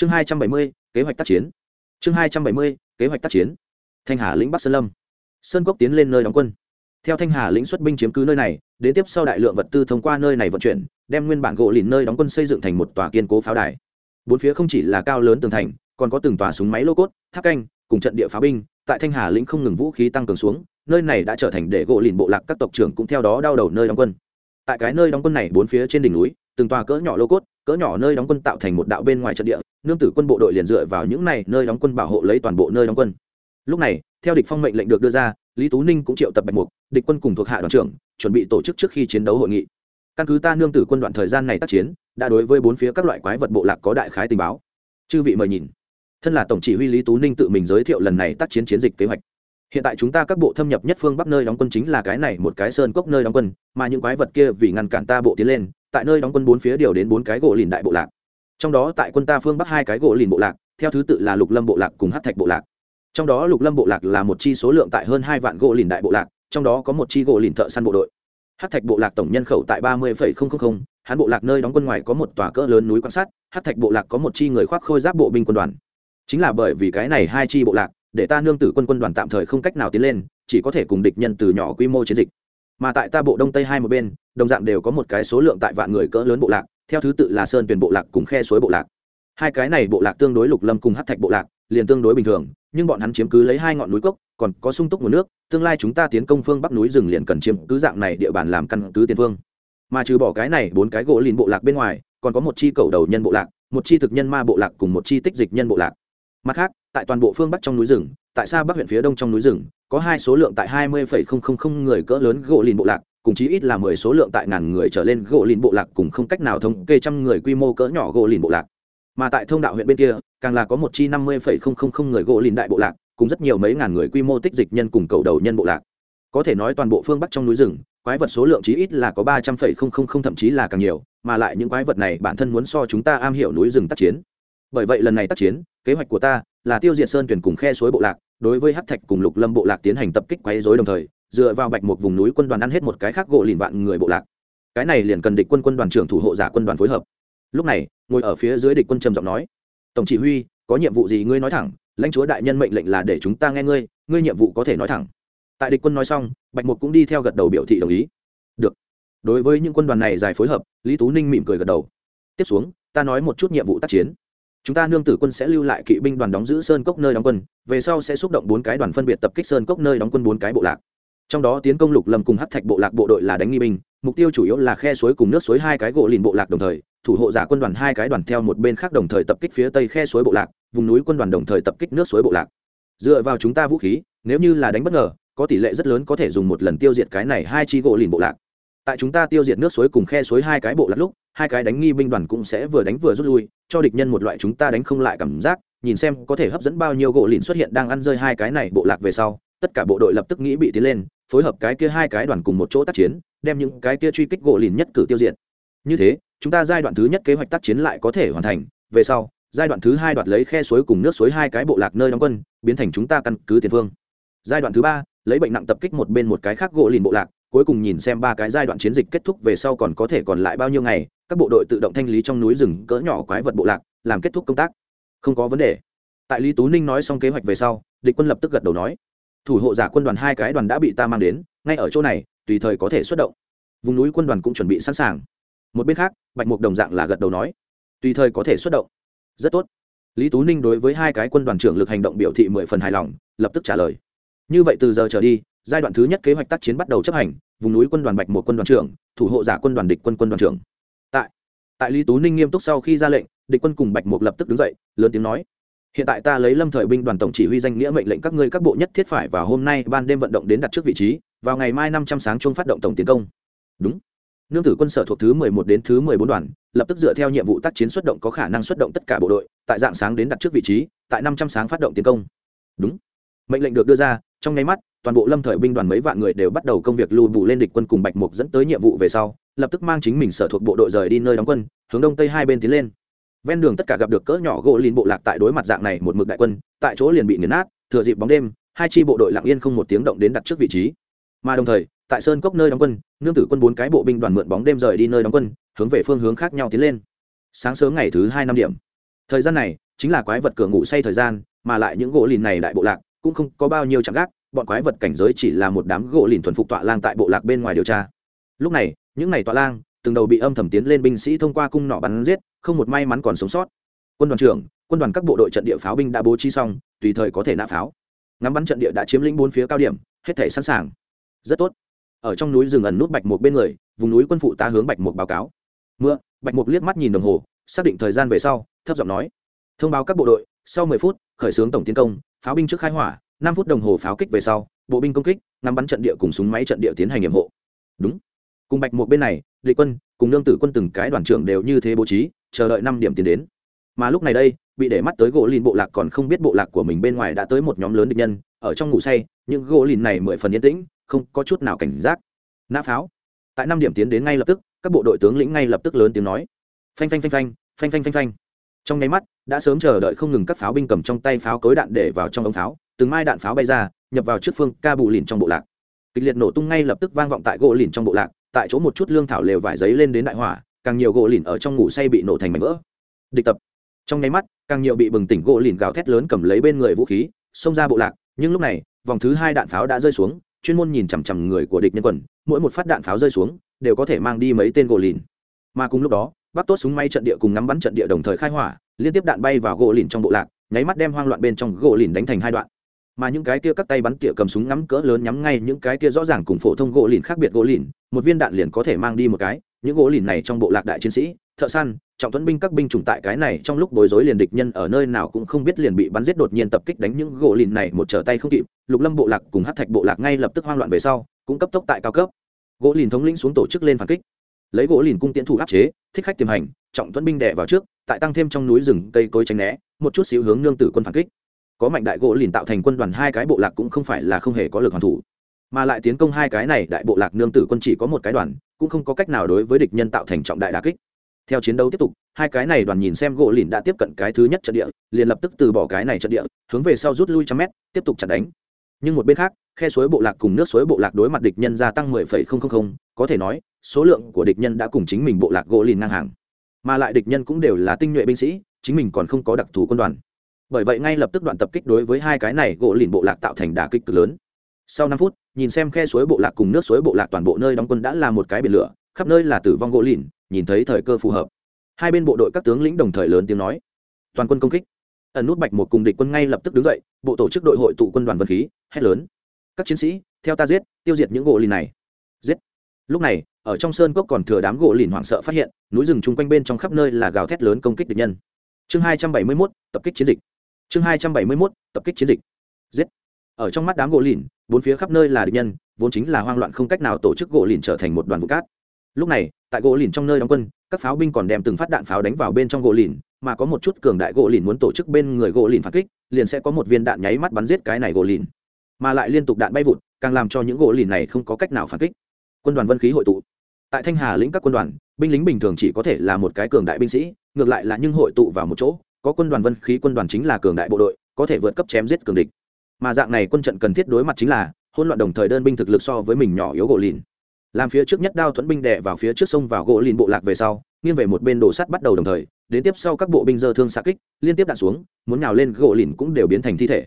chương hai trăm bảy mươi, kế hoạch tác chiến. Chương hai trăm bảy mươi, kế hoạch tác chiến. Thanh hà lĩnh bắc sơn lâm. Sơn cốc tiến lên nơi đóng quân. Theo thanh hà lĩnh xuất binh chiếm cứ nơi này, đến tiếp sau đại lượng vật tư thông qua nơi này vận chuyển, đem nguyên bản gỗ lìn nơi đóng quân xây dựng thành một tòa kiên cố pháo đài. Bốn phía không chỉ là cao lớn tường thành, còn có từng tòa súng máy lô cốt, tháp canh, cùng trận địa pháo binh. Tại thanh hà lĩnh không ngừng vũ khí tăng cường xuống, nơi này đã trở thành để gỗ lìn bộ lạc các tộc trưởng cũng theo đó đau đầu nơi đóng quân. Tại cái nơi đóng quân này bốn phía trên đỉnh núi, từng tòa cỡ nhỏ lô cốt cỡ nhỏ nơi đóng quân tạo thành một đạo bên ngoài trận địa, nương tử quân bộ đội liền dựa vào những này nơi đóng quân bảo hộ lấy toàn bộ nơi đóng quân. Lúc này, theo địch phong mệnh lệnh được đưa ra, lý tú ninh cũng triệu tập bạch mục, địch quân cùng thuộc hạ đoàn trưởng, chuẩn bị tổ chức trước khi chiến đấu hội nghị. Căn cứ ta nương tử quân đoạn thời gian này tác chiến, đã đối với bốn phía các loại quái vật bộ lạc có đại khái tình báo. Chư vị mời nhìn. Thân là tổng chỉ huy lý tú ninh tự mình giới thiệu lần này tác chiến chiến dịch kế hoạch hiện tại chúng ta các bộ thâm nhập nhất phương bắc nơi đóng quân chính là cái này một cái sơn cốc nơi đóng quân, mà những quái vật kia vì ngăn cản ta bộ tiến lên, tại nơi đóng quân bốn phía điều đến bốn cái gỗ lìn đại bộ lạc. Trong đó tại quân ta phương bắc hai cái gỗ lìn bộ lạc, theo thứ tự là lục lâm bộ lạc cùng hát thạch bộ lạc. Trong đó lục lâm bộ lạc là một chi số lượng tại hơn hai vạn gỗ lìn đại bộ lạc, trong đó có một chi gỗ lìn thợ săn bộ đội. Hát thạch bộ lạc tổng nhân khẩu tại ba mươi hãn bộ lạc nơi đóng quân ngoài có một tòa cỡ lớn núi quan sát hát thạch bộ lạc có một chi người khoác khôi giáp bộ binh quân đoàn. Chính là bởi vì cái này hai chi bộ lạc để ta nương tử quân quân đoàn tạm thời không cách nào tiến lên, chỉ có thể cùng địch nhân từ nhỏ quy mô chiến dịch. Mà tại ta bộ đông tây hai một bên, đồng dạng đều có một cái số lượng tại vạn người cỡ lớn bộ lạc, theo thứ tự là sơn tuyển bộ lạc cùng khe suối bộ lạc. Hai cái này bộ lạc tương đối lục lâm cùng hát thạch bộ lạc, liền tương đối bình thường, nhưng bọn hắn chiếm cứ lấy hai ngọn núi cốc, còn có sung túc nguồn nước, tương lai chúng ta tiến công phương bắc núi rừng liền cần chiếm cứ dạng này địa bàn làm căn cứ tiền phương. Mà trừ bỏ cái này bốn cái gỗ lìn bộ lạc bên ngoài, còn có một chi cầu đầu nhân bộ lạc, một chi thực nhân ma bộ lạc cùng một chi tích dịch nhân bộ lạc mặt khác, tại toàn bộ phương bắc trong núi rừng, tại xa bắc huyện phía đông trong núi rừng, có hai số lượng tại hai mươi người cỡ lớn gỗ lìn bộ lạc, cùng chí ít là mười số lượng tại ngàn người trở lên gỗ lìn bộ lạc cùng không cách nào thống kê trăm người quy mô cỡ nhỏ gỗ lìn bộ lạc. Mà tại thông đạo huyện bên kia, càng là có một chi năm mươi người gỗ lìn đại bộ lạc, cùng rất nhiều mấy ngàn người quy mô tích dịch nhân cùng cầu đầu nhân bộ lạc. Có thể nói toàn bộ phương bắc trong núi rừng, quái vật số lượng chí ít là có ba trăm linh thậm chí là càng nhiều, mà lại những quái vật này bản thân muốn so chúng ta am hiểu núi rừng tác chiến bởi vậy lần này tác chiến, kế hoạch của ta là tiêu diệt sơn tuyển cùng khe suối bộ lạc, đối với hắc thạch cùng lục lâm bộ lạc tiến hành tập kích quấy rối đồng thời, dựa vào bạch một vùng núi quân đoàn ăn hết một cái khác gỗ lìn vạn người bộ lạc. Cái này liền cần địch quân quân đoàn trưởng thủ hộ giả quân đoàn phối hợp. Lúc này, ngồi ở phía dưới địch quân trầm giọng nói, tổng chỉ huy, có nhiệm vụ gì ngươi nói thẳng, lãnh chúa đại nhân mệnh lệnh là để chúng ta nghe ngươi ngươi nhiệm vụ có thể nói thẳng. Tại địch quân nói xong, bạch một cũng đi theo gật đầu biểu thị đồng ý. Được. Đối với những quân đoàn này dài phối hợp, lý tú ninh mỉm cười gật đầu. Tiếp xuống, ta nói một chút nhiệm vụ tác chiến chúng ta nương tử quân sẽ lưu lại kỵ binh đoàn đóng giữ sơn cốc nơi đóng quân, về sau sẽ xúc động bốn cái đoàn phân biệt tập kích sơn cốc nơi đóng quân bốn cái bộ lạc. Trong đó tiến công lục lâm cùng hắc thạch bộ lạc bộ đội là đánh nghi binh, mục tiêu chủ yếu là khe suối cùng nước suối hai cái gỗ lìn bộ lạc đồng thời, thủ hộ giả quân đoàn hai cái đoàn theo một bên khác đồng thời tập kích phía tây khe suối bộ lạc, vùng núi quân đoàn đồng thời tập kích nước suối bộ lạc. Dựa vào chúng ta vũ khí, nếu như là đánh bất ngờ, có tỷ lệ rất lớn có thể dùng một lần tiêu diệt cái này hai chi gỗ lìn bộ lạc. Tại chúng ta tiêu diệt nước suối cùng khe suối hai cái bộ lạc lúc hai cái đánh nghi binh đoàn cũng sẽ vừa đánh vừa rút lui, cho địch nhân một loại chúng ta đánh không lại cảm giác, nhìn xem có thể hấp dẫn bao nhiêu gỗ lìn xuất hiện đang ăn rơi hai cái này bộ lạc về sau, tất cả bộ đội lập tức nghĩ bị tiến lên, phối hợp cái kia hai cái đoàn cùng một chỗ tác chiến, đem những cái kia truy kích gỗ lìn nhất cử tiêu diệt. Như thế, chúng ta giai đoạn thứ nhất kế hoạch tác chiến lại có thể hoàn thành, về sau, giai đoạn thứ hai đoạt lấy khe suối cùng nước suối hai cái bộ lạc nơi đóng quân, biến thành chúng ta căn cứ tiền phương. Giai đoạn thứ ba, lấy bệnh nặng tập kích một bên một cái khác gỗ lìn bộ lạc cuối cùng nhìn xem ba cái giai đoạn chiến dịch kết thúc về sau còn có thể còn lại bao nhiêu ngày, các bộ đội tự động thanh lý trong núi rừng cỡ nhỏ quái vật bộ lạc, làm kết thúc công tác. Không có vấn đề. Tại lý tú ninh nói xong kế hoạch về sau, địch quân lập tức gật đầu nói, thủ hộ giả quân đoàn hai cái đoàn đã bị ta mang đến, ngay ở chỗ này, tùy thời có thể xuất động. Vùng núi quân đoàn cũng chuẩn bị sẵn sàng. Một bên khác, bạch mục đồng dạng là gật đầu nói, tùy thời có thể xuất động. Rất tốt. Lý tú ninh đối với hai cái quân đoàn trưởng lực hành động biểu thị mười phần hài lòng, lập tức trả lời. Như vậy từ giờ trở đi giai đoạn thứ nhất kế hoạch tác chiến bắt đầu chấp hành, vùng núi quân đoàn bạch một quân đoàn trưởng, thủ hộ giả quân đoàn địch quân quân đoàn trưởng. Tại tại lý tú ninh nghiêm túc sau khi ra lệnh, địch quân cùng bạch một lập tức đứng dậy, lớn tiếng nói, hiện tại ta lấy lâm thời binh đoàn tổng chỉ huy danh nghĩa mệnh lệnh các ngươi các bộ nhất thiết phải vào hôm nay ban đêm vận động đến đặt trước vị trí, vào ngày mai năm trăm sáng chung phát động tổng tiến công. Đúng. Nương tử quân sở thuộc thứ mười một đến thứ mười bốn đoàn, lập tức dựa theo nhiệm vụ tác chiến xuất động có khả năng xuất động tất cả bộ đội, tại dạng sáng đến đặt trước vị trí, tại năm trăm sáng phát động tiến công. Đúng. Mệnh lệnh được đưa ra, trong nháy mắt toàn bộ lâm thời binh đoàn mấy vạn người đều bắt đầu công việc lưu bù lên địch quân cùng bạch mục dẫn tới nhiệm vụ về sau, lập tức mang chính mình sở thuộc bộ đội rời đi nơi đóng quân, hướng đông tây hai bên tiến lên. Ven đường tất cả gặp được cỡ nhỏ gỗ lìn bộ lạc tại đối mặt dạng này một mực đại quân, tại chỗ liền bị nghiền nát, thừa dịp bóng đêm, hai chi bộ đội lặng yên không một tiếng động đến đặt trước vị trí. Mà đồng thời, tại sơn cốc nơi đóng quân, nương tử quân bốn cái bộ binh đoàn mượn bóng đêm rời đi nơi đóng quân, hướng về phương hướng khác nhau tiến lên. Sáng sớm ngày thứ hai năm điểm. Thời gian này, chính là quái vật cửa ngủ say thời gian, mà lại những gỗ lìn này đại bộ lạc cũng không có bao nhiêu chẳng gác bọn quái vật cảnh giới chỉ là một đám gỗ lìn thuần phục tọa lang tại bộ lạc bên ngoài điều tra. Lúc này, những ngày tọa lang, từng đầu bị âm thầm tiến lên binh sĩ thông qua cung nỏ bắn giết, không một may mắn còn sống sót. Quân đoàn trưởng, quân đoàn các bộ đội trận địa pháo binh đã bố trí xong, tùy thời có thể nã pháo. Ngắm bắn trận địa đã chiếm lĩnh bốn phía cao điểm, hết thể sẵn sàng. Rất tốt. Ở trong núi rừng ẩn nút bạch một bên người, vùng núi quân phụ ta hướng bạch một báo cáo. Mưa. Bạch một liếc mắt nhìn đồng hồ, xác định thời gian về sau, thấp giọng nói. Thông báo các bộ đội, sau mười phút, khởi xướng tổng tiến công, pháo binh trước khai hỏa năm phút đồng hồ pháo kích về sau, bộ binh công kích, ngắm bắn trận địa cùng súng máy trận địa tiến hành nhiệm hộ. Đúng. Cùng bạch một bên này địch quân, cùng nương tử quân từng cái đoàn trưởng đều như thế bố trí, chờ đợi năm điểm tiến đến. Mà lúc này đây, bị để mắt tới gỗ lìn bộ lạc còn không biết bộ lạc của mình bên ngoài đã tới một nhóm lớn địch nhân, ở trong ngủ say, những gỗ lìn này mười phần yên tĩnh, không có chút nào cảnh giác. Nã pháo. Tại năm điểm tiến đến ngay lập tức, các bộ đội tướng lĩnh ngay lập tức lớn tiếng nói. Phanh phanh phanh phanh phanh phanh phanh phanh. Trong nháy mắt, đã sớm chờ đợi không ngừng các pháo binh cầm trong tay pháo cối đạn để vào trong ống pháo từng mai đạn pháo bay ra, nhập vào trước phương ca bù lìn trong bộ lạc. Kịch liệt nổ tung ngay lập tức vang vọng tại gỗ lìn trong bộ lạc, tại chỗ một chút lương thảo lều vải giấy lên đến đại hỏa, càng nhiều gỗ lìn ở trong ngủ say bị nổ thành mảnh vỡ. Địch tập. Trong nháy mắt, càng nhiều bị bừng tỉnh gỗ lìn gào thét lớn cầm lấy bên người vũ khí, xông ra bộ lạc, nhưng lúc này, vòng thứ hai đạn pháo đã rơi xuống, chuyên môn nhìn chằm chằm người của địch nhân quần, mỗi một phát đạn pháo rơi xuống, đều có thể mang đi mấy tên gỗ lìn. Mà cùng lúc đó bắt tốt súng may trận địa cùng ngắm bắn trận địa đồng thời khai hỏa, liên tiếp đạn bay vào gỗ lìn trong bộ lạc, nháy mắt đem hoang loạn bên trong gỗ lìn đánh thành hai đoạn mà những cái kia cắt tay bắn tỉa cầm súng ngắm cỡ lớn nhắm ngay những cái kia rõ ràng cùng phổ thông gỗ lìn khác biệt gỗ lìn, một viên đạn liền có thể mang đi một cái. Những gỗ lìn này trong bộ lạc đại chiến sĩ, thợ săn, trọng tuấn binh các binh chủng tại cái này trong lúc bối rối liền địch nhân ở nơi nào cũng không biết liền bị bắn giết đột nhiên tập kích đánh những gỗ lìn này một trở tay không kịp. Lục lâm bộ lạc cùng hát thạch bộ lạc ngay lập tức hoang loạn về sau, cũng cấp tốc tại cao cấp. Gỗ lìn thống lĩnh xuống tổ chức lên phản kích. Lấy gỗ lìn cung tiễn thủ áp chế, thích khách tiềm hành, trọng tuấn binh đẻ vào trước, tại tăng thêm trong núi rừng cây cối tránh né, một chút xíu hướng nương tử quân phản kích có mạnh đại gỗ lìn tạo thành quân đoàn hai cái bộ lạc cũng không phải là không hề có lực hoàn thủ. Mà lại tiến công hai cái này đại bộ lạc nương tử quân chỉ có một cái đoàn, cũng không có cách nào đối với địch nhân tạo thành trọng đại đà kích. Theo chiến đấu tiếp tục, hai cái này đoàn nhìn xem gỗ lìn đã tiếp cận cái thứ nhất trận địa, liền lập tức từ bỏ cái này trận địa, hướng về sau rút lui trăm mét, tiếp tục chặt đánh. Nhưng một bên khác, khe suối bộ lạc cùng nước suối bộ lạc đối mặt địch nhân gia tăng mười phẩy không không không, có thể nói, số lượng của địch nhân đã cùng chính mình bộ lạc gỗ lìn ngang hàng. Mà lại địch nhân cũng đều là tinh nhuệ binh sĩ, chính mình còn không có đặc thù quân đoàn bởi vậy ngay lập tức đoạn tập kích đối với hai cái này gỗ lìn bộ lạc tạo thành đà kích cực lớn. Sau năm phút, nhìn xem khe suối bộ lạc cùng nước suối bộ lạc toàn bộ nơi đóng quân đã là một cái biển lửa, khắp nơi là tử vong gỗ lìn, nhìn thấy thời cơ phù hợp. Hai bên bộ đội các tướng lĩnh đồng thời lớn tiếng nói, toàn quân công kích. Ẩn nút bạch một cùng địch quân ngay lập tức đứng dậy, bộ tổ chức đội hội tụ quân đoàn vân khí, hét lớn, các chiến sĩ, theo ta giết, tiêu diệt những gỗ lìn này. Giết. Lúc này, ở trong sơn cốc còn thừa đám gỗ lìn hoảng sợ phát hiện, núi rừng chung quanh bên trong khắp nơi là gào thét lớn công kích địch nhân. Chương hai trăm bảy mươi mốt, tập kích chiến dịch chương hai trăm bảy mươi mốt, tập kích chiến dịch. Giết. Ở trong mắt đám gỗ lìn, bốn phía khắp nơi là địch nhân, vốn chính là hoang loạn không cách nào tổ chức gỗ lìn trở thành một đoàn vụ cát. Lúc này, tại gỗ lìn trong nơi đóng quân, các pháo binh còn đem từng phát đạn pháo đánh vào bên trong gỗ lìn, mà có một chút cường đại gỗ lìn muốn tổ chức bên người gỗ lìn phản kích, liền sẽ có một viên đạn nháy mắt bắn giết cái này gỗ lìn. Mà lại liên tục đạn bay vụt, càng làm cho những gỗ lìn này không có cách nào phản kích. Quân đoàn vân khí hội tụ. Tại thanh hà lĩnh các quân đoàn, binh lính bình thường chỉ có thể là một cái cường đại binh sĩ, ngược lại là nhưng hội tụ vào một chỗ có quân đoàn vân khí quân đoàn chính là cường đại bộ đội, có thể vượt cấp chém giết cường địch. Mà dạng này quân trận cần thiết đối mặt chính là, hỗn loạn đồng thời đơn binh thực lực so với mình nhỏ yếu gỗ lìn. Làm phía trước nhất đao thuẫn binh đè vào phía trước sông vào gỗ lìn bộ lạc về sau, nghiêng về một bên đổ sắt bắt đầu đồng thời, đến tiếp sau các bộ binh dơ thương xạ kích, liên tiếp đạn xuống, muốn nào lên gỗ lìn cũng đều biến thành thi thể.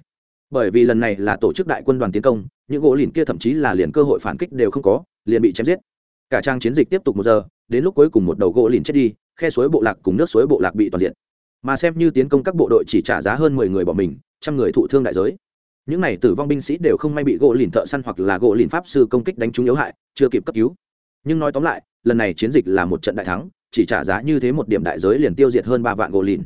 Bởi vì lần này là tổ chức đại quân đoàn tiến công, những gỗ lìn kia thậm chí là liền cơ hội phản kích đều không có, liền bị chém giết. Cả trang chiến dịch tiếp tục một giờ, đến lúc cuối cùng một đầu gỗ lìn chết đi, khe suối bộ lạc cùng nước suối bộ lạc bị toàn diện mà xem như tiến công các bộ đội chỉ trả giá hơn mười người bỏ mình, trăm người thụ thương đại giới. Những này tử vong binh sĩ đều không may bị gỗ lìn thợ săn hoặc là gỗ lìn pháp sư công kích đánh trúng yếu hại, chưa kịp cấp cứu. Nhưng nói tóm lại, lần này chiến dịch là một trận đại thắng, chỉ trả giá như thế một điểm đại giới liền tiêu diệt hơn ba vạn gỗ lìn.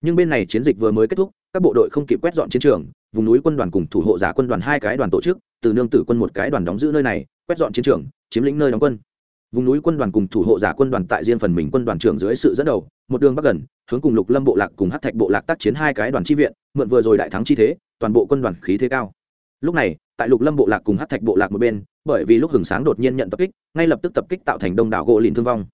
Nhưng bên này chiến dịch vừa mới kết thúc, các bộ đội không kịp quét dọn chiến trường, vùng núi quân đoàn cùng thủ hộ giả quân đoàn hai cái đoàn tổ chức, từ nương tử quân một cái đoàn đóng giữ nơi này, quét dọn chiến trường, chiếm lĩnh nơi đóng quân vùng núi quân đoàn cùng thủ hộ giả quân đoàn tại riêng phần mình quân đoàn trưởng dưới sự dẫn đầu, một đường bắc gần, hướng cùng lục lâm bộ lạc cùng hát thạch bộ lạc tác chiến hai cái đoàn tri viện, mượn vừa rồi đại thắng chi thế, toàn bộ quân đoàn khí thế cao. Lúc này, tại lục lâm bộ lạc cùng hát thạch bộ lạc một bên, bởi vì lúc hừng sáng đột nhiên nhận tập kích, ngay lập tức tập kích tạo thành đông đảo gỗ lìn thương vong.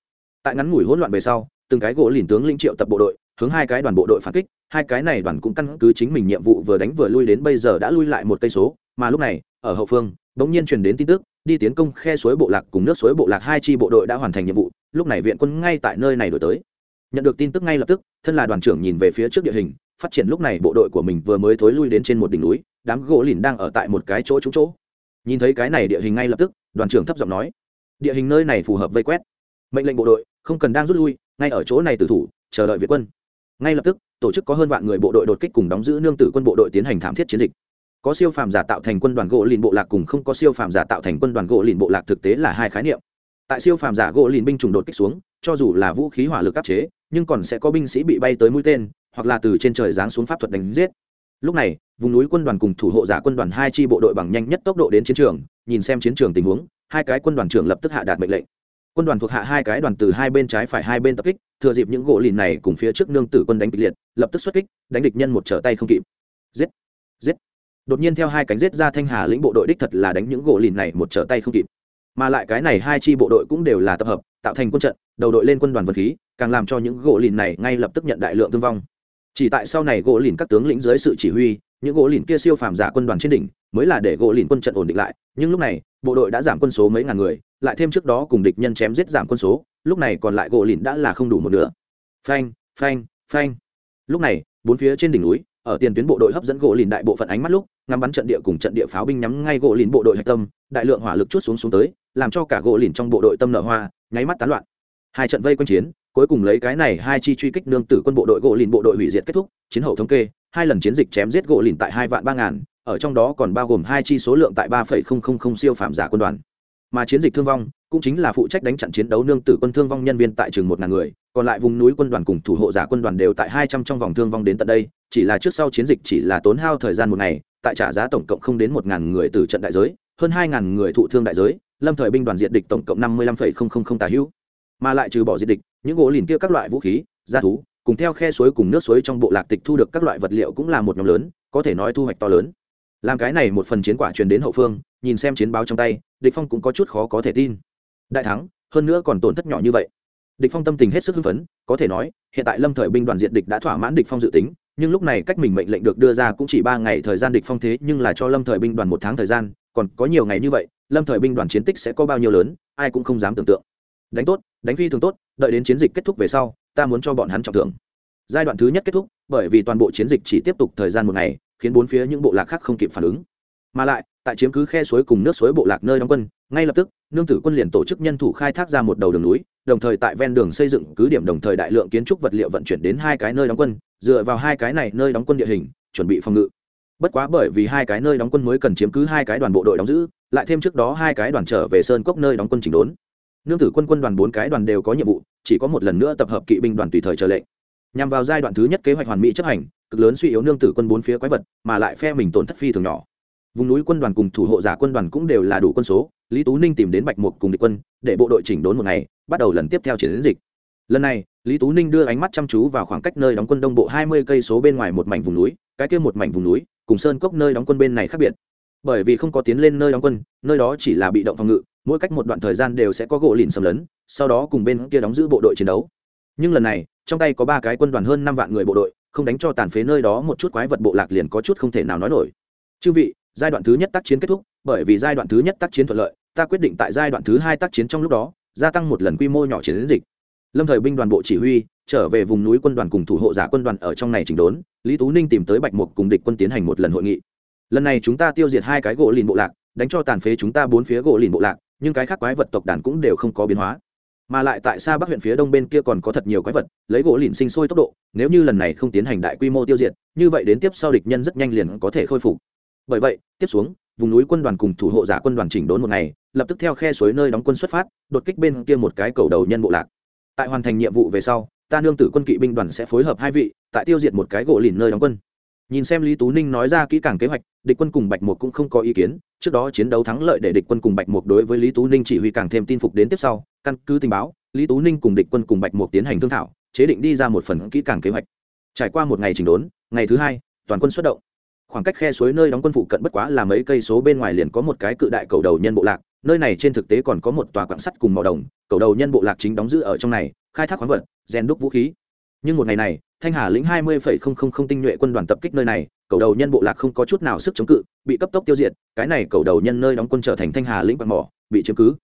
Tại ngắn ngủi hỗn loạn về sau, từng cái gỗ lìn tướng linh triệu tập bộ đội, hướng hai cái đoàn bộ đội phản kích, hai cái này đoàn cũng căn cứ chính mình nhiệm vụ vừa đánh vừa lui đến bây giờ đã lui lại một cây số, mà lúc này, ở hậu phương, bỗng nhiên truyền đến tin tức đi tiến công khe suối bộ lạc cùng nước suối bộ lạc hai chi bộ đội đã hoàn thành nhiệm vụ, lúc này viện quân ngay tại nơi này đổi tới. Nhận được tin tức ngay lập tức, thân là đoàn trưởng nhìn về phía trước địa hình, phát triển lúc này bộ đội của mình vừa mới thối lui đến trên một đỉnh núi, đám gỗ lìn đang ở tại một cái chỗ trúng chỗ. Nhìn thấy cái này địa hình ngay lập tức, đoàn trưởng thấp giọng nói, địa hình nơi này phù hợp vây quét. Mệnh lệnh bộ đội, không cần đang rút lui, ngay ở chỗ này tử thủ, chờ đợi việt quân. Ngay lập tức, tổ chức có hơn vạn người bộ đội đột kích cùng đóng giữ nương tử quân bộ đội tiến hành thảm thiết chiến dịch có siêu phàm giả tạo thành quân đoàn gỗ lìn bộ lạc cùng không có siêu phàm giả tạo thành quân đoàn gỗ lìn bộ lạc thực tế là hai khái niệm. Tại siêu phàm giả gỗ lìn binh chủng đột kích xuống, cho dù là vũ khí hỏa lực áp chế, nhưng còn sẽ có binh sĩ bị bay tới mũi tên, hoặc là từ trên trời giáng xuống pháp thuật đánh giết. Lúc này, vùng núi quân đoàn cùng thủ hộ giả quân đoàn hai chi bộ đội bằng nhanh nhất tốc độ đến chiến trường, nhìn xem chiến trường tình huống, hai cái quân đoàn trưởng lập tức hạ đạt mệnh lệnh. Quân đoàn thuộc hạ hai cái đoàn từ hai bên trái phải hai bên tập kích, thừa dịp những gỗ lìn này cùng phía trước nương tử quân đánh kịch liệt, lập tức xuất kích, đánh địch nhân một trở tay không kịp. Giết! Giết! Đột nhiên theo hai cánh giết ra thanh hà lĩnh bộ đội đích thật là đánh những gỗ lìn này một trở tay không kịp. Mà lại cái này hai chi bộ đội cũng đều là tập hợp, tạo thành quân trận, đầu đội lên quân đoàn vật khí, càng làm cho những gỗ lìn này ngay lập tức nhận đại lượng thương vong. Chỉ tại sau này gỗ lìn các tướng lĩnh dưới sự chỉ huy, những gỗ lìn kia siêu phàm giả quân đoàn trên đỉnh mới là để gỗ lìn quân trận ổn định lại. Nhưng lúc này, bộ đội đã giảm quân số mấy ngàn người, lại thêm trước đó cùng địch nhân chém giết giảm quân số, lúc này còn lại gỗ lìn đã là không đủ một nửa. Phanh phanh phanh. Lúc này, bốn phía trên đỉnh núi ở tiền tuyến bộ đội hấp dẫn gỗ lìn đại bộ phận ánh mắt lúc, ngắm bắn trận địa cùng trận địa pháo binh nhắm ngay gỗ lìn bộ đội hạch tâm, đại lượng hỏa lực chút xuống xuống tới, làm cho cả gỗ lìn trong bộ đội tâm nở hoa, nháy mắt tán loạn. Hai trận vây quanh chiến, cuối cùng lấy cái này hai chi truy kích nương tử quân bộ đội gỗ lìn bộ đội hủy diệt kết thúc, chiến hậu thống kê, hai lần chiến dịch chém giết gỗ lìn tại hai vạn ba ngàn, ở trong đó còn bao gồm hai chi số lượng tại ba phẩy không không không siêu phạm giả quân đoàn. Mà chiến dịch thương vong cũng chính là phụ trách đánh chặn chiến đấu nương tử quân thương vong nhân viên tại chừng một ngàn người, còn lại vùng núi quân đoàn cùng thủ hộ giả quân đoàn đều tại hai trăm trong vòng thương vong đến tận đây, chỉ là trước sau chiến dịch chỉ là tốn hao thời gian một ngày, tại trả giá tổng cộng không đến một ngàn người từ trận đại giới, hơn hai ngàn người thụ thương đại giới, lâm thời binh đoàn diện địch tổng cộng năm mươi lăm phẩy không không không tà hữu. Mà lại trừ bỏ diện địch, những gỗ lìn kia các loại vũ khí, gia thú, cùng theo khe suối cùng nước suối trong bộ lạc tịch thu được các loại vật liệu cũng là một nhóm lớn, có thể nói thu hoạch to lớn. Làm cái này một phần chiến quả truyền đến hậu phương, nhìn xem chiến báo trong tay, địch phong cũng có chút khó có thể tin đại thắng, hơn nữa còn tổn thất nhỏ như vậy. Địch phong tâm tình hết sức hưng phấn, có thể nói, hiện tại lâm thời binh đoàn diện địch đã thỏa mãn địch phong dự tính, nhưng lúc này cách mình mệnh lệnh được đưa ra cũng chỉ ba ngày thời gian địch phong thế, nhưng là cho lâm thời binh đoàn một tháng thời gian, còn có nhiều ngày như vậy, lâm thời binh đoàn chiến tích sẽ có bao nhiêu lớn, ai cũng không dám tưởng tượng. Đánh tốt, đánh phi thường tốt, đợi đến chiến dịch kết thúc về sau, ta muốn cho bọn hắn trọng thưởng. Giai đoạn thứ nhất kết thúc, bởi vì toàn bộ chiến dịch chỉ tiếp tục thời gian một ngày, khiến bốn phía những bộ lạc khác không kịp phản ứng. Mà lại tại chiếm cứ khe suối cùng nước suối bộ lạc nơi đóng quân, ngay lập tức, nương tử quân liền tổ chức nhân thủ khai thác ra một đầu đường núi, đồng thời tại ven đường xây dựng cứ điểm đồng thời đại lượng kiến trúc vật liệu vận chuyển đến hai cái nơi đóng quân, dựa vào hai cái này nơi đóng quân địa hình, chuẩn bị phòng ngự. Bất quá bởi vì hai cái nơi đóng quân mới cần chiếm cứ hai cái đoàn bộ đội đóng giữ, lại thêm trước đó hai cái đoàn trở về sơn cốc nơi đóng quân chỉnh đốn. Nương tử quân quân đoàn bốn cái đoàn đều có nhiệm vụ, chỉ có một lần nữa tập hợp kỵ binh đoàn tùy thời chờ lệnh. Nhằm vào giai đoạn thứ nhất kế hoạch hoàn mỹ chấp hành, cực lớn suy yếu nương tử quân bốn phía quái vật, mà lại phe mình tổn thất phi thường nhỏ vùng núi quân đoàn cùng thủ hộ giả quân đoàn cũng đều là đủ quân số, lý tú ninh tìm đến bạch mục cùng địch quân, để bộ đội chỉnh đốn một ngày, bắt đầu lần tiếp theo chiến dịch. Lần này, lý tú ninh đưa ánh mắt chăm chú vào khoảng cách nơi đóng quân đông bộ hai mươi cây số bên ngoài một mảnh vùng núi, cái kia một mảnh vùng núi, cùng sơn cốc nơi đóng quân bên này khác biệt. Bởi vì không có tiến lên nơi đóng quân, nơi đó chỉ là bị động phòng ngự, mỗi cách một đoạn thời gian đều sẽ có gỗ lìn xâm lấn, sau đó cùng bên kia đóng giữ bộ đội chiến đấu. Nhưng lần này, trong tay có ba cái quân đoàn hơn năm vạn người bộ đội, không đánh cho tàn phế nơi đó một chút quái vật bộ lạc liền có chút không thể nào nói nổi. Chư vị giai đoạn thứ nhất tác chiến kết thúc, bởi vì giai đoạn thứ nhất tác chiến thuận lợi, ta quyết định tại giai đoạn thứ hai tác chiến trong lúc đó, gia tăng một lần quy mô nhỏ chiến dịch. Lâm thời binh đoàn bộ chỉ huy, trở về vùng núi quân đoàn cùng thủ hộ giả quân đoàn ở trong này chỉnh đốn, lý tú ninh tìm tới bạch mục cùng địch quân tiến hành một lần hội nghị. Lần này chúng ta tiêu diệt hai cái gỗ lìn bộ lạc, đánh cho tàn phế chúng ta bốn phía gỗ lìn bộ lạc, nhưng cái khác quái vật tộc đàn cũng đều không có biến hóa. Mà lại tại xa bắc huyện phía đông bên kia còn có thật nhiều quái vật, lấy gỗ lìn sinh sôi tốc độ, nếu như lần này không tiến hành đại quy mô tiêu diệt, như vậy đến tiếp sau địch nhân rất nhanh liền có thể khôi phục bởi vậy, tiếp xuống, vùng núi quân đoàn cùng thủ hộ giả quân đoàn chỉnh đốn một ngày, lập tức theo khe suối nơi đóng quân xuất phát, đột kích bên kia một cái cầu đầu nhân bộ lạc. Tại hoàn thành nhiệm vụ về sau, ta nương tử quân kỵ binh đoàn sẽ phối hợp hai vị, tại tiêu diệt một cái gỗ lìn nơi đóng quân. Nhìn xem lý tú ninh nói ra kỹ càng kế hoạch, địch quân cùng bạch mục cũng không có ý kiến, trước đó chiến đấu thắng lợi để địch quân cùng bạch mục đối với lý tú ninh chỉ huy càng thêm tin phục đến tiếp sau, căn cứ tình báo, lý tú ninh cùng địch quân cùng bạch mục tiến hành thương thảo, chế định đi ra một phần kỹ càng kế hoạch. Trải qua một ngày chỉnh đốn, ngày thứ hai, toàn quân xuất động khoảng cách khe suối nơi đóng quân phụ cận bất quá là mấy cây số bên ngoài liền có một cái cự đại cầu đầu nhân bộ lạc, nơi này trên thực tế còn có một tòa quạng sắt cùng màu đồng, cầu đầu nhân bộ lạc chính đóng giữ ở trong này, khai thác khoáng vật, rèn đúc vũ khí. Nhưng một ngày này, thanh hà lĩnh hai mươi tinh nhuệ quân đoàn tập kích nơi này, cầu đầu nhân bộ lạc không có chút nào sức chống cự, bị cấp tốc tiêu diệt, cái này cầu đầu nhân nơi đóng quân trở thành thanh hà lĩnh quạng mỏ, bị chiếm cứ.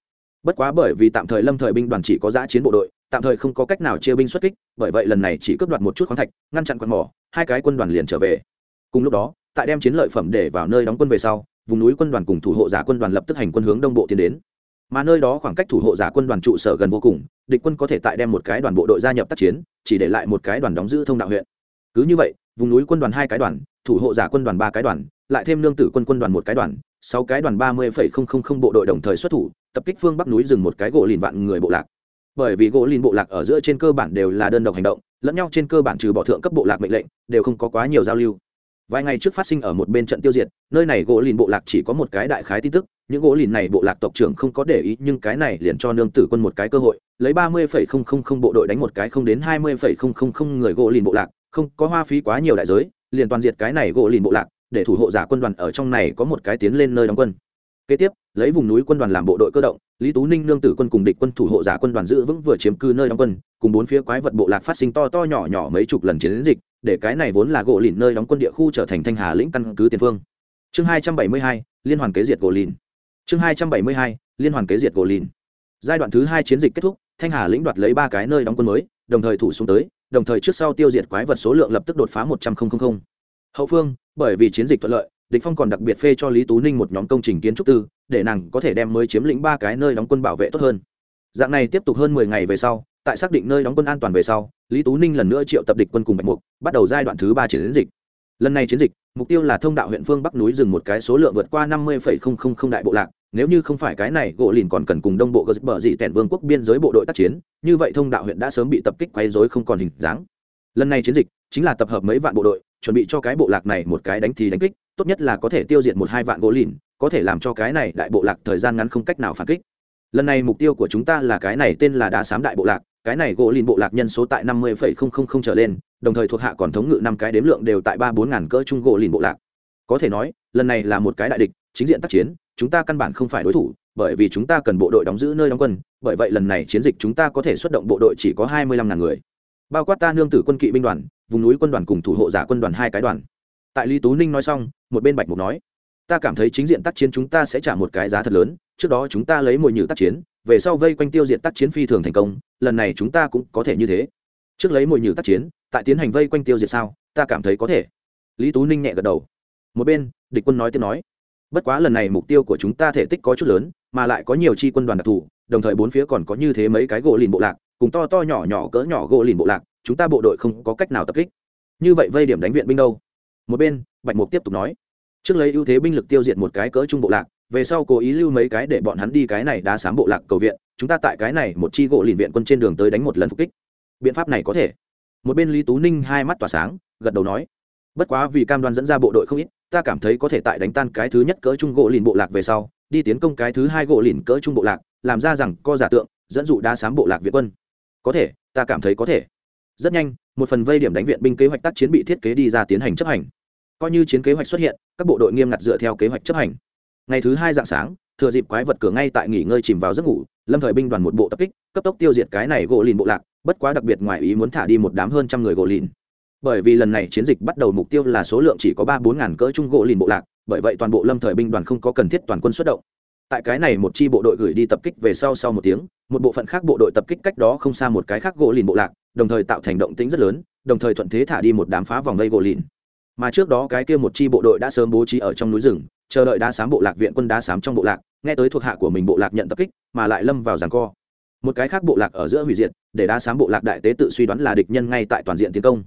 Bất quá bởi vì tạm thời lâm thời binh đoàn chỉ có giã chiến bộ đội, tạm thời không có cách nào chia binh xuất kích, bởi vậy lần này chỉ cướp đoạt một chút khoáng thạch, ngăn chặn quạng mỏ, hai cái quân đoàn liền trở về. Cùng lúc đó tại đem chiến lợi phẩm để vào nơi đóng quân về sau, vùng núi quân đoàn cùng thủ hộ giả quân đoàn lập tức hành quân hướng đông bộ tiến đến. Mà nơi đó khoảng cách thủ hộ giả quân đoàn trụ sở gần vô cùng, địch quân có thể tại đem một cái đoàn bộ đội gia nhập tác chiến, chỉ để lại một cái đoàn đóng giữ thông đạo huyện. Cứ như vậy, vùng núi quân đoàn hai cái đoàn, thủ hộ giả quân đoàn ba cái đoàn, lại thêm lương tử quân quân đoàn một cái đoàn, sáu cái đoàn ba mươi phẩy không không không bộ đội đồng thời xuất thủ, tập kích phương bắc núi rừng một cái gỗ lìn vạn người bộ lạc. Bởi vì gỗ lìn bộ lạc ở giữa trên cơ bản đều là đơn độc hành động, lẫn nhau trên cơ bản trừ bỏ thượng cấp bộ lạc mệnh lệnh, đều không có quá nhiều giao lưu vài ngày trước phát sinh ở một bên trận tiêu diệt, nơi này gỗ lìn bộ lạc chỉ có một cái đại khái tin tức, những gỗ lìn này bộ lạc tộc trưởng không có để ý, nhưng cái này liền cho nương tử quân một cái cơ hội, lấy ba mươi phẩy không không không bộ đội đánh một cái không đến hai mươi phẩy không không không người gỗ lìn bộ lạc, không có hoa phí quá nhiều đại giới, liền toàn diệt cái này gỗ lìn bộ lạc, để thủ hộ giả quân đoàn ở trong này có một cái tiến lên nơi đóng quân. Kế tiếp, lấy vùng núi quân đoàn làm bộ đội cơ động, lý tú ninh nương tử quân cùng địch quân thủ hộ giả quân đoàn giữ vững vừa chiếm cư nơi đóng quân, cùng bốn phía quái vật bộ lạc phát sinh to to nhỏ nhỏ mấy chục lần chiến dịch để cái này vốn là gỗ lìn nơi đóng quân địa khu trở thành thanh hà lĩnh căn cứ tiền phương. Chương hai trăm bảy mươi hai, liên hoàn kế diệt gỗ lìn. Chương hai trăm bảy mươi hai, liên hoàn kế diệt gỗ lìn. Giai đoạn thứ hai chiến dịch kết thúc, thanh hà lĩnh đoạt lấy ba cái nơi đóng quân mới, đồng thời thủ xuống tới, đồng thời trước sau tiêu diệt quái vật số lượng lập tức đột phá một trăm linh hậu phương, bởi vì chiến dịch thuận lợi, địch phong còn đặc biệt phê cho lý tú ninh một nhóm công trình kiến trúc tư, để nàng có thể đem mới chiếm lĩnh ba cái nơi đóng quân bảo vệ tốt hơn. Dạng này tiếp tục hơn mười ngày về sau tại xác định nơi đóng quân an toàn về sau, lý tú ninh lần nữa triệu tập địch quân cùng bạch mục, bắt đầu giai đoạn thứ ba chiến dịch. Lần này chiến dịch, mục tiêu là thông đạo huyện phương bắc núi rừng một cái số lượng vượt qua năm mươi đại bộ lạc, nếu như không phải cái này, gỗ lìn còn cần cùng đông bộ gờ bờ dị tẻn vương quốc biên giới bộ đội tác chiến, như vậy thông đạo huyện đã sớm bị tập kích quấy rối không còn hình dáng. Lần này chiến dịch, chính là tập hợp mấy vạn bộ đội, chuẩn bị cho cái bộ lạc này một cái đánh thì đánh kích, tốt nhất là có thể tiêu diệt một hai vạn gỗ lìn, có thể làm cho cái này đại bộ lạc thời gian ngắn không cách nào phản kích. Lần này mục tiêu của chúng ta là cái này tên là đá sám đại bộ lạc cái này gỗ lìn bộ lạc nhân số tại năm mươi trở lên, đồng thời thuộc hạ còn thống ngự năm cái đếm lượng đều tại ba bốn ngàn cỡ trung gỗ lìn bộ lạc. Có thể nói, lần này là một cái đại địch, chính diện tác chiến, chúng ta căn bản không phải đối thủ, bởi vì chúng ta cần bộ đội đóng giữ nơi đóng quân, bởi vậy lần này chiến dịch chúng ta có thể xuất động bộ đội chỉ có hai mươi lăm ngàn người. Bao quát ta nương tử quân kỵ binh đoàn, vùng núi quân đoàn cùng thủ hộ giả quân đoàn hai cái đoàn. Tại lý tú ninh nói xong, một bên bạch mục nói, ta cảm thấy chính diện tác chiến chúng ta sẽ trả một cái giá thật lớn, trước đó chúng ta lấy mồi nhử tác chiến về sau vây quanh tiêu diệt tác chiến phi thường thành công, lần này chúng ta cũng có thể như thế. Trước lấy mồi nhử tác chiến, tại tiến hành vây quanh tiêu diệt sao, ta cảm thấy có thể. Lý tú ninh nhẹ gật đầu. Một bên, địch quân nói tiếp nói, bất quá lần này mục tiêu của chúng ta thể tích có chút lớn, mà lại có nhiều chi quân đoàn đặc thù, đồng thời bốn phía còn có như thế mấy cái gỗ lìn bộ lạc, cùng to to nhỏ nhỏ cỡ nhỏ gỗ lìn bộ lạc, chúng ta bộ đội không có cách nào tập kích. Như vậy vây điểm đánh viện binh đâu? Một bên, bạch mục tiếp tục nói, trước lấy ưu thế binh lực tiêu diệt một cái cỡ trung bộ lạc về sau cố ý lưu mấy cái để bọn hắn đi cái này đá sám bộ lạc cầu viện, chúng ta tại cái này một chi gỗ lìn viện quân trên đường tới đánh một lần phục kích. Biện pháp này có thể. Một bên lý tú ninh hai mắt tỏa sáng, gật đầu nói, bất quá vì cam đoan dẫn ra bộ đội không ít, ta cảm thấy có thể tại đánh tan cái thứ nhất cỡ trung gỗ lìn bộ lạc về sau, đi tiến công cái thứ hai gỗ lìn cỡ trung bộ lạc, làm ra rằng co giả tượng, dẫn dụ đá sám bộ lạc viện quân. Có thể, ta cảm thấy có thể. Rất nhanh, một phần vây điểm đánh viện binh kế hoạch tác chiến bị thiết kế đi ra tiến hành chấp hành. Coi như chiến kế hoạch xuất hiện, các bộ đội nghiêm ngặt dựa theo kế hoạch chấp hành ngày thứ hai dạng sáng, thừa dịp quái vật cửa ngay tại nghỉ ngơi chìm vào giấc ngủ, lâm thời binh đoàn một bộ tập kích, cấp tốc tiêu diệt cái này gỗ lìn bộ lạc, bất quá đặc biệt ngoài ý muốn thả đi một đám hơn trăm người gỗ lìn. Bởi vì lần này chiến dịch bắt đầu mục tiêu là số lượng chỉ có ba bốn ngàn cỡ trung gỗ lìn bộ lạc, bởi vậy toàn bộ lâm thời binh đoàn không có cần thiết toàn quân xuất động. Tại cái này một chi bộ đội gửi đi tập kích về sau sau một tiếng, một bộ phận khác bộ đội tập kích cách đó không xa một cái khác gỗ lìn bộ lạc, đồng thời tạo thành động tĩnh rất lớn, đồng thời thuận thế thả đi một đám phá vòng vây gỗ lìn. Mà trước đó cái kia một chi bộ đội đã sớm bố trí ở trong núi rừng chờ đợi đá sám bộ lạc viện quân đá sám trong bộ lạc, nghe tới thuộc hạ của mình bộ lạc nhận tập kích, mà lại lâm vào giằng co. Một cái khác bộ lạc ở giữa hủy diệt, để đá sám bộ lạc đại tế tự suy đoán là địch nhân ngay tại toàn diện tiến công.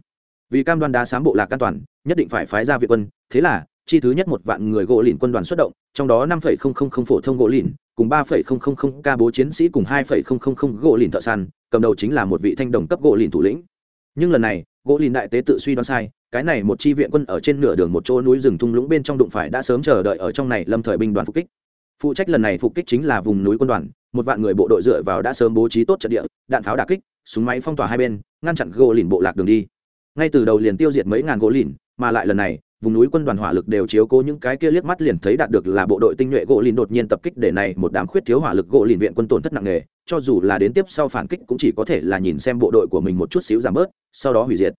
Vì cam đoan đá sám bộ lạc an toàn, nhất định phải phái ra viện quân, thế là, chi thứ nhất một vạn người gỗ lìn quân đoàn xuất động, trong đó năm phổ thông gỗ lìn, cùng ba ca bố chiến sĩ cùng hai gỗ lìn thợ săn, cầm đầu chính là một vị thanh đồng cấp gỗ lìn thủ lĩnh. Nhưng lần này gỗ lìn đại tế tự suy đoán sai, cái này một chi viện quân ở trên nửa đường một chỗ núi rừng thung lũng bên trong đụng phải đã sớm chờ đợi ở trong này lâm thời binh đoàn phục kích. Phụ trách lần này phục kích chính là vùng núi quân đoàn, một vạn người bộ đội dựa vào đã sớm bố trí tốt trận địa, đạn pháo đà kích, súng máy phong tỏa hai bên, ngăn chặn gỗ lìn bộ lạc đường đi. Ngay từ đầu liền tiêu diệt mấy ngàn gỗ lìn, mà lại lần này vùng núi quân đoàn hỏa lực đều chiếu cố những cái kia liếc mắt liền thấy đạt được là bộ đội tinh nhuệ gỗ lìn đột nhiên tập kích để này một đám khuyết thiếu hỏa lực gỗ lìn viện quân tổn thất nặng nề, cho dù là đến tiếp sau phản kích cũng chỉ có thể là nhìn xem bộ đội của mình một chút xíu giảm bớt, sau đó hủy diệt.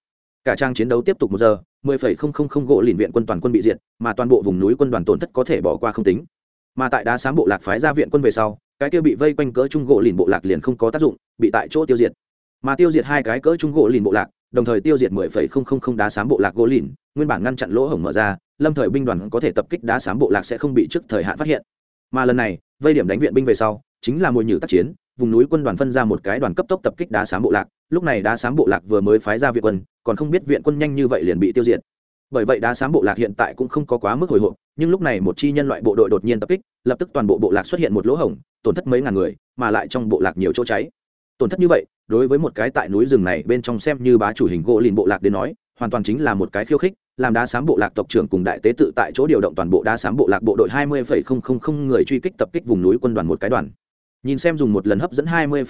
Cả trang chiến đấu tiếp tục một giờ, mười phẩy không không không gỗ lìn viện quân toàn quân bị diệt, mà toàn bộ vùng núi quân đoàn tổn thất có thể bỏ qua không tính. Mà tại đá sáng bộ lạc phái ra viện quân về sau, cái kia bị vây quanh cỡ trung gỗ lìn bộ lạc liền không có tác dụng, bị tại chỗ tiêu diệt. Mà tiêu diệt hai cái cỡ trung gỗ lìn bộ lạc đồng thời tiêu diệt 10,000 đá sám bộ lạc gỗ lìn nguyên bản ngăn chặn lỗ hổng mở ra lâm thời binh đoàn có thể tập kích đá sám bộ lạc sẽ không bị trước thời hạn phát hiện. Mà lần này vây điểm đánh viện binh về sau chính là mùi nhử tác chiến vùng núi quân đoàn phân ra một cái đoàn cấp tốc tập kích đá sám bộ lạc lúc này đá sám bộ lạc vừa mới phái ra viện quân còn không biết viện quân nhanh như vậy liền bị tiêu diệt. Bởi vậy đá sám bộ lạc hiện tại cũng không có quá mức hồi hộp nhưng lúc này một chi nhân loại bộ đội đột nhiên tập kích lập tức toàn bộ bộ lạc xuất hiện một lỗ hổng tổn thất mấy ngàn người mà lại trong bộ lạc nhiều chỗ cháy tổn thất như vậy, đối với một cái tại núi rừng này bên trong xem như bá chủ hình gỗ lìn bộ lạc đến nói, hoàn toàn chính là một cái khiêu khích, làm đá sám bộ lạc tộc trưởng cùng đại tế tự tại chỗ điều động toàn bộ đá sám bộ lạc bộ đội hai mươi người truy kích tập kích vùng núi quân đoàn một cái đoàn. Nhìn xem dùng một lần hấp dẫn hai mươi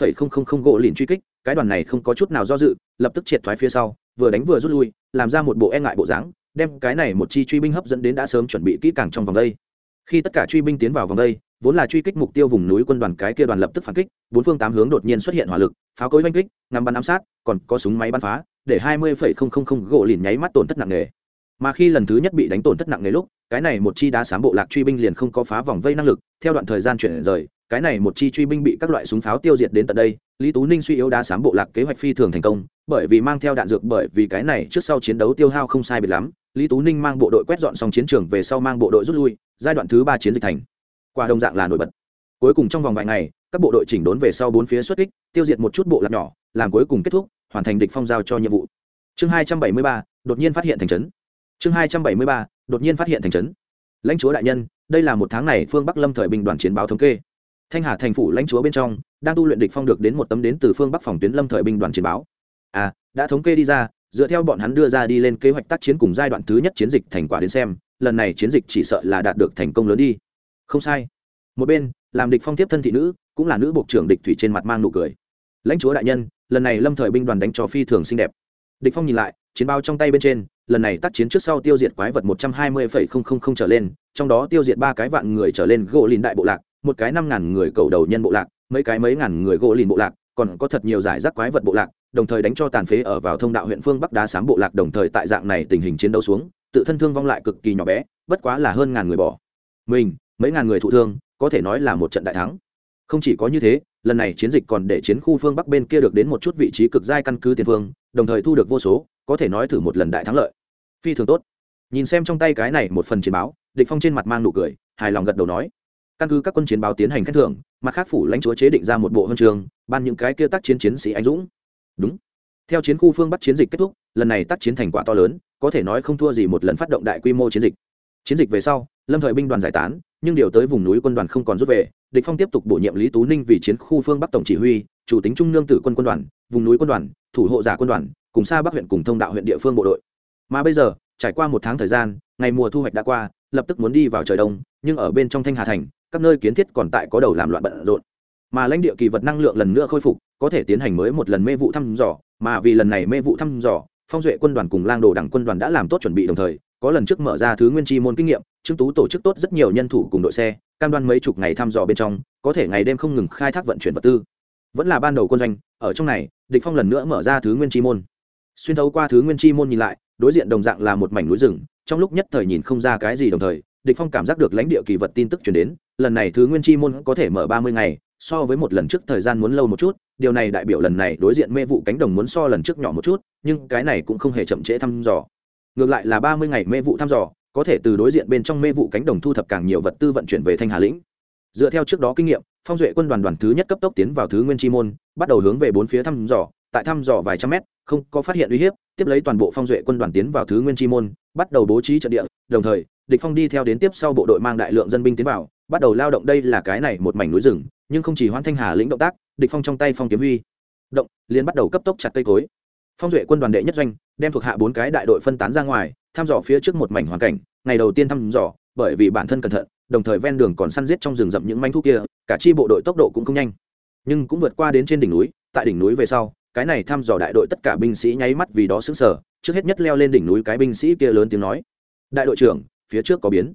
gỗ lìn truy kích, cái đoàn này không có chút nào do dự, lập tức triệt thoái phía sau, vừa đánh vừa rút lui, làm ra một bộ e ngại bộ dáng, đem cái này một chi truy binh hấp dẫn đến đã sớm chuẩn bị kỹ càng trong vòng đây. Khi tất cả truy binh tiến vào vòng đây vốn là truy kích mục tiêu vùng núi quân đoàn cái kia đoàn lập tức phản kích, bốn phương tám hướng đột nhiên xuất hiện hỏa lực, pháo cối oanh kích, ngắm bắn ám sát, còn có súng máy bắn phá, để hai mươi gỗ lìn nháy mắt tổn thất nặng nề. Mà khi lần thứ nhất bị đánh tổn thất nặng nề lúc, cái này một chi đá sám bộ lạc truy binh liền không có phá vòng vây năng lực, theo đoạn thời gian chuyển rời, cái này một chi truy binh bị các loại súng pháo tiêu diệt đến tận đây, lý tú ninh suy yếu đá sám bộ lạc kế hoạch phi thường thành công, bởi vì mang theo đạn dược bởi vì cái này trước sau chiến đấu tiêu hao không sai biệt lắm, lý tú ninh mang bộ đội quét dọn xong chiến trường về sau mang bộ đội rút lui, giai đoạn thứ ba chiến dịch thành quả đồng dạng là nổi bật. Cuối cùng trong vòng vài ngày, các bộ đội chỉnh đốn về sau bốn phía xuất kích, tiêu diệt một chút bộ lạc nhỏ, làm cuối cùng kết thúc, hoàn thành địch phong giao cho nhiệm vụ. Chương hai trăm bảy mươi ba, đột nhiên phát hiện thành trấn. Chương hai trăm bảy mươi ba, đột nhiên phát hiện thành trấn. Lãnh chúa đại nhân, đây là một tháng này phương bắc lâm thời binh đoàn chiến báo thống kê. Thanh hà thành phủ lãnh chúa bên trong, đang tu luyện địch phong được đến một tấm đến từ phương bắc phòng tuyến lâm thời binh đoàn chiến báo. À đã thống kê đi ra, dựa theo bọn hắn đưa ra đi lên kế hoạch tác chiến cùng giai đoạn thứ nhất chiến dịch thành quả đến xem, lần này chiến dịch chỉ sợ là đạt được thành công lớn đi không sai. Một bên, làm địch phong tiếp thân thị nữ, cũng là nữ bộ trưởng địch thủy trên mặt mang nụ cười. Lãnh chúa đại nhân, lần này lâm thời binh đoàn đánh cho phi thường xinh đẹp. Địch phong nhìn lại, chiến bao trong tay bên trên, lần này tác chiến trước sau tiêu diệt quái vật một trăm hai mươi trở lên, trong đó tiêu diệt ba cái vạn người trở lên gỗ lìn đại bộ lạc, một cái năm ngàn người cầu đầu nhân bộ lạc, mấy cái mấy ngàn người gỗ lìn bộ lạc, còn có thật nhiều giải rác quái vật bộ lạc, đồng thời đánh cho tàn phế ở vào thông đạo huyện phương bắc đá sám bộ lạc đồng thời tại dạng này tình hình chiến đấu xuống, tự thân thương vong lại cực kỳ nhỏ bé, bất quá là hơn ngàn người bỏ. Mình mấy ngàn người thụ thương, có thể nói là một trận đại thắng. Không chỉ có như thế, lần này chiến dịch còn để chiến khu phương bắc bên kia được đến một chút vị trí cực giai căn cứ tiền phương, đồng thời thu được vô số, có thể nói thử một lần đại thắng lợi. Phi thường tốt. Nhìn xem trong tay cái này một phần chiến báo, địch phong trên mặt mang nụ cười, hài lòng gật đầu nói. Căn cứ các quân chiến báo tiến hành khen thưởng, mặt khác phủ lãnh chúa chế định ra một bộ huân trường, ban những cái kia tác chiến chiến sĩ anh dũng. Đúng. Theo chiến khu phương bắc chiến dịch kết thúc, lần này tác chiến thành quả to lớn, có thể nói không thua gì một lần phát động đại quy mô chiến dịch chiến dịch về sau, lâm thời binh đoàn giải tán, nhưng điều tới vùng núi quân đoàn không còn rút về, địch phong tiếp tục bổ nhiệm lý tú ninh vì chiến khu phương bắc tổng chỉ huy, chủ tính trung nương tử quân quân đoàn, vùng núi quân đoàn, thủ hộ giả quân đoàn, cùng xa bắc huyện cùng thông đạo huyện địa phương bộ đội. Mà bây giờ, trải qua một tháng thời gian, ngày mùa thu hoạch đã qua, lập tức muốn đi vào trời đông, nhưng ở bên trong thanh hà thành, các nơi kiến thiết còn tại có đầu làm loạn bận rộn. Mà lãnh địa kỳ vật năng lượng lần nữa khôi phục, có thể tiến hành mới một lần mê vụ thăm dò, mà vì lần này mê vụ thăm dò, phong duệ quân đoàn cùng lang đồ đảng quân đoàn đã làm tốt chuẩn bị đồng thời có lần trước mở ra thứ nguyên chi môn kinh nghiệm, trương tú tổ chức tốt rất nhiều nhân thủ cùng đội xe, cam đoan mấy chục ngày thăm dò bên trong, có thể ngày đêm không ngừng khai thác vận chuyển vật tư. Vẫn là ban đầu quân doanh, ở trong này, địch phong lần nữa mở ra thứ nguyên chi môn. Xuyên thấu qua thứ nguyên chi môn nhìn lại, đối diện đồng dạng là một mảnh núi rừng, trong lúc nhất thời nhìn không ra cái gì đồng thời, địch phong cảm giác được lãnh địa kỳ vật tin tức truyền đến, lần này thứ nguyên chi môn có thể mở ba mươi ngày, so với một lần trước thời gian muốn lâu một chút, điều này đại biểu lần này đối diện mê vụ cánh đồng muốn so lần trước nhỏ một chút, nhưng cái này cũng không hề chậm trễ thăm dò ngược lại là ba mươi ngày mê vụ thăm dò, có thể từ đối diện bên trong mê vụ cánh đồng thu thập càng nhiều vật tư vận chuyển về thanh hà lĩnh. Dựa theo trước đó kinh nghiệm, phong duệ quân đoàn đoàn thứ nhất cấp tốc tiến vào thứ nguyên chi môn, bắt đầu hướng về bốn phía thăm dò, tại thăm dò vài trăm mét, không có phát hiện uy hiếp, tiếp lấy toàn bộ phong duệ quân đoàn tiến vào thứ nguyên chi môn, bắt đầu bố trí trận địa, đồng thời, địch phong đi theo đến tiếp sau bộ đội mang đại lượng dân binh tiến vào, bắt đầu lao động đây là cái này một mảnh núi rừng, nhưng không chỉ hoan thanh hà lĩnh động tác, địch phong trong tay phong kiếm huy động, liền bắt đầu cấp tốc chặt cây cối phong duệ quân đoàn đệ nhất doanh, đem thuộc hạ bốn cái đại đội phân tán ra ngoài, thăm dò phía trước một mảnh hoàn cảnh, ngày đầu tiên thăm dò, bởi vì bản thân cẩn thận, đồng thời ven đường còn săn giết trong rừng rậm những manh thu kia, cả chi bộ đội tốc độ cũng không nhanh. Nhưng cũng vượt qua đến trên đỉnh núi, tại đỉnh núi về sau, cái này thăm dò đại đội tất cả binh sĩ nháy mắt vì đó xứng sờ, trước hết nhất leo lên đỉnh núi cái binh sĩ kia lớn tiếng nói, đại đội trưởng, phía trước có biến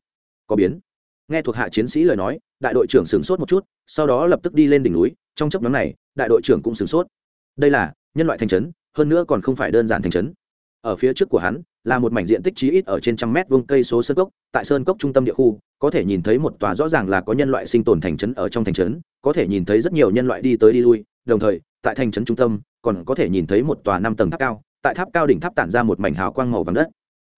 có biến. Nghe thuộc hạ chiến sĩ lời nói, đại đội trưởng sửng sốt một chút, sau đó lập tức đi lên đỉnh núi, trong chấp nhóm này, đại đội trưởng cũng sửng sốt. Đây là nhân loại thành trấn hơn nữa còn không phải đơn giản thành trấn. Ở phía trước của hắn, là một mảnh diện tích chí ít ở trên trăm mét vuông cây số sơn cốc, tại sơn cốc trung tâm địa khu, có thể nhìn thấy một tòa rõ ràng là có nhân loại sinh tồn thành trấn ở trong thành trấn, có thể nhìn thấy rất nhiều nhân loại đi tới đi lui, đồng thời, tại thành trấn trung tâm, còn có thể nhìn thấy một tòa năm tầng tháp cao, tại tháp cao đỉnh tháp tản ra một mảnh hào quang màu vàng đất.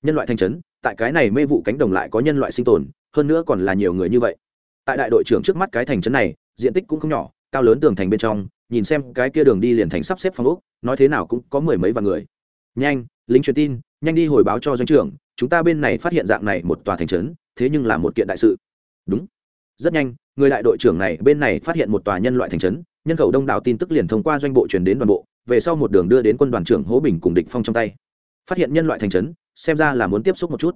Nhân loại thành trấn, tại cái này mê vụ cánh đồng lại có nhân loại sinh tồn, hơn nữa còn là nhiều người như vậy. Tại đại đội trưởng trước mắt cái thành trấn này, diện tích cũng không nhỏ, cao lớn tường thành bên trong nhìn xem cái kia đường đi liền thành sắp xếp phòng ốc, nói thế nào cũng có mười mấy vạn người. Nhanh, lính truyền tin, nhanh đi hồi báo cho doanh trưởng, chúng ta bên này phát hiện dạng này một tòa thành trấn, thế nhưng là một kiện đại sự. Đúng. Rất nhanh, người đại đội trưởng này bên này phát hiện một tòa nhân loại thành trấn, nhân khẩu đông đảo tin tức liền thông qua doanh bộ truyền đến đoàn bộ, về sau một đường đưa đến quân đoàn trưởng hố bình cùng địch phong trong tay. Phát hiện nhân loại thành trấn, xem ra là muốn tiếp xúc một chút.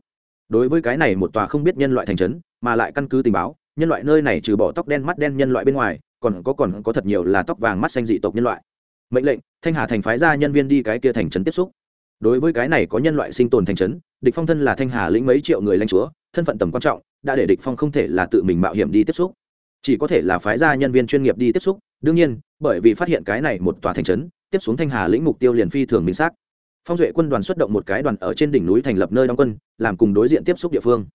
Đối với cái này một tòa không biết nhân loại thành trấn, mà lại căn cứ tình báo, nhân loại nơi này trừ bỏ tóc đen mắt đen nhân loại bên ngoài còn có còn có thật nhiều là tóc vàng mắt xanh dị tộc nhân loại. Mệnh lệnh, thanh hà thành phái ra nhân viên đi cái kia thành trấn tiếp xúc. Đối với cái này có nhân loại sinh tồn thành trấn, địch phong thân là thanh hà lĩnh mấy triệu người lãnh chúa, thân phận tầm quan trọng, đã để địch phong không thể là tự mình mạo hiểm đi tiếp xúc. Chỉ có thể là phái ra nhân viên chuyên nghiệp đi tiếp xúc, đương nhiên, bởi vì phát hiện cái này một tòa thành trấn, tiếp xuống thanh hà lĩnh mục tiêu liền phi thường minh xác. Phong duệ quân đoàn xuất động một cái đoàn ở trên đỉnh núi thành lập nơi đóng quân, làm cùng đối diện tiếp xúc địa phương.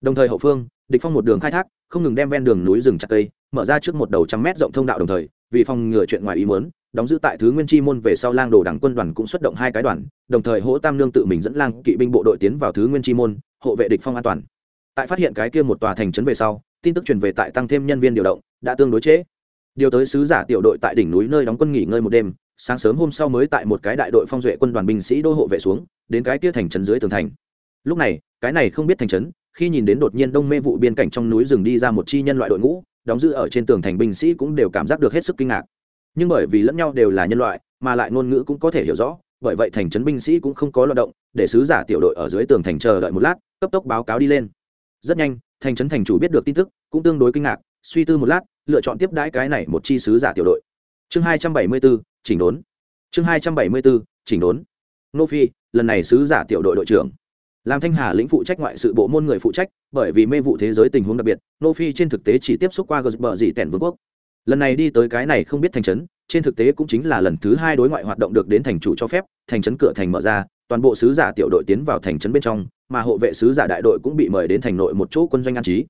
Đồng thời hậu phương, địch phong một đường khai thác, không ngừng đem ven đường núi rừng chặt cây mở ra trước một đầu trăm mét rộng thông đạo đồng thời, vì phòng ngừa chuyện ngoài ý muốn, đóng giữ tại thứ nguyên chi môn về sau lang đồ đảng quân đoàn cũng xuất động hai cái đoàn, đồng thời hỗ tam lương tự mình dẫn lang kỵ binh bộ đội tiến vào thứ nguyên chi môn, hộ vệ địch phong an toàn tại phát hiện cái kia một tòa thành trấn về sau, tin tức truyền về tại tăng thêm nhân viên điều động, đã tương đối chế. điều tới sứ giả tiểu đội tại đỉnh núi nơi đóng quân nghỉ ngơi một đêm, sáng sớm hôm sau mới tại một cái đại đội phong duệ quân đoàn binh sĩ đô hộ vệ xuống, đến cái kia thành trấn dưới tường thành lúc này, cái này không biết thành trấn, khi nhìn đến đột nhiên đông mê vụ biên cảnh trong núi rừng đi ra một chi nhân loại đội ngũ đóng giữ ở trên tường thành binh sĩ cũng đều cảm giác được hết sức kinh ngạc. Nhưng bởi vì lẫn nhau đều là nhân loại, mà lại ngôn ngữ cũng có thể hiểu rõ, bởi vậy thành trấn binh sĩ cũng không có lo động, để sứ giả tiểu đội ở dưới tường thành chờ đợi một lát, cấp tốc báo cáo đi lên. Rất nhanh, thành trấn thành chủ biết được tin tức, cũng tương đối kinh ngạc, suy tư một lát, lựa chọn tiếp đãi cái này một chi sứ giả tiểu đội. Chương hai trăm bảy mươi bốn chỉnh đốn. Chương hai trăm bảy mươi bốn chỉnh đốn. Nô phi, lần này sứ giả tiểu đội đội trưởng làm thanh hà lĩnh phụ trách ngoại sự bộ môn người phụ trách, bởi vì mê vụ thế giới tình huống đặc biệt, nô phi trên thực tế chỉ tiếp xúc qua gờ bờ dị tẻn vương quốc. Lần này đi tới cái này không biết thành trấn, trên thực tế cũng chính là lần thứ hai đối ngoại hoạt động được đến thành chủ cho phép, thành trấn cửa thành mở ra, toàn bộ sứ giả tiểu đội tiến vào thành trấn bên trong, mà hộ vệ sứ giả đại đội cũng bị mời đến thành nội một chỗ quân doanh an trí.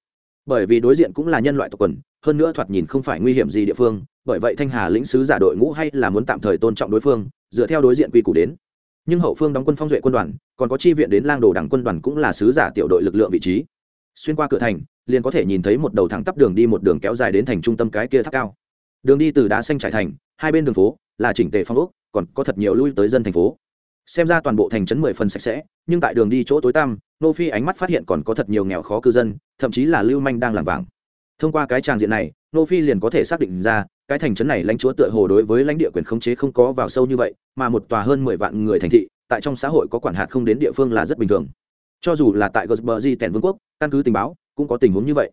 Bởi vì đối diện cũng là nhân loại tộc quần, hơn nữa thoạt nhìn không phải nguy hiểm gì địa phương, bởi vậy thanh hà lĩnh sứ giả đội ngũ hay là muốn tạm thời tôn trọng đối phương, dựa theo đối diện quy củ đến nhưng hậu phương đóng quân phong duệ quân đoàn, còn có chi viện đến lang đồ đảng quân đoàn cũng là sứ giả tiểu đội lực lượng vị trí. Xuyên qua cửa thành, liền có thể nhìn thấy một đầu thẳng tắp đường đi một đường kéo dài đến thành trung tâm cái kia tháp cao. Đường đi từ đá xanh trải thành, hai bên đường phố, là chỉnh tề phong ốc, còn có thật nhiều lui tới dân thành phố. Xem ra toàn bộ thành trấn mười phần sạch sẽ, nhưng tại đường đi chỗ tối tăm, nô phi ánh mắt phát hiện còn có thật nhiều nghèo khó cư dân, thậm chí là lưu manh đang làm vàng. Thông qua cái tràng diện này, nô phi liền có thể xác định ra cái thành trấn này lãnh chúa tựa hồ đối với lãnh địa quyền khống chế không có vào sâu như vậy, mà một tòa hơn mười vạn người thành thị, tại trong xã hội có quản hạt không đến địa phương là rất bình thường. Cho dù là tại gosberg tèn vương quốc, căn cứ tình báo, cũng có tình huống như vậy.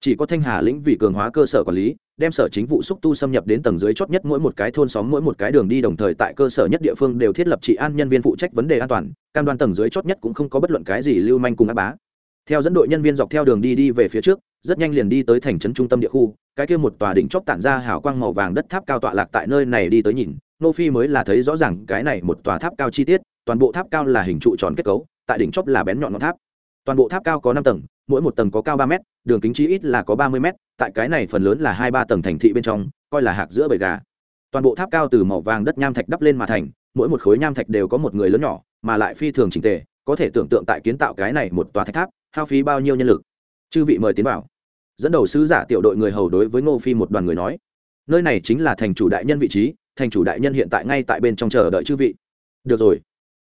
Chỉ có thanh hà lĩnh vì cường hóa cơ sở quản lý, đem sở chính vụ xúc tu xâm nhập đến tầng dưới chót nhất mỗi một cái thôn xóm, mỗi một cái đường đi đồng thời tại cơ sở nhất địa phương đều thiết lập trị an nhân viên phụ trách vấn đề an toàn, cam đoan tầng dưới chót nhất cũng không có bất luận cái gì lưu manh cùng áp bá theo dẫn đội nhân viên dọc theo đường đi đi về phía trước, rất nhanh liền đi tới thành trấn trung tâm địa khu, cái kia một tòa đỉnh chóp tản ra hào quang màu vàng đất tháp cao tọa lạc tại nơi này đi tới nhìn, nô phi mới là thấy rõ ràng cái này một tòa tháp cao chi tiết, toàn bộ tháp cao là hình trụ tròn kết cấu, tại đỉnh chóp là bén nhọn ngọn tháp. Toàn bộ tháp cao có năm tầng, mỗi một tầng có cao ba m đường kính chí ít là có ba mươi m tại cái này phần lớn là hai ba tầng thành thị bên trong, coi là hạc giữa bầy gà. Toàn bộ tháp cao từ màu vàng đất nham thạch đắp lên mà thành, mỗi một khối nham thạch đều có một người lớn nhỏ, mà lại phi thường trình tề, có thể tưởng tượng tại kiến tạo cái này một tòa thạch tháp hao phí bao nhiêu nhân lực? Chư vị mời tiến vào. Dẫn đầu sứ giả tiểu đội người hầu đối với ngô phi một đoàn người nói, nơi này chính là thành chủ đại nhân vị trí, thành chủ đại nhân hiện tại ngay tại bên trong chờ đợi chư vị. Được rồi.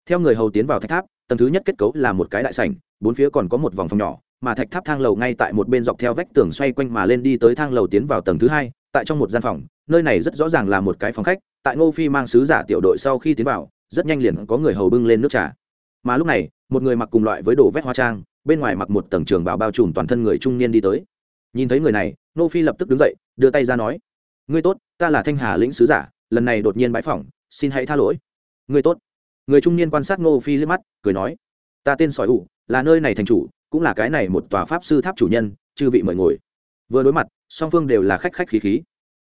Theo người hầu tiến vào thạch tháp, tầng thứ nhất kết cấu là một cái đại sảnh, bốn phía còn có một vòng phòng nhỏ, mà thạch tháp thang lầu ngay tại một bên dọc theo vách tường xoay quanh mà lên đi tới thang lầu tiến vào tầng thứ hai, tại trong một gian phòng, nơi này rất rõ ràng là một cái phòng khách, tại ngô phi mang sứ giả tiểu đội sau khi tiến vào, rất nhanh liền có người hầu bưng lên nước trà. Mà lúc này, một người mặc cùng loại với đồ vét hoa trang bên ngoài mặc một tầng trường bào bao trùm toàn thân người trung niên đi tới. Nhìn thấy người này ngô phi lập tức đứng dậy, đưa tay ra nói, ngươi tốt, ta là thanh hà lĩnh sứ giả, lần này đột nhiên bãi phỏng, xin hãy tha lỗi. Ngươi tốt. Người trung niên quan sát ngô phi liếc mắt, cười nói, ta tên sỏi ủ, là nơi này thành chủ, cũng là cái này một tòa pháp sư tháp chủ nhân, chư vị mời ngồi. Vừa đối mặt, song phương đều là khách khách khí khí.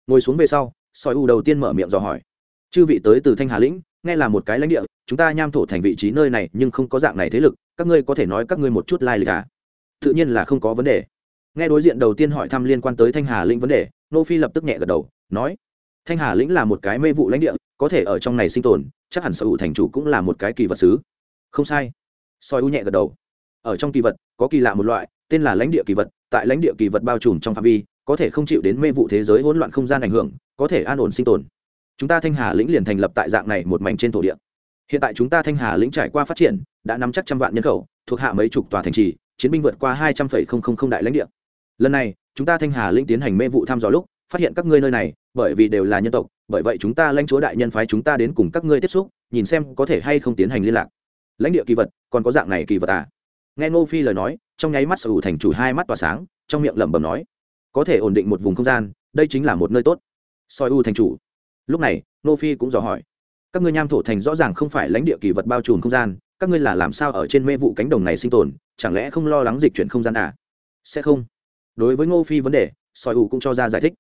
Ngồi xuống về sau, sỏi ủ đầu tiên mở miệng dò hỏi, chư vị tới từ thanh hà lĩnh nghe là một cái lãnh địa, chúng ta nham thổ thành vị trí nơi này nhưng không có dạng này thế lực, các ngươi có thể nói các ngươi một chút lai、like、lịch à? Tự nhiên là không có vấn đề. Nghe đối diện đầu tiên hỏi thăm liên quan tới thanh hà lĩnh vấn đề, nô phi lập tức nhẹ gật đầu, nói, thanh hà lĩnh là một cái mê vụ lãnh địa, có thể ở trong này sinh tồn, chắc hẳn sở hữu thành chủ cũng là một cái kỳ vật xứ không sai. Soi u nhẹ gật đầu. Ở trong kỳ vật, có kỳ lạ một loại, tên là lãnh địa kỳ vật, tại lãnh địa kỳ vật bao trùm trong phạm vi, có thể không chịu đến mê vụ thế giới hỗn loạn không gian ảnh hưởng, có thể an ổn sinh tồn chúng ta thanh hà lĩnh liền thành lập tại dạng này một mảnh trên thổ địa. Hiện tại chúng ta thanh hà lĩnh trải qua phát triển, đã nắm chắc trăm vạn nhân khẩu, thuộc hạ mấy chục tòa thành trì, chiến binh vượt qua hai trăm linh đại lãnh địa. Lần này, chúng ta thanh hà lĩnh tiến hành mê vụ thăm dò lúc, phát hiện các ngươi nơi này, bởi vì đều là nhân tộc, bởi vậy chúng ta lãnh chúa đại nhân phái chúng ta đến cùng các ngươi tiếp xúc, nhìn xem có thể hay không tiến hành liên lạc. Lãnh địa kỳ vật, còn có dạng này kỳ vật à? Nghe ngô phi lời nói, trong nháy mắt sở hữu thành chủ hai mắt tỏa sáng, trong miệng lẩm bẩm nói, có thể ổn định một vùng không gian, đây chính là một nơi tốt. Soi u thành chủ lúc này, ngô phi cũng dò hỏi. Các ngươi nham thổ thành rõ ràng không phải lãnh địa kỳ vật bao trùm không gian, các ngươi là làm sao ở trên mê vụ cánh đồng này sinh tồn, chẳng lẽ không lo lắng dịch chuyển không gian à? Sẽ không. Đối với ngô phi vấn đề soi u cũng cho ra giải thích.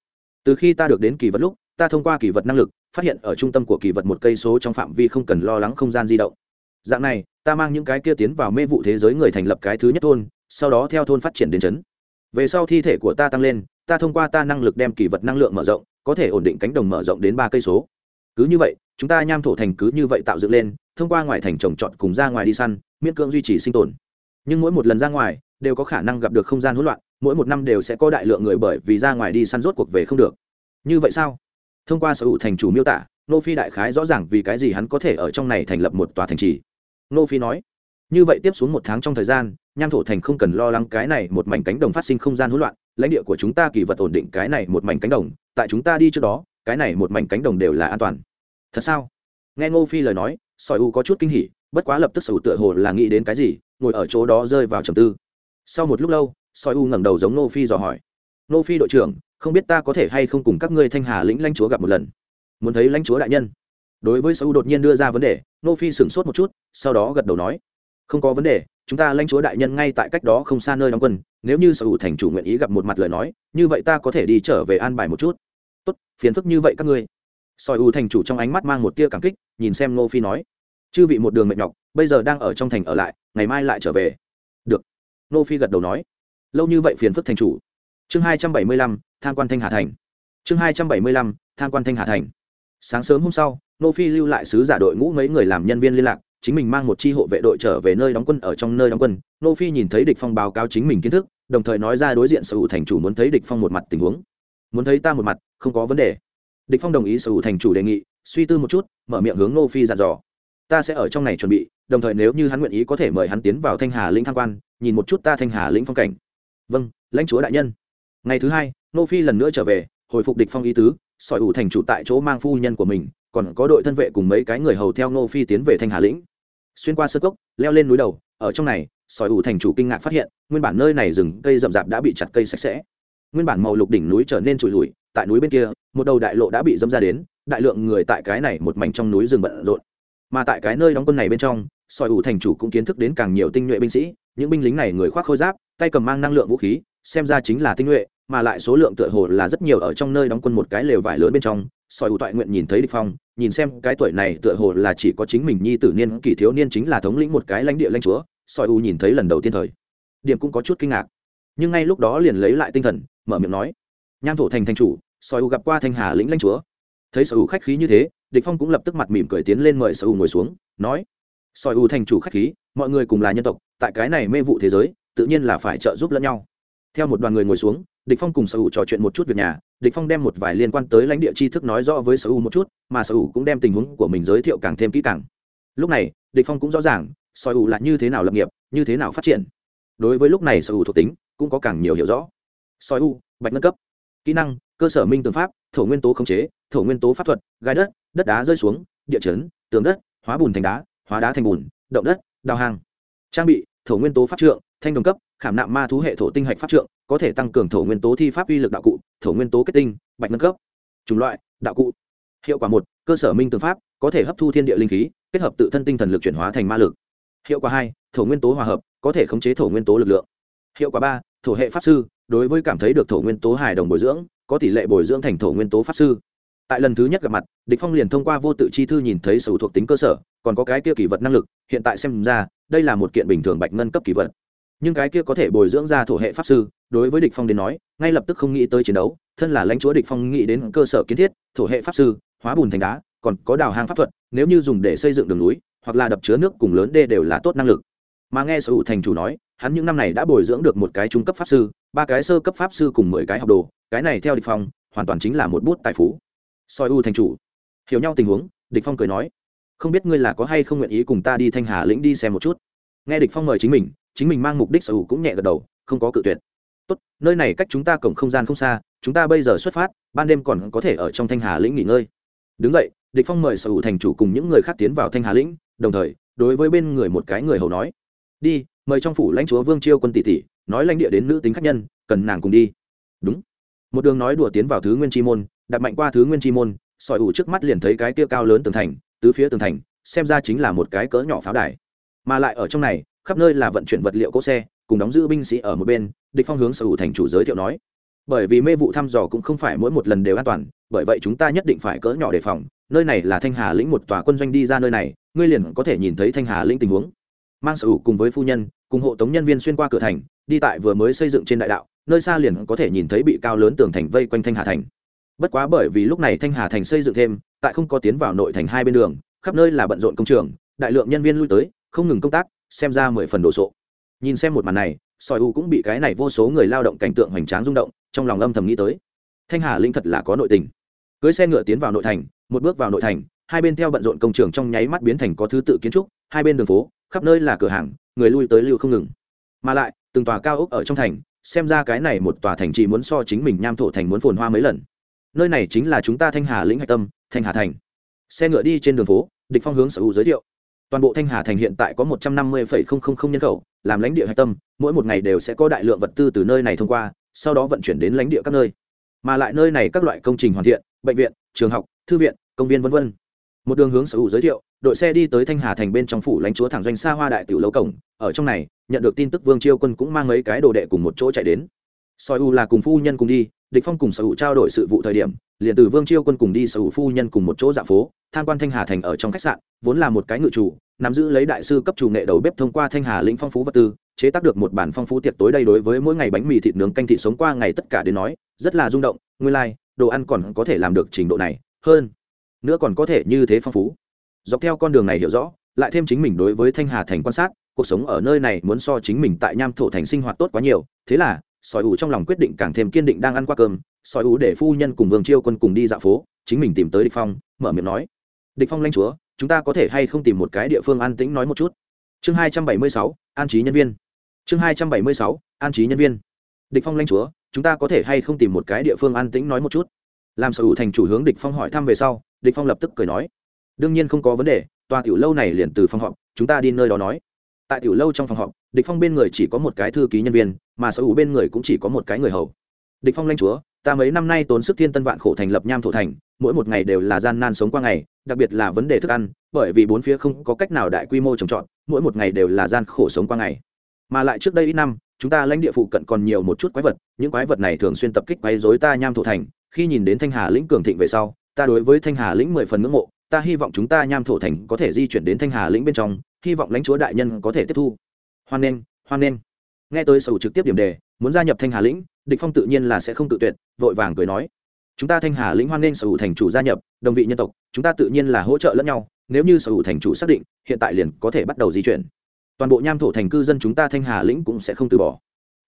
Từ khi ta được đến kỳ vật lúc, ta thông qua kỳ vật năng lực, phát hiện ở trung tâm của kỳ vật một cây số trong phạm vi không cần lo lắng không gian di động. Dạng này, ta mang những cái kia tiến vào mê vụ thế giới người thành lập cái thứ nhất thôn, sau đó theo thôn phát triển đến chấn. Về sau thi thể của ta tăng lên, ta thông qua ta năng lực đem kỳ vật năng lượng mở rộng có thể ổn định cánh đồng mở rộng đến ba cây số. Cứ như vậy, chúng ta nham thổ thành cứ như vậy tạo dựng lên, thông qua ngoài thành trồng trọt cùng ra ngoài đi săn, miễn cưỡng duy trì sinh tồn. Nhưng mỗi một lần ra ngoài, đều có khả năng gặp được không gian hỗn loạn, mỗi một năm đều sẽ có đại lượng người bởi vì ra ngoài đi săn rốt cuộc về không được. Như vậy sao? Thông qua sở hữu thành chủ miêu tả, nô phi đại khái rõ ràng vì cái gì hắn có thể ở trong này thành lập một tòa thành trì. Nô phi nói, như vậy tiếp xuống một tháng trong thời gian, nham thổ thành không cần lo lắng cái này một mảnh cánh đồng phát sinh không gian hỗn loạn, lãnh địa của chúng ta kỳ vật ổn định cái này một mảnh cánh đồng tại chúng ta đi trước đó, cái này một mảnh cánh đồng đều là an toàn. Thật sao? Nghe ngô phi lời nói, sỏi u có chút kinh hỉ, bất quá lập tức sầu tựa hồ là nghĩ đến cái gì, ngồi ở chỗ đó rơi vào trầm tư. Sau một lúc lâu, sỏi u ngẩng đầu giống ngô phi dò hỏi. Ngô phi đội trưởng, không biết ta có thể hay không cùng các ngươi thanh hà lĩnh lãnh chúa gặp một lần? Muốn thấy lãnh chúa đại nhân. Đối với sỏi u đột nhiên đưa ra vấn đề, ngô phi sửng sốt một chút, sau đó gật đầu nói. Không có vấn đề chúng ta lãnh chúa đại nhân ngay tại cách đó không xa nơi đóng quân, nếu như sở hữu thành chủ nguyện ý gặp một mặt lời nói, như vậy ta có thể đi trở về an bài một chút. Tốt, phiền phức như vậy các ngươi. Sỏi ù thành chủ trong ánh mắt mang một tia cảm kích, nhìn xem ngô phi nói, chư vị một đường mệt nhọc, bây giờ đang ở trong thành ở lại, ngày mai lại trở về. Được. Ngô phi gật đầu nói, lâu như vậy phiền phức thành chủ. Chương hai trăm bảy mươi lăm, tham quan thanh hà thành. Chương hai trăm bảy mươi lăm, tham quan thanh hà thành. Sáng sớm hôm sau, ngô phi lưu lại sứ giả đội ngũ mấy người làm nhân viên liên lạc chính mình mang một chi hộ vệ đội trở về nơi đóng quân ở trong nơi đóng quân. Nô phi nhìn thấy địch phong báo cáo chính mình kiến thức, đồng thời nói ra đối diện sở hữu thành chủ muốn thấy địch phong một mặt tình huống. Muốn thấy ta một mặt, không có vấn đề. Địch phong đồng ý sở hữu thành chủ đề nghị, suy tư một chút, mở miệng hướng nô phi dặn dò. Ta sẽ ở trong này chuẩn bị, đồng thời nếu như hắn nguyện ý có thể mời hắn tiến vào thanh hà lĩnh tham quan, nhìn một chút ta thanh hà lĩnh phong cảnh. Vâng lãnh chúa đại nhân. Ngày thứ hai, nô phi lần nữa trở về, hồi phục địch phong ý tứ sỏi ủ thành chủ tại chỗ mang phu nhân của mình, còn có đội thân vệ cùng mấy cái người hầu theo nô phi tiến về thanh hà lĩnh xuyên qua sơ cốc, leo lên núi đầu, ở trong này, sỏi ủ thành chủ kinh ngạc phát hiện, nguyên bản nơi này rừng cây rậm rạp đã bị chặt cây sạch sẽ. Nguyên bản màu lục đỉnh núi trở nên trụi lùi, tại núi bên kia, một đầu đại lộ đã bị dâm ra đến, đại lượng người tại cái này một mảnh trong núi rừng bận rộn. Mà tại cái nơi đóng quân này bên trong, sỏi ủ thành chủ cũng kiến thức đến càng nhiều tinh nhuệ binh sĩ, những binh lính này người khoác khôi giáp, tay cầm mang năng lượng vũ khí, xem ra chính là tinh nhuệ mà lại số lượng tựa hồ là rất nhiều ở trong nơi đóng quân một cái lều vải lớn bên trong sỏi ủ toại nguyện nhìn thấy địch phong, nhìn xem cái tuổi này tựa hồ là chỉ có chính mình nhi tử niên kỳ thiếu niên chính là thống lĩnh một cái lãnh địa lãnh chúa sỏi ủ nhìn thấy lần đầu tiên thời. Điểm cũng có chút kinh ngạc. Nhưng ngay lúc đó liền lấy lại tinh thần, mở miệng nói, nham thổ thành thành chủ sỏi ủ gặp qua thanh hà lĩnh lãnh chúa. Thấy sỏi ủ khách khí như thế, địch phong cũng lập tức mặt mỉm cười tiến lên mời sỏi ủ ngồi xuống, nói sỏi ủ thành chủ khách khí, mọi người cùng là nhân tộc, tại cái này mê vụ thế giới, tự nhiên là phải trợ giúp lẫn nhau. Theo một đoàn người ngồi xuống địch phong cùng sở hữu trò chuyện một chút việc nhà, địch phong đem một vài liên quan tới lãnh địa tri thức nói rõ với sở hữu một chút, mà sở hữu cũng đem tình huống của mình giới thiệu càng thêm kỹ càng. Lúc này, địch phong cũng rõ ràng, sở hữu là như thế nào lập nghiệp, như thế nào phát triển. Đối với lúc này sở hữu thuộc tính, cũng có càng nhiều hiểu rõ. Sở hữu, bạch nâng cấp. Kỹ năng, cơ sở minh tường pháp, thổ nguyên tố khống chế, thổ nguyên tố pháp thuật, gai đất đất đá rơi xuống, địa chấn, tường đất, hóa bùn thành đá, hóa đá thành bùn, động đất, đào hàng trang bị, thổ nguyên tố pháp trượng, thanh đồng cấp, khảm nạm ma thú hệ thổ tinh hạch pháp trượng có thể tăng cường thổ nguyên tố thi pháp uy lực đạo cụ, thổ nguyên tố kết tinh, bạch nâng cấp, chủng loại, đạo cụ. Hiệu quả một, cơ sở minh tường pháp, có thể hấp thu thiên địa linh khí, kết hợp tự thân tinh thần lực chuyển hóa thành ma lực. Hiệu quả hai, thổ nguyên tố hòa hợp, có thể khống chế thổ nguyên tố lực lượng. Hiệu quả ba, thổ hệ pháp sư, đối với cảm thấy được thổ nguyên tố hài đồng bồi dưỡng, có tỷ lệ bồi dưỡng thành thổ nguyên tố pháp sư. Tại lần thứ nhất gặp mặt, địch phong liền thông qua vô tự chi thư nhìn thấy sở thuộc tính cơ sở, còn có cái kia kỳ vật năng lực, hiện tại xem ra, đây là một kiện bình thường bạch ngân cấp kỳ vật nhưng cái kia có thể bồi dưỡng ra thổ hệ pháp sư, đối với địch phong đến nói, ngay lập tức không nghĩ tới chiến đấu, thân là lãnh chúa địch phong nghĩ đến cơ sở kiến thiết, thổ hệ pháp sư, hóa bùn thành đá, còn có đào hang pháp thuật, nếu như dùng để xây dựng đường núi, hoặc là đập chứa nước cùng lớn đê đều là tốt năng lực. Mà nghe sở hữu thành chủ nói, hắn những năm này đã bồi dưỡng được một cái trung cấp pháp sư, ba cái sơ cấp pháp sư cùng mười cái học đồ, cái này theo địch phong, hoàn toàn chính là một bút tài phú. Soi u thành chủ, hiểu nhau tình huống, địch phong cười nói, không biết ngươi là có hay không nguyện ý cùng ta đi thanh hà lĩnh đi xem một chút? Nghe địch phong mời chính mình chính mình mang mục đích sở hữu cũng nhẹ gật đầu, không có cự tuyệt. Tốt, nơi này cách chúng ta cổng không gian không xa, chúng ta bây giờ xuất phát, ban đêm còn có thể ở trong thanh hà lĩnh nghỉ ngơi. Đứng vậy địch phong mời sở hữu thành chủ cùng những người khác tiến vào thanh hà lĩnh, đồng thời, đối với bên người một cái người hầu nói, đi, mời trong phủ lãnh chúa vương chiêu quân tỷ tỷ, nói lãnh địa đến nữ tính khách nhân, cần nàng cùng đi. Đúng. Một đường nói đùa tiến vào thứ nguyên chi môn đặt mạnh qua thứ nguyên chi môn, sỏi ủ trước mắt liền thấy cái kia cao lớn tường thành, tứ phía tường thành, xem ra chính là một cái cỡ nhỏ pháo đài. Mà lại ở trong này khắp nơi là vận chuyển vật liệu cỗ xe, cùng đóng giữ binh sĩ ở một bên, địch phong hướng sở hữu thành chủ giới thiệu nói. Bởi vì mê vụ thăm dò cũng không phải mỗi một lần đều an toàn, bởi vậy chúng ta nhất định phải cỡ nhỏ đề phòng. Nơi này là thanh hà lĩnh một tòa quân doanh đi ra nơi này, ngươi liền có thể nhìn thấy thanh hà lĩnh tình huống. Mang sở hữu cùng với phu nhân, cùng hộ tống nhân viên xuyên qua cửa thành, đi tại vừa mới xây dựng trên đại đạo, nơi xa liền có thể nhìn thấy bị cao lớn tường thành vây quanh thanh hà thành. Bất quá bởi vì lúc này thanh hà thành xây dựng thêm, tại không có tiến vào nội thành hai bên đường, khắp nơi là bận rộn công trường, đại lượng nhân viên lui tới, không ngừng công tác xem ra mười phần đồ sộ. Nhìn xem một màn này sỏi u cũng bị cái này vô số người lao động cảnh tượng hoành tráng rung động, trong lòng âm thầm nghĩ tới. Thanh hà linh thật là có nội tình. Cưới xe ngựa tiến vào nội thành, một bước vào nội thành, hai bên theo bận rộn công trường trong nháy mắt biến thành có thứ tự kiến trúc, hai bên đường phố, khắp nơi là cửa hàng, người lui tới lưu không ngừng. Mà lại, từng tòa cao ốc ở trong thành, xem ra cái này một tòa thành chỉ muốn so chính mình nham thổ thành muốn phồn hoa mấy lần. Nơi này chính là chúng ta thanh hà lĩnh hạch tâm, thanh hà thành. Xe ngựa đi trên đường phố, địch phong hướng sở hữu giới thiệu toàn bộ thanh hà thành hiện tại có một trăm năm mươi nhân khẩu, làm lãnh địa hạch tâm, mỗi một ngày đều sẽ có đại lượng vật tư từ nơi này thông qua, sau đó vận chuyển đến lãnh địa các nơi. Mà lại nơi này các loại công trình hoàn thiện, bệnh viện, trường học, thư viện, công viên v v một đường hướng sở hữu giới thiệu, đội xe đi tới thanh hà thành bên trong phủ lãnh chúa thẳng doanh xa hoa đại tiểu lâu cổng. Ở trong này, nhận được tin tức vương chiêu quân cũng mang mấy cái đồ đệ cùng một chỗ chạy đến. Soi u là cùng phu nhân cùng đi, địch phong cùng sở hữu trao đổi sự vụ thời điểm liền từ vương chiêu quân cùng đi sở hữu phu nhân cùng một chỗ dạ phố tham quan thanh hà thành ở trong khách sạn vốn là một cái ngự chủ nắm giữ lấy đại sư cấp chủ nghệ đầu bếp thông qua thanh hà lĩnh phong phú vật tư chế tác được một bản phong phú tiệc tối đây đối với mỗi ngày bánh mì thịt nướng canh thịt sống qua ngày tất cả đến nói rất là rung động nguyên lai like, đồ ăn còn có thể làm được trình độ này hơn nữa còn có thể như thế phong phú. Dọc theo con đường này hiểu rõ lại thêm chính mình đối với thanh hà thành quan sát cuộc sống ở nơi này muốn so chính mình tại nham thổ thành sinh hoạt tốt quá nhiều thế là sỏi ủ trong lòng quyết định càng thêm kiên định đang ăn qua cơm sỏi ủ để phu nhân cùng vương chiêu quân cùng đi dạo phố, chính mình tìm tới địch phong, mở miệng nói, địch phong lãnh chúa, chúng ta có thể hay không tìm một cái địa phương an tĩnh nói một chút? Chương hai trăm bảy mươi sáu, an trí nhân viên. Chương hai trăm bảy mươi sáu, an trí nhân viên. Địch phong lãnh chúa, chúng ta có thể hay không tìm một cái địa phương an tĩnh nói một chút? Làm sở hữu thành chủ hướng địch phong hỏi thăm về sau, địch phong lập tức cười nói, đương nhiên không có vấn đề, tòa tiểu lâu này liền từ phòng họp, chúng ta đi nơi đó nói tại tiểu lâu trong phòng họp, địch phong bên người chỉ có một cái thư ký nhân viên, mà sở hữu bên người cũng chỉ có một cái người hầu. Địch phong lanh chúa, ta mấy năm nay tốn sức thiên tân vạn khổ thành lập nham thổ thành, mỗi một ngày đều là gian nan sống qua ngày, đặc biệt là vấn đề thức ăn, bởi vì bốn phía không có cách nào đại quy mô trồng trọt, mỗi một ngày đều là gian khổ sống qua ngày. Mà lại trước đây ít năm, chúng ta lãnh địa phụ cận còn nhiều một chút quái vật, những quái vật này thường xuyên tập kích quấy rối ta nham thổ thành, khi nhìn đến thanh hà lĩnh cường thịnh về sau, ta đối với thanh hà lĩnh mười phần ngưỡng mộ, ta hy vọng chúng ta nham thổ thành có thể di chuyển đến thanh hà lĩnh bên trong hy vọng lãnh chúa đại nhân có thể tiếp thu. Hoan nghênh hoan nghênh. Nghe tới sầu trực tiếp điểm đề, muốn gia nhập thanh hà lĩnh, địch phong tự nhiên là sẽ không tự tuyệt, vội vàng cười nói. Chúng ta thanh hà lĩnh hoan nghênh sở hữu thành chủ gia nhập, đồng vị nhân tộc, chúng ta tự nhiên là hỗ trợ lẫn nhau, nếu như sở hữu thành chủ xác định, hiện tại liền có thể bắt đầu di chuyển. Toàn bộ nham thổ thành cư dân chúng ta thanh hà lĩnh cũng sẽ không từ bỏ.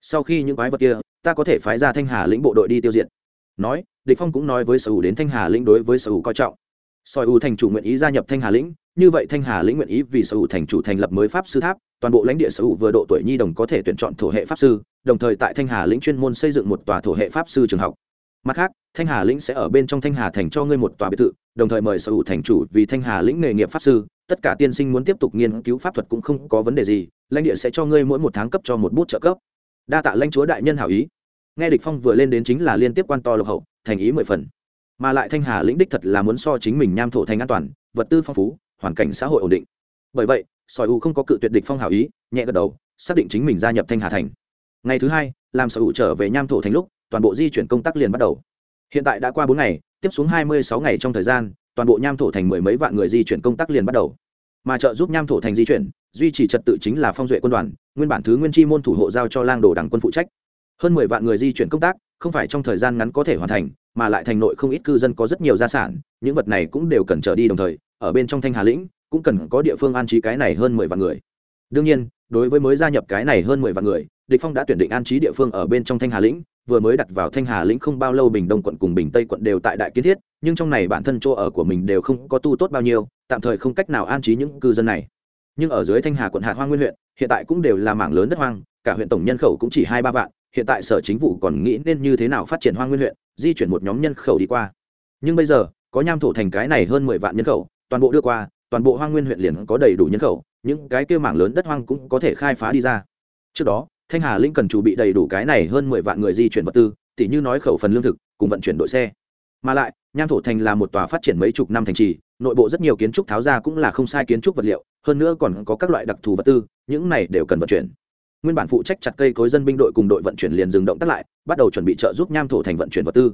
Sau khi những quái vật kia, ta có thể phái ra thanh hà lĩnh bộ đội đi tiêu diệt. Nói, địch phong cũng nói với sở hữu đến thanh hà lĩnh đối với sở hữu coi trọng. Sở hữu thành chủ nguyện ý gia nhập thanh hà lĩnh như vậy thanh hà lĩnh nguyện ý vì sở hữu thành chủ thành lập mới pháp sư tháp, toàn bộ lãnh địa sở hữu vừa độ tuổi nhi đồng có thể tuyển chọn thổ hệ pháp sư, đồng thời tại thanh hà lĩnh chuyên môn xây dựng một tòa thổ hệ pháp sư trường học. Mặt khác, thanh hà lĩnh sẽ ở bên trong thanh hà thành cho ngươi một tòa biệt thự, đồng thời mời sở hữu thành chủ vì thanh hà lĩnh nghề nghiệp pháp sư. Tất cả tiên sinh muốn tiếp tục nghiên cứu pháp thuật cũng không có vấn đề gì, lãnh địa sẽ cho ngươi mỗi một tháng cấp cho một bút trợ cấp. Đa tạ lãnh chúa đại nhân hảo ý. Nghe địch phong vừa lên đến chính là liên tiếp quan to lộc hậu, thành ý mười phần. Mà lại thanh hà lĩnh đích thật là muốn so chính mình nham thổ thành an toàn, vật tư phong phú hoàn cảnh xã hội ổn định. Bởi vậy sỏi u không có cự tuyệt địch phong hảo ý, nhẹ gật đầu, xác định chính mình gia nhập thanh hà thành. Ngày thứ hai, làm sở hữu trở về nham thổ thành lúc, toàn bộ di chuyển công tác liền bắt đầu. Hiện tại đã qua bốn ngày, tiếp xuống hai mươi sáu ngày trong thời gian, toàn bộ nham thổ thành mười mấy vạn người di chuyển công tác liền bắt đầu. Mà trợ giúp nham thổ thành di chuyển, duy trì trật tự chính là phong duệ quân đoàn, nguyên bản thứ nguyên chi môn thủ hộ giao cho lang đồ đảng quân phụ trách. Hơn mười vạn người di chuyển công tác, không phải trong thời gian ngắn có thể hoàn thành, mà lại thành nội không ít cư dân có rất nhiều gia sản, những vật này cũng đều cần trở đi đồng thời ở bên trong thanh hà lĩnh, cũng cần có địa phương an trí cái này hơn mười vạn người. Đương nhiên, đối với mới gia nhập cái này hơn mười vạn người, địch phong đã tuyển định an trí địa phương ở bên trong thanh hà lĩnh, vừa mới đặt vào thanh hà lĩnh không bao lâu bình đông quận cùng bình tây quận đều tại đại kiến thiết, nhưng trong này bản thân chỗ ở của mình đều không có tu tốt bao nhiêu, tạm thời không cách nào an trí những cư dân này. Nhưng ở dưới thanh hà quận hạt hoang nguyên huyện, hiện tại cũng đều là mảng lớn đất hoang, cả huyện tổng nhân khẩu cũng chỉ hai ba vạn, hiện tại sở chính vụ còn nghĩ nên như thế nào phát triển hoang nguyên huyện, di chuyển một nhóm nhân khẩu đi qua. Nhưng bây giờ, có nham thổ thành cái này hơn mười vạn nhân khẩu toàn bộ đưa qua, toàn bộ hoang nguyên huyện liền có đầy đủ nhân khẩu, những cái kêu mảng lớn đất hoang cũng có thể khai phá đi ra. Trước đó, thanh hà linh cần chuẩn bị đầy đủ cái này hơn mười vạn người di chuyển vật tư, tỉ như nói khẩu phần lương thực, cùng vận chuyển đội xe. Mà lại, nham thổ thành là một tòa phát triển mấy chục năm thành trì, nội bộ rất nhiều kiến trúc tháo ra cũng là không sai kiến trúc vật liệu, hơn nữa còn có các loại đặc thù vật tư, những này đều cần vận chuyển. Nguyên bản phụ trách chặt cây cối dân binh đội cùng đội vận chuyển liền dừng động tác lại, bắt đầu chuẩn bị trợ giúp nham thổ thành vận chuyển vật tư.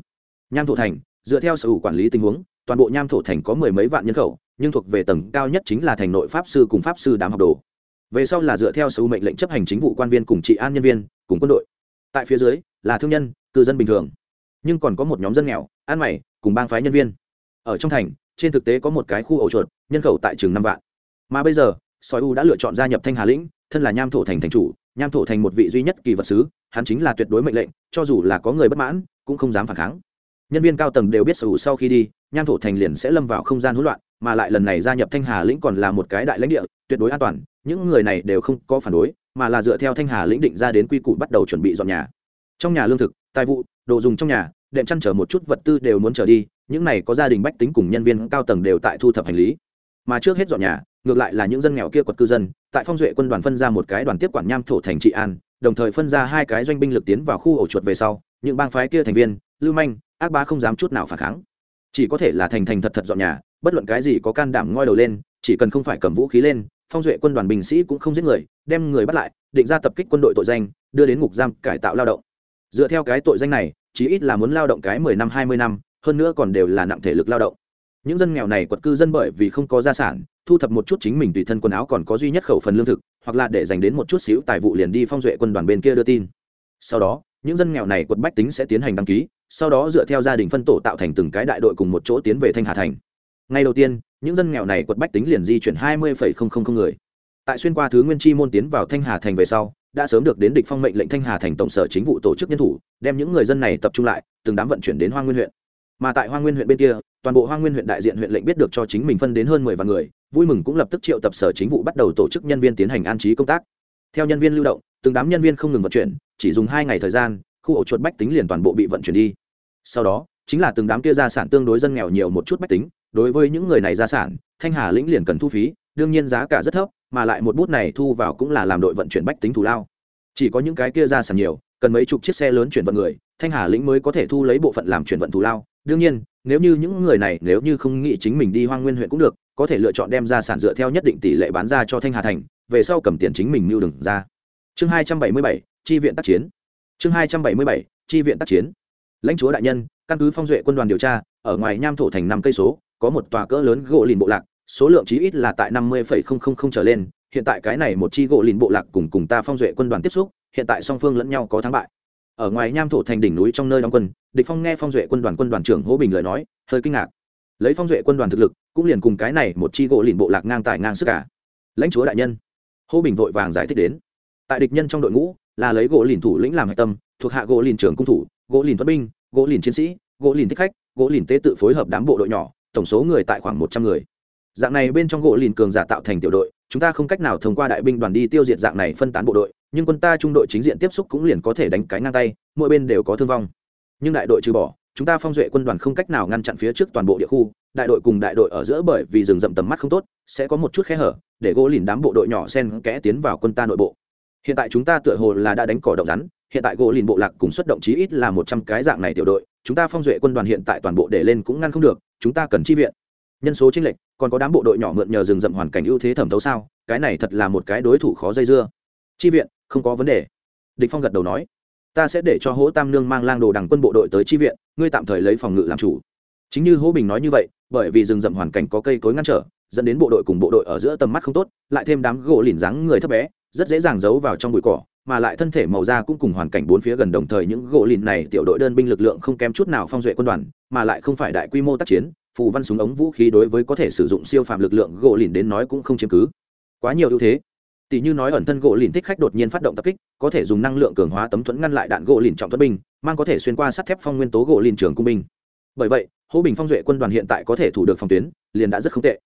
Nham thổ thành, dựa theo sở hữu quản lý tình huống toàn bộ nham thổ thành có mười mấy vạn nhân khẩu, nhưng thuộc về tầng cao nhất chính là thành nội pháp sư cùng pháp sư đám học đồ. Về sau là dựa theo sự mệnh lệnh chấp hành chính vụ quan viên cùng trị an nhân viên, cùng quân đội. Tại phía dưới, là thương nhân, cư dân bình thường. Nhưng còn có một nhóm dân nghèo, an mày, cùng bang phái nhân viên. Ở trong thành, trên thực tế có một cái khu ổ chuột, nhân khẩu tại trường năm vạn. Mà bây giờ, sói u đã lựa chọn gia nhập thanh hà lĩnh, thân là nham thổ thành thành chủ, nham thổ thành một vị duy nhất kỳ vật sứ, hắn chính là tuyệt đối mệnh lệnh, cho dù là có người bất mãn, cũng không dám phản kháng nhân viên cao tầng đều biết sở hữu sau khi đi, nham thổ thành liền sẽ lâm vào không gian hỗn loạn, mà lại lần này gia nhập thanh hà lĩnh còn là một cái đại lãnh địa, tuyệt đối an toàn, những người này đều không có phản đối, mà là dựa theo thanh hà lĩnh định ra đến quy củ bắt đầu chuẩn bị dọn nhà. Trong nhà lương thực, tài vụ, đồ dùng trong nhà, đệm chăn trở một chút vật tư đều muốn trở đi, những này có gia đình bách tính cùng nhân viên cao tầng đều tại thu thập hành lý. Mà trước hết dọn nhà, ngược lại là những dân nghèo kia quật cư dân, tại phong duệ quân đoàn phân ra một cái đoàn tiếp quản nham thổ thành trị an, đồng thời phân ra hai cái doanh binh lực tiến vào khu ổ chuột về sau, những bang phái kia thành viên, lưu manh ác bá không dám chút nào phản kháng. Chỉ có thể là thành thành thật thật dọn nhà, bất luận cái gì có can đảm ngoi đầu lên, chỉ cần không phải cầm vũ khí lên, phong duệ quân đoàn binh sĩ cũng không giết người, đem người bắt lại, định ra tập kích quân đội tội danh, đưa đến ngục giam cải tạo lao động. Dựa theo cái tội danh này, chí ít là muốn lao động cái mười năm, hai mươi năm, hơn nữa còn đều là nặng thể lực lao động. Những dân nghèo này quật cư dân bởi vì không có gia sản, thu thập một chút chính mình tùy thân quần áo còn có duy nhất khẩu phần lương thực, hoặc là để dành đến một chút xíu tài vụ liền đi phong duệ quân đoàn bên kia đưa tin. Sau đó những dân nghèo này quật bách tính sẽ tiến hành đăng ký, sau đó dựa theo gia đình phân tổ tạo thành từng cái đại đội cùng một chỗ tiến về thanh hà thành. Ngay đầu tiên, những dân nghèo này quật bách tính liền di chuyển hai mươi người. Tại xuyên qua thứ nguyên chi môn tiến vào thanh hà thành về sau, đã sớm được đến địch phong mệnh lệnh thanh hà thành tổng sở chính vụ tổ chức nhân thủ, đem những người dân này tập trung lại, từng đám vận chuyển đến hoa nguyên huyện. Mà tại hoa nguyên huyện bên kia, toàn bộ hoa nguyên huyện đại diện huyện lệnh biết được cho chính mình phân đến hơn mười vạn người, vui mừng cũng lập tức triệu tập sở chính vụ bắt đầu tổ chức nhân viên tiến hành an trí công tác. Theo nhân viên lưu động từng đám nhân viên không ngừng vận chuyển, chỉ dùng hai ngày thời gian, khu ổ chuột bách tính liền toàn bộ bị vận chuyển đi. Sau đó, chính là từng đám kia gia sản tương đối dân nghèo nhiều một chút bách tính, đối với những người này gia sản, thanh hà lĩnh liền cần thu phí, đương nhiên giá cả rất thấp, mà lại một bút này thu vào cũng là làm đội vận chuyển bách tính thù lao. Chỉ có những cái kia gia sản nhiều, cần mấy chục chiếc xe lớn chuyển vận người, thanh hà lĩnh mới có thể thu lấy bộ phận làm chuyển vận thù lao. Đương nhiên, nếu như những người này, nếu như không nghĩ chính mình đi hoang nguyên huyện cũng được, có thể lựa chọn đem ra sản dựa theo nhất định tỷ lệ bán ra cho thanh hà thành, về sau cầm tiền chính mình mưu đừng ra chương hai trăm bảy mươi bảy tri viện tác chiến. Chương hai trăm bảy mươi bảy tri viện tác chiến. Lãnh chúa đại nhân, căn cứ phong duệ quân đoàn điều tra, ở ngoài nham thổ thành năm cây số, có một tòa cỡ lớn gỗ lìn bộ lạc, số lượng chí ít là tại năm mươi trở lên. Hiện tại cái này một chi gỗ lìn bộ lạc cùng cùng ta phong duệ quân đoàn tiếp xúc, hiện tại song phương lẫn nhau có thắng bại. Ở ngoài nham thổ thành đỉnh núi trong nơi đóng quân, địch phong nghe phong duệ quân đoàn quân đoàn trưởng hỗ bình lời nói, hơi kinh ngạc. Lấy phong duệ quân đoàn thực lực, cũng liền cùng cái này một chi gỗ lìn bộ lạc ngang tài ngang sức cả. Lãnh chúa đại nhân. Hô bình vội vàng giải thích đến tại địch nhân trong đội ngũ là lấy gỗ lìn thủ lĩnh làm hạch tâm, thuộc hạ gỗ lìn trưởng cung thủ, gỗ lìn thoát binh, gỗ lìn chiến sĩ, gỗ lìn thích khách, gỗ lìn tế tự phối hợp đám bộ đội nhỏ, tổng số người tại khoảng một trăm người. Dạng này bên trong gỗ lìn cường giả tạo thành tiểu đội, chúng ta không cách nào thông qua đại binh đoàn đi tiêu diệt dạng này phân tán bộ đội, nhưng quân ta trung đội chính diện tiếp xúc cũng liền có thể đánh cái ngang tay, mỗi bên đều có thương vong. Nhưng đại đội trừ bỏ, chúng ta phong duệ quân đoàn không cách nào ngăn chặn phía trước toàn bộ địa khu, đại đội cùng đại đội ở giữa bởi vì rừng rậm tầm mắt không tốt, sẽ có một chút khe hở, để gỗ lìn đám bộ đội nhỏ sen kẽ tiến vào quân ta nội bộ hiện tại chúng ta tựa hồ là đã đánh cỏ động rắn, hiện tại gỗ lìn bộ lạc cùng xuất động chí ít là một trăm cái dạng này tiểu đội, chúng ta phong duệ quân đoàn hiện tại toàn bộ để lên cũng ngăn không được, chúng ta cần chi viện. Nhân số chênh lệch, còn có đám bộ đội nhỏ mượn nhờ rừng rậm hoàn cảnh ưu thế thẩm thấu sao, cái này thật là một cái đối thủ khó dây dưa. Chi viện, không có vấn đề. Địch phong gật đầu nói, ta sẽ để cho hỗ tam nương mang lang đồ đằng quân bộ đội tới chi viện, ngươi tạm thời lấy phòng ngự làm chủ. Chính như hỗ bình nói như vậy, bởi vì rừng rậm hoàn cảnh có cây cối ngăn trở, dẫn đến bộ đội cùng bộ đội ở giữa tầm mắt không tốt, lại thêm đám gỗ lìn dáng người thấp bé rất dễ dàng giấu vào trong bụi cỏ, mà lại thân thể màu da cũng cùng hoàn cảnh bốn phía gần đồng thời những gỗ lìn này tiểu đội đơn binh lực lượng không kém chút nào phong duệ quân đoàn, mà lại không phải đại quy mô tác chiến, phù văn súng ống vũ khí đối với có thể sử dụng siêu phạm lực lượng gỗ lìn đến nói cũng không chiếm cứ. Quá nhiều ưu thế. Tỷ như nói ẩn thân gỗ lìn thích khách đột nhiên phát động tập kích, có thể dùng năng lượng cường hóa tấm thuẫn ngăn lại đạn gỗ lìn trọng thuẫn binh, mang có thể xuyên qua sắt thép phong nguyên tố gỗ lìn trường cung binh. Bởi vậy hỗ bình phong duệ quân đoàn hiện tại có thể thủ được phòng tuyến, liền đã rất không tệ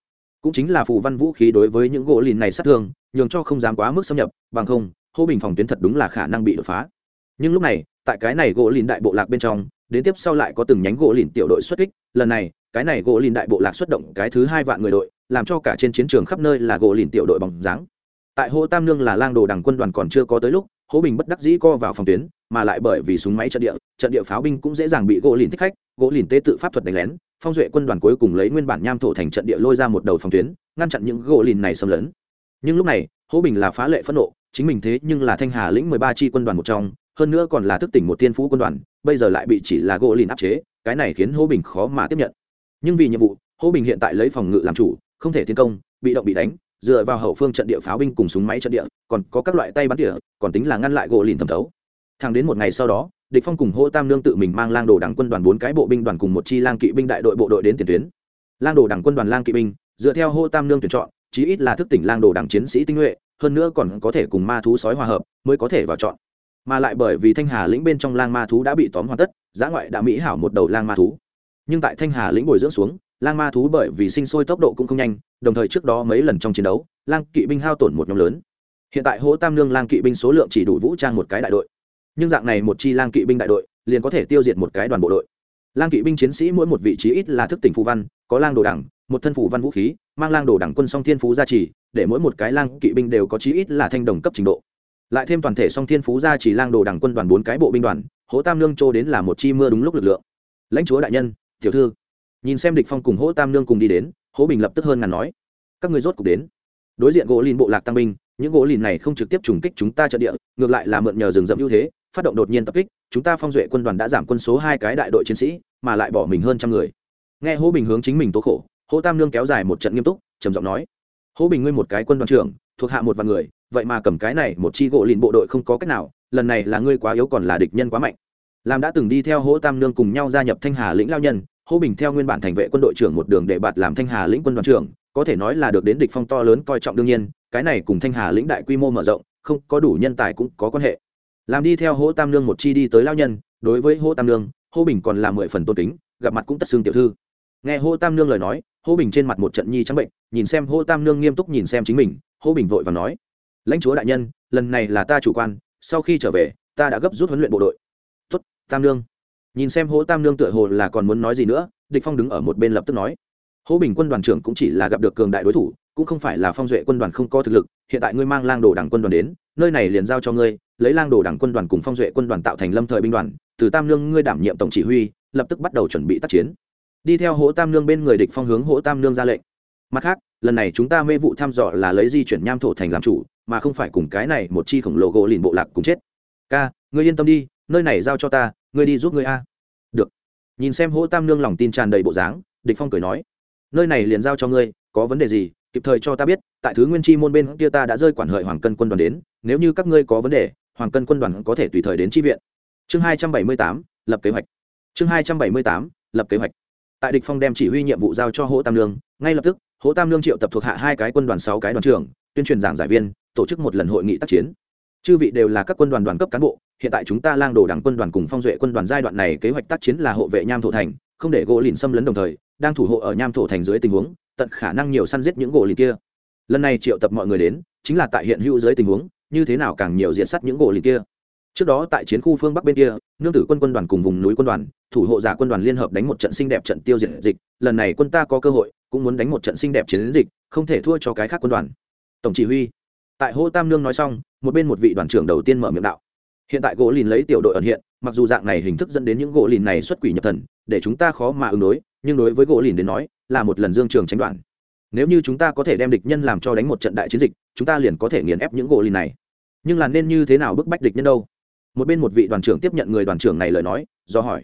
cũng chính là phù văn vũ khí đối với những gỗ lìn này sát thương, nhường cho không dám quá mức xâm nhập, bằng không, hô bình phòng tuyến thật đúng là khả năng bị đột phá. Nhưng lúc này, tại cái này gỗ lìn đại bộ lạc bên trong, đến tiếp sau lại có từng nhánh gỗ lìn tiểu đội xuất kích, lần này, cái này gỗ lìn đại bộ lạc xuất động cái thứ hai vạn người đội, làm cho cả trên chiến trường khắp nơi là gỗ lìn tiểu đội bằng dáng. Tại hô tam nương là lang đồ đằng quân đoàn còn chưa có tới lúc hố bình bất đắc dĩ co vào phòng tuyến, mà lại bởi vì súng máy trận địa trận địa pháo binh cũng dễ dàng bị gỗ lìn thích khách, gỗ lìn tế tự pháp thuật đánh lén phong duệ quân đoàn cuối cùng lấy nguyên bản nham thổ thành trận địa lôi ra một đầu phòng tuyến, ngăn chặn những gỗ lìn này xâm lấn. Nhưng lúc này Hỗ bình là phá lệ phẫn nộ, chính mình thế nhưng là thanh hà lĩnh mười ba chi quân đoàn một trong, hơn nữa còn là thức tỉnh một tiên phú quân đoàn, bây giờ lại bị chỉ là gỗ lìn áp chế, cái này khiến Hỗ bình khó mà tiếp nhận. Nhưng vì nhiệm vụ Hỗ bình hiện tại lấy phòng ngự làm chủ, không thể tiến công, bị động bị đánh, dựa vào hậu phương trận địa pháo binh cùng súng máy trận địa, còn có các loại tay bắn tỉa, còn tính là ngăn lại gỗ lìn thẩm thấu. Thẳng đến một ngày sau đó địch phong cùng hô tam nương tự mình mang lang đồ đảng quân đoàn bốn cái bộ binh đoàn cùng một chi lang kỵ binh đại đội bộ đội đến tiền tuyến. Lang đồ đảng quân đoàn lang kỵ binh, dựa theo hô tam nương tuyển chọn, chí ít là thức tỉnh lang đồ đảng chiến sĩ tinh nhuệ, hơn nữa còn có thể cùng ma thú sói hòa hợp mới có thể vào chọn. Mà lại bởi vì thanh hà lĩnh bên trong lang ma thú đã bị tóm hoàn tất giã ngoại đã mỹ hảo một đầu lang ma thú. Nhưng tại thanh hà lĩnh bồi dưỡng xuống, lang ma thú bởi vì sinh sôi tốc độ cũng không nhanh, đồng thời trước đó mấy lần trong chiến đấu, lang kỵ binh hao tổn một nhóm lớn. Hiện tại hỗ tam lương lang kỵ binh số lượng chỉ đủ vũ trang một cái đại đội nhưng dạng này một chi lang kỵ binh đại đội liền có thể tiêu diệt một cái đoàn bộ đội. Lang kỵ binh chiến sĩ mỗi một vị trí ít là thức tỉnh phù văn, có lang đồ đẳng, một thân phù văn vũ khí, mang lang đồ đẳng quân song thiên phú gia trì, để mỗi một cái lang kỵ binh đều có chí ít là thanh đồng cấp trình độ. Lại thêm toàn thể song thiên phú gia trì lang đồ đẳng quân đoàn bốn cái bộ binh đoàn hỗ tam lương châu đến là một chi mưa đúng lúc lực lượng. Lãnh chúa đại nhân, tiểu thư. Nhìn xem địch phong cùng hỗ tam lương cùng đi đến hỗ bình lập tức hơn ngàn nói. Các người rốt cục đến. Đối diện gỗ lìn bộ lạc tăng binh, những gỗ lìn này không trực tiếp trùng kích chúng ta trận địa, ngược lại là mượn nhờ rừng rậm ưu thế phát động đột nhiên tập kích, chúng ta phong duệ quân đoàn đã giảm quân số hai cái đại đội chiến sĩ, mà lại bỏ mình hơn trăm người. Nghe hỗ bình hướng chính mình tố khổ hỗ tam lương kéo dài một trận nghiêm túc, trầm giọng nói hỗ bình ngươi một cái quân đoàn trưởng, thuộc hạ một vạn người, vậy mà cầm cái này một chi gỗ lìn bộ đội không có cách nào, lần này là ngươi quá yếu còn là địch nhân quá mạnh. Làm đã từng đi theo hỗ tam lương cùng nhau gia nhập thanh hà lĩnh lao nhân hỗ bình theo nguyên bản thành vệ quân đội trưởng một đường để bạt làm thanh hà lĩnh quân đoàn trưởng, có thể nói là được đến địch phong to lớn coi trọng đương nhiên, cái này cùng thanh hà lĩnh đại quy mô mở rộng, không có đủ nhân tài cũng có quan hệ làm đi theo hỗ tam lương một chi đi tới lao nhân, đối với hỗ tam lương hô bình còn là mười phần tôn kính, gặp mặt cũng tất xương tiểu thư. Nghe hô tam lương lời nói hô bình trên mặt một trận nhi trắng bệnh, nhìn xem hô tam lương nghiêm túc nhìn xem chính mình hô bình vội và nói, lãnh chúa đại nhân, lần này là ta chủ quan, sau khi trở về, ta đã gấp rút huấn luyện bộ đội. Tuất tam lương nhìn xem hô tam lương tựa hồ là còn muốn nói gì nữa, địch phong đứng ở một bên lập tức nói hô bình quân đoàn trưởng cũng chỉ là gặp được cường đại đối thủ, cũng không phải là phong duệ quân đoàn không có thực lực, hiện tại ngươi mang lang đồ đảng quân đoàn đến nơi này liền giao cho ngươi, lấy lang đồ đảng quân đoàn cùng phong duệ quân đoàn tạo thành lâm thời binh đoàn, từ tam lương ngươi đảm nhiệm tổng chỉ huy, lập tức bắt đầu chuẩn bị tác chiến. Đi theo hỗ tam lương bên người địch phong hướng hỗ tam lương ra lệnh. Mặt khác, lần này chúng ta mê vụ thăm dò là lấy di chuyển nham thổ thành làm chủ, mà không phải cùng cái này một chi khổng lồ gỗ lìn bộ lạc cùng chết. Ca, ngươi yên tâm đi, nơi này giao cho ta, ngươi đi giúp ngươi a. Được. Nhìn xem hỗ tam lương lòng tin tràn đầy bộ dáng, địch phong cười nói, nơi này liền giao cho ngươi, có vấn đề gì kịp thời cho ta biết, tại thứ nguyên chi môn bên kia ta đã rơi quản hợi hoàng cân quân đoàn đến, nếu như các ngươi có vấn đề, hoàng cân quân đoàn có thể tùy thời đến chi viện. Chương hai trăm bảy mươi tám, lập kế hoạch. Chương hai trăm bảy mươi tám, lập kế hoạch. Tại địch phong đem chỉ huy nhiệm vụ giao cho hỗ tam lương ngay lập tức, hỗ tam lương triệu tập thuộc hạ hai cái quân đoàn sáu cái đoàn trưởng, tuyên truyền giảng giải viên, tổ chức một lần hội nghị tác chiến. Chư vị đều là các quân đoàn đoàn cấp cán bộ, hiện tại chúng ta lang đồ đảng quân đoàn cùng phong duệ quân đoàn giai đoạn này kế hoạch tác chiến là hộ vệ nham thổ thành, không để gỗ lìn xâm lấn đồng thời, đang thủ hộ ở nham thổ thành dưới tình huống tận khả năng nhiều săn giết những gỗ lìn kia. Lần này triệu tập mọi người đến, chính là tại hiện hữu dưới tình huống, như thế nào càng nhiều diện sắt những gỗ lìn kia. Trước đó tại chiến khu phương bắc bên kia, nương tử quân quân đoàn cùng vùng núi quân đoàn, thủ hộ giả quân đoàn liên hợp đánh một trận xinh đẹp trận tiêu diệt dịch. Lần này quân ta có cơ hội, cũng muốn đánh một trận xinh đẹp chiến dịch, không thể thua cho cái khác quân đoàn. Tổng chỉ huy. Tại hô tam nương nói xong, một bên một vị đoàn trưởng đầu tiên mở miệng đạo. Hiện tại gỗ lìn lấy tiểu đội ẩn hiện, mặc dù dạng này hình thức dẫn đến những gỗ lìn này xuất quỷ nhập thần, để chúng ta khó mà ứng đối, nhưng đối với gỗ lìn đến nói là một lần dương trường tránh đoạn. Nếu như chúng ta có thể đem địch nhân làm cho đánh một trận đại chiến dịch, chúng ta liền có thể nghiền ép những gỗ lìn này. Nhưng là nên như thế nào bức bách địch nhân đâu? Một bên một vị đoàn trưởng tiếp nhận người đoàn trưởng này lời nói, do hỏi.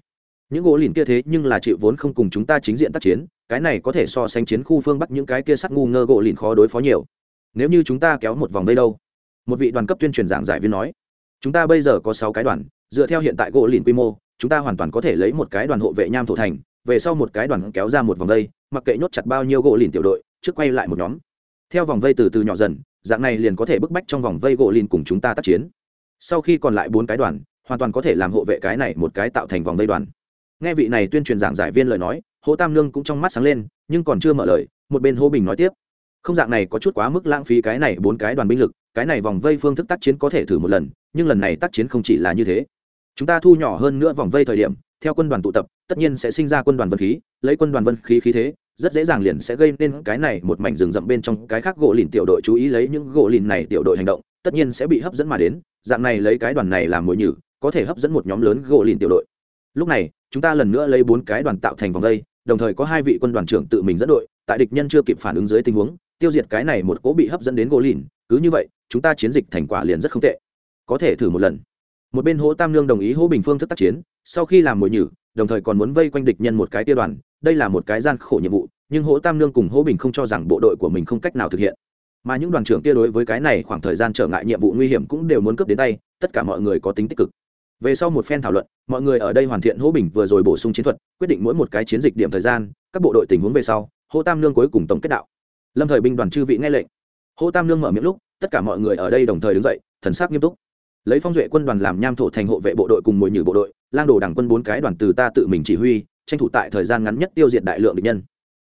Những gỗ lìn kia thế nhưng là chịu vốn không cùng chúng ta chính diện tác chiến, cái này có thể so sánh chiến khu phương bắc những cái kia sắt ngu ngơ gỗ lìn khó đối phó nhiều. Nếu như chúng ta kéo một vòng đây đâu? Một vị đoàn cấp tuyên truyền giảng giải viên nói. Chúng ta bây giờ có sáu cái đoàn, dựa theo hiện tại gỗ lìn quy mô, chúng ta hoàn toàn có thể lấy một cái đoàn hộ vệ nham thổ thành, về sau một cái đoàn kéo ra một vòng đây mặc kệ nhốt chặt bao nhiêu gỗ lìn tiểu đội, trước quay lại một nhóm. Theo vòng vây từ từ nhỏ dần, dạng này liền có thể bức bách trong vòng vây gỗ lìn cùng chúng ta tác chiến. Sau khi còn lại bốn cái đoàn, hoàn toàn có thể làm hộ vệ cái này một cái tạo thành vòng vây đoàn. Nghe vị này tuyên truyền giảng giải viên lời nói hỗ tam lương cũng trong mắt sáng lên, nhưng còn chưa mở lời, một bên hô bình nói tiếp. Không dạng này có chút quá mức lãng phí cái này bốn cái đoàn binh lực, cái này vòng vây phương thức tác chiến có thể thử một lần, nhưng lần này tác chiến không chỉ là như thế. Chúng ta thu nhỏ hơn nữa vòng vây thời điểm, theo quân đoàn tụ tập tất nhiên sẽ sinh ra quân đoàn vân khí lấy quân đoàn vân khí khí thế rất dễ dàng liền sẽ gây nên cái này một mảnh rừng rậm bên trong cái khác gỗ lìn tiểu đội chú ý lấy những gỗ lìn này tiểu đội hành động tất nhiên sẽ bị hấp dẫn mà đến dạng này lấy cái đoàn này làm mồi nhử có thể hấp dẫn một nhóm lớn gỗ lìn tiểu đội. Lúc này chúng ta lần nữa lấy bốn cái đoàn tạo thành vòng dây, đồng thời có hai vị quân đoàn trưởng tự mình dẫn đội tại địch nhân chưa kịp phản ứng dưới tình huống tiêu diệt cái này một cố bị hấp dẫn đến gỗ lìn cứ như vậy chúng ta chiến dịch thành quả liền rất không tệ. Có thể thử một lần. Một bên hỗ tam lương đồng ý hỗ bình phương thức tác chiến sau khi làm mồi nhử đồng thời còn muốn vây quanh địch nhân một cái tiêu đoàn, đây là một cái gian khổ nhiệm vụ, nhưng hỗ tam lương cùng hỗ bình không cho rằng bộ đội của mình không cách nào thực hiện. Mà những đoàn trưởng kia đối với cái này khoảng thời gian trở ngại nhiệm vụ nguy hiểm cũng đều muốn cướp đến tay, tất cả mọi người có tính tích cực. Về sau một phen thảo luận, mọi người ở đây hoàn thiện hỗ bình vừa rồi bổ sung chiến thuật, quyết định mỗi một cái chiến dịch điểm thời gian, các bộ đội tình huống về sau, hỗ tam lương cuối cùng tổng kết đạo. Lâm thời binh đoàn chư vị nghe lệnh. Hỗ tam lương mở miệng lúc, tất cả mọi người ở đây đồng thời đứng dậy, thần sắc nghiêm túc lấy phong duệ quân đoàn làm nham thổ thành hộ vệ bộ đội cùng mồi nhử bộ đội, lang đồ đảng quân bốn cái đoàn từ ta tự mình chỉ huy, tranh thủ tại thời gian ngắn nhất tiêu diệt đại lượng địch nhân.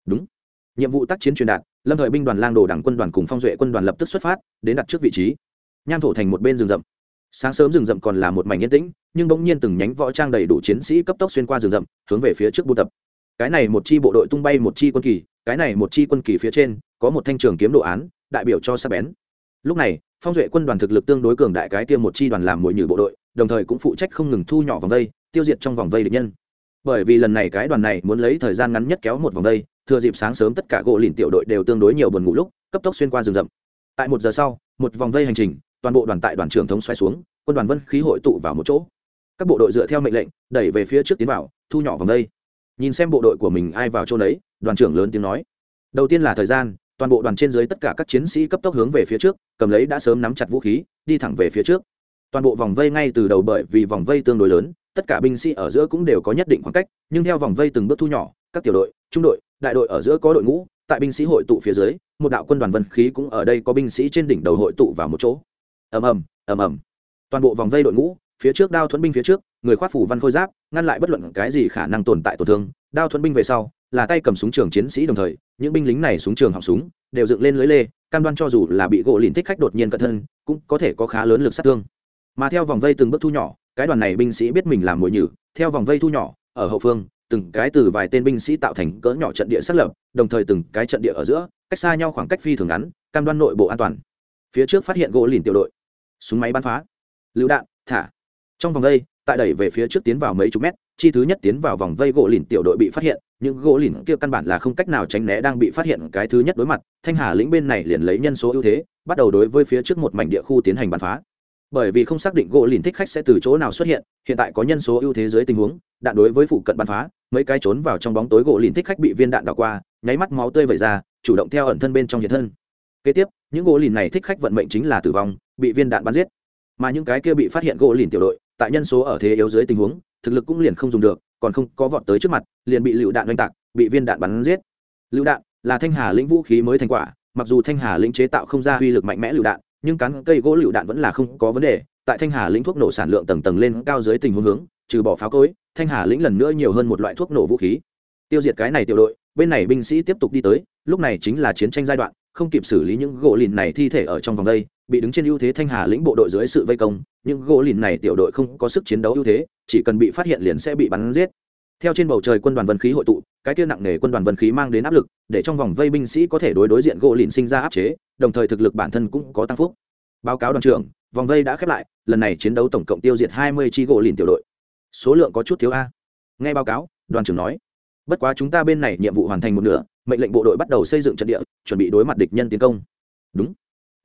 Đúng. Nhiệm vụ tác chiến truyền đạt, lâm thời binh đoàn lang đồ đảng quân đoàn cùng phong duệ quân đoàn lập tức xuất phát, đến đặt trước vị trí. Nham thổ thành một bên rừng rậm. Sáng sớm rừng rậm còn là một mảnh yên tĩnh, nhưng bỗng nhiên từng nhánh võ trang đầy đủ chiến sĩ cấp tốc xuyên qua rừng rậm, hướng về phía trước buôn tập. Cái này một chi bộ đội tung bay một chi quân kỳ, cái này một chi quân kỳ phía trên, có một thanh trường kiếm đồ án, đại biểu cho sắc bén. Lúc này phong duệ quân đoàn thực lực tương đối cường đại cái tiêm một chi đoàn làm mồi nhử bộ đội, đồng thời cũng phụ trách không ngừng thu nhỏ vòng vây, tiêu diệt trong vòng vây địch nhân. Bởi vì lần này cái đoàn này muốn lấy thời gian ngắn nhất kéo một vòng vây, thừa dịp sáng sớm tất cả gỗ lìn tiểu đội đều tương đối nhiều buồn ngủ lúc, cấp tốc xuyên qua rừng rậm. Tại một giờ sau, một vòng vây hành trình, toàn bộ đoàn tại đoàn trưởng thống xoay xuống, quân đoàn vân khí hội tụ vào một chỗ. Các bộ đội dựa theo mệnh lệnh, đẩy về phía trước tiến vào, thu nhỏ vòng vây. Nhìn xem bộ đội của mình ai vào chỗ đấy, đoàn trưởng lớn tiếng nói. Đầu tiên là thời gian toàn bộ đoàn trên dưới tất cả các chiến sĩ cấp tốc hướng về phía trước, cầm lấy đã sớm nắm chặt vũ khí, đi thẳng về phía trước. Toàn bộ vòng vây ngay từ đầu bởi vì vòng vây tương đối lớn, tất cả binh sĩ ở giữa cũng đều có nhất định khoảng cách, nhưng theo vòng vây từng bước thu nhỏ, các tiểu đội, trung đội, đại đội ở giữa có đội ngũ, tại binh sĩ hội tụ phía dưới, một đạo quân đoàn vân khí cũng ở đây có binh sĩ trên đỉnh đầu hội tụ vào một chỗ. Ầm ầm ầm ầm. Toàn bộ vòng vây đội ngũ phía trước đao thuẫn binh phía trước, người khoác phủ văn khôi giáp, ngăn lại bất luận cái gì khả năng tồn tại tổn thương. Đao thuẫn binh về sau, là tay cầm súng trường chiến sĩ đồng thời, những binh lính này súng trường họng súng, đều dựng lên lưới lê, cam đoan cho dù là bị gỗ lìn thích khách đột nhiên cận thân, cũng có thể có khá lớn lực sát thương. Mà theo vòng vây từng bước thu nhỏ, cái đoàn này binh sĩ biết mình làm mồi nhử, theo vòng vây thu nhỏ, ở hậu phương, từng cái từ vài tên binh sĩ tạo thành cỡ nhỏ trận địa xác lập, đồng thời từng cái trận địa ở giữa, cách xa nhau khoảng cách phi thường ngắn, cam đoan nội bộ an toàn. Phía trước phát hiện gỗ lìn tiểu đội. Súng máy bắn phá. Lựu đạn, thả trong vòng vây, tại đẩy về phía trước tiến vào mấy chục mét, chi thứ nhất tiến vào vòng vây gỗ lìn tiểu đội bị phát hiện, những gỗ lìn kia căn bản là không cách nào tránh né đang bị phát hiện cái thứ nhất đối mặt, thanh hà lĩnh bên này liền lấy nhân số ưu thế, bắt đầu đối với phía trước một mảnh địa khu tiến hành bắn phá. Bởi vì không xác định gỗ lìn thích khách sẽ từ chỗ nào xuất hiện hiện tại có nhân số ưu thế dưới tình huống, đạn đối với phụ cận bắn phá, mấy cái trốn vào trong bóng tối gỗ lìn thích khách bị viên đạn đảo qua, nháy mắt máu tươi vẩy ra, chủ động theo ẩn thân bên trong hiện thân. Kế tiếp, những gỗ lìn này thích khách vận mệnh chính là tử vong, bị viên đạn bắn giết. Mà những cái kia bị phát hiện gỗ lìn tiểu đội tại nhân số ở thế yếu dưới tình huống, thực lực cũng liền không dùng được, còn không có vọt tới trước mặt, liền bị lựu đạn oanh tạc, bị viên đạn bắn giết. Lựu đạn là thanh hà lĩnh vũ khí mới thành quả, mặc dù thanh hà lĩnh chế tạo không ra uy lực mạnh mẽ lựu đạn, nhưng cắn cây gỗ lựu đạn vẫn là không có vấn đề. Tại thanh hà lĩnh thuốc nổ sản lượng tầng tầng lên cao dưới tình huống hướng, trừ bỏ pháo cối, thanh hà lĩnh lần nữa nhiều hơn một loại thuốc nổ vũ khí. Tiêu diệt cái này tiểu đội, bên này binh sĩ tiếp tục đi tới, lúc này chính là chiến tranh giai đoạn, không kịp xử lý những gỗ lìn này thi thể ở trong vòng đây bị đứng trên ưu thế thanh hà lĩnh bộ đội dưới sự vây công những gỗ lìn này tiểu đội không có sức chiến đấu ưu thế, chỉ cần bị phát hiện liền sẽ bị bắn giết. Theo trên bầu trời quân đoàn vân khí hội tụ, cái kia nặng nề quân đoàn vân khí mang đến áp lực, để trong vòng vây binh sĩ có thể đối đối diện gỗ lìn sinh ra áp chế, đồng thời thực lực bản thân cũng có tăng phúc. Báo cáo đoàn trưởng, vòng vây đã khép lại, lần này chiến đấu tổng cộng tiêu diệt hai mươi chi gỗ lìn tiểu đội. Số lượng có chút thiếu a. Nghe báo cáo, đoàn trưởng nói, bất quá chúng ta bên này nhiệm vụ hoàn thành một nửa, mệnh lệnh bộ đội bắt đầu xây dựng trận địa, chuẩn bị đối mặt địch nhân tiến công. Đúng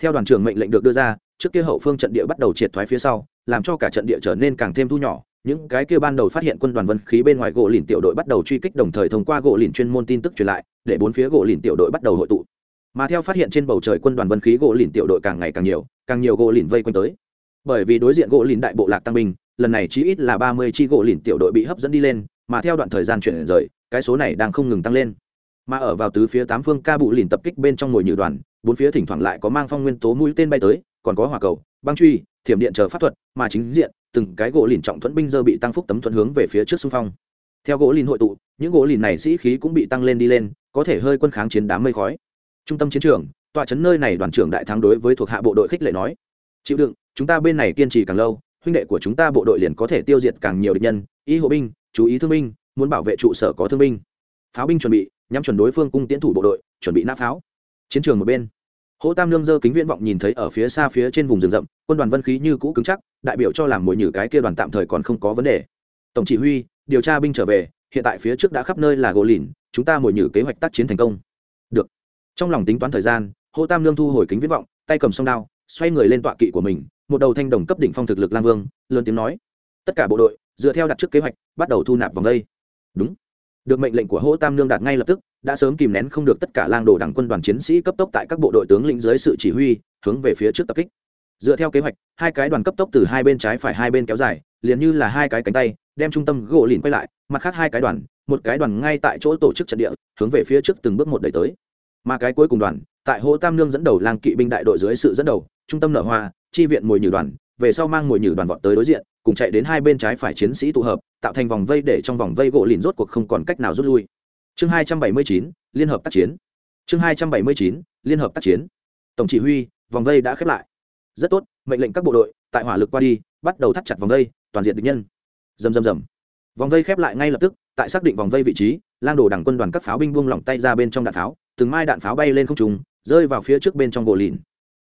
theo đoàn trưởng mệnh lệnh được đưa ra, trước kia hậu phương trận địa bắt đầu triệt thoái phía sau, làm cho cả trận địa trở nên càng thêm thu nhỏ. Những cái kia ban đầu phát hiện quân đoàn vân khí bên ngoài gỗ lìn tiểu đội bắt đầu truy kích đồng thời thông qua gỗ lìn chuyên môn tin tức truyền lại, để bốn phía gỗ lìn tiểu đội bắt đầu hội tụ. Mà theo phát hiện trên bầu trời quân đoàn vân khí gỗ lìn tiểu đội càng ngày càng nhiều càng nhiều gỗ lìn vây quanh tới. Bởi vì đối diện gỗ lìn đại bộ lạc tăng binh, lần này chỉ ít là ba mươi chi gỗ lìn tiểu đội bị hấp dẫn đi lên, mà theo đoạn thời gian chuyển rời, cái số này đang không ngừng tăng lên. Mà ở vào tứ phía tám phương ca bụ lìn tập kích bên trong ngồi nhự đoàn bốn phía thỉnh thoảng lại có mang phong nguyên tố mũi tên bay tới, còn có hỏa cầu, băng truy, thiểm điện chờ pháp thuật, mà chính diện, từng cái gỗ lìn trọng thuẫn binh dơ bị tăng phúc tấm thuận hướng về phía trước xung phong. Theo gỗ lìn hội tụ, những gỗ lìn này sĩ khí cũng bị tăng lên đi lên, có thể hơi quân kháng chiến đám mây khói. Trung tâm chiến trường tọa trấn nơi này đoàn trưởng đại thắng đối với thuộc hạ bộ đội khích lệ nói, chịu đựng, chúng ta bên này kiên trì càng lâu, huynh đệ của chúng ta bộ đội liền có thể tiêu diệt càng nhiều địch nhân, y hộ binh, chú ý thương binh, muốn bảo vệ trụ sở có thương binh. Pháo binh chuẩn bị, nhắm chuẩn đối phương cung tiến thủ bộ đội, chuẩn bị nã pháo. Chiến trường một bên hỗ tam lương dơ kính viễn vọng nhìn thấy ở phía xa phía trên vùng rừng rậm, quân đoàn vân khí như cũ cứng chắc, đại biểu cho làm mồi nhử cái kia đoàn tạm thời còn không có vấn đề. Tổng chỉ huy, điều tra binh trở về, hiện tại phía trước đã khắp nơi là gỗ lìn, chúng ta mồi nhử kế hoạch tác chiến thành công. Được. Trong lòng tính toán thời gian, hỗ tam lương thu hồi kính viễn vọng, tay cầm song đao, xoay người lên tọa kỵ của mình, một đầu thanh đồng cấp đỉnh phong thực lực lang vương, lớn tiếng nói. Tất cả bộ đội, dựa theo đặt trước kế hoạch, bắt đầu thu nạp vòng đây. Đúng. Được mệnh lệnh của hỗ tam lương đạt ngay lập tức đã sớm kìm nén không được tất cả lang đồ đảng quân đoàn chiến sĩ cấp tốc tại các bộ đội tướng lĩnh dưới sự chỉ huy, hướng về phía trước tập kích. Dựa theo kế hoạch, hai cái đoàn cấp tốc từ hai bên trái phải hai bên kéo dài, liền như là hai cái cánh tay, đem trung tâm gỗ lìn quay lại, mặt khác hai cái đoàn, một cái đoàn ngay tại chỗ tổ chức trận địa, hướng về phía trước từng bước một đẩy tới. Mà cái cuối cùng đoàn, tại Hồ tam lương dẫn đầu lang kỵ binh đại đội dưới sự dẫn đầu, trung tâm nở hoa, chi viện mồi nhử đoàn, về sau mang mồi nhử đoàn vọt tới đối diện, cùng chạy đến hai bên trái phải chiến sĩ tụ hợp, tạo thành vòng vây để trong vòng vây gỗ lìn rốt cuộc không còn cách nào rút lui chương hai trăm bảy mươi chín, liên hợp tác chiến. Chương hai trăm bảy mươi chín, liên hợp tác chiến. Tổng chỉ huy, vòng vây đã khép lại. Rất tốt, mệnh lệnh các bộ đội, tại hỏa lực qua đi, bắt đầu thắt chặt vòng vây, toàn diện địch nhân. Dầm dầm dầm vòng vây khép lại ngay lập tức, tại xác định vòng vây vị trí, lang đồ đảng quân đoàn các pháo binh buông lỏng tay ra bên trong đạn pháo, từng mai đạn pháo bay lên không trùng rơi vào phía trước bên trong gỗ lìn.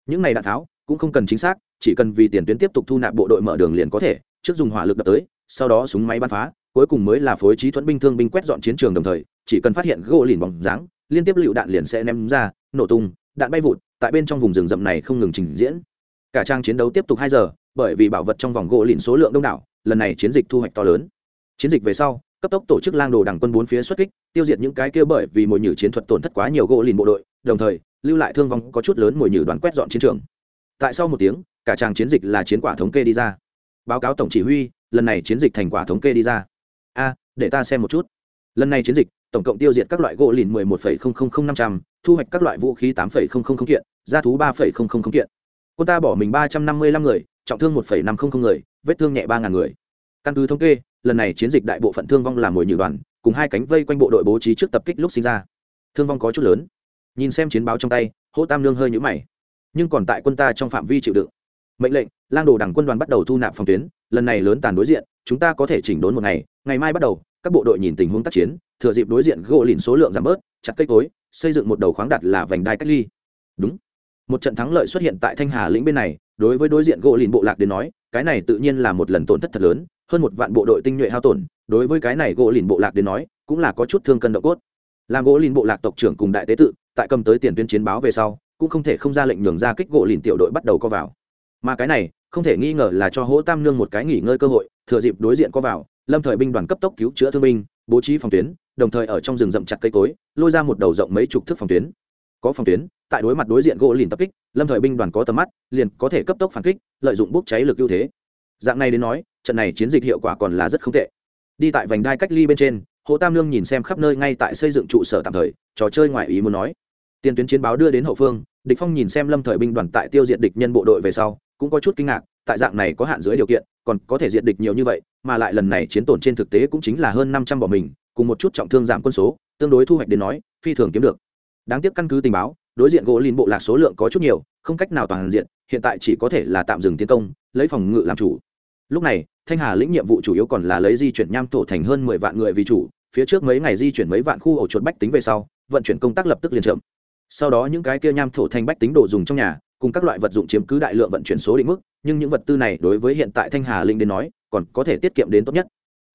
Những này đạn pháo cũng không cần chính xác, chỉ cần vì tiền tuyến tiếp tục thu nạp bộ đội mở đường liền có thể, trước dùng hỏa lực đập tới, sau đó súng máy bắn phá, cuối cùng mới là phối trí thuẫn binh thương binh quét dọn chiến trường đồng thời chỉ cần phát hiện gỗ lìn bóng dáng, liên tiếp lựu đạn liền sẽ ném ra, nổ tung, đạn bay vụt, tại bên trong vùng rừng rậm này không ngừng trình diễn. Cả trang chiến đấu tiếp tục hai giờ, bởi vì bảo vật trong vòng gỗ lìn số lượng đông đảo, lần này chiến dịch thu hoạch to lớn. Chiến dịch về sau, cấp tốc tổ chức lang đồ đảng quân bốn phía xuất kích, tiêu diệt những cái kia bởi vì mồi nhử chiến thuật tổn thất quá nhiều gỗ lìn bộ đội, đồng thời, lưu lại thương vong có chút lớn mồi nhử đoàn quét dọn chiến trường. Tại sau một tiếng, cả trang chiến dịch là chiến quả thống kê đi ra. Báo cáo tổng chỉ huy, lần này chiến dịch thành quả thống kê đi ra. A, để ta xem một chút. Lần này chiến dịch tổng cộng tiêu diệt các loại gỗ lìn mười một phẩy không không không năm trăm, thu hoạch các loại vũ khí tám phẩy không không không kiện, gia thú ba phẩy không không không kiện. Quân ta bỏ mình ba trăm năm mươi lăm người, trọng thương một phẩy năm không không người, vết thương nhẹ ba ngàn người. Căn cứ thống kê, lần này chiến dịch đại bộ phận thương vong là mồi nhử đoàn, cùng hai cánh vây quanh bộ đội bố trí trước tập kích lúc sinh ra. Thương vong có chút lớn. Nhìn xem chiến báo trong tay, hỗ tam lương hơi nhũ mày. Nhưng còn tại quân ta trong phạm vi chịu đựng. Mệnh lệnh, lang đồ đảng quân đoàn bắt đầu thu nạp phòng tuyến, lần này lớn tàn đối diện, chúng ta có thể chỉnh đốn một ngày ngày mai bắt đầu, các bộ đội nhìn tình huống tác chiến thừa dịp đối diện gỗ lìn số lượng giảm bớt, chặt cây cối, xây dựng một đầu khoáng đặt là vành đai cách ly. Đúng. Một trận thắng lợi xuất hiện tại thanh hà lĩnh bên này, đối với đối diện gỗ lìn bộ lạc đến nói, cái này tự nhiên là một lần tổn thất thật lớn, hơn một vạn bộ đội tinh nhuệ hao tổn, đối với cái này gỗ lìn bộ lạc đến nói, cũng là có chút thương cân độ cốt. Làm gỗ lìn bộ lạc tộc trưởng cùng đại tế tự, tại cầm tới tiền tuyến chiến báo về sau, cũng không thể không ra lệnh nhường ra kích gỗ lìn tiểu đội bắt đầu co vào. Mà cái này, không thể nghi ngờ là cho hỗ tam nương một cái nghỉ ngơi cơ hội, thừa dịp đối diện có vào, lâm thời binh đoàn cấp tốc cứu chữa thương binh, bố trí phòng tuyến đồng thời ở trong rừng rậm chặt cây cối, lôi ra một đầu rộng mấy chục thước phòng tuyến. Có phòng tuyến, tại đối mặt đối diện gỗ lìn tập kích, lâm thời binh đoàn có tầm mắt, liền có thể cấp tốc phản kích, lợi dụng bốc cháy lực ưu thế. Dạng này đến nói, trận này chiến dịch hiệu quả còn là rất không tệ. Đi tại vành đai cách ly bên trên, hồ tam lương nhìn xem khắp nơi ngay tại xây dựng trụ sở tạm thời, trò chơi ngoại ý muốn nói. Tiền tuyến chiến báo đưa đến hậu phương, địch phong nhìn xem lâm thời binh đoàn tại tiêu diệt địch nhân bộ đội về sau, cũng có chút kinh ngạc, tại dạng này có hạn dưới điều kiện, còn có thể diệt địch nhiều như vậy, mà lại lần này chiến tổn trên thực tế cũng chính là hơn năm trăm bỏ mình cùng một chút trọng thương giảm quân số, tương đối thu hoạch đến nói, phi thường kiếm được. Đáng tiếc căn cứ tình báo, đối diện gỗ lìn bộ lạc số lượng có chút nhiều, không cách nào toàn diện, hiện tại chỉ có thể là tạm dừng tiến công, lấy phòng ngự làm chủ. Lúc này, thanh hà lĩnh nhiệm vụ chủ yếu còn là lấy di chuyển nham thổ thành hơn mười vạn người vì chủ, phía trước mấy ngày di chuyển mấy vạn khu ổ chuột bách tính về sau, vận chuyển công tác lập tức liền chậm. Sau đó những cái kia nham thổ thành bách tính đồ dùng trong nhà, cùng các loại vật dụng chiếm cứ đại lượng vận chuyển số định mức, nhưng những vật tư này đối với hiện tại thanh hà linh đến nói, còn có thể tiết kiệm đến tốt nhất.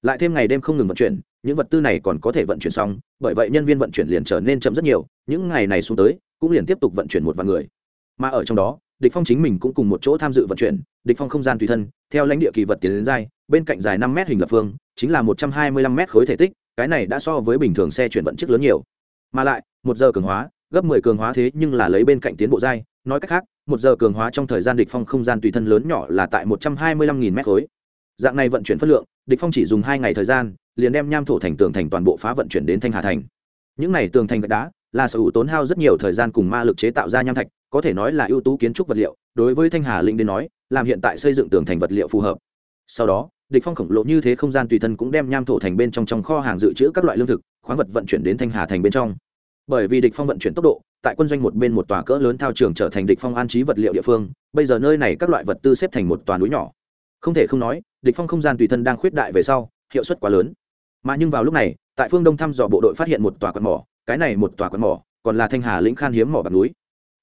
Lại thêm ngày đêm không ngừng vận chuyển những vật tư này còn có thể vận chuyển xong, bởi vậy nhân viên vận chuyển liền trở nên chậm rất nhiều, những ngày này xuống tới, cũng liền tiếp tục vận chuyển một vài người. Mà ở trong đó, địch phong chính mình cũng cùng một chỗ tham dự vận chuyển, địch phong không gian tùy thân, theo lãnh địa kỳ vật tiến đến dai bên cạnh dài năm mét hình lập phương, chính là một trăm hai mươi lăm mét khối thể tích, cái này đã so với bình thường xe chuyển vận chức lớn nhiều. Mà lại, một giờ cường hóa, gấp mười cường hóa thế nhưng là lấy bên cạnh tiến bộ dai, nói cách khác, một giờ cường hóa trong thời gian địch phong không gian tùy thân lớn nhỏ là tại một trăm hai mươi lăm nghìn mét khối. Dạng này vận chuyển phân lượng, địch phong chỉ dùng hai ngày thời gian liền đem nham thổ thành tường thành toàn bộ phá vận chuyển đến thanh hà thành. Những này tường thành gạch đá là sở hữu tốn hao rất nhiều thời gian cùng ma lực chế tạo ra nham thạch, có thể nói là ưu tú kiến trúc vật liệu, đối với thanh hà linh đến nói, làm hiện tại xây dựng tường thành vật liệu phù hợp. Sau đó, địch phong khổng lồ như thế không gian tùy thân cũng đem nham thổ thành bên trong trong kho hàng dự trữ các loại lương thực, khoáng vật vận chuyển đến thanh hà thành bên trong. Bởi vì địch phong vận chuyển tốc độ, tại quân doanh một bên một tòa cỡ lớn thao trường trở thành địch phong an trí vật liệu địa phương, bây giờ nơi này các loại vật tư xếp thành một tòa núi nhỏ. Không thể không nói, địch phong không gian tùy thân đang khuyết đại về sau, hiệu suất quá lớn mà nhưng vào lúc này, tại phương đông thăm dò bộ đội phát hiện một tòa quạt mỏ, cái này một tòa quạt mỏ còn là thanh hà lĩnh khan hiếm mỏ bạc núi.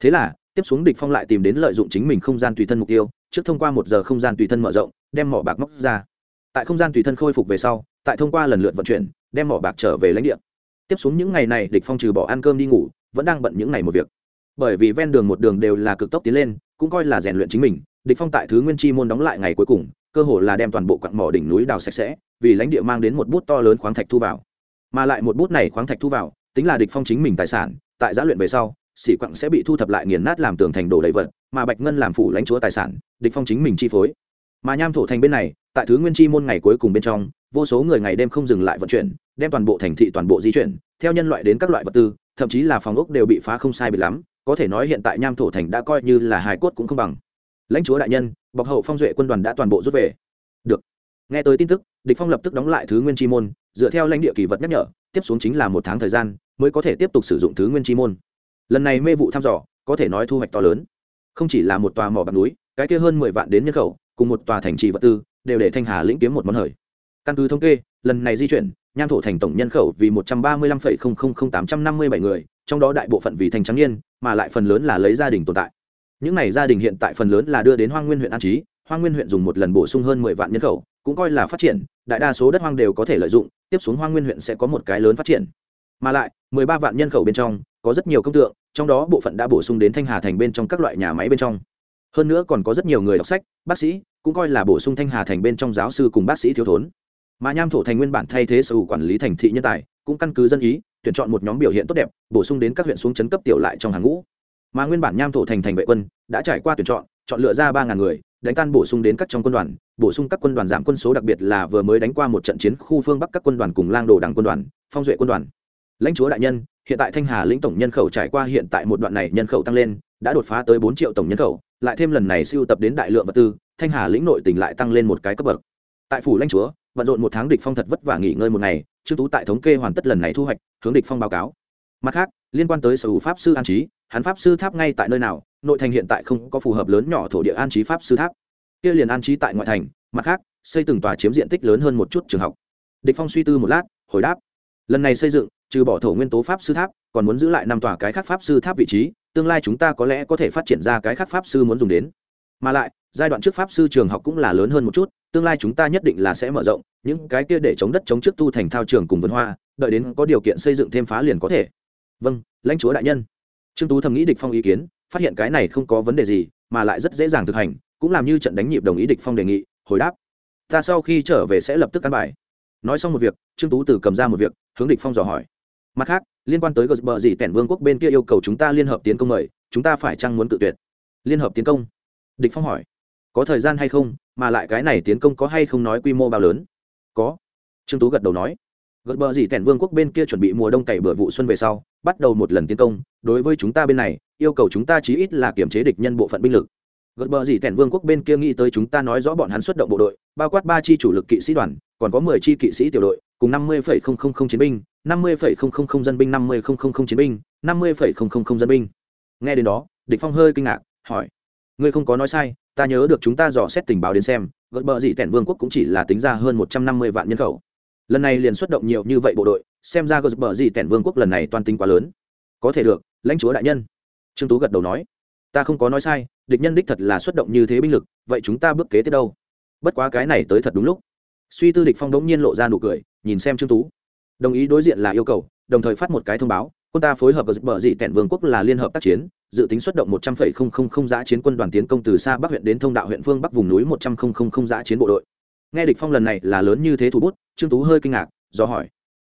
Thế là, tiếp xuống địch phong lại tìm đến lợi dụng chính mình không gian tùy thân mục tiêu, trước thông qua một giờ không gian tùy thân mở rộng, đem mỏ bạc móc ra. Tại không gian tùy thân khôi phục về sau, tại thông qua lần lượt vận chuyển, đem mỏ bạc trở về lãnh địa. Tiếp xuống những ngày này, địch phong trừ bỏ ăn cơm đi ngủ, vẫn đang bận những ngày một việc. Bởi vì ven đường một đường đều là cực tốc tiến lên, cũng coi là rèn luyện chính mình, địch phong tại thứ nguyên chi môn đóng lại ngày cuối cùng, cơ hồ là đem toàn bộ quặng mỏ đỉnh núi đào sạch sẽ vì lãnh địa mang đến một bút to lớn khoáng thạch thu vào. Mà lại một bút này khoáng thạch thu vào, tính là địch phong chính mình tài sản, tại giã luyện về sau, sĩ quặng sẽ bị thu thập lại nghiền nát làm tường thành đồ đầy vật, mà bạch ngân làm phủ lãnh chúa tài sản, địch phong chính mình chi phối. Mà nham thổ thành bên này, tại thứ nguyên chi môn ngày cuối cùng bên trong, vô số người ngày đêm không dừng lại vận chuyển, đem toàn bộ thành thị toàn bộ di chuyển, theo nhân loại đến các loại vật tư, thậm chí là phòng ốc đều bị phá không sai biệt lắm, có thể nói hiện tại nham thổ thành đã coi như là hài cốt cũng không bằng. Lãnh chúa đại nhân bọc hậu phong duệ quân đoàn đã toàn bộ rút về. Được nghe tới tin tức, địch phong lập tức đóng lại thứ nguyên chi môn, dựa theo lãnh địa kỳ vật nhắc nhở, tiếp xuống chính là một tháng thời gian, mới có thể tiếp tục sử dụng thứ nguyên chi môn. Lần này mê vụ thăm dò, có thể nói thu hoạch to lớn. Không chỉ là một tòa mỏ bạc núi, cái kia hơn mười vạn đến nhân khẩu, cùng một tòa thành trì vật tư, đều để thanh hà lĩnh kiếm một món hời. Căn cứ thống kê, lần này di chuyển, nham thổ thành tổng nhân khẩu vì một trăm ba mươi lăm phẩy không không không tám trăm năm mươi bảy người, trong đó đại bộ phận vì thành trắng niên, mà lại phần lớn là lấy gia đình tồn tại. Những này gia đình hiện tại phần lớn là đưa đến hoang nguyên huyện an trí, hoang nguyên huyện dùng một lần bổ sung hơn mười vạn nhân khẩu cũng coi là phát triển, đại đa số đất hoang đều có thể lợi dụng, tiếp xuống hoang nguyên huyện sẽ có một cái lớn phát triển. Mà lại, mười ba vạn nhân khẩu bên trong, có rất nhiều công tượng, trong đó bộ phận đã bổ sung đến thanh hà thành bên trong các loại nhà máy bên trong. Hơn nữa còn có rất nhiều người đọc sách, bác sĩ, cũng coi là bổ sung thanh hà thành bên trong giáo sư cùng bác sĩ thiếu thốn. Mà nham thổ thành nguyên bản thay thế sở hữu quản lý thành thị nhân tài, cũng căn cứ dân ý, tuyển chọn một nhóm biểu hiện tốt đẹp, bổ sung đến các huyện xuống chấn cấp tiểu lại trong hàng ngũ. Mà nguyên bản nham thổ thành thành vệ quân, đã trải qua tuyển chọn chọn lựa ra ba ngàn người, đánh tan bổ sung đến các trong quân đoàn bổ sung các quân đoàn giảm quân số, đặc biệt là vừa mới đánh qua một trận chiến khu phương bắc các quân đoàn cùng lang đồ đảng quân đoàn, phong duệ quân đoàn. Lãnh chúa đại nhân, hiện tại thanh hà lĩnh tổng nhân khẩu trải qua hiện tại một đoạn này nhân khẩu tăng lên, đã đột phá tới bốn triệu tổng nhân khẩu, lại thêm lần này siêu tập đến đại lượng vật tư, thanh hà lĩnh nội tỉnh lại tăng lên một cái cấp bậc. Tại phủ lãnh chúa bận rộn một tháng địch phong thật vất vả nghỉ ngơi một ngày, trương tú tại thống kê hoàn tất lần này thu hoạch, hướng địch phong báo cáo. Mặt khác, liên quan tới sở hữu pháp sư an trí, hắn pháp sư tháp ngay tại nơi nào, nội thành hiện tại không có phù hợp lớn nhỏ thổ địa an trí pháp sư tháp kia liền an trí tại ngoại thành, mặt khác, xây từng tòa chiếm diện tích lớn hơn một chút trường học. Địch phong suy tư một lát, hồi đáp, lần này xây dựng, trừ bỏ thổ nguyên tố pháp sư tháp, còn muốn giữ lại năm tòa cái khác pháp sư tháp vị trí, tương lai chúng ta có lẽ có thể phát triển ra cái khác pháp sư muốn dùng đến. Mà lại, giai đoạn trước pháp sư trường học cũng là lớn hơn một chút, tương lai chúng ta nhất định là sẽ mở rộng, những cái kia để chống đất chống trước tu thành thao trường cùng vườn hoa, đợi đến có điều kiện xây dựng thêm phá liền có thể. Vâng lãnh chúa đại nhân. Trương tú thầm nghĩ địch phong ý kiến, phát hiện cái này không có vấn đề gì, mà lại rất dễ dàng thực hành cũng làm như trận đánh nhịp đồng ý địch phong đề nghị, hồi đáp, ta sau khi trở về sẽ lập tức căn bài. Nói xong một việc, trương tú từ cầm ra một việc, hướng địch phong dò hỏi. Mặt khác, liên quan tới gờ bờ gì tẻn vương quốc bên kia yêu cầu chúng ta liên hợp tiến công mời, chúng ta phải chăng muốn tự tuyệt? Liên hợp tiến công? Địch phong hỏi. Có thời gian hay không, mà lại cái này tiến công có hay không nói quy mô bao lớn? Có. Trương tú gật đầu nói. Gật bờ gì tẻn vương quốc bên kia chuẩn bị mùa đông cày bừa vụ xuân về sau, bắt đầu một lần tiến công, đối với chúng ta bên này, yêu cầu chúng ta chí ít là kiểm chế địch nhân bộ phận binh lực gật bờ gì tẻn vương quốc bên kia nghĩ tới chúng ta nói rõ bọn hắn xuất động bộ đội, bao quát ba chi chủ lực kỵ sĩ đoàn, còn có mười chi kỵ sĩ tiểu đội, cùng năm mươi phẩy không không không chiến binh, năm mươi phẩy không không không dân binh, năm mươi không không không chiến binh, năm mươi phẩy không không không dân binh. Nghe đến đó, địch phong hơi kinh ngạc, hỏi, ngươi không có nói sai, ta nhớ được chúng ta dò xét tình báo đến xem gật bờ gì tẻn vương quốc cũng chỉ là tính ra hơn một trăm năm mươi vạn nhân khẩu. Lần này liền xuất động nhiều như vậy bộ đội, xem ra gật bờ gì tẻn vương quốc lần này toàn tính quá lớn. Có thể được, lãnh chúa đại nhân. Trương tú gật đầu nói, ta không có nói sai địch nhân đích thật là xuất động như thế binh lực, vậy chúng ta bước kế tiếp đâu? Bất quá cái này tới thật đúng lúc. Suy tư địch phong đống nhiên lộ ra nụ cười, nhìn xem trương tú. Đồng ý đối diện là yêu cầu, đồng thời phát một cái thông báo, quân ta phối hợp với bờ dị tẹn vương quốc là liên hợp tác chiến, dự tính xuất động một trăm phẩy không không không giã chiến quân đoàn tiến công từ xa bắc huyện đến thông đạo huyện phương bắc vùng núi một trăm không không không giã chiến bộ đội. Nghe địch phong lần này là lớn như thế thủ bút, trương tú hơi kinh ngạc, do hỏi.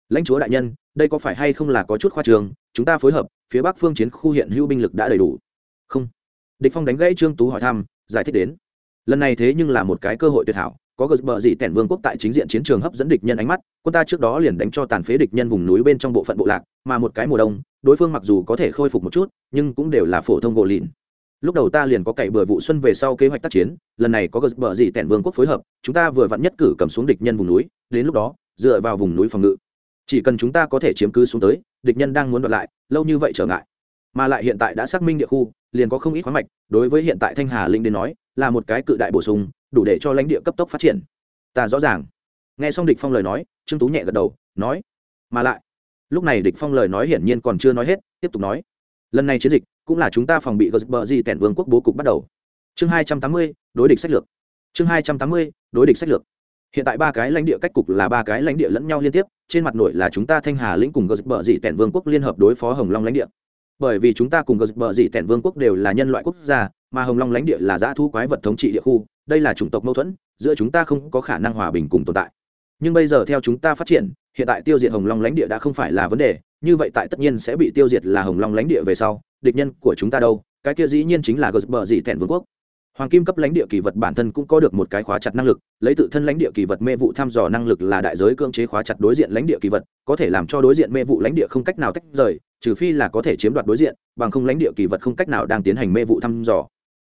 Lãnh chúa đại nhân, đây có phải hay không là có chút khoa trường, chúng ta phối hợp, phía bắc phương chiến khu hiện hữu binh lực đã đầy đủ. Không địch phong đánh gãy trương tú hỏi thăm, giải thích đến. Lần này thế nhưng là một cái cơ hội tuyệt hảo, có gờ bờ dị tẻn vương quốc tại chính diện chiến trường hấp dẫn địch nhân ánh mắt, quân ta trước đó liền đánh cho tàn phế địch nhân vùng núi bên trong bộ phận bộ lạc, mà một cái mùa đông, đối phương mặc dù có thể khôi phục một chút, nhưng cũng đều là phổ thông gỗ lìn. Lúc đầu ta liền có cậy bừa vụ xuân về sau kế hoạch tác chiến, lần này có gờ bờ dị tẻn vương quốc phối hợp, chúng ta vừa vặn nhất cử cầm xuống địch nhân vùng núi, đến lúc đó, dựa vào vùng núi phòng ngự. Chỉ cần chúng ta có thể chiếm cứ xuống tới, địch nhân đang muốn đoạt lại, lâu như vậy trở ngại mà lại hiện tại đã xác minh địa khu, liền có không ít khoáng mạch, đối với hiện tại thanh hà linh đến nói, là một cái cự đại bổ sung, đủ để cho lãnh địa cấp tốc phát triển. Ta rõ ràng. Nghe xong địch phong lời nói, trương tú nhẹ gật đầu, nói, mà lại. Lúc này địch phong lời nói hiển nhiên còn chưa nói hết, tiếp tục nói, lần này chiến dịch cũng là chúng ta phòng bị bờ di tẻn vương quốc bố cục bắt đầu. Chương hai trăm tám mươi, đối địch sách lược. Chương hai trăm tám mươi, đối địch sách lược. Hiện tại ba cái lãnh địa cách cục là ba cái lãnh địa lẫn nhau liên tiếp, trên mặt nội là chúng ta thanh hà lĩnh cùng bờ di tẻn vương quốc liên hợp đối phó hồng long lãnh địa bởi vì chúng ta cùng gờ di tẻn vương quốc đều là nhân loại quốc gia, mà hồng long lãnh địa là giã thu quái vật thống trị địa khu, đây là chủng tộc mâu thuẫn, giữa chúng ta không có khả năng hòa bình cùng tồn tại. Nhưng bây giờ theo chúng ta phát triển, hiện tại tiêu diệt hồng long lãnh địa đã không phải là vấn đề, như vậy tại tất nhiên sẽ bị tiêu diệt là hồng long lãnh địa về sau, địch nhân của chúng ta đâu, cái kia dĩ nhiên chính là gờ bờ dị tẻn vương quốc hoàng kim cấp lãnh địa kỳ vật bản thân cũng có được một cái khóa chặt năng lực, lấy tự thân lãnh địa kỳ vật mê vụ thăm dò năng lực là đại giới cưỡng chế khóa chặt đối diện lãnh địa kỳ vật, có thể làm cho đối diện mê vụ lãnh địa không cách nào tách rời, trừ phi là có thể chiếm đoạt đối diện, bằng không lãnh địa kỳ vật không cách nào đang tiến hành mê vụ thăm dò.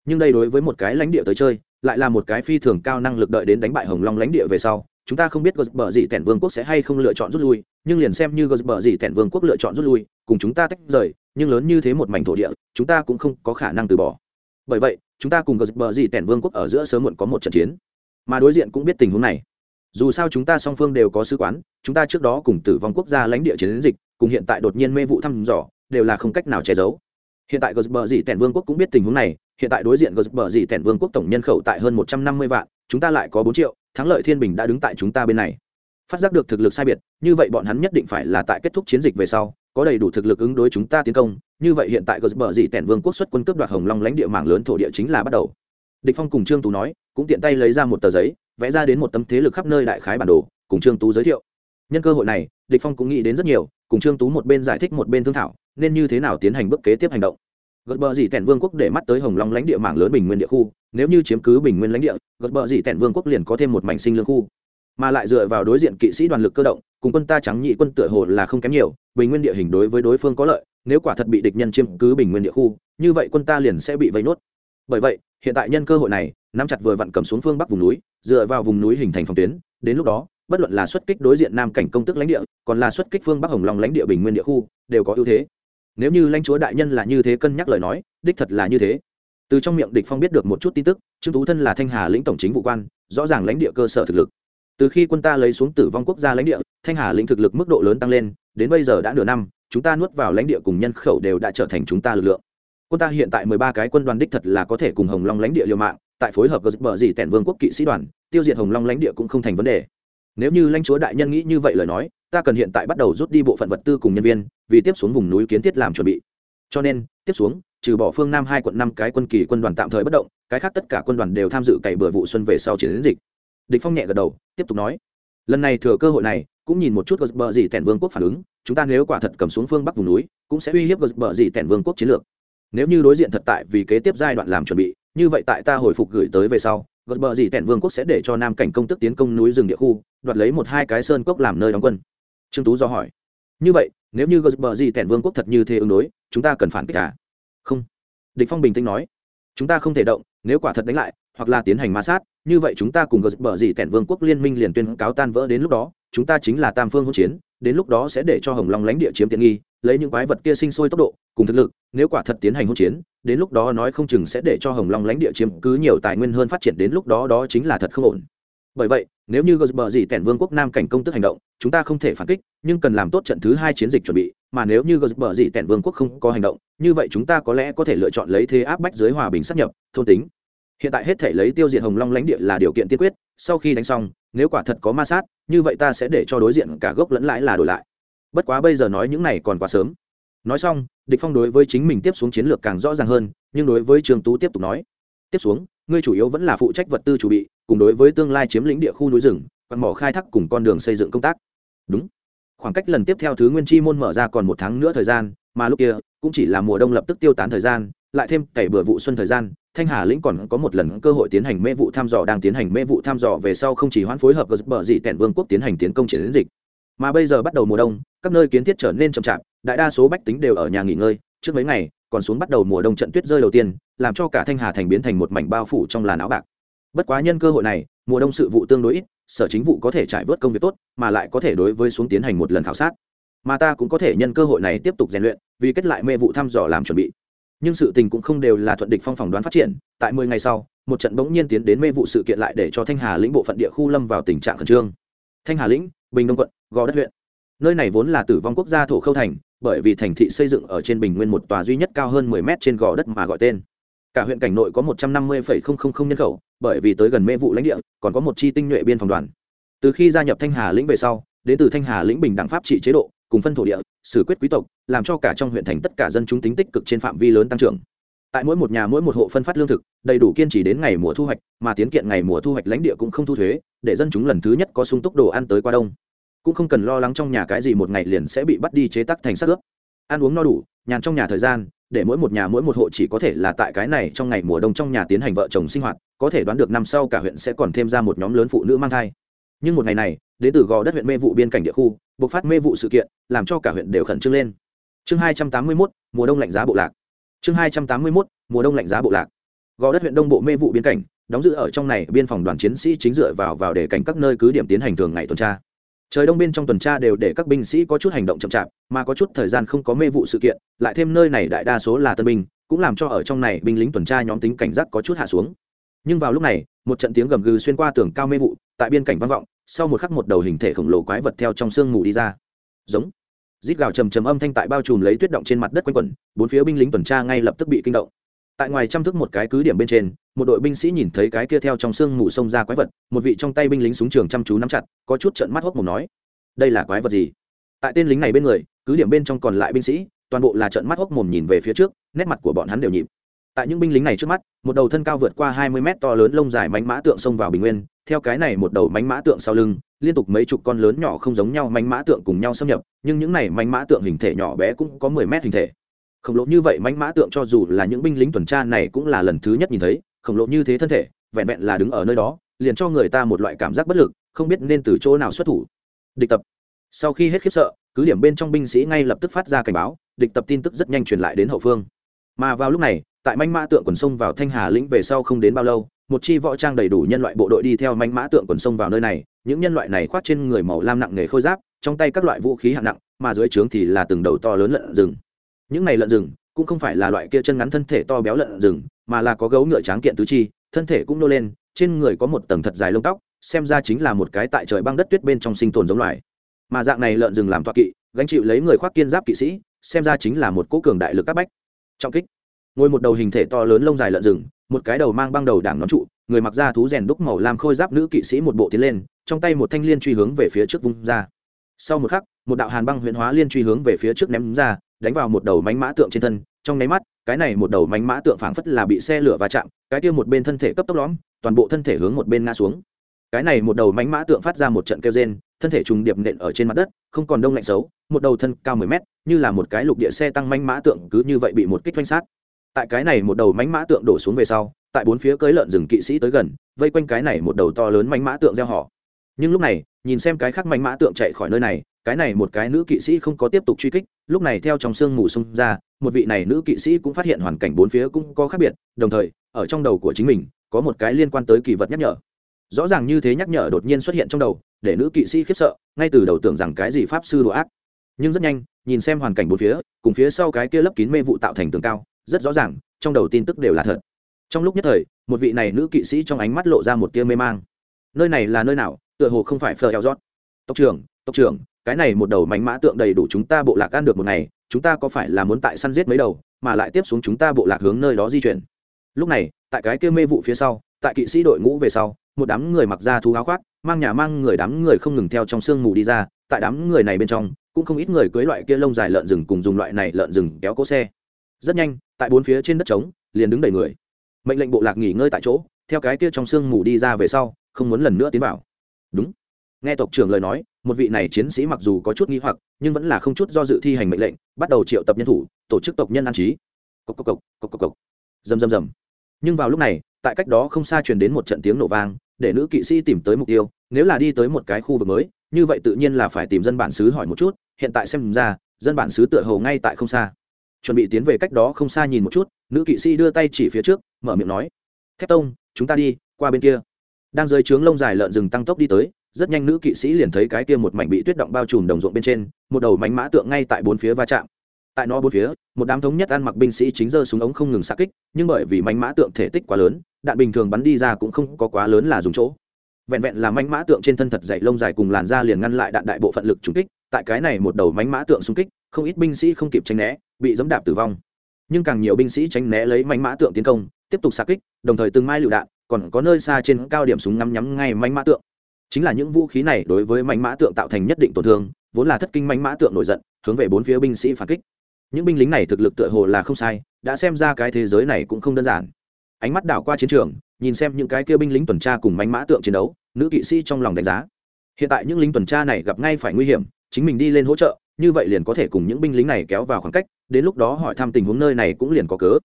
Nhưng đây đối với một cái lãnh địa tới chơi, lại là một cái phi thường cao năng lực đợi đến đánh bại hồng long lãnh địa về sau, chúng ta không biết gờ bờ gì tẻn vương quốc sẽ hay không lựa chọn rút lui, nhưng liền xem như gờ bờ gì tẻn vương quốc lựa chọn rút lui, cùng chúng ta tách rời, nhưng lớn như thế một mảnh thổ địa, chúng ta cũng không có khả năng từ bỏ. Bởi vậy chúng ta cùng gờ bờ gì tẻn vương quốc ở giữa sớm muộn có một trận chiến. Mà đối diện cũng biết tình huống này. Dù sao chúng ta song phương đều có sứ quán, chúng ta trước đó cùng tử vong quốc gia lãnh địa chiến dịch, cùng hiện tại đột nhiên mê vụ thăm dò, đều là không cách nào che giấu. Hiện tại gờ dị tẻn vương quốc cũng biết tình huống này, hiện tại đối diện gờ dị tẻn vương quốc tổng nhân khẩu tại hơn một trăm năm mươi vạn, chúng ta lại có bốn triệu, thắng lợi thiên bình đã đứng tại chúng ta bên này. Phát giác được thực lực sai biệt, như vậy bọn hắn nhất định phải là tại kết thúc chiến dịch về sau có đầy đủ thực lực ứng đối chúng ta tiến công, như vậy hiện tại gờ bờ dị tẻn vương quốc xuất quân cướp đoạt hồng long lãnh địa mạng lớn thổ địa chính là bắt đầu. Địch phong cùng trương tú nói, cũng tiện tay lấy ra một tờ giấy, vẽ ra đến một tấm thế lực khắp nơi đại khái bản đồ, cùng trương tú giới thiệu. Nhân cơ hội này, địch phong cũng nghĩ đến rất nhiều, cùng trương tú một bên giải thích một bên thương thảo, nên như thế nào tiến hành bước kế tiếp hành động. Gật bờ dì tẻn vương quốc để mắt tới hồng long lãnh địa mảng lớn bình nguyên địa khu, nếu như chiếm cứ bình nguyên lãnh địa gật bờ dì tẻn vương quốc liền có thêm một mảnh sinh lương khu. Mà lại dựa vào đối diện kỵ sĩ đoàn lực cơ động cùng quân ta trắng nhị quân tựa hồ là không kém nhiều, bình nguyên địa hình đối với đối phương có lợi, nếu quả thật bị địch nhân chiếm cứ bình nguyên địa khu, như vậy quân ta liền sẽ bị vây nốt. Bởi vậy, hiện tại nhân cơ hội này, nắm chặt vừa vặn cầm xuống phương bắc vùng núi, dựa vào vùng núi hình thành phòng tuyến, đến lúc đó, bất luận là xuất kích đối diện nam cảnh công tức lãnh địa, còn là xuất kích phương bắc hồng long lãnh địa bình nguyên địa khu, đều có ưu thế. Nếu như lãnh chúa đại nhân là như thế cân nhắc lời nói, đích thật là như thế. Từ trong miệng địch phong biết được một chút tin tức, trương tú thân là thanh hà lĩnh tổng chính vụ quan, rõ ràng lãnh địa cơ sở thực lực từ khi quân ta lấy xuống tử vong quốc gia lãnh địa, thanh hà lĩnh thực lực mức độ lớn tăng lên, đến bây giờ đã nửa năm, chúng ta nuốt vào lãnh địa cùng nhân khẩu đều đã trở thành chúng ta lực lượng. Quân ta hiện tại mười ba cái quân đoàn đích thật là có thể cùng hồng long lãnh địa liều mạng, tại phối hợp gờ bờ gì tẻn vương quốc kỵ sĩ đoàn, tiêu diệt hồng long lãnh địa cũng không thành vấn đề. Nếu như lãnh chúa đại nhân nghĩ như vậy lời nói, ta cần hiện tại bắt đầu rút đi bộ phận vật tư cùng nhân viên, vì tiếp xuống vùng núi kiến thiết làm chuẩn bị. Cho nên, tiếp xuống, trừ bỏ phương nam hai quận năm cái quân kỳ quân đoàn tạm thời bất động, cái khác tất cả quân đoàn đều tham dự cày bừa vụ xuân về sau chiến dịch địch phong nhẹ gật đầu, tiếp tục nói, lần này thừa cơ hội này, cũng nhìn một chút gờ bờ gì tẻn vương quốc phản ứng, chúng ta nếu quả thật cầm xuống phương bắc vùng núi, cũng sẽ uy hiếp gờ bờ gì tẻn vương quốc chiến lược. Nếu như đối diện thật tại vì kế tiếp giai đoạn làm chuẩn bị, như vậy tại ta hồi phục gửi tới về sau gật bờ gì tẻn vương quốc sẽ để cho nam cảnh công tức tiến công núi rừng địa khu, đoạt lấy một hai cái sơn cốc làm nơi đóng quân. Trương tú do hỏi, như vậy, nếu như gật bờ gì tẻn vương quốc thật như thế ứng đối, chúng ta cần phản kích à? Không. Địch phong bình tĩnh nói, chúng ta không thể động, nếu quả thật đánh lại, hoặc là tiến hành ma sát như vậy chúng ta cùng gờ bờ gì tẻn vương quốc liên minh liền tuyên cáo tan vỡ đến lúc đó, chúng ta chính là tam phương hỗn chiến, đến lúc đó sẽ để cho hồng long lãnh địa chiếm tiện nghi, lấy những quái vật kia sinh sôi tốc độ, cùng thực lực, nếu quả thật tiến hành hỗn chiến, đến lúc đó nói không chừng sẽ để cho hồng long lãnh địa chiếm cứ nhiều tài nguyên hơn phát triển đến lúc đó đó chính là thật không ổn. Bởi vậy, nếu như gờ bờ gì tẻn vương quốc nam cảnh công tức hành động, chúng ta không thể phản kích, nhưng cần làm tốt trận thứ hai chiến dịch chuẩn bị, mà nếu như gờ bờ gì tẻn vương quốc không có hành động, như vậy chúng ta có lẽ có thể lựa chọn lấy thế áp bách dưới hòa bình sắp nhập, thôn tính hiện tại hết thể lấy tiêu diệt hồng long lãnh địa là điều kiện tiên quyết, sau khi đánh xong, nếu quả thật có ma sát, như vậy ta sẽ để cho đối diện cả gốc lẫn lãi là đổi lại. Bất quá bây giờ nói những này còn quá sớm. Nói xong, địch phong đối với chính mình tiếp xuống chiến lược càng rõ ràng hơn, nhưng đối với trường tú tiếp tục nói, tiếp xuống, ngươi chủ yếu vẫn là phụ trách vật tư chuẩn bị, cùng đối với tương lai chiếm lĩnh địa khu núi rừng quặng mỏ khai thác cùng con đường xây dựng công tác. Đúng. Khoảng cách lần tiếp theo thứ nguyên chi môn mở ra còn một tháng nữa thời gian, mà lúc kia, cũng chỉ là mùa đông lập tức tiêu tán thời gian, lại thêm cày bừa vụ xuân thời gian thanh hà lĩnh còn có một lần cơ hội tiến hành mê vụ thăm dò đang tiến hành mê vụ thăm dò về sau không chỉ hoãn phối hợp với bờ dị tẹn vương quốc tiến hành tiến công chiến dịch, mà bây giờ bắt đầu mùa đông, các nơi kiến thiết trở nên chậm chạp, đại đa số bách tính đều ở nhà nghỉ ngơi, trước mấy ngày, còn xuống bắt đầu mùa đông trận tuyết rơi đầu tiên, làm cho cả thanh hà thành biến thành một mảnh bao phủ trong làn áo bạc. Bất quá nhân cơ hội này, mùa đông sự vụ tương đối ít, sở chính vụ có thể trải vớt công việc tốt, mà lại có thể đối với xuống tiến hành một lần khảo sát. Mà ta cũng có thể nhân cơ hội này tiếp tục rèn luyện, vì kết lại mê vụ thăm dò làm chuẩn bị nhưng sự tình cũng không đều là thuận địch phong phỏng đoán phát triển tại mười ngày sau một trận bỗng nhiên tiến đến mê vụ sự kiện lại để cho thanh hà lĩnh bộ phận địa khu lâm vào tình trạng khẩn trương. Thanh hà lĩnh bình đông quận gò đất huyện. Nơi này vốn là tử vong quốc gia thổ khâu thành bởi vì thành thị xây dựng ở trên bình nguyên một tòa duy nhất cao hơn 10 mét trên gò đất mà gọi tên. Cả huyện cảnh nội có 150,000 nhân khẩu bởi vì tới gần mê vụ lãnh địa còn có một chi tinh nhuệ biên phòng đoàn. Từ khi gia nhập thanh hà lĩnh về sau đến từ thanh hà lĩnh bình đẳng pháp trị chế độ cùng phân thổ địa, xử quyết quý tộc, làm cho cả trong huyện thành tất cả dân chúng tính tích cực trên phạm vi lớn tăng trưởng. Tại mỗi một nhà mỗi một hộ phân phát lương thực, đầy đủ kiên trì đến ngày mùa thu hoạch, mà tiến kiện ngày mùa thu hoạch lãnh địa cũng không thu thuế, để dân chúng lần thứ nhất có sung túc đồ ăn tới qua đông. Cũng không cần lo lắng trong nhà cái gì một ngày liền sẽ bị bắt đi chế tắc thành sắc ướp. Ăn uống no đủ, nhàn trong nhà thời gian, để mỗi một nhà mỗi một hộ chỉ có thể là tại cái này trong ngày mùa đông trong nhà tiến hành vợ chồng sinh hoạt, có thể đoán được năm sau cả huyện sẽ còn thêm ra một nhóm lớn phụ nữ mang thai. Nhưng một ngày này, đến từ gò đất huyện mê vụ biên cảnh địa khu bộc phát mê vụ sự kiện, làm cho cả huyện đều khẩn trương lên. Chương hai trăm tám mươi mốt, mùa đông lạnh giá bộ lạc. Chương hai trăm tám mươi mốt, mùa đông lạnh giá bộ lạc. Gò đất huyện đông bộ mê vụ biên cảnh, đóng giữ ở trong này, biên phòng đoàn chiến sĩ chính dựa vào vào để cảnh các nơi cứ điểm tiến hành thường ngày tuần tra. Trời đông bên trong tuần tra đều để các binh sĩ có chút hành động chậm chạp, mà có chút thời gian không có mê vụ sự kiện, lại thêm nơi này đại đa số là tân binh, cũng làm cho ở trong này binh lính tuần tra nhóm tính cảnh giác có chút hạ xuống. Nhưng vào lúc này, một trận tiếng gầm gừ xuyên qua tường cao mê vụ, tại biên cảnh vang vọng sau một khắc một đầu hình thể khổng lồ quái vật theo trong sương mù đi ra. Giống. Rít gào trầm trầm âm thanh tại bao trùm lấy tuyết động trên mặt đất quanh quẩn, bốn phía binh lính tuần tra ngay lập tức bị kinh động. Tại ngoài chăm thức một cái cứ điểm bên trên, một đội binh sĩ nhìn thấy cái kia theo trong sương mù xông ra quái vật, một vị trong tay binh lính súng trường chăm chú nắm chặt, có chút trận mắt hốc mồm nói, đây là quái vật gì? Tại tên lính này bên người, cứ điểm bên trong còn lại binh sĩ, toàn bộ là trận mắt hốc mồm nhìn về phía trước, nét mặt của bọn hắn đều nhịp. Tại những binh lính này trước mắt, một đầu thân cao vượt qua hai mươi mét to lớn lông dài mánh mã tượng xông vào bình nguyên theo cái này một đầu mánh mã tượng sau lưng, liên tục mấy chục con lớn nhỏ không giống nhau mánh mã tượng cùng nhau xâm nhập, nhưng những này mánh mã tượng hình thể nhỏ bé cũng có mười mét hình thể. Khổng lồ như vậy mánh mã tượng cho dù là những binh lính tuần tra này cũng là lần thứ nhất nhìn thấy, khổng lồ như thế thân thể, vẹn vẹn là đứng ở nơi đó, liền cho người ta một loại cảm giác bất lực, không biết nên từ chỗ nào xuất thủ. Địch tập. Sau khi hết khiếp sợ, cứ điểm bên trong binh sĩ ngay lập tức phát ra cảnh báo, địch tập tin tức rất nhanh truyền lại đến hậu phương. Mà vào lúc này, tại manh mã tượng quần sông vào thanh hà lĩnh về sau không đến bao lâu một chi võ trang đầy đủ nhân loại bộ đội đi theo manh mã tượng quần sông vào nơi này, những nhân loại này khoác trên người màu lam nặng nghề khôi giáp, trong tay các loại vũ khí hạng nặng, mà dưới trướng thì là từng đầu to lớn lợn rừng. Những này lợn rừng cũng không phải là loại kia chân ngắn thân thể to béo lợn rừng, mà là có gấu ngựa tráng kiện tứ chi, thân thể cũng nô lên, trên người có một tầng thật dài lông tóc, xem ra chính là một cái tại trời băng đất tuyết bên trong sinh tồn giống loài. Mà dạng này lợn rừng làm toa kỵ, gánh chịu lấy người khoác kiên giáp kỵ sĩ, xem ra chính là một cố cường đại lực các bách. Trọng kích. Ngồi một đầu hình thể to lớn lông dài lợn rừng một cái đầu mang băng đầu đảng nón trụ, người mặc da thú rèn đúc màu làm khôi giáp nữ kỵ sĩ một bộ tiến lên, trong tay một thanh liên truy hướng về phía trước vung ra. Sau một khắc, một đạo hàn băng huyễn hóa liên truy hướng về phía trước ném ra, đánh vào một đầu mánh mã tượng trên thân. Trong nháy mắt, cái này một đầu mánh mã tượng phảng phất là bị xe lửa va chạm, cái kia một bên thân thể cấp tốc lõm, toàn bộ thân thể hướng một bên ngã xuống. Cái này một đầu mánh mã tượng phát ra một trận kêu rên, thân thể trùng điệp nện ở trên mặt đất, không còn đông lạnh xấu, một đầu thân cao mười mét, như là một cái lục địa xe tăng mánh mã tượng cứ như vậy bị một kích phanh sát tại cái này một đầu mánh mã tượng đổ xuống về sau, tại bốn phía cưới lợn rừng kỵ sĩ tới gần, vây quanh cái này một đầu to lớn mánh mã tượng gieo họ. Nhưng lúc này, nhìn xem cái khác mánh mã tượng chạy khỏi nơi này, cái này một cái nữ kỵ sĩ không có tiếp tục truy kích, lúc này theo trong sương mù xông ra, một vị này nữ kỵ sĩ cũng phát hiện hoàn cảnh bốn phía cũng có khác biệt, đồng thời, ở trong đầu của chính mình, có một cái liên quan tới kỳ vật nhắc nhở. Rõ ràng như thế nhắc nhở đột nhiên xuất hiện trong đầu, để nữ kỵ sĩ khiếp sợ, ngay từ đầu tưởng rằng cái gì pháp sư đồ ác. Nhưng rất nhanh, nhìn xem hoàn cảnh bốn phía, cùng phía sau cái kia lấp kín mê vụ tạo thành tường cao rất rõ ràng, trong đầu tin tức đều là thật. Trong lúc nhất thời, một vị này nữ kỵ sĩ trong ánh mắt lộ ra một tia mê mang. Nơi này là nơi nào? Tựa hồ không phải phờ eo rót tộc trưởng tộc trưởng, cái này một đầu mánh mã tượng đầy đủ chúng ta bộ lạc ăn được một ngày, chúng ta có phải là muốn tại săn giết mấy đầu, mà lại tiếp xuống chúng ta bộ lạc hướng nơi đó di chuyển? Lúc này, tại cái kia mê vụ phía sau, tại kỵ sĩ đội ngũ về sau, một đám người mặc ra thú áo khoác, mang nhà mang người đám người không ngừng theo trong sương mù đi ra, tại đám người này bên trong, cũng không ít người cưới loại kia lông dài lợn rừng cùng dùng loại này lợn rừng kéo cỗ xe rất nhanh, tại bốn phía trên đất trống, liền đứng đầy người. Mệnh lệnh bộ lạc nghỉ ngơi tại chỗ, theo cái kia trong sương mù đi ra về sau, không muốn lần nữa tiến vào. Đúng. Nghe tộc trưởng lời nói, một vị này chiến sĩ mặc dù có chút nghi hoặc, nhưng vẫn là không chút do dự thi hành mệnh lệnh, bắt đầu triệu tập nhân thủ, tổ chức tộc nhân an trí. Cộc cộc cộc cộc cộc cộc. Dầm dầm dầm. nhưng vào lúc này, tại cách đó không xa truyền đến một trận tiếng nổ vang, để nữ kỵ sĩ tìm tới mục tiêu, nếu là đi tới một cái khu vực mới, như vậy tự nhiên là phải tìm dân bản xứ hỏi một chút, hiện tại xem ra, dân bản xứ tựa hồ ngay tại không xa chuẩn bị tiến về cách đó không xa nhìn một chút, nữ kỵ sĩ đưa tay chỉ phía trước, mở miệng nói thép tông, chúng ta đi, qua bên kia. Đang dưới trướng lông dài lợn rừng tăng tốc đi tới, rất nhanh nữ kỵ sĩ liền thấy cái kia một mảnh bị tuyết động bao trùm đồng ruộng bên trên, một đầu mánh mã tượng ngay tại bốn phía va chạm. Tại nó bốn phía, một đám thống nhất ăn mặc binh sĩ chính giơ súng ống không ngừng xa kích, nhưng bởi vì mánh mã tượng thể tích quá lớn, đạn bình thường bắn đi ra cũng không có quá lớn là dùng chỗ. Vẹn vẹn là mánh mã tượng trên thân thật dày lông dài cùng làn da liền ngăn lại đạn đại bộ phận lực trúng kích, tại cái này một đầu mánh mã tượng xung kích, không ít binh sĩ không kịp tránh né bị dẫm đạp tử vong. Nhưng càng nhiều binh sĩ tránh né lấy mánh mã tượng tiến công, tiếp tục xa kích, đồng thời từng mai lựu đạn, còn có nơi xa trên cao điểm súng ngắm nhắm ngay mánh mã tượng. Chính là những vũ khí này đối với mánh mã tượng tạo thành nhất định tổn thương, vốn là thất kinh mánh mã tượng nổi giận, hướng về bốn phía binh sĩ phản kích. Những binh lính này thực lực tựa hồ là không sai, đã xem ra cái thế giới này cũng không đơn giản. Ánh mắt đảo qua chiến trường, nhìn xem những cái kia binh lính tuần tra cùng mánh mã tượng chiến đấu, nữ kỵ sĩ trong lòng đánh giá. Hiện tại những lính tuần tra này gặp ngay phải nguy hiểm, chính mình đi lên hỗ trợ như vậy liền có thể cùng những binh lính này kéo vào khoảng cách, đến lúc đó hỏi thăm tình huống nơi này cũng liền có cớ.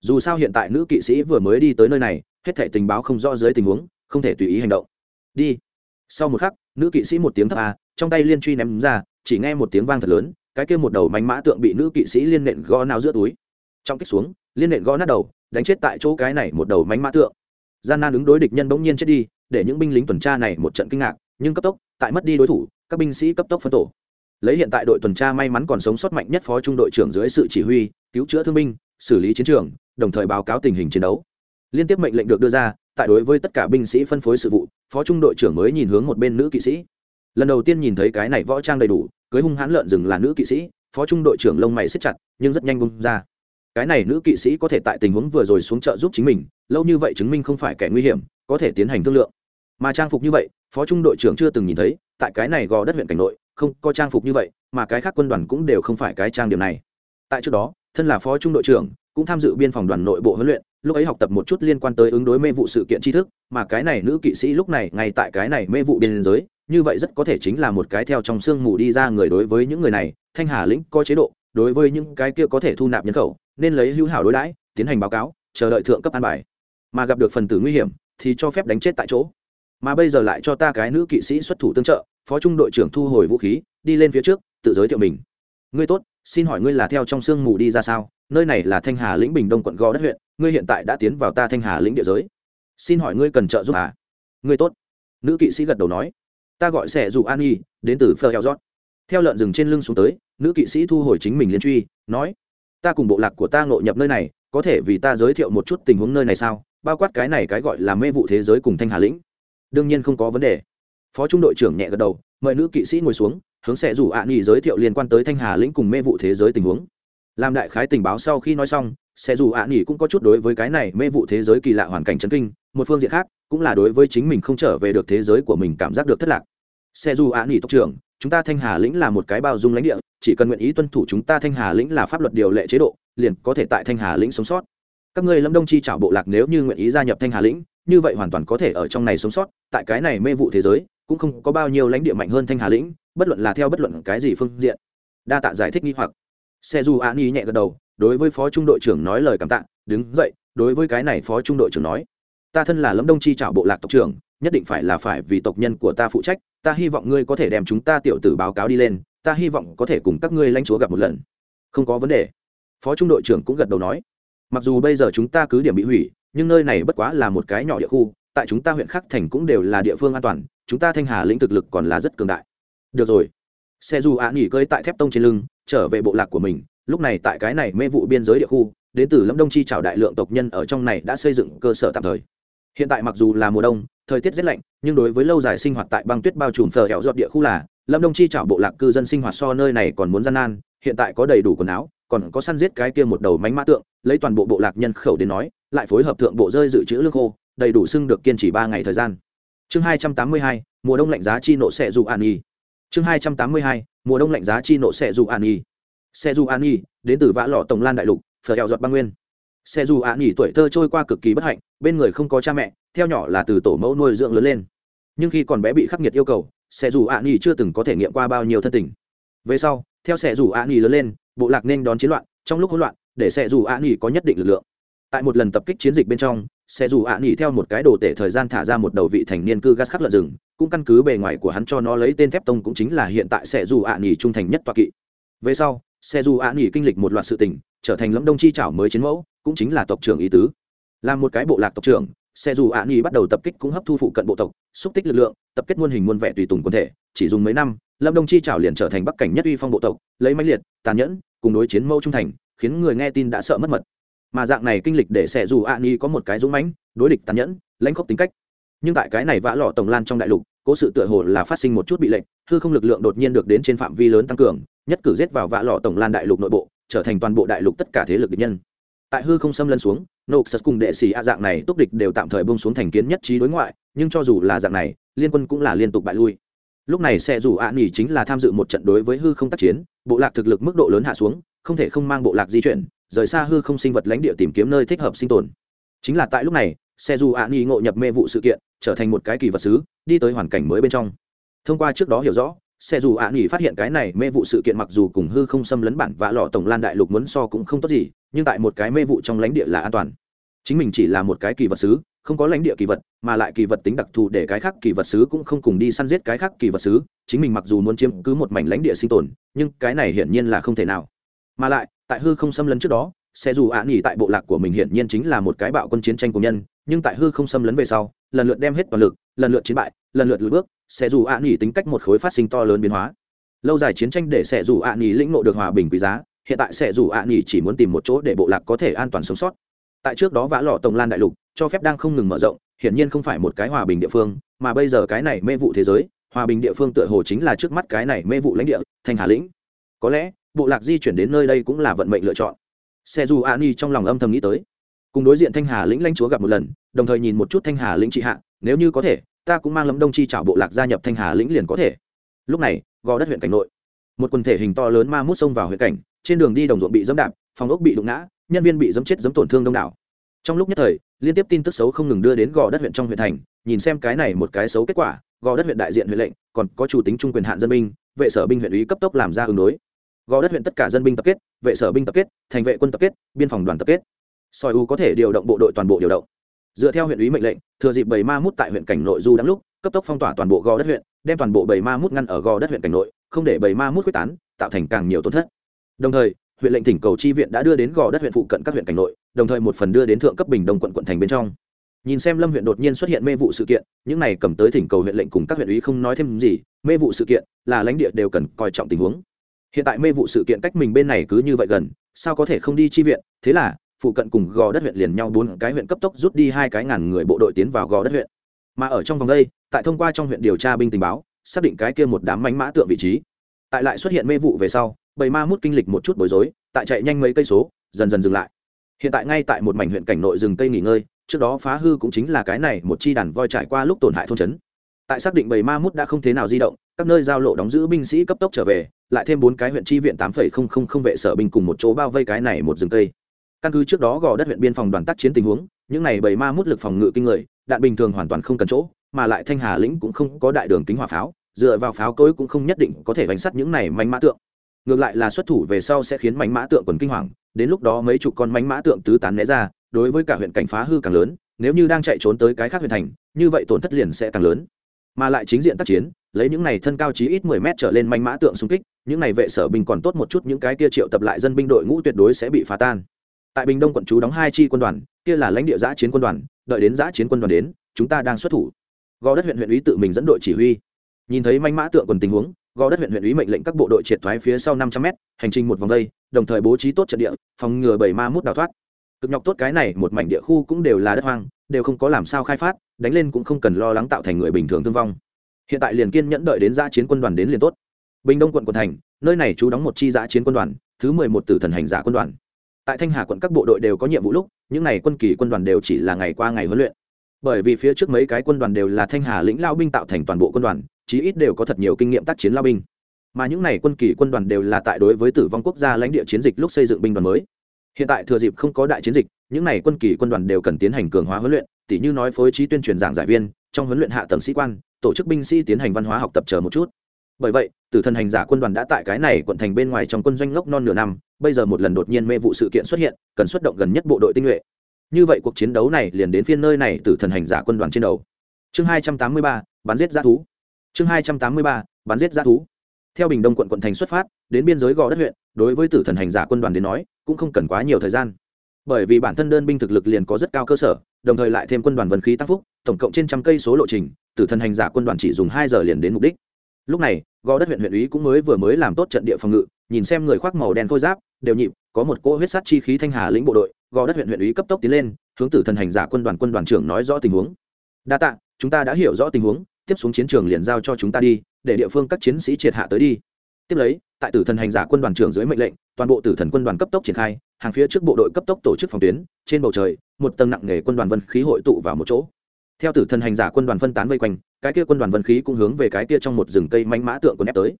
Dù sao hiện tại nữ kỵ sĩ vừa mới đi tới nơi này, hết thể tình báo không rõ dưới tình huống, không thể tùy ý hành động. Đi. Sau một khắc, nữ kỵ sĩ một tiếng thấp a, trong tay liên truy ném ra, chỉ nghe một tiếng vang thật lớn, cái kia một đầu mánh mã tượng bị nữ kỵ sĩ liên nện gõ nào giữa túi. Trong kích xuống, liên nện gõ nát đầu, đánh chết tại chỗ cái này một đầu mánh mã tượng. Gian nan ứng đối địch nhân bỗng nhiên chết đi, để những binh lính tuần tra này một trận kinh ngạc, nhưng cấp tốc, tại mất đi đối thủ, các binh sĩ cấp tốc phân tổ lấy hiện tại đội tuần tra may mắn còn sống sót mạnh nhất phó trung đội trưởng dưới sự chỉ huy, cứu chữa thương binh, xử lý chiến trường, đồng thời báo cáo tình hình chiến đấu. Liên tiếp mệnh lệnh được đưa ra, tại đối với tất cả binh sĩ phân phối sự vụ, phó trung đội trưởng mới nhìn hướng một bên nữ kỵ sĩ. Lần đầu tiên nhìn thấy cái này võ trang đầy đủ, cưới hung hãn lợn rừng là nữ kỵ sĩ, phó trung đội trưởng lông mày xích chặt, nhưng rất nhanh bung ra. Cái này nữ kỵ sĩ có thể tại tình huống vừa rồi xuống chợ giúp chính mình, lâu như vậy chứng minh không phải kẻ nguy hiểm, có thể tiến hành thương lượng. Mà trang phục như vậy, phó trung đội trưởng chưa từng nhìn thấy, tại cái này gò đất huyện cảnh nội không có trang phục như vậy, mà cái khác quân đoàn cũng đều không phải cái trang điểm này. Tại trước đó, thân là phó trung đội trưởng, cũng tham dự biên phòng đoàn nội bộ huấn luyện, lúc ấy học tập một chút liên quan tới ứng đối mê vụ sự kiện tri thức, mà cái này nữ kỵ sĩ lúc này ngay tại cái này mê vụ biên giới, như vậy rất có thể chính là một cái theo trong sương mù đi ra người đối với những người này, thanh hà lĩnh có chế độ, đối với những cái kia có thể thu nạp nhân khẩu, nên lấy hữu hảo đối đãi, tiến hành báo cáo, chờ đợi thượng cấp an bài. Mà gặp được phần tử nguy hiểm, thì cho phép đánh chết tại chỗ. Mà bây giờ lại cho ta cái nữ kỵ sĩ xuất thủ tương trợ phó trung đội trưởng thu hồi vũ khí, đi lên phía trước, tự giới thiệu mình. Ngươi tốt, xin hỏi ngươi là theo trong sương mù đi ra sao? Nơi này là thanh hà lĩnh bình đông quận gò đất huyện, ngươi hiện tại đã tiến vào ta thanh hà lĩnh địa giới. Xin hỏi ngươi cần trợ giúp à? Ngươi tốt. Nữ kỵ sĩ gật đầu nói. Ta gọi sẻ dù an y đến từ phờ heo rót theo lợn rừng trên lưng xuống tới, nữ kỵ sĩ thu hồi chính mình liên truy, nói. Ta cùng bộ lạc của ta ngộ nhập nơi này, có thể vì ta giới thiệu một chút tình huống nơi này sao? Bao quát cái này cái gọi là mê vụ thế giới cùng thanh hà lĩnh. Đương nhiên không có vấn đề phó trung đội trưởng nhẹ gật đầu, mời nữ kỵ sĩ ngồi xuống, hướng sẽ rủ ạ nghỉ giới thiệu liên quan tới thanh hà lĩnh cùng mê vụ thế giới tình huống. Làm đại khái tình báo sau khi nói xong sẽ dù ạ nghỉ cũng có chút đối với cái này mê vụ thế giới kỳ lạ hoàn cảnh chấn kinh, một phương diện khác, cũng là đối với chính mình không trở về được thế giới của mình cảm giác được thất lạc. Sẽ dù ạ nghỉ tộc trưởng, chúng ta thanh hà lĩnh là một cái bao dung lãnh địa, chỉ cần nguyện ý tuân thủ chúng ta thanh hà lĩnh là pháp luật điều lệ chế độ, liền có thể tại thanh hà lĩnh sống sót. Các người lâm đông chi trả bộ lạc nếu như nguyện ý gia nhập thanh hà lĩnh, như vậy hoàn toàn có thể ở trong này sống sót, tại cái này mê vụ thế giới cũng không có bao nhiêu lãnh địa mạnh hơn thanh hà lĩnh, bất luận là theo bất luận cái gì phương diện. Đa tạ giải thích nghi hoặc. Xe dù an y nhẹ gật đầu, đối với phó trung đội trưởng nói lời cảm tạ, đứng dậy, đối với cái này phó trung đội trưởng nói, ta thân là lâm đông chi trảo bộ lạc tộc trưởng, nhất định phải là phải vì tộc nhân của ta phụ trách, ta hy vọng ngươi có thể đem chúng ta tiểu tử báo cáo đi lên, ta hy vọng có thể cùng các ngươi lãnh chúa gặp một lần. Không có vấn đề. Phó trung đội trưởng cũng gật đầu nói, mặc dù bây giờ chúng ta cứ điểm bị hủy, nhưng nơi này bất quá là một cái nhỏ địa khu, tại chúng ta huyện khắc thành cũng đều là địa phương an toàn chúng ta thanh hà lĩnh thực lực còn là rất cường đại. Được rồi. Xe dù ạ nghỉ cơi tại thép tông trên lưng, trở về bộ lạc của mình. Lúc này tại cái này mê vụ biên giới địa khu, đến từ lâm đông chi trào đại lượng tộc nhân ở trong này đã xây dựng cơ sở tạm thời. Hiện tại mặc dù là mùa đông, thời tiết rét lạnh, nhưng đối với lâu dài sinh hoạt tại băng tuyết bao trùm phờ hẹo dọn địa khu là, lâm đông chi trào bộ lạc cư dân sinh hoạt so nơi này còn muốn gian nan, hiện tại có đầy đủ quần áo, còn có săn giết cái kia một đầu mánh mã tượng, lấy toàn bộ bộ lạc nhân khẩu đến nói, lại phối hợp thượng bộ rơi dự trữ lương khô, đầy đủ xưng được kiên trì ba ngày thời gian chương hai trăm tám mươi hai, mùa đông lạnh giá chi nộ sẽ dù an y. Chương hai trăm tám mươi hai, mùa đông lạnh giá chi nộ sẽ dù an y. Sẽ dù an y, đến từ vã lọ tổng lan đại lục, phở hẹo giọt băng nguyên. Sẽ dù an y tuổi thơ trôi qua cực kỳ bất hạnh, bên người không có cha mẹ, theo nhỏ là từ tổ mẫu nuôi dưỡng lớn lên. Nhưng khi còn bé bị khắc nghiệt yêu cầu, sẽ dù an y chưa từng có thể nghiệm qua bao nhiêu thân tình. Về sau, theo sẽ dù an y lớn lên, bộ lạc nên đón chiến loạn, trong lúc hỗn loạn, để sẽ dù an nghỉ có nhất định lực lượng tại một lần tập kích chiến dịch bên trong, sẽ dù ạ nghỉ theo một cái đồ tể thời gian thả ra một đầu vị thành niên cư gas khắc lợn rừng, cũng căn cứ bề ngoài của hắn cho nó lấy tên thép tông cũng chính là hiện tại sẽ dù ạ nghỉ trung thành nhất toa kỵ. Về sau, sẽ dù ạ nghỉ kinh lịch một loạt sự tình, trở thành lâm đông chi trảo mới chiến mẫu, cũng chính là tộc trưởng ý tứ. Là một cái bộ lạc tộc trưởng, sẽ dù ạ nghỉ bắt đầu tập kích cũng hấp thu phụ cận bộ tộc, xúc tích lực lượng, tập kết muôn hình muôn vẻ tùy tùng quân thể, chỉ dùng mấy năm, lâm đông chi trảo liền trở thành bắc cảnh nhất uy phong bộ tộc, lấy mãnh liệt, tàn nhẫn, cùng đối chiến mẫu trung thành, khiến người nghe tin đã sợ mất mật mà dạng này kinh lịch để sẽ dù ạ ni có một cái dũng mãnh, đối địch tàn nhẫn, lãnh khốc tính cách. Nhưng tại cái này vã lọ tổng lan trong đại lục, cố sự tựa hồ là phát sinh một chút bị lệnh, hư không lực lượng đột nhiên được đến trên phạm vi lớn tăng cường, nhất cử giết vào vã lọ tổng lan đại lục nội bộ, trở thành toàn bộ đại lục tất cả thế lực địch nhân. Tại hư không xâm lân xuống nộp sật cùng đệ sĩ a dạng này túc địch đều tạm thời bông xuống thành kiến nhất trí đối ngoại, nhưng cho dù là dạng này, liên quân cũng là liên tục bại lui. Lúc này sẽ dù ạ nghỉ chính là tham dự một trận đối với hư không tác chiến, bộ lạc thực lực mức độ lớn hạ xuống, không thể không mang bộ lạc di chuyển rời xa hư không sinh vật lãnh địa tìm kiếm nơi thích hợp sinh tồn. Chính là tại lúc này xe dù ạ nghi ngộ nhập mê vụ sự kiện, trở thành một cái kỳ vật xứ đi tới hoàn cảnh mới bên trong. Thông qua trước đó hiểu rõ xe dù ạ nghỉ phát hiện cái này mê vụ sự kiện mặc dù cùng hư không xâm lấn bản và lọ tổng lan đại lục muốn so cũng không tốt gì, nhưng tại một cái mê vụ trong lãnh địa là an toàn. Chính mình chỉ là một cái kỳ vật xứ không có lãnh địa kỳ vật, mà lại kỳ vật tính đặc thù để cái khác kỳ vật xứ cũng không cùng đi săn giết cái khác kỳ vật xứ chính mình mặc dù muốn chiếm cứ một mảnh lãnh địa sinh tồn, nhưng cái này hiển nhiên là không thể nào. Mà lại tại hư không xâm lấn trước đó xe dù ạ nghỉ tại bộ lạc của mình hiển nhiên chính là một cái bạo quân chiến tranh của nhân, nhưng tại hư không xâm lấn về sau, lần lượt đem hết toàn lực, lần lượt chiến bại, lần lượt lùi bước, sẽ dù ạ nghỉ tính cách một khối phát sinh to lớn biến hóa. Lâu dài chiến tranh để sẽ dù ạ nghỉ lĩnh ngộ được hòa bình quý giá, hiện tại sẽ dù ạ nghỉ chỉ muốn tìm một chỗ để bộ lạc có thể an toàn sống sót. Tại trước đó vã lọ tổng lan đại lục, cho phép đang không ngừng mở rộng, hiển nhiên không phải một cái hòa bình địa phương, mà bây giờ cái này mê vụ thế giới, hòa bình địa phương tựa hồ chính là trước mắt cái này mê vụ lãnh địa, thành hà lĩnh. Có lẽ bộ lạc di chuyển đến nơi đây cũng là vận mệnh lựa chọn. Xe dù a ni trong lòng âm thầm nghĩ tới. Cùng đối diện thanh hà lĩnh lãnh chúa gặp một lần, đồng thời nhìn một chút thanh hà lĩnh trị hạ, nếu như có thể, ta cũng mang lấm đông chi chảo bộ lạc gia nhập thanh hà lĩnh liền có thể. Lúc này, gò đất huyện cảnh nội, một quần thể hình to lớn ma mút xông vào huyện cảnh, trên đường đi đồng ruộng bị dẫm đạp, phòng ốc bị đụng ngã, nhân viên bị dẫm chết dẫm tổn thương đông đảo. Trong lúc nhất thời, liên tiếp tin tức xấu không ngừng đưa đến gò đất huyện trong huyện thành, nhìn xem cái này một cái xấu kết quả, gò đất huyện đại diện huyện lệnh, còn có chủ tính trung quyền hạn dân binh, vệ sở binh huyện ủy cấp tốc làm ra ứng đối gò đất huyện tất cả dân binh tập kết, vệ sở binh tập kết, thành vệ quân tập kết, biên phòng đoàn tập kết. Soi u có thể điều động bộ đội toàn bộ điều động. Dựa theo huyện ủy mệnh lệnh, thừa dịp bầy ma mút tại huyện cảnh nội du đắm lúc, cấp tốc phong tỏa toàn bộ gò đất huyện, đem toàn bộ bầy ma mút ngăn ở gò đất huyện cảnh nội, không để bầy ma mút quyết tán, tạo thành càng nhiều tổn thất. Đồng thời, huyện lệnh tỉnh cầu chi viện đã đưa đến gò đất huyện phụ cận các huyện cảnh nội, đồng thời một phần đưa đến thượng cấp bình đông quận quận thành bên trong. Nhìn xem lâm huyện đột nhiên xuất hiện mê vụ sự kiện, những này cầm tới thỉnh cầu huyện lệnh cùng các huyện ủy không nói thêm gì, mê vụ sự kiện là lãnh địa đều cần coi trọng tình huống hiện tại mê vụ sự kiện cách mình bên này cứ như vậy gần, sao có thể không đi chi viện? Thế là, phụ cận cùng gò đất huyện liền nhau bốn cái huyện cấp tốc rút đi hai cái ngàn người bộ đội tiến vào gò đất huyện. Mà ở trong vòng đây, tại thông qua trong huyện điều tra binh tình báo, xác định cái kia một đám mánh mã tượng vị trí. Tại lại xuất hiện mê vụ về sau, bầy ma mút kinh lịch một chút bối rối, tại chạy nhanh mấy cây số, dần dần dừng lại. Hiện tại ngay tại một mảnh huyện cảnh nội rừng cây nghỉ ngơi, trước đó phá hư cũng chính là cái này một chi đàn voi trải qua lúc tổn hại thôn trấn. Tại xác định bầy ma mút đã không thế nào di động, các nơi giao lộ đóng giữ binh sĩ cấp tốc trở về lại thêm bốn cái huyện chi viện tám phẩy không không không vệ sở binh cùng một chỗ bao vây cái này một rừng cây. Căn cứ trước đó gò đất huyện biên phòng đoàn tác chiến tình huống, những này bầy ma mút lực phòng ngự kinh người, đạn bình thường hoàn toàn không cần chỗ, mà lại thanh hà lĩnh cũng không có đại đường kính hỏa pháo, dựa vào pháo cối cũng không nhất định có thể bánh sắt những này mánh mã tượng. Ngược lại là xuất thủ về sau sẽ khiến mánh mã tượng quần kinh hoàng, đến lúc đó mấy chục con mánh mã tượng tứ tán né ra, đối với cả huyện cảnh phá hư càng lớn, nếu như đang chạy trốn tới cái khác huyện thành, như vậy tổn thất liền sẽ càng lớn. Mà lại chính diện tác chiến lấy những này thân cao chí ít mười mét trở lên manh mã tượng xung kích, những này vệ sở binh còn tốt một chút, những cái kia triệu tập lại dân binh đội ngũ tuyệt đối sẽ bị phá tan. Tại bình đông quận chú đóng hai chi quân đoàn, kia là lãnh địa giã chiến quân đoàn, đợi đến giã chiến quân đoàn đến, chúng ta đang xuất thủ. Gò đất huyện huyện ủy tự mình dẫn đội chỉ huy. Nhìn thấy manh mã tượng quần tình huống, gò đất huyện huyện ủy mệnh lệnh các bộ đội triệt thoái phía sau năm trăm mét, hành trình một vòng vây đồng thời bố trí tốt trận địa, phòng ngừa bảy ma mút đào thoát. Cực nhọc tốt cái này, một mảnh địa khu cũng đều là đất hoang, đều không có làm sao khai phát, đánh lên cũng không cần lo lắng tạo thành người bình thường thương vong hiện tại liền kiên nhẫn đợi đến giã chiến quân đoàn đến liền tốt. Bình đông quận quận thành, nơi này chú đóng một chi giã chiến quân đoàn, thứ mười một tử thần hành giả quân đoàn. Tại thanh hà quận các bộ đội đều có nhiệm vụ lúc, những n à y quân kỳ quân đoàn đều chỉ là ngày qua ngày huấn luyện. Bởi vì phía trước mấy cái quân đoàn đều là thanh hà lĩnh lao binh tạo thành toàn bộ quân đoàn, chí ít đều có thật nhiều kinh nghiệm tác chiến lao binh. Mà những n à y quân kỳ quân đoàn đều là tại đối với tử vong quốc gia lãnh địa chiến dịch lúc xây dựng binh đoàn mới. Hiện tại thừa dịp không có đại chiến dịch, những n à y quân kỳ quân đoàn đều cần tiến hành cường hóa huấn luyện, tỉ như nói phối trí tuyên truyền giảng giải viên, trong huấn luyện hạ tầng sĩ quan tổ chức binh sĩ tiến hành văn hóa học tập chờ một chút. Bởi vậy, tử thần hành giả quân đoàn đã tại cái này quận thành bên ngoài trong quân doanh ngốc non nửa năm, bây giờ một lần đột nhiên mê vụ sự kiện xuất hiện, cần xuất động gần nhất bộ đội tinh nhuệ. Như vậy cuộc chiến đấu này liền đến phiên nơi này tử thần hành giả quân đoàn trên đầu. Chương hai trăm tám mươi ba, bắn giết g thú. Chương hai trăm tám mươi ba, bắn giết g thú. Theo bình đông quận quận thành xuất phát, đến biên giới gò đất huyện, đối với tử thần hành giả quân đoàn đến nói, cũng không cần quá nhiều thời gian. Bởi vì bản thân đơn binh thực lực liền có rất cao cơ sở đồng thời lại thêm quân đoàn vân khí tăng phúc, tổng cộng trên trăm cây số lộ trình, tử thần hành giả quân đoàn chỉ dùng hai giờ liền đến mục đích. Lúc này, gò đất huyện huyện ủy cũng mới vừa mới làm tốt trận địa phòng ngự, nhìn xem người khoác màu đen khôi giáp, đều nhịp, có một cỗ huyết sát chi khí thanh hà lĩnh bộ đội, gò đất huyện huyện ủy cấp tốc tiến lên, hướng tử thần hành giả quân đoàn quân đoàn trưởng nói rõ tình huống. Đa tạ, chúng ta đã hiểu rõ tình huống, tiếp xuống chiến trường liền giao cho chúng ta đi, để địa phương các chiến sĩ triệt hạ tới đi. Tiếp lấy, tại tử thần hành giả quân đoàn trưởng dưới mệnh lệnh, toàn bộ tử thần quân đoàn cấp tốc triển khai, hàng phía trước bộ đội cấp tốc tổ chức phòng tuyến, trên bầu trời một tầng nặng nghề quân đoàn vân khí hội tụ vào một chỗ. Theo tử thần hành giả quân đoàn phân tán vây quanh, cái kia quân đoàn vân khí cũng hướng về cái kia trong một rừng cây manh mã tượng còn ép tới.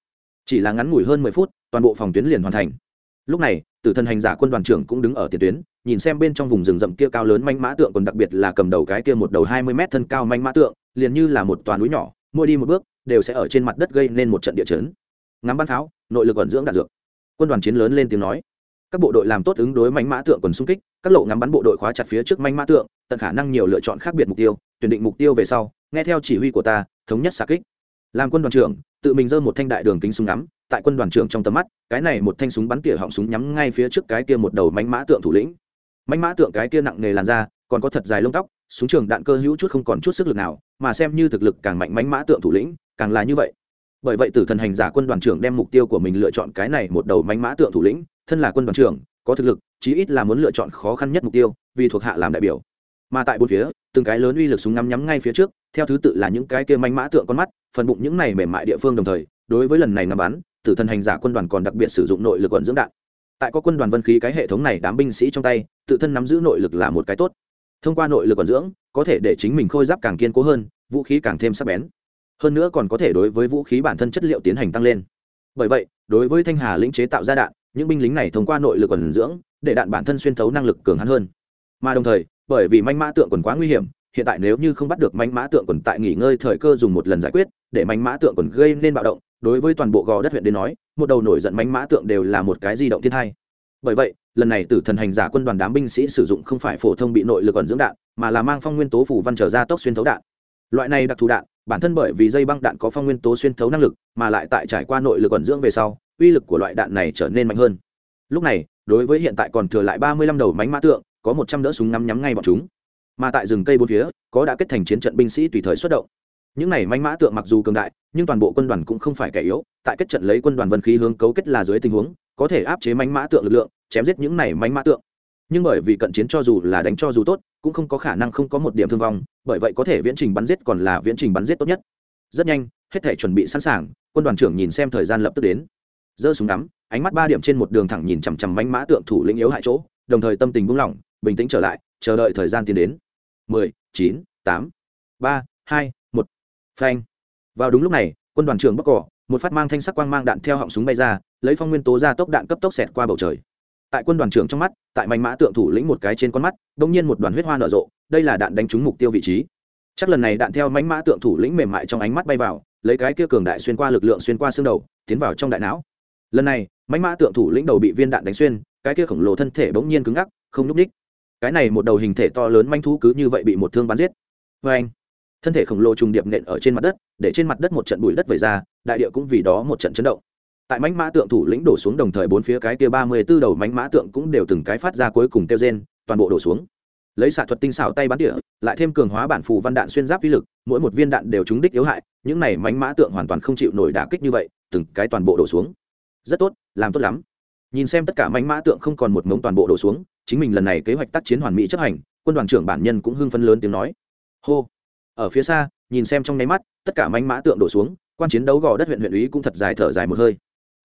Chỉ là ngắn ngủi hơn mười phút, toàn bộ phòng tuyến liền hoàn thành. Lúc này, tử thần hành giả quân đoàn trưởng cũng đứng ở tiền tuyến, nhìn xem bên trong vùng rừng rậm kia cao lớn manh mã tượng, còn đặc biệt là cầm đầu cái kia một đầu hai mươi mét thân cao manh mã tượng, liền như là một toàn núi nhỏ, mỗi đi một bước, đều sẽ ở trên mặt đất gây nên một trận địa chấn. Ngắm bắn pháo, nội lực ẩn dưỡng đạn dược. Quân đoàn chiến lớn lên tiếng nói các bộ đội làm tốt ứng đối mánh mã tượng còn xung kích, các lộ ngắm bắn bộ đội khóa chặt phía trước mánh mã tượng, tận khả năng nhiều lựa chọn khác biệt mục tiêu, tuyển định mục tiêu về sau, nghe theo chỉ huy của ta, thống nhất xạ kích. Làm quân đoàn trưởng, tự mình dơ một thanh đại đường kính súng ngắm, tại quân đoàn trưởng trong tầm mắt, cái này một thanh súng bắn tỉa họng súng nhắm ngay phía trước cái kia một đầu mánh mã tượng thủ lĩnh. Mánh mã tượng cái kia nặng nề làn ra còn có thật dài lông tóc, súng trường đạn cơ hữu chút không còn chút sức lực nào, mà xem như thực lực càng mạnh mánh mã tượng thủ lĩnh, càng là như vậy. Bởi vậy tử thần hành giả quân đoàn trưởng đem mục tiêu của mình lựa chọn cái này một đầu mánh mã tượng thủ lĩnh thân là quân đoàn trưởng, có thực lực, chí ít là muốn lựa chọn khó khăn nhất mục tiêu, vì thuộc hạ làm đại biểu. Mà tại bốn phía, từng cái lớn uy lực súng ngắm nhắm ngay phía trước, theo thứ tự là những cái kia manh mã tượng con mắt, phần bụng những này mềm mại địa phương đồng thời, đối với lần này ngắm bắn, tử thần hành giả quân đoàn còn đặc biệt sử dụng nội lực quận dưỡng đạn. Tại có quân đoàn vân khí cái hệ thống này đám binh sĩ trong tay, tự thân nắm giữ nội lực là một cái tốt. Thông qua nội lực quận dưỡng, có thể để chính mình khôi giáp càng kiên cố hơn, vũ khí càng thêm sắc bén. Hơn nữa còn có thể đối với vũ khí bản thân chất liệu tiến hành tăng lên. Bởi vậy, đối với thanh hà lĩnh chế tạo ra đạn những binh lính này thông qua nội lực quần dưỡng, để đạn bản thân xuyên thấu năng lực cường hắn hơn. Mà đồng thời, bởi vì manh mã tượng quần quá nguy hiểm, hiện tại nếu như không bắt được manh mã tượng quần tại nghỉ ngơi thời cơ dùng một lần giải quyết, để manh mã tượng quần gây nên bạo động, đối với toàn bộ gò đất huyện đến nói, một đầu nổi giận manh mã tượng đều là một cái di động thiên thai bởi vậy, lần này tử thần hành giả quân đoàn đám binh sĩ sử dụng không phải phổ thông bị nội lực ẩn dưỡng đạn, mà là mang phong nguyên tố phủ văn trở ra tốc xuyên thấu đạn. Loại này đặc thù đạn, bản thân bởi vì dây băng đạn có phong nguyên tố xuyên thấu năng lực, mà lại tại trải qua nội lực ẩn dưỡng về sau uy lực của loại đạn này trở nên mạnh hơn. Lúc này, đối với hiện tại còn thừa lại ba mươi lăm đầu mánh mã tượng, có một trăm đỡ súng ngắm nhắm ngay bọn chúng. Mà tại rừng cây bốn phía, có đã kết thành chiến trận binh sĩ tùy thời xuất động. Những này mãnh mã tượng mặc dù cường đại, nhưng toàn bộ quân đoàn cũng không phải kẻ yếu. Tại kết trận lấy quân đoàn vân khí hướng cấu kết là dưới tình huống, có thể áp chế mãnh mã tượng lực lượng, chém giết những này mãnh mã tượng. Nhưng bởi vì cận chiến cho dù là đánh cho dù tốt, cũng không có khả năng không có một điểm thương vong, bởi vậy có thể viễn trình bắn giết còn là viễn trình bắn giết tốt nhất. Rất nhanh, hết thể chuẩn bị sẵn sàng, quân đoàn trưởng nhìn xem thời gian lập tức đến giơ súng ngắm, ánh mắt ba điểm trên một đường thẳng nhìn chằm chằm bánh mã tượng thủ lĩnh yếu hại chỗ, đồng thời tâm tình buông lỏng, bình tĩnh trở lại, chờ đợi thời gian tiến đến. Mười, chín, tám, ba, hai, một. Phanh. Vào đúng lúc này, quân đoàn trưởng bắc cỏ, một phát mang thanh sắc quang mang đạn theo họng súng bay ra, lấy phong nguyên tố ra tốc đạn cấp tốc xẹt qua bầu trời. Tại quân đoàn trưởng trong mắt, tại mảnh mã tượng thủ lĩnh một cái trên con mắt đông nhiên một đoàn huyết hoa nở rộ, đây là đạn đánh trúng mục tiêu vị trí. Chắc lần này đạn theo mảnh mã tượng thủ lĩnh mềm mại trong ánh mắt bay vào, lấy cái kia cường đại xuyên qua lực lượng xuyên qua xương đầu, tiến vào trong đại não lần này, mãnh mã tượng thủ lĩnh đầu bị viên đạn đánh xuyên, cái kia khổng lồ thân thể bỗng nhiên cứng ngắc, không nhúc ních cái này một đầu hình thể to lớn manh thú cứ như vậy bị một thương bắn giết. Vê anh thân thể khổng lồ trùng điệp nện ở trên mặt đất, để trên mặt đất một trận bụi đất vẩy ra, đại địa cũng vì đó một trận chấn động. Tại mánh mã tượng thủ lĩnh đổ xuống đồng thời bốn phía cái kia ba mươi b ố đầu mánh mã tượng cũng đều từng cái phát ra cuối cùng kêu gen toàn bộ đổ xuống. Lấy xạ thuật tinh xảo tay bắn địa, lại thêm cường hóa bản phù văn đạn xuyên giáp uy lực, mỗi một viên đạn đều trúng đích yếu hại, những này mánh mã tượng hoàn toàn không chịu nổi đả kích như vậy, từng cái toàn bộ đổ xuống rất tốt, làm tốt lắm. Nhìn xem tất cả mánh mã tượng không còn một mống toàn bộ đổ xuống, chính mình lần này kế hoạch tác chiến hoàn mỹ chấp hành, quân đoàn trưởng bản nhân cũng hưng phấn lớn tiếng nói. Hô. Ở phía xa, nhìn xem trong nháy mắt, tất cả mánh mã tượng đổ xuống, quan chiến đấu gò đất huyện huyện ý cũng thật dài thở dài một hơi.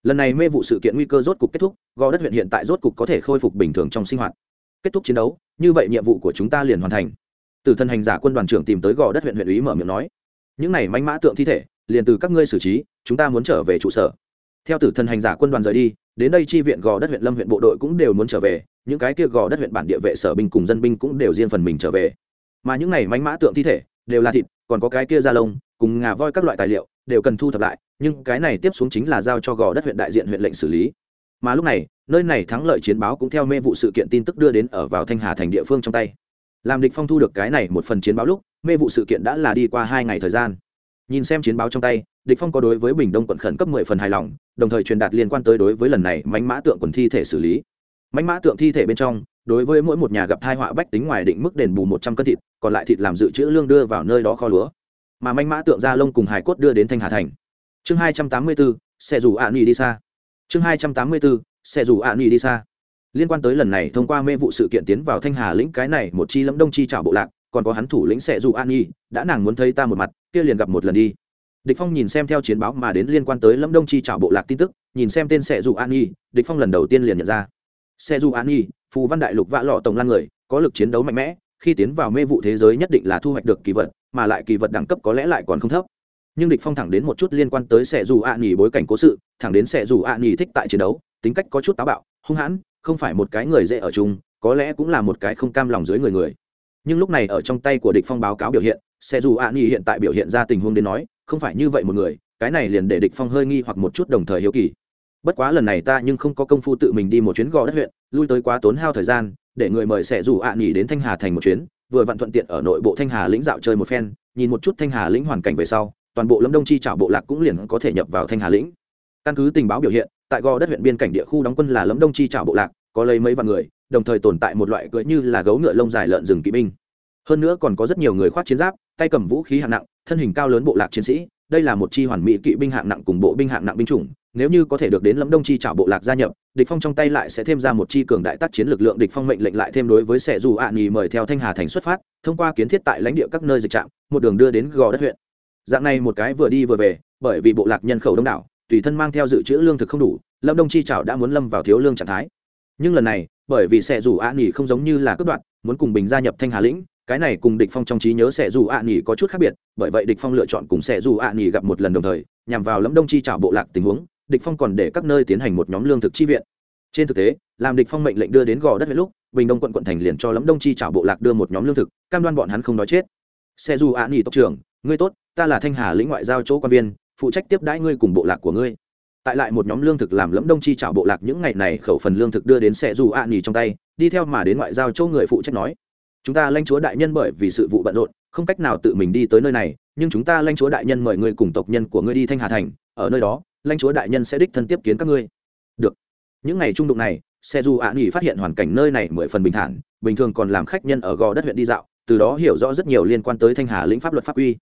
Lần này mê vụ sự kiện nguy cơ rốt cục kết thúc, gò đất huyện hiện tại rốt cục có thể khôi phục bình thường trong sinh hoạt. Kết thúc chiến đấu, như vậy nhiệm vụ của chúng ta liền hoàn thành. Từ thân hành giả quân đoàn trưởng tìm tới gò đất huyện huyện ý mở miệng nói. Những này mánh mã tượng thi thể, liền từ các ngươi xử trí, chúng ta muốn trở về trụ sở theo tử thần hành giả quân đoàn rời đi, đến đây chi viện gò đất huyện lâm huyện bộ đội cũng đều muốn trở về, những cái kia gò đất huyện bản địa vệ sở binh cùng dân binh cũng đều riêng phần mình trở về. Mà những này mánh mã tượng thi thể đều là thịt, còn có cái kia da lông, cùng ngà voi các loại tài liệu đều cần thu thập lại, nhưng cái này tiếp xuống chính là giao cho gò đất huyện đại diện huyện lệnh xử lý. Mà lúc này, nơi này thắng lợi chiến báo cũng theo mê vụ sự kiện tin tức đưa đến ở vào thanh hà thành địa phương trong tay. Làm địch phong thu được cái này một phần chiến báo lúc, mê vụ sự kiện đã là đi qua hai ngày thời gian nhìn xem chiến báo trong tay, địch phong có đối với bình đông quận khẩn cấp mười phần hài lòng, đồng thời truyền đạt liên quan tới đối với lần này mánh mã tượng quần thi thể xử lý. Mánh mã tượng thi thể bên trong, đối với mỗi một nhà gặp tai họa bách tính ngoài định mức đền bù một trăm cân thịt, còn lại thịt làm dự trữ lương đưa vào nơi đó kho lúa. Mà mãnh mã tượng da lông cùng hài cốt đưa đến thanh hà thành. Chương hai trăm tám mươi bốn, xe dù ạ nghỉ đi xa. Chương hai trăm tám mươi bốn, xe dù ạ nghỉ đi xa. Liên quan tới lần này thông qua mê vụ sự kiện tiến vào thanh hà lĩnh cái này, một chi lâm đông chi trảo bộ lạc, còn có hắn thủ lĩnh xe dù an nhi đã nàng muốn thấy ta một mặt kia liền gặp một lần đi. Địch phong nhìn xem theo chiến báo mà đến liên quan tới lâm đông chi trảo bộ lạc tin tức, nhìn xem tên xe dù an nhi, địch phong lần đầu tiên liền nhận ra. Xe dù an nhi, phù văn đại lục vạ lọ tổng lan người, có lực chiến đấu mạnh mẽ, khi tiến vào mê vụ thế giới nhất định là thu hoạch được kỳ vật, mà lại kỳ vật đẳng cấp có lẽ lại còn không thấp. Nhưng địch phong thẳng đến một chút liên quan tới sẽ dù an nhi bối cảnh cố sự, thẳng đến sẽ dù an nhi thích tại chiến đấu, tính cách có chút táo bạo, hung hãn, không phải một cái người dễ ở chung, có lẽ cũng là một cái không cam lòng dưới người người nhưng lúc này ở trong tay của địch phong báo cáo biểu hiện sẽ dù ạ à hiện tại biểu hiện ra tình huống đến nói, không phải như vậy một người, cái này liền để địch phong hơi nghi hoặc một chút đồng thời hiếu kỳ. Bất quá lần này ta nhưng không có công phu tự mình đi một chuyến gò đất huyện, lui tới quá tốn hao thời gian, để người mời sẽ dù ạ nghỉ đến thanh hà thành một chuyến, vừa vặn thuận tiện ở nội bộ thanh hà lĩnh dạo chơi một phen, nhìn một chút thanh hà lĩnh hoàn cảnh về sau, toàn bộ lâm đông chi trảo bộ lạc cũng liền có thể nhập vào thanh hà lĩnh. Căn cứ tình báo biểu hiện, tại gò đất huyện biên cảnh địa khu đóng quân là lâm đông chi trảo bộ lạc, có lấy mấy vạn người đồng thời tồn tại một loại cưỡi như là gấu ngựa lông dài lợn rừng kỵ binh. Hơn nữa còn có rất nhiều người khoác chiến giáp, tay cầm vũ khí hạng nặng, thân hình cao lớn bộ lạc chiến sĩ. Đây là một chi hoàn mỹ kỵ binh hạng nặng cùng bộ binh hạng nặng binh chủng. Nếu như có thể được đến lâm đông chi trảo bộ lạc gia nhập, địch phong trong tay lại sẽ thêm ra một chi cường đại tác chiến lực lượng địch phong mệnh lệnh lại thêm đối với sẽ dù ạ nghỉ mời theo thanh hà thành xuất phát, thông qua kiến thiết tại lãnh địa các nơi dịch trạm, một đường đưa đến gò đất huyện. Dạng này một cái vừa đi vừa về, bởi vì bộ lạc nhân khẩu đông đảo, tùy thân mang theo dự trữ lương thực không đủ, lâm đông chi trảo đã muốn lâm vào thiếu lương trạng thái nhưng lần này, bởi vì sẽ dù ạ nghỉ không giống như là cướp đoạn muốn cùng bình gia nhập thanh hà lĩnh, cái này cùng địch phong trong trí nhớ sẽ dù ạ nghỉ có chút khác biệt, bởi vậy địch phong lựa chọn cùng sẽ dù ạ nghỉ gặp một lần đồng thời, nhằm vào lẫm đông chi trả bộ lạc tình huống, địch phong còn để các nơi tiến hành một nhóm lương thực chi viện. Trên thực tế, làm địch phong mệnh lệnh đưa đến gò đất huyện lúc, bình đông quận quận thành liền cho lẫm đông chi trả bộ lạc đưa một nhóm lương thực, cam đoan bọn hắn không đói chết. Sẽ dù ạ nghỉ tộc trưởng, ngươi tốt, ta là thanh hà lĩnh ngoại giao chỗ quan viên, phụ trách tiếp đãi ngươi cùng bộ lạc của ngươi tại lại một nhóm lương thực làm lẫm đông chi trả bộ lạc những ngày này khẩu phần lương thực đưa đến xe dù ạ à trong tay, đi theo mà đến ngoại giao châu người phụ trách nói, chúng ta lãnh chúa đại nhân bởi vì sự vụ bận rộn, không cách nào tự mình đi tới nơi này, nhưng chúng ta lãnh chúa đại nhân mời người cùng tộc nhân của ngươi đi thanh hà thành, ở nơi đó, lãnh chúa đại nhân sẽ đích thân tiếp kiến các ngươi. Được. Những ngày trung đụng này xe dù ạ nghỉ phát hiện hoàn cảnh nơi này mười phần bình thản, bình thường còn làm khách nhân ở gò đất huyện đi dạo, từ đó hiểu rõ rất nhiều liên quan tới thanh hà lĩnh pháp luật pháp quy.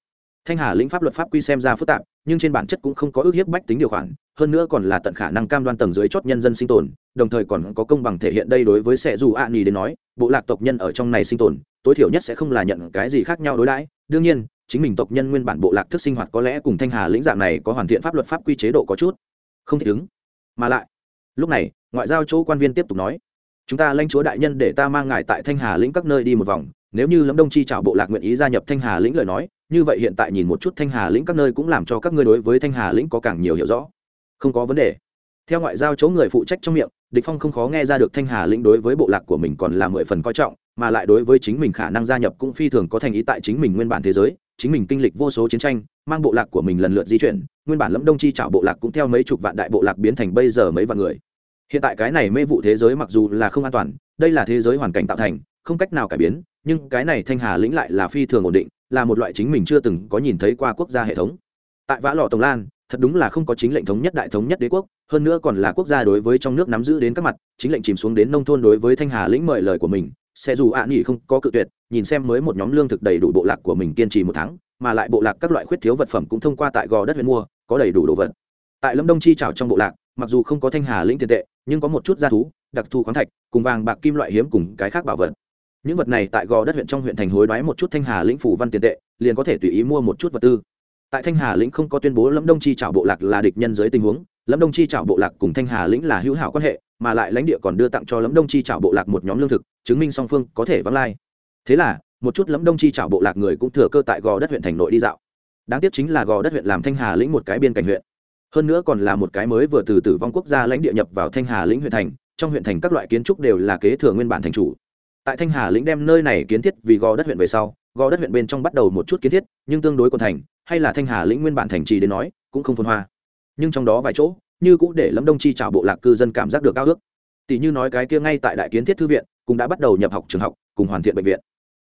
Thanh hà lĩnh pháp luật pháp quy xem ra phức tạp, nhưng trên bản chất cũng không có ước hiếp bách tính điều khoản hơn nữa còn là tận khả năng cam đoan tầng dưới chót nhân dân sinh tồn, đồng thời còn có công bằng thể hiện đây đối với sẽ dù ạ à đến nói, bộ lạc tộc nhân ở trong này sinh tồn, tối thiểu nhất sẽ không là nhận cái gì khác nhau đối đãi. Đương nhiên, chính mình tộc nhân nguyên bản bộ lạc thức sinh hoạt có lẽ cùng thanh hà lĩnh dạng này có hoàn thiện pháp luật pháp quy chế độ có chút không thể ứng. Mà lại, lúc này, ngoại giao chỗ quan viên tiếp tục nói, chúng ta lãnh chúa đại nhân để ta mang ngài tại thanh hà lĩnh các nơi đi một vòng, nếu như lâm đông chi trảo bộ lạc nguyện ý gia nhập thanh hà lĩnh lời nói, như vậy hiện tại nhìn một chút thanh hà lĩnh các nơi cũng làm cho các ngươi đối với thanh hà lĩnh có càng nhiều hiểu rõ không có vấn đề. Theo ngoại giao chỗ người phụ trách trong miệng, địch phong không khó nghe ra được thanh hà lĩnh đối với bộ lạc của mình còn là mười phần coi trọng, mà lại đối với chính mình khả năng gia nhập cũng phi thường có thành ý tại chính mình nguyên bản thế giới, chính mình kinh lịch vô số chiến tranh, mang bộ lạc của mình lần lượt di chuyển, nguyên bản lâm đông chi chảo bộ lạc cũng theo mấy chục vạn đại bộ lạc biến thành bây giờ mấy vạn người. Hiện tại cái này mê vụ thế giới mặc dù là không an toàn, đây là thế giới hoàn cảnh tạo thành, không cách nào cải biến, nhưng cái này thanh hà lĩnh lại là phi thường ổn định, là một loại chính mình chưa từng có nhìn thấy qua quốc gia hệ thống. Tại vã lò tổng lan thật đúng là không có chính lệnh thống nhất đại thống nhất đế quốc, hơn nữa còn là quốc gia đối với trong nước nắm giữ đến các mặt, chính lệnh chìm xuống đến nông thôn đối với thanh hà lĩnh mời lời của mình, sẽ dù ạ à nghỉ không có cự tuyệt, nhìn xem mới một nhóm lương thực đầy đủ bộ lạc của mình kiên trì một tháng, mà lại bộ lạc các loại khuyết thiếu vật phẩm cũng thông qua tại gò đất huyện mua, có đầy đủ đồ vật. Tại lâm đông chi trào trong bộ lạc, mặc dù không có thanh hà lĩnh tiền tệ, nhưng có một chút gia thú, đặc thù khoáng thạch, cùng vàng bạc kim loại hiếm cùng cái khác bảo vật. Những vật này tại gò đất huyện trong huyện thành hối đoái một chút thanh hà lĩnh phủ văn tiền tệ, liền có thể tùy ý mua một chút vật tư tại thanh hà lĩnh không có tuyên bố lâm đông chi trảo bộ lạc là địch nhân dưới tình huống, lâm đông chi trảo bộ lạc cùng thanh hà lĩnh là hữu hảo quan hệ, mà lại lãnh địa còn đưa tặng cho lâm đông chi trảo bộ lạc một nhóm lương thực, chứng minh song phương có thể vắng lai. Thế là, một chút lâm đông chi trảo bộ lạc người cũng thừa cơ tại gò đất huyện thành nội đi dạo. Đáng tiếc chính là gò đất huyện làm thanh hà lĩnh một cái biên cảnh huyện. Hơn nữa còn là một cái mới vừa từ tử vong quốc gia lãnh địa nhập vào thanh hà lĩnh huyện thành, trong huyện thành các loại kiến trúc đều là kế thừa nguyên bản thành chủ tại thanh hà lĩnh đem nơi này kiến thiết vì gò đất huyện về sau, gò đất huyện bên trong bắt đầu một chút kiến thiết, nhưng tương đối còn thành, hay là thanh hà lĩnh nguyên bản thành trì đến nói, cũng không phân hoa. Nhưng trong đó vài chỗ, như cũng để lâm đông chi trào bộ lạc cư dân cảm giác được cao ước. Tỷ như nói cái kia ngay tại đại kiến thiết thư viện, cũng đã bắt đầu nhập học trường học, cùng hoàn thiện bệnh viện.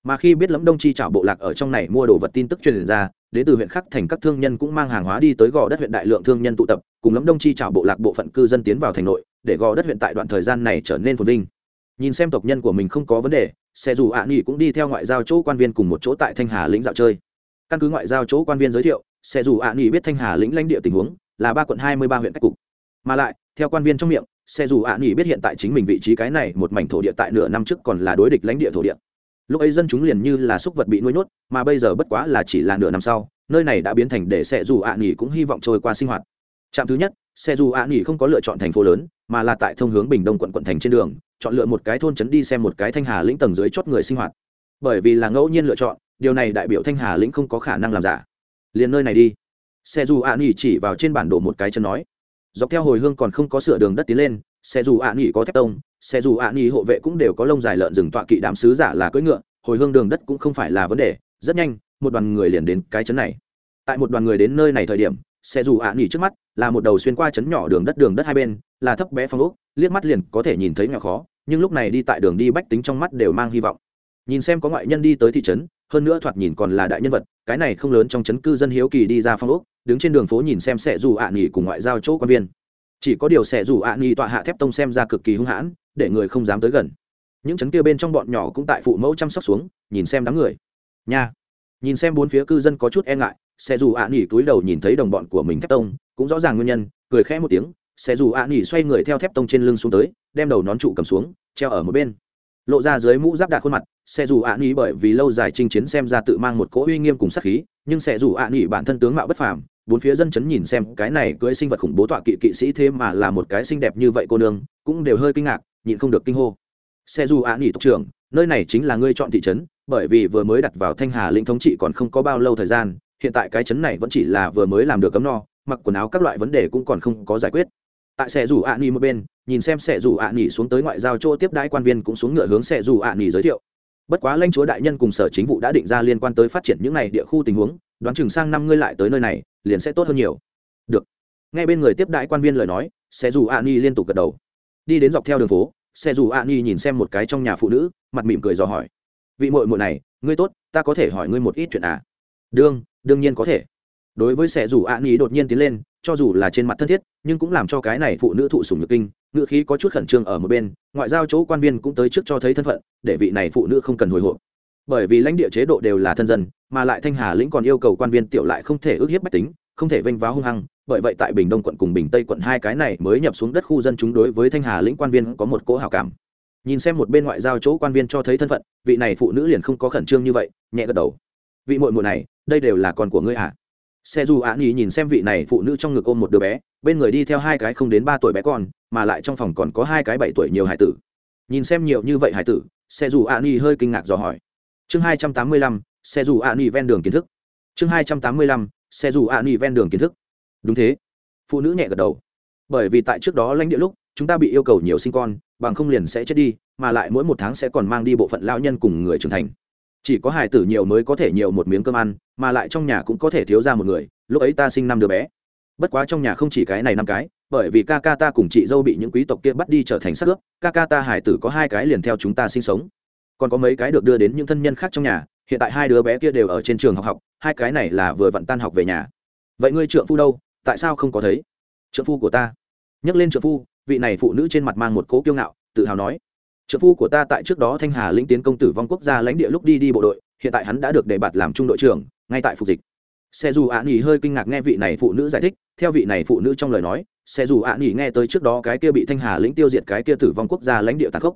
Mà khi biết lâm đông chi trào bộ lạc ở trong này mua đồ vật tin tức truyền ra, đến từ huyện khắc thành các thương nhân cũng mang hàng hóa đi tới gò đất huyện đại lượng thương nhân tụ tập, cùng lâm đông chi trào bộ lạc bộ phận cư dân tiến vào thành nội, để gò đất huyện tại đoạn thời gian này trở nên phồn vinh nhìn xem tộc nhân của mình không có vấn đề, xe dù ạ nghỉ cũng đi theo ngoại giao chỗ quan viên cùng một chỗ tại thanh hà lĩnh dạo chơi. Căn cứ ngoại giao chỗ quan viên giới thiệu, xe dù ạ nghỉ biết thanh hà lĩnh lãnh địa tình huống, là ba quận hai mươi ba huyện cách cục. Mà lại, theo quan viên trong miệng, xe dù ạ nghỉ biết hiện tại chính mình vị trí cái này một mảnh thổ địa tại nửa năm trước còn là đối địch lãnh địa thổ địa. Lúc ấy dân chúng liền như là súc vật bị nuôi nhốt, mà bây giờ bất quá là chỉ là nửa năm sau, nơi này đã biến thành để xe dù ạ nghỉ cũng hy vọng trôi qua sinh hoạt. Trạm thứ nhất, xe dù ạ nghỉ không có lựa chọn thành phố lớn, mà là tại thông hướng bình đông quận quận thành trên đường chọn lựa một cái thôn trấn đi xem một cái thanh hà lĩnh tầng dưới chót người sinh hoạt. Bởi vì là ngẫu nhiên lựa chọn, điều này đại biểu thanh hà lĩnh không có khả năng làm giả. Liền nơi này đi. Xe dù ạ nghỉ chỉ vào trên bản đồ một cái chân nói. Dọc theo hồi hương còn không có sửa đường đất tiến lên xe dù ạ nghỉ có thép tông xe dù ạ nghỉ hộ vệ cũng đều có lông dài lợn rừng tọa kỵ đám sứ giả là cưỡi ngựa, hồi hương đường đất cũng không phải là vấn đề, rất nhanh, một đoàn người liền đến cái chấn này. Tại một đoàn người đến nơi này thời điểm xe dù ạ nghỉ trước mắt là một đầu xuyên qua chấn nhỏ đường đất đường đất hai bên, là thấp bé phong ốc liếc mắt liền có thể nhìn thấy nhỏ khó, nhưng lúc này đi tại đường đi bách tính trong mắt đều mang hy vọng. Nhìn xem có ngoại nhân đi tới thị trấn, hơn nữa thoạt nhìn còn là đại nhân vật, cái này không lớn trong trấn cư dân hiếu kỳ đi ra phong ốc, đứng trên đường phố nhìn xem sẽ dù ạ nghỉ cùng ngoại giao chỗ quan viên. Chỉ có điều sẽ dù ạ nghỉ tọa hạ thép tông xem ra cực kỳ hung hãn, để người không dám tới gần. Những trấn kia bên trong bọn nhỏ cũng tại phụ mẫu chăm sóc xuống, nhìn xem đám người. Nha. Nhìn xem bốn phía cư dân có chút e ngại sẽ dù ạ nghỉ túi đầu nhìn thấy đồng bọn của mình thép tông, cũng rõ ràng nguyên nhân, cười khẽ một tiếng sẽ dù ạ Nỉ xoay người theo thép tông trên lưng xuống tới, đem đầu nón trụ cầm xuống, treo ở một bên. Lộ ra dưới mũ giáp đạt khuôn mặt sẽ dù ạ Nỉ bởi vì lâu dài chinh chiến xem ra tự mang một cỗ uy nghiêm cùng sắc khí, nhưng sẽ dù ạ Nỉ bản thân tướng mạo bất phàm, bốn phía dân chấn nhìn xem cái này cưới sinh vật khủng bố tọa kỵ kỵ sĩ thế mà là một cái xinh đẹp như vậy cô nương, cũng đều hơi kinh ngạc, nhịn không được kinh hô. Xe dù ạ Nỉ tộc trưởng, nơi này chính là ngươi chọn thị trấn, bởi vì vừa mới đặt vào thanh hà lĩnh thống trị còn không có bao lâu thời gian, hiện tại cái trấn này vẫn chỉ là vừa mới làm được cấm no, mặc quần áo các loại vấn đề cũng còn không có giải quyết tại xe dù ạ nghỉ một bên, nhìn xem xe dù ạ nghỉ xuống tới ngoại giao chỗ tiếp đãi quan viên cũng xuống ngựa hướng xe dù ạ nghỉ giới thiệu. Bất quá lãnh chúa đại nhân cùng sở chính vụ đã định ra liên quan tới phát triển những này địa khu tình huống, đoán chừng sang năm ngươi lại tới nơi này, liền sẽ tốt hơn nhiều. Được. Ngay bên người tiếp đãi quan viên lời nói xe dù ạ nghỉ liên tục gật đầu. Đi đến dọc theo đường phố xe dù ạ nghỉ nhìn xem một cái trong nhà phụ nữ, mặt mỉm cười dò hỏi. Vị muội muội này, ngươi tốt, ta có thể hỏi ngươi một ít chuyện à? Đương đương nhiên có thể. Đối với xe dù ạ nghỉ đột nhiên tiến lên cho dù là trên mặt thân thiết, nhưng cũng làm cho cái này phụ nữ thụ sủng nhược kinh, ngữ khí có chút khẩn trương ở một bên, ngoại giao chỗ quan viên cũng tới trước cho thấy thân phận, để vị này phụ nữ không cần hồi hộp. Bởi vì lãnh địa chế độ đều là thân dân, mà lại thanh hà lĩnh còn yêu cầu quan viên tiểu lại không thể ước hiếp bách tính, không thể vênh váo hung hăng, bởi vậy tại bình đông quận cùng bình tây quận hai cái này mới nhập xuống đất khu dân chúng đối với thanh hà lĩnh quan viên có một cỗ hảo cảm. Nhìn xem một bên ngoại giao chỗ quan viên cho thấy thân phận, vị này phụ nữ liền không có khẩn trương như vậy, nhẹ gật đầu. Vị muội muội này, đây đều là con của ngươi à? Xe dù ạ nghỉ nhìn xem vị này phụ nữ trong ngực ôm một đứa bé, bên người đi theo hai cái không đến ba tuổi bé con, mà lại trong phòng còn có hai cái bảy tuổi nhiều hải tử. Nhìn xem nhiều như vậy hải tử, xe dù ạ nghỉ hơi kinh ngạc dò hỏi. Chương hai trăm tám mươi lăm, xe dù ạ nghỉ ven đường kiến thức. Chương hai trăm tám mươi lăm, xe dù ạ nghỉ ven đường kiến thức. Đúng thế. Phụ nữ nhẹ gật đầu. Bởi vì tại trước đó lãnh địa lúc, chúng ta bị yêu cầu nhiều sinh con, bằng không liền sẽ chết đi, mà lại mỗi một tháng sẽ còn mang đi bộ phận lao nhân cùng người trưởng thành chỉ có hài tử nhiều mới có thể nhiều một miếng cơm ăn, mà lại trong nhà cũng có thể thiếu ra một người, lúc ấy ta sinh năm đứa bé. Bất quá trong nhà không chỉ cái này năm cái, bởi vì ca ca ta cùng chị dâu bị những quý tộc kia bắt đi trở thành sắc ướp, ca ca ta hải tử có hai cái liền theo chúng ta sinh sống. Còn có mấy cái được đưa đến những thân nhân khác trong nhà, hiện tại hai đứa bé kia đều ở trên trường học học, hai cái này là vừa vặn tan học về nhà. Vậy ngươi trượng phu đâu? Tại sao không có thấy? Trượng phu của ta. Nhắc lên trượng phu, vị này phụ nữ trên mặt mang một cố kiêu ngạo, tự hào nói trợ phu của ta tại trước đó thanh hà lĩnh tiến công tử vong quốc gia lãnh địa lúc đi đi bộ đội, hiện tại hắn đã được đề bạt làm trung đội trưởng, ngay tại phục dịch. Xe dù ạ nghỉ hơi kinh ngạc nghe vị này phụ nữ giải thích, theo vị này phụ nữ trong lời nói, xe dù ạ nghỉ nghe tới trước đó cái kia bị thanh hà lĩnh tiêu diệt cái kia tử vong quốc gia lãnh địa tàn khốc.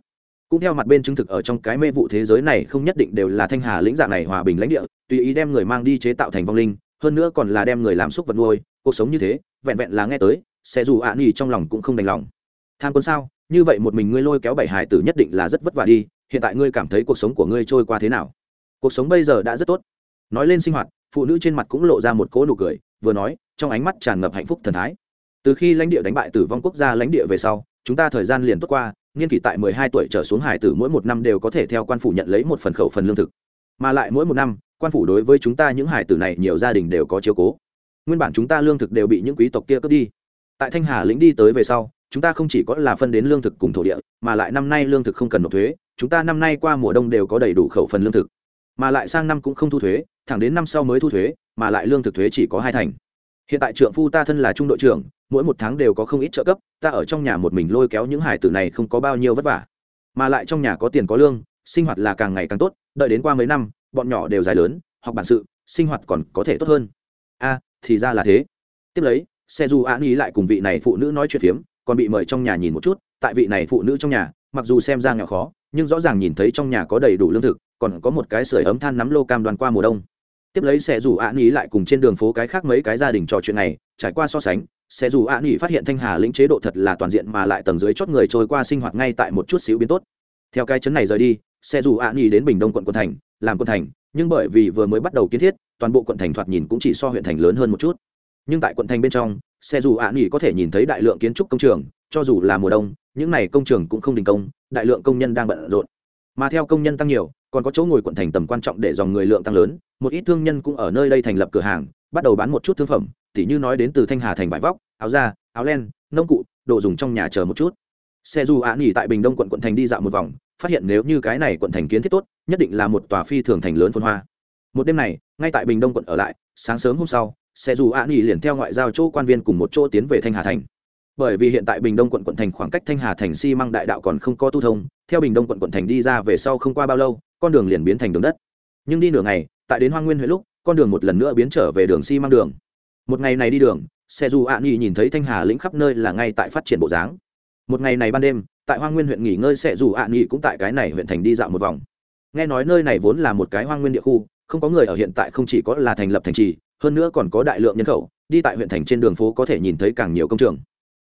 Cũng theo mặt bên chứng thực ở trong cái mê vụ thế giới này không nhất định đều là thanh hà lĩnh dạng này hòa bình lãnh địa, tùy ý đem người mang đi chế tạo thành vong linh, hơn nữa còn là đem người làm xúc vật nuôi, cuộc sống như thế, vẹn vẹn là nghe tới, xe dù ạ nghỉ trong lòng cũng không đành lòng. Tham quân sao? Như vậy một mình ngươi lôi kéo bảy hải tử nhất định là rất vất vả đi, hiện tại ngươi cảm thấy cuộc sống của ngươi trôi qua thế nào? Cuộc sống bây giờ đã rất tốt. Nói lên sinh hoạt, phụ nữ trên mặt cũng lộ ra một cỗ nụ cười, vừa nói, trong ánh mắt tràn ngập hạnh phúc thần thái. Từ khi lãnh địa đánh bại tử vong quốc gia lãnh địa về sau, chúng ta thời gian liền tốt qua, niên kỷ tại mười hai tuổi trở xuống hải tử mỗi một năm đều có thể theo quan phủ nhận lấy một phần khẩu phần lương thực. Mà lại mỗi một năm, quan phủ đối với chúng ta những hải tử này nhiều gia đình đều có chiếu cố. Nguyên bản chúng ta lương thực đều bị những quý tộc kia cướp đi. Tại thanh hà lĩnh đi tới về sau chúng ta không chỉ có là phân đến lương thực cùng thổ địa, mà lại năm nay lương thực không cần nộp thuế, chúng ta năm nay qua mùa đông đều có đầy đủ khẩu phần lương thực. Mà lại sang năm cũng không thu thuế, thẳng đến năm sau mới thu thuế, mà lại lương thực thuế chỉ có hai thành. Hiện tại trượng phu ta thân là trung đội trưởng, mỗi một tháng đều có không ít trợ cấp, ta ở trong nhà một mình lôi kéo những hải tử này không có bao nhiêu vất vả. Mà lại trong nhà có tiền có lương, sinh hoạt là càng ngày càng tốt, đợi đến qua mấy năm, bọn nhỏ đều dài lớn, học bản sự, sinh hoạt còn có thể tốt hơn. A, thì ra là thế. Tiếp lấy xe du an ý lại cùng vị này phụ nữ nói chuyện phiếm còn bị mời trong nhà nhìn một chút, tại vị này phụ nữ trong nhà, mặc dù xem ra nghèo khó, nhưng rõ ràng nhìn thấy trong nhà có đầy đủ lương thực, còn có một cái sưởi ấm than nắm lô cam đoàn qua mùa đông. Tiếp lấy xe dù ạ nghỉ lại cùng trên đường phố cái khác mấy cái gia đình trò chuyện này, trải qua so sánh xe dù ạ nghỉ phát hiện thanh hà lĩnh chế độ thật là toàn diện mà lại tầng dưới chót người trôi qua sinh hoạt ngay tại một chút xíu biến tốt. Theo cái chấn này rời đi xe dù ạ nghỉ đến bình đông quận quận thành, làm quận thành, nhưng bởi vì vừa mới bắt đầu kiến thiết, toàn bộ quận thành thoạt nhìn cũng chỉ so huyện thành lớn hơn một chút. Nhưng tại quận thành bên trong xe dù ạ nghỉ có thể nhìn thấy đại lượng kiến trúc công trường, cho dù là mùa đông, những n à y công trường cũng không đình công, đại lượng công nhân đang bận rộn. Mà theo công nhân tăng nhiều, còn có chỗ ngồi quận thành tầm quan trọng để dòng người lượng tăng lớn, một ít thương nhân cũng ở nơi đây thành lập cửa hàng, bắt đầu bán một chút thương phẩm, tỉ như nói đến từ thanh hà thành vải vóc, áo da, áo len, nông cụ, đồ dùng trong nhà chờ một chút. Xe dù ạ nghỉ tại bình đông quận quận thành đi dạo một vòng, phát hiện nếu như cái này quận thành kiến thiết tốt, nhất định là một tòa phi thường thành lớn phân hoa. Một đêm này, ngay tại bình đông quận ở lại, sáng sớm hôm sau sẽ dù ạ nghỉ liền theo ngoại giao chỗ quan viên cùng một chỗ tiến về thanh hà thành. Bởi vì hiện tại bình đông quận quận thành khoảng cách thanh hà thành xi、si、măng đại đạo còn không có tu thông, theo bình đông quận quận thành đi ra về sau không qua bao lâu, con đường liền biến thành đường đất. Nhưng đi nửa ngày, tại đến hoa nguyên huyện lúc, con đường một lần nữa biến trở về đường xi、si、măng đường. Một ngày này đi đường, xe dù ạ nghỉ nhìn thấy thanh hà lĩnh khắp nơi là ngay tại phát triển bộ dáng. Một ngày này ban đêm, tại hoa nguyên huyện nghỉ ngơi xe dù ạ nghỉ cũng tại cái này huyện thành đi dạo một vòng. Nghe nói nơi này vốn là một cái hoa nguyên địa khu, không có người ở hiện tại không chỉ có là thành lập thành trì hơn nữa còn có đại lượng nhân khẩu, đi tại huyện thành trên đường phố có thể nhìn thấy càng nhiều công trường.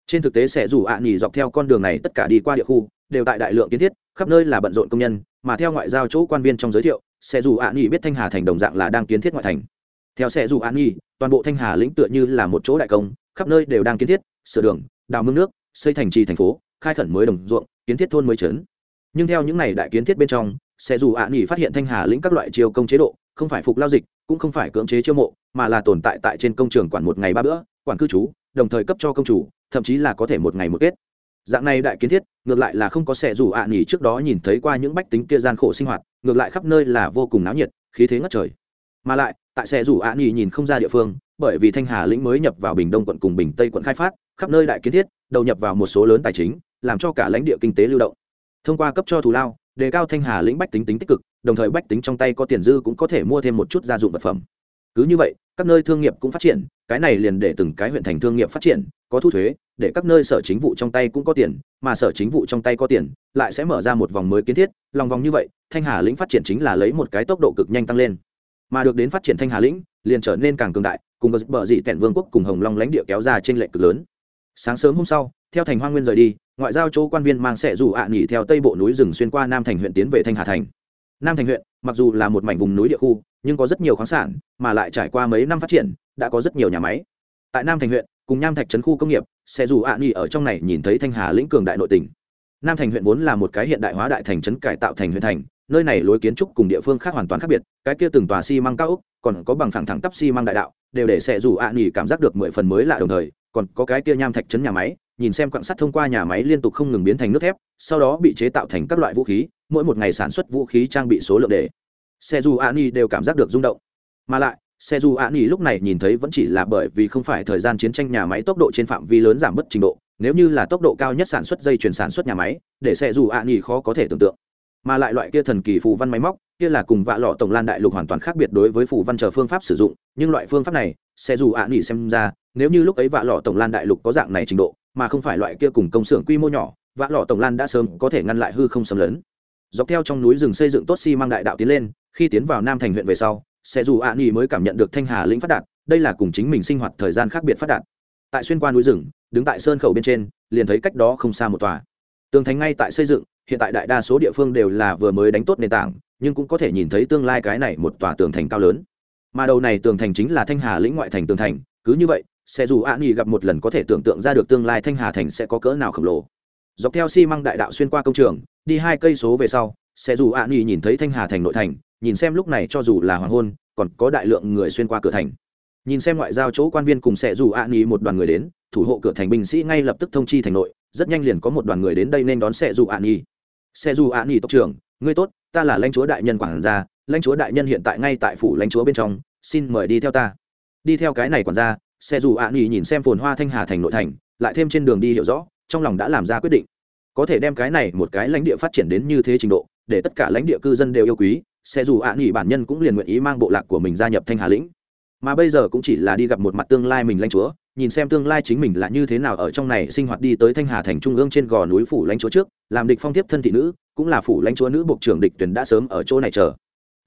Trên thực tế sẽ dù ạ à nghỉ dọc theo con đường này tất cả đi qua địa khu, đều tại đại lượng kiến thiết, khắp nơi là bận rộn công nhân, mà theo ngoại giao chỗ quan viên trong giới thiệu, sẽ dù ạ à nghỉ biết thanh hà thành đồng dạng là đang kiến thiết ngoại thành. Theo sẽ dù ạ nghỉ toàn bộ thanh hà lĩnh tựa như là một chỗ đại công, khắp nơi đều đang kiến thiết, sửa đường, đào mương nước, xây thành trì thành phố, khai khẩn mới đồng ruộng, kiến thiết thôn mới trấn. Nhưng theo những này đại kiến thiết bên trong, sẽ dù ạ nghỉ phát hiện thanh hà lĩnh các loại chiều công chế độ, không phải phục lao dịch cũng không phải cưỡng chế chiêu mộ, mà là tồn tại tại trên công trường quản một ngày ba bữa, quản cư trú, đồng thời cấp cho công chủ, thậm chí là có thể một ngày một kết. Dạng này đại kiến thiết, ngược lại là không có sẽ dù ạ nghỉ trước đó nhìn thấy qua những bách tính kia gian khổ sinh hoạt, ngược lại khắp nơi là vô cùng náo nhiệt, khí thế ngất trời. Mà lại, tại sẽ dù ạ nghỉ nhìn không ra địa phương, bởi vì thanh hà lĩnh mới nhập vào bình đông quận cùng bình tây quận khai phát, khắp nơi đại kiến thiết, đầu nhập vào một số lớn tài chính, làm cho cả lãnh địa kinh tế lưu động. Thông qua cấp cho thù lao, đề cao thanh hà lĩnh bách tính tính tích cực đồng thời bách tính trong tay có tiền dư cũng có thể mua thêm một chút gia dụng vật phẩm. Cứ như vậy, các nơi thương nghiệp cũng phát triển, cái này liền để từng cái huyện thành thương nghiệp phát triển, có thu thuế, để các nơi sở chính vụ trong tay cũng có tiền, mà sở chính vụ trong tay có tiền, lại sẽ mở ra một vòng mới kiến thiết, lòng vòng như vậy, thanh hà lĩnh phát triển chính là lấy một cái tốc độ cực nhanh tăng lên. Mà được đến phát triển thanh hà lĩnh, liền trở nên càng cường đại, cùng bờ dị tẻn vương quốc cùng hồng long lãnh địa kéo ra trên lệ cực lớn. Sáng sớm hôm sau, theo thành hoa nguyên rời đi, ngoại giao chỗ quan viên mang sẽ dù ạ nghỉ theo tây bộ núi rừng xuyên qua nam thành huyện tiến về thanh hà thành nam thành huyện, mặc dù là một mảnh vùng núi địa khu, nhưng có rất nhiều khoáng sản, mà lại trải qua mấy năm phát triển, đã có rất nhiều nhà máy. Tại nam thành huyện, cùng nham thạch trấn khu công nghiệp, sẽ dù ạ nhỉ ở trong này nhìn thấy thanh hà lĩnh cường đại nội tỉnh nam thành huyện vốn là một cái hiện đại hóa đại thành trấn cải tạo thành huyện thành, nơi này lối kiến trúc cùng địa phương khác hoàn toàn khác biệt, cái kia từng tòa xi măng cao ốc, còn có bằng phẳng thẳng tắp xi măng đại đạo, đều để sẽ dù ạ nhỉ cảm giác được mười phần mới lạ đồng thời, còn có cái kia nham thạch trấn nhà máy nhìn xem quặng sắt thông qua nhà máy liên tục không ngừng biến thành nước thép, sau đó bị chế tạo thành các loại vũ khí, mỗi một ngày sản xuất vũ khí trang bị số lượng để. Xe dù ani đều cảm giác được rung động. Mà lại xe dù ani lúc này nhìn thấy vẫn chỉ là bởi vì không phải thời gian chiến tranh nhà máy tốc độ trên phạm vi lớn giảm bất trình độ, nếu như là tốc độ cao nhất sản xuất dây chuyển sản xuất nhà máy, để xe dù ani khó có thể tưởng tượng. Mà lại loại kia thần kỳ phù văn máy móc, kia là cùng vạ lọ tổng lan đại lục hoàn toàn khác biệt đối với phù văn chờ phương pháp sử dụng, nhưng loại phương pháp này xe dù ạ nghỉ xem ra, nếu như lúc ấy vạ lọ tổng lan đại lục có dạng này trình độ mà không phải loại kia cùng công xưởng quy mô nhỏ, vã lọ tổng lan đã sớm có thể ngăn lại hư không xâm lấn. Dọc theo trong núi rừng xây dựng tốt xi、si、mang đại đạo tiến lên, khi tiến vào nam thành huyện về sau, sẽ dù ạ nghỉ mới cảm nhận được thanh hà lĩnh phát đạt, đây là cùng chính mình sinh hoạt thời gian khác biệt phát đạt. Tại xuyên qua núi rừng, đứng tại sơn khẩu bên trên, liền thấy cách đó không xa một tòa. Tường thành ngay tại xây dựng, hiện tại đại đa số địa phương đều là vừa mới đánh tốt nền tảng, nhưng cũng có thể nhìn thấy tương lai cái này một tòa tường thành cao lớn. Mà đầu này tường thành chính là thanh hà lĩnh ngoại thành tường thành, cứ như vậy sẽ dù ạ nghỉ gặp một lần có thể tưởng tượng ra được tương lai thanh hà thành sẽ có cỡ nào khổng lồ. Dọc theo xi、si、măng đại đạo xuyên qua công trường, đi hai cây số về sau, sẽ dù ạ nghỉ nhìn thấy thanh hà thành nội thành, nhìn xem lúc này cho dù là hoàng hôn, còn có đại lượng người xuyên qua cửa thành. Nhìn xem ngoại giao chỗ quan viên cùng sẽ dù ạ nghỉ một đoàn người đến, thủ hộ cửa thành binh sĩ ngay lập tức thông chi thành nội, rất nhanh liền có một đoàn người đến đây nên đón sẽ dù ạ nhi. Sẽ dù ạ nhi tộc trưởng, ngươi tốt, ta là lãnh chúa đại nhân quản gia, lãnh chúa đại nhân hiện tại ngay tại phủ lãnh chúa bên trong, xin mời đi theo ta. Đi theo cái này quản gia xe dù an nhi nhìn xem phồn hoa thanh hà thành nội thành, lại thêm trên đường đi hiểu rõ, trong lòng đã làm ra quyết định. Có thể đem cái này một cái lãnh địa phát triển đến như thế trình độ, để tất cả lãnh địa cư dân đều yêu quý, xe dù ạ nghỉ bản nhân cũng liền nguyện ý mang bộ lạc của mình gia nhập thanh hà lĩnh. Mà bây giờ cũng chỉ là đi gặp một mặt tương lai mình lãnh chúa, nhìn xem tương lai chính mình là như thế nào ở trong này sinh hoạt đi tới thanh hà thành trung ương trên gò núi phủ lãnh chúa trước, làm địch phong tiếp thân thị nữ, cũng là phủ lãnh chúa nữ bộ trưởng địch tuyển đã sớm ở chỗ này chờ.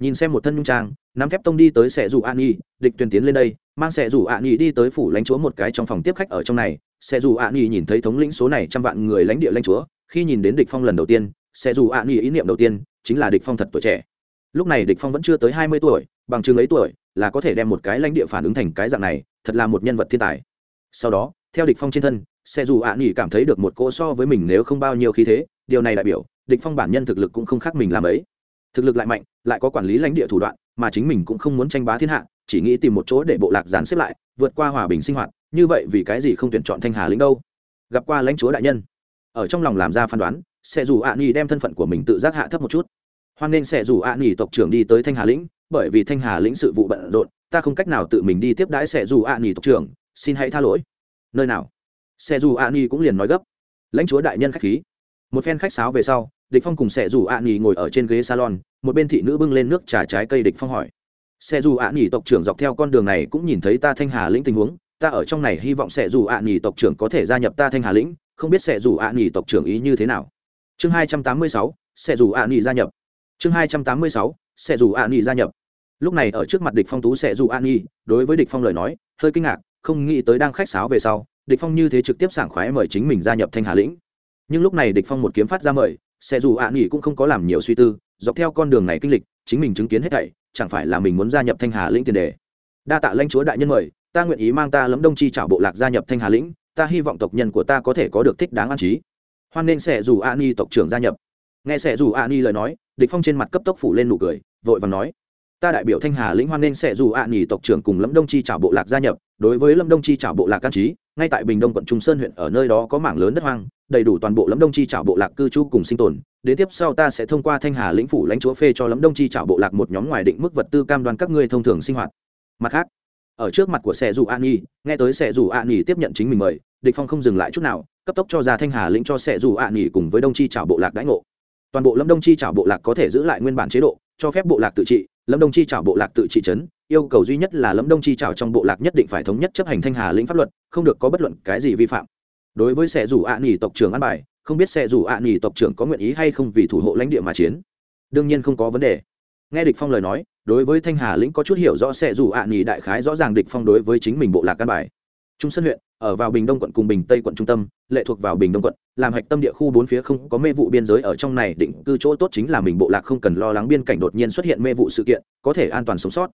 Nhìn xem một thân nhung trang nắm thép tông đi tới sẽ rủ an nhi, địch tuyển tiến lên đây, mang sẽ rủ an nhi đi tới phủ lãnh chúa một cái trong phòng tiếp khách ở trong này. Sẽ rủ an nhi nhìn thấy thống lĩnh số này trăm vạn người lãnh địa lãnh chúa, khi nhìn đến địch phong lần đầu tiên sẽ rủ an nhi ý niệm đầu tiên chính là địch phong thật tuổi trẻ. Lúc này địch phong vẫn chưa tới hai mươi tuổi, bằng chứng ấy tuổi là có thể đem một cái lãnh địa phản ứng thành cái dạng này, thật là một nhân vật thiên tài. Sau đó, theo địch phong trên thân sẽ dù ạ nghỉ cảm thấy được một cỗ so với mình nếu không bao nhiêu khí thế, điều này đại biểu địch phong bản nhân thực lực cũng không khác mình làm ấy. Thực lực lại mạnh, lại có quản lý lãnh địa thủ đoạn mà chính mình cũng không muốn tranh bá thiên hạ, chỉ nghĩ tìm một chỗ để bộ lạc dàn xếp lại, vượt qua hòa bình sinh hoạt, như vậy vì cái gì không tuyển chọn thanh hà lĩnh đâu? Gặp qua lãnh chúa đại nhân. Ở trong lòng làm ra phán đoán sẽ dù ạ nghỉ đem thân phận của mình tự giác hạ thấp một chút. Hoan nên sẽ dù ạ nghỉ tộc trưởng đi tới thanh hà lĩnh bởi vì thanh hà lĩnh sự vụ bận rộn, ta không cách nào tự mình đi tiếp đãi sẽ dù ạ nghỉ tộc trưởng, xin hãy tha lỗi. Nơi nào? Sẽ dù ạ nghỉ cũng liền nói gấp. Lãnh chúa đại nhân khách khí. Một phen khách sáo về sau địch phong cùng sẽ dù ạ nghỉ ngồi ở trên ghế salon, một bên thị nữ bưng lên nước trà trái cây địch phong hỏi. Sẽ dù ạ nghỉ tộc trưởng dọc theo con đường này cũng nhìn thấy ta thanh hà lĩnh tình huống, ta ở trong này hy vọng sẽ dù ạ nghỉ tộc trưởng có thể gia nhập ta thanh hà lĩnh, không biết sẽ dù ạ nghỉ tộc trưởng ý như thế nào. Chương hai trăm tám mươi sáu sẽ dù ạ nghỉ gia nhập. Chương hai trăm tám mươi sáu sẽ dù ạ nghỉ gia nhập. Lúc này ở trước mặt địch phong tú sẽ dù ạ nghỉ đối với địch phong lời nói, hơi kinh ngạc, không nghĩ tới đang khách sáo về sau, địch phong như thế trực tiếp sảng khoái mời chính mình gia nhập thanh hà lĩnh. Nhưng lúc này địch phong một kiếm phát ra mời sẽ dù ạ nghỉ cũng không có làm nhiều suy tư, dọc theo con đường này kinh lịch, chính mình chứng kiến hết thảy, chẳng phải là mình muốn gia nhập thanh hà lĩnh tiền đề. Đa tạ lãnh chúa đại nhân mời, ta nguyện ý mang ta lấm đông chi trảo bộ lạc gia nhập thanh hà lĩnh, ta hy vọng tộc nhân của ta có thể có được thích đáng an trí. Hoan nên sẽ dù an tộc trưởng gia nhập. Nghe sẽ dù an lời nói, địch phong trên mặt cấp tốc phủ lên nụ cười, vội vàng nói ta đại biểu thanh hà lĩnh hoan nên sẽ dù ạ nghỉ tộc trưởng cùng lâm đông chi trảo bộ lạc gia nhập, đối với lâm đông chi trảo bộ lạc can trí, ngay tại bình đông quận trung sơn huyện ở nơi đó có mảng lớn đất hoang, đầy đủ toàn bộ lâm đông chi trảo bộ lạc cư trú cùng sinh tồn, đến tiếp sau ta sẽ thông qua thanh hà lĩnh phủ lãnh chúa phê cho lâm đông chi trảo bộ lạc một nhóm ngoài định mức vật tư cam đoan các ngươi thông thường sinh hoạt. Mặt khác, ở trước mặt của sẻ dù an nhi nghe tới sẻ dù an nhi tiếp nhận chính mình mời, địch phong không dừng lại chút nào, cấp tốc cho ra thanh hà lĩnh cho sẻ dù an nhi cùng với đông chi trảo bộ lạc đãi ngộ. Toàn bộ lâm đông chi trảo bộ lạc có thể giữ lại nguyên bản chế độ, cho phép bộ lạc tự trị lâm đông chi trảo bộ lạc tự trị trấn yêu cầu duy nhất là lâm đông chi trảo trong bộ lạc nhất định phải thống nhất chấp hành thanh hà lĩnh pháp luật, không được có bất luận cái gì vi phạm. Đối với xe rủ ạ nghỉ tộc trưởng an bài, không biết xe rủ ạ nghỉ tộc trưởng có nguyện ý hay không vì thủ hộ lãnh địa mà chiến? Đương nhiên không có vấn đề. Nghe địch phong lời nói, đối với thanh hà lĩnh có chút hiểu rõ xe rủ ạ nghỉ đại khái rõ ràng địch phong đối với chính mình bộ lạc an bài. Trung sơn huyện, ở vào bình đông quận cùng bình tây quận trung tâm lệ thuộc vào bình đông quận, làm hạch tâm địa khu bốn phía không có mê vụ biên giới ở trong này, định cư chỗ tốt chính là mình bộ lạc không cần lo lắng biên cảnh đột nhiên xuất hiện mê vụ sự kiện, có thể an toàn sống sót.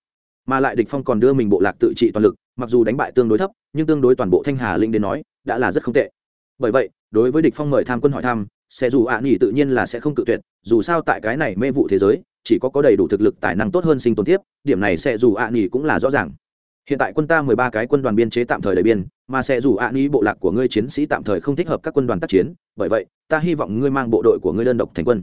Mà lại địch phong còn đưa mình bộ lạc tự trị toàn lực, mặc dù đánh bại tương đối thấp, nhưng tương đối toàn bộ thanh hà linh đến nói, đã là rất không tệ. Bởi vậy, đối với địch phong mời tham quân hỏi thăm, sẽ dù ạ à nghỉ tự nhiên là sẽ không cự tuyệt, dù sao tại cái này mê vụ thế giới, chỉ có có đầy đủ thực lực tài năng tốt hơn sinh tồn tiếp, điểm này sẽ dù ạ à nghỉ cũng là rõ ràng hiện tại quân ta mười ba cái quân đoàn biên chế tạm thời đầy biên, mà sẽ dù ạ nghĩ bộ lạc của ngươi chiến sĩ tạm thời không thích hợp các quân đoàn tác chiến, bởi vậy, ta hy vọng ngươi mang bộ đội của ngươi đơn độc thành quân.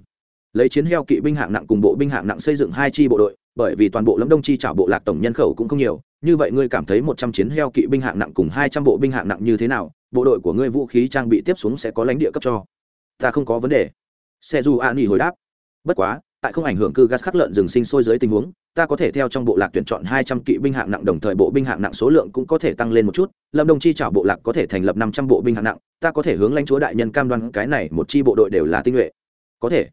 Lấy chiến heo kỵ binh hạng nặng cùng bộ binh hạng nặng xây dựng hai chi bộ đội, bởi vì toàn bộ lâm đông chi trả bộ lạc tổng nhân khẩu cũng không nhiều, như vậy ngươi cảm thấy một trăm chiến heo kỵ binh hạng nặng cùng hai trăm bộ binh hạng nặng như thế nào, bộ đội của ngươi vũ khí trang bị tiếp xuống sẽ có lãnh địa cấp cho. Ta không có vấn đề. Xe dù ạ nghỉ hồi đáp. Bất quá tại không ảnh hưởng cư gas khắc lợn rừng sinh sôi dưới tình huống, ta có thể theo trong bộ lạc tuyển chọn hai trăm kỵ binh hạng nặng, đồng thời bộ binh hạng nặng số lượng cũng có thể tăng lên một chút. Lâm đồng chi trả bộ lạc có thể thành lập năm trăm bộ binh hạng nặng, ta có thể hướng lãnh chúa đại nhân cam đoan cái này một chi bộ đội đều là tinh nhuệ. Có thể.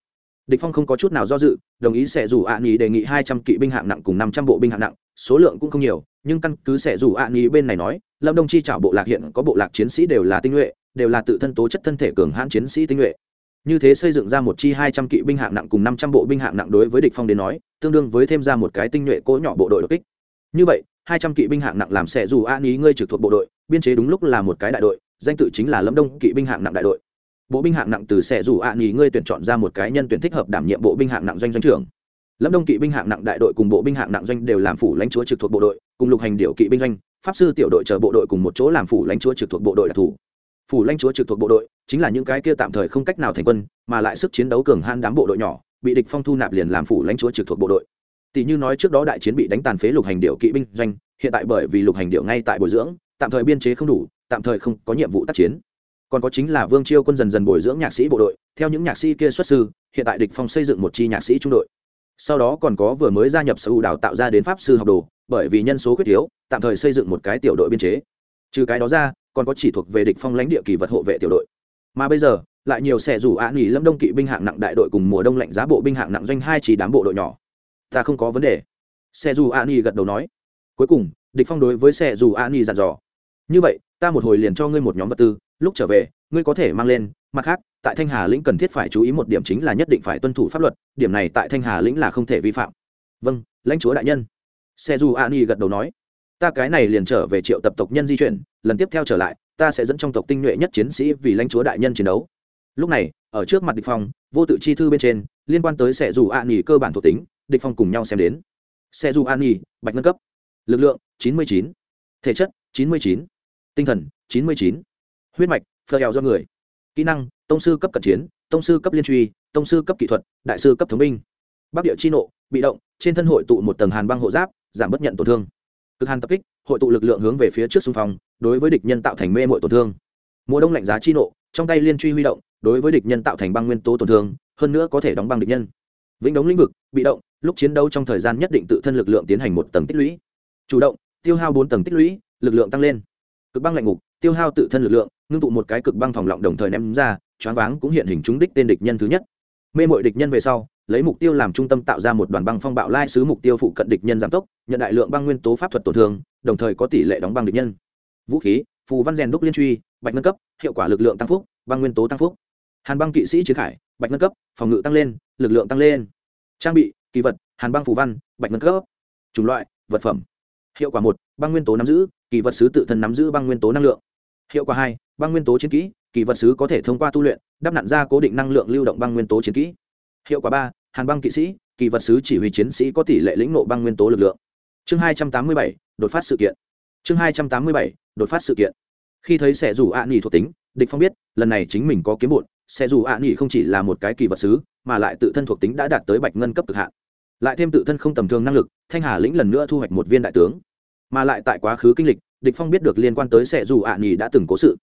Địch phong không có chút nào do dự, đồng ý sẽ rủ ạ nghỉ đề nghị hai trăm kỵ binh hạng nặng cùng năm trăm bộ binh hạng nặng, số lượng cũng không nhiều, nhưng căn cứ sẽ rủ ạ nghỉ bên này nói, lâm đồng chi trả bộ lạc hiện có bộ lạc chiến sĩ đều là tinh nhuệ, đều là tự thân tố chất thân thể cường hãn chiến sĩ tinh nhuệ như thế xây dựng ra một chi hai trăm kỵ binh hạng nặng cùng năm trăm bộ binh hạng nặng đối với địch phong đến nói, tương đương với thêm ra một cái tinh nhuệ cỗ nhỏ bộ đội đột kích. Như vậy, hai trăm kỵ binh hạng nặng làm sẽ dù an ý ngươi trực thuộc bộ đội, biên chế đúng lúc là một cái đại đội, danh tự chính là lâm đông kỵ binh hạng nặng đại đội. Bộ binh hạng nặng từ sẽ dù an ý ngươi tuyển chọn ra một cái nhân tuyển thích hợp đảm nhiệm bộ binh hạng nặng doanh doanh trưởng. Lâm đông kỵ binh hạng nặng đại đội cùng bộ binh hạng nặng doanh đều làm phủ lãnh chúa trực thuộc bộ đội, cùng lục hành điệu kỵ binh doanh, pháp sư tiểu đội chờ bộ đội cùng một chỗ làm phủ lãnh chúa trực thuộc bộ đội đặc thù phủ lãnh chúa trực thuộc bộ đội, chính là những cái kia tạm thời không cách nào thành quân, mà lại sức chiến đấu cường han đám bộ đội nhỏ, bị địch phong thu nạp liền làm phủ lãnh chúa trực thuộc bộ đội. Tỷ như nói trước đó đại chiến bị đánh tàn phế lục hành điệu kỵ binh doanh, hiện tại bởi vì lục hành điệu ngay tại bồi dưỡng, tạm thời biên chế không đủ, tạm thời không có nhiệm vụ tác chiến. Còn có chính là vương chiêu quân dần dần bồi dưỡng nhạc sĩ bộ đội, theo những nhạc sĩ kia xuất sư, hiện tại địch phong xây dựng một chi nhạc sĩ trung đội. Sau đó còn có vừa mới gia nhập sở đào tạo ra đến pháp sư học đồ, bởi vì nhân số khuyết thiếu, tạm thời xây dựng một cái tiểu đội biên chế. Trừ cái đó ra còn có chỉ thuộc về địch phong lãnh địa kỳ vật hộ vệ tiểu đội. Mà bây giờ, lại nhiều xe rủ ạ nghỉ lâm đông kỵ binh hạng nặng đại đội cùng mùa đông lạnh giá bộ binh hạng nặng doanh hai chỉ đám bộ đội nhỏ. Ta không có vấn đề. Xe dù ạ nghỉ gật đầu nói. Cuối cùng, địch phong đối với xe dù ạ nghỉ dặn dò. Như vậy, ta một hồi liền cho ngươi một nhóm vật tư, lúc trở về, ngươi có thể mang lên, mặt khác, tại thanh hà lĩnh cần thiết phải chú ý một điểm chính là nhất định phải tuân thủ pháp luật, điểm này tại thanh hà lĩnh là không thể vi phạm. Vâng lãnh chúa đại nhân. Xe dù a gật đầu nói. Ta cái này liền trở về triệu tập tộc nhân di chuyển lần tiếp theo trở lại, ta sẽ dẫn trong tộc tinh nhuệ nhất chiến sĩ vì lãnh chúa đại nhân chiến đấu lúc này, ở trước mặt địch phong, vô tự chi thư bên trên, liên quan tới xe dù a nghỉ cơ bản thuộc tính, địch phong cùng nhau xem đến xe dù a nghỉ bạch ngân cấp lực lượng 99. thể chất 99. tinh thần 99. huyết mạch, phờ do người kỹ năng, tông sư cấp cận chiến, tông sư cấp liên truy, tông sư cấp kỹ thuật, đại sư cấp thống binh bắc địa chi nộ, bị động, trên thân hội tụ một tầng hàn băng hộ giáp, giảm bất nhận tổn thương cực hàn tập kích, hội tụ lực lượng hướng về phía trước xung phong đối với địch nhân tạo thành mê mội tổn thương. Mùa đông lạnh giá chi nộ, trong tay liên truy huy động, đối với địch nhân tạo thành băng nguyên tố tổn thương, hơn nữa có thể đóng băng địch nhân. Vĩnh đống lĩnh vực, bị động, lúc chiến đấu trong thời gian nhất định tự thân lực lượng tiến hành một tầng tích lũy. Chủ động, tiêu hao bốn tầng tích lũy, lực lượng tăng lên. Cực băng lạnh ngục, tiêu hao tự thân lực lượng, ngưng tụ một cái cực băng phòng lọng đồng thời ném ra, choáng váng cũng hiện hình trúng đích tên địch nhân thứ nhất. Mê mội địch nhân về sau, lấy mục tiêu làm trung tâm tạo ra một đoàn băng phong bạo lai sứ mục tiêu phụ cận địch nhân giảm tốc, nhận đại lượng băng nguyên tố pháp thuật tổn thương, đồng thời có tỷ lệ đóng băng địch nhân vũ khí, phù văn rèn đúc liên truy, bạch ngân cấp, hiệu quả lực lượng tăng phúc, băng nguyên tố tăng phúc. Hàn băng kỵ sĩ chiến khải, bạch ngân cấp, phòng ngự tăng lên, lực lượng tăng lên. Trang bị, kỳ vật, hàn băng phù văn, bạch ngân cấp. Chủng loại, vật phẩm. Hiệu quả một, băng nguyên tố nắm giữ, kỳ vật sứ tự thân nắm giữ băng nguyên tố năng lượng. Hiệu quả hai, băng nguyên tố chiến kỹ, kỳ vật sứ có thể thông qua tu luyện, đắp nặn ra cố định năng lượng lưu động băng nguyên tố chiến kỹ. Hiệu quả ba, hàn băng kỵ sĩ, kỳ vật sứ chỉ huy chiến sĩ có tỷ lệ lĩnh nộ băng nguyên tố lực lượng. Chương hai trăm tám mươi bảy, đột phát sự kiện. Chương hai trăm tám mươi bảy đột phát sự kiện. Khi thấy sẽ dù ạ nghỉ thuộc tính địch phong biết lần này chính mình có kiếm bộn, sẽ dù ạ nghỉ không chỉ là một cái kỳ vật sứ mà lại tự thân thuộc tính đã đạt tới bạch ngân cấp cực hạn. Lại thêm tự thân không tầm thường năng lực thanh hà lĩnh lần nữa thu hoạch một viên đại tướng. Mà lại tại quá khứ kinh lịch địch phong biết được liên quan tới sẽ dù ạ nghỉ đã từng cố sự.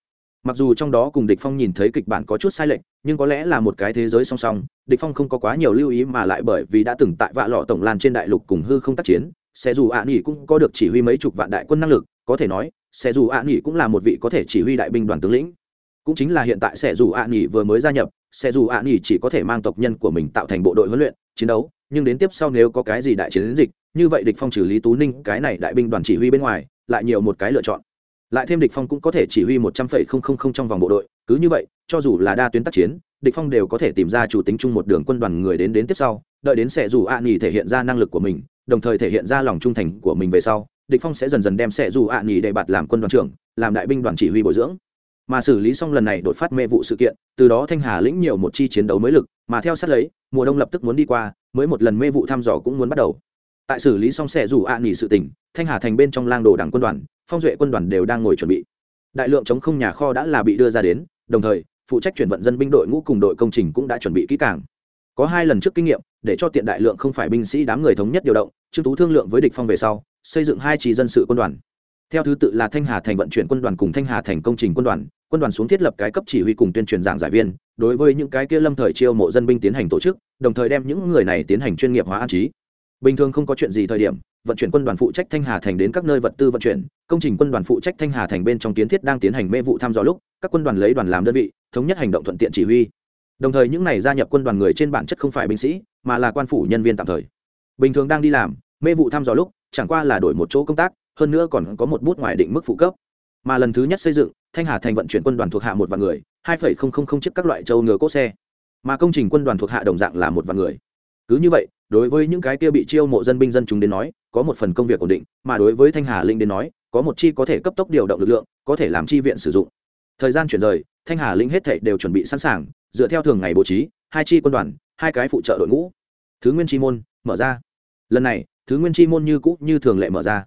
Mặc dù trong đó cùng địch phong nhìn thấy kịch bản có chút sai lệch nhưng có lẽ là một cái thế giới song song địch phong không có quá nhiều lưu ý mà lại bởi vì đã từng tại vạ lọ tổng lan trên đại lục cùng hư không tác chiến sẽ dù ạ nghỉ cũng có được chỉ huy mấy chục vạn đại quân năng lực có thể nói sẽ dù ạ nghỉ cũng là một vị có thể chỉ huy đại binh đoàn tướng lĩnh. Cũng chính là hiện tại sẽ dù ạ nghỉ vừa mới gia nhập sẽ dù ạ nghỉ chỉ có thể mang tộc nhân của mình tạo thành bộ đội huấn luyện, chiến đấu, nhưng đến tiếp sau nếu có cái gì đại chiến dịch, như vậy địch phong trừ lý tú ninh, cái này đại binh đoàn chỉ huy bên ngoài, lại nhiều một cái lựa chọn. Lại thêm địch phong cũng có thể chỉ huy một trăm phẩy không không không trong vòng bộ đội, cứ như vậy, cho dù là đa tuyến tác chiến, địch phong đều có thể tìm ra chủ tính chung một đường quân đoàn người đến đến tiếp sau, đợi đến sẽ dù ạ nghỉ thể hiện ra năng lực của mình, đồng thời thể hiện ra lòng trung thành của mình về sau địch phong sẽ dần dần đem sẽ dù ạ nghỉ để bạt làm quân đoàn trưởng, làm đại binh đoàn chỉ huy bồi dưỡng. Mà xử lý xong lần này đột phát mê vụ sự kiện, từ đó thanh hà lĩnh nhiều một chi chiến đấu mới lực, mà theo sát lấy, mùa đông lập tức muốn đi qua, mới một lần mê vụ thăm dò cũng muốn bắt đầu. Tại xử lý xong sẽ dù ạ nghỉ sự tình, thanh hà thành bên trong lang đồ đảng quân đoàn, phong duệ quân đoàn đều đang ngồi chuẩn bị. Đại lượng chống không nhà kho đã là bị đưa ra đến, đồng thời, phụ trách chuyển vận dân binh đội ngũ cùng đội công trình cũng đã chuẩn bị kỹ càng. Có hai lần trước kinh nghiệm, để cho tiện đại lượng không phải binh sĩ đám người thống nhất điều động, trương tú thương lượng với địch phong về sau xây dựng hai trì dân sự quân đoàn. Theo thứ tự là thanh hà thành vận chuyển quân đoàn cùng thanh hà thành công trình quân đoàn quân đoàn xuống thiết lập cái cấp chỉ huy cùng tuyên truyền giảng giải viên, đối với những cái kia lâm thời chiêu mộ dân binh tiến hành tổ chức, đồng thời đem những người này tiến hành chuyên nghiệp hóa an trí. Bình thường không có chuyện gì thời điểm, vận chuyển quân đoàn phụ trách thanh hà thành đến các nơi vật tư vận chuyển, công trình quân đoàn phụ trách thanh hà thành bên trong kiến thiết đang tiến hành mê vụ thăm dò lúc, các quân đoàn lấy đoàn làm đơn vị, thống nhất hành động thuận tiện chỉ huy. Đồng thời những này gia nhập quân đoàn người trên bản chất không phải binh sĩ, mà là quan phủ nhân viên tạm thời. Bình thường đang đi làm, mê vụ thăm dò lúc chẳng qua là đổi một chỗ công tác, hơn nữa còn có một bút ngoài định mức phụ cấp. Mà lần thứ nhất xây dựng, thanh hà thành vận chuyển quân đoàn thuộc hạ một vạn người, hai phẩy không không không chiếc các loại châu ngựa cốt xe. Mà công trình quân đoàn thuộc hạ đồng dạng là một vạn người. Cứ như vậy, đối với những cái kia bị chiêu mộ dân binh dân chúng đến nói, có một phần công việc ổn định, mà đối với thanh hà linh đến nói, có một chi có thể cấp tốc điều động lực lượng, có thể làm chi viện sử dụng. Thời gian chuyển rời, thanh hà linh hết thảy đều chuẩn bị sẵn sàng, dựa theo thường ngày bố trí, hai chi quân đoàn, hai cái phụ trợ đội ngũ. Thứ nguyên chi môn, mở ra. Lần này thứ nguyên chi môn như cũ, như thường lệ mở ra.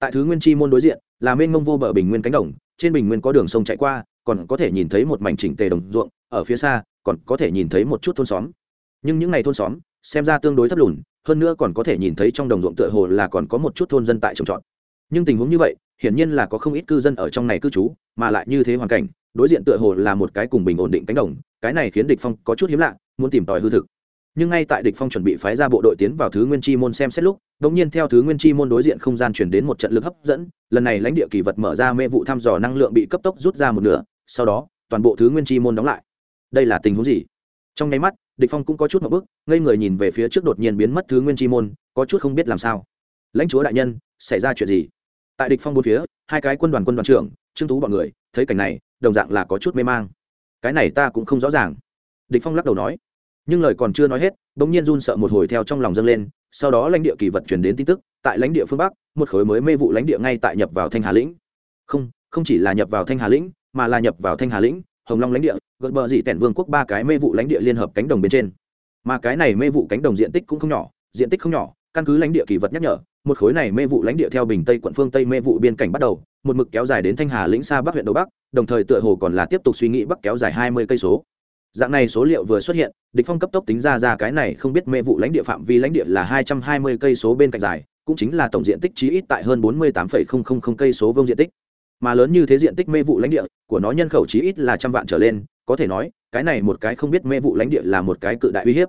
Tại thứ nguyên chi môn đối diện, là mênh mông vô bờ bình nguyên cánh đồng, trên bình nguyên có đường sông chạy qua, còn có thể nhìn thấy một mảnh chỉnh tề đồng ruộng, ở phía xa, còn có thể nhìn thấy một chút thôn xóm. Nhưng những ngày thôn xóm, xem ra tương đối thấp lùn, hơn nữa còn có thể nhìn thấy trong đồng ruộng tựa hồ là còn có một chút thôn dân tại trồng trọt. Nhưng tình huống như vậy, hiển nhiên là có không ít cư dân ở trong này cư trú, mà lại như thế hoàn cảnh, đối diện tựa hồ là một cái cùng bình ổn định cánh đồng, cái này khiến địch phong có chút hiếm lạ, muốn tìm tòi hư thực nhưng ngay tại địch phong chuẩn bị phái ra bộ đội tiến vào thứ nguyên chi môn xem xét lúc đống nhiên theo thứ nguyên chi môn đối diện không gian truyền đến một trận lực hấp dẫn, lần này lãnh địa kỳ vật mở ra mê vụ thăm dò năng lượng bị cấp tốc rút ra một nửa, sau đó, toàn bộ thứ nguyên chi môn đóng lại. Đây là tình huống gì? Trong nháy mắt, địch phong cũng có chút một bước ngây người nhìn về phía trước đột nhiên biến mất thứ nguyên chi môn, có chút không biết làm sao. Lãnh chúa đại nhân, xảy ra chuyện gì? Tại địch phong bốn phía, hai cái quân đoàn quân đoàn trưởng, trương tú bọn người, thấy cảnh này, đồng dạng là có chút mê mang. Cái này ta cũng không rõ ràng. Địch phong lắc đầu nói nhưng lời còn chưa nói hết, bỗng nhiên run sợ một hồi theo trong lòng dâng lên, sau đó lãnh địa kỳ vật truyền đến tin tức, tại lãnh địa phương bắc, một khối mới mê vụ lãnh địa ngay tại nhập vào thanh hà lĩnh. Không không chỉ là nhập vào thanh hà lĩnh, mà là nhập vào thanh hà lĩnh, hồng long lãnh địa, gợt bờ dị tẻn vương quốc ba cái mê vụ lãnh địa liên hợp cánh đồng bên trên. Mà cái này mê vụ cánh đồng diện tích cũng không nhỏ, diện tích không nhỏ, căn cứ lãnh địa kỳ vật nhắc nhở, một khối này mê vụ lãnh địa theo bình tây quận phương tây mê vụ biên cảnh bắt đầu, một mực kéo dài đến thanh hà lĩnh xa bắc huyện đông bắc, đồng thời tựa hồ còn là tiếp tục suy nghĩ bắc kéo dài hai mươi cây số dạng này số liệu vừa xuất hiện, địch phong cấp tốc tính ra ra cái này không biết mê vụ lãnh địa phạm vi lãnh địa là hai trăm hai mươi cây số bên cạnh dài, cũng chính là tổng diện tích chí ít tại hơn bốn mươi tám cây số vuông diện tích. Mà lớn như thế diện tích mê vụ lãnh địa của nó nhân khẩu chí ít là trăm vạn trở lên, có thể nói, cái này một cái không biết mê vụ lãnh địa là một cái cự đại uy hiếp.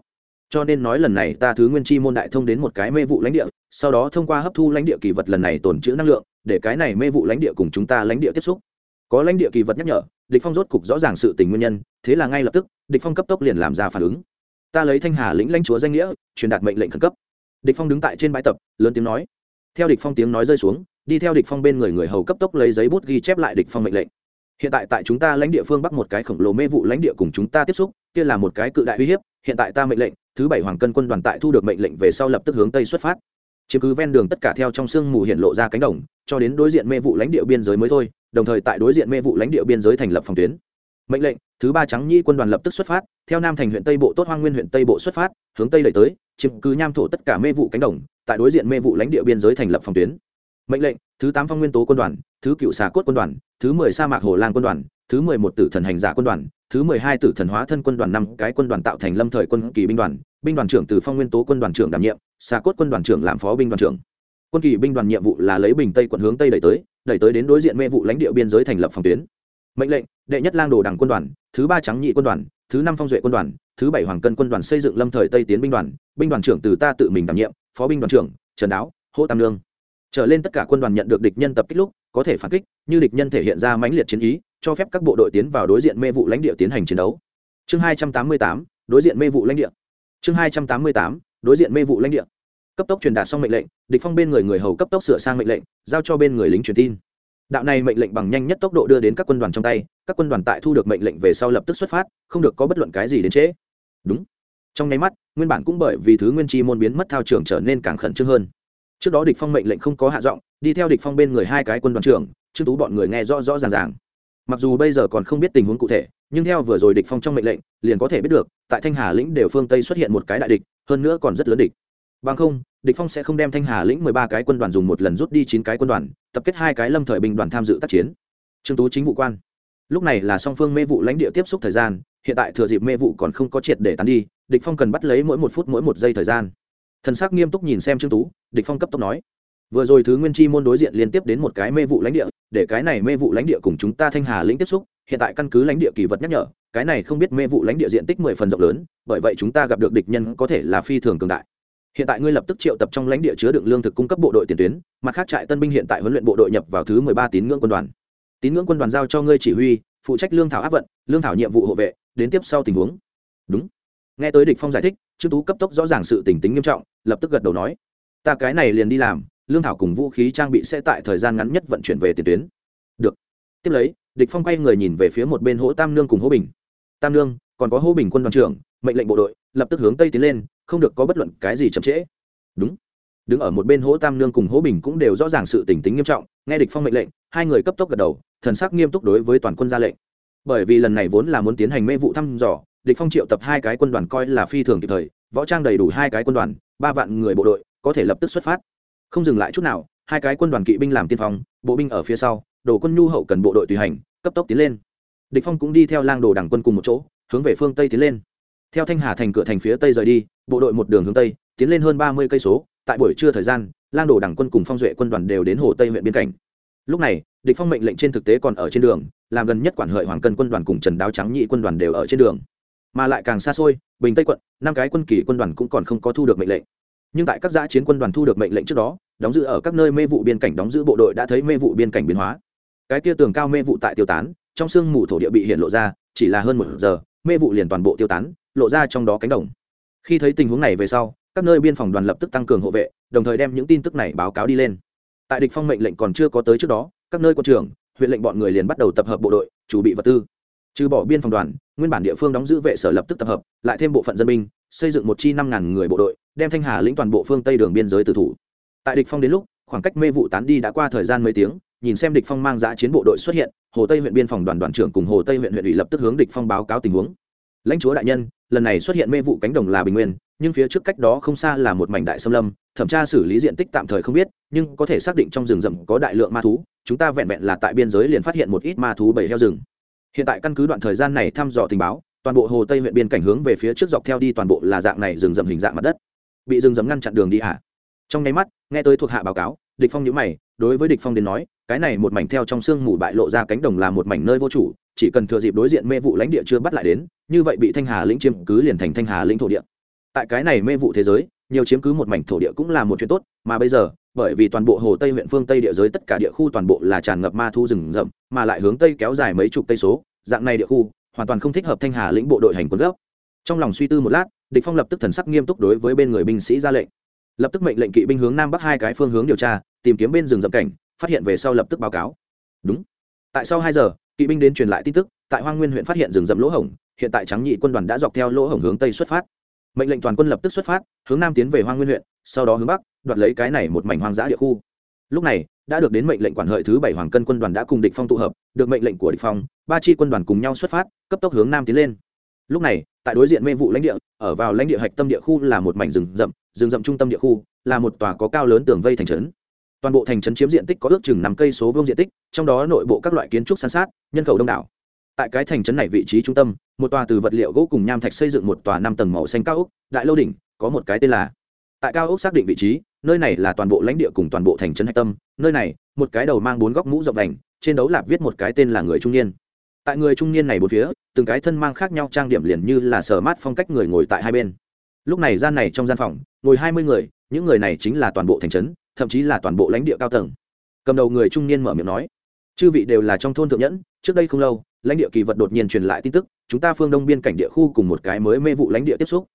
Cho nên nói lần này ta thứ nguyên chi môn đại thông đến một cái mê vụ lãnh địa, sau đó thông qua hấp thu lãnh địa kỳ vật lần này tồn trữ năng lượng, để cái này mê vụ lãnh địa cùng chúng ta lãnh địa tiếp xúc. Có lãnh địa kỳ vật nhắc nhở địch phong rốt cục rõ ràng sự tình nguyên nhân, thế là ngay lập tức, địch phong cấp tốc liền làm ra phản ứng. Ta lấy thanh hà lĩnh lãnh chúa danh nghĩa, truyền đạt mệnh lệnh khẩn cấp. Địch phong đứng tại trên bãi tập, lớn tiếng nói. Theo địch phong tiếng nói rơi xuống, đi theo địch phong bên người người hầu cấp tốc lấy giấy bút ghi chép lại địch phong mệnh lệnh. Hiện tại tại chúng ta lãnh địa phương bắc một cái khổng lồ mê vụ lãnh địa cùng chúng ta tiếp xúc, kia là một cái cự đại uy hiếp, hiện tại ta mệnh lệnh, thứ bảy hoàng cân quân đoàn tại thu được mệnh lệnh về sau lập tức hướng tây xuất phát chiếm cứ ven đường tất cả theo trong sương mù hiện lộ ra cánh đồng, cho đến đối diện mê vụ lãnh địa biên giới mới thôi, đồng thời tại đối diện mê vụ lãnh địa biên giới thành lập phòng tuyến. Mệnh lệnh, thứ ba trắng nhi quân đoàn lập tức xuất phát, theo nam thành huyện tây bộ tốt hoang nguyên huyện tây bộ xuất phát, hướng tây đẩy tới, chiếm cứ nham thổ tất cả mê vụ cánh đồng, tại đối diện mê vụ lãnh địa biên giới thành lập phòng tuyến. Mệnh lệnh, thứ tám phong nguyên tố quân đoàn, thứ cựu xà cốt quân đoàn, thứ mười sa mạc hồ lan quân đoàn, thứ mười một tử thần hành giả quân đoàn thứ mười hai tử thần hóa thân quân đoàn năm cái quân đoàn tạo thành lâm thời quân kỳ binh đoàn binh đoàn trưởng từ phong nguyên tố quân đoàn trưởng đảm nhiệm, xà cốt quân đoàn trưởng làm phó binh đoàn trưởng. Quân kỳ binh đoàn nhiệm vụ là lấy bình tây quận hướng tây đẩy tới đẩy tới đến đối diện mê vụ lãnh địa biên giới thành lập phòng tuyến. Mệnh lệnh, đệ nhất lang đồ đảng quân đoàn, thứ ba trắng nhị quân đoàn, thứ năm phong duệ quân đoàn, thứ bảy hoàng cân quân đoàn xây dựng lâm thời tây tiến binh đoàn binh đoàn trưởng từ ta tự mình đảm nhiệm, phó binh đoàn trưởng, trần đáo, hỗ tam lương trở lên tất cả quân đoàn nhận được địch nhân tập kích lúc có thể phản kích, như địch nhân thể hiện ra mãnh liệt chiến ý, cho phép các bộ đội tiến vào đối diện mê vụ lãnh địa tiến hành chiến đấu. Chương hai trăm tám mươi tám, đối diện mê vụ lãnh địa. Chương hai trăm tám mươi tám, đối diện mê vụ lãnh địa. Cấp tốc truyền đạt xong mệnh lệnh, địch phong bên người người hầu cấp tốc sửa sang mệnh lệnh, giao cho bên người lính truyền tin. Đạo này mệnh lệnh bằng nhanh nhất tốc độ đưa đến các quân đoàn trong tay, các quân đoàn tại thu được mệnh lệnh về sau lập tức xuất phát, không được có bất luận cái gì đến trễ. Đúng. Trong nháy mắt, nguyên bản cũng bởi vì thứ nguyên chi môn biến mất thao trường trở nên càng khẩn trương hơn trước đó địch phong mệnh lệnh không có hạ giọng, đi theo địch phong bên người hai cái quân đoàn trưởng, trương tú bọn người nghe rõ rõ ràng ràng. Mặc dù bây giờ còn không biết tình huống cụ thể, nhưng theo vừa rồi địch phong trong mệnh lệnh, liền có thể biết được, tại thanh hà lĩnh đều phương tây xuất hiện một cái đại địch, hơn nữa còn rất lớn địch. Bằng không, địch phong sẽ không đem thanh hà lĩnh mười ba cái quân đoàn dùng một lần rút đi chín cái quân đoàn, tập kết hai cái lâm thời binh đoàn tham dự tác chiến. Trương tú chính vụ quan. Lúc này là song phương mê vụ lãnh địa tiếp xúc thời gian, hiện tại thừa dịp mê vụ còn không có triệt để tán đi, địch phong cần bắt lấy mỗi một phút mỗi một giây thời gian. Thần sắc nghiêm túc nhìn xem trương tú địch phong cấp tốc nói. Vừa rồi thứ nguyên chi môn đối diện liên tiếp đến một cái mê vụ lãnh địa, để cái này mê vụ lãnh địa cùng chúng ta thanh hà lĩnh tiếp xúc, hiện tại căn cứ lãnh địa kỳ vật nhắc nhở, cái này không biết mê vụ lãnh địa diện tích mười phần rộng lớn, bởi vậy chúng ta gặp được địch nhân có thể là phi thường cường đại. Hiện tại ngươi lập tức triệu tập trong lãnh địa chứa đựng lương thực cung cấp bộ đội tiền tuyến, mặt khác trại tân binh hiện tại huấn luyện bộ đội nhập vào thứ mười ba tín ngưỡng quân đoàn. Tín ngưỡng quân đoàn giao cho ngươi chỉ huy, phụ trách lương thảo áp vận, lương thảo nhiệm vụ hộ vệ, đến tiếp sau tình huống. Đúng. Nghe tới địch phong giải thích trương tú cấp tốc rõ ràng sự tình tính nghiêm trọng, lập tức gật đầu nói ta cái này liền đi làm, lương thảo cùng vũ khí trang bị sẽ tại thời gian ngắn nhất vận chuyển về tiền tuyến. Được. Tiếp lấy, địch phong quay người nhìn về phía một bên hỗ tam nương cùng hỗ bình. Tam nương, còn có hỗ bình quân đoàn trưởng, mệnh lệnh bộ đội, lập tức hướng tây tiến lên, không được có bất luận cái gì chậm trễ. Đúng. Đứng ở một bên hỗ tam nương cùng hỗ bình cũng đều rõ ràng sự tình tính nghiêm trọng, nghe địch phong mệnh lệnh, hai người cấp tốc gật đầu, thần sắc nghiêm túc đối với toàn quân ra lệnh. Bởi vì lần này vốn là muốn tiến hành mê vụ thăm dò, địch phong triệu tập hai cái quân đoàn coi là phi thường kịp thời, võ trang đầy đủ hai cái quân đoàn, ba vạn người bộ đội có thể lập tức xuất phát. Không dừng lại chút nào, hai cái quân đoàn kỵ binh làm tiên phong, bộ binh ở phía sau, đồ quân nhu hậu cần bộ đội tùy hành, cấp tốc tiến lên. Địch phong cũng đi theo lang đồ đảng quân cùng một chỗ, hướng về phương tây tiến lên. Theo thanh hà thành cửa thành phía tây rời đi, bộ đội một đường hướng tây, tiến lên hơn ba mươi cây số. Tại buổi trưa thời gian, lang đồ đảng quân cùng phong duệ quân đoàn đều đến hồ tây huyện biên cảnh lúc này, địch phong mệnh lệnh trên thực tế còn ở trên đường, làm gần nhất quản hợi hoàng cân quân đoàn cùng trần đáo trắng nhị quân đoàn đều ở trên đường. Mà lại càng xa xôi, bình tây quận, năm cái quân kỳ quân đoàn cũng còn không có thu được mệnh lệnh nhưng tại các giã chiến quân đoàn thu được mệnh lệnh trước đó, đóng giữ ở các nơi mê vụ biên cảnh, đóng giữ bộ đội đã thấy mê vụ biên cảnh biến hóa. Cái kia tường cao mê vụ tại tiêu tán, trong sương mù thổ địa bị hiện lộ ra, chỉ là hơn một giờ, mê vụ liền toàn bộ tiêu tán, lộ ra trong đó cánh đồng. Khi thấy tình huống này về sau, các nơi biên phòng đoàn lập tức tăng cường hộ vệ, đồng thời đem những tin tức này báo cáo đi lên. Tại địch phong mệnh lệnh còn chưa có tới trước đó, các nơi quân trưởng, huyện lệnh bọn người liền bắt đầu tập hợp bộ đội chuẩn bị vật tư. Trừ bỏ biên phòng đoàn, nguyên bản địa phương đóng giữ vệ sở lập tức tập hợp, lại thêm bộ phận dân binh xây dựng một chi năm ngàn người bộ đội, đem thanh hà lĩnh toàn bộ phương tây đường biên giới tử thủ. Tại địch phong đến lúc, khoảng cách mê vụ tán đi đã qua thời gian mấy tiếng, nhìn xem địch phong mang giã chiến bộ đội xuất hiện, hồ tây huyện biên phòng đoàn đoàn trưởng cùng hồ tây huyện huyện ủy lập tức hướng địch phong báo cáo tình huống. Lãnh chúa đại nhân, lần này xuất hiện mê vụ cánh đồng là bình nguyên, nhưng phía trước cách đó không xa là một mảnh đại xâm lâm, thẩm tra xử lý diện tích tạm thời không biết, nhưng có thể xác định trong rừng rậm có đại lượng ma thú, chúng ta vẹn vẹn là tại biên giới liền phát hiện một ít ma thú bầy heo rừng. Hiện tại căn cứ đoạn thời gian này thăm dò tình báo toàn bộ hồ tây huyện biên cảnh hướng về phía trước dọc theo đi toàn bộ là dạng này rừng rậm hình dạng mặt đất. Bị rừng rậm ngăn chặn đường đi hả trong nháy mắt, nghe tới thuộc hạ báo cáo, địch phong nhíu mày, đối với địch phong đến nói, cái này một mảnh theo trong xương mù bại lộ ra cánh đồng là một mảnh nơi vô chủ, chỉ cần thừa dịp đối diện mê vụ lãnh địa chưa bắt lại đến, như vậy bị thanh hà lĩnh chiếm cứ liền thành thanh hà lĩnh thổ địa. Tại cái này mê vụ thế giới, nhiều chiếm cứ một mảnh thổ địa cũng là một chuyện tốt, mà bây giờ, bởi vì toàn bộ hồ tây huyện phương tây địa giới tất cả địa khu toàn bộ là tràn ngập ma thu rừng rậm, mà lại hướng tây kéo dài mấy chục cây số, dạng này địa khu hoàn toàn không thích hợp thanh hà lĩnh bộ đội hành quân gốc. Trong lòng suy tư một lát, địch phong lập tức thần sắc nghiêm túc đối với bên người binh sĩ ra lệnh. Lập tức mệnh lệnh kỵ binh hướng nam bắc hai cái phương hướng điều tra, tìm kiếm bên rừng rậm cảnh, phát hiện về sau lập tức báo cáo. Đúng. Tại sau hai giờ, kỵ binh đến truyền lại tin tức, tại hoang nguyên huyện phát hiện rừng rậm lỗ hổng, hiện tại trắng nhị quân đoàn đã dọc theo lỗ hổng hướng tây xuất phát. Mệnh lệnh toàn quân lập tức xuất phát, hướng nam tiến về hoang nguyên huyện, sau đó hướng bắc, đoạt lấy cái này một mảnh hoang dã địa khu. Lúc này, đã được đến mệnh lệnh quản hợi thứ bảy hoàng cân quân đoàn đã cùng địch phong tụ hợp, được mệnh lệnh của địch phong ba chi quân đoàn cùng nhau xuất phát, cấp tốc hướng nam tiến lên. Lúc này, tại đối diện mê vụ lãnh địa, ở vào lãnh địa hạch tâm địa khu là một mảnh rừng rậm rừng rậm trung tâm địa khu, là một tòa có cao lớn tường vây thành trấn. Toàn bộ thành trấn chiếm diện tích có ước chừng năm cây số vuông diện tích, trong đó nội bộ các loại kiến trúc san sát, nhân khẩu đông đảo. Tại cái thành trấn này vị trí trung tâm, một tòa từ vật liệu gỗ cùng nham thạch xây dựng một tòa năm tầng màu xanh cao ốc, đại lâu đỉnh, có một cái tên là tại cao ốc xác định vị trí, nơi này là toàn bộ lãnh địa cùng toàn bộ thành trấn hạch tâm, nơi này, một cái đầu mang bốn góc mũ rộng đành trên đấu lạp viết một cái tên là người trung niên tại người trung niên này bốn phía, từng cái thân mang khác nhau trang điểm liền như là sờ mát phong cách người ngồi tại hai bên. Lúc này gian này trong gian phòng, ngồi hai mươi người, những người này chính là toàn bộ thành trấn, thậm chí là toàn bộ lãnh địa cao tầng. Cầm đầu người trung niên mở miệng nói, chư vị đều là trong thôn thượng nhẫn, trước đây không lâu, lãnh địa kỳ vật đột nhiên truyền lại tin tức, chúng ta phương đông biên cảnh địa khu cùng một cái mới mê vụ lãnh địa tiếp xúc.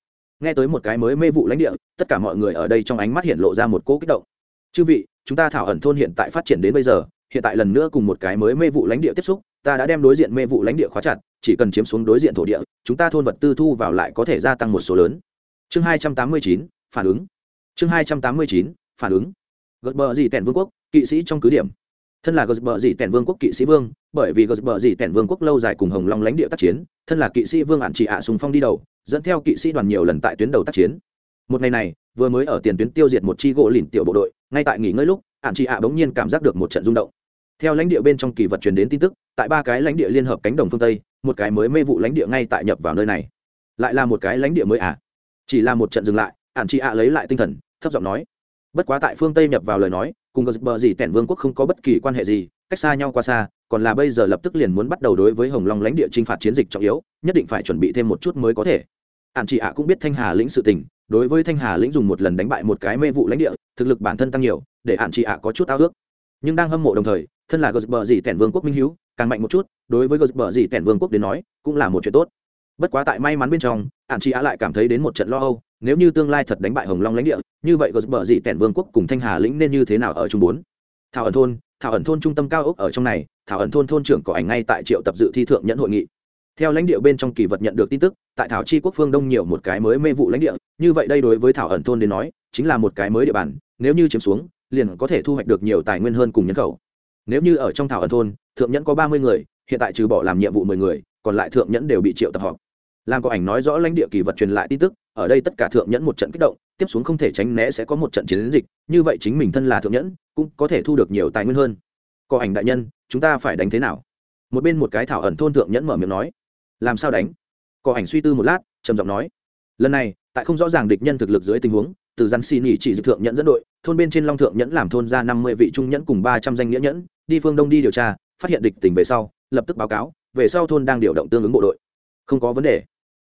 Nghe tới một cái mới mê vụ lãnh địa, tất cả mọi người ở đây trong ánh mắt hiện lộ ra một cỗ kích động. Chư vị, chúng ta thảo ẩn thôn hiện tại phát triển đến bây giờ hiện tại lần nữa cùng một cái mới mê vụ lãnh địa tiếp xúc, ta đã đem đối diện mê vụ lãnh địa khóa chặt, chỉ cần chiếm xuống đối diện thổ địa, chúng ta thôn vật tư thu vào lại có thể gia tăng một số lớn. Chương hai trăm tám mươi chín, phản ứng. Chương hai trăm tám mươi chín, phản ứng. Gật bờ gì tẻn vương quốc, kỵ sĩ trong cứ điểm. Thân là gật bờ gì tẻn vương quốc kỵ sĩ vương, bởi vì gật bờ gì tẻn vương quốc lâu dài cùng hồng long lãnh địa tác chiến, thân là kỵ sĩ vương ạn chỉ ạ sùng phong đi đầu, dẫn theo kỵ sĩ đoàn nhiều lần tại tuyến đầu tác chiến. Một ngày này, vừa mới ở tiền tuyến tiêu diệt một chi gỗ lìn tiểu bộ đội, ngay tại nghỉ ngơi lúc ạn chỉ ạ bỗng nhiên cảm giác được một trận rung động theo lãnh địa bên trong kỳ vật truyền đến tin tức, tại ba cái lãnh địa liên hợp cánh đồng phương tây, một cái mới mê vụ lãnh địa ngay tại nhập vào nơi này. Lại là một cái lãnh địa mới ạ chỉ là một trận dừng lại ạn chị ạ lấy lại tinh thần, thấp giọng nói. Bất quá tại phương tây nhập vào lời nói, cùng gờ bờ gì tẻn vương quốc không có bất kỳ quan hệ gì, cách xa nhau qua xa, còn là bây giờ lập tức liền muốn bắt đầu đối với hồng long lãnh địa t r i n h phạt chiến dịch trọng yếu, nhất định phải chuẩn bị thêm một chút mới có thể. Ạn chị ạ cũng biết thanh hà lĩnh sự tình, đối với thanh hà lĩnh dùng một lần đánh bại một cái mê vụ lãnh địa, thực lực bản thân tăng nhiều, để ạn chị ạ có chút ao ước. Nhưng đang hâm mộ đồng thời thân là gờ bờ dì tẻn vương quốc minh hữu càng mạnh một chút, đối với gờ bờ dì tẻn vương quốc đến nói, cũng là một chuyện tốt. Bất quá tại may mắn bên trong ạn chị á lại cảm thấy đến một trận lo âu, nếu như tương lai thật đánh bại hồng long lãnh địa, như vậy gờ bờ dị tẻn vương quốc cùng thanh hà lĩnh nên như thế nào ở trung bốn? Thảo ẩn thôn, thảo ẩn thôn trung tâm cao ốc ở trong này, thảo ẩn thôn thôn trưởng có ảnh ngay tại triệu tập dự thi thượng nhận hội nghị. Theo lãnh địa bên trong kỳ vật nhận được tin tức, tại thảo chi quốc phương đông nhiều một cái mới mê vụ lãnh địa, như vậy đây đối với thảo ẩn thôn đến nói, chính là một cái mới địa bàn, nếu như chiếm xuống, liền có thể thu hoạch được nhiều tài nguyên hơn cùng nhân khẩu nếu như ở trong thảo ẩn thôn, thượng nhẫn có ba mươi người, hiện tại trừ bỏ làm nhiệm vụ mười người, còn lại thượng nhẫn đều bị triệu tập họp. Làm có ảnh nói rõ lãnh địa kỳ vật truyền lại tin tức, ở đây tất cả thượng nhẫn một trận kích động, tiếp xuống không thể tránh né sẽ có một trận chiến dịch, như vậy chính mình thân là thượng nhẫn, cũng có thể thu được nhiều tài nguyên hơn. Có ảnh đại nhân, chúng ta phải đánh thế nào? Một bên một cái thảo ẩn thôn thượng nhẫn mở miệng nói. Làm sao đánh? Có ảnh suy tư một lát, trầm giọng nói. Lần này, tại không rõ ràng địch nhân thực lực dưới tình huống từ rắn xì nỉ chỉ dự thượng nhẫn dẫn đội, thôn bên trên long thượng nhẫn làm thôn ra năm mươi vị trung nhẫn cùng ba trăm danh nghĩa nhẫn, đi phương đông đi điều tra, phát hiện địch tình về sau, lập tức báo cáo, về sau thôn đang điều động tương ứng bộ đội. Không có vấn đề.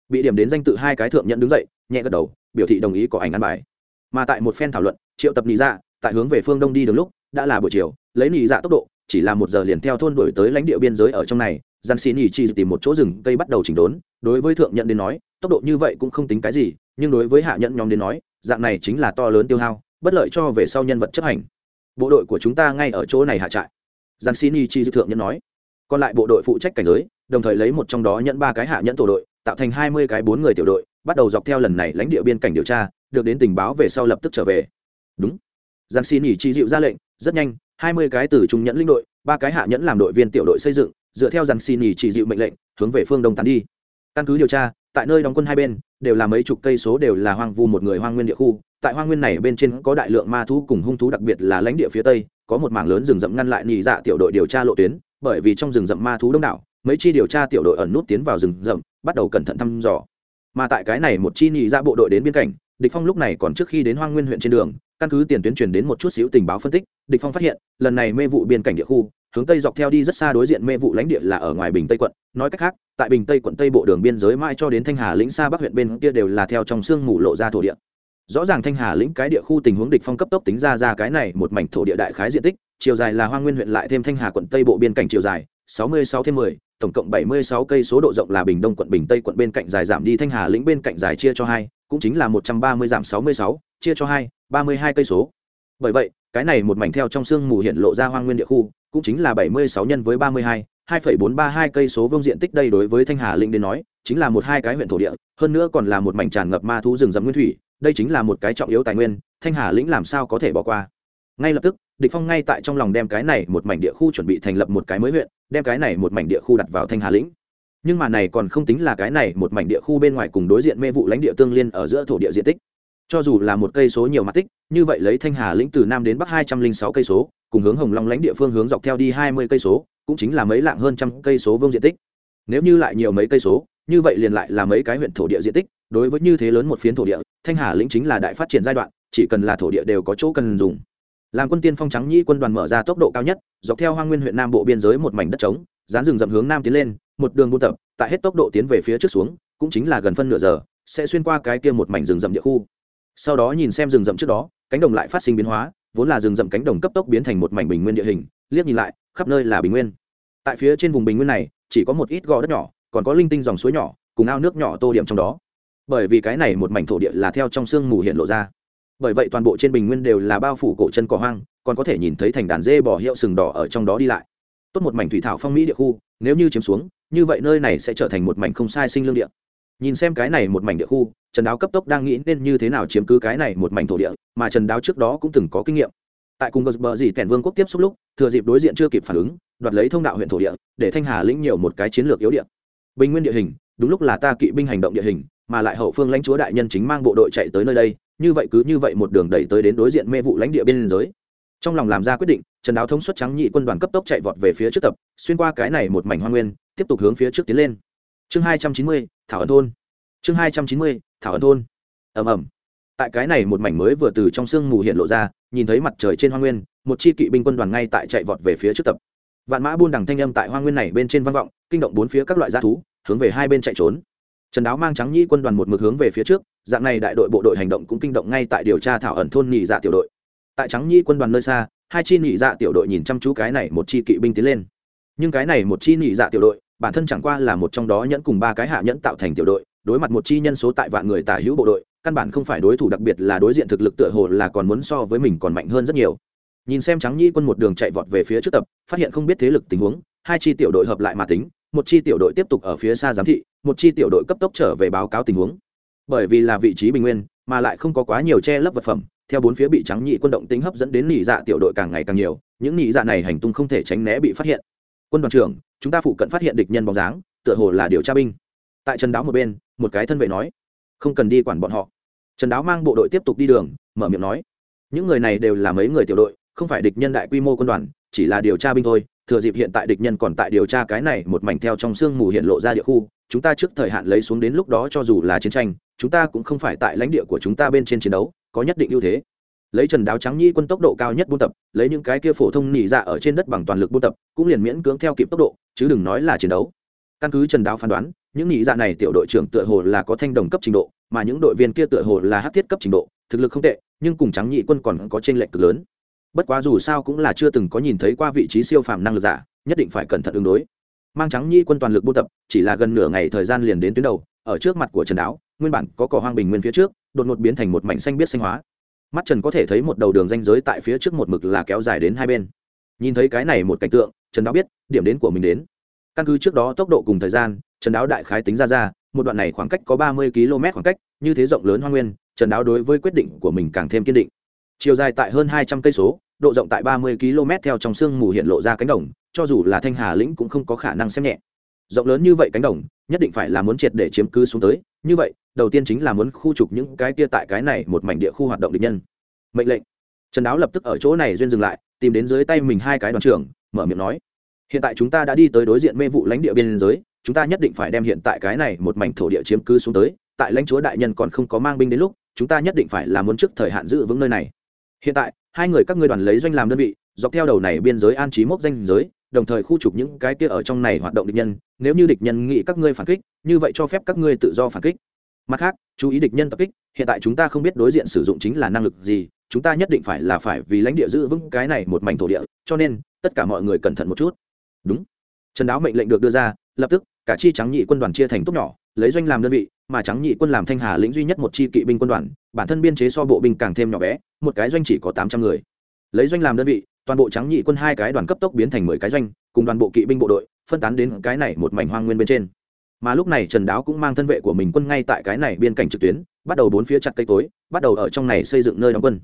Bị điểm đến danh tự hai cái thượng nhẫn đứng dậy, nhẹ gật đầu, biểu thị đồng ý có ảnh ăn bài. Mà tại một phen thảo luận, triệu tập nị dạ tại hướng về phương đông đi đường lúc, đã là buổi chiều, lấy nị dạ tốc độ, chỉ là một giờ liền theo thôn đổi tới lãnh địa biên giới ở trong này gian xì nỉ chi tìm một chỗ rừng cây bắt đầu chỉnh đốn, đối với thượng nhận đến nói, tốc độ như vậy cũng không tính cái gì, nhưng đối với hạ nhận nhóm đến nói dạng này chính là to lớn tiêu hao, bất lợi cho về sau nhân vật chấp hành. Bộ đội của chúng ta ngay ở chỗ này hạ trại. Giang xin y chi thượng nhân nói. Còn lại bộ đội phụ trách cảnh giới, đồng thời lấy một trong đó nhận ba cái hạ nhẫn tổ đội, tạo thành hai mươi cái bốn người tiểu đội, bắt đầu dọc theo lần này lãnh địa biên cảnh điều tra, được đến tình báo về sau lập tức trở về. Đúng. Giang xin y chi dịu ra lệnh, rất nhanh, hai mươi cái từ trung nhẫn linh đội, ba cái hạ nhẫn làm đội viên tiểu đội xây dựng, dựa theo giang xin y chỉ dịu mệnh lệnh, hướng về phương đông tán đi. Căn cứ điều tra, tại nơi đóng quân hai bên đều là mấy chục cây số đều là hoang vu một người hoang nguyên địa khu. Tại hoang nguyên này bên trên có đại lượng ma thú cùng hung thú, đặc biệt là lãnh địa phía tây, có một mảng lớn rừng rậm ngăn lại nhị dạ tiểu đội điều tra lộ tuyến. Bởi vì trong rừng rậm ma thú đông đảo, mấy chi điều tra tiểu đội ẩn nút tiến vào rừng rậm, bắt đầu cẩn thận thăm dò. Mà tại cái này một chi nhị dạ bộ đội đến biên cảnh địch phong lúc này còn trước khi đến hoang nguyên huyện trên đường, căn cứ tiền tuyến truyền đến một chút xíu tình báo phân tích, địch phong phát hiện, lần này mê vụ biên cảnh địa khu hướng tây dọc theo đi rất xa đối diện mê vụ lãnh địa là ở ngoài bình tây quận. Nói cách khác tại bình tây quận tây bộ đường biên giới mãi cho đến thanh hà lĩnh xa bắc huyện bên kia đều là theo trong xương mù lộ ra thổ địa. Rõ ràng thanh hà lĩnh cái địa khu tình huống địch phong cấp tốc tính ra ra cái này một mảnh thổ địa đại khái diện tích chiều dài là hoang nguyên huyện lại thêm thanh hà quận tây bộ biên cảnh chiều dài 66 thêm 10, tổng cộng 76 cây số độ rộng là bình đông quận bình tây quận bên cạnh dài giảm đi thanh hà lĩnh bên cạnh dài chia cho hai cũng chính là 130 giảm 66, chia cho hai 32 cây số. Bởi vậy cái này một mảnh theo trong xương mù hiện lộ ra hoang nguyên địa khu cũng chính là 76 nhân với 32, 2,432 cây số vuông diện tích đây đối với thanh hà lĩnh đến nói chính là một hai cái huyện thổ địa hơn nữa còn là một mảnh tràn ngập ma thú rừng rậm nguyên thủy đây chính là một cái trọng yếu tài nguyên thanh hà lĩnh làm sao có thể bỏ qua. Ngay lập tức địch phong ngay tại trong lòng đem cái này một mảnh địa khu chuẩn bị thành lập một cái mới huyện đem cái này một mảnh địa khu đặt vào thanh hà lĩnh nhưng mà này còn không tính là cái này một mảnh địa khu bên ngoài cùng đối diện mê vụ lãnh địa tương liên ở giữa thổ địa diện tích. Cho dù là một cây số nhiều mặt tích như vậy lấy thanh hà lĩnh từ nam đến bắc hai trăm linh sáu cây số cùng hướng hồng long lãnh địa phương hướng dọc theo đi hai mươi cây số, cũng chính là mấy lạng hơn trăm cây số vương diện tích. Nếu như lại nhiều mấy cây số, như vậy liền lại là mấy cái huyện thổ địa diện tích, đối với như thế lớn một phiến thổ địa, thanh hà lĩnh chính là đại phát triển giai đoạn, chỉ cần là thổ địa đều có chỗ cần dùng. Làm quân tiên phong trắng nhĩ quân đoàn mở ra tốc độ cao nhất, dọc theo hoang nguyên huyện nam bộ biên giới một mảnh đất trống, dán rừng rậm hướng nam tiến lên, một đường buôn tập, tại hết tốc độ tiến về phía trước xuống, cũng chính là gần phân nửa giờ, sẽ xuyên qua cái kia một mảnh rừng rậm địa khu. Sau đó nhìn xem rừng rậm trước đó, cánh đồng lại phát sinh biến hóa vốn là rừng rậm cánh đồng cấp tốc biến thành một mảnh bình nguyên địa hình, liếc nhìn lại, khắp nơi là bình nguyên. Tại phía trên vùng bình nguyên này, chỉ có một ít gò đất nhỏ, còn có linh tinh dòng suối nhỏ, cùng ao nước nhỏ tô điểm trong đó. Bởi vì cái này một mảnh thổ địa là theo trong sương mù hiện lộ ra. Bởi vậy toàn bộ trên bình nguyên đều là bao phủ cổ chân cỏ hoang, còn có thể nhìn thấy thành đàn dê bò hiệu sừng đỏ ở trong đó đi lại. Tốt một mảnh thủy thảo phong mỹ địa khu, nếu như chiếm xuống, như vậy nơi này sẽ trở thành một mảnh không sai sinh lương địa nhìn xem cái này một mảnh địa khu, trần đáo cấp tốc đang nghĩ nên như thế nào chiếm cứ cái này một mảnh thổ địa, mà trần đáo trước đó cũng từng có kinh nghiệm. Tại cùng bờ dì tẻn vương quốc tiếp xúc lúc, thừa dịp đối diện chưa kịp phản ứng, đoạt lấy thông đạo huyện thổ địa, để thanh hà lĩnh nhiều một cái chiến lược yếu địa. Bình nguyên địa hình, đúng lúc là ta kỵ binh hành động địa hình, mà lại hậu phương lãnh chúa đại nhân chính mang bộ đội chạy tới nơi đây, như vậy cứ như vậy một đường đẩy tới đến đối diện mê vụ lãnh địa biên giới. Trong lòng làm ra quyết định, trần đáo thống suất trắng nhị quân đoàn cấp tốc chạy vọt về phía trước tập, xuyên qua cái này một mảnh hoa nguyên, tiếp tục hướng phía trước tiến lên chương hai trăm chín mươi, thảo ẩn thôn. Chương hai trăm chín mươi, thảo ẩn thôn. Ầm ầm. Tại cái này một mảnh mới vừa từ trong sương mù hiện lộ ra, nhìn thấy mặt trời trên hoa nguyên, một chi kỵ binh quân đoàn ngay tại chạy vọt về phía trước tập. Vạn mã buôn đằng thanh âm tại hoa nguyên này bên trên văn vọng, kinh động bốn phía các loại g thú, hướng về hai bên chạy trốn. Trần đáo mang trắng nhĩ quân đoàn một mực hướng về phía trước, dạng này đại đội bộ đội hành động cũng kinh động ngay tại điều tra thảo ẩn thôn nhị dạ tiểu đội. Tại trắng nhĩ quân đoàn nơi xa, hai chi nhị dạ tiểu đội nhìn chăm chú cái này một chi kỵ binh tiến lên. Nhưng cái này một chi nhị dạ tiểu đội bản thân chẳng qua là một trong đó nhẫn cùng ba cái hạ nhẫn tạo thành tiểu đội, đối mặt một chi nhân số tại vạn người tả hữu bộ đội, căn bản không phải đối thủ đặc biệt là đối diện thực lực tựa hồ là còn muốn so với mình còn mạnh hơn rất nhiều. Nhìn xem trắng nhĩ quân một đường chạy vọt về phía trước tập, phát hiện không biết thế lực tình huống, hai chi tiểu đội hợp lại mà tính, một chi tiểu đội tiếp tục ở phía xa giám thị, một chi tiểu đội cấp tốc trở về báo cáo tình huống. Bởi vì là vị trí bình nguyên, mà lại không có quá nhiều che lấp vật phẩm, theo bốn phía bị trắng nhị quân động tính hấp dẫn đến nhị dạ tiểu đội càng ngày càng nhiều, những nhị dạ này hành tung không thể tránh né bị phát hiện. Quân đoàn trưởng chúng ta phụ cận phát hiện địch nhân bóng dáng, tựa hồ là điều tra binh. Tại trần đáo một bên, một cái thân vệ nói, không cần đi quản bọn họ. Trần đáo mang bộ đội tiếp tục đi đường, mở miệng nói, những người này đều là mấy người tiểu đội, không phải địch nhân đại quy mô quân đoàn, chỉ là điều tra binh thôi. Thừa dịp hiện tại địch nhân còn tại điều tra cái này một mảnh theo trong sương mù hiện lộ ra địa khu, chúng ta trước thời hạn lấy xuống đến lúc đó cho dù là chiến tranh, chúng ta cũng không phải tại lãnh địa của chúng ta bên trên chiến đấu, có nhất định ưu thế. Lấy trần đáo trắng nhi quân tốc độ cao nhất buôn tập, lấy những cái kia phổ thông nỉ dạ ở trên đất bằng toàn lực buôn tập, cũng liền miễn cưỡng theo kịp tốc độ chứ đừng nói là chiến đấu. Căn cứ trần đáo phán đoán, những nhị dạ này tiểu đội trưởng tựa hồ là có thanh đồng cấp trình độ, mà những đội viên kia tựa hồ là hát thiết cấp trình độ, thực lực không tệ, nhưng cùng trắng nhị quân còn có t r ê n lệch cực lớn. Bất quá dù sao cũng là chưa từng có nhìn thấy qua vị trí siêu phàm năng lực giả, nhất định phải cẩn thận ứng đối. Mang trắng nhị quân toàn lực buôn tập, chỉ là gần nửa ngày thời gian liền đến tuyến đầu, ở trước mặt của trần đáo, nguyên bản có cỏ hoang bình nguyên phía trước, đột ngột biến thành một mảnh xanh biết xanh hóa. Mắt trần có thể thấy một đầu đường ranh giới tại phía trước một mực là kéo dài đến hai bên nhìn thấy cái này một cảnh tượng, trần đáo biết điểm đến của mình đến. Căn cứ trước đó tốc độ cùng thời gian, trần đáo đại khái tính ra ra, một đoạn này khoảng cách có ba mươi km khoảng cách, như thế rộng lớn hoa nguyên, trần đáo đối với quyết định của mình càng thêm kiên định. Chiều dài tại hơn hai trăm cây số, độ rộng tại ba mươi km theo trong sương mù hiện lộ ra cánh đồng, cho dù là thanh hà lĩnh cũng không có khả năng xem nhẹ. Rộng lớn như vậy cánh đồng, nhất định phải là muốn triệt để chiếm cứ xuống tới. Như vậy, đầu tiên chính là muốn khu trục những cái kia tại cái này một mảnh địa khu hoạt động địch nhân. Mệnh lệnh trần đáo lập tức ở chỗ này duyên dừng lại, tìm đến dưới tay mình hai cái đoàn trưởng, mở miệng nói, hiện tại chúng ta đã đi tới đối diện mê vụ lãnh địa biên giới, chúng ta nhất định phải đem hiện tại cái này một mảnh thổ địa chiếm cứ xuống tới, tại lãnh chúa đại nhân còn không có mang binh đến lúc, chúng ta nhất định phải làm muốn trước thời hạn giữ vững nơi này. Hiện tại, hai người các ngươi đoàn lấy doanh làm đơn vị, dọc theo đầu này biên giới an trí mốc danh giới, đồng thời khu trục những cái kia ở trong này hoạt động địch nhân, nếu như địch nhân nghĩ các ngươi phản kích, như vậy cho phép các ngươi tự do phản kích. Mặt khác, chú ý địch nhân tập kích, hiện tại chúng ta không biết đối diện sử dụng chính là năng lực gì chúng ta nhất định phải là phải vì lãnh địa giữ vững cái này một mảnh thổ địa, cho nên, tất cả mọi người cẩn thận một chút. Đúng. Trần đáo mệnh lệnh được đưa ra, lập tức, cả chi trắng nhị quân đoàn chia thành tốt nhỏ, lấy doanh làm đơn vị, mà trắng nhị quân làm thanh hà lĩnh duy nhất một chi kỵ binh quân đoàn, bản thân biên chế so bộ binh càng thêm nhỏ bé, một cái doanh chỉ có tám trăm người. Lấy doanh làm đơn vị, toàn bộ trắng nhị quân hai cái đoàn cấp tốc biến thành mười cái doanh, cùng đoàn bộ kỵ binh bộ đội, phân tán đến cái này một mảnh hoang nguyên bên trên. Mà lúc này trần đáo cũng mang thân vệ của mình quân ngay tại cái này biên cảnh trực tuyến, bắt đầu bốn phía chặt cây tối bắt đầu ở trong này xây dựng nơi đóng quân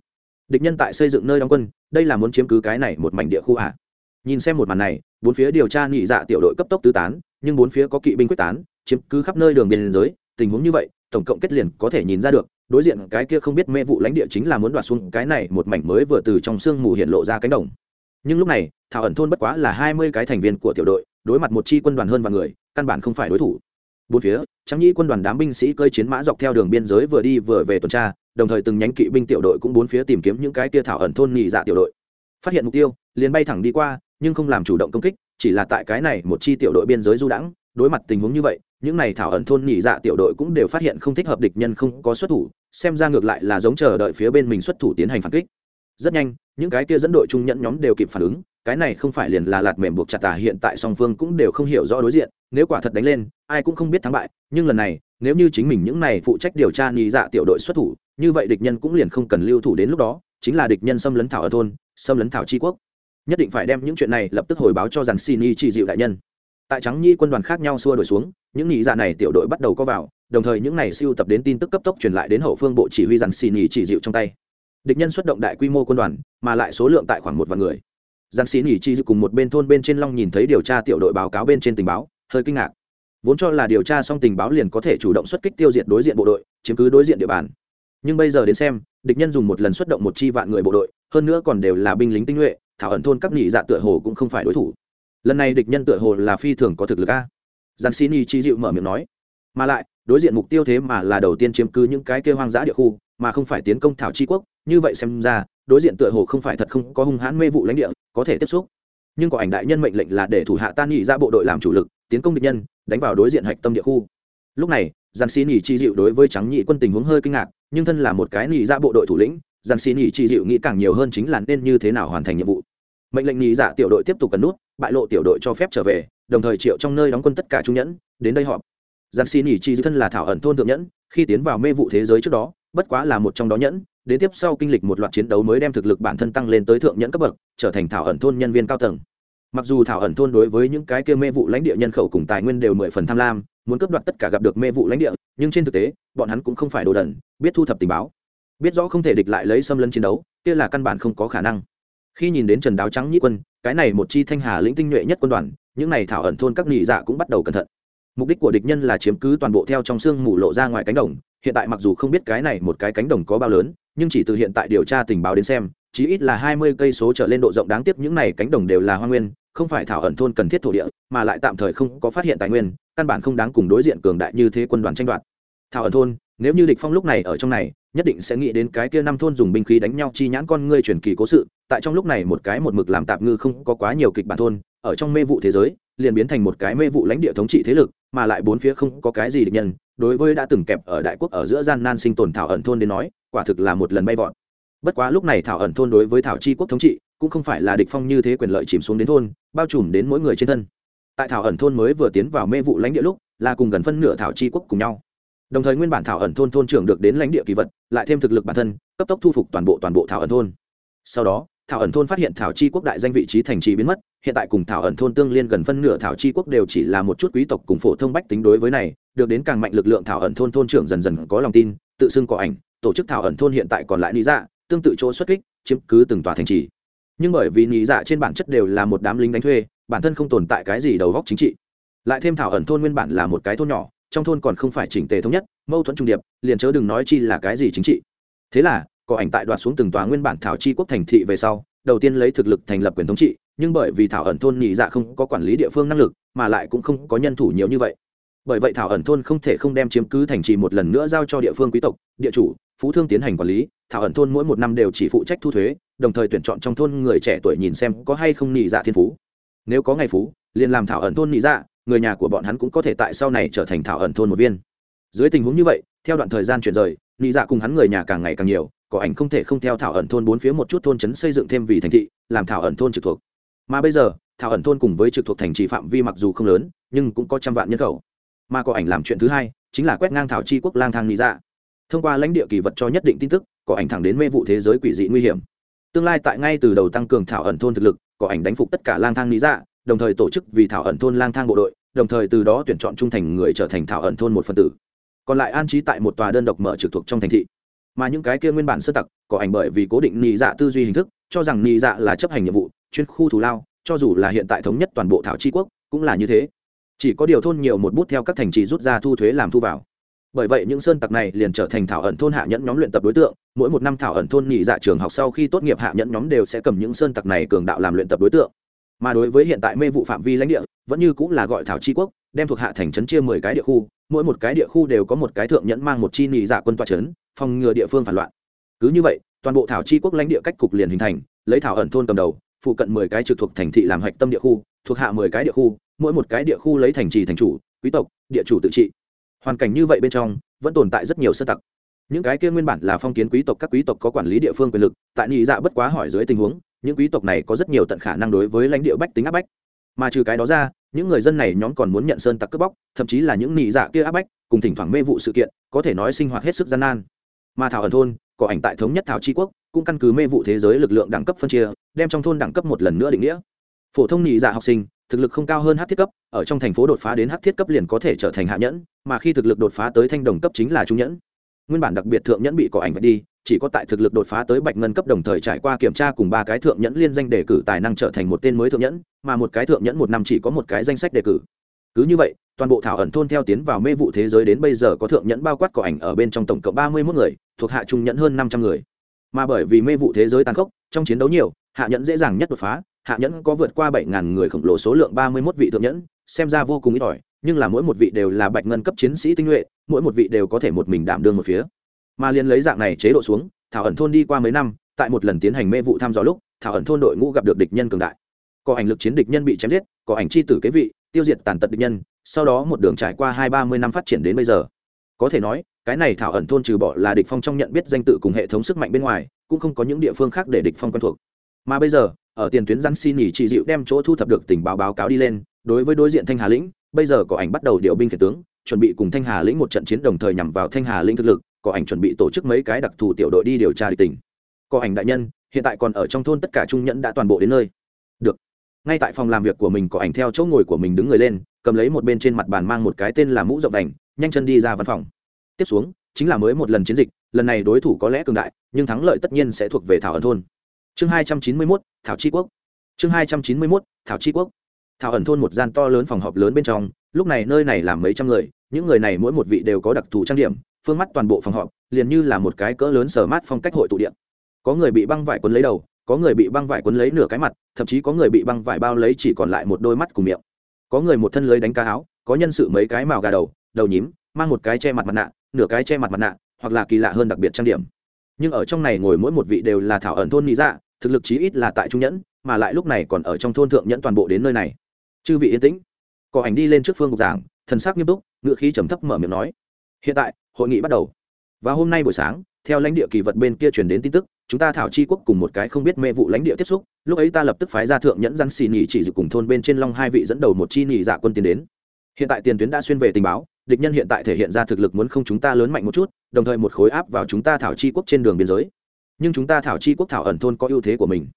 địch nhân tại xây dựng nơi đóng quân, đây là muốn chiếm cứ cái này một mảnh địa khu ạ à. nhìn xem một màn này, bốn phía điều tra nhị dạ tiểu đội cấp tốc tứ tán, nhưng bốn phía có kỵ binh quyết tán, chiếm cứ khắp nơi đường biên giới, tình huống như vậy, tổng cộng kết liền có thể nhìn ra được, đối diện cái kia không biết mê vụ lãnh địa chính là muốn đoạt xuống cái này một mảnh mới vừa từ trong sương mù hiện lộ ra cánh đồng nhưng lúc này, thảo ẩn thôn bất quá là hai mươi cái thành viên của tiểu đội, đối mặt một chi quân đoàn hơn và người, căn bản không phải đối thủ bốn phía trắng nhĩ quân đoàn đám binh sĩ cơi chiến mã dọc theo đường biên giới vừa đi vừa về tuần tra đồng thời từng nhánh kỵ binh tiểu đội cũng bốn phía tìm kiếm những cái tia thảo ẩn thôn nhị dạ tiểu đội. Phát hiện mục tiêu, liền bay thẳng đi qua, nhưng không làm chủ động công kích, chỉ là tại cái này một chi tiểu đội biên giới du đãng, đối mặt tình huống như vậy, những này thảo ẩn thôn nhị dạ tiểu đội cũng đều phát hiện không thích hợp địch nhân không có xuất thủ, xem ra ngược lại là giống chờ đợi phía bên mình xuất thủ tiến hành phản kích. Rất nhanh, những cái kia dẫn đội trung nhẫn nhóm đều kịp phản ứng, cái này không phải liền là lạt mềm buộc chặt tà, hiện tại song phương cũng đều không hiểu rõ đối diện, nếu quả thật đánh lên, ai cũng không biết thắng bại, nhưng lần này, nếu như chính mình những này phụ trách điều tra nhị dạ tiểu đội xuất thủ như vậy địch nhân cũng liền không cần lưu thủ đến lúc đó, chính là địch nhân xâm lấn thảo ở thôn, xâm lấn thảo tri quốc. Nhất định phải đem những chuyện này lập tức hồi báo cho dàn xin y chỉ dịu đại nhân. Tại trắng nhi quân đoàn khác nhau xua đổi xuống, những nhị dạ này tiểu đội bắt đầu có vào, đồng thời những này siêu tập đến tin tức cấp tốc truyền lại đến hậu phương bộ chỉ huy dàn xin y chỉ dịu trong tay. Địch nhân xuất động đại quy mô quân đoàn, mà lại số lượng tại khoảng một vạn người. Giang sĩ nghỉ chi cùng một bên thôn bên trên long nhìn thấy điều tra tiểu đội báo cáo bên trên tình báo, hơi kinh ngạc. Vốn cho là điều tra xong tình báo liền có thể chủ động xuất kích tiêu diệt đối diện bộ đội, chiếm cứ đối diện địa bàn nhưng bây giờ đến xem, địch nhân dùng một lần xuất động một chi vạn người bộ đội, hơn nữa còn đều là binh lính tinh nhuệ, thảo ẩn thôn các nhị dạ tựa hồ cũng không phải đối thủ. Lần này địch nhân tựa hồ là phi thường có thực lực a. Giang xin y chi dịu mở miệng nói. Mà lại, đối diện mục tiêu thế mà là đầu tiên chiếm cứ những cái kêu hoang dã địa khu, mà không phải tiến công thảo tri quốc, như vậy xem ra, đối diện tựa hồ không phải thật không có hung hãn mê vụ lãnh địa, có thể tiếp xúc. Nhưng có ảnh đại nhân mệnh lệnh là để thủ hạ tan nhị ra dạ bộ đội làm chủ lực, tiến công địch nhân, đánh vào đối diện hạch tâm địa khu. Lúc này dàn xì nhị chi dịu đối với trắng nhị quân tình huống hơi kinh ngạc, nhưng thân là một cái nhị ra dạ bộ đội thủ lĩnh dàn xì nhị chi dịu nghĩ càng nhiều hơn chính là nên như thế nào hoàn thành nhiệm vụ. Mệnh lệnh nhị dạ tiểu đội tiếp tục cần nút, bại lộ tiểu đội cho phép trở về, đồng thời triệu trong nơi đóng quân tất cả trung nhẫn, đến đây họp. Dàn xì nhị chi dịu thân là thảo ẩn thôn thượng nhẫn, khi tiến vào mê vụ thế giới trước đó, bất quá là một trong đó nhẫn, đến tiếp sau kinh lịch một loạt chiến đấu mới đem thực lực bản thân tăng lên tới thượng nhẫn cấp bậc, trở thành thảo ẩn thôn nhân viên cao tầng mặc dù thảo ẩn thôn đối với những cái kia mê vụ lãnh địa nhân khẩu cùng tài nguyên đều mười phần tham lam, muốn cướp đoạt tất cả gặp được mê vụ lãnh địa, nhưng trên thực tế, bọn hắn cũng không phải đồ đần, biết thu thập tình báo. Biết rõ không thể địch lại lấy xâm lấn chiến đấu, kia là căn bản không có khả năng. Khi nhìn đến trần đáo trắng nhĩ quân, cái này một chi thanh hà lĩnh tinh nhuệ nhất quân đoàn, những này thảo ẩn thôn các nghị dạ cũng bắt đầu cẩn thận. Mục đích của địch nhân là chiếm cứ toàn bộ theo trong xương mù lộ ra ngoài cánh đồng, hiện tại mặc dù không biết cái này một cái cánh đồng có bao lớn nhưng chỉ từ hiện tại điều tra tình báo đến xem, chí ít là hai mươi cây số trở lên độ rộng đáng tiếc những này cánh đồng đều là hoa nguyên, không phải thảo ẩn thôn cần thiết thổ địa, mà lại tạm thời không có phát hiện tài nguyên, căn bản không đáng cùng đối diện cường đại như thế quân đoàn tranh đoạt. Thảo ẩn thôn, nếu như địch phong lúc này ở trong này, nhất định sẽ nghĩ đến cái kia năm thôn dùng binh khí đánh nhau chi nhãn con ngươi truyền kỳ cố sự, tại trong lúc này một cái một mực làm tạp ngư không có quá nhiều kịch bản thôn, ở trong mê vụ thế giới, liền biến thành một cái mê vụ lãnh địa thống trị thế lực, mà lại bốn phía không có cái gì địch nhân đối với đã từng kẹp ở đại quốc ở giữa gian nan sinh tồn thảo ẩn thôn đến nói, quả thực là một lần bay vọt. Bất quá lúc này thảo ẩn thôn đối với thảo chi quốc thống trị, cũng không phải là địch phong như thế quyền lợi chìm xuống đến thôn, bao trùm đến mỗi người trên thân. Tại thảo ẩn thôn mới vừa tiến vào mê vụ lãnh địa lúc, là cùng gần phân nửa thảo chi quốc cùng nhau. Đồng thời nguyên bản thảo ẩn thôn thôn trưởng được đến lãnh địa kỳ vật, lại thêm thực lực bản thân, cấp tốc thu phục toàn bộ toàn bộ thảo ẩn thôn. Sau đó, thảo ẩn thôn phát hiện thảo chi quốc đại danh vị trí thành trì biến mất hiện tại cùng thảo ẩn thôn tương liên gần phân nửa thảo chi quốc đều chỉ là một chút quý tộc cùng phổ thông bách tính đối với này, được đến càng mạnh lực lượng thảo ẩn thôn thôn trưởng dần dần có lòng tin, tự xưng có ảnh, tổ chức thảo ẩn thôn hiện tại còn lại lý dạ tương tự chỗ xuất kích, chiếm cứ từng tòa thành trì. Nhưng bởi vì lý dạ trên bản chất đều là một đám lính đánh thuê, bản thân không tồn tại cái gì đầu góc chính trị. Lại thêm thảo ẩn thôn nguyên bản là một cái thôn nhỏ, trong thôn còn không phải chỉnh tề thống nhất, mâu thuẫn trung điệp, liền chớ đừng nói chi là cái gì chính trị. Thế là, có ảnh tại đoạt xuống từng tòa nguyên bản thảo chi quốc thành thị về sau, đầu tiên lấy thực lực thành lập quyền thống trị nhưng bởi vì thảo ẩn thôn nhị dạ không có quản lý địa phương năng lực, mà lại cũng không có nhân thủ nhiều như vậy. Bởi vậy thảo ẩn thôn không thể không đem chiếm cứ thành trì một lần nữa giao cho địa phương quý tộc, địa chủ, phú thương tiến hành quản lý. Thảo ẩn thôn mỗi một năm đều chỉ phụ trách thu thuế, đồng thời tuyển chọn trong thôn người trẻ tuổi nhìn xem có hay không nhị dạ thiên phú. Nếu có ngày phú, liền làm thảo ẩn thôn nhị dạ người nhà của bọn hắn cũng có thể tại sau này trở thành thảo ẩn thôn một viên. Dưới tình huống như vậy, theo đoạn thời gian chuyển rời, nhị dạ cùng hắn người nhà càng ngày càng nhiều, có ảnh không thể không theo thảo ẩn thôn bốn phía một chút thôn trấn xây dựng thêm vì thành thị, làm thảo ẩn thôn trực thuộc mà bây giờ, thảo ẩn thôn cùng với trực thuộc thành trì phạm vi mặc dù không lớn, nhưng cũng có trăm vạn nhân khẩu. Mà có ảnh làm chuyện thứ hai, chính là quét ngang thảo chi quốc lang thang lý dạ. Thông qua lãnh địa kỳ vật cho nhất định tin tức, có ảnh thẳng đến mê vụ thế giới quỷ dị nguy hiểm. Tương lai tại ngay từ đầu tăng cường thảo ẩn thôn thực lực, có ảnh đánh phục tất cả lang thang lý dạ đồng thời tổ chức vì thảo ẩn thôn lang thang bộ đội, đồng thời từ đó tuyển chọn trung thành người trở thành thảo ẩn thôn một phần tử. Còn lại an trí tại một tòa đơn độc mở trực thuộc trong thành thị. Mà những cái kia nguyên bản sơ tặc, có ảnh bởi vì cố định nhị dạ tư duy hình thức, cho rằng nhị dạ là chấp hành nhiệm vụ chuyên khu thù lao, cho dù là hiện tại thống nhất toàn bộ thảo tri quốc, cũng là như thế. Chỉ có điều thôn nhiều một bút theo các thành trì rút ra thu thuế làm thu vào. Bởi vậy những sơn tặc này liền trở thành thảo ẩn thôn hạ nhẫn nhóm luyện tập đối tượng, mỗi một năm thảo ẩn thôn nghỉ dạ trường học sau khi tốt nghiệp hạ nhẫn nhóm đều sẽ cầm những sơn tặc này cường đạo làm luyện tập đối tượng. Mà đối với hiện tại mê vụ phạm vi lãnh địa, vẫn như cũng là gọi thảo tri quốc, đem thuộc hạ thành trấn chia mười cái địa khu, mỗi một cái địa khu đều có một cái thượng nhẫn mang một chi nghỉ dạ quân toa trấn, phòng ngừa địa phương phản loạn. Cứ như vậy, toàn bộ thảo chi quốc lãnh địa cách cục liền hình thành, lấy thảo ẩn thôn cầm đầu phụ cận mười cái trực thuộc thành thị làm hạch tâm địa khu, thuộc hạ mười cái địa khu, mỗi một cái địa khu lấy thành trì thành chủ, quý tộc, địa chủ tự trị. Hoàn cảnh như vậy bên trong, vẫn tồn tại rất nhiều sơ tặc. Những cái kia nguyên bản là phong kiến quý tộc các quý tộc có quản lý địa phương quyền lực, tại nhị dạ bất quá hỏi dưới tình huống, những quý tộc này có rất nhiều tận khả năng đối với lãnh địa bách tính áp bách. Mà trừ cái đó ra, những người dân này nhóm còn muốn nhận sơn tặc cướp bóc, thậm chí là những nhị dạ kia áp bách, cùng thỉnh thoảng mê vụ sự kiện, có thể nói sinh hoạt hết sức gian nan. Mà thảo ẩn thôn, có ảnh tại thống nhất thảo tri quốc cũng căn cứ mê vụ thế giới lực lượng đẳng cấp phân chia, đem trong thôn đẳng cấp một lần nữa định nghĩa. Phổ thông nhị dạ học sinh, thực lực không cao hơn hát thiết cấp, ở trong thành phố đột phá đến hát thiết cấp liền có thể trở thành hạ nhẫn, mà khi thực lực đột phá tới thanh đồng cấp chính là trung nhẫn. Nguyên bản đặc biệt thượng nhẫn bị cỏ ảnh vạch đi, chỉ có tại thực lực đột phá tới bạch ngân cấp đồng thời trải qua kiểm tra cùng ba cái thượng nhẫn liên danh đề cử tài năng trở thành một tên mới thượng nhẫn, mà một cái thượng nhẫn một năm chỉ có một cái danh sách đề cử. Cứ như vậy, toàn bộ thảo ẩn thôn theo tiến vào mê vụ thế giới đến bây giờ có thượng nhẫn bao quát cỏ ảnh ở bên trong tổng cộng ba mươi mốt người, thuộc hạ trung nhẫn hơn năm trăm người mà bởi vì mê vụ thế giới tàn khốc, trong chiến đấu nhiều, hạ nhẫn dễ dàng nhất đột phá, hạ nhẫn có vượt qua bảy ngàn người khổng lồ số lượng ba mươi mốt vị thượng nhẫn, xem ra vô cùng ít ỏi, nhưng là mỗi một vị đều là bạch ngân cấp chiến sĩ tinh nhuệ, mỗi một vị đều có thể một mình đảm đương một phía. Mà liên lấy dạng này chế độ xuống, thảo ẩn thôn đi qua mấy năm, tại một lần tiến hành mê vụ thăm dò lúc, thảo ẩn thôn đội ngũ gặp được địch nhân cường đại. Có ảnh lực chiến địch nhân bị chém giết, có ảnh chi tử kế vị, tiêu diệt tàn tật địch nhân, sau đó một đường trải qua hai ba mươi năm phát triển đến bây giờ có thể nói, cái này thảo ẩn thôn trừ bỏ là địch phong trong nhận biết danh tự cùng hệ thống sức mạnh bên ngoài, cũng không có những địa phương khác để địch phong quen thuộc. Mà bây giờ, ở tiền tuyến rắn xin nghỉ chỉ dịu đem chỗ thu thập được tình báo báo cáo đi lên, đối với đối diện thanh hà lĩnh, bây giờ có ảnh bắt đầu điều binh khiển tướng, chuẩn bị cùng thanh hà lĩnh một trận chiến đồng thời nhằm vào thanh hà lĩnh thực lực, có ảnh chuẩn bị tổ chức mấy cái đặc thù tiểu đội đi điều tra địch tình. Có ảnh đại nhân, hiện tại còn ở trong thôn tất cả trung nhẫn đã toàn bộ đến nơi. Được. Ngay tại phòng làm việc của mình có ảnh theo chỗ ngồi của mình đứng người lên, cầm lấy một bên trên mặt bàn mang một cái tên là mũ rộng đành, nhanh chân đi ra văn phòng tiếp xuống, chính là mới một lần chiến dịch, lần này đối thủ có lẽ cường đại, nhưng thắng lợi tất nhiên sẽ thuộc về thảo ẩn thôn. Chương hai trăm chín mươi mốt, thảo tri quốc. Chương hai trăm chín mươi mốt, thảo tri quốc. Thảo ẩn thôn một gian to lớn phòng họp lớn bên trong, lúc này nơi này là mấy trăm người, những người này mỗi một vị đều có đặc thù trang điểm, phương mắt toàn bộ phòng họp, liền như là một cái cỡ lớn sở mát phong cách hội tụ điện. Có người bị băng vải quấn lấy đầu, có người bị băng vải quấn lấy nửa cái mặt, thậm chí có người bị băng vải bao lấy chỉ còn lại một đôi mắt cùng miệng. Có người một thân lưới đánh cá áo, có nhân sự mấy cái màu gà đầu đầu nhím, mang một cái che mặt mặt nạ nửa cái che mặt mặt nạ, hoặc là kỳ lạ hơn đặc biệt trang điểm. Nhưng ở trong này ngồi mỗi một vị đều là thảo ẩn thôn nghĩ dạ thực lực chí ít là tại trung nhẫn, mà lại lúc này còn ở trong thôn thượng nhẫn toàn bộ đến nơi này. Chư vị yên tĩnh. Có ảnh đi lên trước phương cục giảng, thần sắc nghiêm túc ngựa khí trầm thấp mở miệng nói. Hiện tại, hội nghị bắt đầu. Và hôm nay buổi sáng, theo lãnh địa kỳ vật bên kia truyền đến tin tức, chúng ta thảo chi quốc cùng một cái không biết mê vụ lãnh địa tiếp xúc, lúc ấy ta lập tức phái ra thượng nhẫn răn xì nhì chỉ dự cùng thôn bên trên long hai vị dẫn đầu một chi nhì dạ quân tiến đến. Hiện tại tiền tuyến đã xuyên về tình báo địch nhân hiện tại thể hiện ra thực lực muốn không chúng ta lớn mạnh một chút, đồng thời một khối áp vào chúng ta thảo chi quốc trên đường biên giới. Nhưng chúng ta thảo chi quốc thảo ẩn thôn có ưu thế của mình.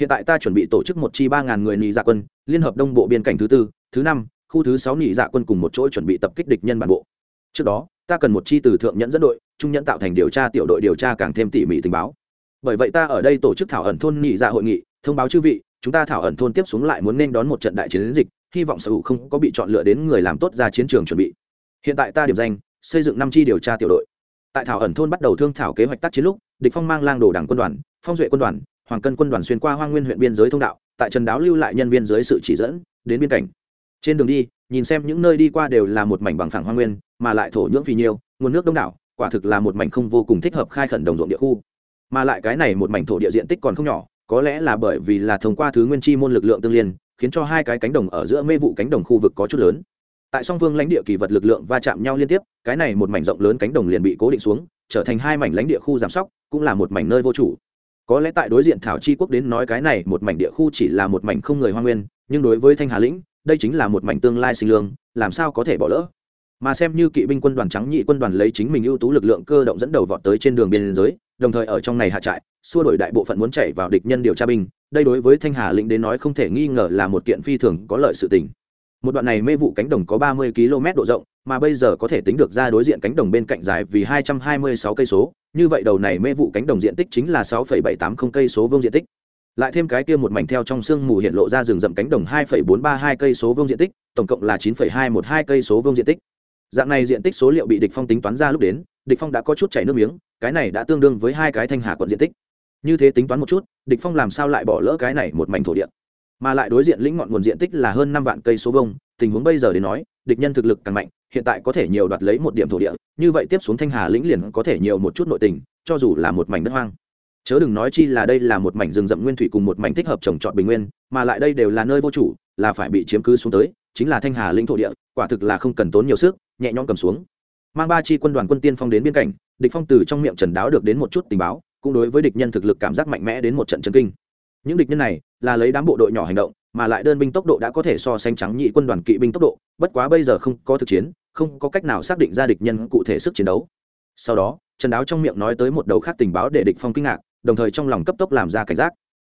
Hiện tại ta chuẩn bị tổ chức một chi ba ngàn người nị dạ quân, liên hợp đông bộ biên cảnh thứ tư, thứ năm, khu thứ sáu nị dạ quân cùng một chỗ chuẩn bị tập kích địch nhân bản bộ. Trước đó, ta cần một chi từ thượng nhẫn dẫn đội, trung nhẫn tạo thành điều tra tiểu đội điều tra càng thêm tỉ mỉ tình báo. Bởi vậy ta ở đây tổ chức thảo ẩn thôn nị dạ hội nghị, thông báo chư vị, chúng ta thảo ẩn thôn tiếp xuống lại muốn nên đón một trận đại chiến dịch, hy vọng sở hữu không có bị chọn lựa đến người làm tốt ra chiến trường chuẩn bị hiện tại ta điểm danh, xây dựng năm chi điều tra tiểu đội. Tại thảo ẩn thôn bắt đầu thương thảo kế hoạch tác chiến lúc, địch phong mang lang đồ đảng quân đoàn, phong duệ quân đoàn, hoàng cân quân đoàn xuyên qua hoang nguyên huyện biên giới thông đạo, tại trần đáo lưu lại nhân viên dưới sự chỉ dẫn, đến biên cảnh. Trên đường đi, nhìn xem những nơi đi qua đều là một mảnh bằng phẳng hoang nguyên, mà lại thổ nhưỡng phì nhiêu, nguồn nước đông đảo, quả thực là một mảnh không vô cùng thích hợp khai khẩn đồng ruộng địa khu. Mà lại cái này một mảnh thổ địa diện tích còn không nhỏ, có lẽ là bởi vì là thông qua thứ nguyên chi môn lực lượng tương liên, khiến cho hai cái cánh đồng ở giữa mê vụ cánh đồng khu vực có chút lớn tại song phương lãnh địa kỳ vật lực lượng va chạm nhau liên tiếp, cái này một mảnh rộng lớn cánh đồng liền bị cố định xuống, trở thành hai mảnh lãnh địa khu giảm sóc, cũng là một mảnh nơi vô chủ. Có lẽ tại đối diện thảo chi quốc đến nói cái này một mảnh địa khu chỉ là một mảnh không người hoa nguyên, nhưng đối với thanh hà lĩnh, đây chính là một mảnh tương lai sinh lương, làm sao có thể bỏ lỡ? Mà xem như kỵ binh quân đoàn trắng nhị quân đoàn lấy chính mình ưu tú lực lượng cơ động dẫn đầu vọt tới trên đường biên giới, đồng thời ở trong này hạ trại, xua đổi đại bộ phận muốn chạy vào địch nhân điều tra binh, đây đối với thanh hà lĩnh đến nói không thể nghi ngờ là một kiện phi thường có lợi sự tình một đoạn này mê vụ cánh đồng có ba mươi km độ rộng, mà bây giờ có thể tính được ra đối diện cánh đồng bên cạnh dài vì hai trăm hai mươi sáu cây số, như vậy đầu này mê vụ cánh đồng diện tích chính là sáu phẩy bảy tám không cây số vương diện tích. Lại thêm cái kia một mảnh theo trong sương mù hiện lộ ra rừng rậm cánh đồng hai phẩy bốn ba hai cây số vương diện tích, tổng cộng là chín phẩy hai một hai cây số vương diện tích. Dạng này diện tích số liệu bị địch phong tính toán ra lúc đến, địch phong đã có chút chảy nước miếng, cái này đã tương đương với hai cái thanh hà quận diện tích. Như thế tính toán một chút, địch phong làm sao lại bỏ lỡ cái này một mảnh thổ địa? Mà lại đối diện lĩnh ngọn nguồn diện tích là hơn năm vạn cây số vông tình huống bây giờ đến nói, địch nhân thực lực càng mạnh, hiện tại có thể nhiều đoạt lấy một điểm thổ địa, như vậy tiếp xuống thanh hà lĩnh liền có thể nhiều một chút nội tình, cho dù là một mảnh đất hoang. Chớ đừng nói chi là đây là một mảnh rừng rậm nguyên thủy cùng một mảnh thích hợp trồng trọt bình nguyên, mà lại đây đều là nơi vô chủ, là phải bị chiếm cứ xuống tới, chính là thanh hà lĩnh thổ địa, quả thực là không cần tốn nhiều sức, nhẹ nhõm cầm xuống. Mang ba chi quân đoàn quân tiên phong đến biên cảnh, địch phong từ trong miệng trần đáo được đến một chút tình báo, cũng đối với địch nhân thực lực cảm giác mạnh mẽ đến một trận chân kinh. Những địch nhân này là lấy đám bộ đội nhỏ hành động, mà lại đơn binh tốc độ đã có thể so sánh trắng nhị quân đoàn kỵ binh tốc độ, bất quá bây giờ không có thực chiến, không có cách nào xác định ra địch nhân cụ thể sức chiến đấu. Sau đó, trần đáo trong miệng nói tới một đầu khác tình báo để địch phong kinh ngạc, đồng thời trong lòng cấp tốc làm ra cảnh giác.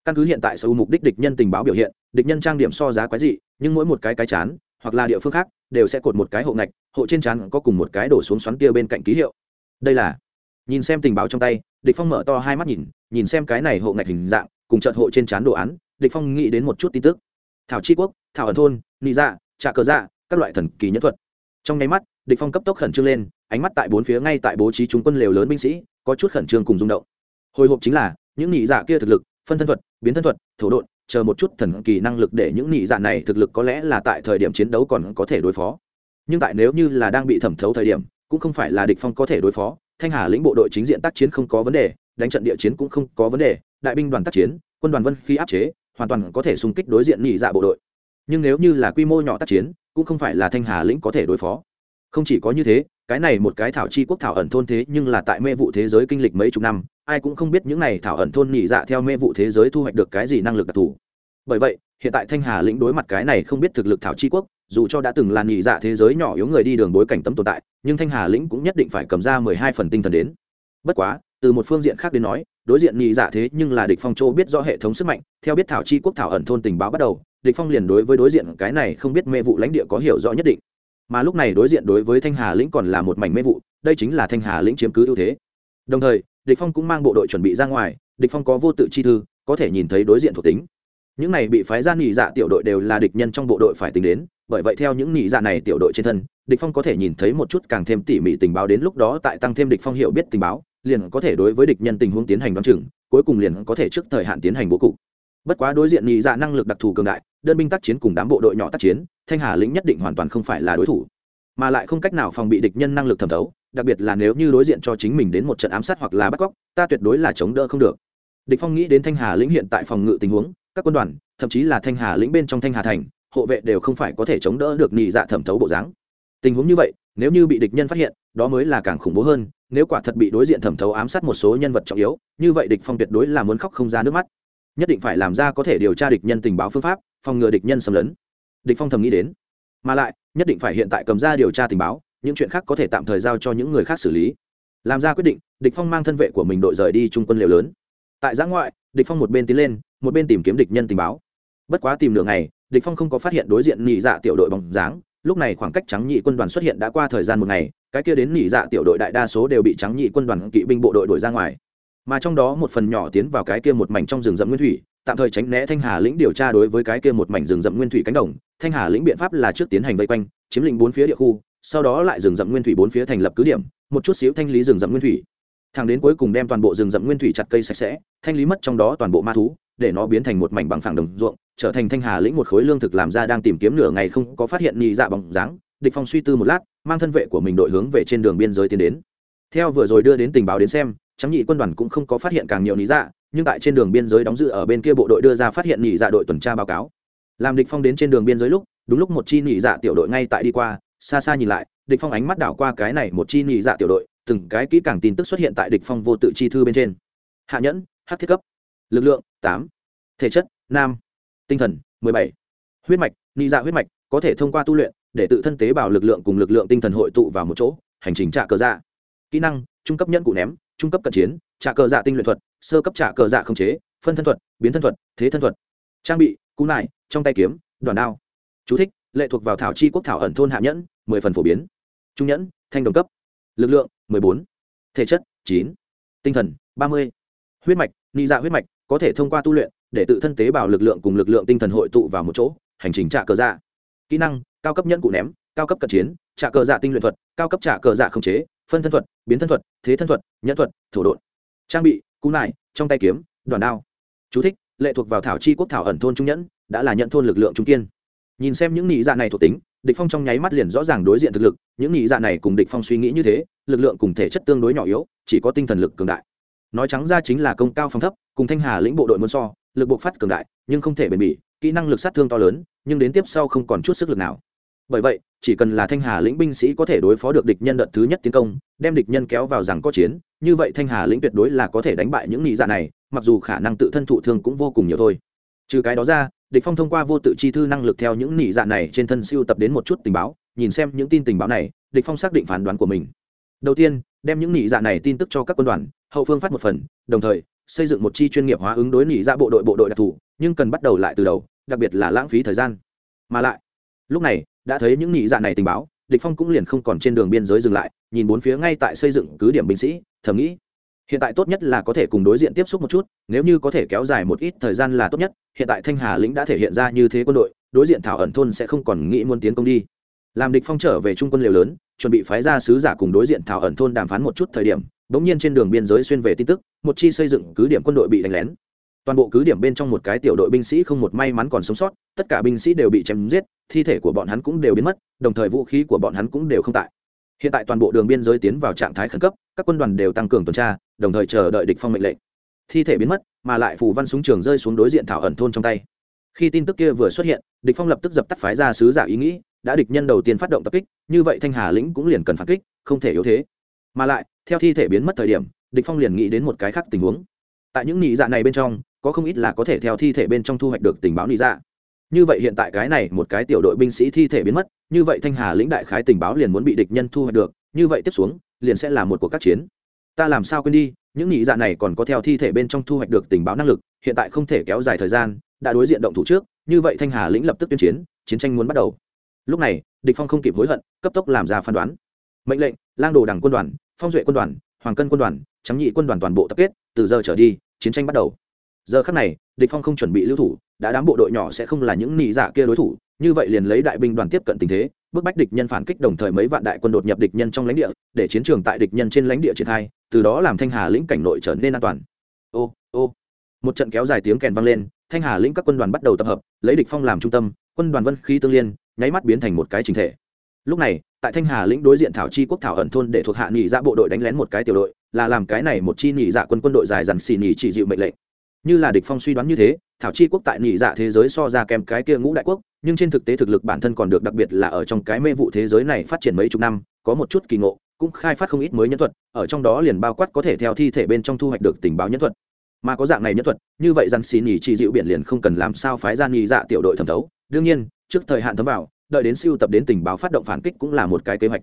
Căn cứ hiện tại sở mục đích địch nhân tình báo biểu hiện, địch nhân trang điểm so giá quái dị, nhưng mỗi một cái cái chán, hoặc là địa phương khác, đều sẽ cột một cái hộ ngạch, hộ trên chán có cùng một cái đổ xuống xoắn kia bên cạnh ký hiệu. Đây là, nhìn xem tình báo trong tay, địch phong mở to hai mắt nhìn nhìn xem cái này hộ ngạch hình dạng, cùng trận hộ trên chán đồ án địch phong nghĩ đến một chút tin tức. Thảo chi quốc, thảo ẩn thôn, nị dạ trà cờ dạ các loại thần kỳ nhất thuật. Trong nháy mắt, địch phong cấp tốc khẩn trương lên, ánh mắt tại bốn phía ngay tại bố trí chúng quân lều lớn binh sĩ, có chút khẩn trương cùng rung động. Hồi hộp chính là, những nị dạ kia thực lực, phân thân thuật, biến thân thuật, thổ độn, chờ một chút thần kỳ năng lực để những nị dạ này thực lực có lẽ là tại thời điểm chiến đấu còn có thể đối phó. Nhưng tại nếu như là đang bị thẩm thấu thời điểm, cũng không phải là địch phong có thể đối phó. Thanh hà lĩnh bộ đội chính diện tác chiến không có vấn đề, đánh trận địa chiến cũng không có vấn đề, đại binh đoàn tác chiến, quân đoàn vân khi áp chế hoàn toàn có thể xung kích đối diện nhị dạ bộ đội. Nhưng nếu như là quy mô nhỏ tác chiến, cũng không phải là thanh hà lĩnh có thể đối phó. Không chỉ có như thế, cái này một cái thảo chi quốc thảo ẩn thôn thế nhưng là tại mê vụ thế giới kinh lịch mấy chục năm, ai cũng không biết những này thảo ẩn thôn nhị dạ theo mê vụ thế giới thu hoạch được cái gì năng lực đặc thù. Bởi vậy, hiện tại thanh hà lĩnh đối mặt cái này không biết thực lực thảo chi quốc, dù cho đã từng là nhị dạ thế giới nhỏ yếu người đi đường bối cảnh tấm tồn tại, nhưng thanh hà lĩnh cũng nhất định phải cầm ra mười hai phần tinh thần đến. Bất quá từ một phương diện khác đến nói, đối diện nhị giả thế nhưng là địch phong châu biết rõ hệ thống sức mạnh, theo biết thảo chi quốc thảo ẩn thôn tình báo bắt đầu, địch phong liền đối với đối diện cái này không biết mê vụ lãnh địa có hiểu rõ nhất định. Mà lúc này đối diện đối với thanh hà lĩnh còn là một mảnh mê vụ, đây chính là thanh hà lĩnh chiếm cứ ưu thế. Đồng thời, địch phong cũng mang bộ đội chuẩn bị ra ngoài, địch phong có vô tự chi thư, có thể nhìn thấy đối diện thuộc tính. Những này bị phái ra nhị dạ tiểu đội đều là địch nhân trong bộ đội phải tính đến, bởi vậy theo những nhị dạ này tiểu đội trên thân, địch phong có thể nhìn thấy một chút càng thêm tỉ mỉ tình báo đến lúc đó tại tăng thêm địch phong hiểu biết tình báo liền có thể đối với địch nhân tình huống tiến hành đoán chừng, cuối cùng liền có thể trước thời hạn tiến hành bố cục. Bất quá đối diện nhị dạ năng lực đặc thù cường đại, đơn binh tác chiến cùng đám bộ đội nhỏ tác chiến, thanh hà lĩnh nhất định hoàn toàn không phải là đối thủ. Mà lại không cách nào phòng bị địch nhân năng lực thẩm thấu, đặc biệt là nếu như đối diện cho chính mình đến một trận ám sát hoặc là bắt cóc, ta tuyệt đối là chống đỡ không được. Địch phong nghĩ đến thanh hà lĩnh hiện tại phòng ngự tình huống, các quân đoàn, thậm chí là thanh hà lĩnh bên trong thanh hà thành, hộ vệ đều không phải có thể chống đỡ được nhị dạ thẩm thấu bộ dáng. Tình huống như vậy, nếu như bị địch nhân phát hiện, đó mới là càng khủng bố hơn nếu quả thật bị đối diện thẩm thấu ám sát một số nhân vật trọng yếu, như vậy địch phong tuyệt đối là muốn khóc không ra nước mắt. Nhất định phải làm ra có thể điều tra địch nhân tình báo phương pháp, phòng ngừa địch nhân xâm lấn. Địch phong thầm nghĩ đến. Mà lại, nhất định phải hiện tại cầm ra điều tra tình báo, những chuyện khác có thể tạm thời giao cho những người khác xử lý. Làm ra quyết định, địch phong mang thân vệ của mình đội rời đi trung quân liều lớn. Tại giã ngoại, địch phong một bên tiến lên, một bên tìm kiếm địch nhân tình báo. Bất quá tìm nửa ngày, địch phong không có phát hiện đối diện nhị dạ tiểu đội bóng dáng. Lúc này khoảng cách trắng nhị quân đoàn xuất hiện đã qua thời gian một ngày cái kia đến nỉ dạ tiểu đội đại đa số đều bị trắng nhị quân đoàn kỵ binh bộ đội đuổi ra ngoài. Mà trong đó một phần nhỏ tiến vào cái kia một mảnh trong rừng rậm nguyên thủy, tạm thời tránh né thanh hà lĩnh điều tra đối với cái kia một mảnh rừng rậm nguyên thủy cánh đồng. Thanh hà lĩnh biện pháp là trước tiến hành vây quanh, chiếm lĩnh bốn phía địa khu, sau đó lại rừng rậm nguyên thủy bốn phía thành lập cứ điểm, một chút xíu thanh lý rừng rậm nguyên thủy. Thẳng đến cuối cùng đem toàn bộ rừng rậm nguyên thủy chặt cây sạch sẽ, thanh lý mất trong đó toàn bộ ma thú, để nó biến thành một mảnh bằng phẳng đồng ruộng, trở thành thanh hà lĩnh một khối lương thực làm ra đang tìm kiếm nửa ngày không có phát hiện nhị dạ bóng dáng. Địch phong suy tư một lát mang thân vệ của mình đội hướng về trên đường biên giới tiến đến. Theo vừa rồi đưa đến tình báo đến xem trắng nhị quân đoàn cũng không có phát hiện càng nhiều lý dạ nhưng tại trên đường biên giới đóng giữ ở bên kia bộ đội đưa ra phát hiện nhị dạ đội tuần tra báo cáo. Làm địch phong đến trên đường biên giới lúc, đúng lúc một chi nhị dạ tiểu đội ngay tại đi qua, xa xa nhìn lại, địch phong ánh mắt đảo qua cái này một chi nhị dạ tiểu đội, từng cái kỹ càng tin tức xuất hiện tại địch phong vô tự chi thư bên trên. Hạ nhẫn hắc thiết cấp, lực lượng tám, thể chất nam, tinh thần mười bảy. Huyết mạch nhị dạ huyết mạch, có thể thông qua tu luyện để tự thân tế bào lực lượng cùng lực lượng tinh thần hội tụ vào một chỗ, hành trình trả cờ dạ. Kỹ năng, trung cấp nhẫn cụ ném, trung cấp cận chiến trả cờ dạ tinh luyện thuật, sơ cấp trả cờ dạ không chế, phân thân thuật, biến thân thuật, thế thân thuật. Trang bị, cú nải, trong tay kiếm đoàn đao. Chú thích, lệ thuộc vào thảo chi quốc thảo ẩn thôn hạ nhẫn, mười phần phổ biến. Trung nhẫn, thanh đồng cấp. Lực lượng, mười bốn. Thể chất, chín. Tinh thần, ba mươi. Huyết mạch ni dạ huyết mạch, có thể thông qua tu luyện để tự thân tế bào lực lượng cùng lực lượng tinh thần hội tụ vào một chỗ, hành trình trả cờ dạ kỹ năng, cao cấp nhẫn cụ ném, cao cấp cận chiến, trả cờ dạ tinh luyện thuật, cao cấp trả cờ dạ khống chế, phân thân thuật, biến thân thuật, thế thân thuật, nhẫn thuật, thổ đột trang bị, cú nải, trong tay kiếm, đoàn đao. Chú thích, lệ thuộc vào thảo chi quốc thảo ẩn thôn trung nhẫn, đã là nhận thôn lực lượng trung kiên. Nhìn xem những nhị dạ này thuộc tính, địch phong trong nháy mắt liền rõ ràng đối diện thực lực, những nhị dạ này cùng địch phong suy nghĩ như thế, lực lượng cùng thể chất tương đối nhỏ yếu, chỉ có tinh thần lực cường đại. Nói trắng ra chính là công cao phong thấp, cùng thanh hà lĩnh bộ đội muốn so, lực bộc phát cường đại, nhưng không thể bền bỉ kỹ năng lực sát thương to lớn, nhưng đến tiếp sau không còn chút sức lực nào. Bởi vậy, chỉ cần là thanh hà lĩnh binh sĩ có thể đối phó được địch nhân đợt thứ nhất tiến công, đem địch nhân kéo vào rằng có chiến, như vậy thanh hà lĩnh tuyệt đối là có thể đánh bại những nhị dạ này, mặc dù khả năng tự thân thụ thương cũng vô cùng nhiều thôi. Trừ cái đó ra, địch phong thông qua vô tự chi thư năng lực theo những nỉ dạ này trên thân siêu tập đến một chút tình báo, nhìn xem những tin tình báo này, địch phong xác định phán đoán của mình. Đầu tiên, đem những nỉ dạ này tin tức cho các quân đoàn, hậu phương phát một phần, đồng thời, xây dựng một chi chuyên nghiệp hóa ứng đối nỉ dạ bộ đội bộ đội đặc thù nhưng cần bắt đầu lại từ đầu, đặc biệt là lãng phí thời gian. Mà lại, lúc này, đã thấy những nhị dạ này tình báo, địch phong cũng liền không còn trên đường biên giới dừng lại, nhìn bốn phía ngay tại xây dựng cứ điểm binh sĩ, thầm nghĩ, hiện tại tốt nhất là có thể cùng đối diện tiếp xúc một chút, nếu như có thể kéo dài một ít thời gian là tốt nhất, hiện tại thanh hà lĩnh đã thể hiện ra như thế quân đội, đối diện thảo ẩn thôn sẽ không còn nghĩ muốn tiến công đi. Làm địch phong trở về trung quân liều lớn, chuẩn bị phái ra sứ giả cùng đối diện thảo ẩn thôn đàm phán một chút thời điểm, bỗng nhiên trên đường biên giới xuyên về tin tức, một chi xây dựng cứ điểm quân đội bị đánh lén toàn bộ cứ điểm bên trong một cái tiểu đội binh sĩ không một may mắn còn sống sót, tất cả binh sĩ đều bị chém giết, thi thể của bọn hắn cũng đều biến mất, đồng thời vũ khí của bọn hắn cũng đều không tại. Hiện tại toàn bộ đường biên giới tiến vào trạng thái khẩn cấp, các quân đoàn đều tăng cường tuần tra, đồng thời chờ đợi địch phong mệnh lệnh. Thi thể biến mất, mà lại phù văn súng trường rơi xuống đối diện thảo ẩn thôn trong tay. Khi tin tức kia vừa xuất hiện, địch phong lập tức dập tắt phái ra sứ giả ý nghĩ, đã địch nhân đầu tiên phát động tập kích, như vậy thanh hà lĩnh cũng liền cần phản kích, không thể yếu thế. Mà lại, theo thi thể biến mất thời điểm, địch phong liền nghĩ đến một cái khác tình huống tại những nhị dạ này bên trong, có không ít là có thể theo thi thể bên trong thu hoạch được tình báo nhị dạ. Như vậy hiện tại cái này một cái tiểu đội binh sĩ thi thể biến mất, như vậy thanh hà lĩnh đại khái tình báo liền muốn bị địch nhân thu hoạch được, như vậy tiếp xuống, liền sẽ là một cuộc các chiến. Ta làm sao quên đi, những nhị dạ này còn có theo thi thể bên trong thu hoạch được tình báo năng lực, hiện tại không thể kéo dài thời gian, đã đối diện động thủ trước, như vậy thanh hà lĩnh lập tức tuyên chiến chiến tranh muốn bắt đầu. Lúc này, địch phong không kịp hối hận, cấp tốc làm ra phán đoán. Mệnh lệnh, lang đồ đảng quân đoàn, phong duệ quân đoàn, hoàng cân quân đoàn trắng nhị quân đoàn toàn bộ tập kết từ giờ trở đi, chiến tranh bắt đầu. Giờ khắc này, địch phong không chuẩn bị lưu thủ, đã đám bộ đội nhỏ sẽ không là những nị dạ kia đối thủ, như vậy liền lấy đại binh đoàn tiếp cận tình thế, bức bách địch nhân phản kích đồng thời mấy vạn đại quân đột nhập địch nhân trong lãnh địa, để chiến trường tại địch nhân trên lãnh địa triển khai, từ đó làm thanh hà lĩnh cảnh nội trở nên an toàn. Ô ô. Một trận kéo dài tiếng kèn vang lên, thanh hà lĩnh các quân đoàn bắt đầu tập hợp, lấy địch phong làm trung tâm, quân đoàn vân khí tương liên, nháy mắt biến thành một cái trình thể lúc này, tại thanh hà lĩnh đối diện thảo chi quốc thảo ẩn thôn để thuộc hạ nhị dạ bộ đội đánh lén một cái tiểu đội, là làm cái này một chi nhị dạ quân quân đội dài dằn xì nhị chỉ dịu mệnh lệnh. Như là địch phong suy đoán như thế, thảo chi quốc tại nhị dạ thế giới so ra kèm cái kia ngũ đại quốc, nhưng trên thực tế thực lực bản thân còn được đặc biệt là ở trong cái mê vụ thế giới này phát triển mấy chục năm, có một chút kỳ ngộ, cũng khai phát không ít mới nhân thuật, ở trong đó liền bao quát có thể theo thi thể bên trong thu hoạch được tình báo nhân thuật. Mà có dạng này nhân thuật, như vậy dằn xì nhị chỉ dịu biển liền không cần làm sao phái ra nhị dạ tiểu đội thẩm thấu. Đương nhiên, trước thời hạn thấm vào đợi đến siêu tập đến tình báo phát động phản kích cũng là một cái kế hoạch.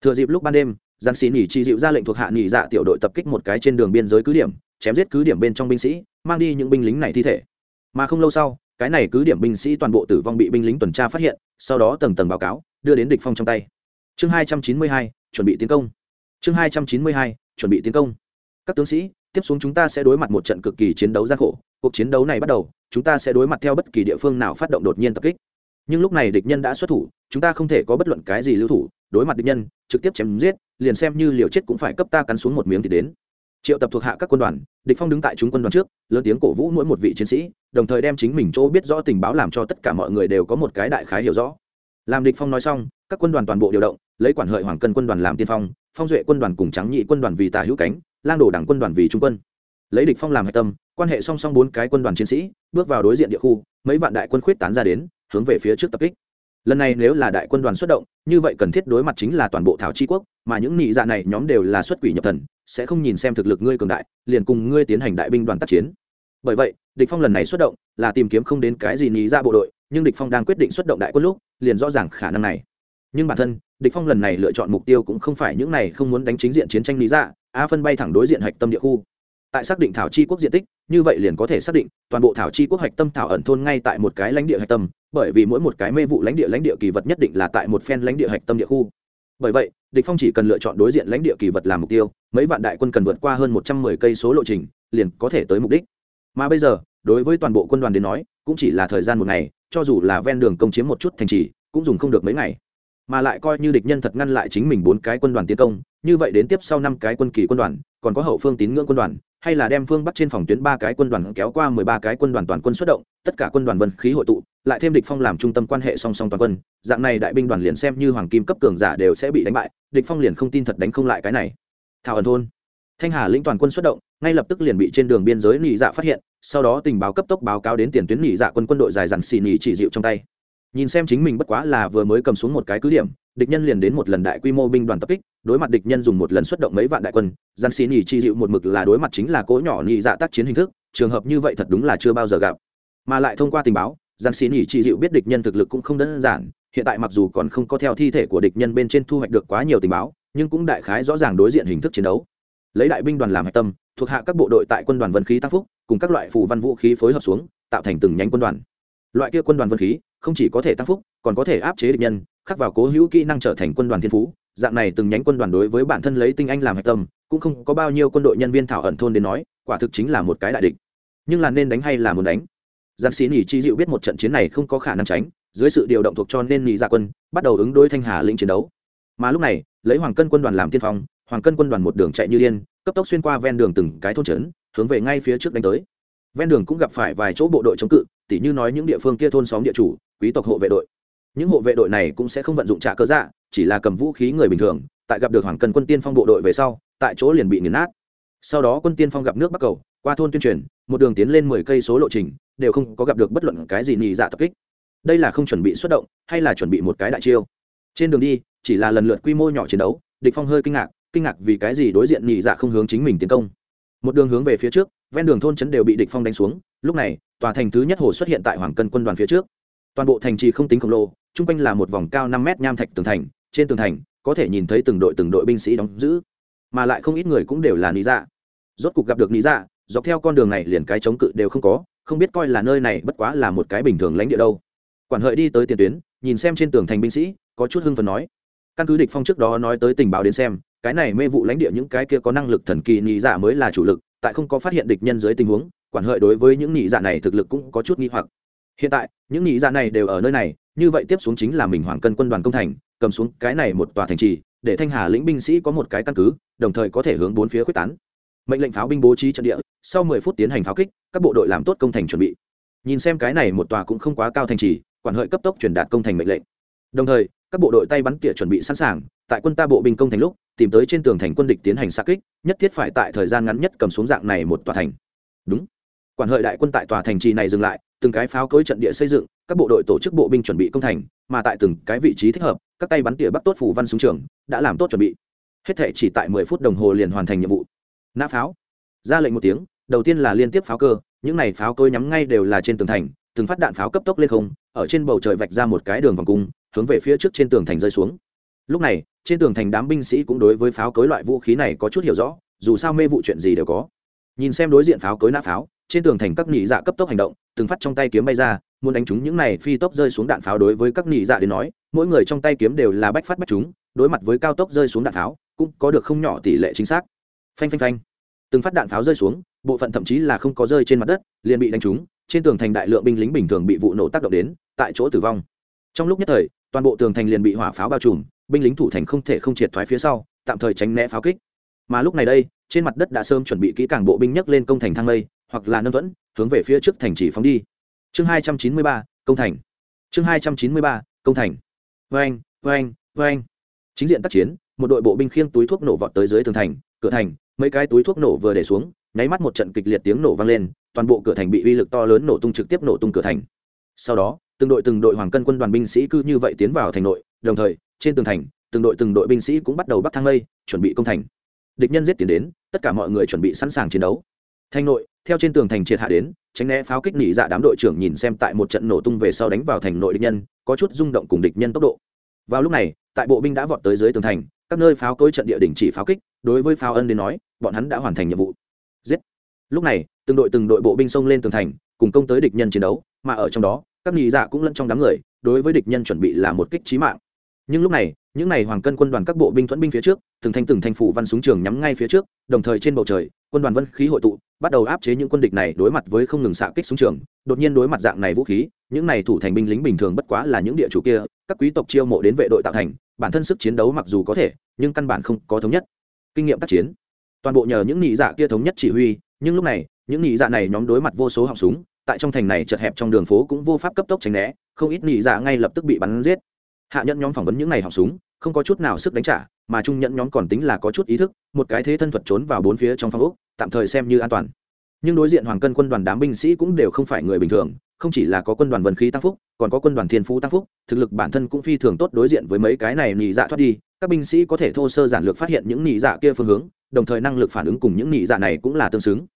Thừa dịp lúc ban đêm giàn xì nỉ chỉ dịu ra lệnh thuộc hạ nỉ dạ tiểu đội tập kích một cái trên đường biên giới cứ điểm, chém giết cứ điểm bên trong binh sĩ, mang đi những binh lính này thi thể. Mà không lâu sau, cái này cứ điểm binh sĩ toàn bộ tử vong bị binh lính tuần tra phát hiện, sau đó tầng tầng báo cáo, đưa đến địch phong trong tay. Chương hai trăm chín mươi hai, chuẩn bị tiến công. Chương hai trăm chín mươi hai, chuẩn bị tiến công. Các tướng sĩ, tiếp xuống chúng ta sẽ đối mặt một trận cực kỳ chiến đấu gian khổ. Cuộc chiến đấu này bắt đầu, chúng ta sẽ đối mặt theo bất kỳ địa phương nào phát động đột nhiên tập kích nhưng lúc này địch nhân đã xuất thủ, chúng ta không thể có bất luận cái gì lưu thủ, đối mặt địch nhân, trực tiếp chém giết, liền xem như liều chết cũng phải cấp ta cắn xuống một miếng thì đến. Triệu tập thuộc hạ các quân đoàn, địch phong đứng tại chúng quân đoàn trước, lớn tiếng cổ vũ mỗi một vị chiến sĩ, đồng thời đem chính mình chỗ biết rõ tình báo làm cho tất cả mọi người đều có một cái đại khái hiểu rõ. Làm địch phong nói xong, các quân đoàn toàn bộ điều động, lấy quản hợi hoàng cân quân đoàn làm tiên phong phong duệ quân đoàn cùng trắng nhị quân đoàn vì tả hữu cánh, lang đổ đảng quân đoàn vì trung quân. Lấy địch phong làm hạch tâm, quan hệ song song bốn cái quân đoàn chiến sĩ, bước vào đối diện địa khu, mấy vạn đại quân khuyết tán ra đến hướng về phía trước tập kích. Lần này nếu là đại quân đoàn xuất động, như vậy cần thiết đối mặt chính là toàn bộ thảo c quốc, mà những nị dạ này nhóm đều là xuất quỷ nhập thần, sẽ không nhìn xem thực lực ngươi cường đại, liền cùng ngươi tiến hành đại binh đoàn tác chiến. Bởi vậy, địch phong lần này xuất động là tìm kiếm không đến cái gì nị dạ bộ đội, nhưng địch phong đang quyết định xuất động đại quân lúc, liền rõ ràng khả năng này. Nhưng bản thân, địch phong lần này lựa chọn mục tiêu cũng không phải những này không muốn đánh chính diện chiến tranh nị dạ a phân bay thẳng đối diện hạch tâm địa khu. Tại xác định thảo chi quốc diện tích, như vậy liền có thể xác định toàn bộ thảo chi quốc hạch tâm thảo ẩn thôn ngay tại một cái lãnh địa hạch tâm bởi vì mỗi một cái mê vụ lãnh địa lãnh địa kỳ vật nhất định là tại một phen lãnh địa hạch tâm địa khu. Bởi vậy, địch phong chỉ cần lựa chọn đối diện lãnh địa kỳ vật làm mục tiêu, mấy vạn đại quân cần vượt qua hơn một trăm mười cây số lộ trình, liền có thể tới mục đích. Mà bây giờ, đối với toàn bộ quân đoàn đến nói, cũng chỉ là thời gian một ngày, cho dù là ven đường công chiếm một chút thành trì, cũng dùng không được mấy ngày. Mà lại coi như địch nhân thật ngăn lại chính mình bốn cái quân đoàn tiến công, như vậy đến tiếp sau năm cái quân kỳ quân đoàn, còn có hậu phương tín ngưỡng quân đoàn hay là đem phương bắc trên phòng tuyến ba cái quân đoàn kéo qua mười ba cái quân đoàn toàn quân xuất động, tất cả quân đoàn vân khí hội tụ, lại thêm địch phong làm trung tâm quan hệ song song toàn quân, dạng này đại binh đoàn liền xem như hoàng kim cấp cường giả đều sẽ bị đánh bại, địch phong liền không tin thật đánh không lại cái này. Thảo ẩn thôn. Thanh hà lĩnh toàn quân xuất động, ngay lập tức liền bị trên đường biên giới nỉ dạ phát hiện, sau đó tình báo cấp tốc báo cáo đến tiền tuyến nỉ dạ quân quân đội dài dặn xì nỉ chỉ dịu trong tay. Nhìn xem chính mình bất quá là vừa mới cầm xuống một cái cứ điểm địch nhân liền đến một lần đại quy mô binh đoàn tập kích, đối mặt địch nhân dùng một lần xuất động mấy vạn đại quân gian xì nhì chi dịu một mực là đối mặt chính là cỗ nhỏ nhị dạ tác chiến hình thức, trường hợp như vậy thật đúng là chưa bao giờ gặp. Mà lại thông qua tình báo gian xì nhì chi dịu biết địch nhân thực lực cũng không đơn giản, hiện tại mặc dù còn không có theo thi thể của địch nhân bên trên thu hoạch được quá nhiều tình báo, nhưng cũng đại khái rõ ràng đối diện hình thức chiến đấu. Lấy đại binh đoàn làm hạch tâm, thuộc hạ các bộ đội tại quân đoàn vân khí tăng phúc, cùng các loại phù văn vũ khí phối hợp xuống, tạo thành từng nhánh quân đoàn. Loại kia quân đoàn vân khí, không chỉ có thể tăng phúc, còn có thể áp chế địch nhân khắc vào cố hữu kỹ năng trở thành quân đoàn thiên phú, dạng này từng nhánh quân đoàn đối với bản thân lấy tinh anh làm hạch tâm, cũng không có bao nhiêu quân đội nhân viên thảo ẩn thôn đến nói, quả thực chính là một cái đại địch. Nhưng là nên đánh hay là muốn đánh? Giang sĩ nỉ chi dịu biết một trận chiến này không có khả năng tránh, dưới sự điều động thuộc cho nên nỉ ra quân, bắt đầu ứng đối thanh hà lĩnh chiến đấu. Mà lúc này, lấy hoàng cân quân đoàn làm tiên phong, hoàng cân quân đoàn một đường chạy như điên, cấp tốc xuyên qua ven đường từng cái thôn trấn, hướng về ngay phía trước đánh tới. Ven đường cũng gặp phải vài chỗ bộ đội chống cự, tỉ như nói những địa phương kia thôn xóm địa chủ, quý tộc hộ vệ đội những hộ vệ đội này cũng sẽ không vận dụng trả cơ dạ chỉ là cầm vũ khí người bình thường. Tại gặp được hoàng cần quân tiên phong bộ đội về sau, tại chỗ liền bị nghiền nát. Sau đó quân tiên phong gặp nước bắc cầu, qua thôn tuyên truyền, một đường tiến lên mười cây số lộ trình, đều không có gặp được bất luận cái gì nhị dạ tập kích. Đây là không chuẩn bị xuất động, hay là chuẩn bị một cái đại chiêu? Trên đường đi, chỉ là lần lượt quy mô nhỏ chiến đấu, địch phong hơi kinh ngạc kinh ngạc vì cái gì đối diện nhị dạ không hướng chính mình tiến công. Một đường hướng về phía trước, ven đường thôn trấn đều bị địch phong đánh xuống. Lúc này, tòa thành thứ nhất hồ xuất hiện tại hoàng cân quân đoàn phía trước toàn bộ thành trì không tính khổng lồ, chung quanh là một vòng cao năm mét nham thạch tường thành, trên tường thành, có thể nhìn thấy từng đội từng đội binh sĩ đóng giữ, mà lại không ít người cũng đều là lý dạ. Rốt cục gặp được lý dạ dọc theo con đường này liền cái chống cự đều không có, không biết coi là nơi này bất quá là một cái bình thường lãnh địa đâu. Quản hợi đi tới tiền tuyến, nhìn xem trên tường thành binh sĩ, có chút hưng phấn nói. Căn cứ địch phong trước đó nói tới tình báo đến xem, cái này mê vụ lãnh địa những cái kia có năng lực thần kỳ nhị dạ mới là chủ lực, tại không có phát hiện địch nhân dưới tình huống, quản hợi đối với những nhị dạ này thực lực cũng có chút nghi hoặc hiện tại, những nghĩ ra dạ này đều ở nơi này, như vậy tiếp xuống chính là mình hoàng cân quân đoàn công thành, cầm xuống cái này một tòa thành trì, để thanh hà lĩnh binh sĩ có một cái căn cứ, đồng thời có thể hướng bốn phía quyết tán. Mệnh lệnh pháo binh bố trí trận địa, sau mười phút tiến hành pháo kích, các bộ đội làm tốt công thành chuẩn bị. Nhìn xem cái này một tòa cũng không quá cao thành trì, quản hợi cấp tốc truyền đạt công thành mệnh lệnh. Đồng thời, các bộ đội tay bắn tỉa chuẩn bị sẵn sàng, tại quân ta bộ binh công thành lúc, tìm tới trên tường thành quân địch tiến hành xa kích, nhất thiết phải tại thời gian ngắn nhất cầm xuống dạng này một tòa thành. Đúng quản hợi đại quân tại tòa thành trì này dừng lại, từng cái pháo cối trận địa xây dựng, các bộ đội tổ chức bộ binh chuẩn bị công thành, mà tại từng cái vị trí thích hợp, các tay bắn tỉa bắt tốt phủ văn súng trường, đã làm tốt chuẩn bị. Hết thể chỉ tại mười phút đồng hồ liền hoàn thành nhiệm vụ. Nã pháo. Ra lệnh một tiếng, đầu tiên là liên tiếp pháo cơ, những này pháo cối nhắm ngay đều là trên tường thành, từng phát đạn pháo cấp tốc lên không, ở trên bầu trời vạch ra một cái đường vòng cung, hướng về phía trước trên tường thành rơi xuống. Lúc này, trên tường thành đám binh sĩ cũng đối với pháo cối loại vũ khí này có chút hiểu rõ, dù sao mê vụ chuyện gì đều có. Nhìn xem đối diện pháo cối nã pháo trên tường thành các nhị dạ cấp tốc hành động, từng phát trong tay kiếm bay ra, muốn đánh trúng những này phi tốc rơi xuống đạn pháo đối với các nhị dạ đến nói, mỗi người trong tay kiếm đều là bách phát bách chúng đối mặt với cao tốc rơi xuống đạn pháo, cũng có được không nhỏ tỷ lệ chính xác. Phanh phanh phanh. Từng phát đạn pháo rơi xuống, bộ phận thậm chí là không có rơi trên mặt đất, liền bị đánh trúng, trên tường thành đại lượng binh lính bình thường bị vụ nổ tác động đến, tại chỗ tử vong. Trong lúc nhất thời, toàn bộ tường thành liền bị hỏa pháo bao trùm, binh lính thủ thành không thể không triệt thoái phía sau, tạm thời tránh né pháo kích. Mà lúc này đây, trên mặt đất đã sớm chuẩn bị kỹ càng bộ binh nhấc lên công thành thang lây hoặc là nâng thuẫn, hướng về phía trước thành chỉ phóng đi. Chương hai trăm chín mươi ba, công thành. Chương hai trăm chín mươi ba, công thành. Vain vain vain chính diện tác chiến, một đội bộ binh khiêng túi thuốc nổ vọt tới dưới tường thành, cửa thành, mấy cái túi thuốc nổ vừa để xuống, nháy mắt một trận kịch liệt tiếng nổ vang lên, toàn bộ cửa thành bị uy lực to lớn nổ tung trực tiếp nổ tung cửa thành. Sau đó, từng đội từng đội hoàng cân quân đoàn binh sĩ cứ như vậy tiến vào thành nội, đồng thời, trên tường thành, từng đội từng đội binh sĩ cũng bắt đầu bắt thang lây, chuẩn bị công thành. Địch nhân giết tiến đến, tất cả mọi người chuẩn bị sẵn sàng chiến đấu. Thành nội theo trên tường thành triệt hạ đến, tránh né pháo kích nỉ dạ đám đội trưởng nhìn xem tại một trận nổ tung về sau đánh vào thành nội địch nhân, có chút rung động cùng địch nhân tốc độ. Vào lúc này, tại bộ binh đã vọt tới dưới tường thành, các nơi pháo cối trận địa đình chỉ pháo kích, đối với pháo ân đến nói, bọn hắn đã hoàn thành nhiệm vụ. Giết! Lúc này, từng đội từng đội bộ binh xông lên tường thành, cùng công tới địch nhân chiến đấu, mà ở trong đó, các nhị dạ cũng lẫn trong đám người, đối với địch nhân chuẩn bị là một kích trí mạng. Nhưng lúc này, những n à y hoàng cân quân đoàn các bộ binh thuẫn binh phía trước, từng thanh từng thanh phủ văn súng trường nhắm ngay phía trước, đồng thời trên bầu trời quân đoàn vân khí hội tụ, bắt đầu áp chế những quân địch này đối mặt với không ngừng xạ kích súng trường, đột nhiên đối mặt dạng này vũ khí, những này thủ thành binh lính bình thường bất quá là những địa chủ kia, các quý tộc chiêu mộ đến vệ đội tạo thành, bản thân sức chiến đấu mặc dù có thể, nhưng căn bản không có thống nhất. Kinh nghiệm tác chiến. Toàn bộ nhờ những nhị dạ kia thống nhất chỉ huy, nhưng lúc này, những nhị dạ này nhóm đối mặt vô số họng súng, tại trong thành này chật hẹp trong đường phố cũng vô pháp cấp tốc tránh né, không ít nhị dạ ngay lập tức bị bắn giết. Hạ nhận nhóm phỏng vấn những này họng súng, không có chút nào sức đánh trả mà trung nhận nhóm còn tính là có chút ý thức, một cái thế thân thuật trốn vào bốn phía trong phòng úc tạm thời xem như an toàn. Nhưng đối diện hoàng cân quân đoàn đám binh sĩ cũng đều không phải người bình thường, không chỉ là có quân đoàn vân khí tăng phúc, còn có quân đoàn thiên phú tăng phúc, thực lực bản thân cũng phi thường tốt đối diện với mấy cái này nhị dạ thoát đi, các binh sĩ có thể thô sơ giản lược phát hiện những nhị dạ kia phương hướng, đồng thời năng lực phản ứng cùng những nhị dạ này cũng là tương xứng.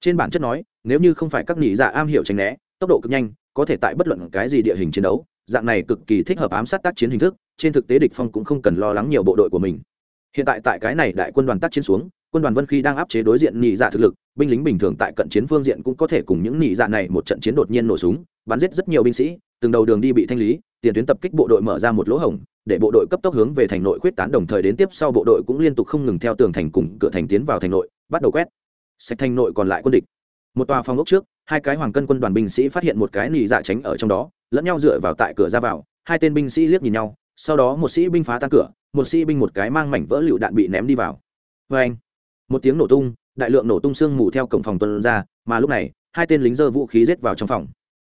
Trên bản chất nói, nếu như không phải các nhị dạ am hiểu tránh né, tốc độ cực nhanh, có thể tại bất luận cái gì địa hình chiến đấu dạng này cực kỳ thích hợp ám sát tác chiến hình thức, trên thực tế địch phong cũng không cần lo lắng nhiều bộ đội của mình. Hiện tại tại cái này đại quân đoàn tác chiến xuống, quân đoàn vân khi đang áp chế đối diện nhị dạ thực lực, binh lính bình thường tại cận chiến phương diện cũng có thể cùng những nhị dạ này một trận chiến đột nhiên nổ súng, bắn giết rất nhiều binh sĩ, từng đầu đường đi bị thanh lý, tiền tuyến tập kích bộ đội mở ra một lỗ hổng, để bộ đội cấp tốc hướng về thành nội quyết tán đồng thời đến tiếp sau bộ đội cũng liên tục không ngừng theo tường thành cùng cửa thành tiến vào thành nội, bắt đầu quét. Sạch thành nội còn lại quân địch. Một tòa phòng ốc trước hai cái hoàng cân quân đoàn binh sĩ phát hiện một cái nỉ dạ tránh ở trong đó, lẫn nhau dựa vào tại cửa ra vào, hai tên binh sĩ liếc nhìn nhau, sau đó một sĩ binh phá tan cửa, một sĩ binh một cái mang mảnh vỡ lựu đạn bị ném đi vào. Vê anh, một tiếng nổ tung, đại lượng nổ tung sương mù theo cổng phòng tuân ra, mà lúc này, hai tên lính giơ vũ khí rết vào trong phòng.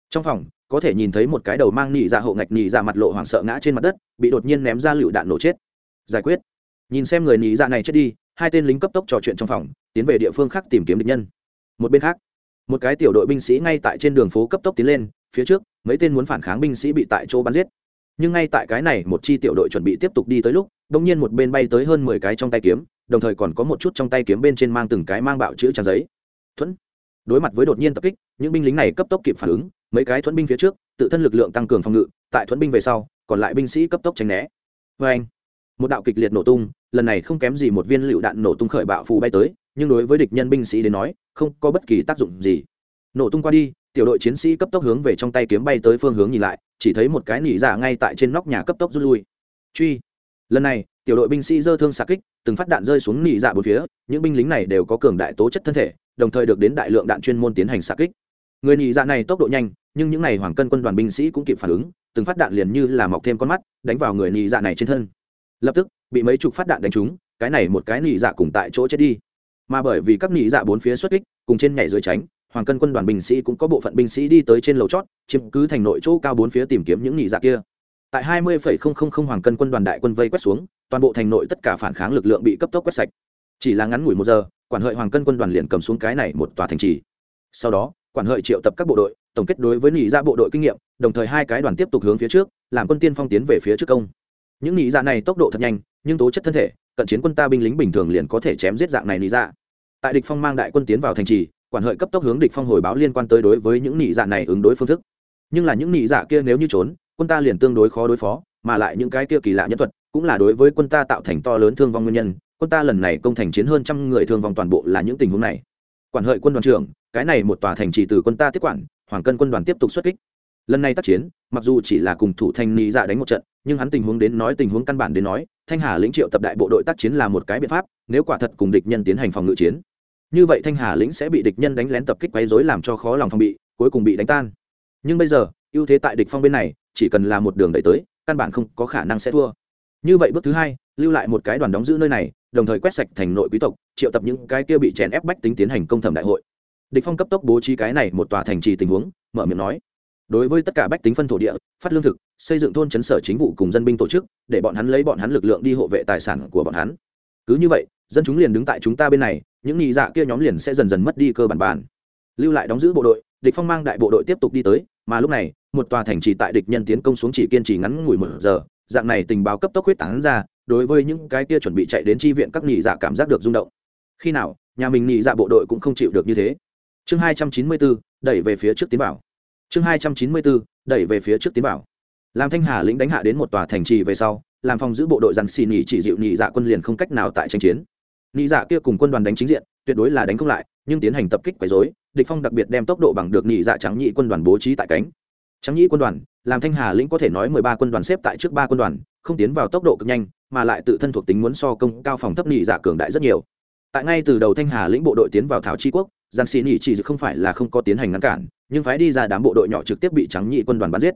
Trong phòng, có thể nhìn thấy một cái đầu mang nị dạ hộ ngạch nị dạ mặt lộ hoảng sợ ngã trên mặt đất, bị đột nhiên ném ra lựu đạn nổ chết. Giải quyết. Nhìn xem người nị dạ này chết đi, hai tên lính cấp tốc trò chuyện trong phòng, tiến về địa phương khác tìm kiếm địch nhân. Một bên khác một cái tiểu đội binh sĩ ngay tại trên đường phố cấp tốc tiến lên, phía trước, mấy tên muốn phản kháng binh sĩ bị tại chỗ bắn giết. Nhưng ngay tại cái này, một chi tiểu đội chuẩn bị tiếp tục đi tới lúc đông nhiên một bên bay tới hơn mười cái trong tay kiếm, đồng thời còn có một chút trong tay kiếm bên trên mang từng cái mang bạo chữ trang giấy. Thuẫn. Đối mặt với đột nhiên tập kích, những binh lính này cấp tốc kịp phản ứng, mấy cái thuẫn binh phía trước, tự thân lực lượng tăng cường phòng ngự, tại thuẫn binh về sau, còn lại binh sĩ cấp tốc tránh né. Vê anh một đạo kịch liệt nổ tung, lần này không kém gì một viên lựu đạn nổ tung khởi bạo phù bay tới nhưng đối với địch nhân binh sĩ đến nói, không có bất kỳ tác dụng gì. Nổ tung qua đi, tiểu đội chiến sĩ cấp tốc hướng về trong tay kiếm bay tới phương hướng nhìn lại, chỉ thấy một cái nỉ dạ ngay tại trên nóc nhà cấp tốc rút lui. Truy. Lần này, tiểu đội binh sĩ dơ thương xạ kích, từng phát đạn rơi xuống nỉ dạ bốn phía, những binh lính này đều có cường đại tố chất thân thể, đồng thời được đến đại lượng đạn chuyên môn tiến hành xạ kích. Người nỉ dạ này tốc độ nhanh, nhưng những n à y hoàng cân quân đoàn binh sĩ cũng kịp phản ứng, từng phát đạn liền như là mọc thêm con mắt, đánh vào người nỉ dạ này trên thân. Lập tức, bị mấy chục phát đạn đánh trúng, cái này một cái nỉ dạ cùng tại chỗ chết đi mà bởi vì các nị dạ bốn phía xuất kích, cùng trên nhảy dưới tránh, hoàng cân quân đoàn binh sĩ cũng có bộ phận binh sĩ đi tới trên lầu chót, chiếm cứ thành nội chỗ cao bốn phía tìm kiếm những nị dạ kia. Tại hai mươi hoàng cân quân đoàn đại quân vây quét xuống, toàn bộ thành nội tất cả phản kháng lực lượng bị cấp tốc quét sạch. Chỉ là ngắn ngủi một giờ, quản hợi hoàng cân quân đoàn liền cầm xuống cái này một tòa thành trì. Sau đó, quản hợi triệu tập các bộ đội, tổng kết đối với nị dạ bộ đội kinh nghiệm, đồng thời hai cái đoàn tiếp tục hướng phía trước, làm quân tiên phong tiến về phía trước công. Những nị dạ này tốc độ thật nhanh, nhưng tố chất thân thể, cận chiến quân ta binh lính bình thường liền có thể chém giết dạng này nị dạ tại địch phong mang đại quân tiến vào thành trì, quản hợi cấp tốc hướng địch phong hồi báo liên quan tới đối với những nị dạ này ứng đối phương thức. Nhưng là những nị dạ kia nếu như trốn, quân ta liền tương đối khó đối phó, mà lại những cái kia kỳ lạ nhân thuật cũng là đối với quân ta tạo thành to lớn thương vong nguyên nhân. Quân ta lần này công thành chiến hơn trăm người thương vong toàn bộ là những tình huống này. Quản hợi quân đoàn trưởng, cái này một tòa thành trì từ quân ta tiếp quản, hoàng cân quân đoàn tiếp tục xuất kích. Lần này tác chiến, mặc dù chỉ là cùng thủ thành nị dạ đánh một trận, nhưng hắn tình huống đến nói tình huống căn bản đến nói, thanh hà lĩnh triệu tập đại bộ đội tác chiến là một cái biện pháp, nếu quả thật cùng địch nhân tiến hành phòng ngự chiến như vậy thanh hà lĩnh sẽ bị địch nhân đánh lén tập kích quấy rối làm cho khó lòng phòng bị, cuối cùng bị đánh tan. Nhưng bây giờ, ưu thế tại địch phong bên này, chỉ cần là một đường đẩy tới, căn bản không có khả năng sẽ thua. Như vậy bước thứ hai, lưu lại một cái đoàn đóng giữ nơi này, đồng thời quét sạch thành nội quý tộc, triệu tập những cái kia bị chèn ép bách tính tiến hành công thẩm đại hội. Địch phong cấp tốc bố trí cái này một tòa thành trì tình huống, mở miệng nói. Đối với tất cả bách tính phân thổ địa, phát lương thực, xây dựng thôn chấn sở chính vụ cùng dân binh tổ chức, để bọn hắn lấy bọn hắn lực lượng đi hộ vệ tài sản của bọn hắn. Cứ như vậy dân chúng liền đứng tại chúng ta bên này, những nhị dạ kia nhóm liền sẽ dần dần mất đi cơ bản bản. Lưu lại đóng giữ bộ đội, địch phong mang đại bộ đội tiếp tục đi tới, mà lúc này, một tòa thành trì tại địch nhân tiến công xuống chỉ kiên trì ngắn ngủi một giờ, dạng này tình báo cấp tốc huyết tán ra, đối với những cái kia chuẩn bị chạy đến tri viện các nhị dạ cảm giác được rung động. Khi nào, nhà mình nhị dạ bộ đội cũng không chịu được như thế. Chương hai trăm chín mươi bốn đẩy về phía trước tiến bảo chương hai trăm chín mươi bốn đẩy về phía trước tiến bảo làm thanh hà lĩnh đánh hạ đến một tòa thành trì về sau, làm phòng giữ bộ đội dằn xì nhị chỉ dịu nhị dạ quân liền không cách nào tại tranh chiến nị dạ kia cùng quân đoàn đánh chính diện, tuyệt đối là đánh không lại, nhưng tiến hành tập kích quấy rối, địch phong đặc biệt đem tốc độ bằng được nị dạ trắng nhị quân đoàn bố trí tại cánh. Trắng nhị quân đoàn, làm thanh hà lĩnh có thể nói mười ba quân đoàn xếp tại trước ba quân đoàn, không tiến vào tốc độ cực nhanh, mà lại tự thân thuộc tính muốn so công cao phòng thấp nị dạ cường đại rất nhiều. Tại ngay từ đầu thanh hà lĩnh bộ đội tiến vào thảo chi quốc, giang xì nhị chỉ không phải là không có tiến hành ngăn cản, nhưng phái đi ra đám bộ đội nhỏ trực tiếp bị trắng nhị quân đoàn bắn giết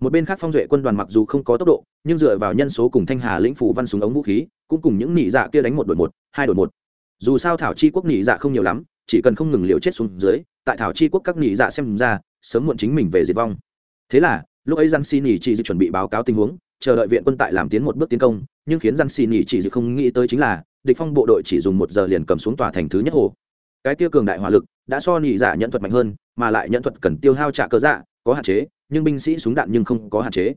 một bên khác phong duệ quân đoàn mặc dù không có tốc độ, nhưng dựa vào nhân số cùng thanh hà lĩnh phủ văn súng ống vũ khí, cũng cùng những nị dạ kia đánh một đội một, hai đội một. Dù sao thảo chi quốc nị dạ không nhiều lắm, chỉ cần không ngừng liều chết xuống dưới, tại thảo chi quốc các nị dạ xem ra, sớm muộn chính mình về diệt vong. Thế là, lúc ấy giang xi nỉ chỉ dự chuẩn bị báo cáo tình huống, chờ đợi viện quân tại làm tiến một bước tiến công, nhưng khiến giang xi nỉ chỉ dự không nghĩ tới chính là, địch phong bộ đội chỉ dùng một giờ liền cầm xuống tòa thành thứ nhất hồ. Cái tiêu cường đại hỏa lực, đã so nị dạ nhận thuật mạnh hơn, mà lại nhận thuật cần tiêu hao trả cơ dạ có hạn chế nhưng binh sĩ súng đạn nhưng không có hạn chế.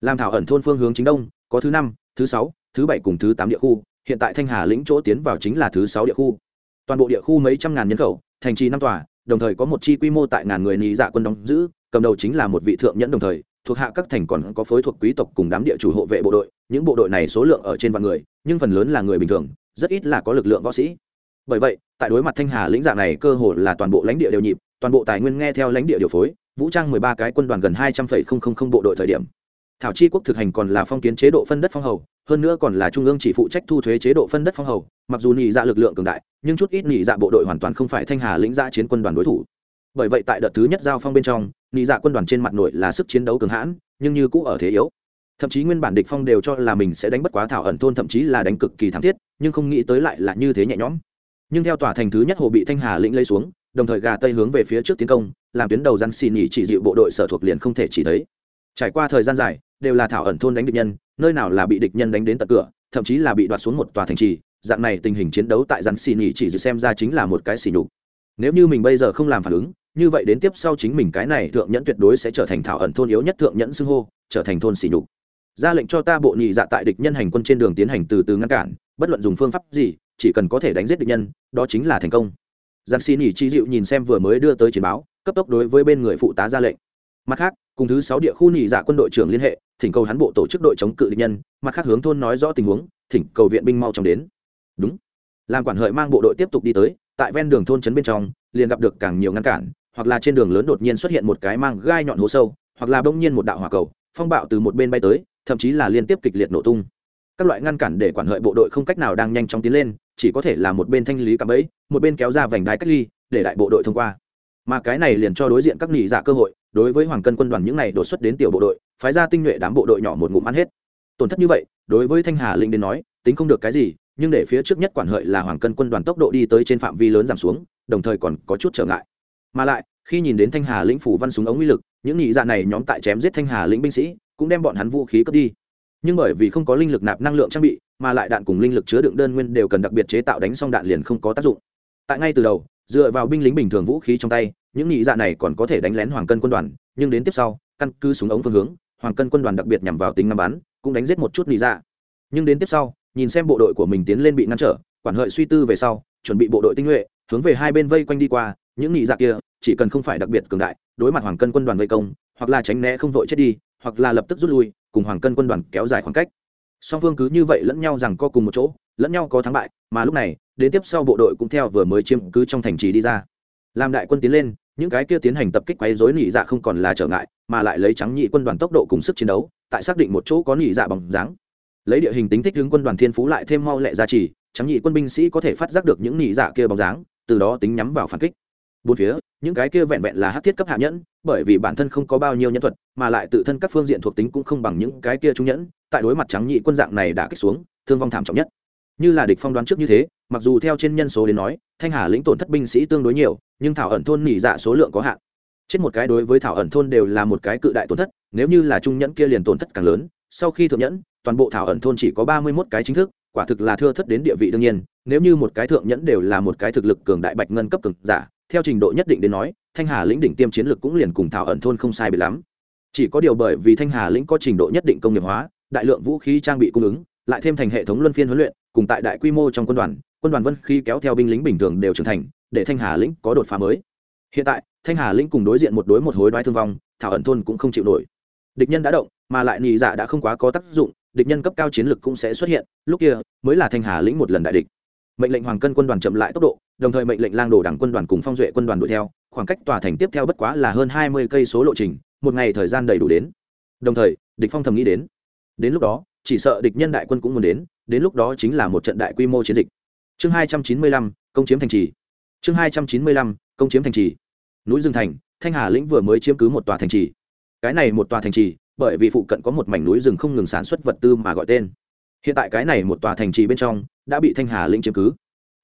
Làm thảo ẩn thôn phương hướng chính đông, có thứ năm, thứ sáu, thứ bảy cùng thứ tám địa khu. Hiện tại thanh hà lĩnh chỗ tiến vào chính là thứ sáu địa khu. Toàn bộ địa khu mấy trăm ngàn nhân khẩu, thành trì năm tòa, đồng thời có một chi quy mô tại ngàn người nị dạ quân đóng giữ, cầm đầu chính là một vị thượng nhẫn đồng thời, thuộc hạ các thành còn có phối thuộc quý tộc cùng đám địa chủ hộ vệ bộ đội. Những bộ đội này số lượng ở trên vạn người, nhưng phần lớn là người bình thường, rất ít là có lực lượng võ sĩ. Bởi vậy, tại đối mặt thanh hà lĩnh dạng này cơ hồ là toàn bộ lãnh địa đều nhịp, toàn bộ tài nguyên nghe theo lãnh địa điều phối vũ trang mười ba cái quân đoàn gần hai trăm phẩy không không không bộ đội thời điểm. Thảo chi quốc thực hành còn là phong kiến chế độ phân đất phong hầu, hơn nữa còn là trung ương chỉ phụ trách thu thuế chế độ phân đất phong hầu, mặc dù nhị dạ lực lượng cường đại, nhưng chút ít nhị dạ bộ đội hoàn toàn không phải thanh hà lĩnh dạ chiến quân đoàn đối thủ. Bởi vậy tại đợt thứ nhất giao phong bên trong nhị dạ quân đoàn trên mặt nội là sức chiến đấu cường hãn, nhưng như cũ ở thế yếu. Thậm chí nguyên bản địch phong đều cho là mình sẽ đánh bất quá thảo ẩn thôn thậm chí là đánh cực kỳ thảm thiết, nhưng không nghĩ tới lại là như thế nhẹ nhõm. Nhưng theo tòa thành thứ nhất hồ bị thanh hà lĩnh lấy xuống đồng thời gà tây hướng về phía trước tiến công, làm tuyến đầu răn xì nhị chỉ dịu bộ đội sở thuộc liền không thể chỉ thấy. Trải qua thời gian dài, đều là thảo ẩn thôn đánh địch nhân, nơi nào là bị địch nhân đánh đến tận cửa, thậm chí là bị đoạt xuống một tòa thành trì, dạng này tình hình chiến đấu tại răn xì nhị chỉ dịu xem ra chính là một cái xì nhục. Nếu như mình bây giờ không làm phản ứng, như vậy đến tiếp sau chính mình cái này thượng nhẫn tuyệt đối sẽ trở thành thảo ẩn thôn yếu nhất thượng nhẫn xưng hô, trở thành thôn xỉ nhục. Ra lệnh cho ta bộ nhị dạ tại địch nhân hành quân trên đường tiến hành từ từ ngăn cản, bất luận dùng phương pháp gì, chỉ cần có thể đánh giết địch nhân, đó chính là thành công giặc xin ỉ chi dịu nhìn xem vừa mới đưa tới chiến báo, cấp tốc đối với bên người phụ tá ra lệnh. Mặt khác, cùng thứ sáu địa khu nhị dạ quân đội trưởng liên hệ, thỉnh cầu hắn bộ tổ chức đội chống cự địch nhân. Mặt khác hướng thôn nói rõ tình huống, thỉnh cầu viện binh mau chóng đến. Đúng. Làm quản hợi mang bộ đội tiếp tục đi tới, tại ven đường thôn trấn bên trong, liền gặp được càng nhiều ngăn cản, hoặc là trên đường lớn đột nhiên xuất hiện một cái mang gai nhọn hố sâu, hoặc là bỗng nhiên một đạo hỏa cầu, phong bạo từ một bên bay tới, thậm chí là liên tiếp kịch liệt nổ tung. Các loại ngăn cản để quản hợi bộ đội không cách nào đang nhanh chóng tiến lên chỉ có thể là một bên thanh lý cạm bẫy, một bên kéo ra vành đai cách ly, để đại bộ đội thông qua. Mà cái này liền cho đối diện các nghỉ giả dạ cơ hội, đối với hoàng cân quân đoàn những này đột xuất đến tiểu bộ đội, phái ra tinh nhuệ đám bộ đội nhỏ một ngụm ăn hết. Tổn thất như vậy, đối với thanh hà linh đến nói, tính không được cái gì, nhưng để phía trước nhất quản hợi là hoàng cân quân đoàn tốc độ đi tới trên phạm vi lớn giảm xuống, đồng thời còn có chút trở ngại. Mà lại, khi nhìn đến thanh hà lĩnh phủ văn súng ống uy lực, những nhị dạ này nhóm tại chém giết thanh hà lĩnh binh sĩ, cũng đem bọn hắn vũ khí cướp đi. Nhưng bởi vì không có linh lực nạp năng lượng trang bị mà lại đạn cùng linh lực chứa đựng đơn nguyên đều cần đặc biệt chế tạo đánh xong đạn liền không có tác dụng. Tại ngay từ đầu, dựa vào binh lính bình thường vũ khí trong tay, những nhị dạ này còn có thể đánh lén hoàng cân quân đoàn, nhưng đến tiếp sau, căn cứ súng ống phương hướng, hoàng cân quân đoàn đặc biệt nhằm vào tính ngắm bắn, cũng đánh giết một chút nhị dạ. Nhưng đến tiếp sau, nhìn xem bộ đội của mình tiến lên bị ngăn trở, quản hợi suy tư về sau, chuẩn bị bộ đội tinh nhuệ, hướng về hai bên vây quanh đi qua, những nhị dạ kia chỉ cần không phải đặc biệt cường đại, đối mặt hoàng cân quân đoàn vây công, hoặc là tránh né không vội chết đi, hoặc là lập tức rút lui, cùng hoàng cân quân đoàn kéo dài khoảng cách song phương cứ như vậy lẫn nhau rằng co cùng một chỗ, lẫn nhau có thắng bại, mà lúc này, đến tiếp sau bộ đội cũng theo vừa mới chiếm cứ trong thành trì đi ra. Làm đại quân tiến lên, những cái kia tiến hành tập kích quấy rối nỉ dạ không còn là trở ngại, mà lại lấy trắng nhị quân đoàn tốc độ cùng sức chiến đấu, tại xác định một chỗ có nỉ dạ bằng dáng. Lấy địa hình tính thích hướng quân đoàn thiên phú lại thêm mau lẹ gia trì, trắng nhị quân binh sĩ có thể phát giác được những nỉ dạ kia bóng dáng, từ đó tính nhắm vào phản kích. Bốn phía, những cái kia vẹn vẹn là hát thiết cấp hạ nhẫn, bởi vì bản thân không có bao nhiêu nhân thuật, mà lại tự thân các phương diện thuộc tính cũng không bằng những cái kia trung nhẫn tại đối mặt trắng nhị quân dạng này đã kích xuống, thương vong thảm trọng nhất. Như là địch phong đoán trước như thế, mặc dù theo trên nhân số đến nói, thanh hà lĩnh tổn thất binh sĩ tương đối nhiều, nhưng thảo ẩn thôn nỉ dạ số lượng có hạn. Chết một cái đối với thảo ẩn thôn đều là một cái cự đại tổn thất, nếu như là trung nhẫn kia liền tổn thất càng lớn, sau khi thượng nhẫn, toàn bộ thảo ẩn thôn chỉ có ba mươi 31 cái chính thức, quả thực là thưa thất đến địa vị đương nhiên, nếu như một cái thượng nhẫn đều là một cái thực lực cường đại bạch ngân cấp cường giả, theo trình độ nhất định đến nói, thanh hà lĩnh đỉnh tiêm chiến lực cũng liền cùng thảo ẩn thôn không sai biệt lắm. Chỉ có điều bởi vì thanh hà lĩnh có trình độ nhất định công nghiệp hóa đại lượng vũ khí trang bị cung ứng, lại thêm thành hệ thống luân phiên huấn luyện, cùng tại đại quy mô trong quân đoàn quân đoàn vân khi kéo theo binh lính bình thường đều trưởng thành, để thanh hà lĩnh có đột phá mới. Hiện tại, thanh hà lĩnh cùng đối diện một đối một hối đoái thương vong, thảo ẩn thôn cũng không chịu nổi. Địch nhân đã động, mà lại nhị dạ đã không quá có tác dụng, địch nhân cấp cao chiến lực cũng sẽ xuất hiện, lúc kia mới là thanh hà lĩnh một lần đại địch. Mệnh lệnh hoàng cân quân đoàn chậm lại tốc độ, đồng thời mệnh lệnh lang đồ đảng quân đoàn cùng phong duệ quân đoàn đuổi theo, khoảng cách tòa thành tiếp theo bất quá là hơn hai mươi cây số lộ trình, một ngày thời gian đầy đủ đến. Đồng thời, địch phong thầm nghĩ đến đến lúc đó, chỉ sợ địch nhân đại quân cũng muốn đến đến lúc đó chính là một trận đại quy mô chiến dịch. Chương hai trăm chín mươi lăm, công chiếm thành trì. Chương hai trăm chín mươi lăm, công chiếm thành trì. Núi dương thành, thanh hà lĩnh vừa mới chiếm cứ một tòa thành trì. Cái này một tòa thành trì, bởi vì phụ cận có một mảnh núi rừng không ngừng sản xuất vật tư mà gọi tên. Hiện tại cái này một tòa thành trì bên trong, đã bị thanh hà lĩnh chiếm cứ.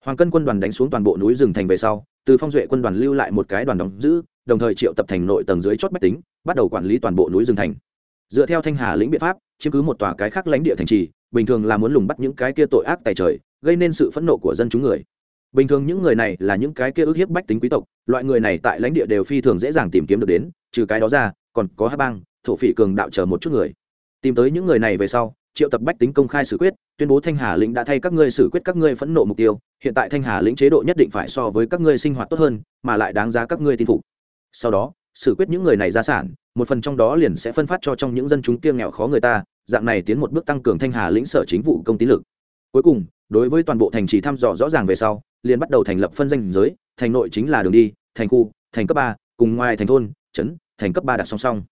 Hoàng cân quân đoàn đánh xuống toàn bộ núi rừng thành về sau, từ phong duệ quân đoàn lưu lại một cái đoàn đóng giữ, đồng thời triệu tập thành nội tầng dưới chót bách tính, bắt đầu quản lý toàn bộ núi rừng thành. Dựa theo thanh hà lĩnh biện pháp chiếm cứ một tòa cái khác lãnh địa thành trì, bình thường là muốn lùng bắt những cái kia tội ác tài trời, gây nên sự phẫn nộ của dân chúng người. Bình thường những người này là những cái kia ức hiếp bách tính quý tộc, loại người này tại lãnh địa đều phi thường dễ dàng tìm kiếm được đến, trừ cái đó ra, còn có hát bang, thổ phỉ cường đạo chờ một chút người. Tìm tới những người này về sau, triệu tập bách tính công khai xử quyết, tuyên bố thanh hà lĩnh đã thay các ngươi xử quyết các ngươi phẫn nộ mục tiêu, hiện tại thanh hà lĩnh chế độ nhất định phải so với các ngươi sinh hoạt tốt hơn, mà lại đáng giá các ngươi tin phục. Sau đó, xử quyết những người này ra sản một phần trong đó liền sẽ phân phát cho trong những dân chúng kia nghèo khó người ta, dạng này tiến một bước tăng cường thanh hà lĩnh sở chính vụ công tín lực. Cuối cùng, đối với toàn bộ thành trì thăm dò rõ ràng về sau, liền bắt đầu thành lập phân danh giới, thành nội chính là đường đi, thành khu, thành cấp ba, cùng ngoài thành thôn, trấn, thành cấp ba đặt song song.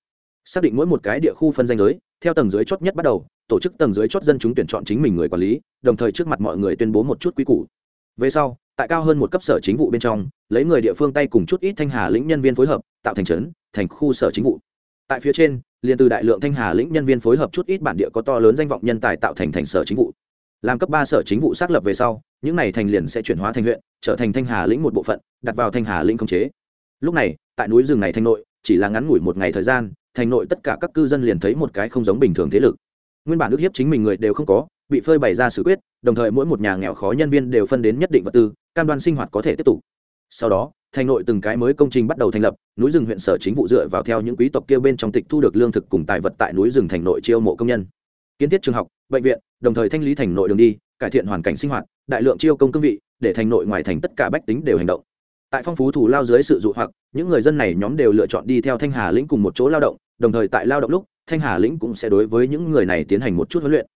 Xác định mỗi một cái địa khu phân danh giới, theo tầng dưới chót nhất bắt đầu, tổ chức tầng dưới chót dân chúng tuyển chọn chính mình người quản lý, đồng thời trước mặt mọi người tuyên bố một chút quy củ. Về sau, tại cao hơn một cấp sở chính vụ bên trong, lấy người địa phương tay cùng chút ít thanh hà lĩnh nhân viên phối hợp, tạo thành trấn, thành khu sở chính vụ tại phía trên, liền từ đại lượng thanh hà lĩnh nhân viên phối hợp chút ít bản địa có to lớn danh vọng nhân tài tạo thành thành sở chính vụ. Làm cấp ba sở chính vụ xác lập về sau, những này thành liền sẽ chuyển hóa thành huyện, trở thành thanh hà lĩnh một bộ phận, đặt vào thanh hà lĩnh công chế. Lúc này, tại núi rừng này thanh nội, chỉ là ngắn ngủi một ngày thời gian, thành nội tất cả các cư dân liền thấy một cái không giống bình thường thế lực. Nguyên bản ước hiếp chính mình người đều không có, bị phơi bày ra xử quyết, đồng thời mỗi một nhà nghèo khó nhân viên đều phân đến nhất định vật tư, cam đoan sinh hoạt có thể tiếp tục. Sau đó thành nội từng cái mới công trình bắt đầu thành lập, núi rừng huyện sở chính vụ dựa vào theo những quý tộc kia bên trong tịch thu được lương thực cùng tài vật tại núi rừng thành nội chiêu mộ công nhân. Kiến thiết trường học, bệnh viện, đồng thời thanh lý thành nội đường đi, cải thiện hoàn cảnh sinh hoạt, đại lượng chiêu công cương vị, để thành nội ngoài thành tất cả bách tính đều hành động. Tại phong phú thủ lao dưới sự dụ hoặc, những người dân này nhóm đều lựa chọn đi theo thanh hà lĩnh cùng một chỗ lao động, đồng thời tại lao động lúc, thanh hà lĩnh cũng sẽ đối với những người này tiến hành một chút huấn luyện.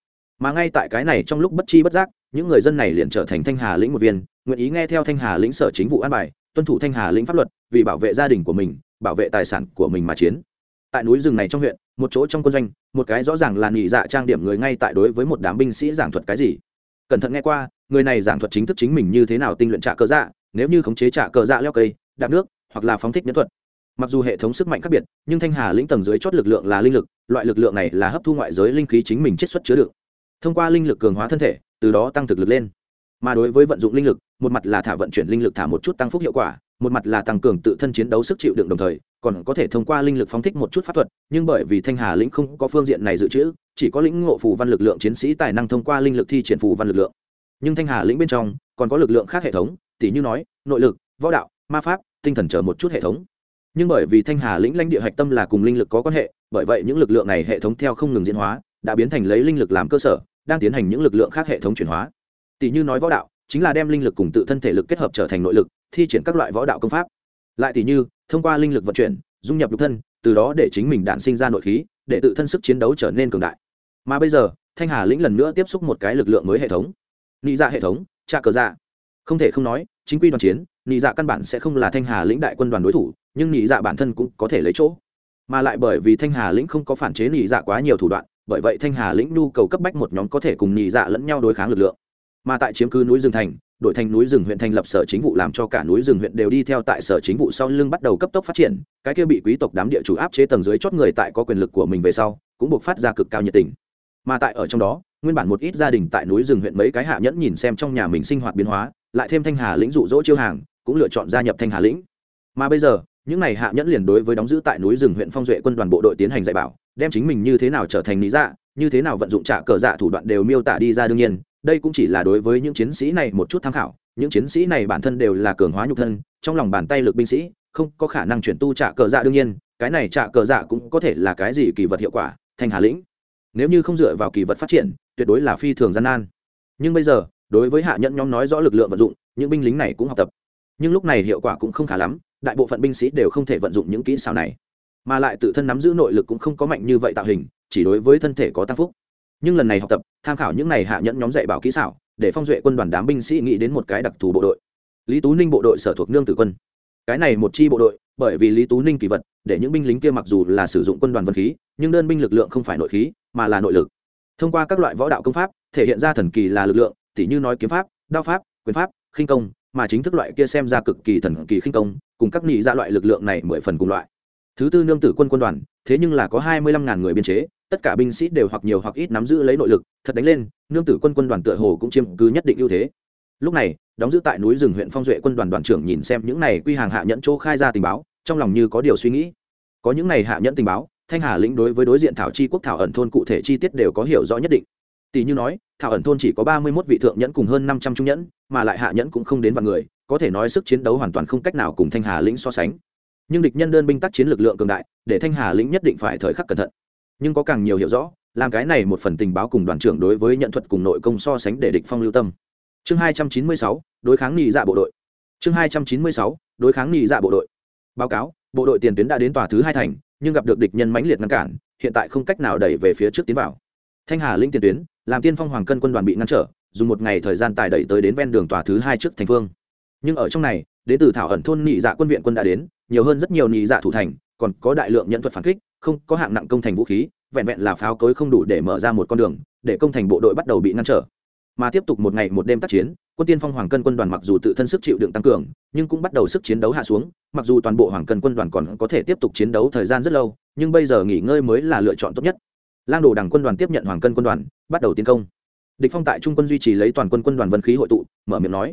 Mà ngay tại cái này trong lúc bất chi bất giác, những người dân này liền trở thành thanh hà lĩnh một viên, nguyện ý nghe theo thanh hà lĩnh sở chính vụ an bài tuân thủ thanh hà lĩnh pháp luật, vì bảo vệ gia đình của mình, bảo vệ tài sản của mình mà chiến. Tại núi rừng này trong huyện, một chỗ trong quân doanh, một cái rõ ràng là nghỉ dạ trang điểm người ngay tại đối với một đám binh sĩ giảng thuật cái gì. Cẩn thận nghe qua, người này giảng thuật chính thức chính mình như thế nào tinh luyện trả cờ dạ nếu như khống chế trả cờ dạ leo cây, đạp nước, hoặc là phóng thích nhân thuật. Mặc dù hệ thống sức mạnh khác biệt, nhưng thanh hà lĩnh tầng dưới chót lực lượng là linh lực, loại lực lượng này là hấp thu ngoại giới linh khí chính mình chiết xuất chứa đựng. Thông qua linh lực cường hóa thân thể, từ đó tăng thực lực lên mà đối với vận dụng linh lực, một mặt là thả vận chuyển linh lực thả một chút tăng phúc hiệu quả, một mặt là tăng cường tự thân chiến đấu sức chịu đựng đồng thời, còn có thể thông qua linh lực phóng thích một chút pháp thuật, nhưng bởi vì thanh hà lĩnh không có phương diện này dự trữ, chỉ có lĩnh ngộ phù văn lực lượng chiến sĩ tài năng thông qua linh lực thi triển phù văn lực lượng. Nhưng thanh hà lĩnh bên trong, còn có lực lượng khác hệ thống tỷ như nói, nội lực, võ đạo, ma pháp, tinh thần chờ một chút hệ thống. Nhưng bởi vì thanh hà lĩnh lãnh địa hạch tâm là cùng linh lực có quan hệ, bởi vậy những lực lượng này hệ thống theo không ngừng diễn hóa, đã biến thành lấy linh lực làm cơ sở, đang tiến hành những lực lượng khác hệ thống chuyển hóa tỷ như nói võ đạo, chính là đem linh lực cùng tự thân thể lực kết hợp trở thành nội lực, thi triển các loại võ đạo công pháp. Lại tỷ như, thông qua linh lực vận chuyển, dung nhập nhục thân, từ đó để chính mình đạn sinh ra nội khí, để tự thân sức chiến đấu trở nên cường đại. Mà bây giờ, thanh hà lĩnh lần nữa tiếp xúc một cái lực lượng mới hệ thống. Nị dạ hệ thống trà cờ dạ. Không thể không nói, chính quy đoàn chiến, nị dạ căn bản sẽ không là thanh hà lĩnh đại quân đoàn đối thủ, nhưng nị dạ bản thân cũng có thể lấy chỗ. Mà lại bởi vì thanh hà lĩnh không có phản chế nị dạ quá nhiều thủ đoạn, bởi vậy thanh hà lĩnh nhu cầu cấp bách một nhóm có thể cùng nị dạ lẫn nhau đối kháng lực lượng mà tại chiếm cứ núi rừng thành, đổi thành núi rừng huyện thành lập sở chính vụ làm cho cả núi rừng huyện đều đi theo tại sở chính vụ sau lưng bắt đầu cấp tốc phát triển, cái kia bị quý tộc đám địa chủ áp chế tầng dưới chót người tại có quyền lực của mình về sau, cũng buộc phát ra cực cao nhiệt tình. Mà tại ở trong đó, nguyên bản một ít gia đình tại núi rừng huyện mấy cái hạ nhẫn nhìn xem trong nhà mình sinh hoạt biến hóa, lại thêm thanh hà lĩnh dụ dỗ chiêu hàng, cũng lựa chọn gia nhập thanh hà lĩnh. Mà bây giờ, những này hạ nhẫn liền đối với đóng giữ tại núi rừng huyện phong duệ quân đoàn bộ đội tiến hành dạy bảo, đem chính mình như thế nào trở thành lý dạ như thế nào vận dụng trả cờ dạ thủ đoạn đều miêu tả đi ra đương nhiên đây cũng chỉ là đối với những chiến sĩ này một chút tham khảo, những chiến sĩ này bản thân đều là cường hóa nhục thân, trong lòng bàn tay lực binh sĩ, không có khả năng chuyển tu trả cờ dạ đương nhiên, cái này trả cờ dạ cũng có thể là cái gì kỳ vật hiệu quả, thành hà lĩnh. Nếu như không dựa vào kỳ vật phát triển, tuyệt đối là phi thường gian nan. Nhưng bây giờ, đối với hạ nhẫn nhóm nói rõ lực lượng vận dụng, những binh lính này cũng học tập. Nhưng lúc này hiệu quả cũng không khá lắm, đại bộ phận binh sĩ đều không thể vận dụng những kỹ xảo này. Mà lại tự thân nắm giữ nội lực cũng không có mạnh như vậy tạo hình, chỉ đối với thân thể có tăng phúc nhưng lần này học tập, tham khảo những này hạ nhẫn nhóm dạy bảo kỹ xảo, để phong duệ quân đoàn đám binh sĩ nghĩ đến một cái đặc thù bộ đội. Lý tú ninh bộ đội sở thuộc nương tử quân. Cái này một chi bộ đội, bởi vì lý tú ninh kỳ vật, để những binh lính kia mặc dù là sử dụng quân đoàn vân khí, nhưng đơn binh lực lượng không phải nội khí, mà là nội lực. Thông qua các loại võ đạo công pháp, thể hiện ra thần kỳ là lực lượng, tỉ như nói kiếm pháp, đao pháp, quyền pháp, khinh công, mà chính thức loại kia xem ra cực kỳ thần kỳ khinh công, cùng các nghị ra dạ loại lực lượng này mười phần cùng loại. Thứ tư nương tử quân quân đoàn, thế nhưng là có hai mươi lăm ngàn người biên chế tất cả binh sĩ đều hoặc nhiều hoặc ít nắm giữ lấy nội lực, thật đánh lên, nương tử quân quân đoàn tựa hồ cũng chiếm cứ nhất định ưu thế. Lúc này, đóng giữ tại núi rừng huyện phong duệ quân đoàn đoàn trưởng nhìn xem những này quy hàng hạ nhẫn chỗ khai ra tình báo, trong lòng như có điều suy nghĩ. Có những này hạ nhẫn tình báo, thanh hà lĩnh đối với đối diện thảo chi quốc thảo ẩn thôn cụ thể chi tiết đều có hiểu rõ nhất định. Tỷ như nói, thảo ẩn thôn chỉ có ba mươi mốt vị thượng nhẫn cùng hơn năm trăm trung nhẫn, mà lại hạ nhẫn cũng không đến vạn người, có thể nói sức chiến đấu hoàn toàn không cách nào cùng thanh hà lĩnh so sánh. Nhưng địch nhân đơn binh tác chiến lực lượng cường đại, để thanh hà lĩnh nhất định phải thời khắc cẩn thận nhưng có càng nhiều hiểu rõ, làm cái này một phần tình báo cùng đoàn trưởng đối với nhận thuật cùng nội công so sánh để địch phong lưu tâm. Chương hai trăm chín mươi sáu, đối kháng nhị dạ bộ đội. Chương hai trăm chín mươi sáu, đối kháng nhị dạ bộ đội. Báo cáo, bộ đội tiền tuyến đã đến tòa thứ hai thành, nhưng gặp được địch nhân mãnh liệt ngăn cản, hiện tại không cách nào đẩy về phía trước tiến vào. Thanh hà linh tiền tuyến, làm tiên phong hoàng cân quân đoàn bị ngăn trở, dùng một ngày thời gian tài đẩy tới đến ven đường tòa thứ hai trước thành phương. Nhưng ở trong này, đến từ thảo ẩn thôn nhị dạ quân viện quân đã đến, nhiều hơn rất nhiều nhị dạ thủ thành, còn có đại lượng nhận thuật phản kích không có hạng nặng công thành vũ khí, vẹn vẹn là pháo cối không đủ để mở ra một con đường, để công thành bộ đội bắt đầu bị ngăn trở. Mà tiếp tục một ngày một đêm tác chiến, quân tiên phong hoàng cân quân đoàn mặc dù tự thân sức chịu đựng tăng cường, nhưng cũng bắt đầu sức chiến đấu hạ xuống, mặc dù toàn bộ hoàng cân quân đoàn còn có thể tiếp tục chiến đấu thời gian rất lâu, nhưng bây giờ nghỉ ngơi mới là lựa chọn tốt nhất. Lang đồ đảng quân đoàn tiếp nhận hoàng cân quân đoàn, bắt đầu tiến công. Địch phong tại trung quân duy trì lấy toàn quân quân đoàn vân khí hội tụ, mở miệng nói.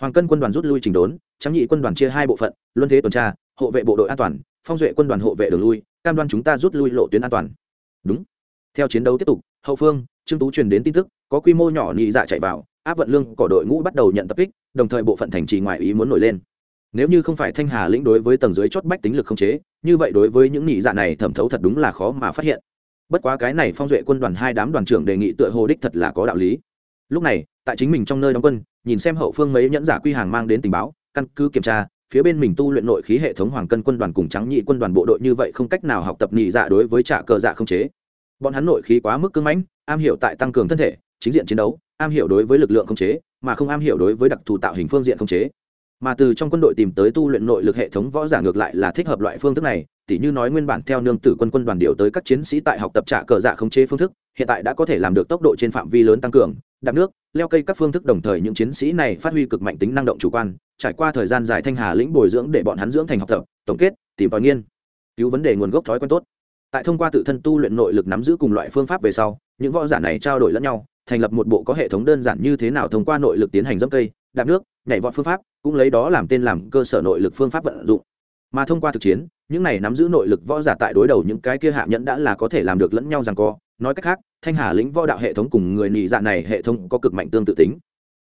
Hoàng cân quân đoàn rút lui trình đốn, trắng nhị quân đoàn chia hai bộ phận, luân thế tuần tra, hộ vệ bộ đội an toàn, phong duệ quân đoàn hộ vệ đường lui cam đoan chúng ta rút lui lộ tuyến an toàn. Đúng. Theo chiến đấu tiếp tục, hậu phương, trương tú truyền đến tin tức, có quy mô nhỏ nhị dạ chạy vào, áp vận lương cỏ đội ngũ bắt đầu nhận tập kích, đồng thời bộ phận thành trì ngoại ý muốn nổi lên. Nếu như không phải thanh hà lĩnh đối với tầng dưới chót bách tính lực không chế, như vậy đối với những nhị dạ này thẩm thấu thật đúng là khó mà phát hiện. Bất quá cái này phong duệ quân đoàn hai đám đoàn trưởng đề nghị tựa hồ đích thật là có đạo lý. Lúc này, tại chính mình trong nơi đóng quân, nhìn xem hậu phương mấy nhẫn giả quy hàng mang đến tình báo, căn cứ kiểm tra phía bên mình tu luyện nội khí hệ thống hoàng cân quân đoàn cùng trắng nhị quân đoàn bộ đội như vậy không cách nào học tập nhị dạ đối với trả cờ dạ không chế. Bọn hắn nội khí quá mức cưng mãnh, am hiểu tại tăng cường thân thể, chính diện chiến đấu, am hiểu đối với lực lượng không chế, mà không am hiểu đối với đặc thù tạo hình phương diện không chế. Mà từ trong quân đội tìm tới tu luyện nội lực hệ thống võ giả ngược lại là thích hợp loại phương thức này, tỉ như nói nguyên bản theo nương tử quân quân đoàn điều tới các chiến sĩ tại học tập trả cờ dạ không chế phương thức, hiện tại đã có thể làm được tốc độ trên phạm vi lớn tăng cường đạp nước, leo cây các phương thức đồng thời những chiến sĩ này phát huy cực mạnh tính năng động chủ quan, trải qua thời gian dài thanh hà lĩnh bồi dưỡng để bọn hắn dưỡng thành học tập, tổng kết, tìm tòi nghiên, cứu vấn đề nguồn gốc thói quen tốt. Tại thông qua tự thân tu luyện nội lực nắm giữ cùng loại phương pháp về sau, những võ giả này trao đổi lẫn nhau, thành lập một bộ có hệ thống đơn giản như thế nào thông qua nội lực tiến hành dẫm cây, đạp nước, nhảy vọt phương pháp, cũng lấy đó làm tên làm cơ sở nội lực phương pháp vận dụng. Mà thông qua thực chiến, những này nắm giữ nội lực võ giả tại đối đầu những cái kia hạ nhẫn đã là có thể làm được lẫn nhau rằng co nói cách khác, thanh hà lĩnh võ đạo hệ thống cùng người nhị dạ này hệ thống có cực mạnh tương tự tính.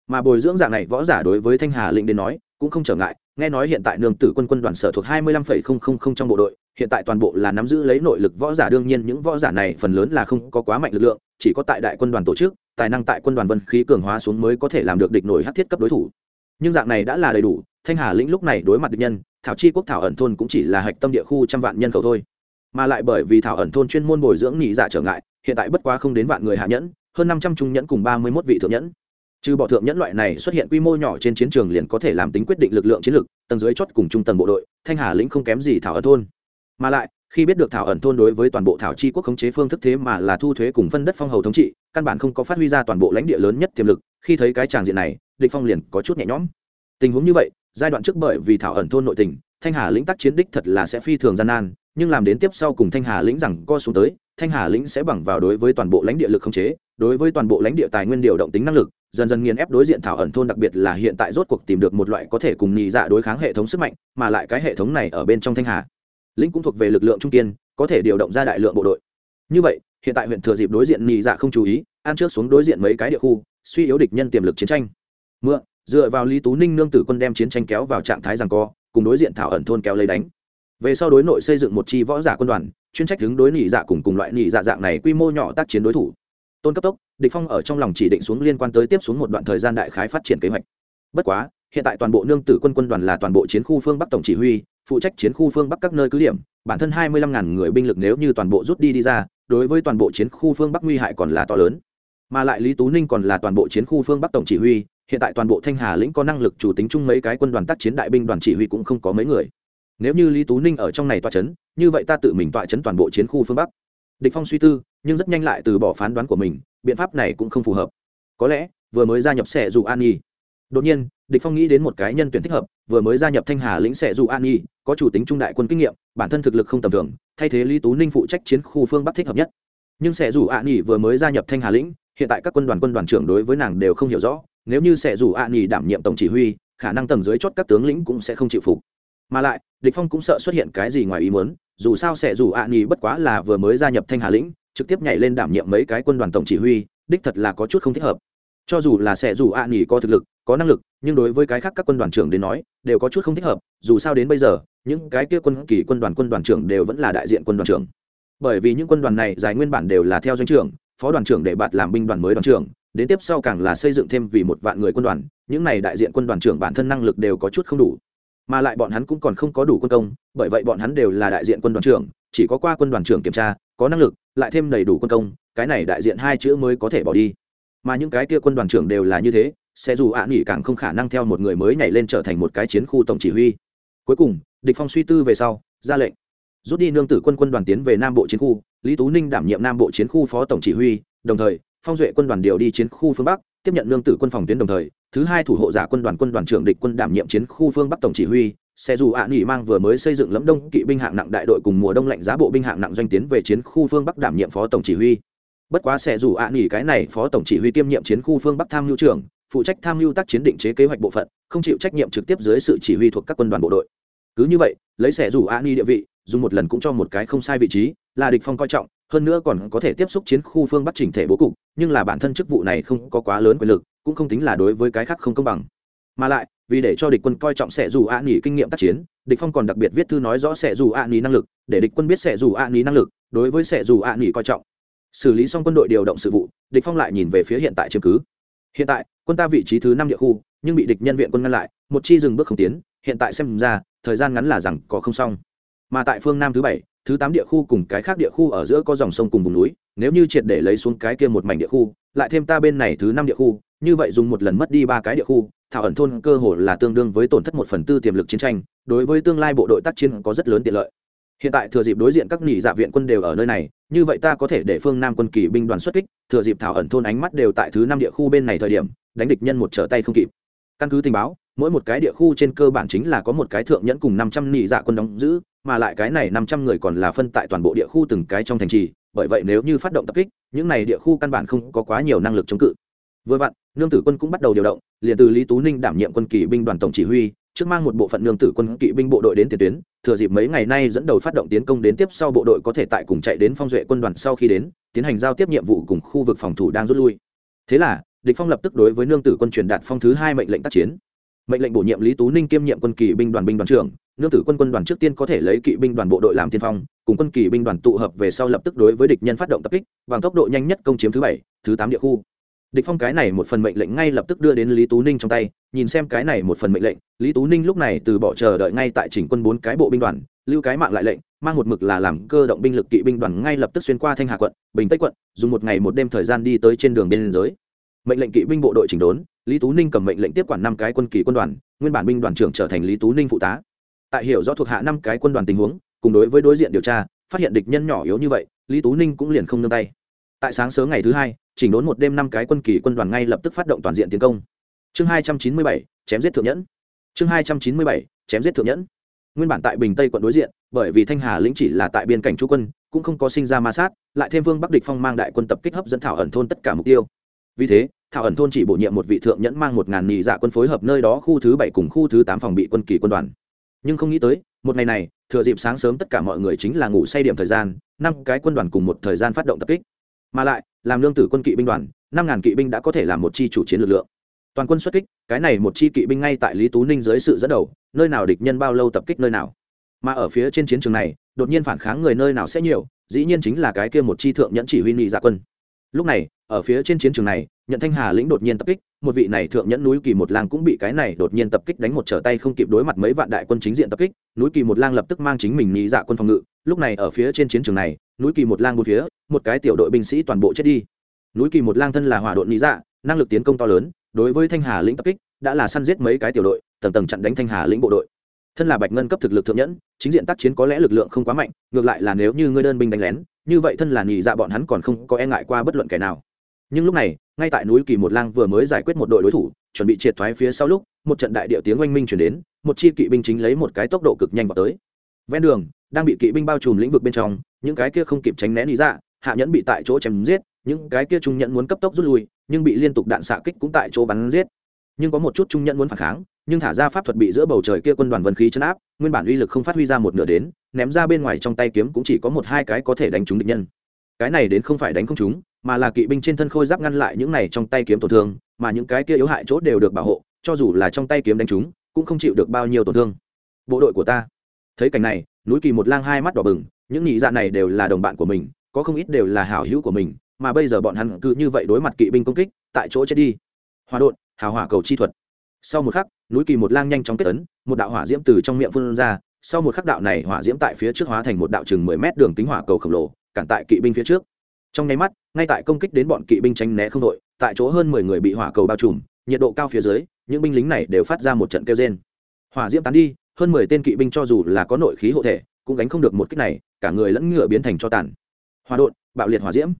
Mà bồi dưỡng dạng này võ giả đối với thanh hà lĩnh đến nói, cũng không trở ngại. Nghe nói hiện tại nương tử quân quân đoàn sở thuộc hai mươi lăm phẩy không không không trong bộ đội, hiện tại toàn bộ là nắm giữ lấy nội lực võ giả, đương nhiên những võ giả này phần lớn là không có quá mạnh lực lượng, chỉ có tại đại quân đoàn tổ chức, tài năng tại quân đoàn vân khí cường hóa xuống mới có thể làm được địch nổi hát thiết cấp đối thủ. Nhưng dạng này đã là đầy đủ, thanh hà lĩnh lúc này đối mặt địch nhân, thảo chi quốc thảo ẩn thôn cũng chỉ là hạch tâm địa khu trăm vạn nhân khẩu thôi. Mà lại bởi vì thảo ẩn thôn chuyên môn bồi dưỡng nhị dạ trở ngại hiện tại bất quá không đến vạn người hạ nhẫn, hơn năm trăm trung nhẫn cùng ba mươi mốt vị thượng nhẫn. Trừ bỏ thượng nhẫn loại này xuất hiện quy mô nhỏ trên chiến trường liền có thể làm tính quyết định lực lượng chiến lược, tầng dưới chót cùng trung tầng bộ đội, thanh hà lĩnh không kém gì thảo ẩn thôn. Mà lại, khi biết được thảo ẩn thôn đối với toàn bộ thảo chi quốc khống chế phương thức thế mà là thu thuế cùng phân đất phong hầu thống trị, căn bản không có phát huy ra toàn bộ lãnh địa lớn nhất tiềm lực, khi thấy cái tràng diện này, địch phong liền có chút nhẹ nhõm. Tình huống như vậy, giai đoạn trước bởi vì thảo ẩn thôn nội tình, thanh hà lĩnh tác chiến đích thật là sẽ phi thường gian nan nhưng làm đến tiếp sau cùng thanh hà lĩnh rằng co xuống tới, thanh hà lĩnh sẽ bằng vào đối với toàn bộ lãnh địa lực khống chế, đối với toàn bộ lãnh địa tài nguyên điều động tính năng lực, dần dần nghiền ép đối diện thảo ẩn thôn đặc biệt là hiện tại rốt cuộc tìm được một loại có thể cùng nhị dạ đối kháng hệ thống sức mạnh, mà lại cái hệ thống này ở bên trong thanh hà. Lĩnh cũng thuộc về lực lượng trung kiên, có thể điều động ra đại lượng bộ đội. Như vậy, hiện tại huyện thừa dịp đối diện nhị dạ không chú ý, ăn trước xuống đối diện mấy cái địa khu, suy yếu địch nhân tiềm lực chiến tranh. Mượn, dựa vào lý tú ninh nương tử quân đem chiến tranh kéo vào trạng thái rằng co, cùng đối diện thảo ẩn thôn kéo lấy đánh về sau đối nội xây dựng một chi võ giả quân đoàn, chuyên trách đứng đối nhị dạ cùng cùng loại nhị dạ dạng này quy mô nhỏ tác chiến đối thủ. Tôn cấp tốc, địch phong ở trong lòng chỉ định xuống liên quan tới tiếp xuống một đoạn thời gian đại khái phát triển kế hoạch. Bất quá, hiện tại toàn bộ nương tử quân quân đoàn là toàn bộ chiến khu phương bắc tổng chỉ huy, phụ trách chiến khu phương bắc các nơi cứ điểm, bản thân hai mươi lăm ngàn người binh lực nếu như toàn bộ rút đi đi ra, đối với toàn bộ chiến khu phương bắc nguy hại còn là to lớn. Mà lại lý tú ninh còn là toàn bộ chiến khu phương bắc tổng chỉ huy, hiện tại toàn bộ thanh hà lĩnh có năng lực chủ tính chung mấy cái quân đoàn tác chiến đại binh đoàn chỉ huy cũng không có mấy người nếu như lý tú ninh ở trong này tọa chấn, như vậy ta tự mình tọa chấn toàn bộ chiến khu phương bắc. Địch phong suy tư, nhưng rất nhanh lại từ bỏ phán đoán của mình, biện pháp này cũng không phù hợp. Có lẽ, vừa mới gia nhập sẽ dù an nhi. Đột nhiên, địch phong nghĩ đến một cái nhân tuyển thích hợp, vừa mới gia nhập thanh hà lĩnh sẽ dù an nhi, có chủ tính trung đại quân kinh nghiệm, bản thân thực lực không tầm thường, thay thế lý tú ninh phụ trách chiến khu phương bắc thích hợp nhất. Nhưng sẽ dù an nhi vừa mới gia nhập thanh hà lĩnh, hiện tại các quân đoàn quân đoàn trưởng đối với nàng đều không hiểu rõ, nếu như sẽ dù an nhi đảm nhiệm tổng chỉ huy, khả năng tầng dưới chốt các tướng lĩnh cũng sẽ không chịu phục mà lại, địch phong cũng sợ xuất hiện cái gì ngoài ý muốn, dù sao sẽ dù ạ à bất quá là vừa mới gia nhập thanh hà lĩnh, trực tiếp nhảy lên đảm nhiệm mấy cái quân đoàn tổng chỉ huy, đích thật là có chút không thích hợp. Cho dù là sẽ dù ạ à có thực lực, có năng lực, nhưng đối với cái khác các quân đoàn trưởng đến nói, đều có chút không thích hợp, dù sao đến bây giờ, những cái kia quân kỳ quân đoàn quân đoàn trưởng đều vẫn là đại diện quân đoàn trưởng. Bởi vì những quân đoàn này dài nguyên bản đều là theo doanh trưởng, phó đoàn trưởng để bạt làm binh đoàn mới đoàn trưởng, đến tiếp sau càng là xây dựng thêm vì một vạn người quân đoàn, những này đại diện quân đoàn trưởng bản thân năng lực đều có chút không đủ mà lại bọn hắn cũng còn không có đủ quân công, bởi vậy bọn hắn đều là đại diện quân đoàn trưởng, chỉ có qua quân đoàn trưởng kiểm tra, có năng lực, lại thêm đầy đủ quân công, cái này đại diện hai chữ mới có thể bỏ đi. Mà những cái kia quân đoàn trưởng đều là như thế, sẽ dù ạ nghỉ càng không khả năng theo một người mới nhảy lên trở thành một cái chiến khu tổng chỉ huy. Cuối cùng, địch phong suy tư về sau, ra lệnh. Rút đi nương tử quân quân đoàn tiến về nam bộ chiến khu, lý tú ninh đảm nhiệm nam bộ chiến khu phó tổng chỉ huy, đồng thời, phong duệ quân đoàn điều đi chiến khu phương bắc, tiếp nhận nương tử quân phòng tuyến đồng thời thứ hai thủ hộ giả quân đoàn quân đoàn trưởng địch quân đảm nhiệm chiến khu phương bắc tổng chỉ huy, xe dù ạ nghỉ mang vừa mới xây dựng lẫm đông kỵ binh hạng nặng đại đội cùng mùa đông lạnh giá bộ binh hạng nặng doanh tiến về chiến khu phương bắc đảm nhiệm phó tổng chỉ huy. Bất quá xe dù ạ nghỉ cái này phó tổng chỉ huy kiêm nhiệm chiến khu phương bắc tham mưu trưởng, phụ trách tham mưu tác chiến định chế kế hoạch bộ phận, không chịu trách nhiệm trực tiếp dưới sự chỉ huy thuộc các quân đoàn bộ đội. Cứ như vậy, lấy xe dù ạ nghỉ địa vị, dùng một lần cũng cho một cái không sai vị trí, là địch phong coi trọng, hơn nữa còn có thể tiếp xúc chiến khu phương bắc chỉnh thể bố cục, nhưng là bản thân chức vụ này không có quá lớn quyền lực cũng không tính là đối với cái khác không công bằng. Mà lại, vì để cho địch quân coi trọng sẽ dù ạ nghỉ kinh nghiệm tác chiến, địch phong còn đặc biệt viết thư nói rõ sẽ dù ạ nghỉ năng lực, để địch quân biết sẽ dù ạ nghỉ năng lực, đối với sẽ dù ạ nghỉ coi trọng. Xử lý xong quân đội điều động sự vụ, địch phong lại nhìn về phía hiện tại chứng cứ. Hiện tại, quân ta vị trí thứ năm địa khu, nhưng bị địch nhân viện quân ngăn lại, một chi dừng bước không tiến, hiện tại xem ra, thời gian ngắn là rằng có không xong. Mà tại phương nam thứ bảy, thứ tám địa khu cùng cái khác địa khu ở giữa có dòng sông cùng vùng núi, nếu như triệt để lấy xuống cái kia một mảnh địa khu, lại thêm ta bên này thứ năm địa khu như vậy dùng một lần mất đi ba cái địa khu, thảo ẩn thôn cơ hồ là tương đương với tổn thất một phần tư tiềm lực chiến tranh, đối với tương lai bộ đội tác chiến có rất lớn tiện lợi. Hiện tại thừa dịp đối diện các nỉ dạ viện quân đều ở nơi này, như vậy ta có thể để phương nam quân kỳ binh đoàn xuất kích, thừa dịp thảo ẩn thôn ánh mắt đều tại thứ năm địa khu bên này thời điểm, đánh địch nhân một trở tay không kịp. Căn cứ tình báo, mỗi một cái địa khu trên cơ bản chính là có một cái thượng nhẫn cùng năm trăm nỉ dạ quân đóng giữ, mà lại cái này năm trăm người còn là phân tại toàn bộ địa khu từng cái trong thành trì, bởi vậy nếu như phát động tập kích, những này địa khu căn bản không có quá nhiều năng lực chống cự vừa vặn, nương tử quân cũng bắt đầu điều động, liền từ lý tú ninh đảm nhiệm quân kỵ binh đoàn tổng chỉ huy, trước mang một bộ phận nương tử quân kỵ binh bộ đội đến tiền tuyến, thừa dịp mấy ngày nay dẫn đầu phát động tiến công đến tiếp sau bộ đội có thể tại cùng chạy đến phong duệ quân đoàn sau khi đến, tiến hành giao tiếp nhiệm vụ cùng khu vực phòng thủ đang rút lui. Thế là, địch phong lập tức đối với nương tử quân truyền đạt phong thứ hai mệnh lệnh tác chiến. Mệnh lệnh bổ nhiệm lý tú ninh kiêm nhiệm quân kỳ binh đoàn binh đoàn trưởng, nương tử quân quân đoàn trước tiên có thể lấy kỵ binh đoàn bộ đội làm tiên phong, cùng quân kỳ binh đoàn tụ hợp về sau lập tức đối với địch nhân phát động tập kích, bằng tốc độ nhanh nhất công chiếm thứ bảy, thứ tám địa khu địch phong cái này một phần mệnh lệnh ngay lập tức đưa đến lý tú ninh trong tay, nhìn xem cái này một phần mệnh lệnh, lý tú ninh lúc này từ bỏ chờ đợi ngay tại chỉnh quân bốn cái bộ binh đoàn, lưu cái mạng lại lệnh, mang một mực là làm cơ động binh lực kỵ binh đoàn ngay lập tức xuyên qua thanh hà quận, bình tây quận, dùng một ngày một đêm thời gian đi tới trên đường biên giới. Mệnh lệnh kỵ binh bộ đội chỉnh đốn, lý tú ninh cầm mệnh lệnh tiếp quản năm cái quân kỳ quân đoàn, nguyên bản binh đoàn trưởng trở thành lý tú ninh phụ tá. Tại hiểu rõ thuộc hạ năm cái quân đoàn tình huống, cùng đối với đối diện điều tra, phát hiện địch nhân nhỏ yếu như vậy, lý tú ninh cũng liền không nương tay. Tại sáng sớm ngày thứ hai chỉnh đốn một đêm năm cái quân kỳ quân đoàn ngay lập tức phát động toàn diện tiến công. Chương hai trăm chín mươi bảy, chém giết thượng nhẫn. Chương hai trăm chín mươi bảy, chém giết thượng nhẫn. Nguyên bản tại bình tây quận đối diện, bởi vì thanh hà lĩnh chỉ là tại biên cảnh chú quân, cũng không có sinh ra ma sát, lại thêm vương bắc địch phong mang đại quân tập kích hấp dẫn thảo ẩn thôn tất cả mục tiêu. Vì thế, thảo ẩn thôn chỉ bổ nhiệm một vị thượng nhẫn mang một ngàn nhị dạ quân phối hợp nơi đó khu thứ bảy cùng khu thứ tám phòng bị quân kỳ quân đoàn. Nhưng không nghĩ tới, một ngày này, thừa dịp sáng sớm tất cả mọi người chính là ngủ say điểm thời gian, năm cái quân đoàn cùng một thời gian phát động tập kích. Mà lại làm lương tử quân kỵ binh đoàn, năm ngàn kỵ binh đã có thể làm một chi chủ chiến lực lượng. Toàn quân xuất kích, cái này một chi kỵ binh ngay tại lý tú ninh dưới sự dẫn đầu, nơi nào địch nhân bao lâu tập kích nơi nào. Mà ở phía trên chiến trường này, đột nhiên phản kháng người nơi nào sẽ nhiều, dĩ nhiên chính là cái kia một chi thượng nhẫn chỉ huy nghị dạ quân. Lúc này, ở phía trên chiến trường này, nhận thanh hà lĩnh đột nhiên tập kích một vị này thượng nhẫn núi kỳ một lang cũng bị cái này đột nhiên tập kích đánh một trở tay không kịp đối mặt mấy vạn đại quân chính diện tập kích, núi kỳ một lang lập tức mang chính mình nhị dạ quân phòng ngự. Lúc này ở phía trên chiến trường này, núi kỳ một lang một phía, một cái tiểu đội binh sĩ toàn bộ chết đi. Núi kỳ một lang thân là hỏa đội nhị dạ năng lực tiến công to lớn, đối với thanh hà lĩnh tập kích, đã là săn giết mấy cái tiểu đội, tầng tầng chặn đánh thanh hà lĩnh bộ đội. Thân là bạch ngân cấp thực lực thượng nhẫn, chính diện tác chiến có lẽ lực lượng không quá mạnh, ngược lại là nếu như ngươi đơn binh đánh lén, như vậy thân là nhị dạ bọn hắn còn không có e ngại qua bất luận kẻ nào nhưng lúc này, ngay tại núi kỳ một lang vừa mới giải quyết một đội đối thủ, chuẩn bị triệt thoái phía sau lúc, một trận đại điệu tiếng oanh minh chuyển đến, một chi kỵ binh chính lấy một cái tốc độ cực nhanh vào tới. Ven đường, đang bị kỵ binh bao trùm lĩnh vực bên trong, những cái kia không kịp tránh né lý ra dạ, hạ nhẫn bị tại chỗ chém giết, những cái kia trung nhẫn muốn cấp tốc rút lui, nhưng bị liên tục đạn xạ kích cũng tại chỗ bắn giết. Nhưng có một chút trung nhẫn muốn phản kháng, nhưng thả ra pháp thuật bị giữa bầu trời kia quân đoàn vân khí chấn áp, nguyên bản uy lực không phát huy ra một nửa đến, ném ra bên ngoài trong tay kiếm cũng chỉ có một hai cái có thể đánh trúng địch nhân. Cái này đến không phải đánh không chúng mà là kỵ binh trên thân khôi giáp ngăn lại những này trong tay kiếm tổn thương, mà những cái kia yếu hại chốt đều được bảo hộ, cho dù là trong tay kiếm đánh chúng, cũng không chịu được bao nhiêu tổn thương. Bộ đội của ta. Thấy cảnh này, núi kỳ một lang hai mắt đỏ bừng, những nhị dạ này đều là đồng bạn của mình, có không ít đều là hảo hữu của mình, mà bây giờ bọn hắn cứ như vậy đối mặt kỵ binh công kích, tại chỗ chết đi. Hòa đột hào hỏa cầu chi thuật. Sau một khắc, núi kỳ một lang nhanh chóng kết tấn một đạo hỏa diễm từ trong miệng phun ra, sau một khắc đạo này hỏa diễm tại phía trước hóa thành một đạo chừng mười mét đường tính hỏa cầu khổng lồ, cản tại kỵ binh phía trước trong nháy mắt, ngay tại công kích đến bọn kỵ binh tránh né không đội, tại chỗ hơn mười người bị hỏa cầu bao trùm, nhiệt độ cao phía dưới, những binh lính này đều phát ra một trận kêu trên hỏa diễm tán đi, hơn mười tên kỵ binh cho dù là có nội khí hộ thể, cũng gánh không được một kích này, cả người lẫn ngựa biến thành cho tàn. Hòa đột bạo liệt hỏa diễm.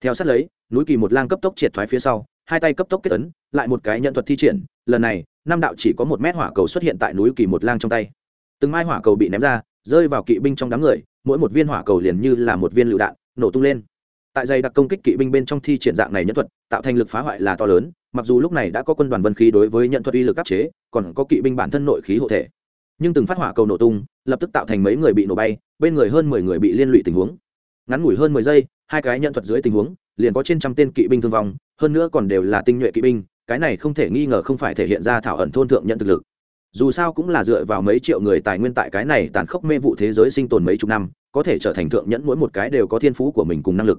Theo sát lấy, núi kỳ một lang cấp tốc triệt thoái phía sau, hai tay cấp tốc kết tấn lại một cái nhận thuật thi triển, lần này, năm đạo chỉ có một mét hỏa cầu xuất hiện tại núi kỳ một lang trong tay. Từng mai hỏa cầu bị ném ra, rơi vào kỵ binh trong đám người, mỗi một viên hỏa cầu liền như là một viên lựu đạn, nổ tung lên tại dày đặc công kích kỵ binh bên trong thi triển dạng này nhân thuật, tạo thành lực phá hoại là to lớn, mặc dù lúc này đã có quân đoàn vân khí đối với nhận thuật uy lực áp chế, còn có kỵ binh bản thân nội khí hộ thể. Nhưng từng phát hỏa cầu nổ tung, lập tức tạo thành mấy người bị nổ bay, bên người hơn mười người bị liên lụy tình huống. Ngắn ngủi hơn mười giây, hai cái nhận thuật dưới tình huống, liền có trên trăm tên kỵ binh thương vong, hơn nữa còn đều là tinh nhuệ kỵ binh, cái này không thể nghi ngờ không phải thể hiện ra thảo ẩn thôn thượng nhận thực lực. Dù sao cũng là dựa vào mấy triệu người tài nguyên tại cái này tàn khốc mê vụ thế giới sinh tồn mấy chục năm, có thể trở thành thượng nhẫn mỗi một cái đều có thiên phú của mình cùng năng lực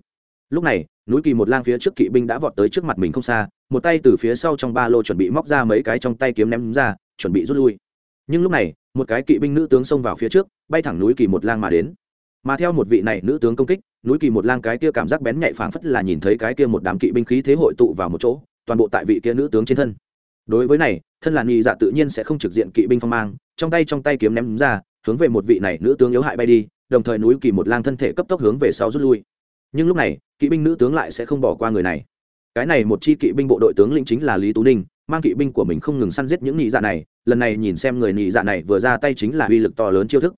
lúc này, núi kỳ một lang phía trước kỵ binh đã vọt tới trước mặt mình không xa, một tay từ phía sau trong ba lô chuẩn bị móc ra mấy cái trong tay kiếm ném ra, chuẩn bị rút lui. Nhưng lúc này, một cái kỵ binh nữ tướng xông vào phía trước, bay thẳng núi kỳ một lang mà đến. Mà theo một vị này nữ tướng công kích, núi kỳ một lang cái kia cảm giác bén nhạy phảng phất là nhìn thấy cái kia một đám kỵ binh khí thế hội tụ vào một chỗ, toàn bộ tại vị kia nữ tướng trên thân. Đối với này, thân là nghi dạ tự nhiên sẽ không trực diện kỵ binh phong mang, trong tay trong tay kiếm ném ra, hướng về một vị này nữ tướng yếu hại bay đi, đồng thời núi kỳ một lang thân thể cấp tốc hướng về sau rút lui nhưng lúc này kỵ binh nữ tướng lại sẽ không bỏ qua người này. Cái này một chi kỵ binh bộ đội tướng lĩnh chính là lý tú ninh mang kỵ binh của mình không ngừng săn giết những nhị dạ này lần này nhìn xem người nhị dạ này vừa ra tay chính là uy lực to lớn chiêu thức.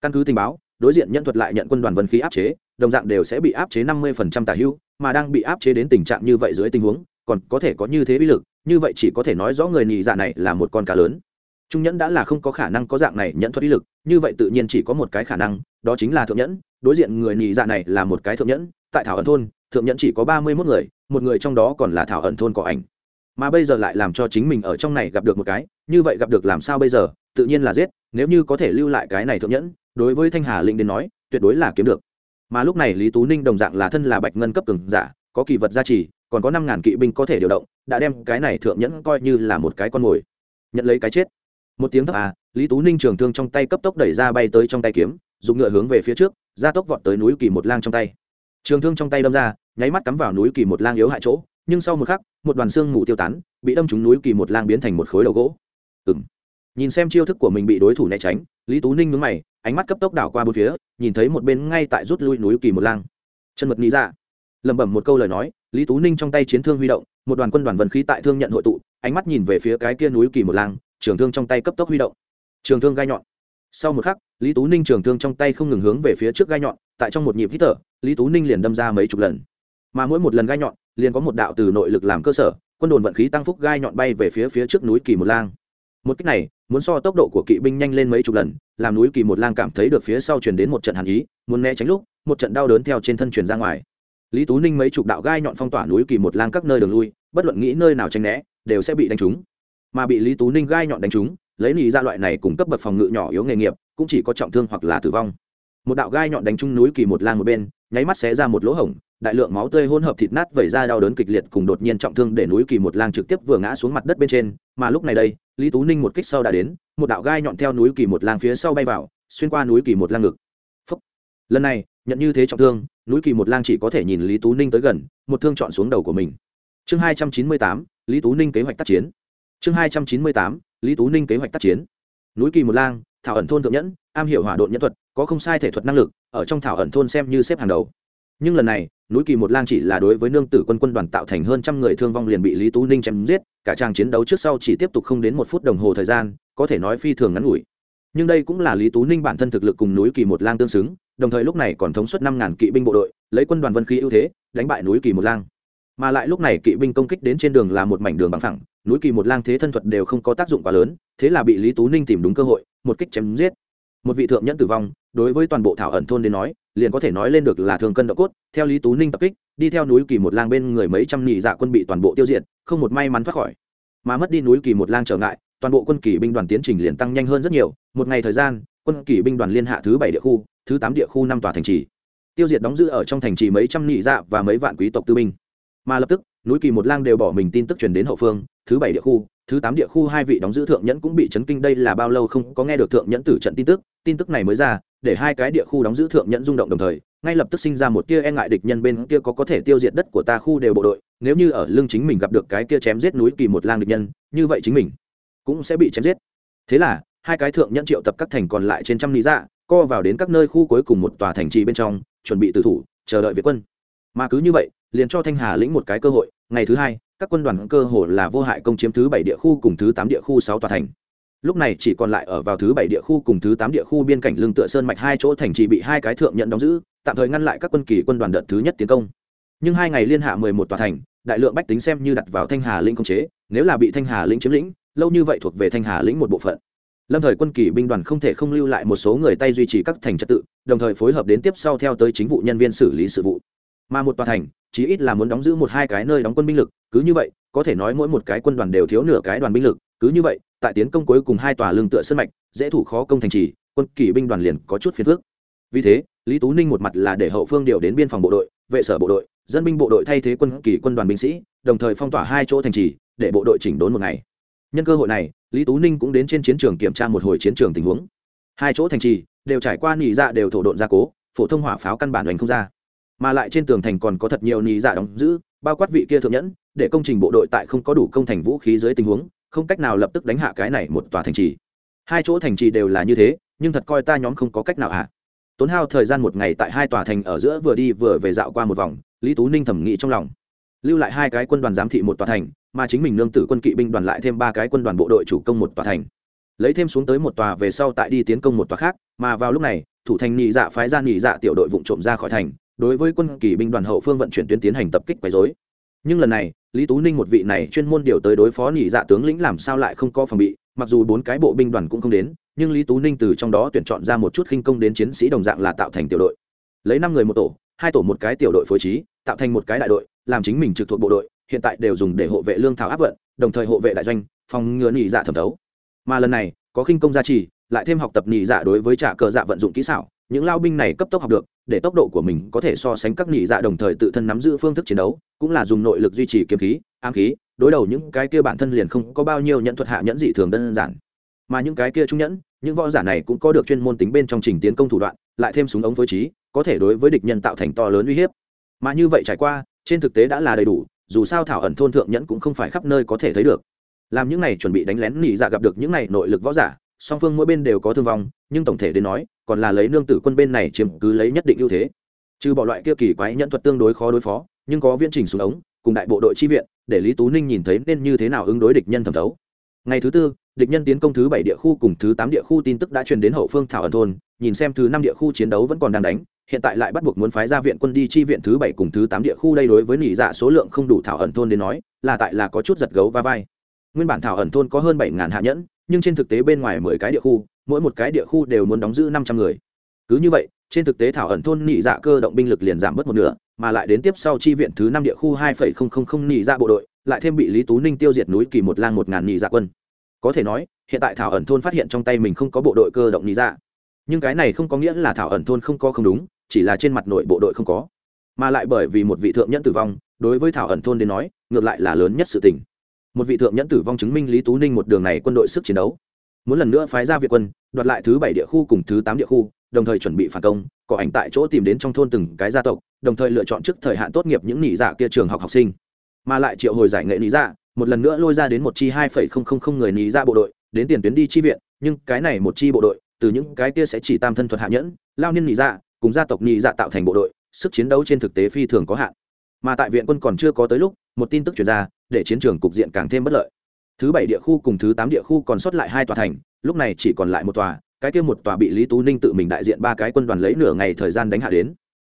Căn cứ tình báo đối diện nhân thuật lại nhận quân đoàn vân khí áp chế đồng dạng đều sẽ bị áp chế năm mươi phần trăm tả hưu, mà đang bị áp chế đến tình trạng như vậy dưới tình huống còn có thể có như thế uy lực như vậy chỉ có thể nói rõ người nhị dạ này là một con cá lớn. Trung nhẫn đã là không có khả năng có dạng này nhận thuật uy lực như vậy tự nhiên chỉ có một cái khả năng đó chính là thượng nhẫn đối diện người nhị dạ này là một cái thượng nhẫn, tại thảo ẩn thôn, thượng nhẫn chỉ có ba mươi mốt người, một người trong đó còn là thảo ẩn thôn có ảnh. Mà bây giờ lại làm cho chính mình ở trong này gặp được một cái, như vậy gặp được làm sao bây giờ, tự nhiên là giết, nếu như có thể lưu lại cái này thượng nhẫn, đối với thanh hà linh đến nói, tuyệt đối là kiếm được. Mà lúc này lý tú ninh đồng dạng là thân là bạch ngân cấp cường giả, có kỳ vật gia trì, còn có năm ngàn kỵ binh có thể điều động, đã đem cái này thượng nhẫn coi như là một cái con mồi. Nhận lấy cái chết. Một tiếng thấp à lý tú ninh trường thương trong tay cấp tốc đẩy ra bay tới trong tay kiếm, dùng ngựa hướng về phía trước ra tốc vọt tới núi kỳ một lang trong tay. Trường thương trong tay đâm ra, nháy mắt cắm vào núi kỳ một lang yếu hại chỗ, nhưng sau một khắc, một đoàn xương ngủ tiêu tán, bị đâm trúng núi kỳ một lang biến thành một khối đầu gỗ. Ừng nhìn xem chiêu thức của mình bị đối thủ né tránh, lý tú ninh mướn mày, ánh mắt cấp tốc đảo qua bốn phía, nhìn thấy một bên ngay tại rút lui núi kỳ một lang. Chân mật nghĩ ra. Lẩm bẩm một câu lời nói, lý tú ninh trong tay chiến thương huy động, một đoàn quân đoàn vân khí tại thương nhận hội tụ, ánh mắt nhìn về phía cái kia núi kỳ một lang, trường thương trong tay cấp tốc huy động. Trường thương gai nhọn sau một khắc, lý tú ninh trường thương trong tay không ngừng hướng về phía trước gai nhọn, tại trong một nhịp hít thở, lý tú ninh liền đâm ra mấy chục lần. Mà mỗi một lần gai nhọn, liền có một đạo từ nội lực làm cơ sở, quân đồn vận khí tăng phúc gai nhọn bay về phía phía trước núi kỳ một lang. Một cách này, muốn so tốc độ của kỵ binh nhanh lên mấy chục lần, làm núi kỳ một lang cảm thấy được phía sau truyền đến một trận hàn ý, muốn né tránh lúc, một trận đau đớn theo trên thân truyền ra ngoài. Lý tú ninh mấy chục đạo gai nhọn phong tỏa núi kỳ một lang các nơi đường lui, bất luận nghĩ nơi nào tranh né, đều sẽ bị đánh trúng. Mà bị lý tú ninh gai nhọn đánh trúng lấy nỉ ra loại này cùng cấp bậc phòng ngự nhỏ yếu nghề nghiệp, cũng chỉ có trọng thương hoặc là tử vong. Một đạo gai nhọn đánh trúng núi kỳ một lang một bên, nháy mắt xé ra một lỗ hổng, đại lượng máu tươi hỗn hợp thịt nát vẩy ra đau đớn kịch liệt cùng đột nhiên trọng thương để núi kỳ một lang trực tiếp vừa ngã xuống mặt đất bên trên, mà lúc này đây, lý tú ninh một kích sau đã đến, một đạo gai nhọn theo núi kỳ một lang phía sau bay vào, xuyên qua núi kỳ một lang ngực. Phúc. lần này, nhận như thế trọng thương, núi kỳ một lang chỉ có thể nhìn lý tú ninh tới gần, một thương chọn xuống đầu của mình. Chương hai trăm chín mươi tám, lý tú ninh kế hoạch tác chiến. Chương hai trăm chín mươi tám lý tú ninh kế hoạch tác chiến. Núi kỳ một lang, thảo ẩn thôn thượng nhẫn, am hiểu hỏa độn nhân thuật, có không sai thể thuật năng lực, ở trong thảo ẩn thôn xem như xếp hàng đầu. Nhưng lần này, núi kỳ một lang chỉ là đối với nương tử quân quân đoàn tạo thành hơn trăm người thương vong liền bị lý tú ninh chém giết, cả trang chiến đấu trước sau chỉ tiếp tục không đến một phút đồng hồ thời gian, có thể nói phi thường ngắn ngủi. Nhưng đây cũng là lý tú ninh bản thân thực lực cùng núi kỳ một lang tương xứng, đồng thời lúc này còn thống suất năm ngàn kỵ binh bộ đội, lấy quân đoàn vân khí ưu thế, đánh bại núi kỳ một lang mà lại lúc này kỵ binh công kích đến trên đường là một mảnh đường bằng thẳng núi kỳ một lang thế thân thuật đều không có tác dụng quá lớn, thế là bị lý tú ninh tìm đúng cơ hội, một kích chém giết. Một vị thượng nhẫn tử vong, đối với toàn bộ thảo ẩn thôn đến nói, liền có thể nói lên được là thường cân độ cốt, theo lý tú ninh tập kích, đi theo núi kỳ một lang bên người mấy trăm nhị dạ quân bị toàn bộ tiêu diệt, không một may mắn thoát khỏi. Mà mất đi núi kỳ một lang trở ngại, toàn bộ quân kỳ binh đoàn tiến trình liền tăng nhanh hơn rất nhiều, một ngày thời gian, quân kỳ binh đoàn liên hạ thứ bảy địa khu, thứ tám địa khu năm tòa thành trì. Tiêu diệt đóng giữ ở trong thành trì mấy trăm nhị dạ và mấy vạn quý tộc tư binh mà lập tức, núi kỳ một lang đều bỏ mình tin tức truyền đến hậu phương, thứ bảy địa khu, thứ tám địa khu hai vị đóng giữ thượng nhẫn cũng bị chấn kinh đây là bao lâu không có nghe được thượng nhẫn tử trận tin tức tin tức này mới ra, để hai cái địa khu đóng giữ thượng nhẫn rung động đồng thời, ngay lập tức sinh ra một tia e ngại địch nhân bên kia có có thể tiêu diệt đất của ta khu đều bộ đội, nếu như ở lưng chính mình gặp được cái kia chém giết núi kỳ một lang địch nhân, như vậy chính mình cũng sẽ bị chém giết. Thế là, hai cái thượng nhẫn triệu tập các thành còn lại trên trăm lý dạ co vào đến các nơi khu cuối cùng một tòa thành trì bên trong, chuẩn bị tử thủ, chờ đợi việt quân. Mà cứ như vậy liền cho thanh hà lĩnh một cái cơ hội, ngày thứ hai, các quân đoàn cơ hồ là vô hại công chiếm thứ bảy địa khu cùng thứ tám địa khu sáu tòa thành. Lúc này chỉ còn lại ở vào thứ bảy địa khu cùng thứ tám địa khu biên cảnh lương tựa sơn mạch hai chỗ thành trì bị hai cái thượng nhận đóng giữ, tạm thời ngăn lại các quân kỳ quân đoàn đợt thứ nhất tiến công. Nhưng hai ngày liên hạ mười một tòa thành, đại lượng bách tính xem như đặt vào thanh hà lĩnh công chế, nếu là bị thanh hà lĩnh chiếm lĩnh, lâu như vậy thuộc về thanh hà lĩnh một bộ phận. Lâm thời quân kỳ binh đoàn không thể không lưu lại một số người tay duy trì các thành trật tự, đồng thời phối hợp đến tiếp sau theo tới chính vụ nhân viên xử lý sự vụ mà một tòa thành, chí ít là muốn đóng giữ một hai cái nơi đóng quân binh lực, cứ như vậy, có thể nói mỗi một cái quân đoàn đều thiếu nửa cái đoàn binh lực, cứ như vậy, tại tiến công cuối cùng hai tòa lương tựa sân mạch, dễ thủ khó công thành trì, quân kỷ binh đoàn liền có chút phiền phức. Vì thế, lý tú ninh một mặt là để hậu phương điều đến biên phòng bộ đội, vệ sở bộ đội, dân binh bộ đội thay thế quân kỷ quân đoàn binh sĩ, đồng thời phong tỏa hai chỗ thành trì, để bộ đội chỉnh đốn một ngày. Nhân cơ hội này, lý tú ninh cũng đến trên chiến trường kiểm tra một hồi chiến trường tình huống. Hai chỗ thành trì, đều trải qua nỉ dạ đều thổ độn gia cố, phổ thông hỏa pháo căn bản đánh không ra mà lại trên tường thành còn có thật nhiều nị dạ đóng giữ, bao quát vị kia thượng nhẫn, để công trình bộ đội tại không có đủ công thành vũ khí dưới tình huống, không cách nào lập tức đánh hạ cái này một tòa thành trì. Hai chỗ thành trì đều là như thế, nhưng thật coi ta nhóm không có cách nào hạ tốn hao thời gian một ngày tại hai tòa thành ở giữa vừa đi vừa về dạo qua một vòng, lý tú ninh thẩm nghĩ trong lòng. Lưu lại hai cái quân đoàn giám thị một tòa thành, mà chính mình nương tử quân kỵ binh đoàn lại thêm ba cái quân đoàn bộ đội chủ công một tòa thành. Lấy thêm xuống tới một tòa về sau tại đi tiến công một tòa khác, mà vào lúc này, thủ thành nhị dạ phái ra nhị dạ tiểu đội vụ trộm ra khỏi thành đối với quân kỳ binh đoàn hậu phương vận chuyển tuyến tiến hành tập kích quấy rối. Nhưng lần này, lý tú ninh một vị này chuyên môn điều tới đối phó nhị dạ tướng lĩnh làm sao lại không có phòng bị, mặc dù bốn cái bộ binh đoàn cũng không đến, nhưng lý tú ninh từ trong đó tuyển chọn ra một chút khinh công đến chiến sĩ đồng dạng là tạo thành tiểu đội. Lấy năm người một tổ, hai tổ một cái tiểu đội phối trí, tạo thành một cái đại đội, làm chính mình trực thuộc bộ đội, hiện tại đều dùng để hộ vệ lương thảo áp vận, đồng thời hộ vệ đại doanh, phòng ngừa nhị dạ thẩm thấu. Mà lần này, có khinh công gia trì, lại thêm học tập nhị dạ đối với trả cờ dạ vận dụng kỹ xảo, những lao binh này cấp tốc học được để tốc độ của mình có thể so sánh các nhị dạ đồng thời tự thân nắm giữ phương thức chiến đấu, cũng là dùng nội lực duy trì kiếm khí, ám khí, đối đầu những cái kia bản thân liền không có bao nhiêu nhận thuật hạ nhẫn dị thường đơn giản. Mà những cái kia trung nhẫn, những võ giả này cũng có được chuyên môn tính bên trong trình tiến công thủ đoạn, lại thêm súng ống phối trí, có thể đối với địch nhân tạo thành to lớn uy hiếp. Mà như vậy trải qua, trên thực tế đã là đầy đủ, dù sao thảo ẩn thôn thượng nhẫn cũng không phải khắp nơi có thể thấy được. Làm những này chuẩn bị đánh lén nỉ dạ gặp được những này nội lực võ giả, song phương mỗi bên đều có thương vong, nhưng tổng thể đến nói còn là lấy nương tử quân bên này chiếm cứ lấy nhất định ưu thế. Trừ bỏ loại kia kỳ quái nhẫn thuật tương đối khó đối phó, nhưng có viễn trình xuống ống, cùng đại bộ đội chi viện, để lý tú ninh nhìn thấy nên như thế nào ứng đối địch nhân thẩm thấu. Ngày thứ tư, địch nhân tiến công thứ bảy địa khu cùng thứ tám địa khu tin tức đã truyền đến hậu phương thảo ẩn thôn, nhìn xem thứ năm địa khu chiến đấu vẫn còn đang đánh, hiện tại lại bắt buộc muốn phái ra viện quân đi chi viện thứ bảy cùng thứ tám địa khu đây đối với nỉ dạ số lượng không đủ thảo ẩn thôn đến nói, là tại là có chút giật gấu va vai. Nguyên bản thảo ẩn thôn có hơn bảy ngàn hạ nhẫn, nhưng trên thực tế bên ngoài mười cái địa khu mỗi một cái địa khu đều muốn đóng giữ năm trăm người. Cứ như vậy, trên thực tế thảo ẩn thôn nị dạ cơ động binh lực liền giảm bớt một nửa, mà lại đến tiếp sau chi viện thứ năm địa khu hai phẩy không không không nị dạ bộ đội, lại thêm bị lý tú ninh tiêu diệt núi kỳ một lang một ngàn nị dạ quân. Có thể nói, hiện tại thảo ẩn thôn phát hiện trong tay mình không có bộ đội cơ động nị dạ. Nhưng cái này không có nghĩa là thảo ẩn thôn không có không đúng, chỉ là trên mặt nội bộ đội không có. Mà lại bởi vì một vị thượng nhẫn tử vong, đối với thảo ẩn thôn đến nói, ngược lại là lớn nhất sự tình. Một vị thượng nhẫn tử vong chứng minh lý tú ninh một đường này quân đội sức chiến đấu muốn lần nữa phái ra việt quân, đoạt lại thứ bảy địa khu cùng thứ tám địa khu, đồng thời chuẩn bị phản công, có ảnh tại chỗ tìm đến trong thôn từng cái gia tộc, đồng thời lựa chọn trước thời hạn tốt nghiệp những nỉ dạ kia trường học học sinh. Mà lại triệu hồi giải nghệ nỉ dạ một lần nữa lôi ra đến một chi hai phẩy không không không người nỉ dạ bộ đội, đến tiền tuyến đi chi viện, nhưng cái này một chi bộ đội, từ những cái kia sẽ chỉ tam thân thuật hạ nhẫn, lao niên nỉ dạ cùng gia tộc nỉ dạ tạo thành bộ đội, sức chiến đấu trên thực tế phi thường có hạn. Mà tại viện quân còn chưa có tới lúc, một tin tức chuyển ra, để chiến trường cục diện càng thêm bất lợi thứ bảy địa khu cùng thứ tám địa khu còn sót lại hai tòa thành, lúc này chỉ còn lại một tòa, cái kia một tòa bị lý tú ninh tự mình đại diện ba cái quân đoàn lấy nửa ngày thời gian đánh hạ đến.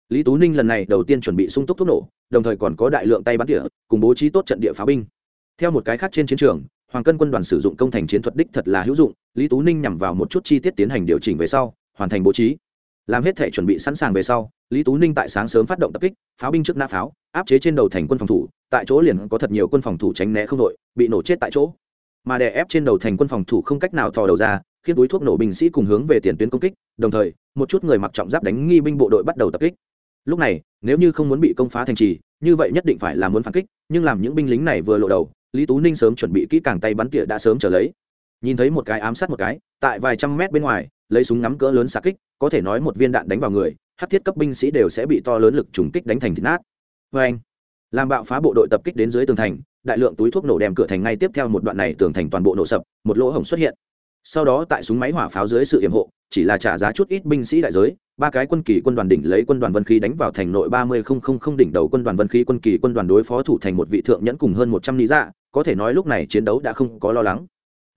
Lý tú ninh lần này đầu tiên chuẩn bị sung túc thuốc nổ, đồng thời còn có đại lượng tay bắn tỉa, cùng bố trí tốt trận địa pháo binh. Theo một cái khác trên chiến trường, hoàng cân quân đoàn sử dụng công thành chiến thuật đích thật là hữu dụng, lý tú ninh nhằm vào một chút chi tiết tiến hành điều chỉnh về sau, hoàn thành bố trí làm hết thể chuẩn bị sẵn sàng về sau, lý tú ninh tại sáng sớm phát động tập kích, pháo binh trước nã pháo, áp chế trên đầu thành quân phòng thủ, tại chỗ liền có thật nhiều quân phòng thủ tránh né không đội, bị nổ chết tại chỗ. Mà đè ép trên đầu thành quân phòng thủ không cách nào thò đầu ra, khiến túi thuốc nổ binh sĩ cùng hướng về tiền tuyến công kích, đồng thời, một chút người mặc trọng giáp đánh nghi binh bộ đội bắt đầu tập kích. Lúc này, nếu như không muốn bị công phá thành trì, như vậy nhất định phải là muốn phản kích, nhưng làm những binh lính này vừa lộ đầu, lý tú ninh sớm chuẩn bị kỹ càng tay bắn tỉa đã sớm trở lấy. Nhìn thấy một cái ám sát một cái, tại vài trăm mét bên ngoài lấy súng ngắm cỡ lớn xạ kích, có thể nói một viên đạn đánh vào người, hát thiết cấp binh sĩ đều sẽ bị to lớn lực trùng kích đánh thành thịt nát. Vê anh, làm bạo phá bộ đội tập kích đến dưới tường thành, đại lượng túi thuốc nổ đem cửa thành ngay tiếp theo một đoạn này tường thành toàn bộ nổ sập, một lỗ hổng xuất hiện. Sau đó tại súng máy hỏa pháo dưới sự yểm hộ, chỉ là trả giá chút ít binh sĩ đại giới, ba cái quân kỳ quân đoàn đỉnh lấy quân đoàn vân khí đánh vào thành nội ba mươi không không không đỉnh đầu quân đoàn vân khí quân kỳ quân đoàn đối phó thủ thành một vị thượng nhẫn cùng hơn một trăm lý dạ có thể nói lúc này chiến đấu đã không có lo lắng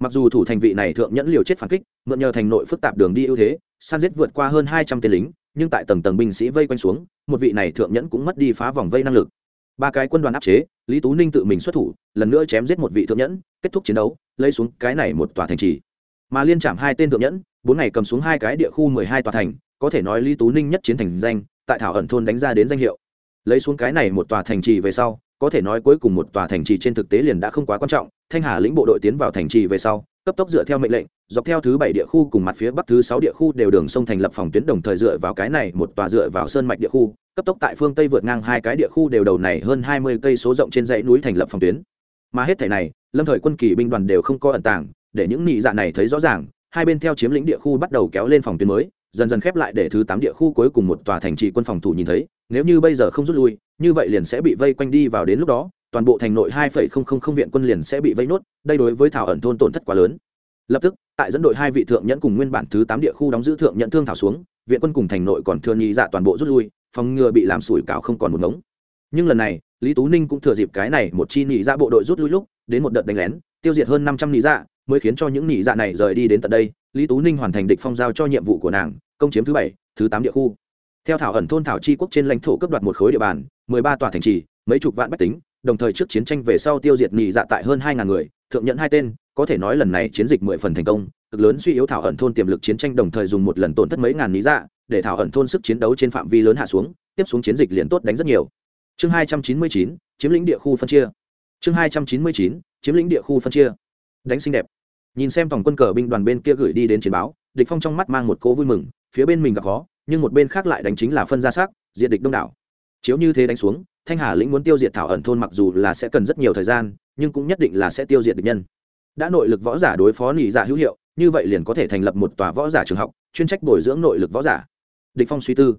mặc dù thủ thành vị này thượng nhẫn liều chết phản kích, mượn nhờ thành nội phức tạp đường đi ưu thế san giết vượt qua hơn hai trăm tên lính, nhưng tại tầng tầng binh sĩ vây quanh xuống, một vị này thượng nhẫn cũng mất đi phá vòng vây năng lực. Ba cái quân đoàn áp chế, lý tú ninh tự mình xuất thủ, lần nữa chém giết một vị thượng nhẫn, kết thúc chiến đấu, lấy xuống cái này một tòa thành trì. Mà liên chạm hai tên thượng nhẫn, bốn ngày cầm xuống hai cái địa khu mười hai tòa thành, có thể nói lý tú ninh nhất chiến thành danh, tại thảo ẩn thôn đánh ra đến danh hiệu. Lấy xuống cái này một tòa thành trì về sau có thể nói cuối cùng một tòa thành trì trên thực tế liền đã không quá quan trọng, thanh hà lĩnh bộ đội tiến vào thành trì về sau, cấp tốc dựa theo mệnh lệnh, dọc theo thứ bảy địa khu cùng mặt phía bắc thứ sáu địa khu đều đường sông thành lập phòng tuyến đồng thời dựa vào cái này một tòa dựa vào sơn mạch địa khu, cấp tốc tại phương tây vượt ngang hai cái địa khu đều đầu này hơn hai mươi cây số rộng trên dãy núi thành lập phòng tuyến. Mà hết thể này, lâm thời quân kỳ binh đoàn đều không có ẩn tàng, để những nị dạ này thấy rõ ràng, hai bên theo chiếm lĩnh địa khu bắt đầu kéo lên phòng tuyến mới dần dần khép lại để thứ tám địa khu cuối cùng một tòa thành trì quân phòng thủ nhìn thấy, nếu như bây giờ không rút lui, như vậy liền sẽ bị vây quanh đi vào đến lúc đó, toàn bộ thành nội hai phẩy không không không viện quân liền sẽ bị vây nốt, đây đối với thảo ẩn thôn tổn thất quá lớn. Lập tức, tại dẫn đội hai vị thượng nhẫn cùng nguyên bản thứ tám địa khu đóng giữ thượng nhận thương thảo xuống, viện quân cùng thành nội còn thừa nhị dạ toàn bộ rút lui, phòng ngừa bị làm sủi cảo không còn một ngống. Nhưng lần này, lý tú ninh cũng thừa dịp cái này một chi nhị dạ bộ đội rút lui lúc, đến một đợt đánh lén, tiêu diệt hơn năm trăm nhị dạ mới khiến cho những nhị dạ này rời đi đến tận đây, lý tú ninh hoàn thành địch phong giao cho nhiệm vụ của nàng, công chiếm thứ bảy, thứ tám địa khu. Theo thảo ẩn thôn thảo chi quốc trên lãnh thổ cấp đoạt một khối địa bàn, mười ba tòa thành trì, mấy chục vạn bách tính, đồng thời trước chiến tranh về sau tiêu diệt nhị dạ tại hơn hai ngàn người, thượng nhận hai tên, có thể nói lần này chiến dịch mười phần thành công, cực lớn suy yếu thảo ẩn thôn tiềm lực chiến tranh đồng thời dùng một lần tổn thất mấy ngàn lý dạ để thảo ẩn thôn sức chiến đấu trên phạm vi lớn hạ xuống, tiếp xuống chiến dịch liền tốt đánh rất nhiều. Chương hai trăm chín mươi chín, chiếm lĩnh địa khu phân chia. Chương hai trăm chín mươi chín, chiếm lĩnh địa khu phân chia đánh xinh đẹp. Nhìn xem tổng quân cờ binh đoàn bên kia gửi đi đến chiến báo, địch phong trong mắt mang một cố vui mừng, phía bên mình gặp khó, nhưng một bên khác lại đánh chính là phân ra sắc diện địch đông đảo. Chiếu như thế đánh xuống, thanh hà lĩnh muốn tiêu diệt thảo ẩn thôn mặc dù là sẽ cần rất nhiều thời gian, nhưng cũng nhất định là sẽ tiêu diệt địch nhân. Đã nội lực võ giả đối phó nỉ giả dạ hữu hiệu, như vậy liền có thể thành lập một tòa võ giả trường học, chuyên trách bồi dưỡng nội lực võ giả. Địch phong suy tư.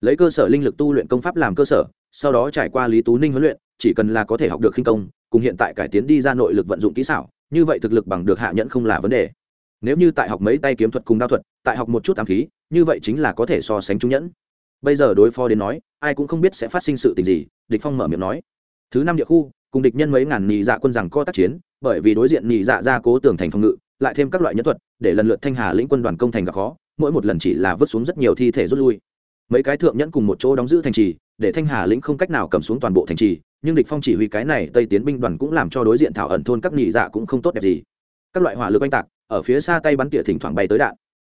Lấy cơ sở linh lực tu luyện công pháp làm cơ sở, sau đó trải qua lý tú ninh huấn luyện, chỉ cần là có thể học được khinh công, cùng hiện tại cải tiến đi ra nội lực vận dụng kỹ xảo như vậy thực lực bằng được hạ nhẫn không là vấn đề. Nếu như tại học mấy tay kiếm thuật cùng đao thuật, tại học một chút ám khí, như vậy chính là có thể so sánh trung nhẫn. Bây giờ đối phó đến nói, ai cũng không biết sẽ phát sinh sự tình gì, địch phong mở miệng nói. Thứ năm địa khu, cùng địch nhân mấy ngàn nhị dạ quân rằng co tác chiến, bởi vì đối diện nhị dạ ra cố tường thành phòng ngự, lại thêm các loại nhẫn thuật, để lần lượt thanh hà lĩnh quân đoàn công thành gặp khó, mỗi một lần chỉ là vứt xuống rất nhiều thi thể rút lui mấy cái thượng nhẫn cùng một chỗ đóng giữ thành trì, để thanh hà lĩnh không cách nào cầm xuống toàn bộ thành trì, nhưng địch phong chỉ huy cái này tây tiến binh đoàn cũng làm cho đối diện thảo ẩn thôn các nhị dạ cũng không tốt đẹp gì. Các loại hỏa lực oanh tạc, ở phía xa tay bắn tỉa thỉnh thoảng bay tới đạn.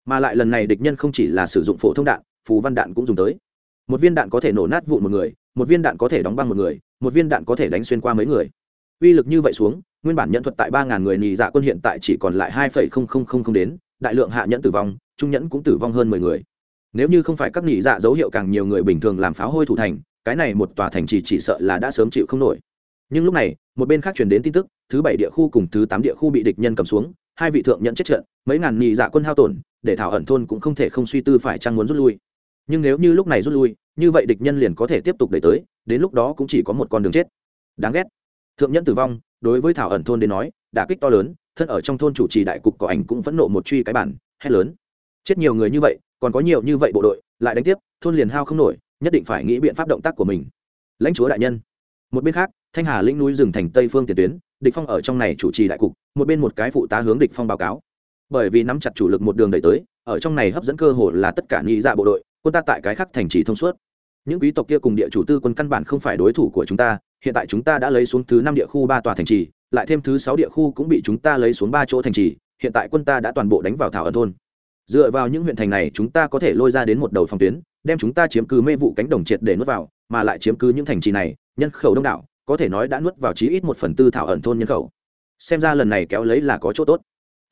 Mà lại lần này địch nhân không chỉ là sử dụng phổ thông đạn, phù văn đạn cũng dùng tới. Một viên đạn có thể nổ nát vụn một người, một viên đạn có thể đóng băng một người, một viên đạn có thể đánh xuyên qua mấy người. Uy lực như vậy xuống, nguyên bản nhận thuật tại ba ngàn người nhị dạ quân hiện tại chỉ còn lại hai phẩy không không không không đến, đại lượng hạ nhẫn tử vong, trung nhẫn cũng tử vong hơn mười người nếu như không phải các nhị dạ dấu hiệu càng nhiều người bình thường làm pháo hôi thủ thành, cái này một tòa thành chỉ chỉ sợ là đã sớm chịu không nổi. Nhưng lúc này, một bên khác truyền đến tin tức, thứ bảy địa khu cùng thứ tám địa khu bị địch nhân cầm xuống, hai vị thượng nhận chết trận, mấy ngàn nhị dạ quân hao tổn, để thảo ẩn thôn cũng không thể không suy tư phải chăng muốn rút lui. Nhưng nếu như lúc này rút lui, như vậy địch nhân liền có thể tiếp tục đẩy tới, đến lúc đó cũng chỉ có một con đường chết. Đáng ghét. Thượng nhân tử vong, đối với thảo ẩn thôn đến nói, đả kích to lớn, thân ở trong thôn chủ trì đại cục có ảnh cũng phẫn nộ một truy cái bản, hét lớn. Chết nhiều người như vậy còn có nhiều như vậy bộ đội, lại đánh tiếp, thôn liền hao không nổi, nhất định phải nghĩ biện pháp động tác của mình. Lãnh chúa đại nhân. Một bên khác, thanh hà lĩnh núi rừng thành tây phương tiền tuyến, địch phong ở trong này chủ trì đại cục, một bên một cái phụ tá hướng địch phong báo cáo. Bởi vì nắm chặt chủ lực một đường đẩy tới, ở trong này hấp dẫn cơ hội là tất cả nghi dạ bộ đội, quân ta tại cái khắc thành trì thông suốt. Những quý tộc kia cùng địa chủ tư quân căn bản không phải đối thủ của chúng ta, hiện tại chúng ta đã lấy xuống thứ năm địa khu ba tòa thành trì, lại thêm thứ sáu địa khu cũng bị chúng ta lấy xuống ba chỗ thành trì, hiện tại quân ta đã toàn bộ đánh vào thảo ẩn thôn dựa vào những huyện thành này, chúng ta có thể lôi ra đến một đầu phòng tuyến, đem chúng ta chiếm cứ mê vụ cánh đồng triệt để nuốt vào, mà lại chiếm cứ những thành trì này, nhân khẩu đông đảo, có thể nói đã nuốt vào chí ít một phần tư thảo ẩn thôn nhân khẩu. Xem ra lần này kéo lấy là có chỗ tốt.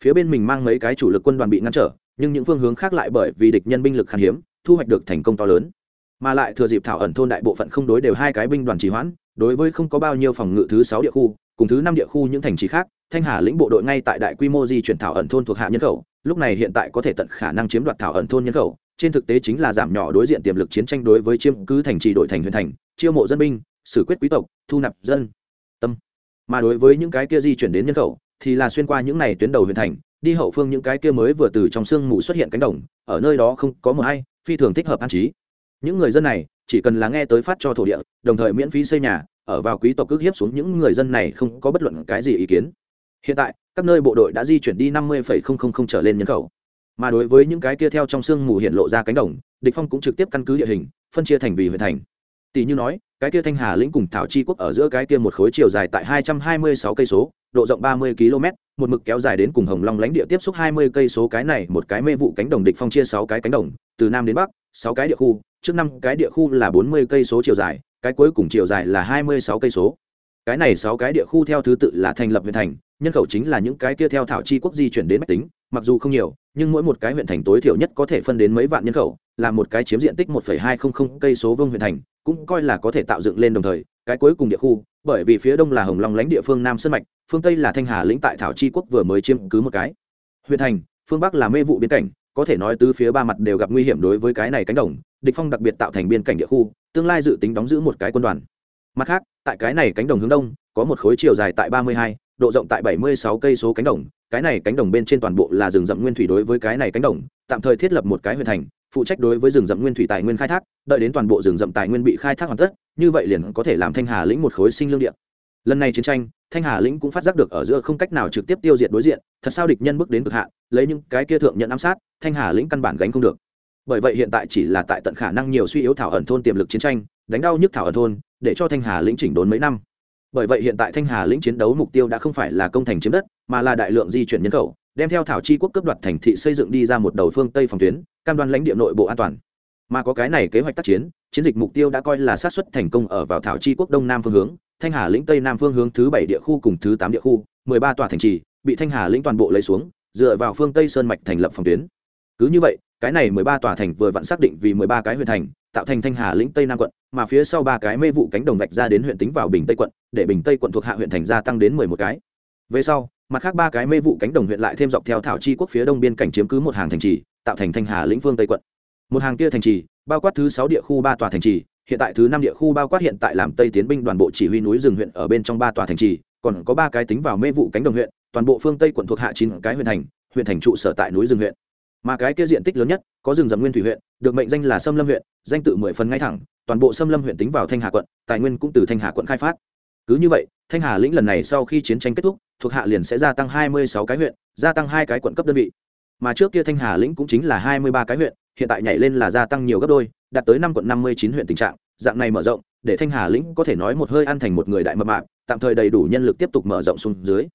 Phía bên mình mang mấy cái chủ lực quân đoàn bị ngăn trở, nhưng những phương hướng khác lại bởi vì địch nhân binh lực khan hiếm, thu hoạch được thành công to lớn. Mà lại thừa dịp thảo ẩn thôn đại bộ phận không đối đều hai cái binh đoàn trì hoãn, đối với không có bao nhiêu phòng ngự thứ sáu địa khu, cùng thứ năm địa khu những thành trì khác, thanh hà lĩnh bộ đội ngay tại đại quy mô di chuyển thảo ẩn thôn thuộc hạ nhân khẩu lúc này hiện tại có thể tận khả năng chiếm đoạt thảo ẩn thôn nhân khẩu, trên thực tế chính là giảm nhỏ đối diện tiềm lực chiến tranh đối với chiêm cứ thành trì đội thành huyện thành, chiêu mộ dân binh, xử quyết quý tộc, thu nạp dân. Tâm. Mà đối với những cái kia di chuyển đến nhân khẩu, thì là xuyên qua những này tuyến đầu huyện thành, đi hậu phương những cái kia mới vừa từ trong sương mù xuất hiện cánh đồng, ở nơi đó không có một ai phi thường thích hợp an trí. Những người dân này, chỉ cần là nghe tới phát cho thổ địa, đồng thời miễn phí xây nhà, ở vào quý tộc cước hiếp xuống những người dân này không có bất luận cái gì ý kiến. Hiện tại các nơi bộ đội đã di chuyển đi năm mươi trở lên nhân khẩu. Mà đối với những cái kia theo trong sương mù hiện lộ ra cánh đồng, địch phong cũng trực tiếp căn cứ địa hình, phân chia thành vì huyện thành. Tỷ như nói, cái kia thanh hà lĩnh cùng thảo chi quốc ở giữa cái kia một khối chiều dài tại hai trăm hai mươi sáu cây số, độ rộng ba mươi km một mực kéo dài đến cùng hồng long lãnh địa tiếp xúc hai mươi cây số cái này một cái mê vụ cánh đồng địch phong chia sáu cái cánh đồng, từ nam đến bắc, sáu cái địa khu, trước năm cái địa khu là bốn mươi cây số chiều dài, cái cuối cùng chiều dài là hai mươi sáu cây số cái này sáu cái địa khu theo thứ tự là thành lập huyện thành, nhân khẩu chính là những cái kia theo thảo chi quốc di chuyển đến máy tính, mặc dù không nhiều, nhưng mỗi một cái huyện thành tối thiểu nhất có thể phân đến mấy vạn nhân khẩu, là một cái chiếm diện tích một hai không không cây số vương huyện thành, cũng coi là có thể tạo dựng lên đồng thời, cái cuối cùng địa khu, bởi vì phía đông là hồng long lãnh địa phương nam sơn mạch, phương tây là thanh hà lĩnh tại thảo chi quốc vừa mới chiếm cứ một cái. Huyện thành, phương bắc là mê vụ biên cảnh, có thể nói tứ phía ba mặt đều gặp nguy hiểm đối với cái này cánh đồng, địch phong đặc biệt tạo thành biên cảnh địa khu, tương lai dự tính đóng giữ một cái quân đoàn mặt khác tại cái này cánh đồng hướng đông có một khối chiều dài tại 32, độ rộng tại 76 cây số cánh đồng. Cái này cánh đồng bên trên toàn bộ là rừng rậm nguyên thủy đối với cái này cánh đồng tạm thời thiết lập một cái huyện thành phụ trách đối với rừng rậm nguyên thủy tài nguyên khai thác. Đợi đến toàn bộ rừng rậm tài nguyên bị khai thác hoàn tất như vậy liền có thể làm thanh hà lĩnh một khối sinh lương địa. Lần này chiến tranh thanh hà lĩnh cũng phát giác được ở giữa không cách nào trực tiếp tiêu diệt đối diện thật sao địch nhân bước đến cực hạn lấy những cái kia thượng nhận ám sát thanh hà lĩnh căn bản gánh không được. Bởi vậy hiện tại chỉ là tại tận khả năng nhiều suy yếu thảo ẩn thôn tiềm lực chiến tranh đánh đau nhức thảo ẩn thôn để cho thanh hà lĩnh chỉnh đốn mấy năm. Bởi vậy hiện tại thanh hà lĩnh chiến đấu mục tiêu đã không phải là công thành chiếm đất, mà là đại lượng di chuyển nhân khẩu, đem theo thảo chi quốc cấp đoạt thành thị xây dựng đi ra một đầu phương tây phòng tuyến, cam đoan lãnh địa nội bộ an toàn. Mà có cái này kế hoạch tác chiến chiến dịch mục tiêu đã coi là sát xuất thành công ở vào thảo chi quốc đông nam phương hướng, thanh hà lĩnh tây nam phương hướng thứ bảy địa khu cùng thứ tám địa khu, mười ba tòa thành trì, bị thanh hà lĩnh toàn bộ lấy xuống, dựa vào phương tây sơn mạch thành lập phòng tuyến. Cứ như vậy, cái này mười ba tòa thành vừa vặn xác định vì mười ba cái huyện thành tạo thành thanh hà lĩnh tây nam quận, mà phía sau ba cái mê vụ cánh đồng vạch ra đến huyện tính vào bình tây quận, để bình tây quận thuộc hạ huyện thành gia tăng đến mười một cái. Về sau, mặt khác ba cái mê vụ cánh đồng huyện lại thêm dọc theo thảo chi quốc phía đông biên cảnh chiếm cứ một hàng thành trì, tạo thành thanh hà lĩnh phương tây quận. Một hàng kia thành trì, bao quát thứ sáu địa khu ba tòa thành trì, hiện tại thứ năm địa khu bao quát hiện tại làm tây tiến binh đoàn bộ chỉ huy núi rừng huyện ở bên trong ba tòa thành trì, còn có ba cái tính vào mê vụ cánh đồng huyện, toàn bộ phương tây quận thuộc hạ chín cái huyện thành huyện thành trụ sở tại núi rừng huyện mà cái kia diện tích lớn nhất, có rừng rậm nguyên thủy huyện, được mệnh danh là sâm lâm huyện, danh tự mười phần ngay thẳng, toàn bộ sâm lâm huyện tính vào thanh hà quận, tài nguyên cũng từ thanh hà quận khai phát. Cứ như vậy, thanh hà lĩnh lần này sau khi chiến tranh kết thúc, thuộc hạ liền sẽ gia tăng hai mươi sáu cái huyện, gia tăng hai cái quận cấp đơn vị. Mà trước kia thanh hà lĩnh cũng chính là hai mươi ba cái huyện, hiện tại nhảy lên là gia tăng nhiều gấp đôi, đạt tới năm quận năm mươi chín huyện tình trạng, dạng này mở rộng, để thanh hà lĩnh có thể nói một hơi ăn thành một người đại mập mạp, tạm thời đầy đủ nhân lực tiếp tục mở rộng xuống dưới.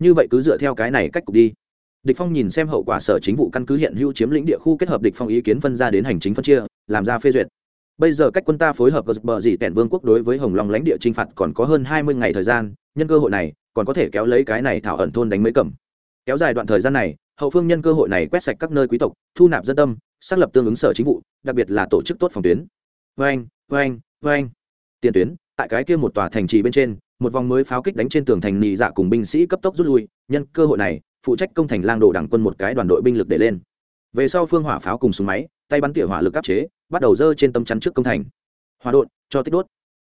Như vậy cứ dựa theo cái này cách cục đi địch phong nhìn xem hậu quả sở chính vụ căn cứ hiện hữu chiếm lĩnh địa khu kết hợp địch phong ý kiến phân ra đến hành chính phân chia, làm ra phê duyệt. Bây giờ cách quân ta phối hợp bờ dì tẻn vương quốc đối với hồng long lãnh địa trinh phạt còn có hơn hai mươi ngày thời gian, nhân cơ hội này còn có thể kéo lấy cái này thảo ẩn thôn đánh mấy cầm. Kéo dài đoạn thời gian này, hậu phương nhân cơ hội này quét sạch các nơi quý tộc, thu nạp dân tâm, xác lập tương ứng sở chính vụ, đặc biệt là tổ chức tốt phòng tuyến. Vang vang vang tiền tuyến, tại cái kia một tòa thành trì bên trên, một vòng mới pháo kích đánh trên tường thành nì dạ cùng binh sĩ cấp tốc rút lui, nhân cơ hội này phụ trách công thành lang đồ đảng quân một cái đoàn đội binh lực để lên. Về sau phương hỏa pháo cùng súng máy, tay bắn tỉa hỏa lực áp chế, bắt đầu dơ trên tâm chắn trước công thành. Hòa đột cho tích đốt.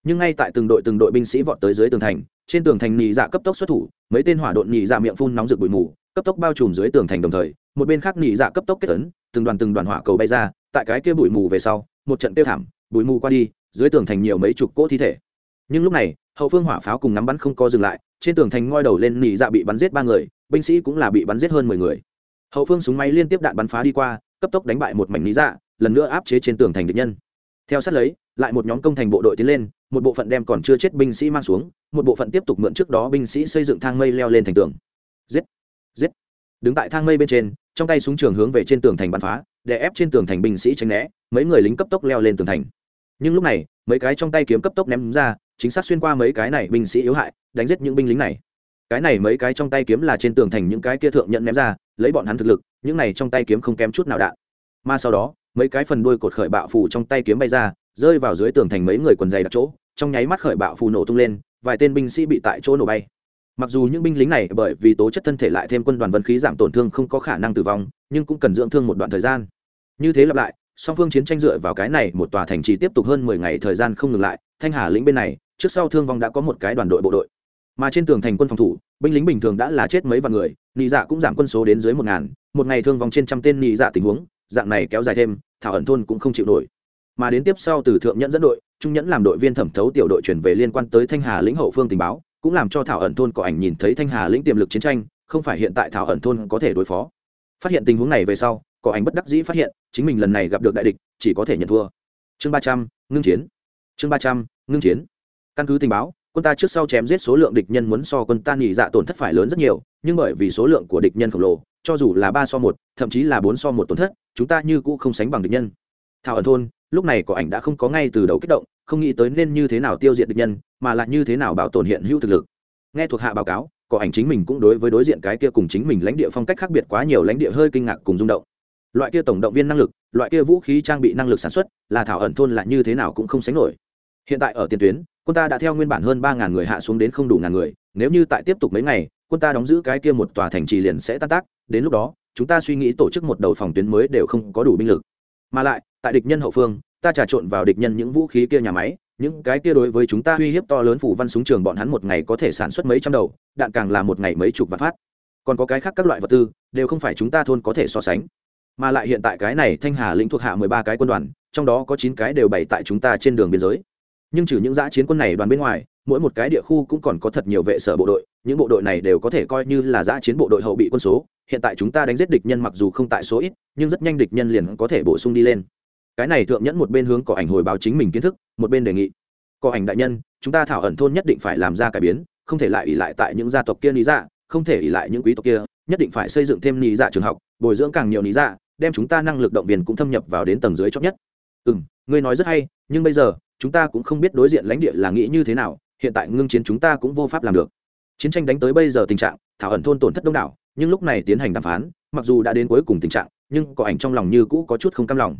Nhưng ngay tại từng đội từng đội binh sĩ vọt tới dưới tường thành, trên tường thành nhị dạ cấp tốc xuất thủ, mấy tên hỏa đột nhị dạ miệng phun nóng rực bụi mù, cấp tốc bao trùm dưới tường thành đồng thời, một bên khác nhị dạ cấp tốc kết tấn, từng đoàn từng đoàn hỏa cầu bay ra, tại cái kia bụi mù về sau, một trận tiêu thảm, bụi mù qua đi, dưới tường thành nhiều mấy chục cỗ thi thể. Nhưng lúc này, hậu phương hỏa pháo cùng ngắm bắn không có dừng lại trên tường thành ngoi đầu lên nỉ dạ bị bắn giết ba người, binh sĩ cũng là bị bắn giết hơn mười người. Hậu phương súng máy liên tiếp đạn bắn phá đi qua, cấp tốc đánh bại một mảnh nỉ dạ lần nữa áp chế trên tường thành địch nhân. Theo sát lấy, lại một nhóm công thành bộ đội tiến lên, một bộ phận đem còn chưa chết binh sĩ mang xuống, một bộ phận tiếp tục mượn trước đó binh sĩ xây dựng thang mây leo lên thành tường. Giết! Giết! Đứng tại thang mây bên trên, trong tay súng trường hướng về trên tường thành bắn phá để ép trên tường thành binh sĩ tránh né, mấy người lính cấp tốc leo lên tường thành. Nhưng lúc này, mấy cái trong tay kiếm cấp tốc ném ra chính xác xuyên qua mấy cái này binh sĩ yếu hại, đánh giết những binh lính này. Cái này mấy cái trong tay kiếm là trên tường thành những cái kia thượng nhận ném ra, lấy bọn hắn thực lực, những này trong tay kiếm không kém chút nào đạn. Mà sau đó, mấy cái phần đuôi cột khởi bạo phù trong tay kiếm bay ra, rơi vào dưới tường thành mấy người quần dày đặt chỗ, trong nháy mắt khởi bạo phù nổ tung lên, vài tên binh sĩ bị tại chỗ nổ bay. Mặc dù những binh lính này bởi vì tố chất thân thể lại thêm quân đoàn vân khí giảm tổn thương không có khả năng tử vong, nhưng cũng cần dưỡng thương một đoạn thời gian. Như thế lặp lại, song phương chiến tranh dựa vào cái này một tòa thành trì tiếp tục hơn mười ngày thời gian không ngừng lại, thanh hà lĩnh bên này trước sau thương vong đã có một cái đoàn đội bộ đội. Mà trên tường thành quân phòng thủ, binh lính bình thường đã là chết mấy vạn người, nị dạ cũng giảm quân số đến dưới một ngàn, một ngày thương vong trên trăm tên nị dạ tình huống, dạng này kéo dài thêm, thảo ẩn thôn cũng không chịu nổi. Mà đến tiếp sau từ thượng nhẫn dẫn đội, trung nhẫn làm đội viên thẩm thấu tiểu đội chuyển về liên quan tới thanh hà lĩnh hậu phương tình báo, cũng làm cho thảo ẩn thôn có ảnh nhìn thấy thanh hà lĩnh tiềm lực chiến tranh, không phải hiện tại thảo ẩn thôn có thể đối phó. Phát hiện tình huống này về sau, có ảnh bất đắc dĩ phát hiện, chính mình lần này gặp được đại địch, chỉ có thể nhận thua. Chương ba trăm, ngưng chiến. Chương ba trăm, ngưng chiến căn cứ tình báo, quân ta trước sau chém giết số lượng địch nhân muốn so quân ta nghỉ dạ tổn thất phải lớn rất nhiều, nhưng bởi vì số lượng của địch nhân khổng lồ, cho dù là ba so một, thậm chí là bốn so một tổn thất, chúng ta như cũ không sánh bằng địch nhân. Thảo ẩn thôn, lúc này có ảnh đã không có ngay từ đầu kích động, không nghĩ tới nên như thế nào tiêu diệt địch nhân, mà lại như thế nào bảo tồn hiện hữu thực lực. Nghe thuộc hạ báo cáo, có ảnh chính mình cũng đối với đối diện cái kia cùng chính mình lãnh địa phong cách khác biệt quá nhiều lãnh địa hơi kinh ngạc cùng rung động. Loại kia tổng động viên năng lực, loại kia vũ khí trang bị năng lực sản xuất, là thảo ẩn thôn lại như thế nào cũng không sánh nổi. Hiện tại ở tiền tuyến quân ta đã theo nguyên bản hơn ba ngàn người hạ xuống đến không đủ ngàn người, nếu như tại tiếp tục mấy ngày, quân ta đóng giữ cái kia một tòa thành trì liền sẽ tan tác, đến lúc đó, chúng ta suy nghĩ tổ chức một đầu phòng tuyến mới đều không có đủ binh lực. Mà lại, tại địch nhân hậu phương, ta trà trộn vào địch nhân những vũ khí kia nhà máy, những cái kia đối với chúng ta uy hiếp to lớn phủ văn súng trường bọn hắn một ngày có thể sản xuất mấy trăm đầu, đạn càng là một ngày mấy chục vạn phát. Còn có cái khác các loại vật tư, đều không phải chúng ta thôn có thể so sánh. Mà lại hiện tại cái này thanh hà lĩnh thuộc hạ mười ba cái quân đoàn, trong đó có chín cái đều bày tại chúng ta trên đường biên giới nhưng trừ những giã chiến quân này đoàn bên ngoài, mỗi một cái địa khu cũng còn có thật nhiều vệ sở bộ đội, những bộ đội này đều có thể coi như là giã chiến bộ đội hậu bị quân số. Hiện tại chúng ta đánh giết địch nhân mặc dù không tại số ít, nhưng rất nhanh địch nhân liền có thể bổ sung đi lên. Cái này thượng nhẫn một bên hướng có ảnh hồi báo chính mình kiến thức, một bên đề nghị. Có ảnh đại nhân, chúng ta thảo ẩn thôn nhất định phải làm ra cải biến, không thể lại ỉ lại tại những gia tộc kia lý dạ không thể ỉ lại những quý tộc kia, nhất định phải xây dựng thêm lý dạ trường học, bồi dưỡng càng nhiều lý dạ đem chúng ta năng lực động viên cũng thâm nhập vào đến tầng dưới chót nhất. Ừ m ngươi nói rất hay, nhưng bây giờ chúng ta cũng không biết đối diện lãnh địa là nghĩ như thế nào, hiện tại ngưng chiến chúng ta cũng vô pháp làm được. Chiến tranh đánh tới bây giờ tình trạng, thảo ẩn thôn tổn thất đông đảo, nhưng lúc này tiến hành đàm phán, mặc dù đã đến cuối cùng tình trạng, nhưng có ảnh trong lòng như cũ có chút không cam lòng.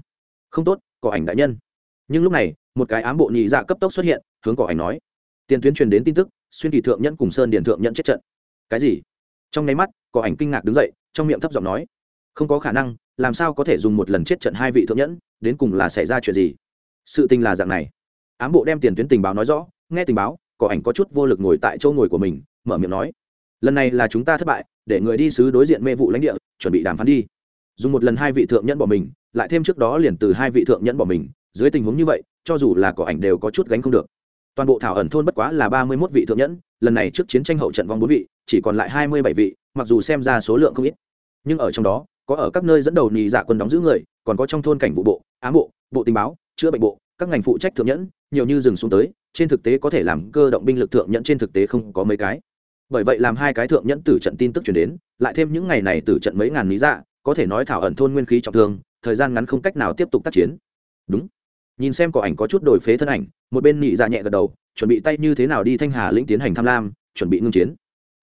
Không tốt, có ảnh đại nhân. Nhưng lúc này, một cái ám bộ nhị dạ cấp tốc xuất hiện, hướng cỏ ảnh nói. Tiền tuyến truyền đến tin tức, xuyên kỳ thượng nhẫn cùng sơn điền thượng nhẫn chết trận. Cái gì? Trong nháy mắt cỏ ảnh kinh ngạc đứng dậy, trong miệng thấp giọng nói. Không có khả năng, làm sao có thể dùng một lần chết trận hai vị thượng nhẫn, đến cùng là xảy ra chuyện gì? Sự tình là dạng này ám bộ đem tiền tuyến tình báo nói rõ, nghe tình báo cỏ ảnh có chút vô lực ngồi tại chỗ ngồi của mình, mở miệng nói, lần này là chúng ta thất bại, để người đi sứ đối diện mê vụ lãnh địa, chuẩn bị đàm phán đi. Dùng một lần hai vị thượng nhẫn bỏ mình, lại thêm trước đó liền từ hai vị thượng nhẫn bỏ mình, dưới tình huống như vậy, cho dù là cỏ ảnh đều có chút gánh không được. Toàn bộ thảo ẩn thôn bất quá là ba mươi mốt vị thượng nhẫn, lần này trước chiến tranh hậu trận vong bốn vị, chỉ còn lại hai mươi bảy vị, mặc dù xem ra số lượng không ít. Nhưng ở trong đó, có ở các nơi dẫn đầu nhì dạ quân đóng giữ người, còn có trong thôn cảnh vụ bộ, ám bộ bộ tình báo, chữa bệnh bộ các ngành phụ trách thượng nhẫn, nhiều như dừng xuống tới, trên thực tế có thể làm cơ động binh lực thượng nhẫn trên thực tế không có mấy cái. Bởi vậy làm hai cái thượng nhẫn tử trận tin tức chuyển đến, lại thêm những ngày này tử trận mấy ngàn lý dạ có thể nói thảo ẩn thôn nguyên khí trọng thương, thời gian ngắn không cách nào tiếp tục tác chiến. Đúng. Nhìn xem có ảnh có chút đổi phế thân ảnh, một bên nhị dạ nhẹ gật đầu, chuẩn bị tay như thế nào đi thanh hà lĩnh tiến hành tham lam, chuẩn bị ngưng chiến.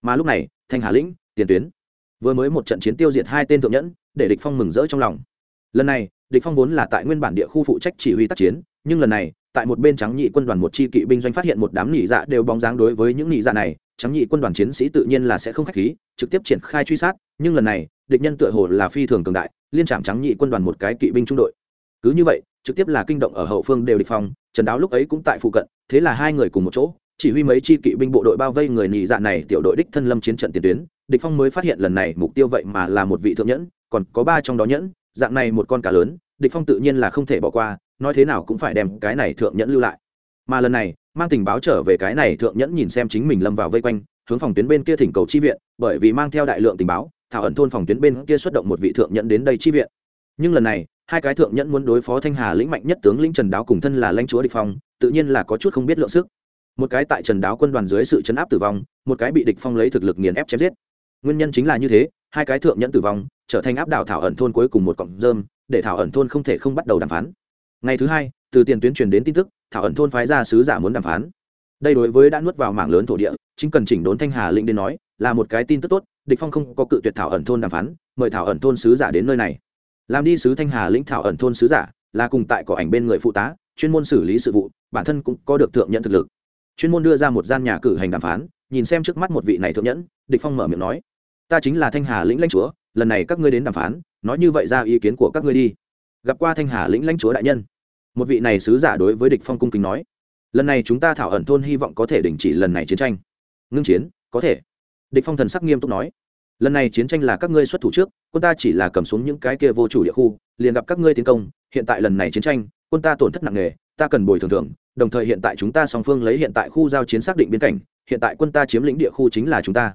Mà lúc này, thanh hà lĩnh, tiền tuyến. Vừa mới một trận chiến tiêu diệt hai tên thượng nhẫn, để địch phong mừng rỡ trong lòng. Lần này, địch phong vốn là tại nguyên bản địa khu phụ trách chỉ huy tác chiến nhưng lần này, tại một bên trắng nhị quân đoàn một chi kỵ binh doanh phát hiện một đám nhị dạ đều bóng dáng đối với những nhị dạ này. Trắng nhị quân đoàn chiến sĩ tự nhiên là sẽ không khách khí, trực tiếp triển khai truy sát, nhưng lần này, địch nhân tựa hồ là phi thường cường đại, liên trạm trắng nhị quân đoàn một cái kỵ binh trung đội. Cứ như vậy, trực tiếp là kinh động ở hậu phương đều địch phong trần đáo lúc ấy cũng tại phụ cận, thế là hai người cùng một chỗ, chỉ huy mấy chi kỵ binh bộ đội bao vây người nhị dạ này, tiểu đội đích thân lâm chiến trận tiền tuyến. Địch phong mới phát hiện lần này mục tiêu vậy mà là một vị thượng nhẫn, còn có ba trong đó nhẫn, dạng này một con cá lớn, địch phong tự nhiên là không thể bỏ qua nói thế nào cũng phải đem cái này thượng nhẫn lưu lại. Mà lần này, mang tình báo trở về cái này thượng nhẫn nhìn xem chính mình lâm vào vây quanh, hướng phòng tuyến bên kia thỉnh cầu chi viện, bởi vì mang theo đại lượng tình báo, thảo ẩn thôn phòng tuyến bên kia xuất động một vị thượng nhẫn đến đây chi viện. Nhưng lần này, hai cái thượng nhẫn muốn đối phó thanh hà lĩnh mạnh nhất tướng lĩnh trần đáo cùng thân là lãnh chúa địch phong, tự nhiên là có chút không biết lượng sức. Một cái tại trần đáo quân đoàn dưới sự chấn áp tử vong, một cái bị địch phong lấy thực lực nghiền ép chém giết. Nguyên nhân chính là như thế, hai cái thượng nhẫn tử vong, trở thành áp đảo thảo ẩn thôn cuối cùng một cọng rơm, để thảo ẩn thôn không thể không bắt đầu đàm phán ngày thứ hai, từ tiền tuyến truyền đến tin tức, thảo ẩn thôn phái ra sứ giả muốn đàm phán. Đây đối với đã nuốt vào mảng lớn thổ địa, chính cần chỉnh đốn thanh hà lĩnh đến nói, là một cái tin tức tốt, địch phong không có cự tuyệt thảo ẩn thôn đàm phán, mời thảo ẩn thôn sứ giả đến nơi này. Làm đi sứ thanh hà lĩnh thảo ẩn thôn sứ giả, là cùng tại cỏ ảnh bên người phụ tá, chuyên môn xử lý sự vụ, bản thân cũng có được thượng nhận thực lực. Chuyên môn đưa ra một gian nhà cử hành đàm phán, nhìn xem trước mắt một vị này thượng nhẫn, địch phong mở miệng nói, ta chính là thanh hà lĩnh lãnh chúa, lần này các ngươi đến đàm phán, nói như vậy ra ý kiến của các ngươi đi. Gặp qua thanh hà lĩnh lãnh chúa đại nhân một vị này sứ giả đối với địch phong cung kính nói, lần này chúng ta thảo ẩn thôn hy vọng có thể đình chỉ lần này chiến tranh. Ngưng chiến, có thể. Địch phong thần sắc nghiêm túc nói, lần này chiến tranh là các ngươi xuất thủ trước, quân ta chỉ là cầm xuống những cái kia vô chủ địa khu, liền gặp các ngươi tiến công, hiện tại lần này chiến tranh, quân ta tổn thất nặng nề, ta cần bồi thường thường đồng thời hiện tại chúng ta song phương lấy hiện tại khu giao chiến xác định biên cảnh, hiện tại quân ta chiếm lĩnh địa khu chính là chúng ta.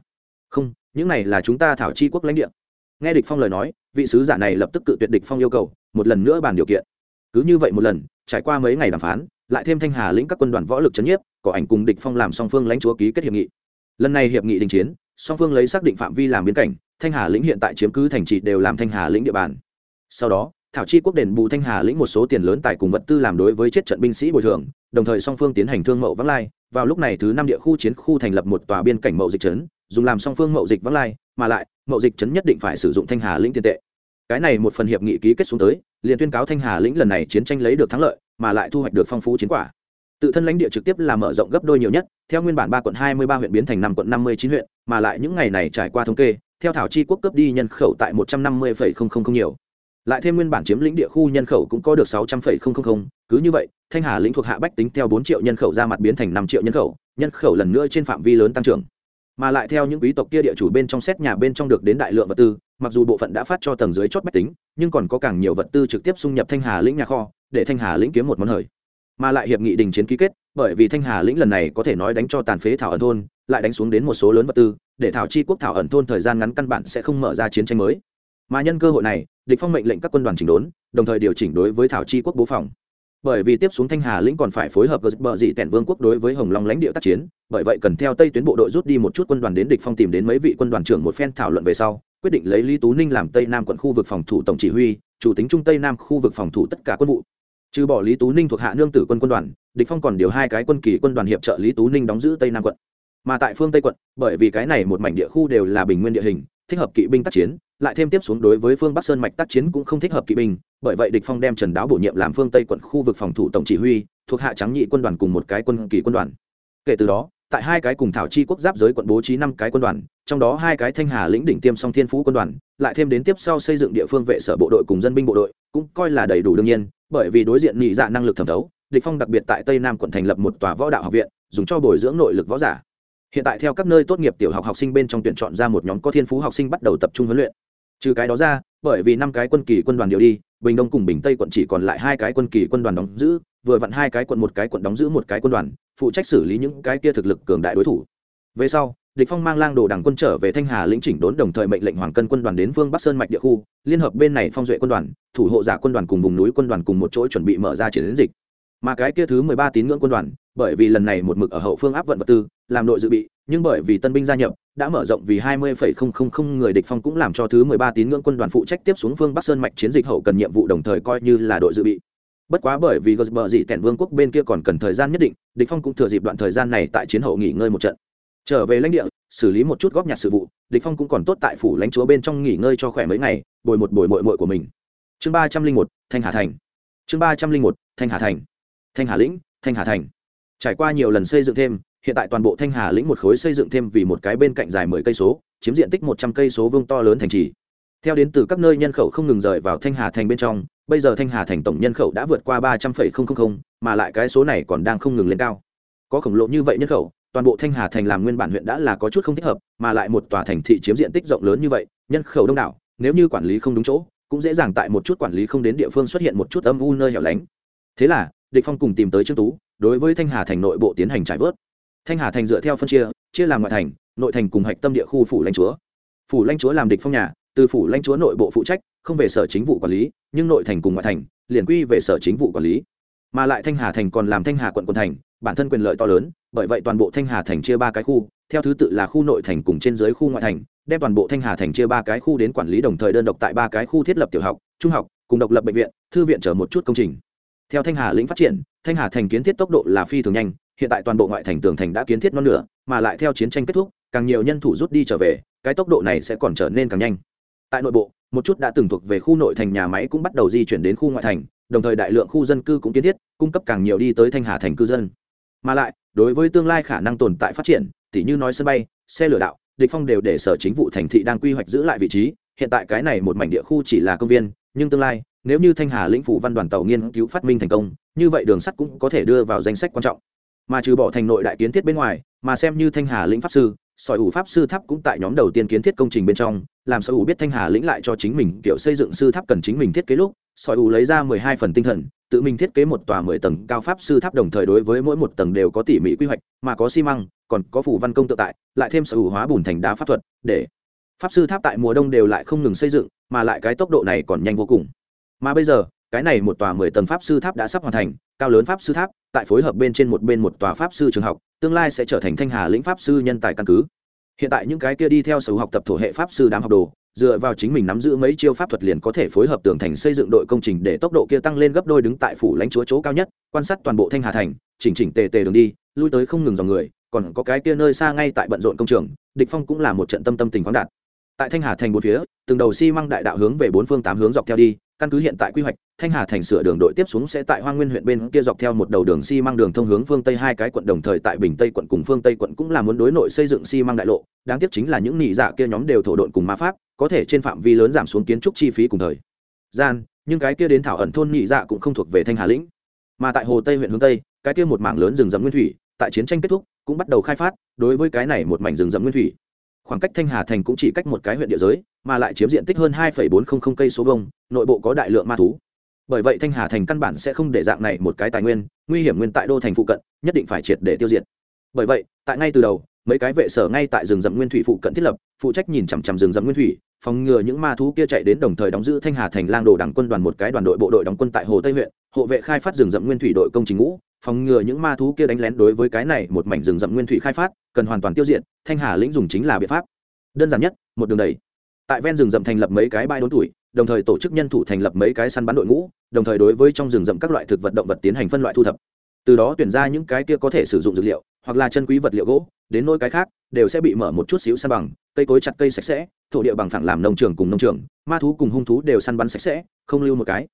Không, những này là chúng ta thảo chi quốc lãnh địa. Nghe địch phong lời nói, vị sứ giả này lập tức cự tuyệt địch phong yêu cầu, một lần nữa bàn điều kiện cứ như vậy một lần, trải qua mấy ngày đàm phán, lại thêm thanh hà lĩnh các quân đoàn võ lực chấn nhiếp, có ảnh cùng địch phong làm song phương lãnh chúa ký kết hiệp nghị. Lần này hiệp nghị đình chiến, song phương lấy xác định phạm vi làm biến cảnh, thanh hà lĩnh hiện tại chiếm cứ thành trì đều làm thanh hà lĩnh địa bàn. Sau đó, thảo chi quốc đền bù thanh hà lĩnh một số tiền lớn tài cùng vật tư làm đối với chết trận binh sĩ bồi thường, đồng thời song phương tiến hành thương mậu vắng lai. Vào lúc này thứ năm địa khu chiến khu thành lập một tòa biên cảnh mậu dịch trấn, dùng làm song phương mậu dịch vắng lai, mà lại, mậu dịch trấn nhất định phải sử dụng thanh hà lĩnh tiền tệ. Cái này một phần hiệp nghị ký kết xuống tới liền tuyên cáo thanh hà lĩnh lần này chiến tranh lấy được thắng lợi, mà lại thu hoạch được phong phú chiến quả. Tự thân lãnh địa trực tiếp là mở rộng gấp đôi nhiều nhất, theo nguyên bản ba quận hai mươi ba huyện biến thành năm quận năm mươi chín huyện, mà lại những ngày này trải qua thống kê, theo thảo chi quốc cấp đi nhân khẩu tại một trăm năm mươi nhiều. Lại thêm nguyên bản chiếm lĩnh địa khu nhân khẩu cũng có được sáu trăm linh cứ như vậy, thanh hà lĩnh thuộc hạ bách tính theo bốn triệu nhân khẩu ra mặt biến thành năm triệu nhân khẩu nhân khẩu lần nữa trên phạm vi lớn tăng trưởng mà lại theo những quý tộc kia địa chủ bên trong xét nhà bên trong được đến đại lượng vật tư, mặc dù bộ phận đã phát cho tầng dưới chót bách tính, nhưng còn có càng nhiều vật tư trực tiếp xung nhập thanh hà lĩnh nhà kho, để thanh hà lĩnh kiếm một món hời. Mà lại hiệp nghị đình chiến ký kết, bởi vì thanh hà lĩnh lần này có thể nói đánh cho tàn phế thảo ẩn thôn, lại đánh xuống đến một số lớn vật tư, để thảo chi quốc thảo ẩn thôn thời gian ngắn căn bản sẽ không mở ra chiến tranh mới. Mà nhân cơ hội này, địch phong mệnh lệnh các quân đoàn chỉnh đốn, đồng thời điều chỉnh đối với thảo chi quốc bố phòng bởi vì tiếp xuống thanh hà lĩnh còn phải phối hợp với bờ dị tẻn vương quốc đối với hồng long lãnh địa tác chiến, bởi vậy cần theo tây tuyến bộ đội rút đi một chút quân đoàn đến địch phong tìm đến mấy vị quân đoàn trưởng một phen thảo luận về sau, quyết định lấy lý tú ninh làm tây nam quận khu vực phòng thủ tổng chỉ huy, chủ tính trung tây nam khu vực phòng thủ tất cả quân vụ. Trừ bỏ lý tú ninh thuộc hạ nương tử quân quân đoàn, địch phong còn điều hai cái quân kỳ quân đoàn hiệp trợ lý tú ninh đóng giữ tây nam quận. Mà tại phương tây quận, bởi vì cái này một mảnh địa khu đều là bình nguyên địa hình, thích hợp kỵ binh tác chiến lại thêm tiếp xuống đối với phương bắc sơn mạch tác chiến cũng không thích hợp kỵ binh, bởi vậy địch phong đem trần đáo bổ nhiệm làm phương tây quận khu vực phòng thủ tổng chỉ huy, thuộc hạ trắng nhị quân đoàn cùng một cái quân kỳ quân đoàn. Kể từ đó, tại hai cái cùng thảo chi quốc giáp giới quận bố trí năm cái quân đoàn, trong đó hai cái thanh hà lĩnh đỉnh tiêm song thiên phú quân đoàn, lại thêm đến tiếp sau xây dựng địa phương vệ sở bộ đội cùng dân binh bộ đội, cũng coi là đầy đủ đương nhiên, bởi vì đối diện nhị dạ năng lực thẩm thấu, địch phong đặc biệt tại tây nam quận thành lập một tòa võ đạo học viện, dùng cho bồi dưỡng nội lực võ giả. Hiện tại theo các nơi tốt nghiệp tiểu học học sinh bên trong tuyển chọn ra một nhóm có thiên phú học sinh bắt đầu tập trung huấn luyện trừ cái đó ra, bởi vì năm cái quân kỳ quân đoàn điều đi, bình đông cùng bình tây quận chỉ còn lại hai cái quân kỳ quân đoàn đóng giữ, vừa vặn hai cái quận một cái quận đóng giữ một cái quân đoàn, phụ trách xử lý những cái kia thực lực cường đại đối thủ. Về sau, địch phong mang lang đồ đảng quân trở về thanh hà lĩnh chỉnh đốn đồng thời mệnh lệnh hoàng cân quân đoàn đến vương bắc sơn mạch địa khu, liên hợp bên này phong duệ quân đoàn, thủ hộ giả quân đoàn cùng vùng núi quân đoàn cùng một chỗ chuẩn bị mở ra chiến dịch. Mà cái kia thứ mười ba tín ngưỡng quân đoàn, bởi vì lần này một mực ở hậu phương áp vận vật tư, làm đội dự bị, nhưng bởi vì tân binh gia nhập đã mở rộng vì 20,000 người địch phong cũng làm cho thứ mười ba tín ngưỡng quân đoàn phụ trách tiếp xuống phương bắc sơn mạch chiến dịch hậu cần nhiệm vụ đồng thời coi như là đội dự bị. Bất quá bởi vì gờ dị tẹn vương quốc bên kia còn cần thời gian nhất định địch phong cũng thừa dịp đoạn thời gian này tại chiến hậu nghỉ ngơi một trận. Trở về lãnh địa xử lý một chút góp nhặt sự vụ địch phong cũng còn tốt tại phủ lãnh chúa bên trong nghỉ ngơi cho khỏe mấy ngày bồi một bồi muội muội của mình. Chương ba trăm linh một thanh hà thành. Chương ba trăm linh một thanh hà thành. Thanh hà lĩnh thanh hà thành. Trải qua nhiều lần xây dựng thêm hiện tại toàn bộ thanh hà lĩnh một khối xây dựng thêm vì một cái bên cạnh dài mười cây số, chiếm diện tích một trăm cây số vương to lớn thành trì. Theo đến từ các nơi nhân khẩu không ngừng rời vào thanh hà thành bên trong, bây giờ thanh hà thành tổng nhân khẩu đã vượt qua ba trăm linh mà lại cái số này còn đang không ngừng lên cao. Có khổng lồ như vậy nhân khẩu, toàn bộ thanh hà thành làm nguyên bản huyện đã là có chút không thích hợp, mà lại một tòa thành thị chiếm diện tích rộng lớn như vậy, nhân khẩu đông đảo, nếu như quản lý không đúng chỗ, cũng dễ dàng tại một chút quản lý không đến địa phương xuất hiện một chút âm u nơi hẻo lánh. Thế là, địch phong cùng tìm tới trương tú, đối với thanh hà thành nội bộ tiến hành trải vớt thanh hà thành dựa theo phân chia chia làm ngoại thành, nội thành cùng hạch tâm địa khu phủ lãnh chúa. Phủ lãnh chúa làm địch phong nhà, từ phủ lãnh chúa nội bộ phụ trách, không về sở chính vụ quản lý, nhưng nội thành cùng ngoại thành, liền quy về sở chính vụ quản lý. Mà lại thanh hà thành còn làm thanh hà quận quận thành, bản thân quyền lợi to lớn, bởi vậy toàn bộ thanh hà thành chia ba cái khu, theo thứ tự là khu nội thành cùng trên dưới khu ngoại thành, đem toàn bộ thanh hà thành chia ba cái khu đến quản lý đồng thời đơn độc tại ba cái khu thiết lập tiểu học, trung học, cùng độc lập bệnh viện, thư viện chở một chút công trình. Theo thanh hà lĩnh phát triển, thanh hà thành kiến thiết tốc độ là phi thường nhanh hiện tại toàn bộ ngoại thành tường thành đã kiến thiết non nửa, mà lại theo chiến tranh kết thúc, càng nhiều nhân thủ rút đi trở về, cái tốc độ này sẽ còn trở nên càng nhanh. Tại nội bộ, một chút đã từng thuộc về khu nội thành nhà máy cũng bắt đầu di chuyển đến khu ngoại thành, đồng thời đại lượng khu dân cư cũng kiến thiết, cung cấp càng nhiều đi tới thanh hà thành cư dân. Mà lại, đối với tương lai khả năng tồn tại phát triển, tỉ như nói sân bay, xe lửa đạo, địch phong đều để sở chính vụ thành thị đang quy hoạch giữ lại vị trí. Hiện tại cái này một mảnh địa khu chỉ là công viên, nhưng tương lai, nếu như thanh hà lĩnh phủ văn đoàn tàu nghiên cứu phát minh thành công, như vậy đường sắt cũng có thể đưa vào danh sách quan trọng mà trừ bỏ thành nội đại kiến thiết bên ngoài, mà xem như thanh hà lĩnh pháp sư, sỏi ủ pháp sư tháp cũng tại nhóm đầu tiên kiến thiết công trình bên trong, làm sỏi ủ biết thanh hà lĩnh lại cho chính mình, kiểu xây dựng sư tháp cần chính mình thiết kế lúc, sỏi ủ lấy ra mười hai phần tinh thần, tự mình thiết kế một tòa mười tầng cao pháp sư tháp đồng thời đối với mỗi một tầng đều có tỉ mỉ quy hoạch, mà có xi măng, còn có phủ văn công tự tại, lại thêm sỏi ủ hóa bùn thành đá pháp thuật, để pháp sư tháp tại mùa đông đều lại không ngừng xây dựng, mà lại cái tốc độ này còn nhanh vô cùng. Mà bây giờ cái này một tòa mười tầng pháp sư tháp đã sắp hoàn thành, cao lớn pháp sư tháp, tại phối hợp bên trên một bên một tòa pháp sư trường học, tương lai sẽ trở thành thanh hà lĩnh pháp sư nhân tài căn cứ. Hiện tại những cái kia đi theo sở học tập thổ hệ pháp sư đám học đồ, dựa vào chính mình nắm giữ mấy chiêu pháp thuật liền có thể phối hợp tường thành xây dựng đội công trình để tốc độ kia tăng lên gấp đôi đứng tại phủ lãnh chúa chỗ cao nhất, quan sát toàn bộ thanh hà thành, chỉnh chỉnh tề tề đường đi, lui tới không ngừng dòng người, còn có cái kia nơi xa ngay tại bận rộn công trường, địch phong cũng là một trận tâm tâm tình khoáng đạt. Tại thanh hà thành bốn phía, từng đầu xi măng đại đạo hướng về bốn phương tám hướng dọc theo đi căn cứ hiện tại quy hoạch, thanh hà thành sửa đường đội tiếp xuống sẽ tại hoa nguyên huyện bên kia dọc theo một đầu đường xi măng đường thông hướng phương tây hai cái quận đồng thời tại bình tây quận cùng phương tây quận cũng là muốn đối nội xây dựng xi măng đại lộ. Đáng tiếc chính là những nị dạ kia nhóm đều thổ độn cùng ma pháp, có thể trên phạm vi lớn giảm xuống kiến trúc chi phí cùng thời gian, nhưng cái kia đến thảo ẩn thôn nị dạ cũng không thuộc về thanh hà lĩnh. Mà tại hồ tây huyện hướng tây, cái kia một mảng lớn rừng rậm nguyên thủy, tại chiến tranh kết thúc, cũng bắt đầu khai phát, đối với cái này một mảnh rừng rậm nguyên thủy. Khoảng cách thanh hà thành cũng chỉ cách một cái huyện địa giới mà lại chiếm diện tích hơn hai bốn trăm linh cây số vuông, nội bộ có đại lượng ma thú. Bởi vậy thanh hà thành căn bản sẽ không để dạng này một cái tài nguyên nguy hiểm nguyên tại đô thành phụ cận nhất định phải triệt để tiêu diệt. Bởi vậy tại ngay từ đầu mấy cái vệ sở ngay tại rừng rậm nguyên thủy phụ cận thiết lập phụ trách nhìn chằm chằm rừng rậm nguyên thủy phòng ngừa những ma thú kia chạy đến đồng thời đóng giữ thanh hà thành lang đồ đảng quân đoàn một cái đoàn đội bộ đội đóng quân tại hồ tây huyện hộ vệ khai phát rừng rậm nguyên thủy đội công trình ngũ phòng ngừa những ma thú kia đánh lén đối với cái này một mảnh rừng rậm nguyên thủy khai phát cần hoàn toàn tiêu diệt thanh hà lĩnh dùng chính là biện pháp. Đơn giản nhất một đường đẩy tại ven rừng rậm thành lập mấy cái bãi đốn tuổi, đồng thời tổ chức nhân thủ thành lập mấy cái săn bắn đội ngũ, đồng thời đối với trong rừng rậm các loại thực vật động vật tiến hành phân loại thu thập. Từ đó tuyển ra những cái kia có thể sử dụng dược liệu, hoặc là chân quý vật liệu gỗ, đến nỗi cái khác, đều sẽ bị mở một chút xíu săn bằng, cây cối chặt cây sạch sẽ, thổ địa bằng phẳng làm nông trường cùng nông trường, ma thú cùng hung thú đều săn bắn sạch sẽ, không lưu một cái.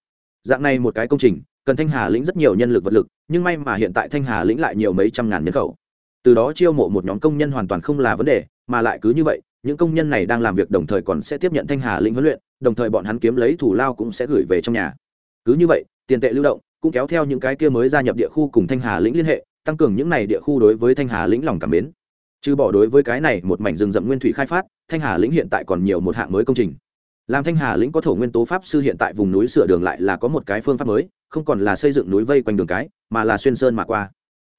Dạng này một cái công trình, cần thanh hà lĩnh rất nhiều nhân lực vật lực, nhưng may mà hiện tại thanh hà lĩnh lại nhiều mấy trăm ngàn nhân khẩu. Từ đó chiêu mộ một nhóm công nhân hoàn toàn không là vấn đề mà lại cứ như vậy, những công nhân này đang làm việc đồng thời còn sẽ tiếp nhận thanh hà lĩnh huấn luyện, đồng thời bọn hắn kiếm lấy thủ lao cũng sẽ gửi về trong nhà. Cứ như vậy, tiền tệ lưu động, cũng kéo theo những cái kia mới gia nhập địa khu cùng thanh hà lĩnh liên hệ, tăng cường những này địa khu đối với thanh hà lĩnh lòng cảm mến. Trừ bỏ đối với cái này một mảnh rừng rậm nguyên thủy khai phát, thanh hà lĩnh hiện tại còn nhiều một hạng mới công trình. Làm thanh hà lĩnh có thổ nguyên tố pháp sư hiện tại vùng núi sửa đường lại là có một cái phương pháp mới, không còn là xây dựng núi vây quanh đường cái, mà là xuyên sơn mà qua.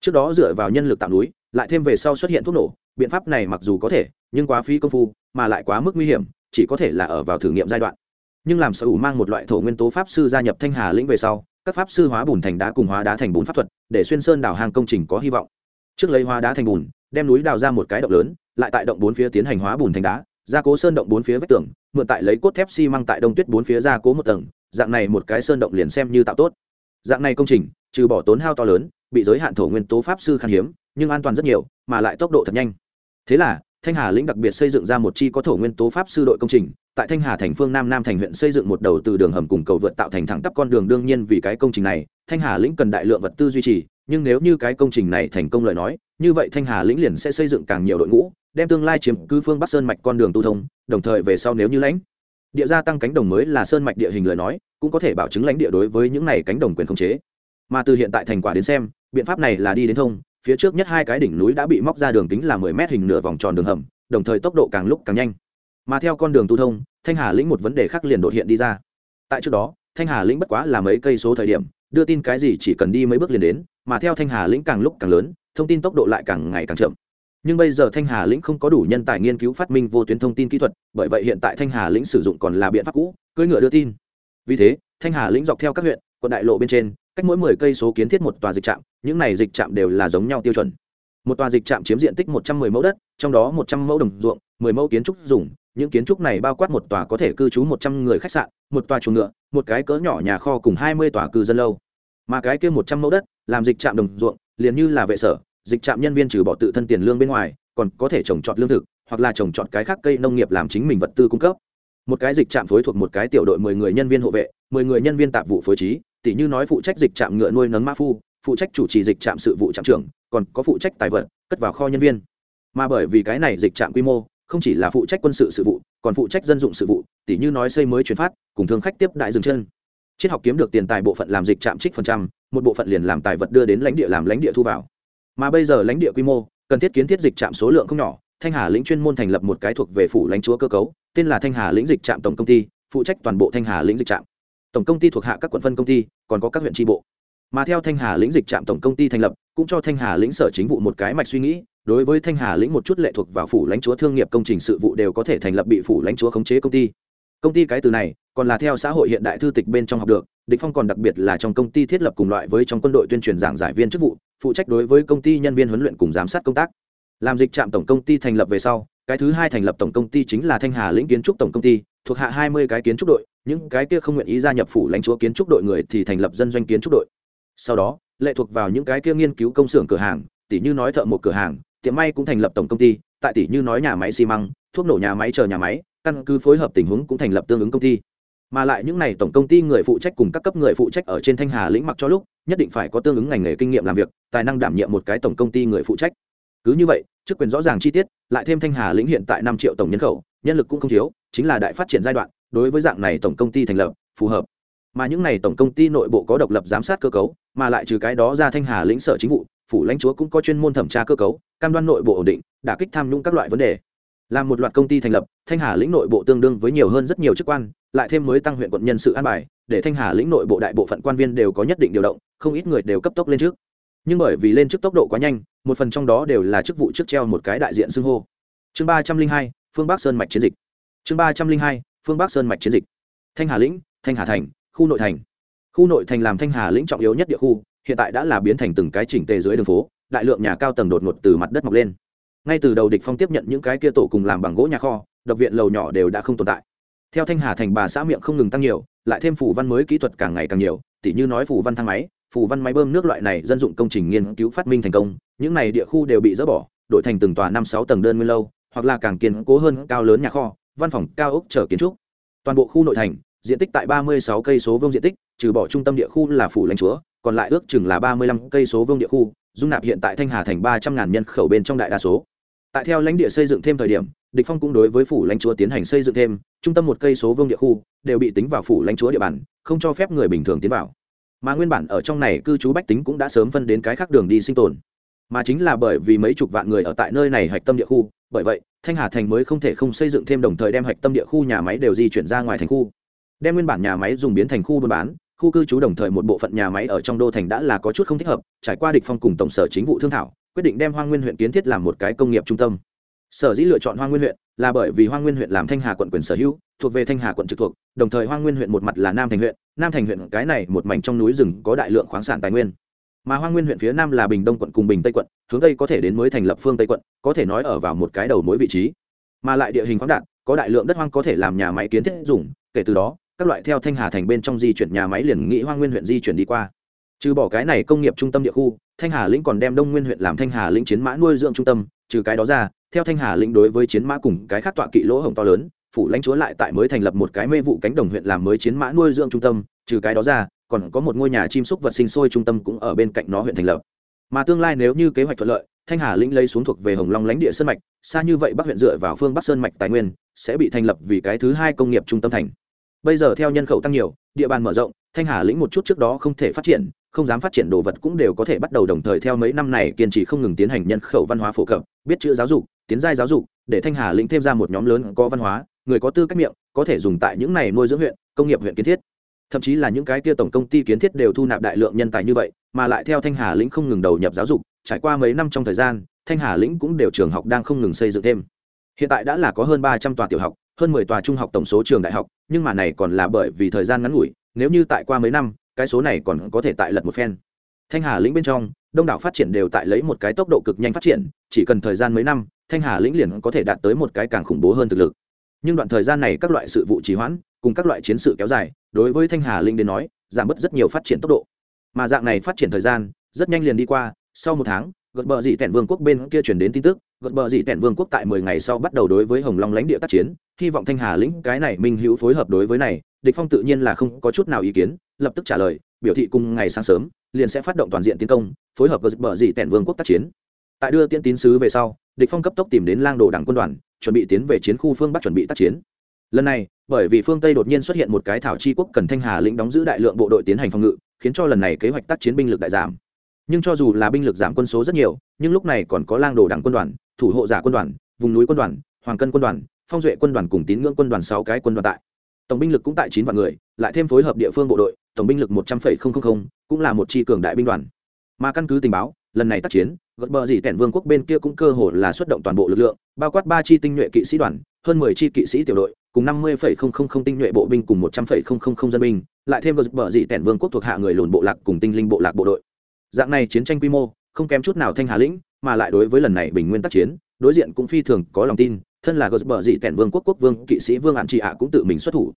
Trước đó dựa vào nhân lực tạo núi, lại thêm về sau xuất hiện thuốc nổ biện pháp này mặc dù có thể, nhưng quá phí công phu, mà lại quá mức nguy hiểm, chỉ có thể là ở vào thử nghiệm giai đoạn. Nhưng làm sở hữu mang một loại thổ nguyên tố pháp sư gia nhập thanh hà lĩnh về sau, các pháp sư hóa bùn thành đá cùng hóa đá thành bùn pháp thuật, để xuyên sơn đào hàng công trình có hy vọng. Trước lấy hóa đá thành bùn, đem núi đào ra một cái động lớn, lại tại động bốn phía tiến hành hóa bùn thành đá, gia cố sơn động bốn phía vách tường, mượn tại lấy cốt thép xi măng tại đông tuyết bốn phía gia cố một tầng, dạng này một cái sơn động liền xem như tạo tốt. Dạng này công trình, trừ bỏ tốn hao to lớn, bị giới hạn thổ nguyên tố pháp sư khan hiếm, nhưng an toàn rất nhiều, mà lại tốc độ thật nhanh thế là, thanh hà lĩnh đặc biệt xây dựng ra một chi có thổ nguyên tố pháp sư đội công trình, tại thanh hà thành phương nam nam thành huyện xây dựng một đầu từ đường hầm cùng cầu vượt tạo thành thẳng tắp con đường đương nhiên vì cái công trình này, thanh hà lĩnh cần đại lượng vật tư duy trì, nhưng nếu như cái công trình này thành công lời nói, như vậy thanh hà lĩnh liền sẽ xây dựng càng nhiều đội ngũ, đem tương lai chiếm cứ phương bắc sơn mạch con đường tu thông, đồng thời về sau nếu như lãnh, địa gia tăng cánh đồng mới là sơn mạch địa hình lời nói, cũng có thể bảo chứng lãnh địa đối với những này cánh đồng quyền khống chế. Mà từ hiện tại thành quả đến xem, biện pháp này là đi đến thông phía trước nhất hai cái đỉnh núi đã bị móc ra đường kính là mười mét hình nửa vòng tròn đường hầm, đồng thời tốc độ càng lúc càng nhanh. Mà theo con đường tu thông, thanh hà lĩnh một vấn đề khác liền đột hiện đi ra. Tại trước đó, thanh hà lĩnh bất quá là mấy cây số thời điểm, đưa tin cái gì chỉ cần đi mấy bước liền đến, mà theo thanh hà lĩnh càng lúc càng lớn, thông tin tốc độ lại càng ngày càng chậm. Nhưng bây giờ thanh hà lĩnh không có đủ nhân tài nghiên cứu phát minh vô tuyến thông tin kỹ thuật, bởi vậy hiện tại thanh hà lĩnh sử dụng còn là biện pháp cũ, cưỡi ngựa đưa tin. Vì thế, thanh hà lĩnh dọc theo các huyện, quận đại lộ bên trên cách mỗi mười cây số kiến thiết một tòa dịch trạm, những này dịch trạm đều là giống nhau tiêu chuẩn. Một tòa dịch trạm chiếm diện tích một trăm mười mẫu đất, trong đó một trăm mẫu đồng ruộng, mười mẫu kiến trúc dùng. Những kiến trúc này bao quát một tòa có thể cư trú một trăm người khách sạn, một tòa chuồng ngựa, một cái cỡ nhỏ nhà kho cùng hai mươi tòa cư dân lâu. Mà cái kia một trăm mẫu đất, làm dịch trạm đồng ruộng, liền như là vệ sở, dịch trạm nhân viên trừ bỏ tự thân tiền lương bên ngoài, còn có thể trồng trọt lương thực, hoặc là trồng trọt cái khác cây nông nghiệp làm chính mình vật tư cung cấp. Một cái dịch trạm phối thuộc một cái tiểu đội mười người nhân viên hộ vệ, mười người nhân viên tạp vụ phối trí tỷ như nói phụ trách dịch trạm ngựa nuôi nấng mã phu, phụ trách chủ trì dịch trạm sự vụ trạm trưởng, còn có phụ trách tài vật, cất vào kho nhân viên. Mà bởi vì cái này dịch trạm quy mô, không chỉ là phụ trách quân sự sự vụ, còn phụ trách dân dụng sự vụ tỷ như nói xây mới chuyển phát, cùng thương khách tiếp đại dừng chân. Triết học kiếm được tiền tài bộ phận làm dịch trạm trích phần trăm, một bộ phận liền làm tài vật đưa đến lãnh địa làm lãnh địa thu vào. Mà bây giờ lãnh địa quy mô, cần thiết kiến thiết dịch trạm số lượng không nhỏ, thanh hà lĩnh chuyên môn thành lập một cái thuộc về phủ lãnh chúa cơ cấu, tên là thanh hà lĩnh dịch trạm tổng công ty, phụ trách toàn bộ thanh hà lĩnh dịch trạm tổng công ty thuộc hạ các quận phân công ty, còn có các huyện tri bộ. Mà theo thanh hà lĩnh dịch trạm tổng công ty thành lập, cũng cho thanh hà lĩnh sở chính vụ một cái mạch suy nghĩ, đối với thanh hà lĩnh một chút lệ thuộc vào phủ lãnh chúa thương nghiệp công trình sự vụ đều có thể thành lập bị phủ lãnh chúa khống chế công ty. Công ty cái từ này, còn là theo xã hội hiện đại thư tịch bên trong học được, địch phong còn đặc biệt là trong công ty thiết lập cùng loại với trong quân đội tuyên truyền giảng giải viên chức vụ, phụ trách đối với công ty nhân viên huấn luyện cùng giám sát công tác. Làm dịch trạm tổng công ty thành lập về sau, cái thứ hai thành lập tổng công ty chính là thanh hà lĩnh kiến trúc tổng công ty, thuộc hạ hai mươi cái kiến trúc đội những cái kia không nguyện ý gia nhập phủ lãnh chúa kiến trúc đội người thì thành lập dân doanh kiến trúc đội. Sau đó, lệ thuộc vào những cái kia nghiên cứu công xưởng cửa hàng, tỷ như nói thợ một cửa hàng, tiệm may cũng thành lập tổng công ty, tại tỷ như nói nhà máy xi măng, thuốc nổ nhà máy chờ nhà máy, căn cứ phối hợp tình huống cũng thành lập tương ứng công ty. Mà lại những n à y tổng công ty người phụ trách cùng các cấp người phụ trách ở trên thanh hà lĩnh mặc cho lúc, nhất định phải có tương ứng ngành nghề kinh nghiệm làm việc, tài năng đảm nhiệm một cái tổng công ty người phụ trách. Cứ như vậy, chức quyền rõ ràng chi tiết, lại thêm thanh hà lĩnh hiện tại năm triệu tổng nhân khẩu, nhân lực cũng không thiếu, chính là đại phát triển giai đoạn đối với dạng này tổng công ty thành lập, phù hợp. Mà những này tổng công ty nội bộ có độc lập giám sát cơ cấu, mà lại trừ cái đó ra thanh hà lĩnh sở chính vụ, phủ lãnh chúa cũng có chuyên môn thẩm tra cơ cấu, cam đoan nội bộ ổn định, đả kích tham nhũng các loại vấn đề. Là một loạt công ty thành lập, thanh hà lĩnh nội bộ tương đương với nhiều hơn rất nhiều chức quan, lại thêm mới tăng huyện quận nhân sự an bài, để thanh hà lĩnh nội bộ đại bộ phận quan viên đều có nhất định điều động, không ít người đều cấp tốc lên trước. Nhưng bởi vì lên trước tốc độ quá nhanh, một phần trong đó đều là chức vụ trước treo một cái đại diện xưng hô. Chương ba trăm linh hai, phương bắc sơn mạch chiến dịch. Chương ba trăm linh hai phương bắc sơn mạch chiến dịch. Thanh hà lĩnh, thanh hà thành, khu nội thành. Khu nội thành làm thanh hà lĩnh trọng yếu nhất địa khu, hiện tại đã là biến thành từng cái chỉnh tề dưới đường phố, đại lượng nhà cao tầng đột ngột từ mặt đất mọc lên. Ngay từ đầu địch phong tiếp nhận những cái kia tổ cùng làm bằng gỗ nhà kho, độc viện lầu nhỏ đều đã không tồn tại. Theo thanh hà thành bà xã miệng không ngừng tăng nhiều, lại thêm phủ văn mới kỹ thuật càng ngày càng nhiều, tỉ như nói phủ văn thang máy, phủ văn máy bơm nước loại này dân dụng công trình nghiên cứu phát minh thành công, những này địa khu đều bị dỡ bỏ, đổi thành từng tòa năm sáu tầng đơn nguyên lâu, hoặc là càng kiên cố hơn cao lớn nhà kho văn phòng cao ốc chờ kiến trúc. Toàn bộ khu nội thành, diện tích tại ba mươi sáu cây số vuông diện tích, trừ bỏ trung tâm địa khu là phủ lãnh chúa, còn lại ước chừng là ba mươi lăm cây số vuông địa khu, dung nạp hiện tại thanh hà thành ba trăm ngàn nhân khẩu bên trong đại đa số. Tại theo lãnh địa xây dựng thêm thời điểm, địch phong cũng đối với phủ lãnh chúa tiến hành xây dựng thêm, trung tâm một cây số vương địa khu, đều bị tính vào phủ lãnh chúa địa bàn, không cho phép người bình thường tiến vào. Mà nguyên bản ở trong này cư trú bách tính cũng đã sớm phân đến cái khác đường đi sinh tồn. Mà chính là bởi vì mấy chục vạn người ở tại nơi này hạch tâm địa khu bởi vậy, thanh hà thành mới không thể không xây dựng thêm đồng thời đem hạch tâm địa khu nhà máy đều di chuyển ra ngoài thành khu. Đem nguyên bản nhà máy dùng biến thành khu buôn bán, khu cư trú đồng thời một bộ phận nhà máy ở trong đô thành đã là có chút không thích hợp, trải qua địch phong cùng tổng sở chính vụ thương thảo, quyết định đem hoang nguyên huyện kiến thiết làm một cái công nghiệp trung tâm. Sở dĩ lựa chọn hoang nguyên huyện là bởi vì hoang nguyên huyện làm thanh hà quận quyền sở hữu, thuộc về thanh hà quận trực thuộc, đồng thời hoang nguyên huyện một mặt là nam thành huyện, nam thành huyện cái này một mảnh trong núi rừng có đại lượng khoáng sản tài nguyên mà hoang nguyên huyện phía nam là bình đông quận cùng bình tây quận hướng tây có thể đến mới thành lập phương tây quận có thể nói ở vào một cái đầu mối vị trí mà lại địa hình khoáng đạn có đại lượng đất hoang có thể làm nhà máy kiến thiết dùng kể từ đó các loại theo thanh hà thành bên trong di chuyển nhà máy liền nghĩ hoang nguyên huyện di chuyển đi qua trừ bỏ cái này công nghiệp trung tâm địa khu thanh hà lĩnh còn đem đông nguyên huyện làm thanh hà lĩnh chiến mã nuôi dưỡng trung tâm trừ cái đó ra theo thanh hà lĩnh đối với chiến mã cùng cái khác tọa kỵ lỗ hổng to lớn phủ lãnh chúa lại tại mới thành lập một cái mê vụ cánh đồng huyện làm mới chiến mã nuôi dưỡng trung tâm trừ cái đó ra còn có một ngôi nhà chim súc vật sinh sôi trung tâm cũng ở bên cạnh nó huyện thành lập. Mà tương lai nếu như kế hoạch thuận lợi, thanh hà lĩnh lấy xuống thuộc về hồng long lãnh địa sơn mạch, xa như vậy bắc huyện dựa vào phương bắc sơn mạch tài nguyên, sẽ bị thành lập vì cái thứ hai công nghiệp trung tâm thành. Bây giờ theo nhân khẩu tăng nhiều, địa bàn mở rộng, thanh hà lĩnh một chút trước đó không thể phát triển, không dám phát triển đồ vật cũng đều có thể bắt đầu đồng thời theo mấy năm này kiên trì không ngừng tiến hành nhân khẩu văn hóa phổ cập, biết chữ giáo dục, tiến giai giáo dục, để thanh hà lĩnh thêm ra một nhóm lớn có văn hóa, người có tư cách miệng, có thể dùng tại những này nuôi dưỡng huyện, công nghiệp huyện kiến thiết thậm chí là những cái kia tổng công ty kiến thiết đều thu nạp đại lượng nhân tài như vậy, mà lại theo thanh hà lĩnh không ngừng đầu nhập giáo dục, trải qua mấy năm trong thời gian, thanh hà lĩnh cũng đều trường học đang không ngừng xây dựng thêm. Hiện tại đã là có hơn ba trăm tòa tiểu học, hơn mười tòa trung học tổng số trường đại học, nhưng mà này còn là bởi vì thời gian ngắn ngủi, nếu như tại qua mấy năm, cái số này còn có thể tại lật một phen. Thanh hà lĩnh bên trong, đông đảo phát triển đều tại lấy một cái tốc độ cực nhanh phát triển, chỉ cần thời gian mấy năm, thanh hà lĩnh liền có thể đạt tới một cái càng khủng bố hơn thực lực. Nhưng đoạn thời gian này các loại sự vụ trì hoãn cùng các loại chiến sự kéo dài, đối với thanh hà linh đến nói, giảm bớt rất nhiều phát triển tốc độ. Mà dạng này phát triển thời gian, rất nhanh liền đi qua, sau một tháng, gợt bờ dị tẻn vương quốc bên kia chuyển đến tin tức, gợt bờ dị tẻn vương quốc tại mười ngày sau bắt đầu đối với hồng long lãnh địa tác chiến, hy vọng thanh hà lĩnh cái này minh hữu phối hợp đối với này, địch phong tự nhiên là không có chút nào ý kiến, lập tức trả lời, biểu thị cùng ngày sáng sớm, liền sẽ phát động toàn diện tiến công, phối hợp gợt bờ dị tẻn vương quốc tác chiến. Tại đưa tiên tín sứ về sau, địch phong cấp tốc tìm đến lang đồ đảng quân đoàn, chuẩn bị tiến về chiến khu phương bắc chuẩn bị tác chiến lần này, bởi vì phương tây đột nhiên xuất hiện một cái thảo chi quốc cần thanh hà lĩnh đóng giữ đại lượng bộ đội tiến hành phòng ngự, khiến cho lần này kế hoạch tác chiến binh lực đại giảm. Nhưng cho dù là binh lực giảm quân số rất nhiều, nhưng lúc này còn có lang đồ đảng quân đoàn, thủ hộ giả quân đoàn, vùng núi quân đoàn, hoàng cân quân đoàn, phong duệ quân đoàn cùng tín ngưỡng quân đoàn sáu cái quân đoàn tại. Tổng binh lực cũng tại chín vạn người, lại thêm phối hợp địa phương bộ đội, tổng binh lực một trăm linh cũng là một chi cường đại binh đoàn. Mà căn cứ tình báo, lần này tác chiến, gật bờ dì tẻn vương quốc bên kia cũng cơ hồ là xuất động toàn bộ lực lượng, bao quát ba chi tinh nhuệ kỵ sĩ đoàn, hơn mười chi kỵ sĩ tiểu đội cùng năm mươi tinh nhuệ bộ binh cùng một trăm dân binh, lại thêm gật bở dị tẻn vương quốc thuộc hạ người lùn bộ lạc cùng tinh linh bộ lạc bộ đội. Dạng này chiến tranh quy mô, không kém chút nào thanh hà lĩnh, mà lại đối với lần này bình nguyên tác chiến, đối diện cũng phi thường có lòng tin, thân là gật bở dị tẻn vương quốc quốc vương, kỵ sĩ vương hạn trị ạ cũng tự mình xuất thủ.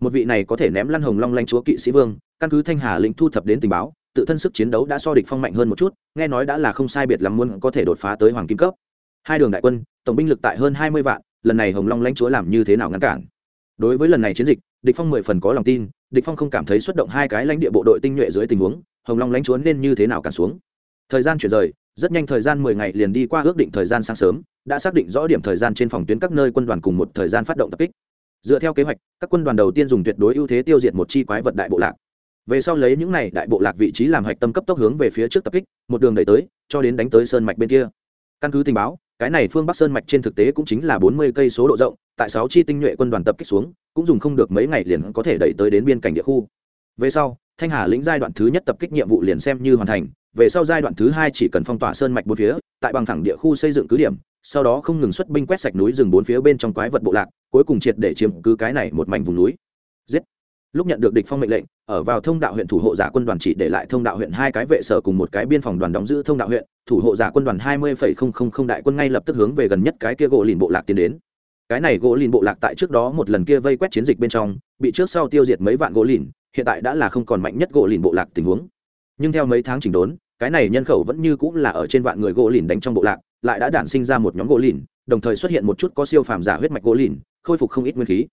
Một vị này có thể ném lăn hồng long lanh chúa kỵ sĩ vương, căn cứ thanh hà lĩnh thu thập đến tình báo, tự thân sức chiến đấu đã so địch phong mạnh hơn một chút, nghe nói đã là không sai biệt lắm muốn có thể đột phá tới hoàng kim cấp. Hai đường đại quân, tổng binh lực tại hơn hai mươi vạn lần này hồng long lãnh chúa làm như thế nào ngăn cản đối với lần này chiến dịch địch phong mười phần có lòng tin địch phong không cảm thấy xuất động hai cái lãnh địa bộ đội tinh nhuệ dưới tình huống hồng long lãnh chúa nên như thế nào cản xuống thời gian chuyển rời rất nhanh thời gian mười ngày liền đi qua ước định thời gian sáng sớm đã xác định rõ điểm thời gian trên phòng tuyến các nơi quân đoàn cùng một thời gian phát động tập kích dựa theo kế hoạch các quân đoàn đầu tiên dùng tuyệt đối ưu thế tiêu diệt một chi quái vật đại bộ lạc về sau lấy những này đại bộ lạc vị trí làm hạch tâm cấp tốc hướng về phía trước tập kích một đường đẩy tới cho đến đánh tới sơn mạch bên kia căn cứ tình báo cái này phương bắc sơn mạch trên thực tế cũng chính là bốn mươi cây số độ rộng, tại sáu chi tinh nhuệ quân đoàn tập kích xuống, cũng dùng không được mấy ngày liền có thể đẩy tới đến biên cảnh địa khu. Về sau, thanh hà lĩnh giai đoạn thứ nhất tập kích nhiệm vụ liền xem như hoàn thành, về sau giai đoạn thứ hai chỉ cần phong tỏa sơn mạch bốn phía, tại bằng thẳng địa khu xây dựng cứ điểm, sau đó không ngừng xuất binh quét sạch núi rừng bốn phía bên trong quái vật bộ lạc, cuối cùng triệt để chiếm cứ cái này một mảnh vùng núi. Giết. Lúc nhận được địch phong mệnh lệnh ở vào thông đạo huyện thủ hộ giả quân đoàn chỉ để lại thông đạo huyện hai cái vệ sở cùng một cái biên phòng đoàn đóng giữ thông đạo huyện. Thủ hộ giả quân đoàn hai mươi đại quân ngay lập tức hướng về gần nhất cái kia gỗ lìn bộ lạc tiến đến. Cái này gỗ lìn bộ lạc tại trước đó một lần kia vây quét chiến dịch bên trong, bị trước sau tiêu diệt mấy vạn gỗ lìn, hiện tại đã là không còn mạnh nhất gỗ lìn bộ lạc tình huống. Nhưng theo mấy tháng chỉnh đốn, cái này nhân khẩu vẫn như cũng là ở trên vạn người gỗ lìn đánh trong bộ lạc, lại đã đản sinh ra một nhóm gỗ lìn, đồng thời xuất hiện một chút có siêu phàm giả huyết mạch gỗ lìn, khôi phục không ít nguyên khí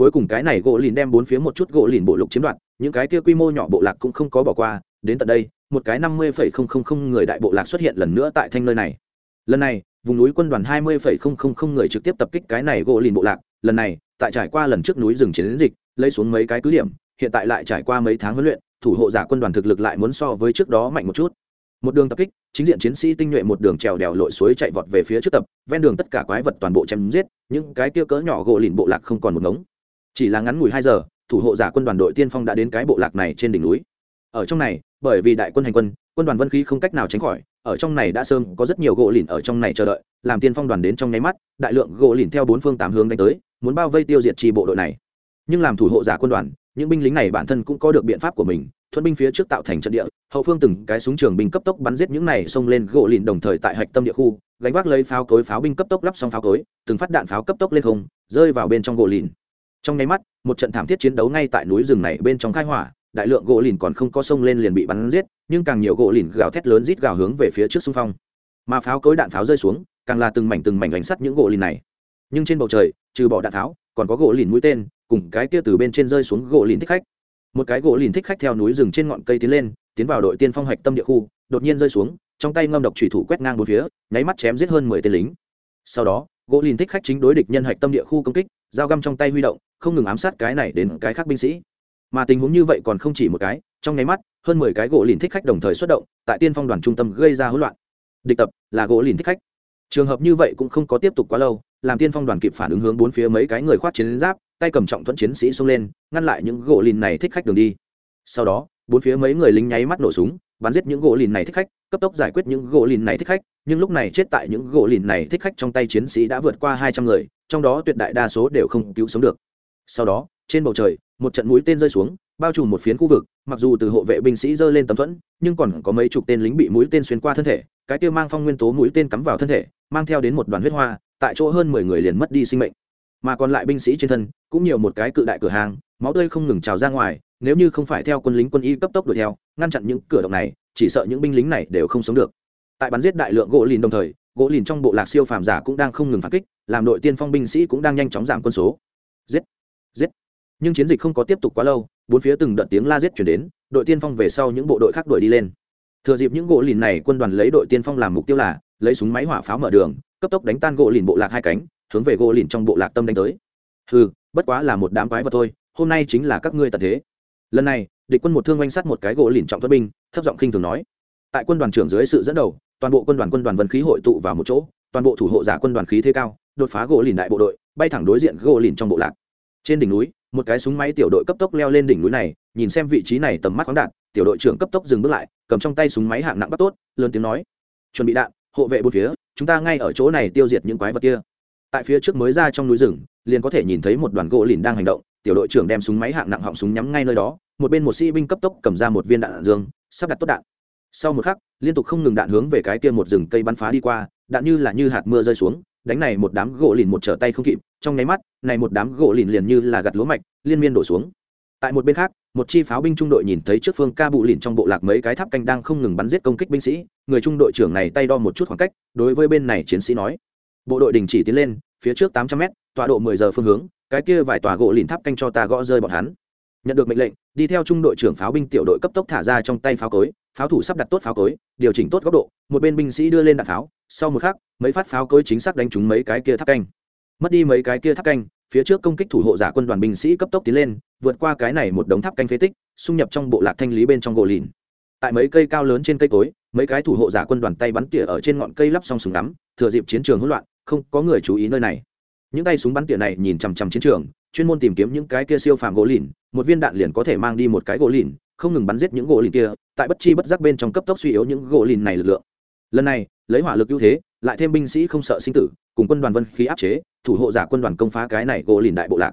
cuối cùng cái này gỗ lìn đem bốn phía một chút gỗ lìn bộ lục chiếm đoạt, những cái kia quy mô nhỏ bộ lạc cũng không có bỏ qua. Đến tận đây, một cái năm mươi phẩy không không không người đại bộ lạc xuất hiện lần nữa tại thanh nơi này. Lần này, vùng núi quân đoàn hai mươi phẩy không không không người trực tiếp tập kích cái này gỗ lìn bộ lạc. Lần này, tại trải qua lần trước núi rừng chiến dịch, lấy xuống mấy cái cứ điểm, hiện tại lại trải qua mấy tháng huấn luyện, thủ hộ giả quân đoàn thực lực lại muốn so với trước đó mạnh một chút. Một đường tập kích, chính diện chiến sĩ tinh nhuệ một đường trèo đèo lội suối chạy vọt về phía trước tập, ven đường tất cả quái vật toàn bộ chém giết, những cái kia cỡ nhỏ gỗ lìn bộ lạc không còn một ngống chỉ là ngắn ngủi hai giờ, thủ hộ giả quân đoàn đội tiên phong đã đến cái bộ lạc này trên đỉnh núi. Ở trong này, bởi vì đại quân hành quân quân đoàn vân khí không cách nào tránh khỏi, ở trong này đã sớm có rất nhiều gỗ lìn ở trong này chờ đợi, làm tiên phong đoàn đến trong nháy mắt, đại lượng gỗ lìn theo bốn phương tám hướng đánh tới, muốn bao vây tiêu diệt trì bộ đội này. Nhưng làm thủ hộ giả quân đoàn, những binh lính này bản thân cũng có được biện pháp của mình, thuận binh phía trước tạo thành trận địa, hậu phương từng cái súng trường binh cấp tốc bắn giết những này xông lên gỗ lìn đồng thời tại hạch tâm địa khu, gánh vác lấy pháo cối pháo binh cấp tốc lắp xong pháo cối, từng phát đạn pháo cấp tốc lên không, rơi vào bên trong gỗ lìn trong nháy mắt, một trận thảm thiết chiến đấu ngay tại núi rừng này bên trong khai hỏa, đại lượng gỗ lìn còn không có sông lên liền bị bắn giết, nhưng càng nhiều gỗ lìn gào thét lớn rít gào hướng về phía trước xung phong. Mà pháo cối đạn pháo rơi xuống, càng là từng mảnh từng mảnh đánh sắt những gỗ lìn này. Nhưng trên bầu trời, trừ bỏ đạn pháo còn có gỗ lìn mũi tên, cùng cái kia từ bên trên rơi xuống gỗ lìn thích khách. Một cái gỗ lìn thích khách theo núi rừng trên ngọn cây tiến lên, tiến vào đội tiên phong hạch tâm địa khu, đột nhiên rơi xuống, trong tay ngâm độc thủy thủ quét ngang bốn phía, nháy mắt chém giết hơn mười tên lính. Sau đó, gỗ lìn thích khách chính đối địch nhân hạch tâm địa khu công kích, dao găm trong tay huy động không ngừng ám sát cái này đến cái khác binh sĩ. Mà tình huống như vậy còn không chỉ một cái, trong nháy mắt, hơn mười cái gỗ lìn thích khách đồng thời xuất động, tại tiên phong đoàn trung tâm gây ra hỗn loạn. Địch tập là gỗ lìn thích khách. Trường hợp như vậy cũng không có tiếp tục quá lâu, làm tiên phong đoàn kịp phản ứng hướng bốn phía mấy cái người khoát chiến giáp, tay cầm trọng thuẫn chiến sĩ xông lên, ngăn lại những gỗ lìn này thích khách đường đi. Sau đó, bốn phía mấy người lính nháy mắt nổ súng, bắn giết những gỗ lìn này thích khách, cấp tốc giải quyết những gỗ lìn này thích khách, nhưng lúc này chết tại những gỗ lìn này thích khách trong tay chiến sĩ đã vượt qua hai trăm người, trong đó tuyệt đại đa số đều không cứu sống được sau đó, trên bầu trời, một trận mũi tên rơi xuống, bao trùm một phiến khu vực, mặc dù từ hộ vệ binh sĩ giơ lên tấm thuẫn, nhưng còn có mấy chục tên lính bị mũi tên xuyên qua thân thể, cái tiêu mang phong nguyên tố mũi tên cắm vào thân thể, mang theo đến một đoàn huyết hoa, tại chỗ hơn mười người liền mất đi sinh mệnh. Mà còn lại binh sĩ trên thân, cũng nhiều một cái cự đại cửa hàng, máu tươi không ngừng trào ra ngoài, nếu như không phải theo quân lính quân y cấp tốc đuổi theo, ngăn chặn những cửa động này, chỉ sợ những binh lính này đều không sống được. Tại bắn giết đại lượng gỗ lìn đồng thời, gỗ lìn trong bộ lạc siêu phàm giả cũng đang không ngừng phản kích, làm đội tiên phong binh sĩ cũng đang nhanh chóng giảm quân số. Giết! Giết. Nhưng chiến dịch không có tiếp tục quá lâu, bốn phía từng đợt tiếng la giết chuyển đến, đội tiên phong về sau những bộ đội khác đuổi đi lên. Thừa dịp những gỗ lìn này quân đoàn lấy đội tiên phong làm mục tiêu là, lấy súng máy hỏa pháo mở đường, cấp tốc đánh tan gỗ lìn bộ lạc hai cánh, hướng về gỗ lìn trong bộ lạc tâm đánh tới. Ừ bất quá là một đám quái vật thôi, hôm nay chính là các ngươi tật thế. Lần này, địch quân một thương oanh sắt một cái gỗ lìn trọng thất binh, thấp giọng khinh thường nói. Tại quân đoàn trưởng dưới sự dẫn đầu, toàn bộ quân đoàn quân đoàn vân khí hội tụ vào một chỗ, toàn bộ thủ hộ giả quân đoàn khí thế cao, đột phá gỗ lìn đại bộ đội, bay thẳng đối diện gỗ lìn trong bộ lạc trên đỉnh núi một cái súng máy tiểu đội cấp tốc leo lên đỉnh núi này nhìn xem vị trí này tầm mắt khoáng đạn tiểu đội trưởng cấp tốc dừng bước lại cầm trong tay súng máy hạng nặng bắt tốt lớn tiếng nói chuẩn bị đạn hộ vệ bốn phía chúng ta ngay ở chỗ này tiêu diệt những quái vật kia. Tại phía trước mới ra trong núi rừng liền có thể nhìn thấy một đoàn gỗ lìn đang hành động tiểu đội trưởng đem súng máy hạng nặng họng súng nhắm ngay nơi đó một bên một sĩ binh cấp tốc cầm ra một viên đạn, dương sắp đặt tốt đạn. Sau một khắc liên tục không ngừng đạn hướng về cái kia một rừng cây bắn phá đi qua đạn như là như hạt mưa rơi xuống đánh này một đám gỗ lìn một trở tay không kịp, trong nháy mắt, này một đám gỗ lìn liền như là gặt lúa mạch, liên miên đổ xuống. Tại một bên khác, một chi pháo binh trung đội nhìn thấy trước phương ca bụ lìn trong bộ lạc mấy cái tháp canh đang không ngừng bắn giết công kích binh sĩ, người trung đội trưởng này tay đo một chút khoảng cách, đối với bên này chiến sĩ nói. Bộ đội đình chỉ tiến lên, phía trước tám trăm m tọa độ mười giờ phương hướng, cái kia vài tòa gỗ lìn tháp canh cho ta gõ rơi bọn hắn. Nhận được mệnh lệnh, đi theo trung đội trưởng pháo binh tiểu đội cấp tốc thả ra trong tay pháo cối, pháo thủ sắp đặt tốt pháo cối, điều chỉnh tốt góc độ, một bên binh sĩ đưa lên đạn pháo sau một khắc, mấy phát pháo cối chính xác đánh trúng mấy cái kia tháp canh. Mất đi mấy cái kia tháp canh, phía trước công kích thủ hộ giả quân đoàn binh sĩ cấp tốc tiến lên, vượt qua cái này một đống tháp canh phế tích, xung nhập trong bộ lạc thanh lý bên trong gỗ lìn. Tại mấy cây cao lớn trên cây cối, mấy cái thủ hộ giả quân đoàn tay bắn tỉa ở trên ngọn cây lắp xong súng ngắm, thừa dịp chiến trường hỗn loạn, không có người chú ý nơi này. Những tay súng bắn tỉa này nhìn chằm chằm chiến trường, chuyên môn tìm kiếm những cái kia siêu phàm gỗ lìn, một viên đạn liền có thể mang đi một cái gỗ lìn, không ngừng bắn giết những gỗ lìn kia, tại bất chi bất giác bên trong cấp tốc suy yếu những gỗ lìn này lực lượng. Lần này lấy hỏa lực ưu thế, lại thêm binh sĩ không sợ sinh tử, cùng quân đoàn vân khí áp chế, thủ hộ giả quân đoàn công phá cái này gỗ lìn đại bộ lạc.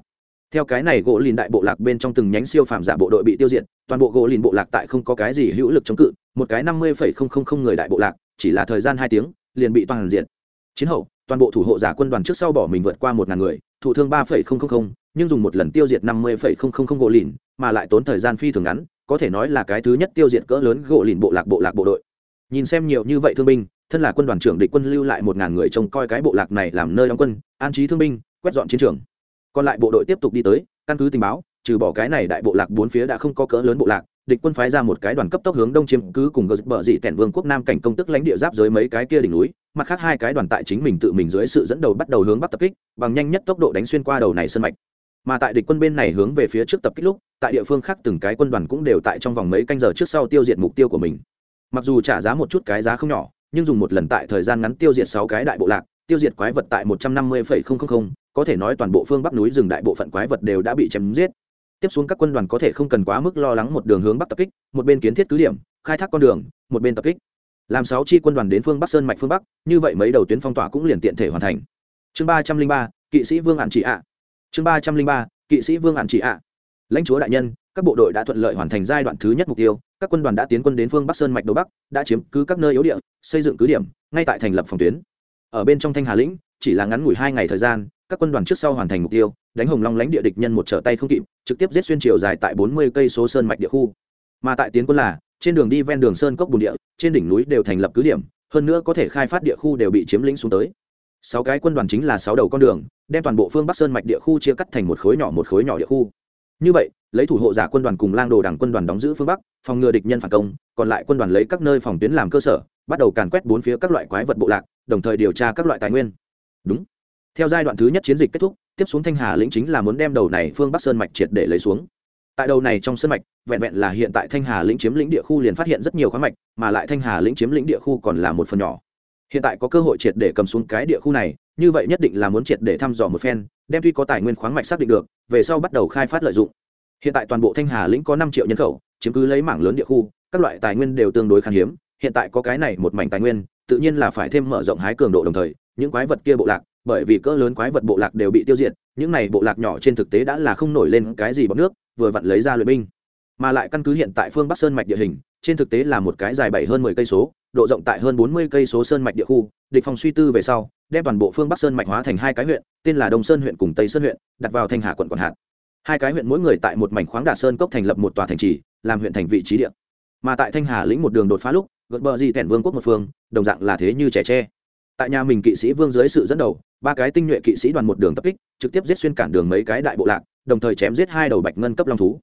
Theo cái này gỗ lìn đại bộ lạc bên trong từng nhánh siêu phàm giả bộ đội bị tiêu diệt, toàn bộ gỗ lìn bộ lạc tại không có cái gì hữu lực chống cự, một cái năm mươi phẩy không không không người đại bộ lạc, chỉ là thời gian hai tiếng, liền bị toàn diện chiến hậu, toàn bộ thủ hộ giả quân đoàn trước sau bỏ mình vượt qua một ngàn người thủ thương ba phẩy không không không, nhưng dùng một lần tiêu diệt năm mươi phẩy không không không gỗ lìn, mà lại tốn thời gian phi thường ngắn, có thể nói là cái thứ nhất tiêu diệt cỡ lớn gỗ lìn bộ lạc bộ lạc bộ đội. Nhìn xem nhiều như vậy thương binh thân là quân đoàn trưởng địch quân lưu lại một ngàn người trông coi cái bộ lạc này làm nơi đóng quân, an trí thương binh, quét dọn chiến trường. Còn lại bộ đội tiếp tục đi tới, căn cứ tình báo, trừ bỏ cái này đại bộ lạc bốn phía đã không có cỡ lớn bộ lạc, địch quân phái ra một cái đoàn cấp tốc hướng đông chiếm cứ cùng gờ bờ dị tẻn vương quốc nam cảnh công tức lãnh địa giáp dưới mấy cái kia đỉnh núi, mặt khác hai cái đoàn tại chính mình tự mình dưới sự dẫn đầu bắt đầu hướng bắc tập kích, bằng nhanh nhất tốc độ đánh xuyên qua đầu này sân mạch. Mà tại địch quân bên này hướng về phía trước tập kích lúc, tại địa phương khác từng cái quân đoàn cũng đều tại trong vòng mấy canh giờ trước sau tiêu diệt mục tiêu của mình. Mặc dù trả giá một chút cái giá không nhỏ nhưng dùng một lần tại thời gian ngắn tiêu diệt sáu cái đại bộ lạc, tiêu diệt quái vật tại một trăm năm mươi có thể nói toàn bộ phương bắc núi rừng đại bộ phận quái vật đều đã bị chém giết. Tiếp xuống các quân đoàn có thể không cần quá mức lo lắng một đường hướng bắc tập kích, một bên kiến thiết cứ điểm, khai thác con đường, một bên tập kích. Làm sáu chi quân đoàn đến phương bắc sơn mạch phương bắc, như vậy mấy đầu tuyến phong tỏa cũng liền tiện thể hoàn thành. Chương ba trăm linh ba, kỵ sĩ vương hạn chỉ ạ. Chương ba trăm linh ba, kỵ sĩ vương hạn chỉ ạ. Lãnh chúa đại nhân, các bộ đội đã thuận lợi hoàn thành giai đoạn thứ nhất mục tiêu các quân đoàn đã tiến quân đến phương bắc sơn mạch đông bắc, đã chiếm cứ các nơi yếu địa, xây dựng cứ điểm, ngay tại thành lập phòng tuyến. Ở bên trong thanh hà lĩnh, chỉ là ngắn ngủi hai ngày thời gian, các quân đoàn trước sau hoàn thành mục tiêu, đánh hồng long lãnh địa địch nhân một trở tay không kịp, trực tiếp giết xuyên chiều dài tại bốn mươi cây số sơn mạch địa khu. Mà tại tiến quân là, trên đường đi ven đường sơn cốc bùn địa, trên đỉnh núi đều thành lập cứ điểm, hơn nữa có thể khai phát địa khu đều bị chiếm lĩnh xuống tới. Sáu cái quân đoàn chính là sáu đầu con đường, đem toàn bộ phương bắc sơn mạch địa khu chia cắt thành một khối nhỏ một khối nhỏ địa khu. Như vậy lấy thủ hộ giả quân đoàn cùng lang đồ đảng quân đoàn đóng giữ phương bắc, phòng ngừa địch nhân phản công, còn lại quân đoàn lấy các nơi phòng tuyến làm cơ sở, bắt đầu càn quét bốn phía các loại quái vật bộ lạc, đồng thời điều tra các loại tài nguyên. Đúng. Theo giai đoạn thứ nhất chiến dịch kết thúc, tiếp xuống thanh hà lĩnh chính là muốn đem đầu này phương bắc sơn mạch triệt để lấy xuống. Tại đầu này trong sơn mạch, vẹn vẹn là hiện tại thanh hà lĩnh chiếm lĩnh địa khu liền phát hiện rất nhiều khoáng mạch, mà lại thanh hà lĩnh chiếm lĩnh địa khu còn là một phần nhỏ. Hiện tại có cơ hội triệt để cầm xuống cái địa khu này, như vậy nhất định là muốn triệt để thăm dò một phen, đem tuy có tài nguyên khoáng mạch xác định được, về sau bắt đầu khai phát lợi dụng hiện tại toàn bộ thanh hà lĩnh có năm triệu nhân khẩu, chiếm cứ lấy mảng lớn địa khu, các loại tài nguyên đều tương đối khan hiếm, hiện tại có cái này một mảnh tài nguyên, tự nhiên là phải thêm mở rộng hái cường độ đồng thời, những quái vật kia bộ lạc, bởi vì cỡ lớn quái vật bộ lạc đều bị tiêu diệt, những này bộ lạc nhỏ trên thực tế đã là không nổi lên cái gì bọc nước, vừa vặn lấy ra luyện binh. Mà lại căn cứ hiện tại phương bắc sơn mạch địa hình, trên thực tế là một cái dài bảy hơn mười cây số, độ rộng tại hơn bốn mươi cây số sơn mạch địa khu, địch phòng suy tư về sau, đem toàn bộ phương bắc sơn mạch hóa thành hai cái huyện, tên là đông sơn huyện cùng tây sơn huyện, đặt vào thanh hà quận quản hạt hai cái huyện mỗi người tại một mảnh khoáng đà sơn cốc thành lập một tòa thành trì, làm huyện thành vị trí địa. Mà tại thanh hà lĩnh một đường đột phá lúc, gợt bờ di tẻn vương quốc một phương, đồng dạng là thế như trẻ tre. Tại nhà mình kỵ sĩ vương dưới sự dẫn đầu, ba cái tinh nhuệ kỵ sĩ đoàn một đường tập kích, trực tiếp giết xuyên cản đường mấy cái đại bộ lạc, đồng thời chém giết hai đầu bạch ngân cấp long thú.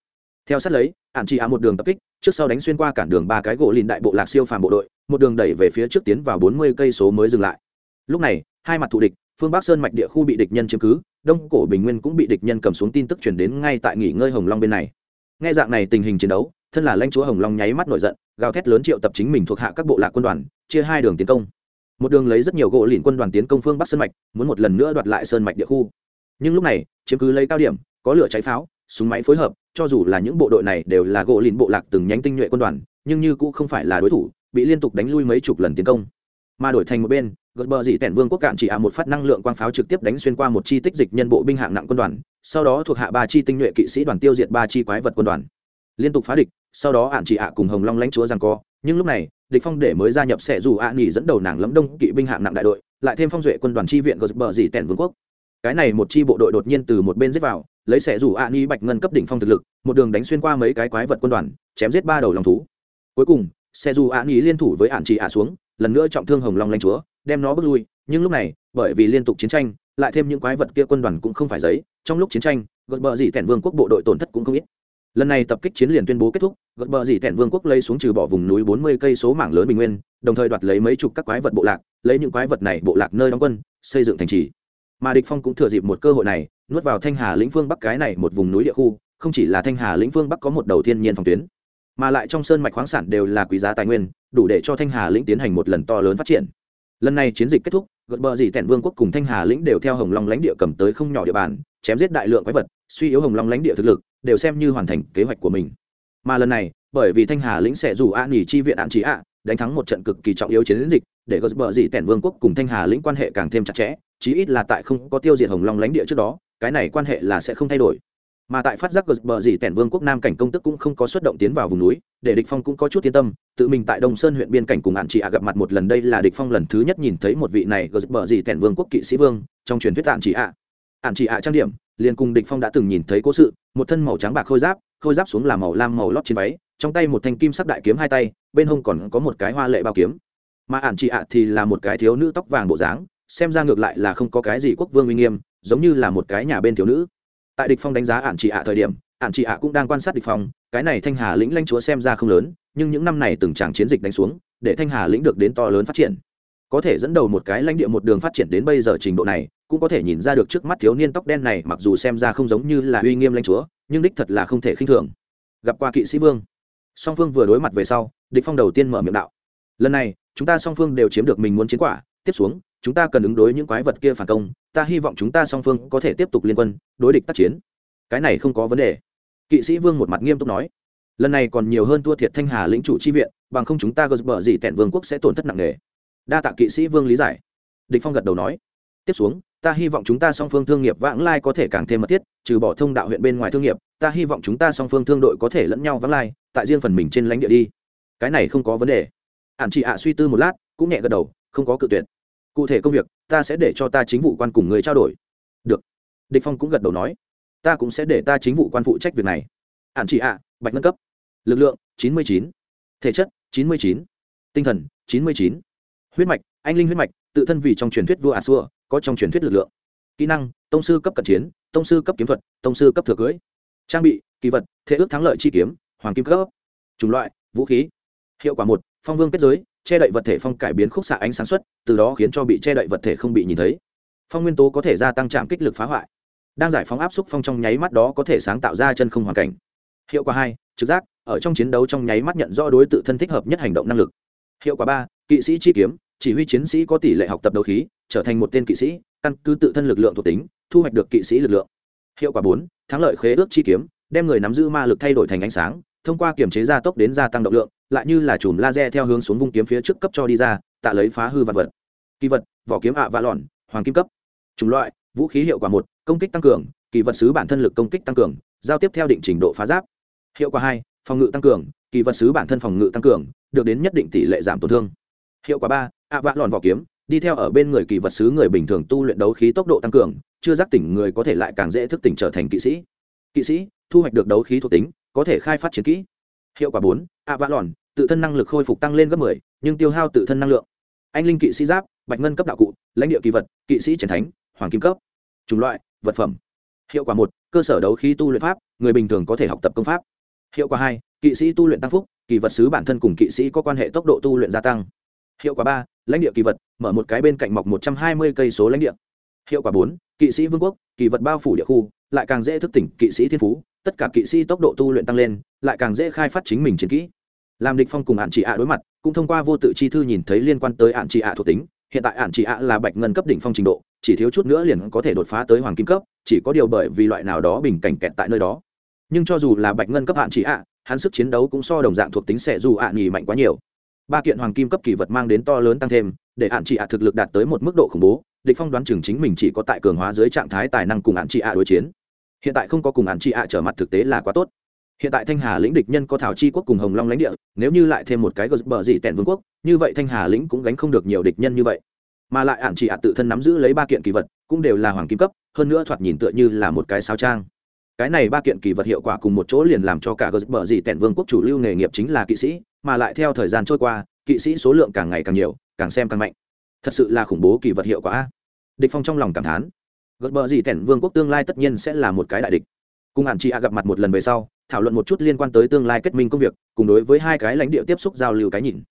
Theo sát lấy hạn chị á một đường tập kích, trước sau đánh xuyên qua cản đường ba cái gỗ lìn đại bộ lạc siêu phàm bộ đội, một đường đẩy về phía trước tiến vào bốn mươi cây số mới dừng lại. Lúc này, hai mặt thù địch phương bắc sơn mạch địa khu bị địch nhân chiếm cứ, đông cổ bình nguyên cũng bị địch nhân cầm xuống tin tức chuyển đến ngay tại nghỉ ngơi hồng long bên này. Nghe dạng này tình hình chiến đấu, thân là lãnh chúa hồng long nháy mắt nổi giận, gào thét lớn triệu tập chính mình thuộc hạ các bộ lạc quân đoàn, chia hai đường tiến công. Một đường lấy rất nhiều gỗ lìn quân đoàn tiến công phương bắc sơn mạch, muốn một lần nữa đoạt lại sơn mạch địa khu. Nhưng lúc này, chiếm cứ lấy cao điểm, có lửa cháy pháo, súng máy phối hợp, cho dù là những bộ đội này đều là gỗ lìn bộ lạc từng nhánh tinh nhuệ quân đoàn, nhưng như cũng không phải là đối thủ, bị liên tục đánh lui mấy chục lần tiến công. Mà đổi thành một bên gợt bờ dị tẻn vương quốc cạn chỉ hạ một phát năng lượng quang pháo trực tiếp đánh xuyên qua một chi tích dịch nhân bộ binh hạng nặng quân đoàn, sau đó thuộc hạ ba chi tinh nhuệ kỵ sĩ đoàn tiêu diệt ba chi quái vật quân đoàn. Liên tục phá địch, sau đó ạn chỉ hạ cùng hồng long lãnh chúa rằng co. Nhưng lúc này, địch phong để mới gia nhập sẽ dù ạ nghỉ dẫn đầu nàng lẫm đông kỵ binh hạng nặng đại đội, lại thêm phong duệ quân đoàn chi viện gợt bờ dị tẻn vương quốc. Cái này một chi bộ đội đột nhiên từ một bên giết vào, lấy sẽ dù ạ nghi bạch ngân cấp đỉnh phong thực lực, một đường đánh xuyên qua mấy cái quái vật quân đoàn, chém giết ba đầu long thú. Cuối cùng, sẽ dù ạ nghi liên thủ với ạn chỉ ạ xuống, lần nữa trọng thương hồng long lãnh chúa đem nó bước lui, nhưng lúc này, bởi vì liên tục chiến tranh, lại thêm những quái vật kia quân đoàn cũng không phải giấy, trong lúc chiến tranh, gợt bờ dì thẹn vương quốc bộ đội tổn thất cũng không ít. Lần này tập kích chiến liền tuyên bố kết thúc, gợt bờ dì thẹn vương quốc lấy xuống trừ bỏ vùng núi bốn mươi cây số mảng lớn bình nguyên, đồng thời đoạt lấy mấy chục các quái vật bộ lạc, lấy những quái vật này bộ lạc nơi đóng quân, xây dựng thành trì. Mà địch phong cũng thừa dịp một cơ hội này, nuốt vào thanh hà lĩnh phương bắc cái này một vùng núi địa khu, không chỉ là thanh hà lĩnh phương bắc có một đầu thiên nhiên phòng tuyến, mà lại trong sơn mạch khoáng sản đều là quý giá tài nguyên, đủ để cho thanh hà lĩnh tiến hành một lần to lớn phát triển lần này chiến dịch kết thúc, gợt bờ dì tẻn vương quốc cùng thanh hà lĩnh đều theo hồng long lãnh địa cầm tới không nhỏ địa bàn, chém giết đại lượng quái vật, suy yếu hồng long lãnh địa thực lực, đều xem như hoàn thành kế hoạch của mình. Mà lần này, bởi vì thanh hà lĩnh sẽ dù a nghỉ chi viện ạn trí ạ đánh thắng một trận cực kỳ trọng yếu chiến dịch, để gợt bờ dì tẻn vương quốc cùng thanh hà lĩnh quan hệ càng thêm chặt chẽ, chí ít là tại không có tiêu diệt hồng long lãnh địa trước đó, cái này quan hệ là sẽ không thay đổi mà tại phát giác bờ dì tẻn vương quốc nam cảnh công tức cũng không có xuất động tiến vào vùng núi, để địch phong cũng có chút yên tâm, tự mình tại đông sơn huyện biên cảnh cùng hạn chị ạ gặp mặt một lần đây là địch phong lần thứ nhất nhìn thấy một vị này bờ dì tẻn vương quốc kỵ sĩ vương, trong truyền thuyết hạn chị ạ. Hạn chị ạ trang điểm, liền cùng địch phong đã từng nhìn thấy cố sự, một thân màu trắng bạc khôi giáp khôi giáp xuống là màu lam màu lót trên váy, trong tay một thanh kim sắc đại kiếm hai tay, bên hông còn có một cái hoa lệ bao kiếm. Mà ản chị ạ thì là một cái thiếu nữ tóc vàng bộ dáng, xem ra ngược lại là không có cái gì quốc vương uy nghiêm, giống như là một cái nhà bên thiếu nữ tại địch phong đánh giá ản chị ạ thời điểm, ản chị ạ cũng đang quan sát địch phong, cái này thanh hà lĩnh lãnh chúa xem ra không lớn, nhưng những năm này từng tràng chiến dịch đánh xuống, để thanh hà lĩnh được đến to lớn phát triển. Có thể dẫn đầu một cái lãnh địa một đường phát triển đến bây giờ trình độ này, cũng có thể nhìn ra được trước mắt thiếu niên tóc đen này mặc dù xem ra không giống như là uy nghiêm lãnh chúa, nhưng đích thật là không thể khinh thường. Gặp qua kỵ sĩ vương. Song phương vừa đối mặt về sau, địch phong đầu tiên mở miệng đạo. Lần này, chúng ta song phương đều chiếm được mình muốn chiến quả, tiếp xuống, chúng ta cần ứng đối những quái vật kia phản công ta hy vọng chúng ta song phương có thể tiếp tục liên quân, đối địch tác chiến. Cái này không có vấn đề. Kỵ sĩ vương một mặt nghiêm túc nói. Lần này còn nhiều hơn thua thiệt thanh hà lĩnh chủ chi viện, bằng không chúng ta gờ bờ gì tẹn vương quốc sẽ tổn thất nặng nề. Đa tạ kỵ sĩ vương lý giải. Địch phong gật đầu nói. Tiếp xuống, ta hy vọng chúng ta song phương thương nghiệp vãng lai có thể càng thêm mật thiết, trừ bỏ thông đạo huyện bên ngoài thương nghiệp, ta hy vọng chúng ta song phương thương đội có thể lẫn nhau vãng lai, tại riêng phần mình trên lãnh địa đi. Cái này không có vấn đề. Ản chị ạ suy tư một lát, cũng nhẹ gật đầu, không có cự tuyệt cụ thể công việc, ta sẽ để cho ta chính vụ quan cùng người trao đổi. Được. Địch phong cũng gật đầu nói, ta cũng sẽ để ta chính vụ quan phụ trách việc này. Hạn chị ạ, bạch nâng cấp. Lực lượng 99. thể chất 99. tinh thần 99. huyết mạch, anh linh huyết mạch, tự thân vì trong truyền thuyết vua a xua có trong truyền thuyết lực lượng. Kỹ năng, tông sư cấp cận chiến, tông sư cấp kiếm thuật, tông sư cấp thừa cưới. Trang bị, kỳ vật thế ước thắng lợi chi kiếm, hoàng kim cấp. Chủng loại, vũ khí. Hiệu quả một, phong vương kết giới che đậy vật thể phong cải biến khúc xạ ánh sáng xuất, từ đó khiến cho bị che đậy vật thể không bị nhìn thấy. Phong nguyên tố có thể gia tăng trạm kích lực phá hoại. Đang giải phóng áp xúc phong trong nháy mắt đó có thể sáng tạo ra chân không hoàn cảnh. Hiệu quả hai, trực giác, ở trong chiến đấu trong nháy mắt nhận rõ đối tự thân thích hợp nhất hành động năng lực. Hiệu quả ba, kỵ sĩ chi kiếm, chỉ huy chiến sĩ có tỷ lệ học tập đấu khí, trở thành một tên kỵ sĩ, căn cứ tự thân lực lượng thuộc tính, thu hoạch được kỵ sĩ lực lượng. Hiệu quả bốn, thắng lợi khế ước chi kiếm, đem người nắm giữ ma lực thay đổi thành ánh sáng, thông qua kiểm chế gia tốc đến gia tăng động lượng lại như là chùm laser theo hướng xuống vung kiếm phía trước cấp cho đi ra, tạ lấy phá hư vật vật. Kỳ vật, vỏ kiếm ạ à và lòn hoàng kim cấp. Chủng loại, vũ khí hiệu quả một, công kích tăng cường, kỳ vật sứ bản thân lực công kích tăng cường, giao tiếp theo định trình độ phá giáp. Hiệu quả hai, phòng ngự tăng cường, kỳ vật sứ bản thân phòng ngự tăng cường, được đến nhất định tỷ lệ giảm tổn thương. Hiệu quả ba, ạ à vạ lòn vỏ kiếm, đi theo ở bên người kỳ vật sứ người bình thường tu luyện đấu khí tốc độ tăng cường, chưa giác tỉnh người có thể lại càng dễ thức tỉnh trở thành kỵ sĩ. Kỵ sĩ, thu hoạch được đấu khí thuộc tính, có thể khai phát chiến kỹ. Hiệu quả bốn, ạ, vạ lòn tự thân năng lực khôi phục tăng lên gấp 10, nhưng tiêu hao tự thân năng lượng. Anh linh kỵ sĩ giáp bạch ngân cấp đạo cụ lãnh địa kỳ vật kỵ sĩ chiến thánh hoàng kim cấp. Chủng loại vật phẩm. Hiệu quả một cơ sở đấu khí tu luyện pháp người bình thường có thể học tập công pháp. Hiệu quả hai kỵ sĩ tu luyện tăng phúc kỳ vật sứ bản thân cùng kỵ sĩ có quan hệ tốc độ tu luyện gia tăng. Hiệu quả ba lãnh địa kỳ vật mở một cái bên cạnh mọc một trăm hai mươi cây số lãnh địa. Hiệu quả bốn kỵ sĩ vương quốc kỳ vật bao phủ địa khu lại càng dễ thức tỉnh kỵ sĩ thiên phú tất cả kỵ sĩ tốc độ tu luyện tăng lên lại càng dễ khai phát chính mình chiến kỹ làm địch phong cùng ạn chị ạ đối mặt, cũng thông qua vô tự chi thư nhìn thấy liên quan tới ạn chị ạ thuộc tính. Hiện tại ạn chị ạ là bạch ngân cấp đỉnh phong trình độ, chỉ thiếu chút nữa liền có thể đột phá tới hoàng kim cấp, chỉ có điều bởi vì loại nào đó bình cảnh kẹt tại nơi đó. Nhưng cho dù là bạch ngân cấp ạn chị ạ, hắn sức chiến đấu cũng so đồng dạng thuộc tính sẽ dù ạ nhì mạnh quá nhiều. Ba kiện hoàng kim cấp kỳ vật mang đến to lớn tăng thêm, để ạn chị ạ thực lực đạt tới một mức độ khủng bố, địch phong đoán chừng chính mình chỉ có tại cường hóa dưới trạng thái tài năng cùng ạn chị ạ đối chiến. Hiện tại không có cùng ạn chị ạ trở mặt thực tế là quá tốt hiện tại thanh hà lĩnh địch nhân có thảo chi quốc cùng hồng long lãnh địa, nếu như lại thêm một cái gờ bờ dị tẻn vương quốc, như vậy thanh hà lĩnh cũng gánh không được nhiều địch nhân như vậy. Mà lại ạn Chỉ ạ tự thân nắm giữ lấy ba kiện kỳ vật, cũng đều là hoàng kim cấp, hơn nữa thoạt nhìn tựa như là một cái sao trang. Cái này ba kiện kỳ vật hiệu quả cùng một chỗ liền làm cho cả gờ bờ dị tẻn vương quốc chủ lưu nghề nghiệp chính là kỵ sĩ, mà lại theo thời gian trôi qua, kỵ sĩ số lượng càng ngày càng nhiều, càng xem càng mạnh. Thật sự là khủng bố kỳ vật hiệu quả. Địch phong trong lòng cảm thán. Gợt bờ gì tẻn vương quốc tương lai tất nhiên sẽ là một cái đại địch. Cùng hạn chị ạ gặp mặt một lần về sau thảo luận một chút liên quan tới tương lai kết minh công việc, cùng đối với hai cái lãnh địa tiếp xúc giao lưu cái nhìn.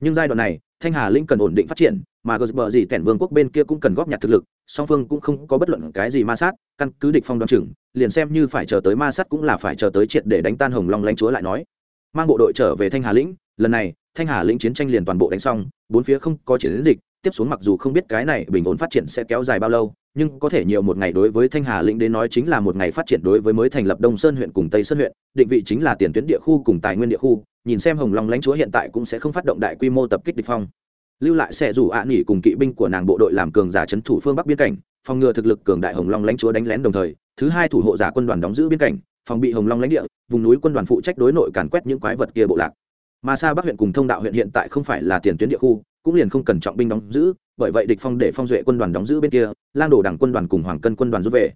Nhưng giai đoạn này, thanh hà linh cần ổn định phát triển, mà gờ bờ gì tẻn vương quốc bên kia cũng cần góp nhặt thực lực, song phương cũng không có bất luận cái gì ma sát, căn cứ địch phong đoan chừng, liền xem như phải chờ tới ma sát cũng là phải chờ tới triệt để đánh tan hồng long lãnh chúa lại nói. Mang bộ đội trở về thanh hà lĩnh, lần này, thanh hà lĩnh chiến tranh liền toàn bộ đánh xong, bốn phía không có chiến dịch tiếp xuống mặc dù không biết cái này bình ổn phát triển sẽ kéo dài bao lâu, nhưng có thể nhiều một ngày đối với thanh hà lĩnh đến nói chính là một ngày phát triển đối với mới thành lập đông sơn huyện cùng tây sơn huyện, định vị chính là tiền tuyến địa khu cùng tài nguyên địa khu, nhìn xem hồng long lãnh chúa hiện tại cũng sẽ không phát động đại quy mô tập kích địch phong. Lưu lại sẽ rủ ạ nghỉ cùng kỵ binh của nàng bộ đội làm cường giả chấn thủ phương bắc biên cảnh, phòng ngừa thực lực cường đại hồng long lãnh chúa đánh lén đồng thời, thứ hai thủ hộ giả quân đoàn đóng giữ biên cảnh, phòng bị hồng long lãnh địa, vùng núi quân đoàn phụ trách đối nội càn quét những quái vật kia bộ lạc. Mà xa bắc huyện cùng thông đạo huyện hiện tại không phải là tiền tuyến địa khu cũng liền không cần trọng binh đóng giữ, bởi vậy địch phong để phong duệ quân đoàn đóng giữ bên kia, lang đồ đảng quân đoàn cùng hoàng cân quân đoàn rút về.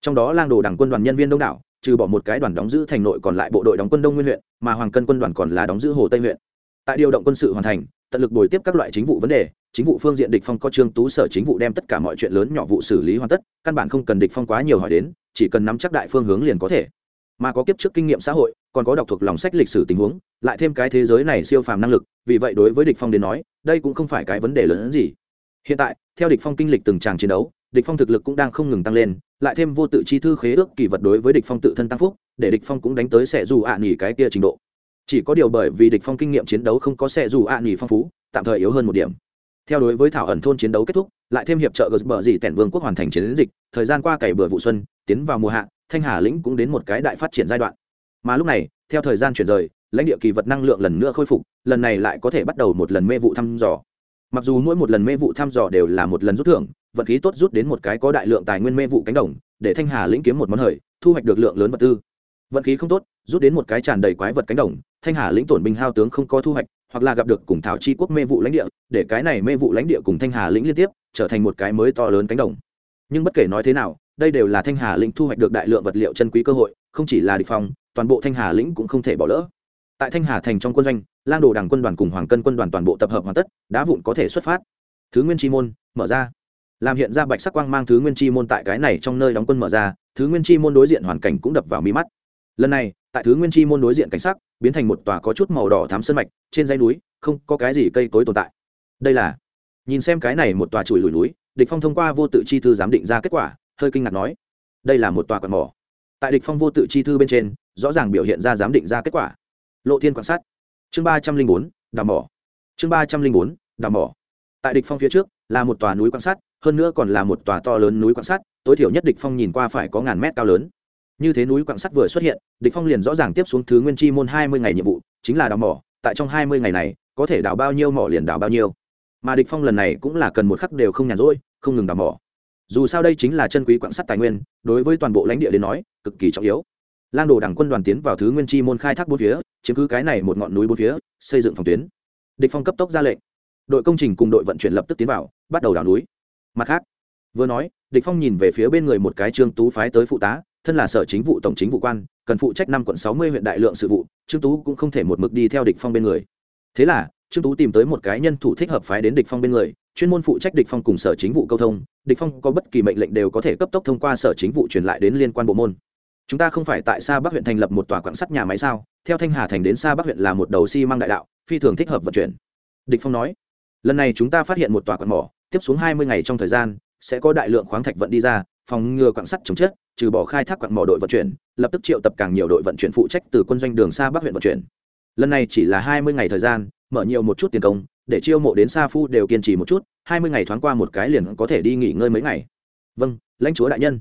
Trong đó lang đồ đảng quân đoàn nhân viên đông đảo, trừ bỏ một cái đoàn đóng giữ thành nội còn lại bộ đội đóng quân đông nguyên huyện, mà hoàng cân quân đoàn còn là đóng giữ hồ tây huyện. Tại điều động quân sự hoàn thành, tận lực bồi tiếp các loại chính vụ vấn đề, chính vụ phương diện địch phong có trương tú sở chính vụ đem tất cả mọi chuyện lớn nhỏ vụ xử lý hoàn tất, căn bản không cần địch phong quá nhiều hỏi đến, chỉ cần nắm chắc đại phương hướng liền có thể. Mà có kiếp trước kinh nghiệm xã hội còn có đọc thuộc lòng sách lịch sử tình huống, lại thêm cái thế giới này siêu phàm năng lực, vì vậy đối với địch phong đến nói, đây cũng không phải cái vấn đề lớn hơn gì. Hiện tại, theo địch phong kinh lịch từng tràng chiến đấu, địch phong thực lực cũng đang không ngừng tăng lên, lại thêm vô tự chi thư khế ước kỳ vật đối với địch phong tự thân tăng phúc, để địch phong cũng đánh tới sẽ dù ạ à nghỉ cái kia trình độ. Chỉ có điều bởi vì địch phong kinh nghiệm chiến đấu không có sẽ dù ạ à nghỉ phong phú, tạm thời yếu hơn một điểm. Theo đối với thảo ẩn thôn chiến đấu kết thúc, lại thêm hiệp trợ gờ bờ dị tẻn vương quốc hoàn thành chiến dịch, thời gian qua cày bừa vụ xuân, tiến vào mùa hạ, thanh hà lĩnh cũng đến một cái đại phát triển giai đoạn mà lúc này, theo thời gian chuyển rời, lãnh địa kỳ vật năng lượng lần nữa khôi phục, lần này lại có thể bắt đầu một lần mê vụ thăm dò. Mặc dù mỗi một lần mê vụ thăm dò đều là một lần rút thưởng vật khí tốt rút đến một cái có đại lượng tài nguyên mê vụ cánh đồng, để thanh hà lĩnh kiếm một món hời, thu hoạch được lượng lớn vật tư. Vận khí không tốt, rút đến một cái tràn đầy quái vật cánh đồng, thanh hà lĩnh tổn binh hao tướng không có thu hoạch, hoặc là gặp được cùng thảo chi quốc mê vụ lãnh địa, để cái này mê vụ lãnh địa cùng thanh hà lĩnh liên tiếp, trở thành một cái mới to lớn cánh đồng. Nhưng bất kể nói thế nào, đây đều là thanh hà lĩnh thu hoạch được đại lượng vật liệu chân quý cơ hội, không chỉ là địch phòng toàn bộ thanh hà lĩnh cũng không thể bỏ lỡ. Tại thanh hà thành trong quân doanh, lang đồ đảng quân đoàn cùng hoàng cân quân đoàn toàn bộ tập hợp hoàn tất, đá vụn có thể xuất phát. Thứ nguyên chi môn, mở ra. Làm hiện ra bạch sắc quang mang thứ nguyên chi môn tại cái này trong nơi đóng quân mở ra, thứ nguyên chi môn đối diện hoàn cảnh cũng đập vào mi mắt. Lần này, tại thứ nguyên chi môn đối diện cảnh sắc, biến thành một tòa có chút màu đỏ thám sơn mạch, trên dãy núi, không có cái gì cây cối tồn tại. Đây là, nhìn xem cái này một tòa chùi lùi núi, địch phong thông qua vô tự chi thư giám định ra kết quả, hơi kinh ngạc nói, đây là một tòa quạt mỏ. Tại địch phong vô tự chi thư bên trên rõ ràng biểu hiện ra giám định ra kết quả. Lộ thiên quan sát. Chương ba trăm linh bốn, đào mỏ. Chương ba trăm linh bốn, đào mỏ. Tại địch phong phía trước, là một tòa núi quan sát, hơn nữa còn là một tòa to lớn núi quan sát, tối thiểu nhất địch phong nhìn qua phải có ngàn mét cao lớn. Như thế núi quặng sắt vừa xuất hiện, địch phong liền rõ ràng tiếp xuống thứ nguyên chi môn hai mươi ngày nhiệm vụ, chính là đào mỏ. Tại trong hai mươi ngày này, có thể đào bao nhiêu mỏ liền đào bao nhiêu. Mà địch phong lần này cũng là cần một khắc đều không nhàn rỗi, không ngừng đào mỏ. Dù sao đây chính là chân quý quặng sắt tài nguyên, đối với toàn bộ lãnh địa đến nói, cực kỳ trọng yếu lang đồ đảng quân đoàn tiến vào thứ nguyên chi môn khai thác bốn phía, chiếm cứ cái này một ngọn núi bốn phía, xây dựng phòng tuyến. Địch phong cấp tốc ra lệnh. Đội công trình cùng đội vận chuyển lập tức tiến vào, bắt đầu đào núi. Mặt khác, vừa nói, địch phong nhìn về phía bên người một cái trương tú phái tới phụ tá, thân là sở chính vụ tổng chính vụ quan, cần phụ trách năm quận sáu mươi huyện đại lượng sự vụ, trương tú cũng không thể một mực đi theo địch phong bên người. Thế là, trương tú tìm tới một cái nhân thủ thích hợp phái đến địch phong bên người, chuyên môn phụ trách địch phong cùng sở chính vụ câu thông. Địch phong có bất kỳ mệnh lệnh đều có thể cấp tốc thông qua sở chính vụ truyền lại đến liên quan bộ môn chúng ta không phải tại xa bắc huyện thành lập một tòa quảng sắt nhà máy sao? Theo thanh hà thành đến xa bắc huyện là một đầu xi đại đạo, phi thường thích hợp vận chuyển. Địch phong nói, lần này chúng ta phát hiện một tòa quặng mỏ, tiếp xuống hai mươi ngày trong thời gian, sẽ có đại lượng khoáng thạch vận đi ra, phòng ngừa quặng sắt chống chết trừ bỏ khai thác quặng mỏ đội vận chuyển, lập tức triệu tập càng nhiều đội vận chuyển phụ trách từ quân doanh đường xa bắc huyện vận chuyển. Lần này chỉ là hai mươi ngày thời gian, mở nhiều một chút tiền công, để chiêu mộ đến xa phu đều kiên trì một chút, hai mươi ngày thoáng qua một cái liền có thể đi nghỉ ngơi mấy ngày. Vâng lãnh chúa đại nhân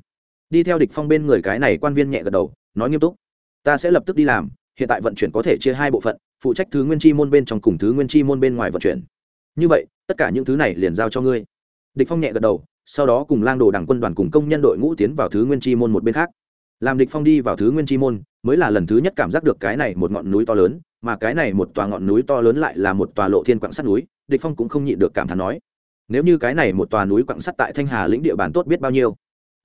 đi theo địch phong bên người cái này quan viên nhẹ gật đầu, nói nghiêm túc. Ta sẽ lập tức đi làm, hiện tại vận chuyển có thể chia hai bộ phận, phụ trách thứ nguyên chi môn bên trong cùng thứ nguyên chi môn bên ngoài vận chuyển. Như vậy, tất cả những thứ này liền giao cho ngươi. Địch phong nhẹ gật đầu, sau đó cùng lang đồ đảng quân đoàn cùng công nhân đội ngũ tiến vào thứ nguyên chi môn một bên khác. Làm địch phong đi vào thứ nguyên chi môn, mới là lần thứ nhất cảm giác được cái này một ngọn núi to lớn, mà cái này một tòa ngọn núi to lớn lại là một tòa lộ thiên quặng sắt núi, địch phong cũng không nhịn được cảm thán nói. Nếu như cái này một tòa núi quặng sắt tại thanh hà lĩnh địa bàn tốt biết bao nhiêu?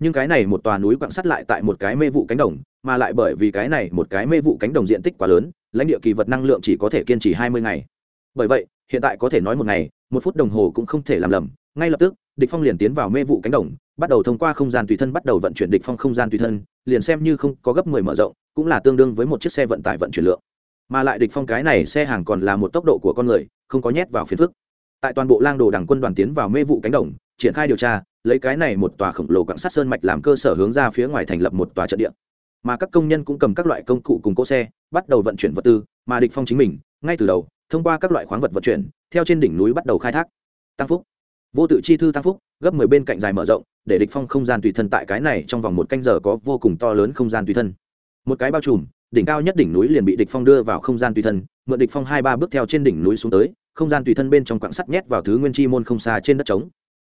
Nhưng cái này một tòa núi quặng sắt lại tại một cái mê vụ cánh đồng, mà lại bởi vì cái này một cái mê vụ cánh đồng diện tích quá lớn, lãnh địa kỳ vật năng lượng chỉ có thể kiên trì hai mươi ngày. Bởi vậy, hiện tại có thể nói một ngày, một phút đồng hồ cũng không thể làm lầm. Ngay lập tức, địch phong liền tiến vào mê vụ cánh đồng, bắt đầu thông qua không gian tùy thân bắt đầu vận chuyển địch phong không gian tùy thân, liền xem như không có gấp 10 mở rộng, cũng là tương đương với một chiếc xe vận tải vận chuyển lượng. Mà lại địch phong cái này xe hàng còn là một tốc độ của con người, không có nhét vào phiền phức. Tại toàn bộ lang đồ đảng quân đoàn tiến vào mê vụ cánh đồng, triển khai điều tra lấy cái này một tòa khổng lồ quặng sắt sơn mạch làm cơ sở hướng ra phía ngoài thành lập một tòa trận địa. Mà các công nhân cũng cầm các loại công cụ cùng cỗ xe, bắt đầu vận chuyển vật tư, mà địch phong chính mình, ngay từ đầu, thông qua các loại khoáng vật vận chuyển, theo trên đỉnh núi bắt đầu khai thác. Tăng phúc. Vô tự chi thư tăng phúc, gấp mười bên cạnh dài mở rộng, để địch phong không gian tùy thân tại cái này trong vòng một canh giờ có vô cùng to lớn không gian tùy thân. Một cái bao trùm, đỉnh cao nhất đỉnh núi liền bị địch phong đưa vào không gian tùy thân, mượn địch phong hai ba bước theo trên đỉnh núi xuống tới, không gian tùy thân bên trong quặng sắt nhét vào thứ nguyên chi môn không xa trên đất trống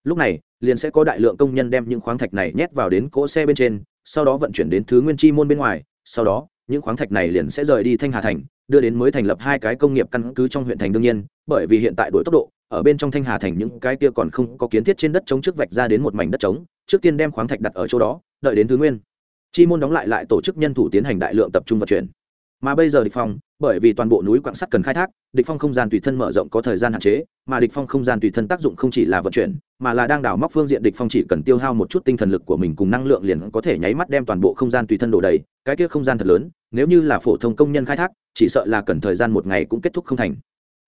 lúc này, liền sẽ có đại lượng công nhân đem những khoáng thạch này nhét vào đến cỗ xe bên trên, sau đó vận chuyển đến thứ nguyên chi môn bên ngoài, sau đó, những khoáng thạch này liền sẽ rời đi thanh hà thành, đưa đến mới thành lập hai cái công nghiệp căn cứ trong huyện thành đương nhiên, bởi vì hiện tại đổi tốc độ, ở bên trong thanh hà thành những cái kia còn không có kiến thiết trên đất trống trước vạch ra đến một mảnh đất trống, trước tiên đem khoáng thạch đặt ở chỗ đó, đợi đến thứ nguyên. Chi môn đóng lại lại tổ chức nhân thủ tiến hành đại lượng tập trung vận chuyển mà bây giờ địch phong, bởi vì toàn bộ núi quặng sắt cần khai thác, địch phong không gian tùy thân mở rộng có thời gian hạn chế, mà địch phong không gian tùy thân tác dụng không chỉ là vận chuyển, mà là đang đào móc phương diện địch phong chỉ cần tiêu hao một chút tinh thần lực của mình cùng năng lượng liền có thể nháy mắt đem toàn bộ không gian tùy thân đổ đầy. Cái kia không gian thật lớn, nếu như là phổ thông công nhân khai thác, chỉ sợ là cần thời gian một ngày cũng kết thúc không thành.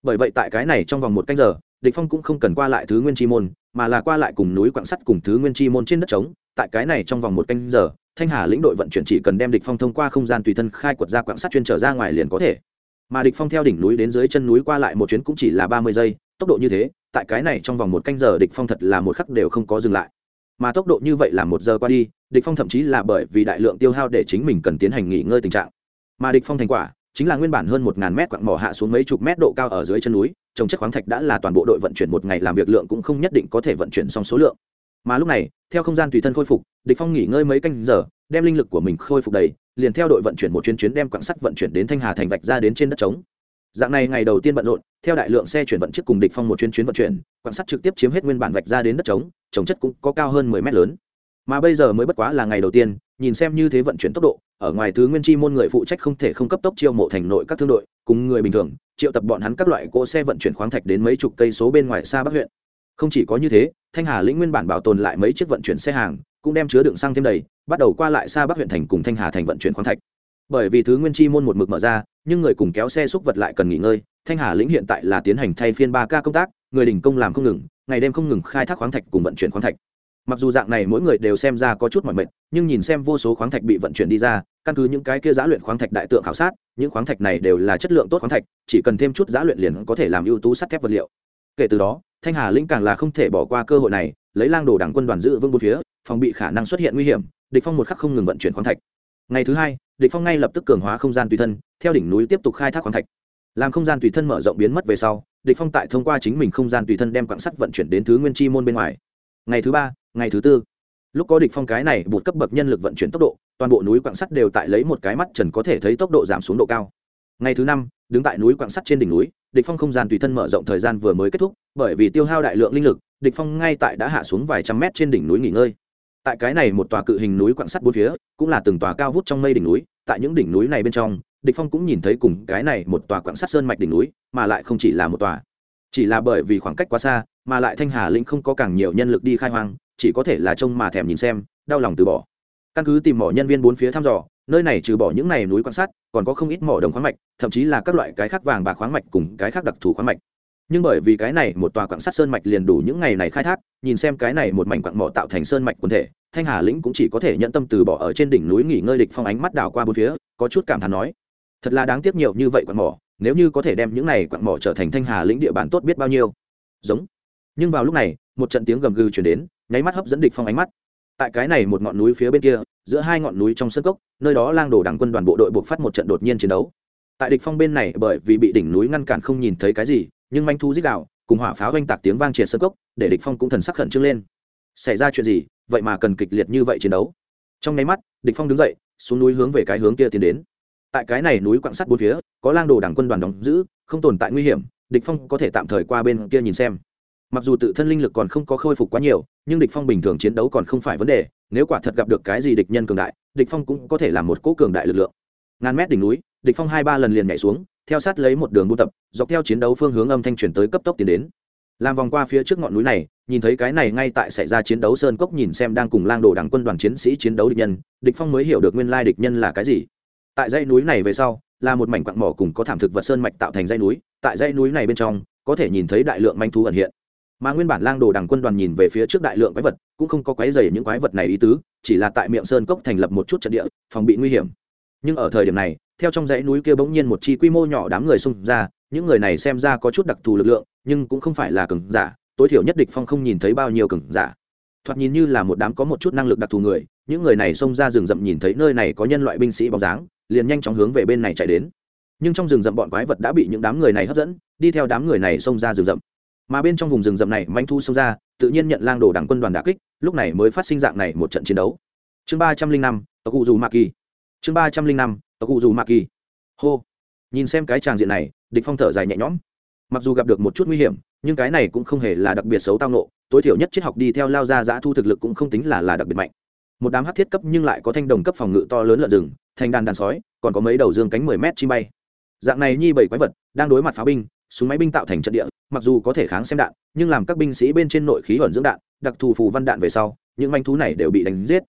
Bởi vậy tại cái này trong vòng một canh giờ, địch phong cũng không cần qua lại thứ nguyên chi môn, mà là qua lại cùng núi quặng sắt cùng thứ nguyên chi môn trên đất trống. Tại cái này trong vòng một canh giờ thanh hà lĩnh đội vận chuyển chỉ cần đem địch phong thông qua không gian tùy thân khai quật ra quãng sắt chuyên trở ra ngoài liền có thể. Mà địch phong theo đỉnh núi đến dưới chân núi qua lại một chuyến cũng chỉ là ba mươi giây, tốc độ như thế, tại cái này trong vòng một canh giờ địch phong thật là một khắc đều không có dừng lại. Mà tốc độ như vậy là một giờ qua đi, địch phong thậm chí là bởi vì đại lượng tiêu hao để chính mình cần tiến hành nghỉ ngơi tình trạng. Mà địch phong thành quả, chính là nguyên bản hơn một ngàn mét quặng mỏ hạ xuống mấy chục mét độ cao ở dưới chân núi, trồng chất khoáng thạch đã là toàn bộ đội vận chuyển một ngày làm việc lượng cũng không nhất định có thể vận chuyển xong số lượng mà lúc này, theo không gian tùy thân khôi phục, địch phong nghỉ ngơi mấy canh giờ, đem linh lực của mình khôi phục đầy, liền theo đội vận chuyển một chuyến chuyến đem quặng sắt vận chuyển đến thanh hà thành vạch ra đến trên đất trống. Dạng này ngày đầu tiên bận rộn, theo đại lượng xe chuyển vận chiếc cùng địch phong một chuyến chuyến vận chuyển, quặng sắt trực tiếp chiếm hết nguyên bản vạch ra đến đất trống, trồng chất cũng có cao hơn mười mét lớn. Mà bây giờ mới bất quá là ngày đầu tiên, nhìn xem như thế vận chuyển tốc độ, ở ngoài thứ nguyên chi môn người phụ trách không thể không cấp tốc chiêu mộ thành nội các thương đội, cùng người bình thường, triệu tập bọn hắn các loại cỗ xe vận chuyển khoáng thạch đến mấy chục cây số bên ngoài xa bắc huyện không chỉ có như thế, thanh hà lĩnh nguyên bản bảo tồn lại mấy chiếc vận chuyển xe hàng, cũng đem chứa đựng xăng thêm đầy, bắt đầu qua lại xa bắc huyện thành cùng thanh hà thành vận chuyển khoáng thạch. Bởi vì thứ nguyên chi môn một mực mở ra, nhưng người cùng kéo xe xúc vật lại cần nghỉ ngơi, thanh hà lĩnh hiện tại là tiến hành thay phiên ba ca công tác, người đình công làm không ngừng, ngày đêm không ngừng khai thác khoáng thạch cùng vận chuyển khoáng thạch. Mặc dù dạng này mỗi người đều xem ra có chút mỏi mệt, nhưng nhìn xem vô số khoáng thạch bị vận chuyển đi ra, căn cứ những cái kia giá luyện khoáng thạch đại tượng khảo sát, những khoáng thạch này đều là chất lượng tốt khoáng thạch, chỉ cần thêm chút giá luyện liền có thể làm ưu tú sắt thép vật liệu. Kể từ đó thanh hà lĩnh càng là không thể bỏ qua cơ hội này, lấy lang đồ đảng quân đoàn giữ vương bốn phía, phòng bị khả năng xuất hiện nguy hiểm, địch phong một khắc không ngừng vận chuyển khoáng thạch. Ngày thứ hai, địch phong ngay lập tức cường hóa không gian tùy thân, theo đỉnh núi tiếp tục khai thác khoáng thạch. Làm không gian tùy thân mở rộng biến mất về sau, địch phong tại thông qua chính mình không gian tùy thân đem quặng sắt vận chuyển đến thứ nguyên chi môn bên ngoài. Ngày thứ ba, ngày thứ tư, lúc có địch phong cái này bột cấp bậc nhân lực vận chuyển tốc độ, toàn bộ núi quặng sắt đều tại lấy một cái mắt trần có thể thấy tốc độ giảm xuống độ cao. Ngày thứ năm đứng tại núi quặng sắt trên đỉnh núi, địch phong không gian tùy thân mở rộng thời gian vừa mới kết thúc, bởi vì tiêu hao đại lượng linh lực, địch phong ngay tại đã hạ xuống vài trăm mét trên đỉnh núi nghỉ ngơi. Tại cái này một tòa cự hình núi quặng sắt bốn phía, cũng là từng tòa cao vút trong mây đỉnh núi, tại những đỉnh núi này bên trong, địch phong cũng nhìn thấy cùng cái này một tòa quặng sắt sơn mạch đỉnh núi, mà lại không chỉ là một tòa. Chỉ là bởi vì khoảng cách quá xa, mà lại thanh hà lĩnh không có càng nhiều nhân lực đi khai hoang, chỉ có thể là trông mà thèm nhìn xem, đau lòng từ bỏ. Căn cứ tìm mỏ nhân viên bốn phía thăm dò, nơi này trừ bỏ những này núi quan sát còn có không ít mỏ đồng khoáng mạch, thậm chí là các loại cái khác vàng bạc khoáng mạch cùng cái khác đặc thù khoáng mạch. Nhưng bởi vì cái này một tòa quặng sắt sơn mạch liền đủ những ngày này khai thác, nhìn xem cái này một mảnh quặng mỏ tạo thành sơn mạch quần thể, thanh hà lĩnh cũng chỉ có thể nhận tâm từ bỏ ở trên đỉnh núi nghỉ ngơi địch phong ánh mắt đảo qua bốn phía, có chút cảm thán nói, thật là đáng tiếc nhiều như vậy quặng mỏ, nếu như có thể đem những này quặng mỏ trở thành thanh hà lĩnh địa bàn tốt biết bao nhiêu. Giống. Nhưng vào lúc này, một trận tiếng gầm gừ truyền đến, nháy mắt hấp dẫn địch phong ánh mắt. Tại cái này một ngọn núi phía bên kia giữa hai ngọn núi trong sân cốc, nơi đó lang đồ đảng quân đoàn bộ đội buộc phát một trận đột nhiên chiến đấu. Tại địch phong bên này, bởi vì bị đỉnh núi ngăn cản không nhìn thấy cái gì, nhưng manh thu giết đạo cùng hỏa pháo vang tạc tiếng vang triệt sân cốc, để địch phong cũng thần sắc khẩn trương lên. Xảy ra chuyện gì? Vậy mà cần kịch liệt như vậy chiến đấu. Trong nháy mắt, địch phong đứng dậy, xuống núi hướng về cái hướng kia tiến đến. Tại cái này núi quặng sắt bốn phía, có lang đồ đảng quân đoàn đóng giữ, không tồn tại nguy hiểm, địch phong có thể tạm thời qua bên kia nhìn xem. Mặc dù tự thân linh lực còn không có khôi phục quá nhiều, nhưng địch phong bình thường chiến đấu còn không phải vấn đề nếu quả thật gặp được cái gì địch nhân cường đại, địch phong cũng có thể làm một cỗ cường đại lực lượng. Ngàn mét đỉnh núi, địch phong hai ba lần liền nhảy xuống, theo sát lấy một đường buôn tập, dọc theo chiến đấu phương hướng âm thanh truyền tới cấp tốc tiến đến. Làm vòng qua phía trước ngọn núi này, nhìn thấy cái này ngay tại xảy ra chiến đấu sơn cốc nhìn xem đang cùng lang đồ đảng quân đoàn chiến sĩ chiến đấu địch nhân, địch phong mới hiểu được nguyên lai địch nhân là cái gì. Tại dãy núi này về sau, là một mảnh quặng mỏ cùng có thảm thực vật sơn mạch tạo thành dãy núi, tại dãy núi này bên trong, có thể nhìn thấy đại lượng manh thú ẩn hiện mà nguyên bản lang đồ đằng quân đoàn nhìn về phía trước đại lượng quái vật, cũng không có quái dày những quái vật này ý tứ, chỉ là tại miệng sơn cốc thành lập một chút trận địa, phòng bị nguy hiểm. Nhưng ở thời điểm này, theo trong dãy núi kia bỗng nhiên một chi quy mô nhỏ đám người xung ra, những người này xem ra có chút đặc thù lực lượng, nhưng cũng không phải là cường giả, tối thiểu nhất địch phong không nhìn thấy bao nhiêu cường giả. Thoạt nhìn như là một đám có một chút năng lực đặc thù người, những người này xông ra rừng rậm nhìn thấy nơi này có nhân loại binh sĩ bóng dáng, liền nhanh chóng hướng về bên này chạy đến. Nhưng trong rừng rậm bọn quái vật đã bị những đám người này hấp dẫn, đi theo đám người này xông ra rừng rậm mà bên trong vùng rừng rậm này manh thu xông ra, tự nhiên nhận lang đồ đảng quân đoàn đà kích, lúc này mới phát sinh dạng này một trận chiến đấu. Chương ba trăm linh năm, tộc cụ dù ma kỳ. Chương ba trăm linh năm, tộc cụ dù ma kỳ. Hô. Nhìn xem cái tràng diện này, địch phong thở dài nhẹ nhõm. Mặc dù gặp được một chút nguy hiểm, nhưng cái này cũng không hề là đặc biệt xấu tao nộ, tối thiểu nhất triết học đi theo lao ra giã thu thực lực cũng không tính là là đặc biệt mạnh. Một đám hát thiết cấp nhưng lại có thanh đồng cấp phòng ngự to lớn lợn rừng, thành đàn đàn sói, còn có mấy đầu dương cánh mười mét chi bay. Dạng này nhi bảy quái vật đang đối mặt pháo binh súng máy binh tạo thành trận địa, mặc dù có thể kháng xem đạn, nhưng làm các binh sĩ bên trên nội khí ẩn dưỡng đạn, đặc thù phù văn đạn về sau, những manh thú này đều bị đánh giết.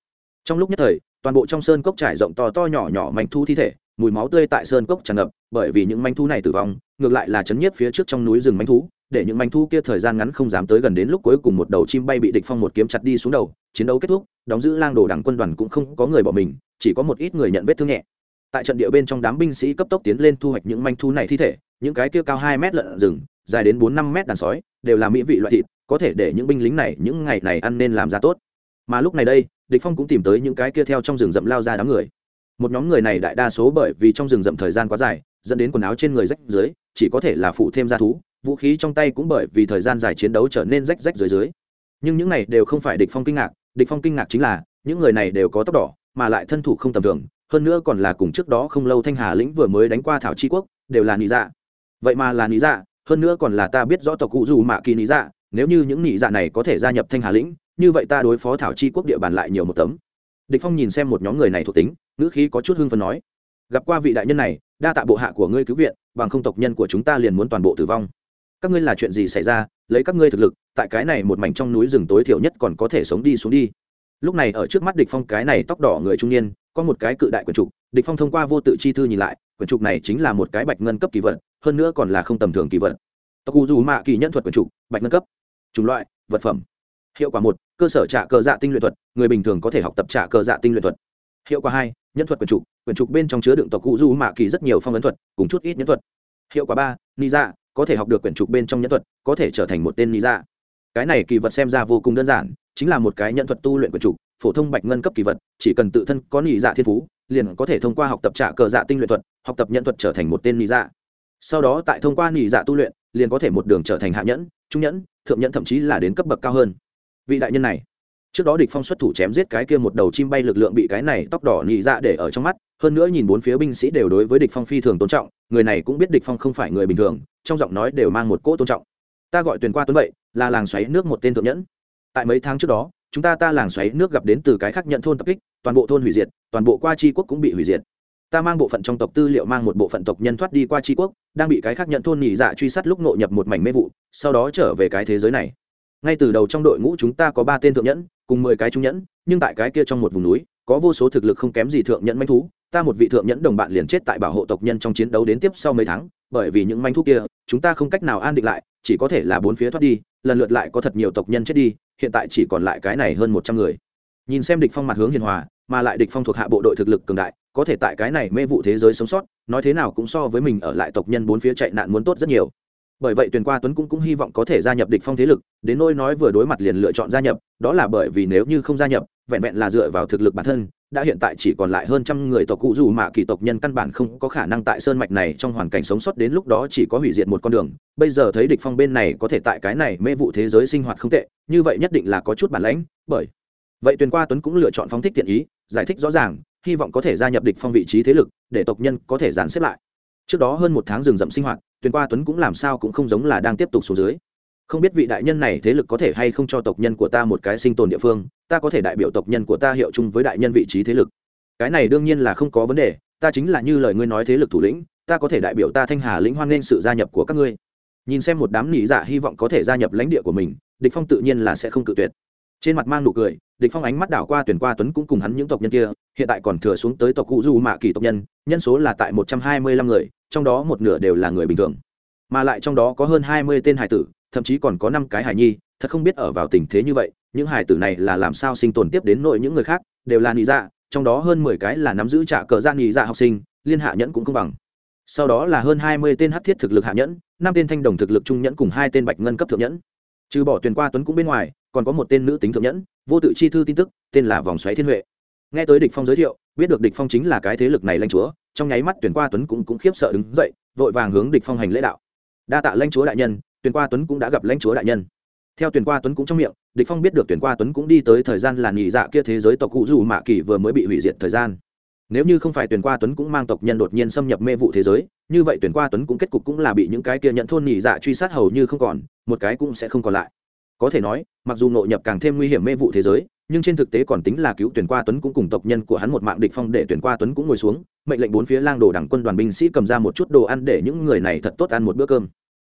Trong lúc nhất thời, toàn bộ trong sơn cốc trải rộng to to nhỏ nhỏ manh thú thi thể, mùi máu tươi tại sơn cốc tràn ngập, bởi vì những manh thú này tử vong, ngược lại là chấn nhiếp phía trước trong núi rừng manh thú, để những manh thú kia thời gian ngắn không dám tới gần đến lúc cuối cùng một đầu chim bay bị địch phong một kiếm chặt đi xuống đầu, chiến đấu kết thúc, đóng giữ lang đồ đảng quân đoàn cũng không có người bỏ mình, chỉ có một ít người nhận vết thương nhẹ. Tại trận địa bên trong đám binh sĩ cấp tốc tiến lên thu hoạch những manh thú này thi thể những cái kia cao hai mét lợn rừng, dài đến bốn năm mét đàn sói, đều là mỹ vị loại thịt, có thể để những binh lính này những ngày này ăn nên làm ra tốt. Mà lúc này đây, địch phong cũng tìm tới những cái kia theo trong rừng rậm lao ra đám người. Một nhóm người này đại đa số bởi vì trong rừng rậm thời gian quá dài, dẫn đến quần áo trên người rách dưới, chỉ có thể là phụ thêm gia thú, vũ khí trong tay cũng bởi vì thời gian dài chiến đấu trở nên rách rách dưới dưới. Nhưng những này đều không phải địch phong kinh ngạc, địch phong kinh ngạc chính là, những người này đều có tóc đỏ, mà lại thân thủ không tầm thường, hơn nữa còn là cùng trước đó không lâu thanh hà lĩnh vừa mới đánh qua thảo chi quốc, đều là nị dạ vậy mà là nị dạ hơn nữa còn là ta biết rõ tộc cụ dù mạ kỳ nị dạ nếu như những nị dạ này có thể gia nhập thanh hà lĩnh, như vậy ta đối phó thảo chi quốc địa bàn lại nhiều một tấm. Địch phong nhìn xem một nhóm người này thuộc tính, ngữ khí có chút hưng phấn nói, gặp qua vị đại nhân này, đa tạ bộ hạ của ngươi cứu viện, bằng không tộc nhân của chúng ta liền muốn toàn bộ tử vong. Các ngươi là chuyện gì xảy ra, lấy các ngươi thực lực, tại cái này một mảnh trong núi rừng tối thiểu nhất còn có thể sống đi xuống đi. Lúc này ở trước mắt địch phong cái này tóc đỏ người trung niên, có một cái cự đại quyển trục, địch phong thông qua vô tự chi thư nhìn lại, quyển trục này chính là một cái bạch ngân cấp kỳ vật hơn nữa còn là không tầm thường kỳ vật. Tộc cụ dù mạ kỳ nhân thuật quyển trục, bạch ngân cấp. Chủng loại, vật phẩm. Hiệu quả một, cơ sở trả cờ dạ tinh luyện thuật, người bình thường có thể học tập trả cờ dạ tinh luyện thuật. Hiệu quả hai, nhân thuật quyền trục quyền trục bên trong chứa đựng tộc cụ du mạ kỳ rất nhiều phong ấn thuật, cùng chút ít nhân thuật. Hiệu quả ba, ni dạ có thể học được quyền trục bên trong nhân thuật, có thể trở thành một tên ni dạ. Cái này kỳ vật xem ra vô cùng đơn giản, chính là một cái nhân thuật tu luyện quyền trục, phổ thông bạch ngân cấp kỳ vật, chỉ cần tự thân có ni dạ thiên phú, liền có thể thông qua học tập trả cờ dạ tinh luyện thuật, học tập nhân thuật trở thành một tên ni dạ sau đó tại thông qua nhị dạ tu luyện, liền có thể một đường trở thành hạ nhẫn, trung nhẫn, thượng nhẫn thậm chí là đến cấp bậc cao hơn. Vị đại nhân này, trước đó địch phong xuất thủ chém giết cái kia một đầu chim bay lực lượng bị cái này tóc đỏ nhị dạ để ở trong mắt, hơn nữa nhìn bốn phía binh sĩ đều đối với địch phong phi thường tôn trọng, người này cũng biết địch phong không phải người bình thường, trong giọng nói đều mang một cỗ tôn trọng. Ta gọi tuyển qua tuấn vậy, là làng xoáy nước một tên thượng nhẫn. Tại mấy tháng trước đó, chúng ta ta làng xoáy nước gặp đến từ cái khác nhận thôn tập kích, toàn bộ thôn hủy diệt, toàn bộ qua chi quốc cũng bị hủy diệt ta mang bộ phận trong tộc tư liệu mang một bộ phận tộc nhân thoát đi qua chi quốc, đang bị cái khác nhận thôn nhị dạ truy sát lúc nội nhập một mảnh mê vụ, sau đó trở về cái thế giới này. Ngay từ đầu trong đội ngũ chúng ta có ba tên thượng nhẫn, cùng mười cái trung nhẫn, nhưng tại cái kia trong một vùng núi, có vô số thực lực không kém gì thượng nhẫn manh thú. Ta một vị thượng nhẫn đồng bạn liền chết tại bảo hộ tộc nhân trong chiến đấu đến tiếp sau mấy tháng, bởi vì những manh thú kia, chúng ta không cách nào an định lại, chỉ có thể là bốn phía thoát đi, lần lượt lại có thật nhiều tộc nhân chết đi, hiện tại chỉ còn lại cái này hơn một trăm người. Nhìn xem địch phong mặt hướng hiền hòa mà lại địch phong thuộc hạ bộ đội thực lực cường đại, có thể tại cái này mê vụ thế giới sống sót, nói thế nào cũng so với mình ở lại tộc nhân bốn phía chạy nạn muốn tốt rất nhiều. Bởi vậy tuyền qua tuấn cũng cũng hy vọng có thể gia nhập địch phong thế lực, đến nỗi nói vừa đối mặt liền lựa chọn gia nhập, đó là bởi vì nếu như không gia nhập, vẹn vẹn là dựa vào thực lực bản thân, đã hiện tại chỉ còn lại hơn trăm người tộc cụ dù mà kỳ tộc nhân căn bản không có khả năng tại sơn mạch này trong hoàn cảnh sống sót đến lúc đó chỉ có hủy diệt một con đường. Bây giờ thấy địch phong bên này có thể tại cái này mê vụ thế giới sinh hoạt không tệ, như vậy nhất định là có chút bản lãnh, bởi vậy tuyền qua tuấn cũng lựa chọn phóng thích thiện ý giải thích rõ ràng, hy vọng có thể gia nhập địch phong vị trí thế lực, để tộc nhân có thể dàn xếp lại. Trước đó hơn một tháng rừng rậm sinh hoạt, tuyền qua tuấn cũng làm sao cũng không giống là đang tiếp tục xuống dưới. Không biết vị đại nhân này thế lực có thể hay không cho tộc nhân của ta một cái sinh tồn địa phương, ta có thể đại biểu tộc nhân của ta hiệu chung với đại nhân vị trí thế lực. Cái này đương nhiên là không có vấn đề, ta chính là như lời ngươi nói thế lực thủ lĩnh, ta có thể đại biểu ta thanh hà lĩnh hoan nghênh sự gia nhập của các ngươi. Nhìn xem một đám nỉ dạ hy vọng có thể gia nhập lãnh địa của mình, địch phong tự nhiên là sẽ không cự tuyệt. Trên mặt mang nụ cười địch phong ánh mắt đảo qua tuyển qua tuấn cũng cùng hắn những tộc nhân kia, hiện tại còn thừa xuống tới tộc cụ du mạ kỳ tộc nhân nhân số là tại một trăm hai mươi lăm người, trong đó một nửa đều là người bình thường. Mà lại trong đó có hơn hai mươi tên hải tử, thậm chí còn có năm cái hải nhi, thật không biết ở vào tình thế như vậy, những hải tử này là làm sao sinh tồn tiếp đến nội những người khác, đều là nị dạ trong đó hơn mười cái là nắm giữ trả cờ gian nị dạ học sinh, liên hạ nhẫn cũng không bằng. Sau đó là hơn hai mươi tên hắc thiết thực lực hạ nhẫn, năm tên thanh đồng thực lực trung nhẫn cùng hai tên bạch ngân cấp thượng nhẫn. Trừ bỏ tuyển qua tuấn cũng bên ngoài, còn có một tên nữ tính thượng nhẫn vô tự chi thư tin tức, tên là vòng xoáy thiên huệ. Nghe tới địch phong giới thiệu, biết được địch phong chính là cái thế lực này lãnh chúa, trong nháy mắt tuyển qua tuấn cũng cũng khiếp sợ đứng dậy, vội vàng hướng địch phong hành lễ đạo. Đa tạ lãnh chúa đại nhân tuyển qua tuấn cũng đã gặp lãnh chúa đại nhân. Theo tuyển qua tuấn cũng trong miệng, địch phong biết được tuyển qua tuấn cũng đi tới thời gian là nhị dạ kia thế giới tộc cụ dù mạ kỳ vừa mới bị hủy diệt thời gian. Nếu như không phải tuyển qua tuấn cũng mang tộc nhân đột nhiên xâm nhập mê vụ thế giới, như vậy tuyển qua tuấn cũng kết cục cũng là bị những cái kia nhận thôn nhị dạ truy sát hầu như không còn, một cái cũng sẽ không còn lại có thể nói, mặc dù nội nhập càng thêm nguy hiểm mê vụ thế giới, nhưng trên thực tế còn tính là cứu tuyển qua tuấn cũng cùng tộc nhân của hắn một mạng địch phong để tuyển qua tuấn cũng ngồi xuống, mệnh lệnh bốn phía lang đồ đảng quân đoàn binh sĩ cầm ra một chút đồ ăn để những người này thật tốt ăn một bữa cơm.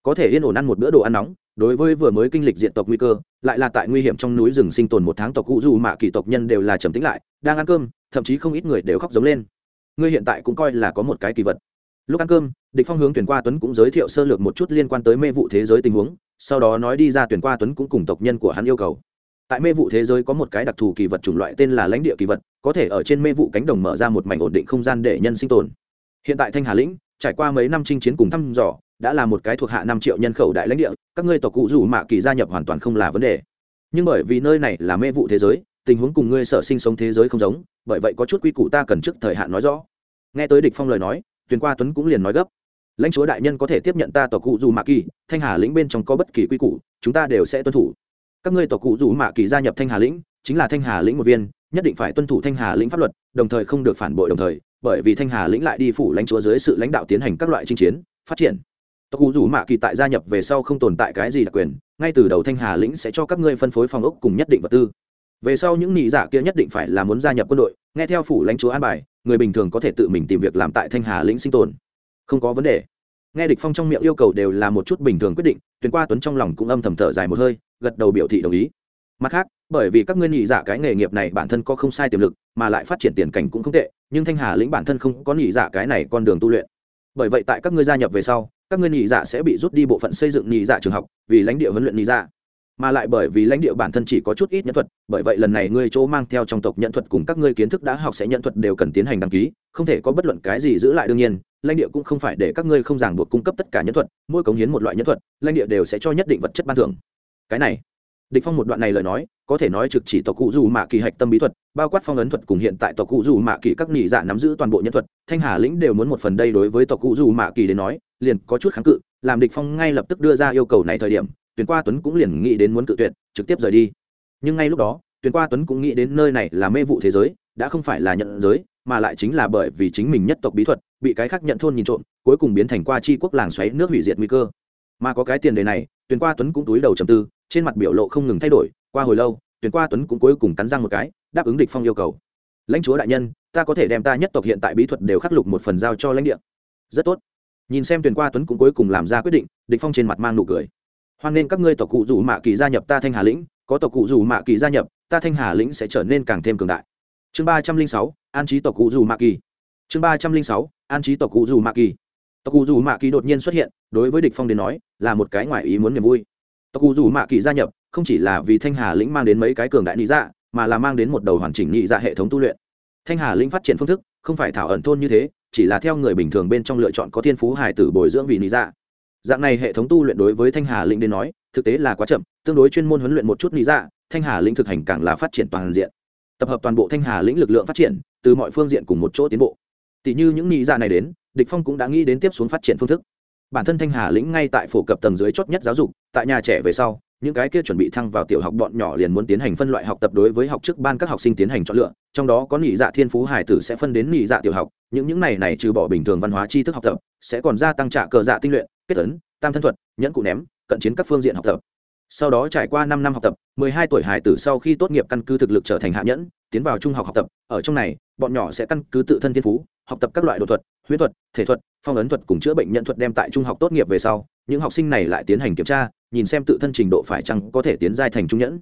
Có thể yên ổn ăn một bữa đồ ăn nóng, đối với vừa mới kinh lịch diện tộc nguy cơ, lại là tại nguy hiểm trong núi rừng sinh tồn một tháng tộc cụ dù mạ kỳ tộc nhân đều là trầm tĩnh lại, đang ăn cơm, thậm chí không ít người đều khóc giống lên. Ngươi hiện tại cũng coi là có một cái kỳ vật lúc ăn cơm, địch phong hướng tuyển qua tuấn cũng giới thiệu sơ lược một chút liên quan tới mê vụ thế giới tình huống, sau đó nói đi ra tuyển qua tuấn cũng cùng tộc nhân của hắn yêu cầu. Tại mê vụ thế giới có một cái đặc thù kỳ vật chủng loại tên là lãnh địa kỳ vật, có thể ở trên mê vụ cánh đồng mở ra một mảnh ổn định không gian để nhân sinh tồn. Hiện tại thanh hà lĩnh, trải qua mấy năm chinh chiến cùng thăm dò, đã là một cái thuộc hạ năm triệu nhân khẩu đại lãnh địa, các ngươi tộc cụ rủ mạ kỳ gia nhập hoàn toàn không là vấn đề. Nhưng bởi vì nơi này là mê vụ thế giới, tình huống cùng ngươi sở sinh sống thế giới không giống, bởi vậy có chút quy củ ta cần trước thời hạn nói rõ. Nghe tới địch phong lời nói tuyền qua tuấn cũng liền nói gấp. Lãnh chúa đại nhân có thể tiếp nhận ta tộc cụ dù mạ kỳ, thanh hà lĩnh bên trong có bất kỳ quy củ, chúng ta đều sẽ tuân thủ. Các ngươi tộc cụ dù mạ kỳ gia nhập thanh hà lĩnh, chính là thanh hà lĩnh một viên, nhất định phải tuân thủ thanh hà lĩnh pháp luật, đồng thời không được phản bội đồng thời, bởi vì thanh hà lĩnh lại đi phủ lãnh chúa dưới sự lãnh đạo tiến hành các loại chinh chiến, phát triển. Tộc cụ rủ mạ kỳ tại gia nhập về sau không tồn tại cái gì đặc quyền, ngay từ đầu thanh hà lĩnh sẽ cho các ngươi phân phối phòng ốc cùng nhất định vật tư về sau những nị giả kia nhất định phải là muốn gia nhập quân đội, nghe theo phủ lãnh chúa an bài, người bình thường có thể tự mình tìm việc làm tại thanh hà lĩnh sinh tồn. Không có vấn đề. Nghe địch phong trong miệng yêu cầu đều là một chút bình thường quyết định tuyển qua tuấn trong lòng cũng âm thầm thở dài một hơi, gật đầu biểu thị đồng ý. Mặt khác, bởi vì các ngươi nhị giả cái nghề nghiệp này bản thân có không sai tiềm lực, mà lại phát triển tiền cảnh cũng không tệ, nhưng thanh hà lĩnh bản thân không có nhị giả cái này con đường tu luyện. Bởi vậy tại các ngươi gia nhập về sau, các ngươi nhị giả sẽ bị rút đi bộ phận xây dựng nhị giả trường học, vì lãnh địa huấn luyện nhị giả mà lại bởi vì lãnh địa bản thân chỉ có chút ít nhân thuật, bởi vậy lần này ngươi chỗ mang theo trong tộc nhận thuật cùng các ngươi kiến thức đã học sẽ nhận thuật đều cần tiến hành đăng ký, không thể có bất luận cái gì giữ lại đương nhiên, lãnh địa cũng không phải để các ngươi không ràng buộc cung cấp tất cả nhân thuật, mỗi cống hiến một loại nhân thuật, lãnh địa đều sẽ cho nhất định vật chất ban thưởng. Cái này, địch phong một đoạn này lời nói, có thể nói trực chỉ tộc cụ dù mạ kỳ hạch tâm bí thuật, bao quát phong ấn thuật cùng hiện tại tộc cụ dù mạ kỳ các nhị giả dạ nắm giữ toàn bộ nhân thuật, thanh hà lĩnh đều muốn một phần đây đối với tộc cụ dù mạ kỳ đến nói, liền có chút kháng cự, làm địch phong ngay lập tức đưa ra yêu cầu này thời điểm tuyển qua tuấn cũng liền nghĩ đến muốn cự tuyệt, trực tiếp rời đi. Nhưng ngay lúc đó tuyển qua tuấn cũng nghĩ đến nơi này là mê vụ thế giới, đã không phải là nhận giới, mà lại chính là bởi vì chính mình nhất tộc bí thuật, bị cái khác nhận thôn nhìn trộm, cuối cùng biến thành qua chi quốc làng xoáy nước hủy diệt nguy cơ. Mà có cái tiền đề này tuyển qua tuấn cũng túi đầu trầm tư, trên mặt biểu lộ không ngừng thay đổi, qua hồi lâu tuyển qua tuấn cũng cuối cùng cắn răng một cái, đáp ứng địch phong yêu cầu. Lãnh chúa đại nhân, ta có thể đem ta nhất tộc hiện tại bí thuật đều khắc lục một phần giao cho lãnh địa. Rất tốt. Nhìn xem tuyển qua tuấn cũng cuối cùng làm ra quyết định, địch phong trên mặt mang nụ cười hoan nên các ngươi tộc cụ rủ mạ kỳ gia nhập ta thanh hà lĩnh, có tộc cụ rủ mạ kỳ gia nhập, ta thanh hà lĩnh sẽ trở nên càng thêm cường đại. Chương ba trăm linh sáu, an trí tộc cụ rủ mạ kỳ. Chương ba trăm linh sáu, an trí tộc cụ rủ mạ kỳ. Tộc cụ rủ mạ kỳ đột nhiên xuất hiện, đối với địch phong đến nói, là một cái ngoài ý muốn niềm vui. Tộc cụ rủ mạ kỳ gia nhập, không chỉ là vì thanh hà lĩnh mang đến mấy cái cường đại lý dạ mà là mang đến một đầu hoàn chỉnh nhị dạ hệ thống tu luyện. Thanh hà lĩnh phát triển phương thức không phải thảo ẩn thôn như thế, chỉ là theo người bình thường bên trong lựa chọn có thiên phú hải tử bồi dưỡng vì lý dạ dạng này hệ thống tu luyện đối với thanh hà lĩnh đến nói, thực tế là quá chậm, tương đối chuyên môn huấn luyện một chút lý dạ thanh hà lĩnh thực hành càng là phát triển toàn diện. Tập hợp toàn bộ thanh hà lĩnh lực lượng phát triển, từ mọi phương diện cùng một chỗ tiến bộ. Tỷ như những lý dạ này đến, địch phong cũng đã nghĩ đến tiếp xuống phát triển phương thức. Bản thân thanh hà lĩnh ngay tại phổ cập tầng dưới chót nhất giáo dục, tại nhà trẻ về sau, những cái kia chuẩn bị thăng vào tiểu học bọn nhỏ liền muốn tiến hành phân loại học tập đối với học trước ban các học sinh tiến hành chọn lựa, trong đó có nhị dạ thiên phú hải tử sẽ phân đến nhị dạ tiểu học, những những này này trừ bỏ bình thường văn hóa tri thức học tập, sẽ còn gia tăng trả cờ dạ tinh luyện kết tấn tam thân thuật, nhẫn cụ ném, cận chiến các phương diện học tập. Sau đó trải qua năm năm học tập, mười hai tuổi hải tử sau khi tốt nghiệp căn cứ thực lực trở thành hạ nhẫn, tiến vào trung học học tập. Ở trong này, bọn nhỏ sẽ căn cứ tự thân thiên phú, học tập các loại đồ thuật, huyết thuật, thể thuật, phong ấn thuật cùng chữa bệnh nhận thuật đem tại trung học tốt nghiệp về sau, những học sinh này lại tiến hành kiểm tra, nhìn xem tự thân trình độ phải chăng có thể tiến giai thành trung nhẫn.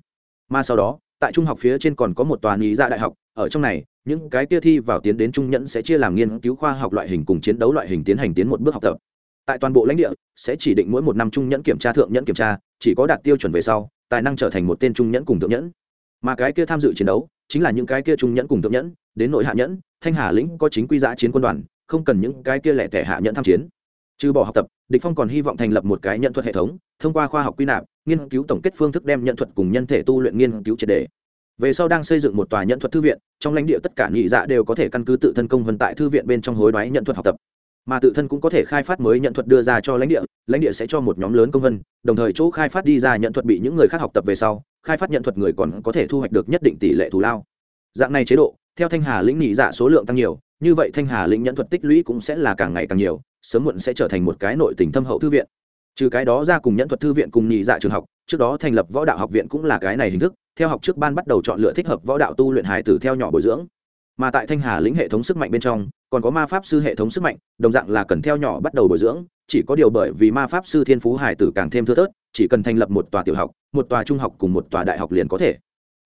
Mà sau đó, tại trung học phía trên còn có một tòa lý gia dạ đại học, ở trong này, những cái kia thi vào tiến đến trung nhẫn sẽ chia làm nghiên cứu khoa học loại hình cùng chiến đấu loại hình tiến hành tiến một bước học tập tại toàn bộ lãnh địa sẽ chỉ định mỗi một năm trung nhẫn kiểm tra thượng nhẫn kiểm tra, chỉ có đạt tiêu chuẩn về sau, tài năng trở thành một tên trung nhẫn cùng thượng nhẫn. Mà cái kia tham dự chiến đấu chính là những cái kia trung nhẫn cùng thượng nhẫn, đến nội hạ nhẫn, thanh hà lĩnh có chính quy giã chiến quân đoàn, không cần những cái kia lẻ tẻ hạ nhẫn tham chiến. Trừ bỏ học tập, địch phong còn hy vọng thành lập một cái nhận thuật hệ thống, thông qua khoa học quy nạp, nghiên cứu tổng kết phương thức đem nhận thuật cùng nhân thể tu luyện nghiên cứu triệt đề. Về sau đang xây dựng một tòa nhận thuật thư viện, trong lãnh địa tất cả nhị dạ đều có thể căn cứ tự thân công vân tại thư viện bên trong hối đoái nhận thuật học tập mà tự thân cũng có thể khai phát mới nhận thuật đưa ra cho lãnh địa lãnh địa sẽ cho một nhóm lớn công vân, đồng thời chỗ khai phát đi ra nhận thuật bị những người khác học tập về sau, khai phát nhận thuật người còn có thể thu hoạch được nhất định tỷ lệ thù lao. Dạng này chế độ, theo thanh hà lĩnh nhị dạ số lượng tăng nhiều, như vậy thanh hà lĩnh nhận thuật tích lũy cũng sẽ là càng ngày càng nhiều, sớm muộn sẽ trở thành một cái nội tình thâm hậu thư viện. Trừ cái đó ra cùng nhận thuật thư viện cùng nhị dạ trường học, trước đó thành lập võ đạo học viện cũng là cái này hình thức, theo học trước ban bắt đầu chọn lựa thích hợp võ đạo tu luyện hải tử theo nhỏ bồi dưỡng. Mà tại thanh hà lĩnh hệ thống sức mạnh bên trong còn có ma pháp sư hệ thống sức mạnh, đồng dạng là cần theo nhỏ bắt đầu bồi dưỡng, chỉ có điều bởi vì ma pháp sư thiên phú hải tử càng thêm thưa thớt, chỉ cần thành lập một tòa tiểu học, một tòa trung học cùng một tòa đại học liền có thể.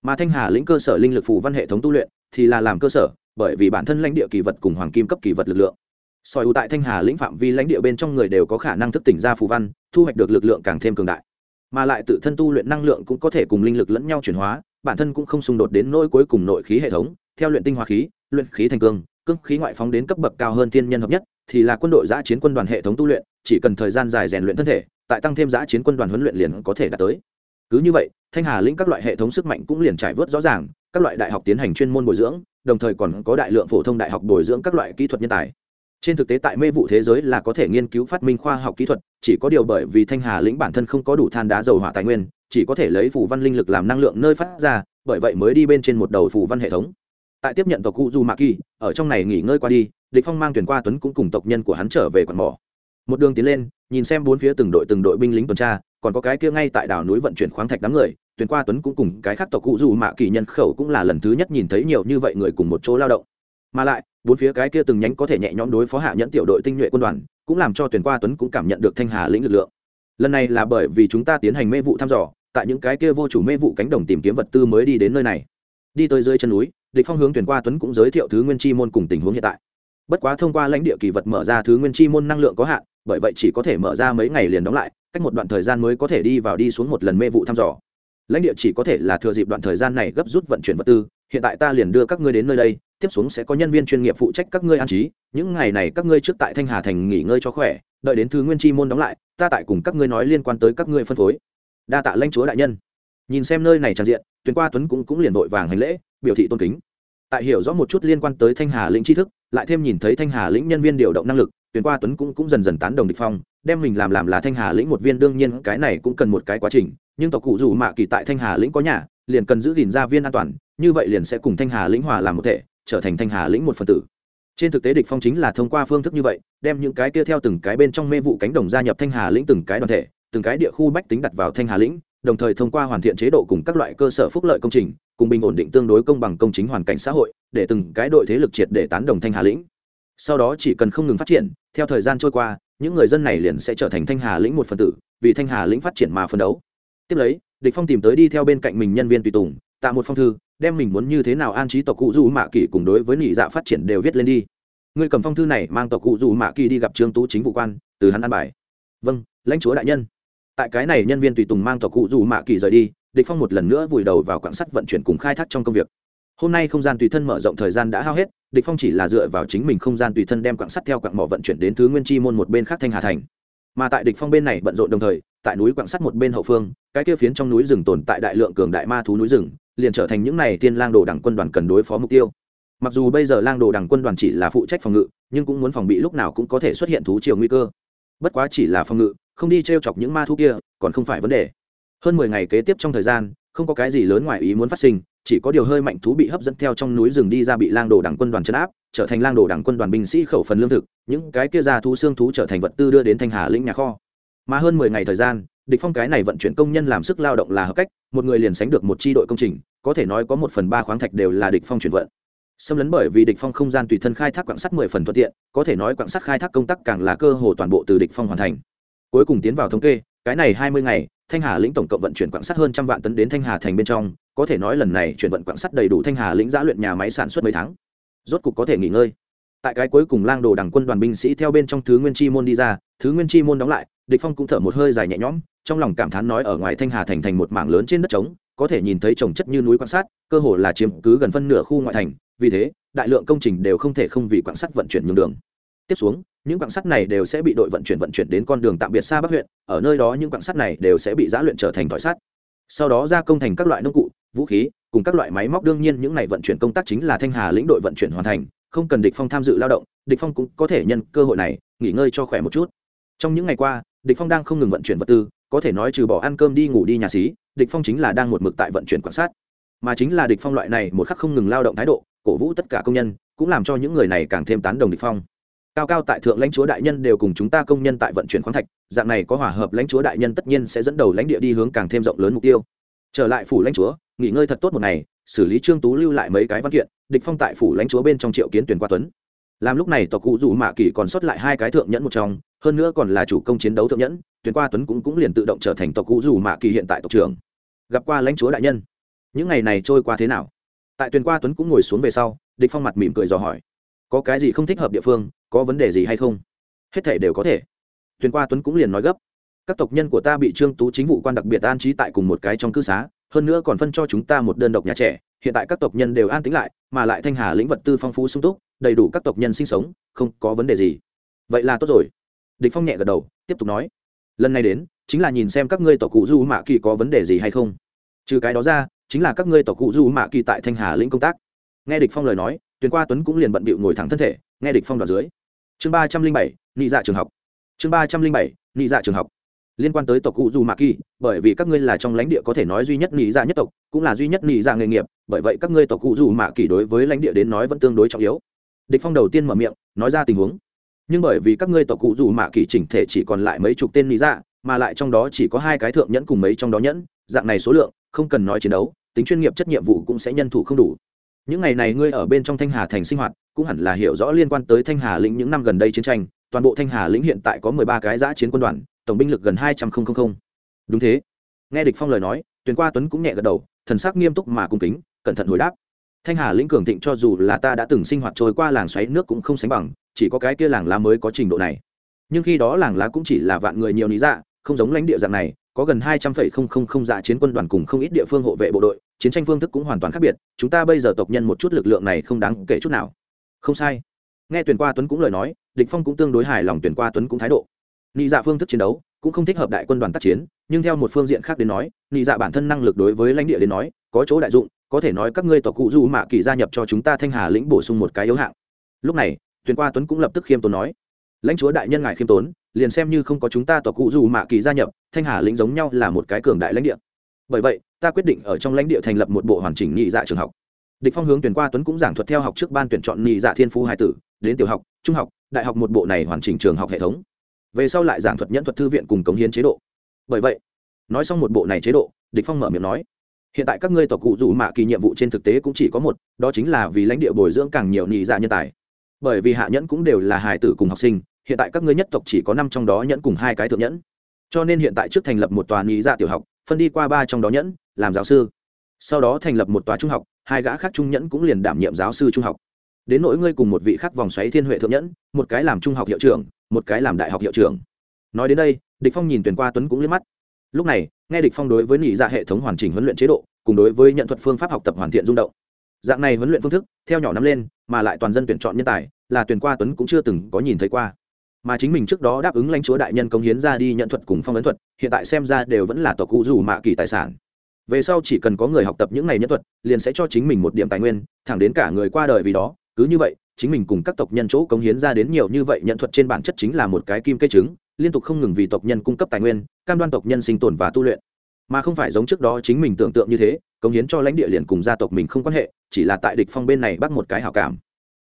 Mà thanh hà lĩnh cơ sở linh lực phù văn hệ thống tu luyện thì là làm cơ sở, bởi vì bản thân lãnh địa kỳ vật cùng hoàng kim cấp kỳ vật lực lượng. Soi ưu tại thanh hà lĩnh phạm vi lãnh địa bên trong người đều có khả năng thức tỉnh ra phù văn, thu hoạch được lực lượng càng thêm cường đại. Mà lại tự thân tu luyện năng lượng cũng có thể cùng linh lực lẫn nhau chuyển hóa, bản thân cũng không xung đột đến nỗi cuối cùng nội khí hệ thống, theo luyện tinh hoa khí, luyện khí thành cương cương khí ngoại phóng đến cấp bậc cao hơn thiên nhân hợp nhất, thì là quân đội giã chiến quân đoàn hệ thống tu luyện, chỉ cần thời gian dài rèn luyện thân thể, tại tăng thêm giã chiến quân đoàn huấn luyện liền có thể đạt tới. Cứ như vậy, thanh hà lĩnh các loại hệ thống sức mạnh cũng liền trải vớt rõ ràng, các loại đại học tiến hành chuyên môn bồi dưỡng, đồng thời còn có đại lượng phổ thông đại học bồi dưỡng các loại kỹ thuật nhân tài. Trên thực tế tại mê vụ thế giới là có thể nghiên cứu phát minh khoa học kỹ thuật, chỉ có điều bởi vì thanh hà lĩnh bản thân không có đủ than đá dầu hỏa tài nguyên, chỉ có thể lấy phủ văn linh lực làm năng lượng nơi phát ra, bởi vậy mới đi bên trên một đầu phủ văn hệ thống tại tiếp nhận tộc cụ du mạ kỳ ở trong này nghỉ ngơi qua đi, địch phong mang tuyển qua tuấn cũng cùng tộc nhân của hắn trở về quạt mỏ. Một đường tiến lên, nhìn xem bốn phía từng đội từng đội binh lính tuần tra, còn có cái kia ngay tại đảo núi vận chuyển khoáng thạch đám người tuyển qua tuấn cũng cùng cái khác tộc cụ du mạ kỳ nhân khẩu cũng là lần thứ nhất nhìn thấy nhiều như vậy người cùng một chỗ lao động. Mà lại, bốn phía cái kia từng nhánh có thể nhẹ nhõm đối phó hạ nhẫn tiểu đội tinh nhuệ quân đoàn, cũng làm cho tuyển qua tuấn cũng cảm nhận được thanh hà lĩnh lực lượng. Lần này là bởi vì chúng ta tiến hành mê vụ thăm dò, tại những cái kia vô chủ mê vụ cánh đồng tìm kiếm vật tư mới đi đến nơi này. Đi tới dưới chân núi địch phong hướng tuyển qua tuấn cũng giới thiệu thứ nguyên chi môn cùng tình huống hiện tại. Bất quá thông qua lãnh địa kỳ vật mở ra thứ nguyên chi môn năng lượng có hạn, bởi vậy chỉ có thể mở ra mấy ngày liền đóng lại, cách một đoạn thời gian mới có thể đi vào đi xuống một lần mê vụ thăm dò. Lãnh địa chỉ có thể là thừa dịp đoạn thời gian này gấp rút vận chuyển vật tư, hiện tại ta liền đưa các ngươi đến nơi đây, tiếp xuống sẽ có nhân viên chuyên nghiệp phụ trách các ngươi an trí, những ngày này các ngươi trước tại thanh hà thành nghỉ ngơi cho khỏe, đợi đến thứ nguyên chi môn đóng lại, ta tại cùng các ngươi nói liên quan tới các ngươi phân phối. Đa tạ lãnh chúa đại nhân. Nhìn xem nơi này tràn diện tuyến qua tuấn cũng cũng liền vội vàng hành lễ, biểu thị tôn kính. Tại hiểu rõ một chút liên quan tới thanh hà lĩnh tri thức, lại thêm nhìn thấy thanh hà lĩnh nhân viên điều động năng lực tuyến qua tuấn cũng cũng dần dần tán đồng địch phong, đem mình làm làm là thanh hà lĩnh một viên, đương nhiên cái này cũng cần một cái quá trình, nhưng tộc cụ dù mạ kỳ tại thanh hà lĩnh có nhà, liền cần giữ gìn gia viên an toàn, như vậy liền sẽ cùng thanh hà lĩnh hòa làm một thể, trở thành thanh hà lĩnh một phần tử. Trên thực tế địch phong chính là thông qua phương thức như vậy, đem những cái kia theo từng cái bên trong mê vụ cánh đồng gia nhập thanh hà lĩnh từng cái đoàn thể, từng cái địa khu bách tính đặt vào thanh hà lĩnh đồng thời thông qua hoàn thiện chế độ cùng các loại cơ sở phúc lợi công trình, cùng bình ổn định tương đối công bằng công chính hoàn cảnh xã hội, để từng cái đội thế lực triệt để tán đồng thanh hà lĩnh. Sau đó chỉ cần không ngừng phát triển, theo thời gian trôi qua, những người dân này liền sẽ trở thành thanh hà lĩnh một phần tử, vì thanh hà lĩnh phát triển mà phấn đấu. Tiếp lấy, địch phong tìm tới đi theo bên cạnh mình nhân viên tùy tùng tạo một phong thư, đem mình muốn như thế nào an trí tộc cụ du mạ kỳ cùng đối với nị dạ phát triển đều viết lên đi. Ngươi cầm phong thư này mang tộc cụ du mạ kỳ đi gặp trương tú chính vụ quan, từ hắn an bài. Vâng lãnh chúa đại nhân tại cái này nhân viên tùy tùng mang tộc cụ dù mạ kỳ rời đi, địch phong một lần nữa vùi đầu vào quảng sắt vận chuyển cùng khai thác trong công việc. Hôm nay không gian tùy thân mở rộng thời gian đã hao hết, địch phong chỉ là dựa vào chính mình không gian tùy thân đem quảng sắt theo quảng mỏ vận chuyển đến thứ nguyên chi môn một bên khác thanh hà thành. Mà tại địch phong bên này bận rộn đồng thời, tại núi quảng sắt một bên hậu phương, cái kia phiến trong núi rừng tồn tại đại lượng cường đại ma thú núi rừng, liền trở thành những này thiên lang đồ đảng quân đoàn cần đối phó mục tiêu. Mặc dù bây giờ lang đồ đảng quân đoàn chỉ là phụ trách phòng ngự, nhưng cũng muốn phòng bị lúc nào cũng có thể xuất hiện thú triều nguy cơ. Bất quá chỉ là phòng ngự không đi trêu chọc những ma thú kia, còn không phải vấn đề. Hơn mười ngày kế tiếp trong thời gian, không có cái gì lớn ngoài ý muốn phát sinh, chỉ có điều hơi mạnh thú bị hấp dẫn theo trong núi rừng đi ra bị lang đồ đảng quân đoàn chấn áp, trở thành lang đồ đảng quân đoàn binh sĩ khẩu phần lương thực, những cái kia ra thú xương thú trở thành vật tư đưa đến thanh hà lĩnh nhà kho. Mà hơn mười ngày thời gian, địch phong cái này vận chuyển công nhân làm sức lao động là hợp cách, một người liền sánh được một chi đội công trình, có thể nói có một phần ba khoáng thạch đều là địch phong chuyển vận. Xâm lấn bởi vì địch phong không gian tùy thân khai thác quặng sắt mười phần thuận tiện, có thể nói quặng sắt khai thác công tác càng là cơ hồ toàn bộ từ địch phong hoàn thành cuối cùng tiến vào thống kê, cái này hai mươi ngày, thanh hà lĩnh tổng cộng vận chuyển quặng sắt hơn trăm vạn tấn đến thanh hà thành bên trong, có thể nói lần này chuyển vận quặng sắt đầy đủ thanh hà lĩnh giã luyện nhà máy sản xuất mấy tháng. Rốt cục có thể nghỉ ngơi. Tại cái cuối cùng lang đồ đảng quân đoàn binh sĩ theo bên trong thứ nguyên chi môn đi ra, thứ nguyên chi môn đóng lại, địch phong cũng thở một hơi dài nhẹ nhõm, trong lòng cảm thán nói ở ngoài thanh hà thành thành một mảng lớn trên đất trống, có thể nhìn thấy trồng chất như núi quan sát cơ hồ là chiếm cứ gần phân nửa khu ngoại thành, vì thế, đại lượng công trình đều không thể không vì quan sát vận chuyển nhường đường. Tiếp xuống những quặng sắt này đều sẽ bị đội vận chuyển vận chuyển đến con đường tạm biệt xa bắc huyện, ở nơi đó những quặng sắt này đều sẽ bị giã luyện trở thành thỏi sắt. Sau đó gia công thành các loại nông cụ, vũ khí, cùng các loại máy móc, đương nhiên những này vận chuyển công tác chính là thanh hà lĩnh đội vận chuyển hoàn thành, không cần địch phong tham dự lao động, địch phong cũng có thể nhân cơ hội này, nghỉ ngơi cho khỏe một chút. Trong những ngày qua, địch phong đang không ngừng vận chuyển vật tư, có thể nói trừ bỏ ăn cơm đi ngủ đi nhà xí, địch phong chính là đang một mực tại vận chuyển quan sát mà chính là địch phong loại này một khắc không ngừng lao động thái độ, cổ vũ tất cả công nhân, cũng làm cho những người này càng thêm tán đồng địch phong cao cao tại thượng lãnh chúa đại nhân đều cùng chúng ta công nhân tại vận chuyển khoáng thạch, dạng này có hòa hợp lãnh chúa đại nhân tất nhiên sẽ dẫn đầu lãnh địa đi hướng càng thêm rộng lớn mục tiêu. Trở lại phủ lãnh chúa, nghỉ ngơi thật tốt một ngày, xử lý trương tú lưu lại mấy cái văn kiện, địch phong tại phủ lãnh chúa bên trong triệu kiến tuyển qua tuấn. Làm lúc này tộc cụ dù mạ kỳ còn sót lại hai cái thượng nhẫn một trong, hơn nữa còn là chủ công chiến đấu thượng nhẫn, tuyển qua tuấn cũng cũng liền tự động trở thành tộc cụ dù mạ kỳ hiện tại tộc trưởng. Gặp qua lãnh chúa đại nhân, những ngày này trôi qua thế nào? Tại tuyển qua tuấn cũng ngồi xuống về sau, địch phong mặt mỉm cười dò hỏi có cái gì không thích hợp địa phương, có vấn đề gì hay không? Hết thể đều có thể. Tuyền qua tuấn cũng liền nói gấp. Các tộc nhân của ta bị trương tú chính vụ quan đặc biệt an trí tại cùng một cái trong cư xá, hơn nữa còn phân cho chúng ta một đơn độc nhà trẻ. Hiện tại các tộc nhân đều an tính lại, mà lại thanh hà lĩnh vật tư phong phú sung túc, đầy đủ các tộc nhân sinh sống, không có vấn đề gì. Vậy là tốt rồi. Địch phong nhẹ gật đầu, tiếp tục nói. Lần này đến, chính là nhìn xem các ngươi tộc cụ du mạ kỳ có vấn đề gì hay không. Trừ cái đó ra, chính là các ngươi tộc cụ du mạ kỳ tại thanh hà lĩnh công tác. Nghe địch phong lời nói tuyền qua tuấn cũng liền bận bịu ngồi thẳng thân thể, nghe địch phong đoạt dưới. Chương ba trăm linh bảy, nị dạ trường học. Chương ba trăm linh bảy, nị dạ trường học. Liên quan tới tộc cụ dù mạ kỳ bởi vì các ngươi là trong lãnh địa có thể nói duy nhất nị dạ nhất tộc, cũng là duy nhất nị dạ nghề nghiệp, bởi vậy các ngươi tộc cụ dù mạ kỳ đối với lãnh địa đến nói vẫn tương đối trọng yếu. Địch phong đầu tiên mở miệng, nói ra tình huống. Nhưng bởi vì các ngươi tộc cụ dù mạ kỳ chỉnh thể chỉ còn lại mấy chục tên nị dạ mà lại trong đó chỉ có hai cái thượng nhẫn cùng mấy trong đó nhẫn, dạng này số lượng, không cần nói chiến đấu, tính chuyên nghiệp chất nhiệm vụ cũng sẽ nhân thủ không đủ những ngày này ngươi ở bên trong thanh hà thành sinh hoạt, cũng hẳn là hiểu rõ liên quan tới thanh hà lĩnh những năm gần đây chiến tranh. Toàn bộ thanh hà lĩnh hiện tại có mười ba cái giã chiến quân đoàn, tổng binh lực gần hai trăm linh đúng thế. Nghe địch phong lời nói, tuyền qua tuấn cũng nhẹ gật đầu, thần sắc nghiêm túc mà cung kính, cẩn thận hồi đáp. Thanh hà lĩnh cường thịnh cho dù là ta đã từng sinh hoạt trôi qua làng xoáy nước cũng không sánh bằng, chỉ có cái kia làng lá mới có trình độ này. Nhưng khi đó làng lá cũng chỉ là vạn người nhiều lý dạ không giống lãnh địa dạng này có gần hai trăm phẩy không không không dạ chiến quân đoàn cùng không ít địa phương hộ vệ bộ đội, chiến tranh phương thức cũng hoàn toàn khác biệt, chúng ta bây giờ tộc nhân một chút lực lượng này không đáng kể chút nào. Không sai. Nghe tuyển qua tuấn cũng lời nói, địch phong cũng tương đối hài lòng tuyển qua tuấn cũng thái độ. Nị dạ phương thức chiến đấu cũng không thích hợp đại quân đoàn tác chiến, nhưng theo một phương diện khác đến nói, nị dạ bản thân năng lực đối với lãnh địa đến nói, có chỗ đại dụng, có thể nói các ngươi tộc cụ du mạ kỳ gia nhập cho chúng ta thanh hà lĩnh bổ sung một cái yếu hạng. Lúc này tuyển qua tuấn cũng lập tức khiêm tốn nói, lãnh chúa đại nhân ngài khiêm tốn liền xem như không có chúng ta tộc cụ dù mạ kỳ gia nhập, thanh hà lĩnh giống nhau là một cái cường đại lãnh địa. Bởi vậy, ta quyết định ở trong lãnh địa thành lập một bộ hoàn chỉnh nhị dạ trường học. Địch phong hướng tuyển qua tuấn cũng giảng thuật theo học trước ban tuyển chọn nhị dạ thiên phú hai tử, đến tiểu học, trung học, đại học một bộ này hoàn chỉnh trường học hệ thống. Về sau lại giảng thuật nhẫn thuật thư viện cùng cống hiến chế độ. Bởi vậy, nói xong một bộ này chế độ, địch phong mở miệng nói, hiện tại các ngươi tộc cụ dù mạ kỳ nhiệm vụ trên thực tế cũng chỉ có một, đó chính là vì lãnh địa bồi dưỡng càng nhiều nhị dạ nhân tài. Bởi vì hạ nhẫn cũng đều là hài tử cùng học sinh hiện tại các ngươi nhất tộc chỉ có năm trong đó nhẫn cùng hai cái thượng nhẫn. Cho nên hiện tại trước thành lập một tòa nghĩ dạ tiểu học, phân đi qua ba trong đó nhẫn, làm giáo sư. Sau đó thành lập một tòa trung học, hai gã khác trung nhẫn cũng liền đảm nhiệm giáo sư trung học. Đến nỗi ngươi cùng một vị khác vòng xoáy thiên huệ thượng nhẫn, một cái làm trung học hiệu trưởng, một cái làm đại học hiệu trưởng. Nói đến đây, địch phong nhìn tuyển qua tuấn cũng liếc mắt. Lúc này, nghe địch phong đối với nhị dạ hệ thống hoàn chỉnh huấn luyện chế độ, cùng đối với nhận thuật phương pháp học tập hoàn thiện rung động. Dạng này huấn luyện phương thức, theo nhỏ năm lên, mà lại toàn dân tuyển chọn nhân tài, là tuyển qua tuấn cũng chưa từng có nhìn thấy qua mà chính mình trước đó đáp ứng lãnh chúa đại nhân công hiến ra đi nhận thuật cùng phong ấn thuật, hiện tại xem ra đều vẫn là tộc cụ dù mạ kỳ tài sản. Về sau chỉ cần có người học tập những này nhân thuật, liền sẽ cho chính mình một điểm tài nguyên, thẳng đến cả người qua đời vì đó, cứ như vậy, chính mình cùng các tộc nhân chỗ công hiến ra đến nhiều như vậy nhận thuật trên bản chất chính là một cái kim cây trứng liên tục không ngừng vì tộc nhân cung cấp tài nguyên, cam đoan tộc nhân sinh tồn và tu luyện. Mà không phải giống trước đó chính mình tưởng tượng như thế công hiến cho lãnh địa liền cùng gia tộc mình không quan hệ, chỉ là tại địch phong bên này bắt một cái hảo cảm.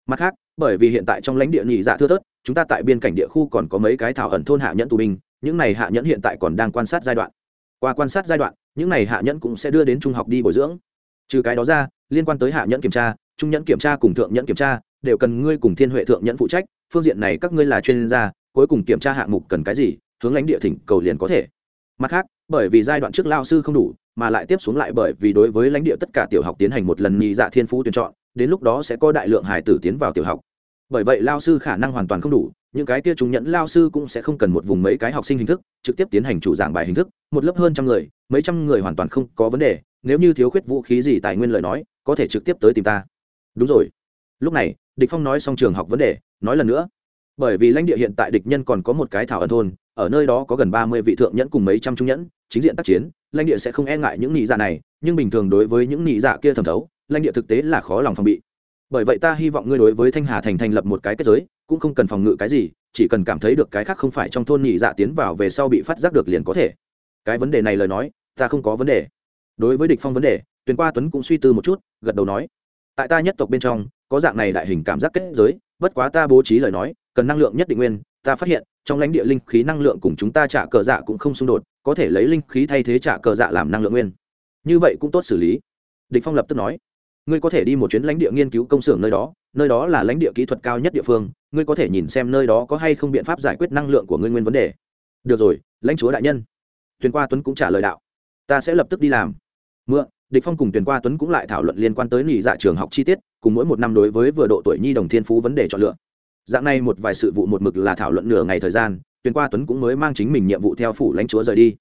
Mặt khác, bởi vì hiện tại trong lãnh địa nhị dạ thưa thớt chúng ta tại biên cảnh địa khu còn có mấy cái thảo ẩn thôn hạ nhẫn tù binh, những này hạ nhẫn hiện tại còn đang quan sát giai đoạn. Qua quan sát giai đoạn, những này hạ nhẫn cũng sẽ đưa đến trung học đi bồi dưỡng. Trừ cái đó ra, liên quan tới hạ nhẫn kiểm tra, trung nhẫn kiểm tra cùng thượng nhẫn kiểm tra, đều cần ngươi cùng thiên huệ thượng nhẫn phụ trách, phương diện này các ngươi là chuyên gia, cuối cùng kiểm tra hạng mục cần cái gì, hướng lãnh địa thỉnh cầu liền có thể. Mặt khác, bởi vì giai đoạn trước lao sư không đủ, mà lại tiếp xuống lại bởi vì đối với lãnh địa tất cả tiểu học tiến hành một lần nhị dạ thiên phú tuyển chọn, đến lúc đó sẽ có đại lượng hải tử tiến vào tiểu học bởi vậy lao sư khả năng hoàn toàn không đủ, những cái kia chúng nhẫn lao sư cũng sẽ không cần một vùng mấy cái học sinh hình thức, trực tiếp tiến hành chủ giảng bài hình thức, một lớp hơn trăm người, mấy trăm người hoàn toàn không có vấn đề, nếu như thiếu khuyết vũ khí gì tài nguyên lời nói, có thể trực tiếp tới tìm ta. Đúng rồi. Lúc này, địch phong nói xong trường học vấn đề, nói lần nữa. Bởi vì lãnh địa hiện tại địch nhân còn có một cái thảo ẩn thôn, ở nơi đó có gần ba mươi vị thượng nhẫn cùng mấy trăm trung nhẫn, chính diện tác chiến, lãnh địa sẽ không e ngại những nhị dạ này, nhưng bình thường đối với những nhị dạ kia thẩm thấu, lãnh địa thực tế là khó lòng phòng bị bởi vậy ta hy vọng ngươi đối với thanh hà thành thành lập một cái kết giới, cũng không cần phòng ngự cái gì, chỉ cần cảm thấy được cái khác không phải trong thôn nhị dạ tiến vào về sau bị phát giác được liền có thể. Cái vấn đề này lời nói, ta không có vấn đề. Đối với địch phong vấn đề, tuyền qua tuấn cũng suy tư một chút, gật đầu nói, tại ta nhất tộc bên trong, có dạng này đại hình cảm giác kết giới, bất quá ta bố trí lời nói, cần năng lượng nhất định nguyên, ta phát hiện, trong lãnh địa linh khí năng lượng cùng chúng ta trả cờ dạ cũng không xung đột, có thể lấy linh khí thay thế trả cờ dạ làm năng lượng nguyên. Như vậy cũng tốt xử lý. Địch phong lập tức nói ngươi có thể đi một chuyến lãnh địa nghiên cứu công xưởng nơi đó nơi đó là lãnh địa kỹ thuật cao nhất địa phương, ngươi có thể nhìn xem nơi đó có hay không biện pháp giải quyết năng lượng của ngươi nguyên vấn đề. Được rồi, lãnh chúa đại nhân. Tuyền qua tuấn cũng trả lời đạo. Ta sẽ lập tức đi làm. Mượn, địch phong cùng tuyền qua tuấn cũng lại thảo luận liên quan tới nghỉ dạ trường học chi tiết, cùng mỗi một năm đối với vừa độ tuổi nhi đồng thiên phú vấn đề chọn lựa. Dạng này một vài sự vụ một mực là thảo luận nửa ngày thời gian, tuyền qua tuấn cũng mới mang chính mình nhiệm vụ theo phủ lãnh chúa rời đi.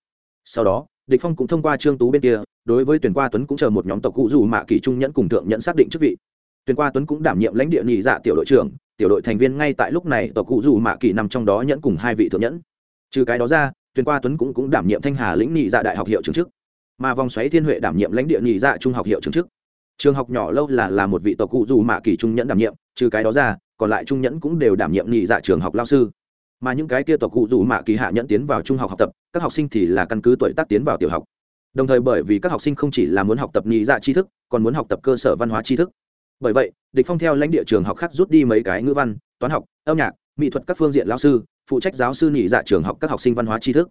Sau đó, địch phong cũng thông qua trương tú bên kia đối với tuyển qua tuấn cũng chờ một nhóm tộc cụ dù mạ kỳ trung nhẫn cùng thượng nhẫn xác định chức vị. Tuyển qua tuấn cũng đảm nhiệm lãnh địa nhị dạ tiểu đội trưởng, tiểu đội thành viên ngay tại lúc này tộc cụ dù mạ kỳ nằm trong đó nhẫn cùng hai vị thượng nhẫn. Trừ cái đó ra, tuyển qua tuấn cũng cũng đảm nhiệm thanh hà lĩnh nhị dạ đại học hiệu trưởng chức. Mà vòng xoáy thiên huệ đảm nhiệm lãnh địa nhị dạ trung học hiệu trưởng chức. Trường học nhỏ lâu là là một vị tộc cụ dù mạ kỳ trung nhẫn đảm nhiệm, trừ cái đó ra, còn lại trung nhẫn cũng đều đảm nhiệm nhị dạ trường học lao sư. Mà những cái kia tộc cụ dù mạ kỳ hạ nhẫn tiến vào trung học học tập, các học sinh thì là căn cứ tuổi tác tiến vào tiểu học đồng thời bởi vì các học sinh không chỉ là muốn học tập nhị dạ tri thức, còn muốn học tập cơ sở văn hóa tri thức. Bởi vậy, địch phong theo lãnh địa trường học khác rút đi mấy cái ngữ văn, toán học, âm nhạc, mỹ thuật các phương diện lao sư, phụ trách giáo sư nhị dạ trường học các học sinh văn hóa tri thức.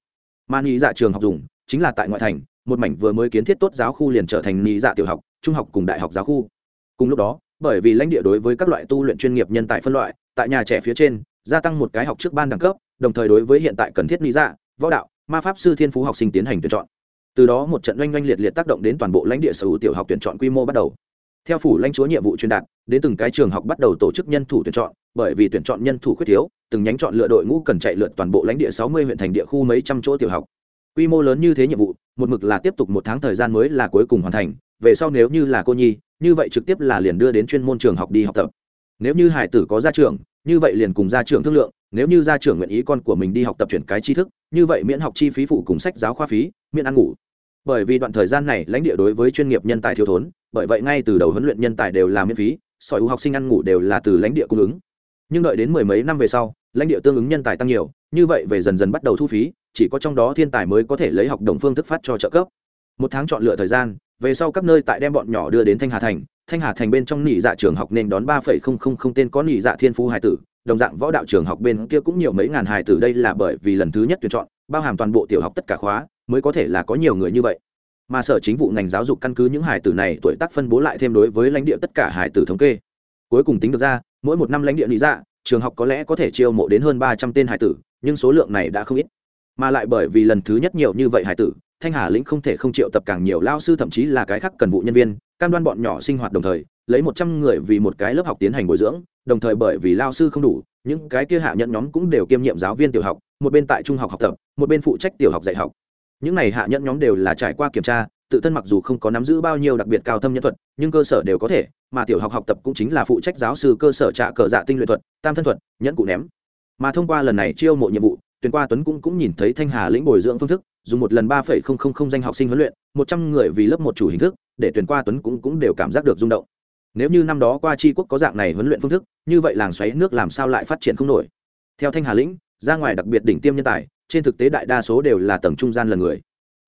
Mà nhị dạ trường học dùng chính là tại ngoại thành, một mảnh vừa mới kiến thiết tốt giáo khu liền trở thành nhị dạ tiểu học, trung học cùng đại học giáo khu. Cùng lúc đó, bởi vì lãnh địa đối với các loại tu luyện chuyên nghiệp nhân tài phân loại, tại nhà trẻ phía trên, gia tăng một cái học trước ban đẳng cấp, đồng thời đối với hiện tại cần thiết nghỉ dạ võ đạo, ma pháp sư thiên phú học sinh tiến hành tuyển chọn từ đó một trận oanh oanh liệt liệt tác động đến toàn bộ lãnh địa sở hữu tiểu học tuyển chọn quy mô bắt đầu. Theo phủ lãnh chúa nhiệm vụ truyền đạt, đến từng cái trường học bắt đầu tổ chức nhân thủ tuyển chọn, bởi vì tuyển chọn nhân thủ khuyết thiếu, từng nhánh chọn lựa đội ngũ cần chạy lượt toàn bộ lãnh địa sáu mươi huyện thành địa khu mấy trăm chỗ tiểu học. Quy mô lớn như thế nhiệm vụ, một mực là tiếp tục một tháng thời gian mới là cuối cùng hoàn thành, về sau nếu như là cô nhi, như vậy trực tiếp là liền đưa đến chuyên môn trường học đi học tập. Nếu như hải tử có gia trưởng, như vậy liền cùng gia trưởng thương lượng, nếu như gia trưởng nguyện ý con của mình đi học tập chuyển cái tri thức, như vậy miễn học chi phí phụ cùng sách giáo khoa phí miễn ăn ngủ. Bởi vì đoạn thời gian này lãnh địa đối với chuyên nghiệp nhân tài thiếu thốn, bởi vậy ngay từ đầu huấn luyện nhân tài đều là miễn phí, sỏi ưu học sinh ăn ngủ đều là từ lãnh địa cung ứng. Nhưng đợi đến mười mấy năm về sau, lãnh địa tương ứng nhân tài tăng nhiều, như vậy về dần dần bắt đầu thu phí, chỉ có trong đó thiên tài mới có thể lấy học đồng phương thức phát cho trợ cấp. Một tháng chọn lựa thời gian, về sau các nơi tại đem bọn nhỏ đưa đến thanh hà thành, thanh hà thành bên trong nỉ dạ trường học nên đón ba phẩy không không không tên có nỉ dạ thiên phú hải tử, đồng dạng võ đạo trường học bên kia cũng nhiều mấy ngàn hải tử, đây là bởi vì lần thứ nhất tuyển chọn bao hàm toàn bộ tiểu học tất cả khóa, mới có thể là có nhiều người như vậy. Mà sở chính vụ ngành giáo dục căn cứ những hải tử này tuổi tác phân bố lại thêm đối với lãnh địa tất cả hải tử thống kê. Cuối cùng tính được ra, mỗi một năm lãnh địa lý dạ trường học có lẽ có thể chiêu mộ đến hơn ba trăm tên hải tử, nhưng số lượng này đã không ít. Mà lại bởi vì lần thứ nhất nhiều như vậy hải tử, thanh hà lĩnh không thể không triệu tập càng nhiều lao sư thậm chí là cái khác cần vụ nhân viên, cam đoan bọn nhỏ sinh hoạt đồng thời, lấy một trăm người vì một cái lớp học tiến hành bồi dưỡng, đồng thời bởi vì lao sư không đủ, những cái kia hạ nhận nhóm cũng đều kiêm nhiệm giáo viên tiểu học một bên tại trung học học tập, một bên phụ trách tiểu học dạy học. Những này hạ nhẫn nhóm đều là trải qua kiểm tra, tự thân mặc dù không có nắm giữ bao nhiêu đặc biệt cao thâm nhân thuật, nhưng cơ sở đều có thể, mà tiểu học học tập cũng chính là phụ trách giáo sư cơ sở trạ cờ dạ tinh luyện thuật, tam thân thuật, nhẫn cụ ném. Mà thông qua lần này chiêu mộ nhiệm vụ, tuyển qua tuấn cũng cũng nhìn thấy thanh hà lĩnh bồi dưỡng phương thức, dùng một lần ba phẩy không không không danh học sinh huấn luyện, một trăm người vì lớp một chủ hình thức, để tuyển qua tuấn cũng cũng đều cảm giác được rung động. Nếu như năm đó qua tri quốc có dạng này huấn luyện phương thức, như vậy làng xoáy nước làm sao lại phát triển không nổi? Theo thanh hà lĩnh ra ngoài đặc biệt đỉnh tiêm nhân tài, trên thực tế đại đa số đều là tầng trung gian lần người.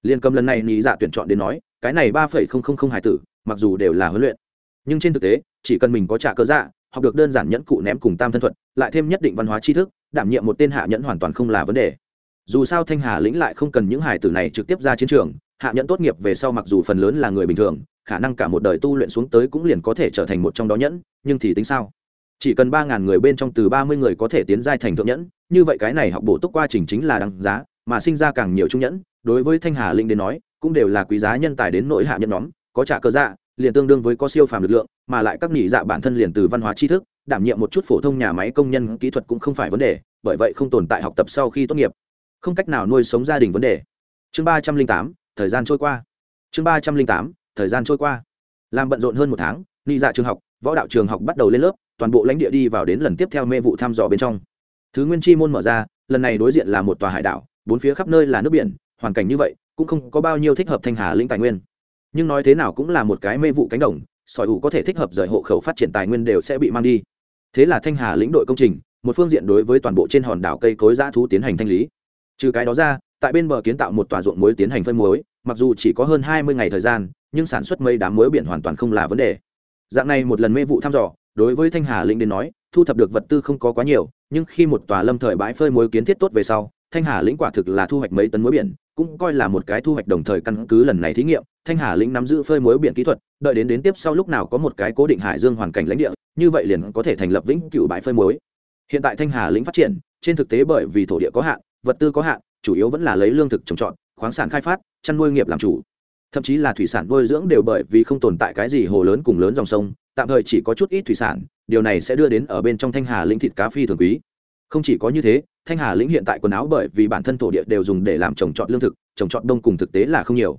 Liên cầm lần này nghĩ dạ tuyển chọn đến nói, cái này ba phẩy không không không hải tử, mặc dù đều là huấn luyện, nhưng trên thực tế, chỉ cần mình có trả cơ dạ học được đơn giản nhẫn cụ ném cùng tam thân thuật, lại thêm nhất định văn hóa tri thức, đảm nhiệm một tên hạ nhẫn hoàn toàn không là vấn đề. Dù sao thanh hà lĩnh lại không cần những hải tử này trực tiếp ra chiến trường, hạ nhẫn tốt nghiệp về sau mặc dù phần lớn là người bình thường, khả năng cả một đời tu luyện xuống tới cũng liền có thể trở thành một trong đó nhẫn, nhưng thì tính sao? Chỉ cần ba ngàn người bên trong từ ba mươi người có thể tiến giai thành thượng nhẫn như vậy cái này học bổ túc quá trình chính là đáng giá, mà sinh ra càng nhiều trung nhẫn, đối với thanh hà linh đến nói, cũng đều là quý giá nhân tài đến nội hạ nhân nhóm, có trả cơ dạ liền tương đương với có siêu phàm lực lượng, mà lại các nghỉ dạ bản thân liền từ văn hóa tri thức, đảm nhiệm một chút phổ thông nhà máy công nhân kỹ thuật cũng không phải vấn đề, bởi vậy không tồn tại học tập sau khi tốt nghiệp. Không cách nào nuôi sống gia đình vấn đề. Chương ba trăm linh tám, thời gian trôi qua. Chương ba trăm linh tám, thời gian trôi qua. Làm bận rộn hơn một tháng, nghỉ dạ trường học, võ đạo trường học bắt đầu lên lớp, toàn bộ lãnh địa đi vào đến lần tiếp theo mê vụ thăm dò bên trong thứ nguyên chi môn mở ra, lần này đối diện là một tòa hải đảo, bốn phía khắp nơi là nước biển, hoàn cảnh như vậy, cũng không có bao nhiêu thích hợp thanh hà lĩnh tài nguyên. Nhưng nói thế nào cũng là một cái mê vụ cánh đồng, sỏi ủ có thể thích hợp rời hộ khẩu phát triển tài nguyên đều sẽ bị mang đi. Thế là thanh hà lĩnh đội công trình, một phương diện đối với toàn bộ trên hòn đảo cây cối giã thú tiến hành thanh lý. Trừ cái đó ra, tại bên bờ kiến tạo một tòa ruộng muối tiến hành phân muối, mặc dù chỉ có hơn hai mươi ngày thời gian, nhưng sản xuất mây đám muối biển hoàn toàn không là vấn đề. Dạng này một lần mê vụ thăm dò, đối với thanh hà lĩnh đến nói thu thập được vật tư không có quá nhiều, nhưng khi một tòa lâm thời bãi phơi muối kiến thiết tốt về sau, thanh hà lĩnh quả thực là thu hoạch mấy tấn muối biển, cũng coi là một cái thu hoạch đồng thời căn cứ lần này thí nghiệm, thanh hà lĩnh nắm giữ phơi muối biển kỹ thuật, đợi đến đến tiếp sau lúc nào có một cái cố định hải dương hoàn cảnh lãnh địa, như vậy liền có thể thành lập vĩnh cựu bãi phơi muối. Hiện tại thanh hà lĩnh phát triển, trên thực tế bởi vì thổ địa có hạn, vật tư có hạn, chủ yếu vẫn là lấy lương thực trồng trọt, khoáng sản khai phát, chăn nuôi nghiệp làm chủ. Thậm chí là thủy sản nuôi dưỡng đều bởi vì không tồn tại cái gì hồ lớn cùng lớn dòng sông, tạm thời chỉ có chút ít thủy sản điều này sẽ đưa đến ở bên trong thanh hà lĩnh thịt cá phi thường quý. Không chỉ có như thế, thanh hà lĩnh hiện tại quần áo bởi vì bản thân thổ địa đều dùng để làm trồng trọt lương thực, trồng trọt đông cùng thực tế là không nhiều.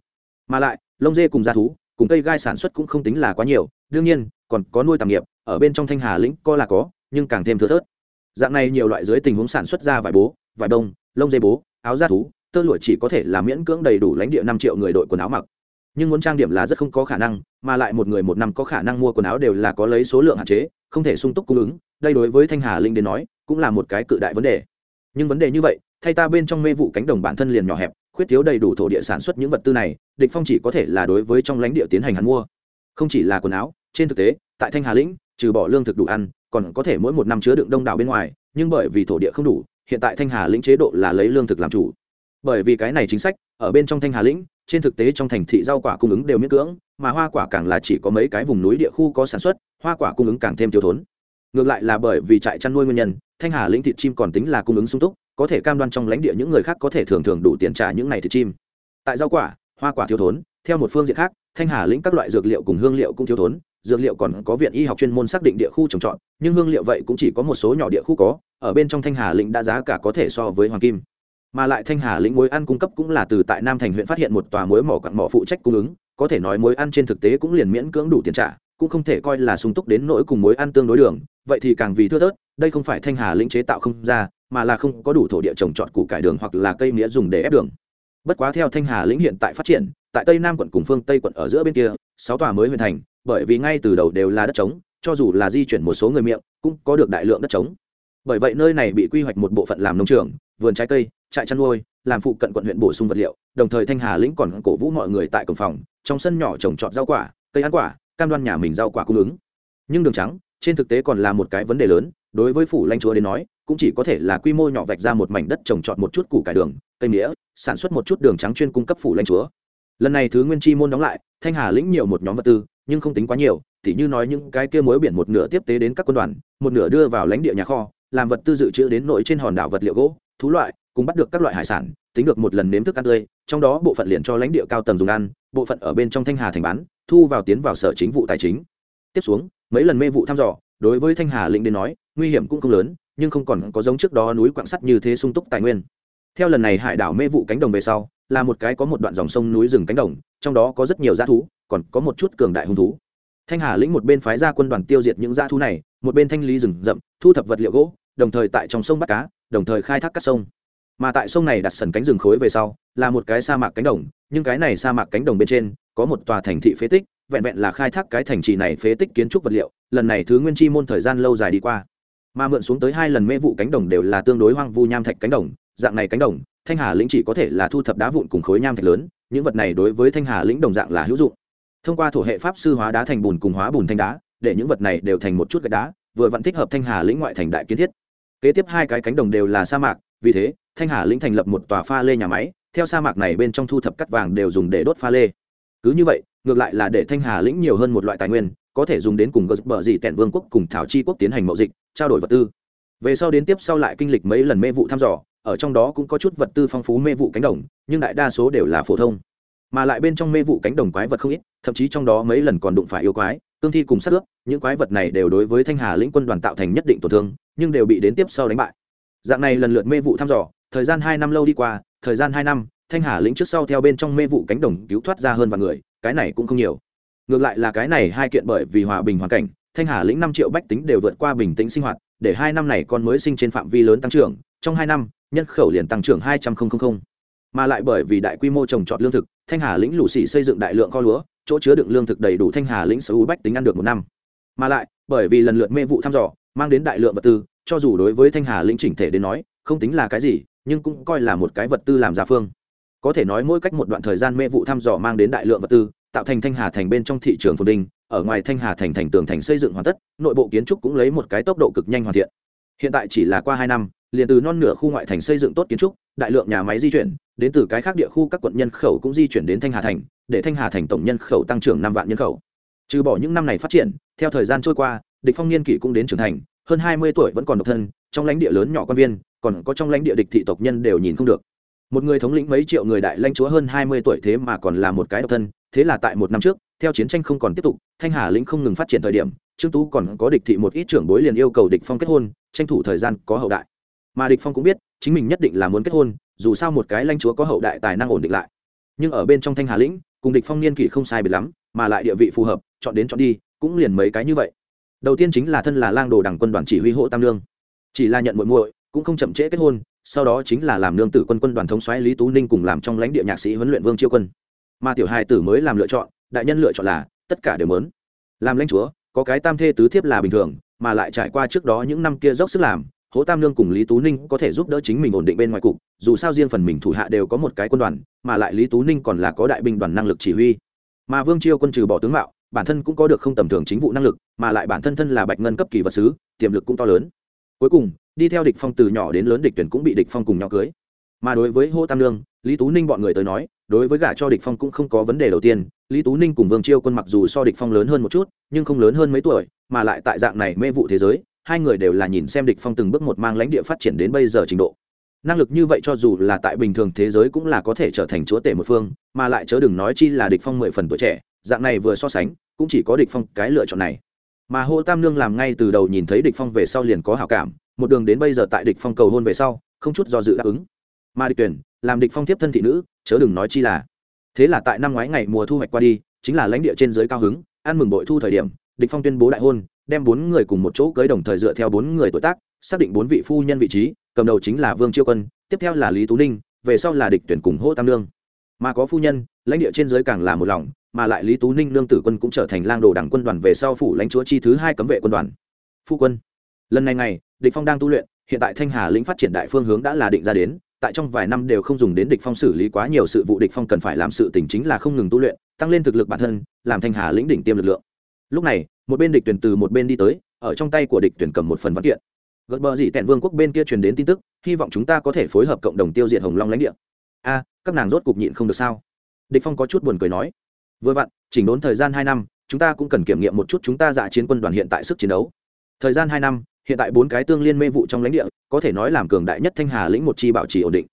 Mà lại, lông dê cùng da thú, cùng cây gai sản xuất cũng không tính là quá nhiều, đương nhiên, còn có nuôi tạm nghiệp, ở bên trong thanh hà lĩnh co là có, nhưng càng thêm thưa thớt. Dạng này nhiều loại dưới tình huống sản xuất ra vải bố, vải đông, lông dê bố, áo da thú, tơ lụa chỉ có thể là miễn cưỡng đầy đủ lãnh địa năm triệu người đội quần áo mặc. Nhưng muốn trang điểm là rất không có khả năng, mà lại một người một năm có khả năng mua quần áo đều là có lấy số lượng hạn chế không thể sung túc cung ứng, đây đối với thanh hà linh đến nói, cũng là một cái cự đại vấn đề. Nhưng vấn đề như vậy, thay ta bên trong mê vụ cánh đồng bản thân liền nhỏ hẹp, khuyết thiếu đầy đủ thổ địa sản xuất những vật tư này, địch phong chỉ có thể là đối với trong lãnh địa tiến hành hắn mua. Không chỉ là quần áo, trên thực tế, tại thanh hà lĩnh trừ bỏ lương thực đủ ăn, còn có thể mỗi một năm chứa đựng đông đảo bên ngoài, nhưng bởi vì thổ địa không đủ, hiện tại thanh hà lĩnh chế độ là lấy lương thực làm chủ. Bởi vì cái này chính sách ở bên trong thanh hà lĩnh, trên thực tế trong thành thị rau quả cung ứng đều miễn cưỡng, mà hoa quả càng là chỉ có mấy cái vùng núi địa khu có sản xuất, hoa quả cung ứng càng thêm thiếu thốn. Ngược lại là bởi vì trại chăn nuôi nguyên nhân, thanh hà lĩnh thịt chim còn tính là cung ứng sung túc, có thể cam đoan trong lãnh địa những người khác có thể thường thường đủ tiền trả những này thịt chim. Tại rau quả, hoa quả thiếu thốn, theo một phương diện khác, thanh hà lĩnh các loại dược liệu cùng hương liệu cũng thiếu thốn, dược liệu còn có viện y học chuyên môn xác định địa khu trồng trọt, nhưng hương liệu vậy cũng chỉ có một số nhỏ địa khu có, ở bên trong thanh hà lĩnh đã giá cả có thể so với hoàng kim mà lại thanh hà lĩnh muối ăn cung cấp cũng là từ tại nam thành huyện phát hiện một tòa muối mỏ quặng mỏ phụ trách cung ứng, có thể nói muối ăn trên thực tế cũng liền miễn cưỡng đủ tiền trả, cũng không thể coi là sung túc đến nỗi cùng muối ăn tương đối đường, vậy thì càng vì thưa thớt, đây không phải thanh hà lĩnh chế tạo không ra, mà là không có đủ thổ địa trồng trọt củ cải đường hoặc là cây mía dùng để ép đường. Bất quá theo thanh hà lĩnh hiện tại phát triển, tại tây nam quận cùng phương tây quận ở giữa bên kia, sáu tòa mới hoàn thành, bởi vì ngay từ đầu đều là đất trống, cho dù là di chuyển một số người miệng, cũng có được đại lượng đất trống. Bởi vậy nơi này bị quy hoạch một bộ phận làm nông trường vườn trái cây, trại chăn nuôi, làm phụ cận quận huyện bổ sung vật liệu, đồng thời thanh hà lĩnh còn cổ vũ mọi người tại cổng phòng, trong sân nhỏ trồng trọt rau quả, cây ăn quả, cam đoan nhà mình rau quả cung ứng. Nhưng đường trắng, trên thực tế còn là một cái vấn đề lớn, đối với phủ lãnh chúa đến nói, cũng chỉ có thể là quy mô nhỏ vạch ra một mảnh đất trồng trọt một chút củ cải đường, cây nghĩa sản xuất một chút đường trắng chuyên cung cấp phủ lãnh chúa. Lần này thứ nguyên chi môn đóng lại, thanh hà lĩnh nhiều một nhóm vật tư, nhưng không tính quá nhiều, tỉ như nói những cái kia muối biển một nửa tiếp tế đến các quân đoàn, một nửa đưa vào lãnh địa nhà kho, làm vật tư dự trữ đến nội trên hòn đảo vật liệu gỗ thú loại, cùng bắt được các loại hải sản, tính được một lần nếm thức ăn tươi, trong đó bộ phận liền cho lãnh địa cao tầng dùng ăn, bộ phận ở bên trong thanh hà thành bán, thu vào tiến vào sở chính vụ tài chính. Tiếp xuống, mấy lần mê vụ thăm dò, đối với thanh hà lĩnh đến nói, nguy hiểm cũng không lớn, nhưng không còn có giống trước đó núi quạng sắt như thế sung túc tài nguyên. Theo lần này hải đảo mê vụ cánh đồng về sau, là một cái có một đoạn dòng sông núi rừng cánh đồng, trong đó có rất nhiều dã thú, còn có một chút cường đại hung thú. Thanh hà lĩnh một bên phái ra quân đoàn tiêu diệt những dã thú này, một bên thanh lý rừng rậm, thu thập vật liệu gỗ, đồng thời tại trong sông bắt cá đồng thời khai thác các sông. Mà tại sông này đặt sần cánh rừng khối về sau, là một cái sa mạc cánh đồng, nhưng cái này sa mạc cánh đồng bên trên, có một tòa thành thị phế tích, vẹn vẹn là khai thác cái thành trì này phế tích kiến trúc vật liệu, lần này thứ nguyên chi môn thời gian lâu dài đi qua. Mà mượn xuống tới hai lần mê vụ cánh đồng đều là tương đối hoang vu nham thạch cánh đồng, dạng này cánh đồng, thanh hà lĩnh chỉ có thể là thu thập đá vụn cùng khối nham thạch lớn, những vật này đối với thanh hà lĩnh đồng dạng là hữu dụng. Thông qua thổ hệ pháp sư hóa đá thành bùn cùng hóa bùn thanh đá, để những vật này đều thành một chút gạch đá, vừa vẫn thích hợp thanh hà lĩnh ngoại thành đại kiến thiết kế tiếp hai cái cánh đồng đều là sa mạc, vì thế, thanh hà lĩnh thành lập một tòa pha lê nhà máy, theo sa mạc này bên trong thu thập cắt vàng đều dùng để đốt pha lê. Cứ như vậy, ngược lại là để thanh hà lĩnh nhiều hơn một loại tài nguyên, có thể dùng đến cùng gờ bờ dị tẹn vương quốc cùng thảo chi quốc tiến hành mậu dịch, trao đổi vật tư. Về sau đến tiếp sau lại kinh lịch mấy lần mê vụ thăm dò, ở trong đó cũng có chút vật tư phong phú mê vụ cánh đồng, nhưng đại đa số đều là phổ thông. Mà lại bên trong mê vụ cánh đồng quái vật không ít, thậm chí trong đó mấy lần còn đụng phải yêu quái cương thi cùng sát ướp, những quái vật này đều đối với thanh hà lĩnh quân đoàn tạo thành nhất định tổn thương, nhưng đều bị đến tiếp sau đánh bại. Dạng này lần lượt mê vụ thăm dò, thời gian hai năm lâu đi qua, thời gian hai năm, thanh hà lĩnh trước sau theo bên trong mê vụ cánh đồng cứu thoát ra hơn vài người, cái này cũng không nhiều. Ngược lại là cái này hai kiện bởi vì hòa bình hoàn cảnh, thanh hà lĩnh năm triệu bách tính đều vượt qua bình tĩnh sinh hoạt, để hai năm này con mới sinh trên phạm vi lớn tăng trưởng, trong hai năm, nhân khẩu liền tăng trưởng hai trăm linh mà lại bởi vì đại quy mô trồng trọt lương thực, thanh hà lĩnh lũ xỉ xây dựng đại lượng kho lúa chỗ chứa đựng lương thực đầy đủ thanh hà lĩnh sở hữu bách tính ăn được một năm. Mà lại, bởi vì lần lượt mê vụ thăm dò, mang đến đại lượng vật tư, cho dù đối với thanh hà lĩnh chỉnh thể đến nói, không tính là cái gì, nhưng cũng coi là một cái vật tư làm gia phương. Có thể nói mỗi cách một đoạn thời gian mê vụ thăm dò mang đến đại lượng vật tư, tạo thành thanh hà thành bên trong thị trường phồn vinh, ở ngoài thanh hà thành thành tường thành xây dựng hoàn tất, nội bộ kiến trúc cũng lấy một cái tốc độ cực nhanh hoàn thiện. Hiện tại chỉ là qua hai năm, liền từ non nửa khu ngoại thành xây dựng tốt kiến trúc, đại lượng nhà máy di chuyển, đến từ cái khác địa khu các quận nhân khẩu cũng di chuyển đến thanh hà thành để thanh hà thành tổng nhân khẩu tăng trưởng năm vạn nhân khẩu. Trừ bỏ những năm này phát triển, theo thời gian trôi qua, địch phong niên kỷ cũng đến trưởng thành, hơn hai mươi tuổi vẫn còn độc thân, trong lãnh địa lớn nhỏ quan viên, còn có trong lãnh địa địch thị tộc nhân đều nhìn không được. Một người thống lĩnh mấy triệu người đại lãnh chúa hơn hai mươi tuổi thế mà còn là một cái độc thân, thế là tại một năm trước, theo chiến tranh không còn tiếp tục, thanh hà lĩnh không ngừng phát triển thời điểm, trương tú còn có địch thị một ít trưởng bối liền yêu cầu địch phong kết hôn, tranh thủ thời gian có hậu đại. Mà địch phong cũng biết, chính mình nhất định là muốn kết hôn, dù sao một cái lãnh chúa có hậu đại tài năng ổn định lại nhưng ở bên trong thanh hà lĩnh, cùng địch phong niên kỷ không sai biệt lắm, mà lại địa vị phù hợp, chọn đến chọn đi, cũng liền mấy cái như vậy. Đầu tiên chính là thân là lang đồ đảng quân đoàn chỉ huy hộ tam lương. Chỉ là nhận muội muội, cũng không chậm trễ kết hôn, sau đó chính là làm nương tử quân quân đoàn thống soái lý tú ninh cùng làm trong lãnh địa nhạc sĩ huấn luyện vương chiêu quân. Mà tiểu hài tử mới làm lựa chọn, đại nhân lựa chọn là, tất cả đều mớn. Làm lãnh chúa, có cái tam thê tứ thiếp là bình thường, mà lại trải qua trước đó những năm kia dốc sức làm hố tam lương cùng lý tú ninh có thể giúp đỡ chính mình ổn định bên ngoài cục, dù sao riêng phần mình thủ hạ đều có một cái quân đoàn, mà lại lý tú ninh còn là có đại binh đoàn năng lực chỉ huy. Mà vương chiêu quân trừ bỏ tướng mạo, bản thân cũng có được không tầm thường chính vụ năng lực, mà lại bản thân thân là bạch ngân cấp kỳ vật sứ, tiềm lực cũng to lớn. Cuối cùng, đi theo địch phong từ nhỏ đến lớn địch tuyển cũng bị địch phong cùng nhau cưới. Mà đối với hô tam lương lý tú ninh bọn người tới nói, đối với gả cho địch phong cũng không có vấn đề đầu tiên. Lý tú ninh cùng vương chiêu quân mặc dù so địch phong lớn hơn một chút, nhưng không lớn hơn mấy tuổi, mà lại tại dạng này mê vụ thế giới hai người đều là nhìn xem địch phong từng bước một mang lãnh địa phát triển đến bây giờ trình độ. Năng lực như vậy cho dù là tại bình thường thế giới cũng là có thể trở thành chúa tể một phương, mà lại chớ đừng nói chi là địch phong mười phần tuổi trẻ, dạng này vừa so sánh, cũng chỉ có địch phong cái lựa chọn này. Mà Hồ tam nương làm ngay từ đầu nhìn thấy địch phong về sau liền có hảo cảm, một đường đến bây giờ tại địch phong cầu hôn về sau, không chút do dự đáp ứng. Mà địch tuyển, làm địch phong tiếp thân thị nữ, chớ đừng nói chi là. Thế là tại năm ngoái ngày mùa thu hoạch qua đi, chính là lãnh địa trên dưới cao hứng, ăn mừng bội thu thời điểm địch phong tuyên bố đại hôn, đem bốn người cùng một chỗ cưới đồng thời dựa theo bốn người tuổi tác, xác định bốn vị phu nhân vị trí, cầm đầu chính là vương chiêu quân, tiếp theo là lý tú ninh, về sau là địch tuyển cùng hô tam lương mà có phu nhân, lãnh địa trên dưới càng là một lòng, mà lại lý tú ninh lương tử quân cũng trở thành lang đồ đảng quân đoàn về sau phủ lãnh chúa chi thứ hai cấm vệ quân đoàn. Phu quân, lần này ngày, địch phong đang tu luyện, hiện tại thanh hà lĩnh phát triển đại phương hướng đã là định ra đến, tại trong vài năm đều không dùng đến địch phong xử lý quá nhiều sự vụ, địch phong cần phải làm sự tình chính là không ngừng tu luyện, tăng lên thực lực bản thân, làm thanh hà lĩnh đỉnh tiêm lực lượng lúc này, một bên địch tuyển từ một bên đi tới, ở trong tay của địch tuyển cầm một phần văn kiện. Gật bờ dị tẹn vương quốc bên kia truyền đến tin tức, hy vọng chúng ta có thể phối hợp cộng đồng tiêu diệt hồng long lãnh địa. A, các nàng rốt cục nhịn không được sao? Địch phong có chút buồn cười nói. Vừa vặn, chỉnh đốn thời gian hai năm, chúng ta cũng cần kiểm nghiệm một chút chúng ta dạ chiến quân đoàn hiện tại sức chiến đấu. Thời gian hai năm, hiện tại bốn cái tương liên mê vụ trong lãnh địa, có thể nói làm cường đại nhất thanh hà lĩnh một chi bảo trì ổn định.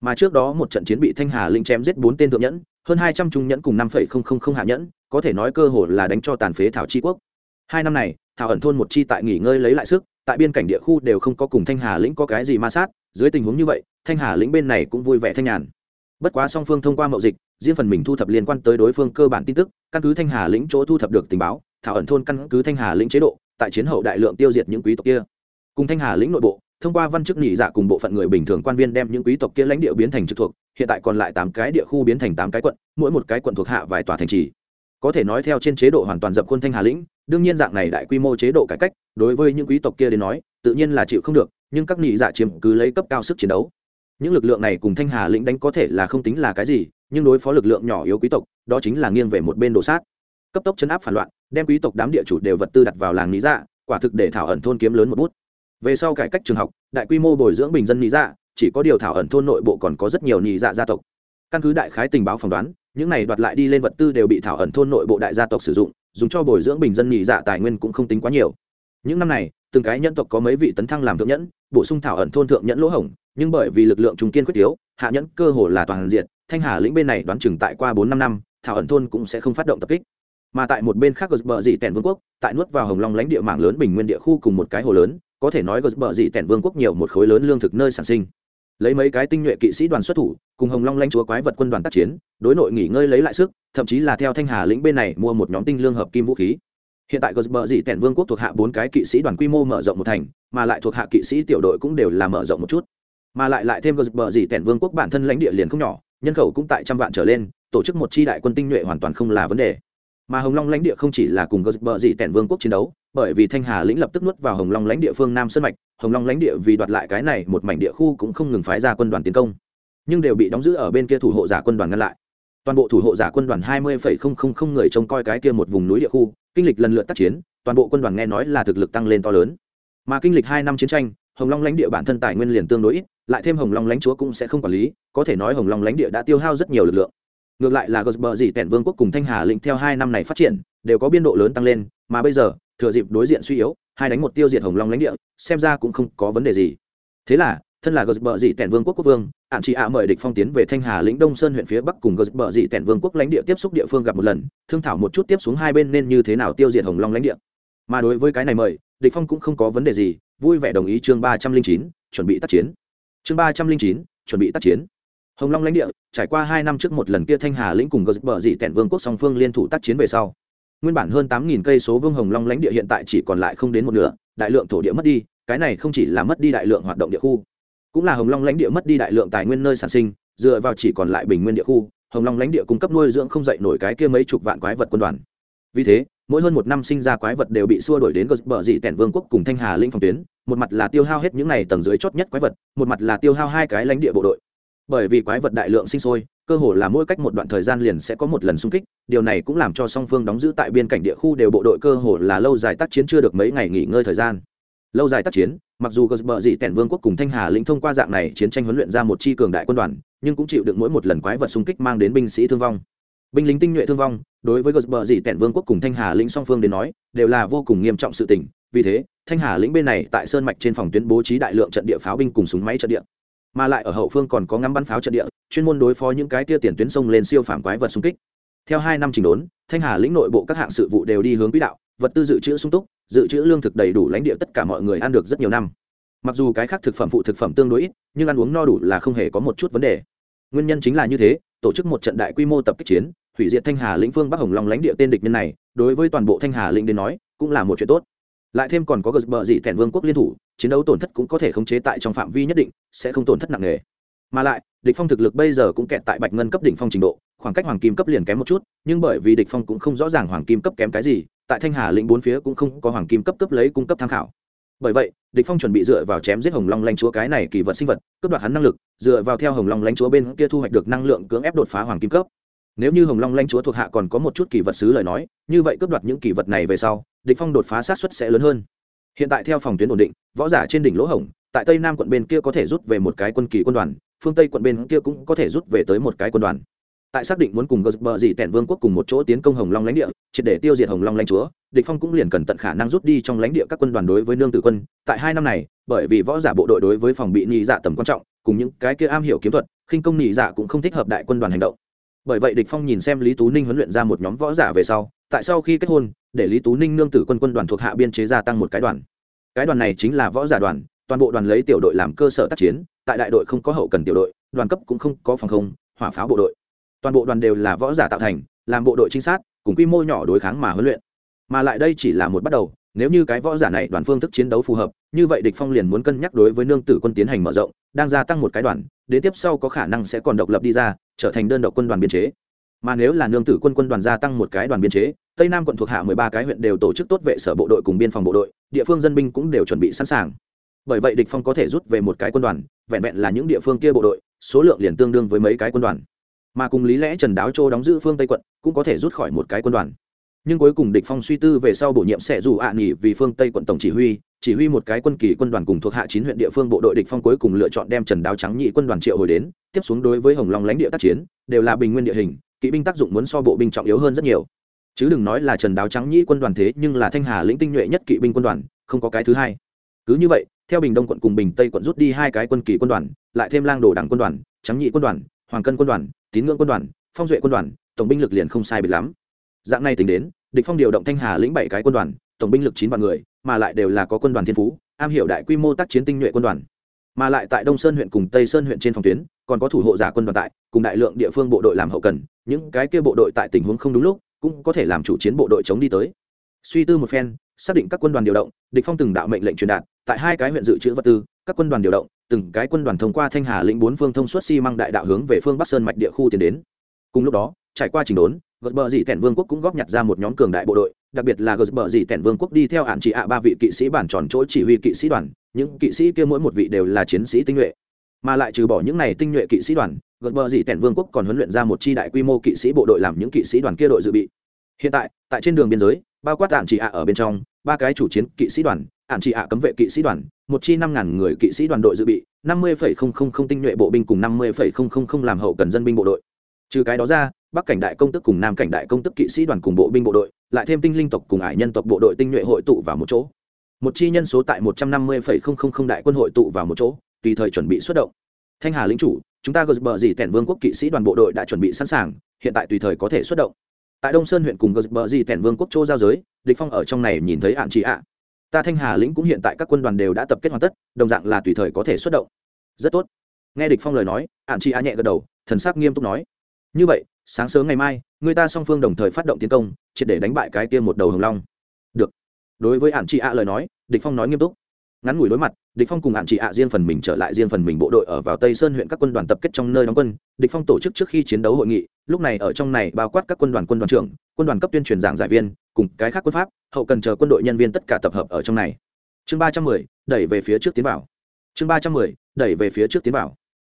Mà trước đó một trận chiến bị thanh hà lĩnh chém giết bốn tên thượng nhẫn, hơn hai trăm trung nhẫn cùng năm phẩy không không không hạ nhẫn có thể nói cơ hồ là đánh cho tàn phế thảo chi quốc. Hai năm này, thảo ẩn thôn một chi tại nghỉ ngơi lấy lại sức, tại biên cảnh địa khu đều không có cùng thanh hà lĩnh có cái gì ma sát, dưới tình huống như vậy, thanh hà lĩnh bên này cũng vui vẻ thanh nhàn. Bất quá song phương thông qua mậu dịch, riêng phần mình thu thập liên quan tới đối phương cơ bản tin tức, căn cứ thanh hà lĩnh chỗ thu thập được tình báo, thảo ẩn thôn căn cứ thanh hà lĩnh chế độ, tại chiến hậu đại lượng tiêu diệt những quý tộc kia. Cùng thanh hà lĩnh nội bộ, thông qua văn chức nhị dạ cùng bộ phận người bình thường quan viên đem những quý tộc kia lãnh địa biến thành trực thuộc, hiện tại còn lại tám cái địa khu biến thành tám cái quận, mỗi một cái quận thuộc hạ vài tòa thành trì có thể nói theo trên chế độ hoàn toàn dập khuôn thanh hà lĩnh, đương nhiên dạng này đại quy mô chế độ cải cách, đối với những quý tộc kia đến nói, tự nhiên là chịu không được, nhưng các nị dạ chiếm cứ lấy cấp cao sức chiến đấu. Những lực lượng này cùng thanh hà lĩnh đánh có thể là không tính là cái gì, nhưng đối phó lực lượng nhỏ yếu quý tộc, đó chính là nghiêng về một bên đồ sát. Cấp tốc chấn áp phản loạn, đem quý tộc đám địa chủ đều vật tư đặt vào làng lý dạ quả thực để thảo ẩn thôn kiếm lớn một bút. Về sau cải cách trường học, đại quy mô bồi dưỡng bình dân lý dạ chỉ có điều thảo ẩn thôn nội bộ còn có rất nhiều nhị dạ gia tộc. Căn cứ đại khái tình báo phỏng đoán những này đoạt lại đi lên vật tư đều bị thảo ẩn thôn nội bộ đại gia tộc sử dụng, dùng cho bồi dưỡng bình dân nhị dạ tài nguyên cũng không tính quá nhiều. Những năm này, từng cái nhân tộc có mấy vị tấn thăng làm thượng nhẫn, bổ sung thảo ẩn thôn thượng nhẫn lỗ hổng, nhưng bởi vì lực lượng trung kiên quyết yếu, hạ nhẫn cơ hồ là toàn diện, thanh hà lĩnh bên này đoán chừng tại qua bốn năm năm, thảo ẩn thôn cũng sẽ không phát động tập kích. Mà tại một bên khác gờ bờ dị tẻn vương quốc, tại nuốt vào hồng long lãnh địa mạng lớn bình nguyên địa khu cùng một cái hồ lớn, có thể nói gờ bờ dị tẻn vương quốc nhiều một khối lớn lương thực nơi sản sinh lấy mấy cái tinh nhuệ kỵ sĩ đoàn xuất thủ, cùng hồng long Lanh chúa quái vật quân đoàn tác chiến, đối nội nghỉ ngơi lấy lại sức, thậm chí là theo thanh hà lĩnh bên này mua một nhóm tinh lương hợp kim vũ khí. Hiện tại gosber dị tẻn vương quốc thuộc hạ bốn cái kỵ sĩ đoàn quy mô mở rộng một thành, mà lại thuộc hạ kỵ sĩ tiểu đội cũng đều là mở rộng một chút. Mà lại lại thêm gosber dị tẻn vương quốc bản thân lãnh địa liền không nhỏ, nhân khẩu cũng tại trăm vạn trở lên, tổ chức một chi đại quân tinh nhuệ hoàn toàn không là vấn đề mà hồng long lãnh địa không chỉ là cùng gờ dị tẻn vương quốc chiến đấu, bởi vì thanh hà lĩnh lập tức nuốt vào hồng long lãnh địa phương nam sơn mạch, hồng long lãnh địa vì đoạt lại cái này một mảnh địa khu cũng không ngừng phái ra quân đoàn tiến công, nhưng đều bị đóng giữ ở bên kia thủ hộ giả quân đoàn ngăn lại. Toàn bộ thủ hộ giả quân đoàn hai mươi người trông coi cái kia một vùng núi địa khu, kinh lịch lần lượt tác chiến, toàn bộ quân đoàn nghe nói là thực lực tăng lên to lớn. Mà kinh lịch hai năm chiến tranh, hồng long lãnh địa bản thân tài nguyên liền tương đối ít, lại thêm hồng long lãnh chúa cũng sẽ không quản lý, có thể nói hồng long lãnh địa đã tiêu hao rất nhiều lực lượng ngược lại là gosber Dì tẻn vương quốc cùng thanh hà lĩnh theo hai năm này phát triển, đều có biên độ lớn tăng lên, mà bây giờ, thừa dịp đối diện suy yếu, hai đánh một tiêu diệt hồng long lãnh địa, xem ra cũng không có vấn đề gì. Thế là, thân là gosber dị tẻn vương quốc quốc vương ạn chị ạ mời địch phong tiến về thanh hà lĩnh đông sơn huyện phía bắc cùng gosber dị tẻn vương quốc lãnh địa tiếp xúc địa phương gặp một lần, thương thảo một chút tiếp xuống hai bên nên như thế nào tiêu diệt hồng long lãnh địa. Mà đối với cái này mời, địch phong cũng không có vấn đề gì, vui vẻ đồng ý chương ba trăm linh chín, chuẩn bị tác chiến. Chương ba trăm linh chín, chuẩn bị tác chiến hồng long lãnh địa, trải qua hai năm trước một lần kia thanh hà lĩnh cùng gờ bờ dị tẻn vương quốc song phương liên thủ tác chiến về sau. Nguyên bản hơn tám nghìn cây số vương hồng long lãnh địa hiện tại chỉ còn lại không đến một nửa, đại lượng thổ địa mất đi, cái này không chỉ là mất đi đại lượng hoạt động địa khu, cũng là hồng long lãnh địa mất đi đại lượng tài nguyên nơi sản sinh, dựa vào chỉ còn lại bình nguyên địa khu, hồng long lãnh địa cung cấp nuôi dưỡng không dậy nổi cái kia mấy chục vạn quái vật quân đoàn. Vì thế, mỗi hơn một năm sinh ra quái vật đều bị xua đổi đến gờ bờ dị tẻn vương quốc cùng thanh hà linh phòng tuyến, một mặt là tiêu hao hết những này tầng dưới chót nhất quái vật, một mặt là tiêu hao hai cái lãnh địa bộ đội bởi vì quái vật đại lượng sinh sôi, cơ hồ là mỗi cách một đoạn thời gian liền sẽ có một lần xung kích, điều này cũng làm cho song phương đóng giữ tại biên cảnh địa khu đều bộ đội cơ hồ là lâu dài tác chiến chưa được mấy ngày nghỉ ngơi thời gian. Lâu dài tác chiến, mặc dù gờ bờ dị tẻn vương quốc cùng thanh hà lĩnh thông qua dạng này chiến tranh huấn luyện ra một chi cường đại quân đoàn, nhưng cũng chịu được mỗi một lần quái vật xung kích mang đến binh sĩ thương vong. Binh lính tinh nhuệ thương vong, đối với gờ bờ dị tẻn vương quốc cùng thanh hà lĩnh song phương đến nói, đều là vô cùng nghiêm trọng sự tình. Vì thế, thanh hà lĩnh bên này tại sơn mạch trên phòng tuyến bố trí đại lượng trận địa pháo binh cùng súng máy trận địa mà lại ở hậu phương còn có ngắm bắn pháo trận địa, chuyên môn đối phó những cái tia tiền tuyến sông lên siêu phản quái vật xung kích. Theo hai năm trình đốn, thanh hà lĩnh nội bộ các hạng sự vụ đều đi hướng quỹ đạo, vật tư dự trữ sung túc, dự trữ lương thực đầy đủ lãnh địa tất cả mọi người ăn được rất nhiều năm. Mặc dù cái khác thực phẩm phụ thực phẩm tương đối ít, nhưng ăn uống no đủ là không hề có một chút vấn đề. Nguyên nhân chính là như thế, tổ chức một trận đại quy mô tập kích chiến, hủy diệt thanh hà lĩnh phương bắc hồng long lãnh địa tên địch nhân này, đối với toàn bộ thanh hà lĩnh đến nói, cũng là một chuyện tốt lại thêm còn có gờ bờ dị thẹn vương quốc liên thủ, chiến đấu tổn thất cũng có thể khống chế tại trong phạm vi nhất định, sẽ không tổn thất nặng nề. Mà lại, địch phong thực lực bây giờ cũng kẹt tại bạch ngân cấp đỉnh phong trình độ, khoảng cách hoàng kim cấp liền kém một chút, nhưng bởi vì địch phong cũng không rõ ràng hoàng kim cấp kém cái gì, tại thanh hà lĩnh bốn phía cũng không có hoàng kim cấp cấp lấy cung cấp tham khảo. Bởi vậy, địch phong chuẩn bị dựa vào chém giết hồng long lãnh chúa cái này kỳ vật sinh vật, cướp đoạt hắn năng lực, dựa vào theo hồng long lãnh chúa bên kia thu hoạch được năng lượng cưỡng ép đột phá hoàng kim cấp. Nếu như hồng long lãnh chúa thuộc hạ còn có một chút kỳ vật sứ lời nói, như vậy cướp đoạt những kỳ vật này về sau địch phong đột phá sát suất sẽ lớn hơn. Hiện tại theo phòng tuyến ổn định, võ giả trên đỉnh lỗ hổng, tại tây nam quận bên kia có thể rút về một cái quân kỳ quân đoàn, phương tây quận bên kia cũng có thể rút về tới một cái quân đoàn. Tại xác định muốn cùng gờ bờ dị tẻn vương quốc cùng một chỗ tiến công hồng long lãnh địa, triệt để tiêu diệt hồng long lãnh chúa, địch phong cũng liền cần tận khả năng rút đi trong lãnh địa các quân đoàn đối với nương tử quân. Tại hai năm này, bởi vì võ giả bộ đội đối với phòng bị nhị dạ tầm quan trọng, cùng những cái kia am hiểu kiếm thuật, khinh công nhị dạ cũng không thích hợp đại quân đoàn hành động. Bởi vậy địch phong nhìn xem lý tú ninh huấn luyện ra một nhóm võ giả về sau tại sau khi kết hôn, để lý tú ninh nương tử quân quân đoàn thuộc hạ biên chế gia tăng một cái đoàn. Cái đoàn này chính là võ giả đoàn, toàn bộ đoàn lấy tiểu đội làm cơ sở tác chiến, tại đại đội không có hậu cần tiểu đội, đoàn cấp cũng không có phòng không, hỏa pháo bộ đội. Toàn bộ đoàn đều là võ giả tạo thành, làm bộ đội trinh sát, cùng quy mô nhỏ đối kháng mà huấn luyện. Mà lại đây chỉ là một bắt đầu, nếu như cái võ giả này đoàn phương thức chiến đấu phù hợp, như vậy địch phong liền muốn cân nhắc đối với nương tử quân tiến hành mở rộng, đang gia tăng một cái đoàn, đến tiếp sau có khả năng sẽ còn độc lập đi ra, trở thành đơn độc quân đoàn biên chế mà nếu là nương tử quân quân đoàn gia tăng một cái đoàn biên chế, tây nam quận thuộc hạ mười ba cái huyện đều tổ chức tốt vệ sở bộ đội cùng biên phòng bộ đội, địa phương dân binh cũng đều chuẩn bị sẵn sàng. Bởi vậy địch phong có thể rút về một cái quân đoàn, vẹn vẹn là những địa phương kia bộ đội, số lượng liền tương đương với mấy cái quân đoàn. Mà cùng lý lẽ trần đáo châu đóng giữ phương tây quận, cũng có thể rút khỏi một cái quân đoàn. Nhưng cuối cùng địch phong suy tư về sau bổ nhiệm sẽ dù ạ à nghỉ vì phương tây quận tổng chỉ huy chỉ huy một cái quân kỳ quân đoàn cùng thuộc hạ chín huyện địa phương bộ đội địch phong cuối cùng lựa chọn đem trần đáo trắng nhị quân đoàn triệu hồi đến, tiếp xuống đối với hồng long lãnh địa tác chiến, đều là bình nguyên địa hình kỵ binh tác dụng muốn so bộ binh trọng yếu hơn rất nhiều. Chứ đừng nói là trần đáo trắng Nhĩ quân đoàn thế, nhưng là thanh hà lĩnh tinh nhuệ nhất kỵ binh quân đoàn, không có cái thứ hai. Cứ như vậy, theo bình đông quận cùng bình tây quận rút đi hai cái quân kỳ quân đoàn, lại thêm lang đồ đảng quân đoàn, trắng nhị quân đoàn, hoàng cân quân đoàn, tín ngưỡng quân đoàn, phong duệ quân đoàn, tổng binh lực liền không sai biệt lắm. Dạng này tính đến, địch phong điều động thanh hà lĩnh bảy cái quân đoàn, tổng binh lực chín vạn người, mà lại đều là có quân đoàn thiên phú, am hiểu đại quy mô tác chiến tinh nhuệ quân đoàn mà lại tại đông sơn huyện cùng tây sơn huyện trên phòng tuyến, còn có thủ hộ giả quân đoàn tại, cùng đại lượng địa phương bộ đội làm hậu cần, những cái kia bộ đội tại tình huống không đúng lúc, cũng có thể làm chủ chiến bộ đội chống đi tới. Suy tư một phen, xác định các quân đoàn điều động, địch phong từng đạo mệnh lệnh truyền đạt, tại hai cái huyện dự trữ vật tư, các quân đoàn điều động, từng cái quân đoàn thông qua thanh hà lĩnh bốn phương thông suốt xi măng đại đạo hướng về phương bắc sơn mạch địa khu tiến đến. Cùng lúc đó, trải qua trình đốn gật bờ dị tẻn vương quốc cũng góp nhặt ra một nhóm cường đại bộ đội, đặc biệt là gật bờ dị tẻn vương quốc đi theo hạn chỉ ạ ba vị kỵ sĩ bản tròn chỗ chỉ huy kỵ sĩ đoàn những kỵ sĩ kia mỗi một vị đều là chiến sĩ tinh nhuệ. Mà lại trừ bỏ những này tinh nhuệ kỵ sĩ đoàn gật bờ dị tẻn vương quốc còn huấn luyện ra một chi đại quy mô kỵ sĩ bộ đội làm những kỵ sĩ đoàn kia đội dự bị. Hiện tại tại trên đường biên giới, bao quát hạn chỉ ạ ở bên trong, ba cái chủ chiến kỵ sĩ đoàn hạn chỉ ạ cấm vệ kỵ sĩ đoàn, một chi năm ngàn người kỵ sĩ đoàn đội dự bị, năm mươi phẩy không không không tinh nhuệ bộ binh cùng năm mươi phẩy không không không làm hậu cần dân binh bộ đội. Trừ cái đó ra, bắc cảnh đại công tức cùng nam cảnh đại công tức kỵ sĩ đoàn cùng bộ binh bộ đội, lại thêm tinh linh tộc cùng ải nhân tộc bộ đội tinh nhuệ hội tụ vào một chỗ một chi nhân số tại một trăm năm mươi phẩy không không không đại quân hội tụ vào một chỗ, tùy thời chuẩn bị xuất động. Thanh hà lính chủ, chúng ta gờ bờ dì tẻn vương quốc kỵ sĩ đoàn bộ đội đã chuẩn bị sẵn sàng, hiện tại tùy thời có thể xuất động. Tại đông sơn huyện cùng gờ bờ dì tẻn vương quốc châu giao giới, địch phong ở trong này nhìn thấy hạn chị ạ. Ta thanh hà lĩnh cũng hiện tại các quân đoàn đều đã tập kết hoàn tất, đồng dạng là tùy thời có thể xuất động. Rất tốt. Nghe địch phong lời nói hạn chị ạ nhẹ gật đầu, thần sắc nghiêm túc nói. Như vậy, sáng sớm ngày mai, người ta song phương đồng thời phát động tiến công, triệt để đánh bại cái tiêm một đầu hồng long đối với hạn chị ạ lời nói, địch phong nói nghiêm túc. Ngắn ngủi đối mặt, địch phong cùng hạn chị ạ riêng phần mình trở lại riêng phần mình bộ đội ở vào tây sơn huyện các quân đoàn tập kết trong nơi đóng quân. Địch phong tổ chức trước khi chiến đấu hội nghị, lúc này ở trong này bao quát các quân đoàn quân đoàn trưởng, quân đoàn cấp tuyên truyền giảng giải viên, cùng cái khác quân pháp, hậu cần chờ quân đội nhân viên tất cả tập hợp ở trong này. Chương ba trăm mười, đẩy về phía trước tiến vào. Chương ba trăm mười, đẩy về phía trước tiến vào.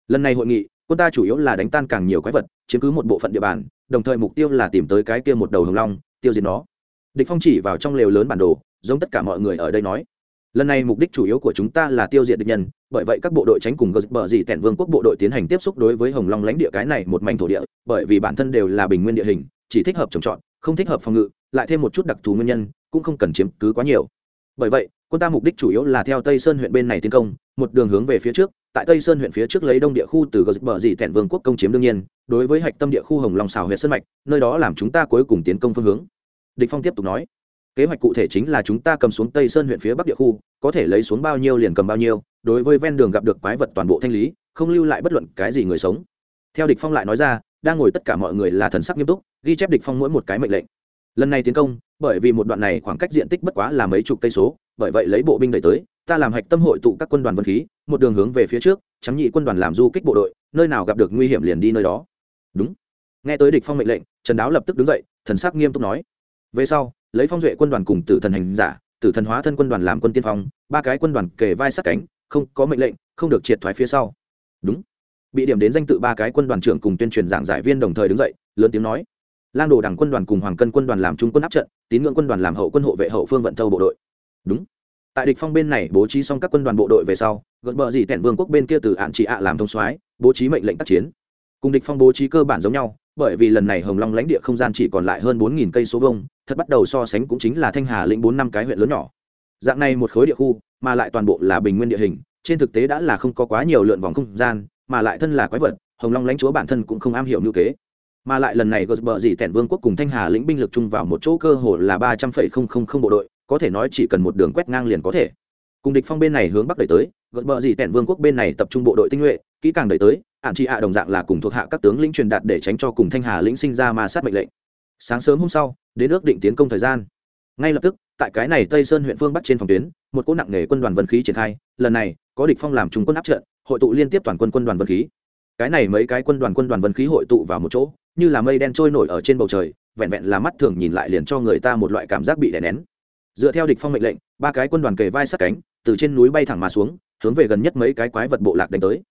Lần này hội nghị, quân ta chủ yếu là đánh tan càng nhiều quái vật, chiếm cứ một bộ phận địa bàn, đồng thời mục tiêu là tìm tới cái kia một đầu hồng long, tiêu diệt nó. Địch phong chỉ vào trong lều lớn bản đồ giống tất cả mọi người ở đây nói. Lần này mục đích chủ yếu của chúng ta là tiêu diệt địch nhân, bởi vậy các bộ đội tránh cùng gờ bờ gì tẻn vương quốc bộ đội tiến hành tiếp xúc đối với hồng long lãnh địa cái này một mảnh thổ địa, bởi vì bản thân đều là bình nguyên địa hình, chỉ thích hợp trồng trọt, không thích hợp phòng ngự, lại thêm một chút đặc thù nguyên nhân, cũng không cần chiếm cứ quá nhiều. Bởi vậy, quân ta mục đích chủ yếu là theo tây sơn huyện bên này tiến công, một đường hướng về phía trước, tại tây sơn huyện phía trước lấy đông địa khu từ gờ bờ dì tẻn vương quốc công chiếm đương nhiên, đối với hạch tâm địa khu hồng long xào huyện sơn mạch, nơi đó làm chúng ta cuối cùng tiến công phương hướng. Địch phong tiếp tục nói kế hoạch cụ thể chính là chúng ta cầm xuống tây sơn huyện phía bắc địa khu, có thể lấy xuống bao nhiêu liền cầm bao nhiêu, đối với ven đường gặp được quái vật toàn bộ thanh lý, không lưu lại bất luận cái gì người sống. Theo địch phong lại nói ra, đang ngồi tất cả mọi người là thần sắc nghiêm túc, ghi chép địch phong mỗi một cái mệnh lệnh. Lần này tiến công, bởi vì một đoạn này khoảng cách diện tích bất quá là mấy chục cây số, bởi vậy lấy bộ binh đẩy tới, ta làm hạch tâm hội tụ các quân đoàn vân khí, một đường hướng về phía trước, chấm nhị quân đoàn làm du kích bộ đội, nơi nào gặp được nguy hiểm liền đi nơi đó. Đúng. Nghe tới địch phong mệnh lệnh, trần đáo lập tức đứng dậy, thần sắc nghiêm túc nói. Về sau lấy phong duệ quân đoàn cùng tử thần hành giả, tử thần hóa thân quân đoàn làm quân tiên phong, ba cái quân đoàn kề vai sát cánh, không có mệnh lệnh, không được triệt thoái phía sau. Đúng. Bị điểm đến danh tự ba cái quân đoàn trưởng cùng tuyên truyền giảng giải viên đồng thời đứng dậy, lớn tiếng nói. Lang đồ đảng quân đoàn cùng hoàng cân quân đoàn làm trung quân áp trận, tín ngưỡng quân đoàn làm hậu quân hộ vệ hậu phương vận thâu bộ đội. Đúng. Tại địch phong bên này bố trí xong các quân đoàn bộ đội về sau gợt bờ gì tẹn vương quốc bên kia từ ạn chỉ ạ làm thông soái, bố trí mệnh lệnh tác chiến. Cùng địch phong bố trí cơ bản giống nhau bởi vì lần này hồng long lãnh địa không gian chỉ còn lại hơn bốn nghìn cây số vông thật bắt đầu so sánh cũng chính là thanh hà lĩnh bốn năm cái huyện lớn nhỏ. Dạng này một khối địa khu, mà lại toàn bộ là bình nguyên địa hình, trên thực tế đã là không có quá nhiều lượn vòng không gian, mà lại thân là quái vật, hồng long lãnh chúa bản thân cũng không am hiểu như kế mà lại lần này gợt bờ dì tẻn vương quốc cùng thanh hà lĩnh binh lực chung vào một chỗ cơ hồ là ba trăm phẩy không không không bộ đội, có thể nói chỉ cần một đường quét ngang liền có thể cùng địch phong bên này hướng bắc đẩy tới, gợt bờ gì tẻn vương quốc bên này tập trung bộ đội tinh nhuệ, kỹ càng đẩy tới, ản chị ạ đồng dạng là cùng thuộc hạ các tướng lĩnh truyền đạt để tránh cho cùng thanh hà lĩnh sinh ra ma sát mệnh lệnh. Sáng sớm hôm sau, đến ước định tiến công thời gian. Ngay lập tức, tại cái này tây sơn huyện phương bắc trên phòng tuyến, một cỗ nặng nghề quân đoàn vân khí triển khai, lần này, có địch phong làm trung quân áp trận, hội tụ liên tiếp toàn quân quân đoàn vân khí. Cái này mấy cái quân đoàn quân đoàn vân khí hội tụ vào một chỗ, như là mây đen trôi nổi ở trên bầu trời, vẹn vẹn là mắt thường nhìn lại liền cho người ta một loại cảm giác bị đè nén. Dựa theo địch phong mệnh lệnh, ba cái quân đoàn kề vai sát cánh từ trên núi bay thẳng mà xuống, hướng về gần nhất mấy cái quái vật bộ lạc đánh tới.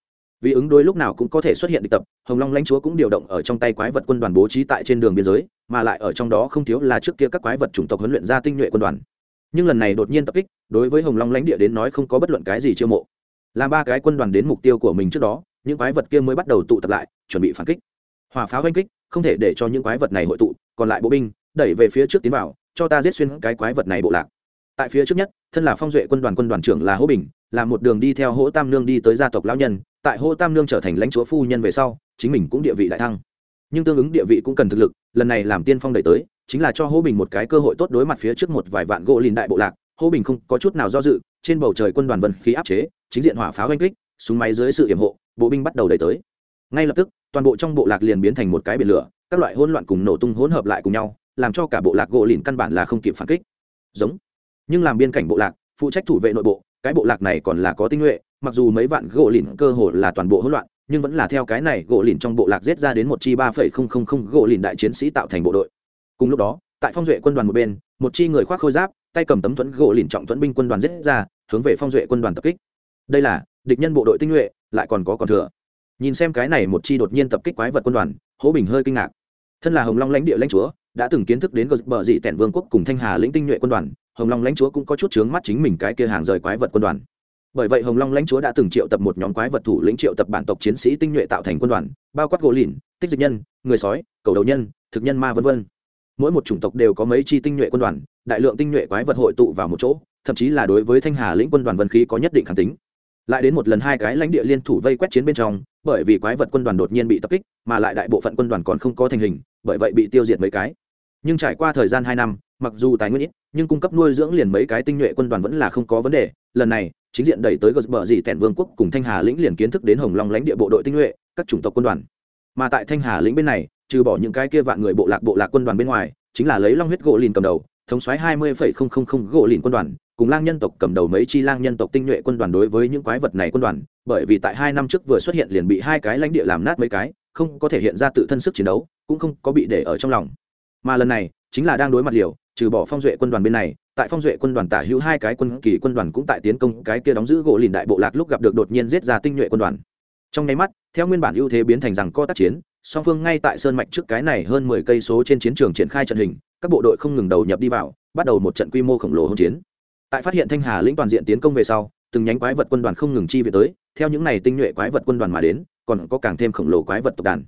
Vì ứng đối lúc nào cũng có thể xuất hiện địch tập, hồng long lãnh chúa cũng điều động ở trong tay quái vật quân đoàn bố trí tại trên đường biên giới, mà lại ở trong đó không thiếu là trước kia các quái vật chủng tộc huấn luyện ra tinh nhuệ quân đoàn. Nhưng lần này đột nhiên tập kích, đối với hồng long lãnh địa đến nói không có bất luận cái gì chiêu mộ. Làm ba cái quân đoàn đến mục tiêu của mình trước đó, những quái vật kia mới bắt đầu tụ tập lại, chuẩn bị phản kích. Hỏa pháo oanh kích, không thể để cho những quái vật này hội tụ, còn lại bộ binh, đẩy về phía trước tiến vào, cho ta giết xuyên cái quái vật này bộ lạc tại phía trước nhất, thân là phong duệ quân đoàn quân đoàn trưởng là hỗ bình, là một đường đi theo hỗ tam nương đi tới gia tộc lão nhân. Tại hỗ tam nương trở thành lãnh chúa phu nhân về sau, chính mình cũng địa vị đại thăng. Nhưng tương ứng địa vị cũng cần thực lực, lần này làm tiên phong đẩy tới, chính là cho hỗ bình một cái cơ hội tốt đối mặt phía trước một vài vạn gỗ lìn đại bộ lạc. Hỗ bình không có chút nào do dự, trên bầu trời quân đoàn vân khí áp chế, chính diện hỏa pháo oanh kích, súng máy dưới sự hiểm hộ, bộ binh bắt đầu đẩy tới. Ngay lập tức, toàn bộ trong bộ lạc liền biến thành một cái biển lửa, các loại hỗn loạn cùng nổ tung hỗn hợp lại cùng nhau, làm cho cả bộ lạc gỗ lìn căn bản là không kịp phản kích. Giống nhưng làm biên cảnh bộ lạc, phụ trách thủ vệ nội bộ, cái bộ lạc này còn là có tinh nhuệ, mặc dù mấy vạn gỗ lìn cơ hồ là toàn bộ hỗn loạn, nhưng vẫn là theo cái này gỗ lìn trong bộ lạc giết ra đến một chi ba phẩy không không không gỗ lìn đại chiến sĩ tạo thành bộ đội. Cùng lúc đó, tại phong duệ quân đoàn một bên, một chi người khoác khôi giáp, tay cầm tấm thuẫn gỗ lìn trọng thuẫn binh quân đoàn giết ra, hướng về phong duệ quân đoàn tập kích. Đây là, địch nhân bộ đội tinh nhuệ, lại còn có còn thừa. Nhìn xem cái này một chi đột nhiên tập kích quái vật quân đoàn, hố bình hơi kinh ngạc. Thân là hồng long lãnh địa lãnh chúa, đã từng kiến thức đến gờ bờ dị tẻn vương quốc cùng thanh hà lĩnh tinh nhuệ quân đoàn hồng long lãnh chúa cũng có chút chướng mắt chính mình cái kia hàng rời quái vật quân đoàn. Bởi vậy hồng long lãnh chúa đã từng triệu tập một nhóm quái vật thủ lĩnh triệu tập bản tộc chiến sĩ tinh nhuệ tạo thành quân đoàn, bao quát gỗ lìn tích dịch nhân, người sói, cầu đầu nhân, thực nhân ma v v mỗi một chủng tộc đều có mấy chi tinh nhuệ quân đoàn, đại lượng tinh nhuệ quái vật hội tụ vào một chỗ, thậm chí là đối với thanh hà lĩnh quân đoàn vân khí có nhất định khẳng tính. Lại đến một lần hai cái lãnh địa liên thủ vây quét chiến bên trong, bởi vì quái vật quân đoàn đột nhiên bị tập kích, mà lại đại bộ phận quân đoàn còn không có thành hình, bởi vậy bị tiêu diệt mấy cái nhưng trải qua thời gian hai năm, mặc dù tài nguyên ít, nhưng cung cấp nuôi dưỡng liền mấy cái tinh nhuệ quân đoàn vẫn là không có vấn đề. Lần này, chính diện đẩy tới gờ bờ dị tẻn vương quốc cùng thanh hà lĩnh liền kiến thức đến hồng long lãnh địa bộ đội tinh nhuệ, các chủng tộc quân đoàn. Mà tại thanh hà lĩnh bên này, trừ bỏ những cái kia vạn người bộ lạc bộ lạc quân đoàn bên ngoài, chính là lấy long huyết gỗ lìn cầm đầu, thống soái hai mươi phẩy không không không gỗ lìn quân đoàn, cùng lang nhân tộc cầm đầu mấy chi lang nhân tộc tinh nhuệ quân đoàn đối với những quái vật này quân đoàn, bởi vì tại hai năm trước vừa xuất hiện liền bị hai cái lãnh địa làm nát mấy cái, không có thể hiện ra tự thân sức chiến đấu, cũng không có bị để ở trong lòng mà lần này chính là đang đối mặt liều, trừ bỏ phong duệ quân đoàn bên này, tại phong duệ quân đoàn tả hữu hai cái quân kỳ quân đoàn cũng tại tiến công cái kia đóng giữ gỗ lìn đại bộ lạc lúc gặp được đột nhiên giết ra tinh nhuệ quân đoàn. Trong nháy mắt, theo nguyên bản ưu thế biến thành rằng co tác chiến, song phương ngay tại sơn mạch trước cái này hơn mười cây số trên chiến trường triển khai trận hình, các bộ đội không ngừng đầu nhập đi vào, bắt đầu một trận quy mô khổng lồ hỗn chiến. Tại phát hiện thanh hà lĩnh toàn diện tiến công về sau, từng nhánh quái vật quân đoàn không ngừng chi về tới, theo những này tinh nhuệ quái vật quân đoàn mà đến, còn có càng thêm khổng lồ quái vật tộc đàn.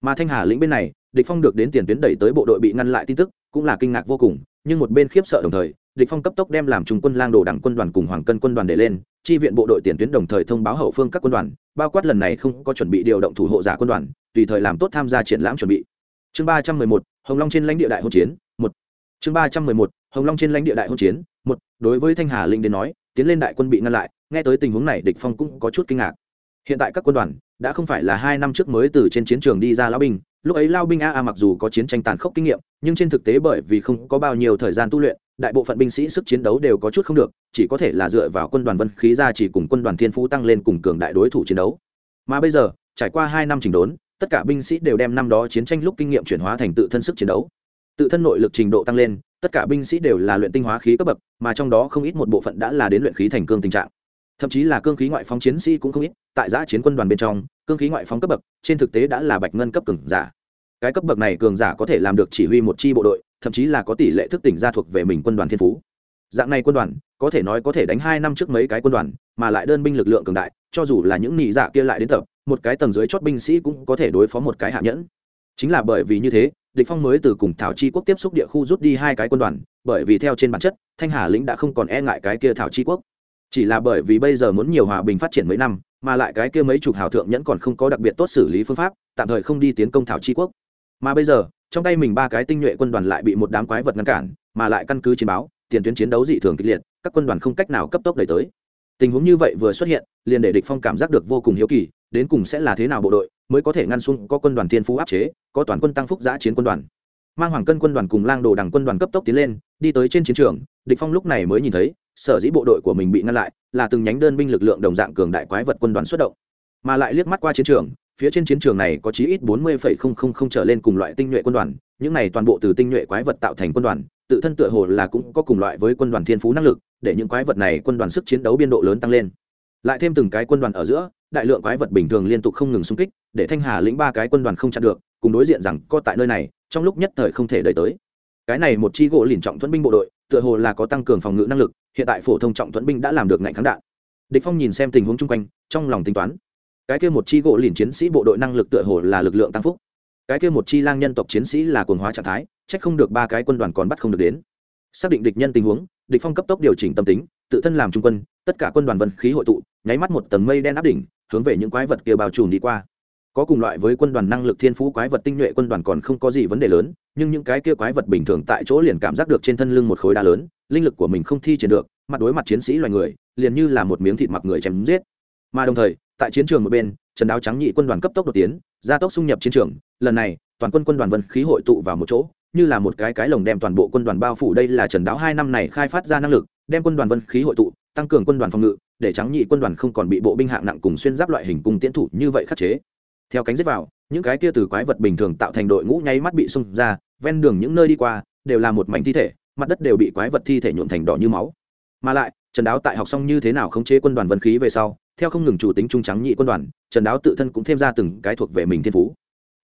Mà thanh hà lĩnh bên này địch phong được đến tiền tuyến đẩy tới bộ đội bị ngăn lại tin tức, cũng là kinh ngạc vô cùng, nhưng một bên khiếp sợ đồng thời, địch phong cấp tốc đem làm trung quân lang đồ đảng quân đoàn cùng hoàng cân quân đoàn để lên, chi viện bộ đội tiền tuyến đồng thời thông báo hậu phương các quân đoàn, bao quát lần này không có chuẩn bị điều động thủ hộ giả quân đoàn, tùy thời làm tốt tham gia triển lãm chuẩn bị. Chương ba trăm mười một, hồng long trên lãnh địa đại hôn chiến, một. Chương ba trăm mười một, hồng long trên lãnh địa đại hôn chiến, một. Đối với thanh hà linh đến nói, tiến lên đại quân bị ngăn lại, nghe tới tình huống này địch phong cũng có chút kinh ngạc. Hiện tại các quân đoàn, đã không phải là hai năm trước mới từ trên chiến trường đi ra lão binh lúc ấy lao binh a a mặc dù có chiến tranh tàn khốc kinh nghiệm, nhưng trên thực tế bởi vì không có bao nhiêu thời gian tu luyện, đại bộ phận binh sĩ sức chiến đấu đều có chút không được, chỉ có thể là dựa vào quân đoàn vân khí ra chỉ cùng quân đoàn thiên phú tăng lên cùng cường đại đối thủ chiến đấu. Mà bây giờ, trải qua hai năm trình đốn, tất cả binh sĩ đều đem năm đó chiến tranh lúc kinh nghiệm chuyển hóa thành tự thân sức chiến đấu. Tự thân nội lực trình độ tăng lên, tất cả binh sĩ đều là luyện tinh hóa khí cấp bậc, mà trong đó không ít một bộ phận đã là đến luyện khí thành cương tình trạng thậm chí là cương khí ngoại phóng chiến sĩ cũng không ít, tại giã chiến quân đoàn bên trong, cương khí ngoại phóng cấp bậc, trên thực tế đã là bạch ngân cấp cường giả. Cái cấp bậc này cường giả có thể làm được chỉ huy một chi bộ đội, thậm chí là có tỷ lệ thức tỉnh ra thuộc về mình quân đoàn thiên phú. Dạng này quân đoàn, có thể nói có thể đánh hai năm trước mấy cái quân đoàn, mà lại đơn binh lực lượng cường đại, cho dù là những nị dạ kia lại đến tập, một cái tầng dưới chót binh sĩ cũng có thể đối phó một cái hạ nhẫn. Chính là bởi vì như thế, địch phong mới từ cùng thảo chi quốc tiếp xúc địa khu rút đi hai cái quân đoàn, bởi vì theo trên bản chất, thanh hà lĩnh đã không còn e ngại cái kia thảo chi quốc chỉ là bởi vì bây giờ muốn nhiều hòa bình phát triển mấy năm, mà lại cái kia mấy chục hào thượng nhẫn còn không có đặc biệt tốt xử lý phương pháp, tạm thời không đi tiến công thảo chi quốc. Mà bây giờ, trong tay mình ba cái tinh nhuệ quân đoàn lại bị một đám quái vật ngăn cản, mà lại căn cứ chiến báo, tiền tuyến chiến đấu dị thường kịch liệt, các quân đoàn không cách nào cấp tốc đẩy tới. Tình huống như vậy vừa xuất hiện, liền để địch phong cảm giác được vô cùng hiếu kỳ, đến cùng sẽ là thế nào bộ đội mới có thể ngăn xuống có quân đoàn thiên phú áp chế, có toàn quân tăng phúc giã chiến quân đoàn mang hoàng cân quân đoàn cùng lang đồ đằng quân đoàn cấp tốc tiến lên, đi tới trên chiến trường. Địch phong lúc này mới nhìn thấy, sở dĩ bộ đội của mình bị ngăn lại, là từng nhánh đơn binh lực lượng đồng dạng cường đại quái vật quân đoàn xuất động. Mà lại liếc mắt qua chiến trường, phía trên chiến trường này có chí ít bốn mươi trở lên cùng loại tinh nhuệ quân đoàn, những này toàn bộ từ tinh nhuệ quái vật tạo thành quân đoàn, tự thân tựa hồ là cũng có cùng loại với quân đoàn thiên phú năng lực, để những quái vật này quân đoàn sức chiến đấu biên độ lớn tăng lên. Lại thêm từng cái quân đoàn ở giữa, đại lượng quái vật bình thường liên tục không ngừng xung kích, để thanh hà lĩnh ba cái quân đoàn không chặn được cùng đối diện rằng có tại nơi này, trong lúc nhất thời không thể đẩy tới. Cái này một chi gỗ liền trọng thuẫn binh bộ đội, tựa hồ là có tăng cường phòng ngự năng lực, hiện tại phổ thông trọng thuẫn binh đã làm được ngạnh kháng đạn. Địch phong nhìn xem tình huống chung quanh, trong lòng tính toán. Cái kia một chi gỗ liền chiến sĩ bộ đội năng lực tựa hồ là lực lượng tăng phúc. Cái kia một chi lang nhân tộc chiến sĩ là cuồng hóa trạng thái trách không được ba cái quân đoàn còn bắt không được đến. Xác định địch nhân tình huống, địch phong cấp tốc điều chỉnh tâm tính, tự thân làm trung quân, tất cả quân đoàn vân khí hội tụ, nháy mắt một tầng mây đen áp đỉnh, hướng về những quái vật kia bao trùm đi qua có cùng loại với quân đoàn năng lực thiên phú quái vật tinh nhuệ quân đoàn còn không có gì vấn đề lớn, nhưng những cái kia quái vật bình thường tại chỗ liền cảm giác được trên thân lưng một khối đá lớn, linh lực của mình không thi triển được, mặt đối mặt chiến sĩ loài người, liền như là một miếng thịt mặc người chém giết. Mà đồng thời, tại chiến trường một bên, trần đáo trắng nhị quân đoàn cấp tốc đột tiến, gia tốc xung nhập chiến trường, lần này, toàn quân quân đoàn vân khí hội tụ vào một chỗ, như là một cái cái lồng đem toàn bộ quân đoàn bao phủ, đây là trần đáo hai năm này khai phát ra năng lực, đem quân đoàn vân khí hội tụ, tăng cường quân đoàn phòng ngự, để trắng nhị quân đoàn không còn bị bộ binh hạng nặng cùng xuyên giáp loại hình cung tiến thủ như vậy khắc chế theo cánh giết vào, những cái kia từ quái vật bình thường tạo thành đội ngũ nháy mắt bị xung ra, ven đường những nơi đi qua đều là một mảnh thi thể, mặt đất đều bị quái vật thi thể nhuộm thành đỏ như máu. Mà lại, trần đáo tại học xong như thế nào khống chế quân đoàn vân khí về sau, theo không ngừng chủ tính trung trắng nhị quân đoàn, trần đáo tự thân cũng thêm ra từng cái thuộc về mình thiên phú.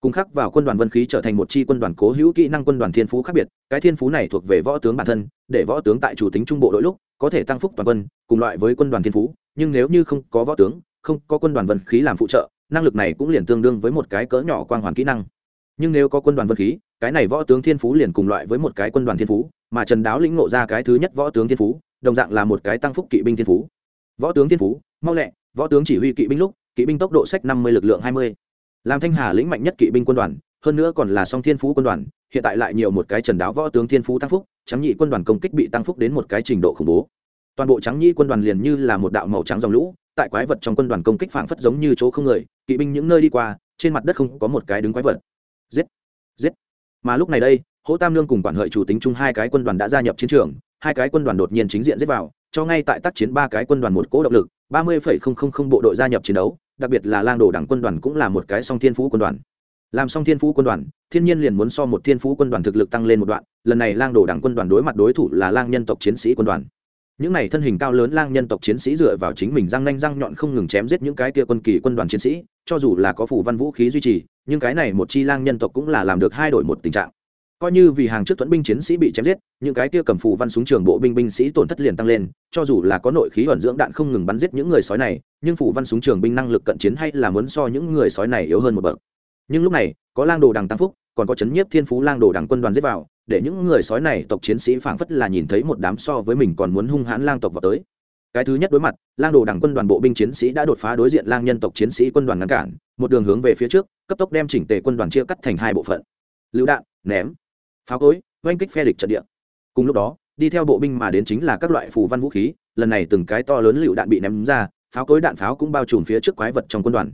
Cùng khắc vào quân đoàn vân khí trở thành một chi quân đoàn cố hữu kỹ năng quân đoàn thiên phú khác biệt, cái thiên phú này thuộc về võ tướng bản thân, để võ tướng tại chủ tính trung bộ đội lúc, có thể tăng phúc toàn quân, cùng loại với quân đoàn thiên phú, nhưng nếu như không có võ tướng, không có quân đoàn vân khí làm phụ trợ năng lực này cũng liền tương đương với một cái cỡ nhỏ quang hoàn kỹ năng. Nhưng nếu có quân đoàn vân khí, cái này võ tướng thiên phú liền cùng loại với một cái quân đoàn thiên phú, mà trần đáo lĩnh ngộ ra cái thứ nhất võ tướng thiên phú, đồng dạng là một cái tăng phúc kỵ binh thiên phú. Võ tướng thiên phú, mau lẹ, võ tướng chỉ huy kỵ binh lúc, kỵ binh tốc độ sách năm mươi, lực lượng hai mươi. Làm thanh hà lĩnh mạnh nhất kỵ binh quân đoàn, hơn nữa còn là song thiên phú quân đoàn, hiện tại lại nhiều một cái trần đáo võ tướng thiên phú tăng phúc trắng nhị quân đoàn công kích bị tăng phúc đến một cái trình độ khủng bố. Toàn bộ trắng nhị quân đoàn liền như là một đạo màu trắng dòng lũ tại quái vật trong quân đoàn công kích phảng phất giống như chỗ không người, kỵ binh những nơi đi qua, trên mặt đất không có một cái đứng quái vật. Giết! Giết! Mà lúc này đây, hỗ tam lương cùng quản hợi chủ tính chung hai cái quân đoàn đã gia nhập chiến trường, hai cái quân đoàn đột nhiên chính diện giết vào, cho ngay tại tác chiến ba cái quân đoàn một cỗ động lực, ba mươi phẩy không không không bộ đội gia nhập chiến đấu, đặc biệt là lang đồ đảng quân đoàn cũng là một cái song thiên phú quân đoàn. Làm song thiên phú quân đoàn, thiên nhiên liền muốn so một thiên phú quân đoàn thực lực tăng lên một đoạn, lần này lang đồ đảng quân đoàn đối mặt đối thủ là lang nhân tộc chiến sĩ quân đoàn những này thân hình cao lớn lang nhân tộc chiến sĩ dựa vào chính mình răng nanh răng nhọn không ngừng chém giết những cái kia quân kỳ quân đoàn chiến sĩ, cho dù là có phủ văn vũ khí duy trì, nhưng cái này một chi lang nhân tộc cũng là làm được hai đổi một tình trạng. Coi như vì hàng trước thuẫn binh chiến sĩ bị chém giết, những cái kia cầm phủ văn súng trường bộ binh binh sĩ tổn thất liền tăng lên, cho dù là có nội khí ẩn dưỡng đạn không ngừng bắn giết những người sói này, nhưng phủ văn súng trường binh năng lực cận chiến hay là muốn so những người sói này yếu hơn một bậc. Nhưng lúc này, có lang đồ đằng tăng phúc, còn có chấn nhiếp thiên phú lang đồ đằng quân đoàn giết vào để những người sói này tộc chiến sĩ phảng phất là nhìn thấy một đám so với mình còn muốn hung hãn lang tộc vào tới. Cái thứ nhất đối mặt, lang đồ đảng quân đoàn bộ binh chiến sĩ đã đột phá đối diện lang nhân tộc chiến sĩ quân đoàn ngăn cản, một đường hướng về phía trước, cấp tốc đem chỉnh tề quân đoàn chia cắt thành hai bộ phận. Lựu đạn, ném, pháo cối, oanh kích phe địch trận địa. Cùng lúc đó, đi theo bộ binh mà đến chính là các loại phù văn vũ khí, lần này từng cái to lớn lựu đạn bị ném ra, pháo cối đạn pháo cũng bao trùm phía trước quái vật trong quân đoàn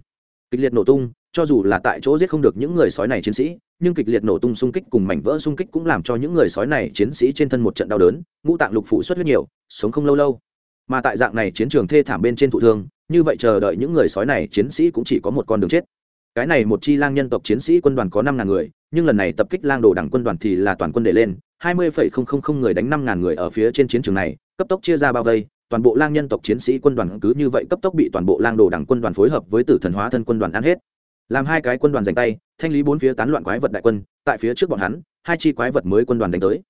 kịch liệt nổ tung, cho dù là tại chỗ giết không được những người sói này chiến sĩ, nhưng kịch liệt nổ tung xung kích cùng mảnh vỡ xung kích cũng làm cho những người sói này chiến sĩ trên thân một trận đau đớn, ngũ tạng lục phủ xuất huyết nhiều, sống không lâu lâu. Mà tại dạng này chiến trường thê thảm bên trên thụ thương, như vậy chờ đợi những người sói này chiến sĩ cũng chỉ có một con đường chết. Cái này một chi lang nhân tộc chiến sĩ quân đoàn có năm ngàn người, nhưng lần này tập kích lang đồ đảng quân đoàn thì là toàn quân để lên, hai mươi phẩy không không không người đánh năm ngàn người ở phía trên chiến trường này, cấp tốc chia ra bao vây toàn bộ lang nhân tộc chiến sĩ quân đoàn cứ như vậy cấp tốc bị toàn bộ lang đồ đảng quân đoàn phối hợp với tử thần hóa thân quân đoàn ăn hết. Làm hai cái quân đoàn giành tay, thanh lý bốn phía tán loạn quái vật đại quân, tại phía trước bọn hắn, hai chi quái vật mới quân đoàn đánh tới.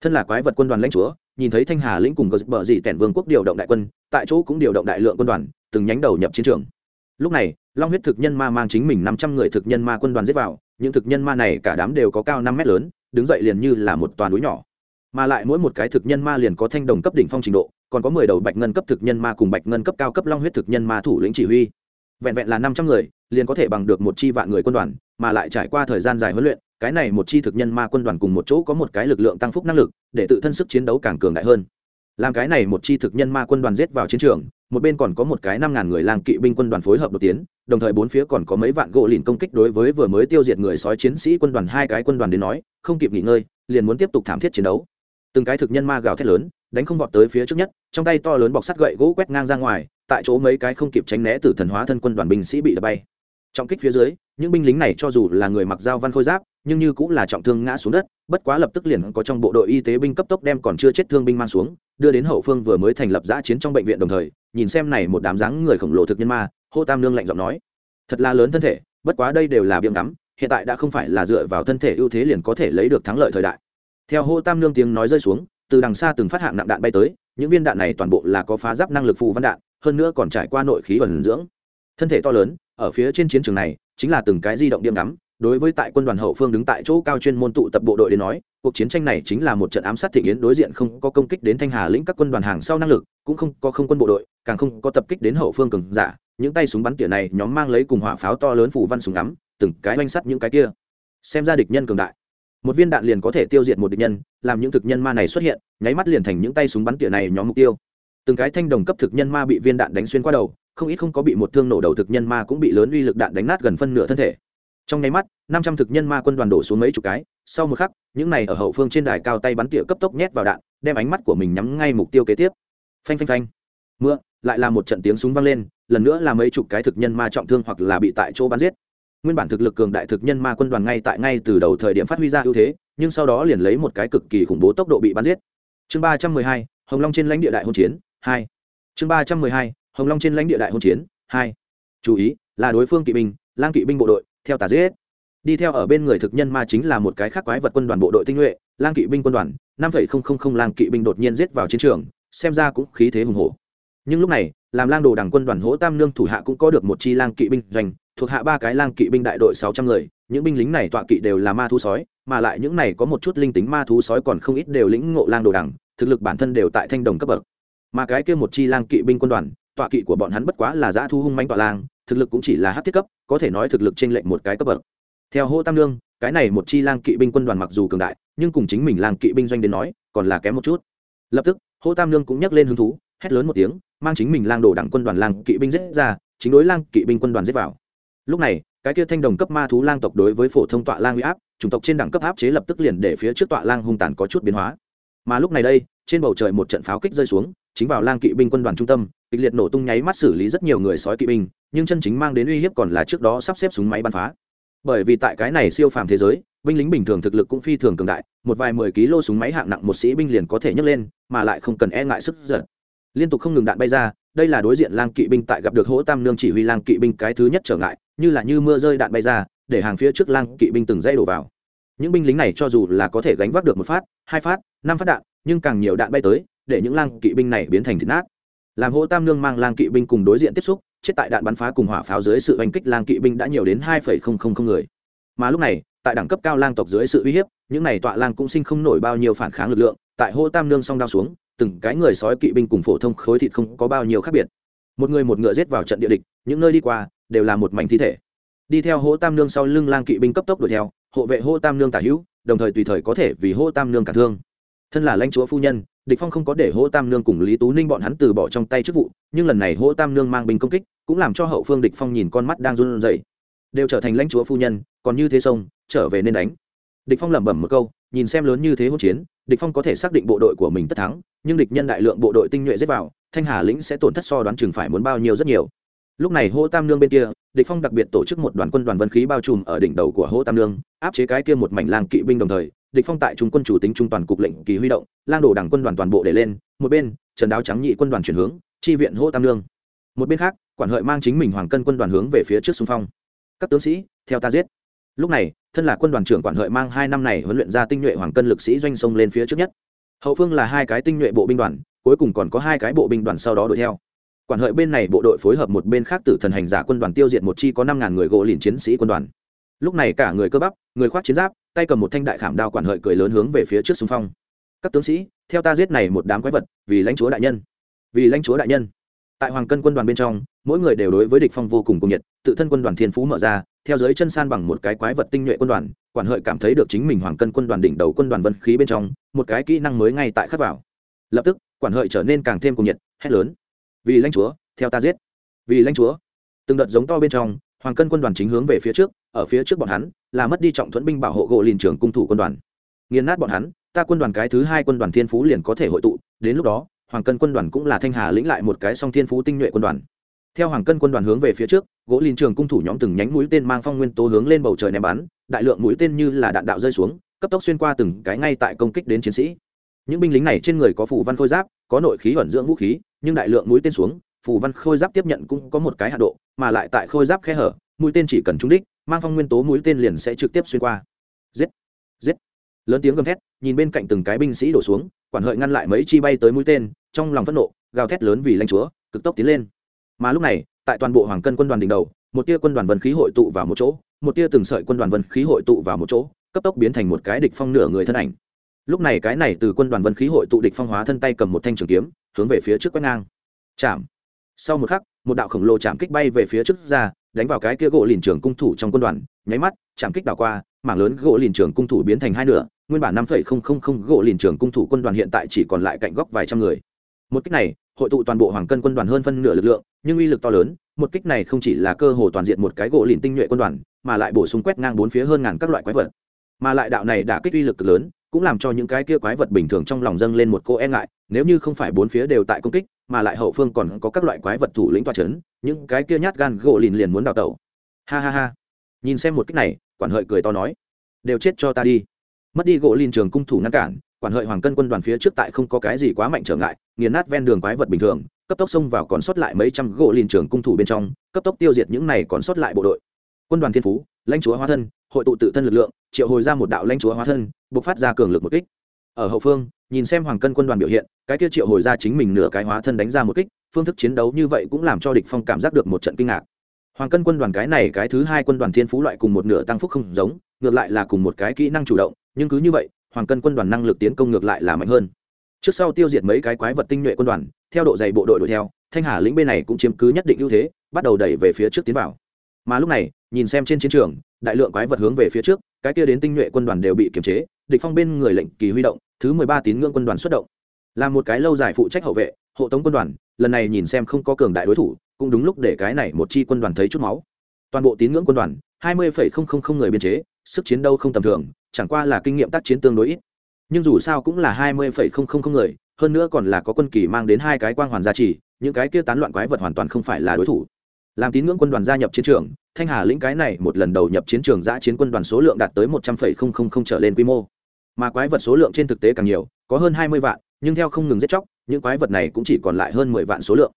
Thân là quái vật quân đoàn lãnh chúa, nhìn thấy thanh hà lĩnh cùng gờ bờ dị tẻn vương quốc điều động đại quân, tại chỗ cũng điều động đại lượng quân đoàn, từng nhánh đầu nhập chiến trường. Lúc này, long huyết thực nhân ma mang chính mình năm trăm người thực nhân ma quân đoàn giết vào, những thực nhân ma này cả đám đều có cao năm mét lớn, đứng dậy liền như là một toàn núi nhỏ. Mà lại mỗi một cái thực nhân ma liền có thanh đồng cấp đỉnh phong trình độ còn có mười đầu bạch ngân cấp thực nhân ma cùng bạch ngân cấp cao cấp long huyết thực nhân ma thủ lĩnh chỉ huy. Vẹn vẹn là năm trăm người, liền có thể bằng được một chi vạn người quân đoàn, mà lại trải qua thời gian dài huấn luyện, cái này một chi thực nhân ma quân đoàn cùng một chỗ có một cái lực lượng tăng phúc năng lực, để tự thân sức chiến đấu càng cường đại hơn. Làm cái này một chi thực nhân ma quân đoàn giết vào chiến trường, một bên còn có một cái năm ngàn người lang kỵ binh quân đoàn phối hợp đột tiến, đồng thời bốn phía còn có mấy vạn gỗ lìn công kích đối với vừa mới tiêu diệt người sói chiến sĩ quân đoàn hai cái quân đoàn đến nói, không kịp nghỉ ngơi, liền muốn tiếp tục thảm thiết chiến đấu từng cái thực nhân ma gào thét lớn, đánh không vọt tới phía trước nhất, trong tay to lớn bọc sắt gậy gỗ quét ngang ra ngoài, tại chỗ mấy cái không kịp tránh né từ thần hóa thân quân đoàn binh sĩ bị đập bay. Trọng kích phía dưới, những binh lính này cho dù là người mặc dao văn khôi giáp, nhưng như cũng là trọng thương ngã xuống đất, bất quá lập tức liền có trong bộ đội y tế binh cấp tốc đem còn chưa chết thương binh mang xuống, đưa đến hậu phương vừa mới thành lập giã chiến trong bệnh viện đồng thời, nhìn xem này một đám dáng người khổng lồ thực nhân ma, hô tam nương lạnh giọng nói, thật là lớn thân thể, bất quá đây đều là biếng ngắm, hiện tại đã không phải là dựa vào thân thể ưu thế liền có thể lấy được thắng lợi thời đại theo hô tam nương tiếng nói rơi xuống, từ đằng xa từng phát hạng nặng đạn bay tới, những viên đạn này toàn bộ là có phá giáp năng lực phù văn đạn, hơn nữa còn trải qua nội khí ẩn dưỡng. Thân thể to lớn, ở phía trên chiến trường này, chính là từng cái di động điểm ngắm đối với tại quân đoàn hậu phương đứng tại chỗ cao chuyên môn tụ tập bộ đội đến nói, cuộc chiến tranh này chính là một trận ám sát thị yến đối diện không có công kích đến thanh hà lĩnh các quân đoàn hàng sau năng lực, cũng không có không quân bộ đội, càng không có tập kích đến hậu phương cường giả, những tay súng bắn tỉa này nhóm mang lấy cùng hỏa pháo to lớn phủ văn súng ngắm, từng cái oanh sắt những cái kia. Xem ra địch nhân cường đại một viên đạn liền có thể tiêu diệt một địch nhân, làm những thực nhân ma này xuất hiện, nháy mắt liền thành những tay súng bắn tỉa này nhóm mục tiêu. Từng cái thanh đồng cấp thực nhân ma bị viên đạn đánh xuyên qua đầu, không ít không có bị một thương nổ đầu thực nhân ma cũng bị lớn uy lực đạn đánh nát gần phân nửa thân thể. Trong nháy mắt, năm trăm thực nhân ma quân đoàn đổ xuống mấy chục cái, sau một khắc, những này ở hậu phương trên đài cao tay bắn tỉa cấp tốc nhét vào đạn, đem ánh mắt của mình nhắm ngay mục tiêu kế tiếp. Phanh phanh phanh. Mưa, lại là một trận tiếng súng vang lên, lần nữa là mấy chục cái thực nhân ma trọng thương hoặc là bị tại chỗ bắn giết nguyên bản thực lực cường đại thực nhân ma quân đoàn ngay tại ngay từ đầu thời điểm phát huy ra ưu thế, nhưng sau đó liền lấy một cái cực kỳ khủng bố tốc độ bị bắn giết. Chương ba trăm mười hai, hồng long trên lãnh địa đại hôn chiến, hai. Chương ba trăm mười hai, hồng long trên lãnh địa đại hôn chiến, hai. Chú ý, là đối phương kỵ binh, lang kỵ binh bộ đội, theo tà giết. Đi theo ở bên người thực nhân ma chính là một cái khác quái vật quân đoàn bộ đội tinh nhuệ, lang kỵ binh quân đoàn, năm phẩy không không không lang kỵ binh đột nhiên giết vào chiến trường, xem ra cũng khí thế hùng hổ. Nhưng lúc này, làm lang đồ đảng quân đoàn hỗ tam nương thủ hạ cũng có được một chi lang kỵ binh doanh thuộc hạ ba cái lang kỵ binh đại đội sáu trăm người, những binh lính này tọa kỵ đều là ma thú sói, mà lại những này có một chút linh tính ma thú sói còn không ít đều lĩnh ngộ lang đồ đẳng thực lực bản thân đều tại thanh đồng cấp bậc. Mà cái kia một chi lang kỵ binh quân đoàn, tọa kỵ của bọn hắn bất quá là giã thu hung mãnh tọa lang, thực lực cũng chỉ là hát thiết cấp, có thể nói thực lực trên lệch một cái cấp bậc. Theo hô tam lương cái này một chi lang kỵ binh quân đoàn mặc dù cường đại, nhưng cùng chính mình lang kỵ binh doanh đến nói, còn là kém một chút. Lập tức, hô tam lương cũng nhắc lên hứng thú, hét lớn một tiếng, mang chính mình lang đồ đẳng quân đoàn lang kỵ binh giết ra, chính đối lang kỵ binh quân đoàn giết vào lúc này, cái kia thanh đồng cấp ma thú lang tộc đối với phổ thông tọa lang uy áp, chủng tộc trên đẳng cấp áp chế lập tức liền để phía trước tọa lang hung tàn có chút biến hóa. Mà lúc này đây, trên bầu trời một trận pháo kích rơi xuống, chính vào lang kỵ binh quân đoàn trung tâm, kịch liệt nổ tung nháy mắt xử lý rất nhiều người sói kỵ binh, nhưng chân chính mang đến uy hiếp còn là trước đó sắp xếp súng máy bắn phá. Bởi vì tại cái này siêu phàm thế giới, binh lính bình thường thực lực cũng phi thường cường đại, một vài mười ký lô súng máy hạng nặng một sĩ binh liền có thể nhấc lên, mà lại không cần e ngại sức giật liên tục không ngừng đạn bay ra đây là đối diện lang kỵ binh tại gặp được hỗ tam nương chỉ huy lang kỵ binh cái thứ nhất trở ngại, như là như mưa rơi đạn bay ra, để hàng phía trước lang kỵ binh từng dây đổ vào. Những binh lính này cho dù là có thể gánh vác được một phát, hai phát, năm phát đạn, nhưng càng nhiều đạn bay tới, để những lang kỵ binh này biến thành thịt nát. Làm hỗ tam nương mang lang kỵ binh cùng đối diện tiếp xúc, chết tại đạn bắn phá cùng hỏa pháo dưới sự oanh kích lang kỵ binh đã nhiều đến hai người. Mà lúc này, tại đẳng cấp cao lang tộc dưới sự uy hiếp, những này tọa lang cũng sinh không nổi bao nhiêu phản kháng lực lượng, tại hô tam nương song đao xuống từng cái người sói kỵ binh cùng phổ thông khối thịt không có bao nhiêu khác biệt. Một người một ngựa giết vào trận địa địch, những nơi đi qua, đều là một mảnh thi thể. Đi theo hỗ tam nương sau lưng lang kỵ binh cấp tốc đuổi theo, hộ vệ hỗ tam nương tả hữu, đồng thời tùy thời có thể vì hỗ tam nương cả thương. Thân là lãnh chúa phu nhân, địch phong không có để hỗ tam nương cùng lý tú ninh bọn hắn từ bỏ trong tay chức vụ, nhưng lần này hỗ tam nương mang binh công kích, cũng làm cho hậu phương địch phong nhìn con mắt đang run rẩy. Đều trở thành lãnh chúa phu nhân, còn như thế sông, trở về nên đánh. Địch phong lẩm bẩm một câu nhìn xem lớn như thế hỗn chiến, địch phong có thể xác định bộ đội của mình tất thắng, nhưng địch nhân đại lượng bộ đội tinh nhuệ giết vào, thanh hà lĩnh sẽ tổn thất so đoán chừng phải muốn bao nhiêu rất nhiều. Lúc này hô tam nương bên kia, địch phong đặc biệt tổ chức một đoàn quân đoàn vân khí bao trùm ở đỉnh đầu của hô tam nương, áp chế cái kia một mảnh lang kỵ binh đồng thời, địch phong tại trung quân chủ tính trung toàn cục lệnh kỳ huy động, lang đổ đảng quân đoàn toàn bộ để lên, một bên, trần đáo trắng nhị quân đoàn chuyển hướng, chi viện hô tam nương. Một bên khác, quản hợi mang chính mình hoàng cân quân đoàn hướng về phía trước xung phong. Các tướng sĩ, theo ta giết lúc này, thân là quân đoàn trưởng quản hợi mang hai năm này huấn luyện ra tinh nhuệ hoàng cân lực sĩ doanh sông lên phía trước nhất. Hậu phương là hai cái tinh nhuệ bộ binh đoàn, cuối cùng còn có hai cái bộ binh đoàn sau đó đuổi theo. Quản hợi bên này bộ đội phối hợp một bên khác tử thần hành giả quân đoàn tiêu diệt một chi có năm ngàn người gỗ liền chiến sĩ quân đoàn. Lúc này cả người cơ bắp, người khoác chiến giáp, tay cầm một thanh đại khảm đao quản hợi cười lớn hướng về phía trước xung phong. Các tướng sĩ, theo ta giết này một đám quái vật, vì lãnh chúa đại nhân, vì lãnh chúa đại nhân. Tại hoàng cân quân đoàn bên trong, mỗi người đều đối với địch phong vô cùng cung nhiệt, tự thân quân đoàn thiên phú mở ra theo dưới chân san bằng một cái quái vật tinh nhuệ quân đoàn, quản hợi cảm thấy được chính mình hoàng cân quân đoàn đỉnh đầu quân đoàn vân khí bên trong, một cái kỹ năng mới ngay tại khắc vào. Lập tức, quản hợi trở nên càng thêm cuồng nhiệt, hét lớn. Vì lãnh chúa, theo ta giết! Vì lãnh chúa! Từng đợt giống to bên trong, hoàng cân quân đoàn chính hướng về phía trước, ở phía trước bọn hắn, là mất đi trọng thuẫn binh bảo hộ gỗ liền trưởng cung thủ quân đoàn. Nghiền nát bọn hắn, ta quân đoàn cái thứ hai quân đoàn thiên phú liền có thể hội tụ, đến lúc đó, hoàng cân quân đoàn cũng là thanh hà lĩnh lại một cái song thiên phú tinh nhuệ quân đoàn theo hàng cân quân đoàn hướng về phía trước, gỗ lìn trường cung thủ nhóm từng nhánh mũi tên mang phong nguyên tố hướng lên bầu trời ném bắn, đại lượng mũi tên như là đạn đạo rơi xuống, cấp tốc xuyên qua từng cái ngay tại công kích đến chiến sĩ. Những binh lính này trên người có phủ văn khôi giáp, có nội khí ẩn dưỡng vũ khí, nhưng đại lượng mũi tên xuống phủ văn khôi giáp tiếp nhận cũng có một cái hạ độ, mà lại tại khôi giáp khe hở, mũi tên chỉ cần trúng đích, mang phong nguyên tố mũi tên liền sẽ trực tiếp xuyên qua. Giết! Giết! Lớn tiếng gầm thét, nhìn bên cạnh từng cái binh sĩ đổ xuống, quản hợi ngăn lại mấy chi bay tới mũi tên, trong lòng phẫn nộ, gào thét lớn vì lãnh chúa, cực tốc tiến lên mà lúc này, tại toàn bộ hoàng cân quân đoàn đỉnh đầu, một tia quân đoàn vân khí hội tụ vào một chỗ, một tia từng sợi quân đoàn vân khí hội tụ vào một chỗ, cấp tốc biến thành một cái địch phong nửa người thân ảnh. Lúc này cái này từ quân đoàn vân khí hội tụ địch phong hóa thân tay cầm một thanh trường kiếm, hướng về phía trước quét ngang. Chạm. Sau một khắc, một đạo khổng lồ chạm kích bay về phía trước ra, đánh vào cái kia gỗ liền trường cung thủ trong quân đoàn, nháy mắt, chạm kích đảo qua, mảng lớn gỗ liền trường cung thủ biến thành hai nửa, nguyên bản năm không không không gỗ liền trường cung thủ quân đoàn hiện tại chỉ còn lại cạnh góc vài trăm người. Một cách này hội tụ toàn bộ hoàng cân quân đoàn hơn phân nửa lực lượng, nhưng uy lực to lớn, một kích này không chỉ là cơ hồ toàn diện một cái gỗ lìn tinh nhuệ quân đoàn, mà lại bổ sung quét ngang bốn phía hơn ngàn các loại quái vật. Mà lại đạo này đã kích uy lực lớn, cũng làm cho những cái kia quái vật bình thường trong lòng dâng lên một cô e ngại, nếu như không phải bốn phía đều tại công kích, mà lại hậu phương còn có các loại quái vật thủ lĩnh toa c h ấ n những cái kia nhát gan gỗ lìn liền muốn đào tẩu. Ha ha ha. Nhìn xem một cách này, quản hợi cười to nói, đều chết cho ta đi. Mất đi gỗ lìn trường cung thủ ngăn cản, quản hợi hoàng cân quân đoàn phía trước tại không có cái gì quá mạnh trở ngại nghiền nát ven đường quái vật bình thường, cấp tốc xông vào còn sót lại mấy trăm gỗ liền trường cung thủ bên trong, cấp tốc tiêu diệt những này còn sót lại bộ đội. Quân đoàn thiên phú, lãnh chúa hóa thân, hội tụ tự thân lực lượng, triệu hồi ra một đạo lãnh chúa hóa thân buộc phát ra cường lực một kích. Ở hậu phương, nhìn xem hoàng cân quân đoàn biểu hiện, cái kia triệu hồi ra chính mình nửa cái hóa thân đánh ra một kích, phương thức chiến đấu như vậy cũng làm cho địch phong cảm giác được một trận kinh ngạc. Hoàng cân quân đoàn cái này cái thứ hai quân đoàn thiên phú loại cùng một nửa tăng phúc không giống, ngược lại là cùng một cái kỹ năng chủ động, nhưng cứ như vậy, hoàng cân quân đoàn năng lực tiến công ngược lại là mạnh hơn trước sau tiêu diệt mấy cái quái vật tinh nhuệ quân đoàn, theo độ dày bộ đội đuổi theo, thanh hà lĩnh bên này cũng chiếm cứ nhất định ưu thế, bắt đầu đẩy về phía trước tiến vào. Mà lúc này, nhìn xem trên chiến trường, đại lượng quái vật hướng về phía trước, cái kia đến tinh nhuệ quân đoàn đều bị kiềm chế, địch phong bên người lệnh kỳ huy động, thứ mười ba tín ngưỡng quân đoàn xuất động. Là một cái lâu dài phụ trách hậu vệ, hộ tống quân đoàn, lần này nhìn xem không có cường đại đối thủ, cũng đúng lúc để cái này một chi quân đoàn thấy chút máu. Toàn bộ tín ngưỡng quân đoàn, hai mươi người biên chế, sức chiến đấu không tầm thường, chẳng qua là kinh nghiệm tác chiến tương đối ít nhưng dù sao cũng là hai mươi không không không người, hơn nữa còn là có quân kỳ mang đến hai cái quang hoàn gia trì, những cái kia tán loạn quái vật hoàn toàn không phải là đối thủ. Làm tín ngưỡng quân đoàn gia nhập chiến trường, thanh hà lĩnh cái này một lần đầu nhập chiến trường giã chiến quân đoàn số lượng đạt tới một trăm không không không trở lên quy mô. Mà quái vật số lượng trên thực tế càng nhiều, có hơn hai mươi vạn, nhưng theo không ngừng giết chóc, những quái vật này cũng chỉ còn lại hơn mười vạn số lượng.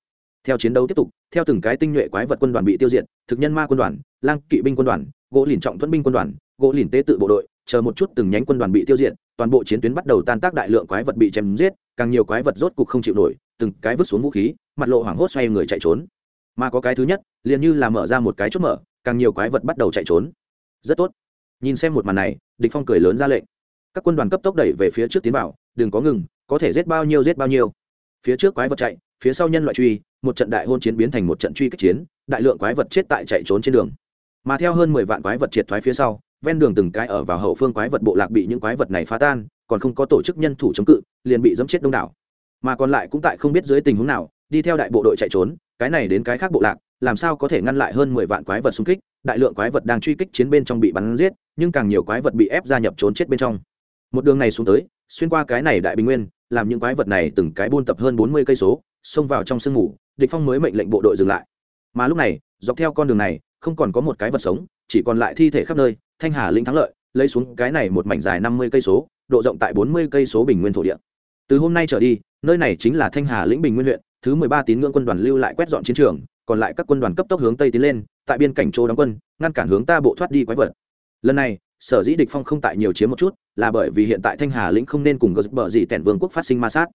Theo chiến đấu tiếp tục, theo từng cái tinh nhuệ quái vật quân đoàn bị tiêu diệt, thực nhân ma quân đoàn, lang kỵ binh quân đoàn, gỗ lìn trọng thuẫn binh quân đoàn, gỗ lìn tế tự bộ đội, chờ một chút từng nhánh quân đoàn bị tiêu diệt toàn bộ chiến tuyến bắt đầu tan tác đại lượng quái vật bị chém giết, càng nhiều quái vật rốt cục không chịu nổi, từng cái vứt xuống vũ khí, mặt lộ hoảng hốt xoay người chạy trốn. Mà có cái thứ nhất, liền như là mở ra một cái chốt mở, càng nhiều quái vật bắt đầu chạy trốn. Rất tốt. Nhìn xem một màn này, địch phong cười lớn ra lệnh. Các quân đoàn cấp tốc đẩy về phía trước tiến vào, đừng có ngừng, có thể giết bao nhiêu giết bao nhiêu. Phía trước quái vật chạy, phía sau nhân loại truy, một trận đại hôn chiến biến thành một trận truy kích chiến, đại lượng quái vật chết tại chạy trốn trên đường. Mà theo hơn mười vạn quái vật triệt thoái phía sau ven đường từng cái ở vào hậu phương quái vật bộ lạc bị những quái vật này phá tan, còn không có tổ chức nhân thủ chống cự, liền bị dẫm chết đông đảo. Mà còn lại cũng tại không biết dưới tình huống nào, đi theo đại bộ đội chạy trốn, cái này đến cái khác bộ lạc, làm sao có thể ngăn lại hơn mười vạn quái vật xung kích, đại lượng quái vật đang truy kích chiến bên trong bị bắn giết, nhưng càng nhiều quái vật bị ép gia nhập trốn chết bên trong. Một đường này xuống tới, xuyên qua cái này đại bình nguyên, làm những quái vật này từng cái buôn tập hơn bốn mươi cây số, xông vào trong sương mù, địch phong mới mệnh lệnh bộ đội dừng lại. Mà lúc này, dọc theo con đường này, không còn có một cái vật sống chỉ còn lại thi thể khắp nơi, thanh hà linh thắng lợi, lấy xuống cái này một mảnh dài năm mươi cây số, độ rộng tại bốn mươi cây số bình nguyên thổ địa. Từ hôm nay trở đi, nơi này chính là thanh hà lĩnh bình nguyên huyện, thứ mười ba tín ngưỡng quân đoàn lưu lại quét dọn chiến trường, còn lại các quân đoàn cấp tốc hướng tây tiến lên, tại biên cảnh chỗ đóng quân, ngăn cản hướng ta bộ thoát đi quái vật. Lần này, sở dĩ địch phong không tại nhiều chiếm một chút, là bởi vì hiện tại thanh hà lĩnh không nên cùng gờ bờ gì tẻn vương quốc phát sinh ma sát.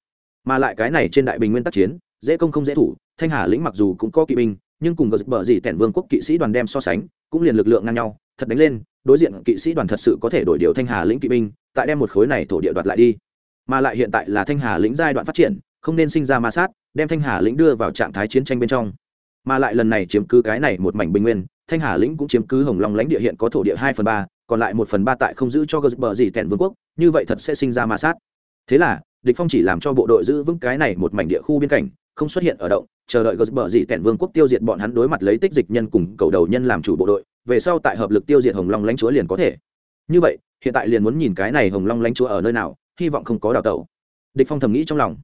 Mà lại cái này trên đại bình nguyên tác chiến, dễ công không dễ thủ, thanh hà lĩnh mặc dù cũng có kỵ binh nhưng cùng gờ bờ gì tẻn vương quốc kỵ sĩ đoàn đem so sánh, cũng liền lực lượng ngang nhau. Thật đánh lên, đối diện kỵ sĩ đoàn thật sự có thể đổi điều thanh hà lĩnh kỵ binh, tại đem một khối này thổ địa đoạt lại đi. Mà lại hiện tại là thanh hà lĩnh giai đoạn phát triển, không nên sinh ra ma sát, đem thanh hà lĩnh đưa vào trạng thái chiến tranh bên trong. Mà lại lần này chiếm cứ cái này một mảnh bình nguyên, thanh hà lĩnh cũng chiếm cứ hồng long lãnh địa hiện có thổ địa hai phần ba, còn lại một phần ba tại không giữ cho gờ bờ gì tẻn vương quốc, như vậy thật sẽ sinh ra ma sát. Thế là, địch phong chỉ làm cho bộ đội giữ vững cái này một mảnh địa khu biên cảnh, không xuất hiện ở động chờ đợi gờ bờ gì tẻn vương quốc tiêu diệt bọn hắn đối mặt lấy tích dịch nhân cùng cầu đầu nhân làm chủ bộ đội, về sau tại hợp lực tiêu diệt hồng long lãnh chúa liền có thể. Như vậy, hiện tại liền muốn nhìn cái này hồng long lãnh chúa ở nơi nào, hy vọng không có đào tẩu. Địch phong thầm nghĩ trong lòng.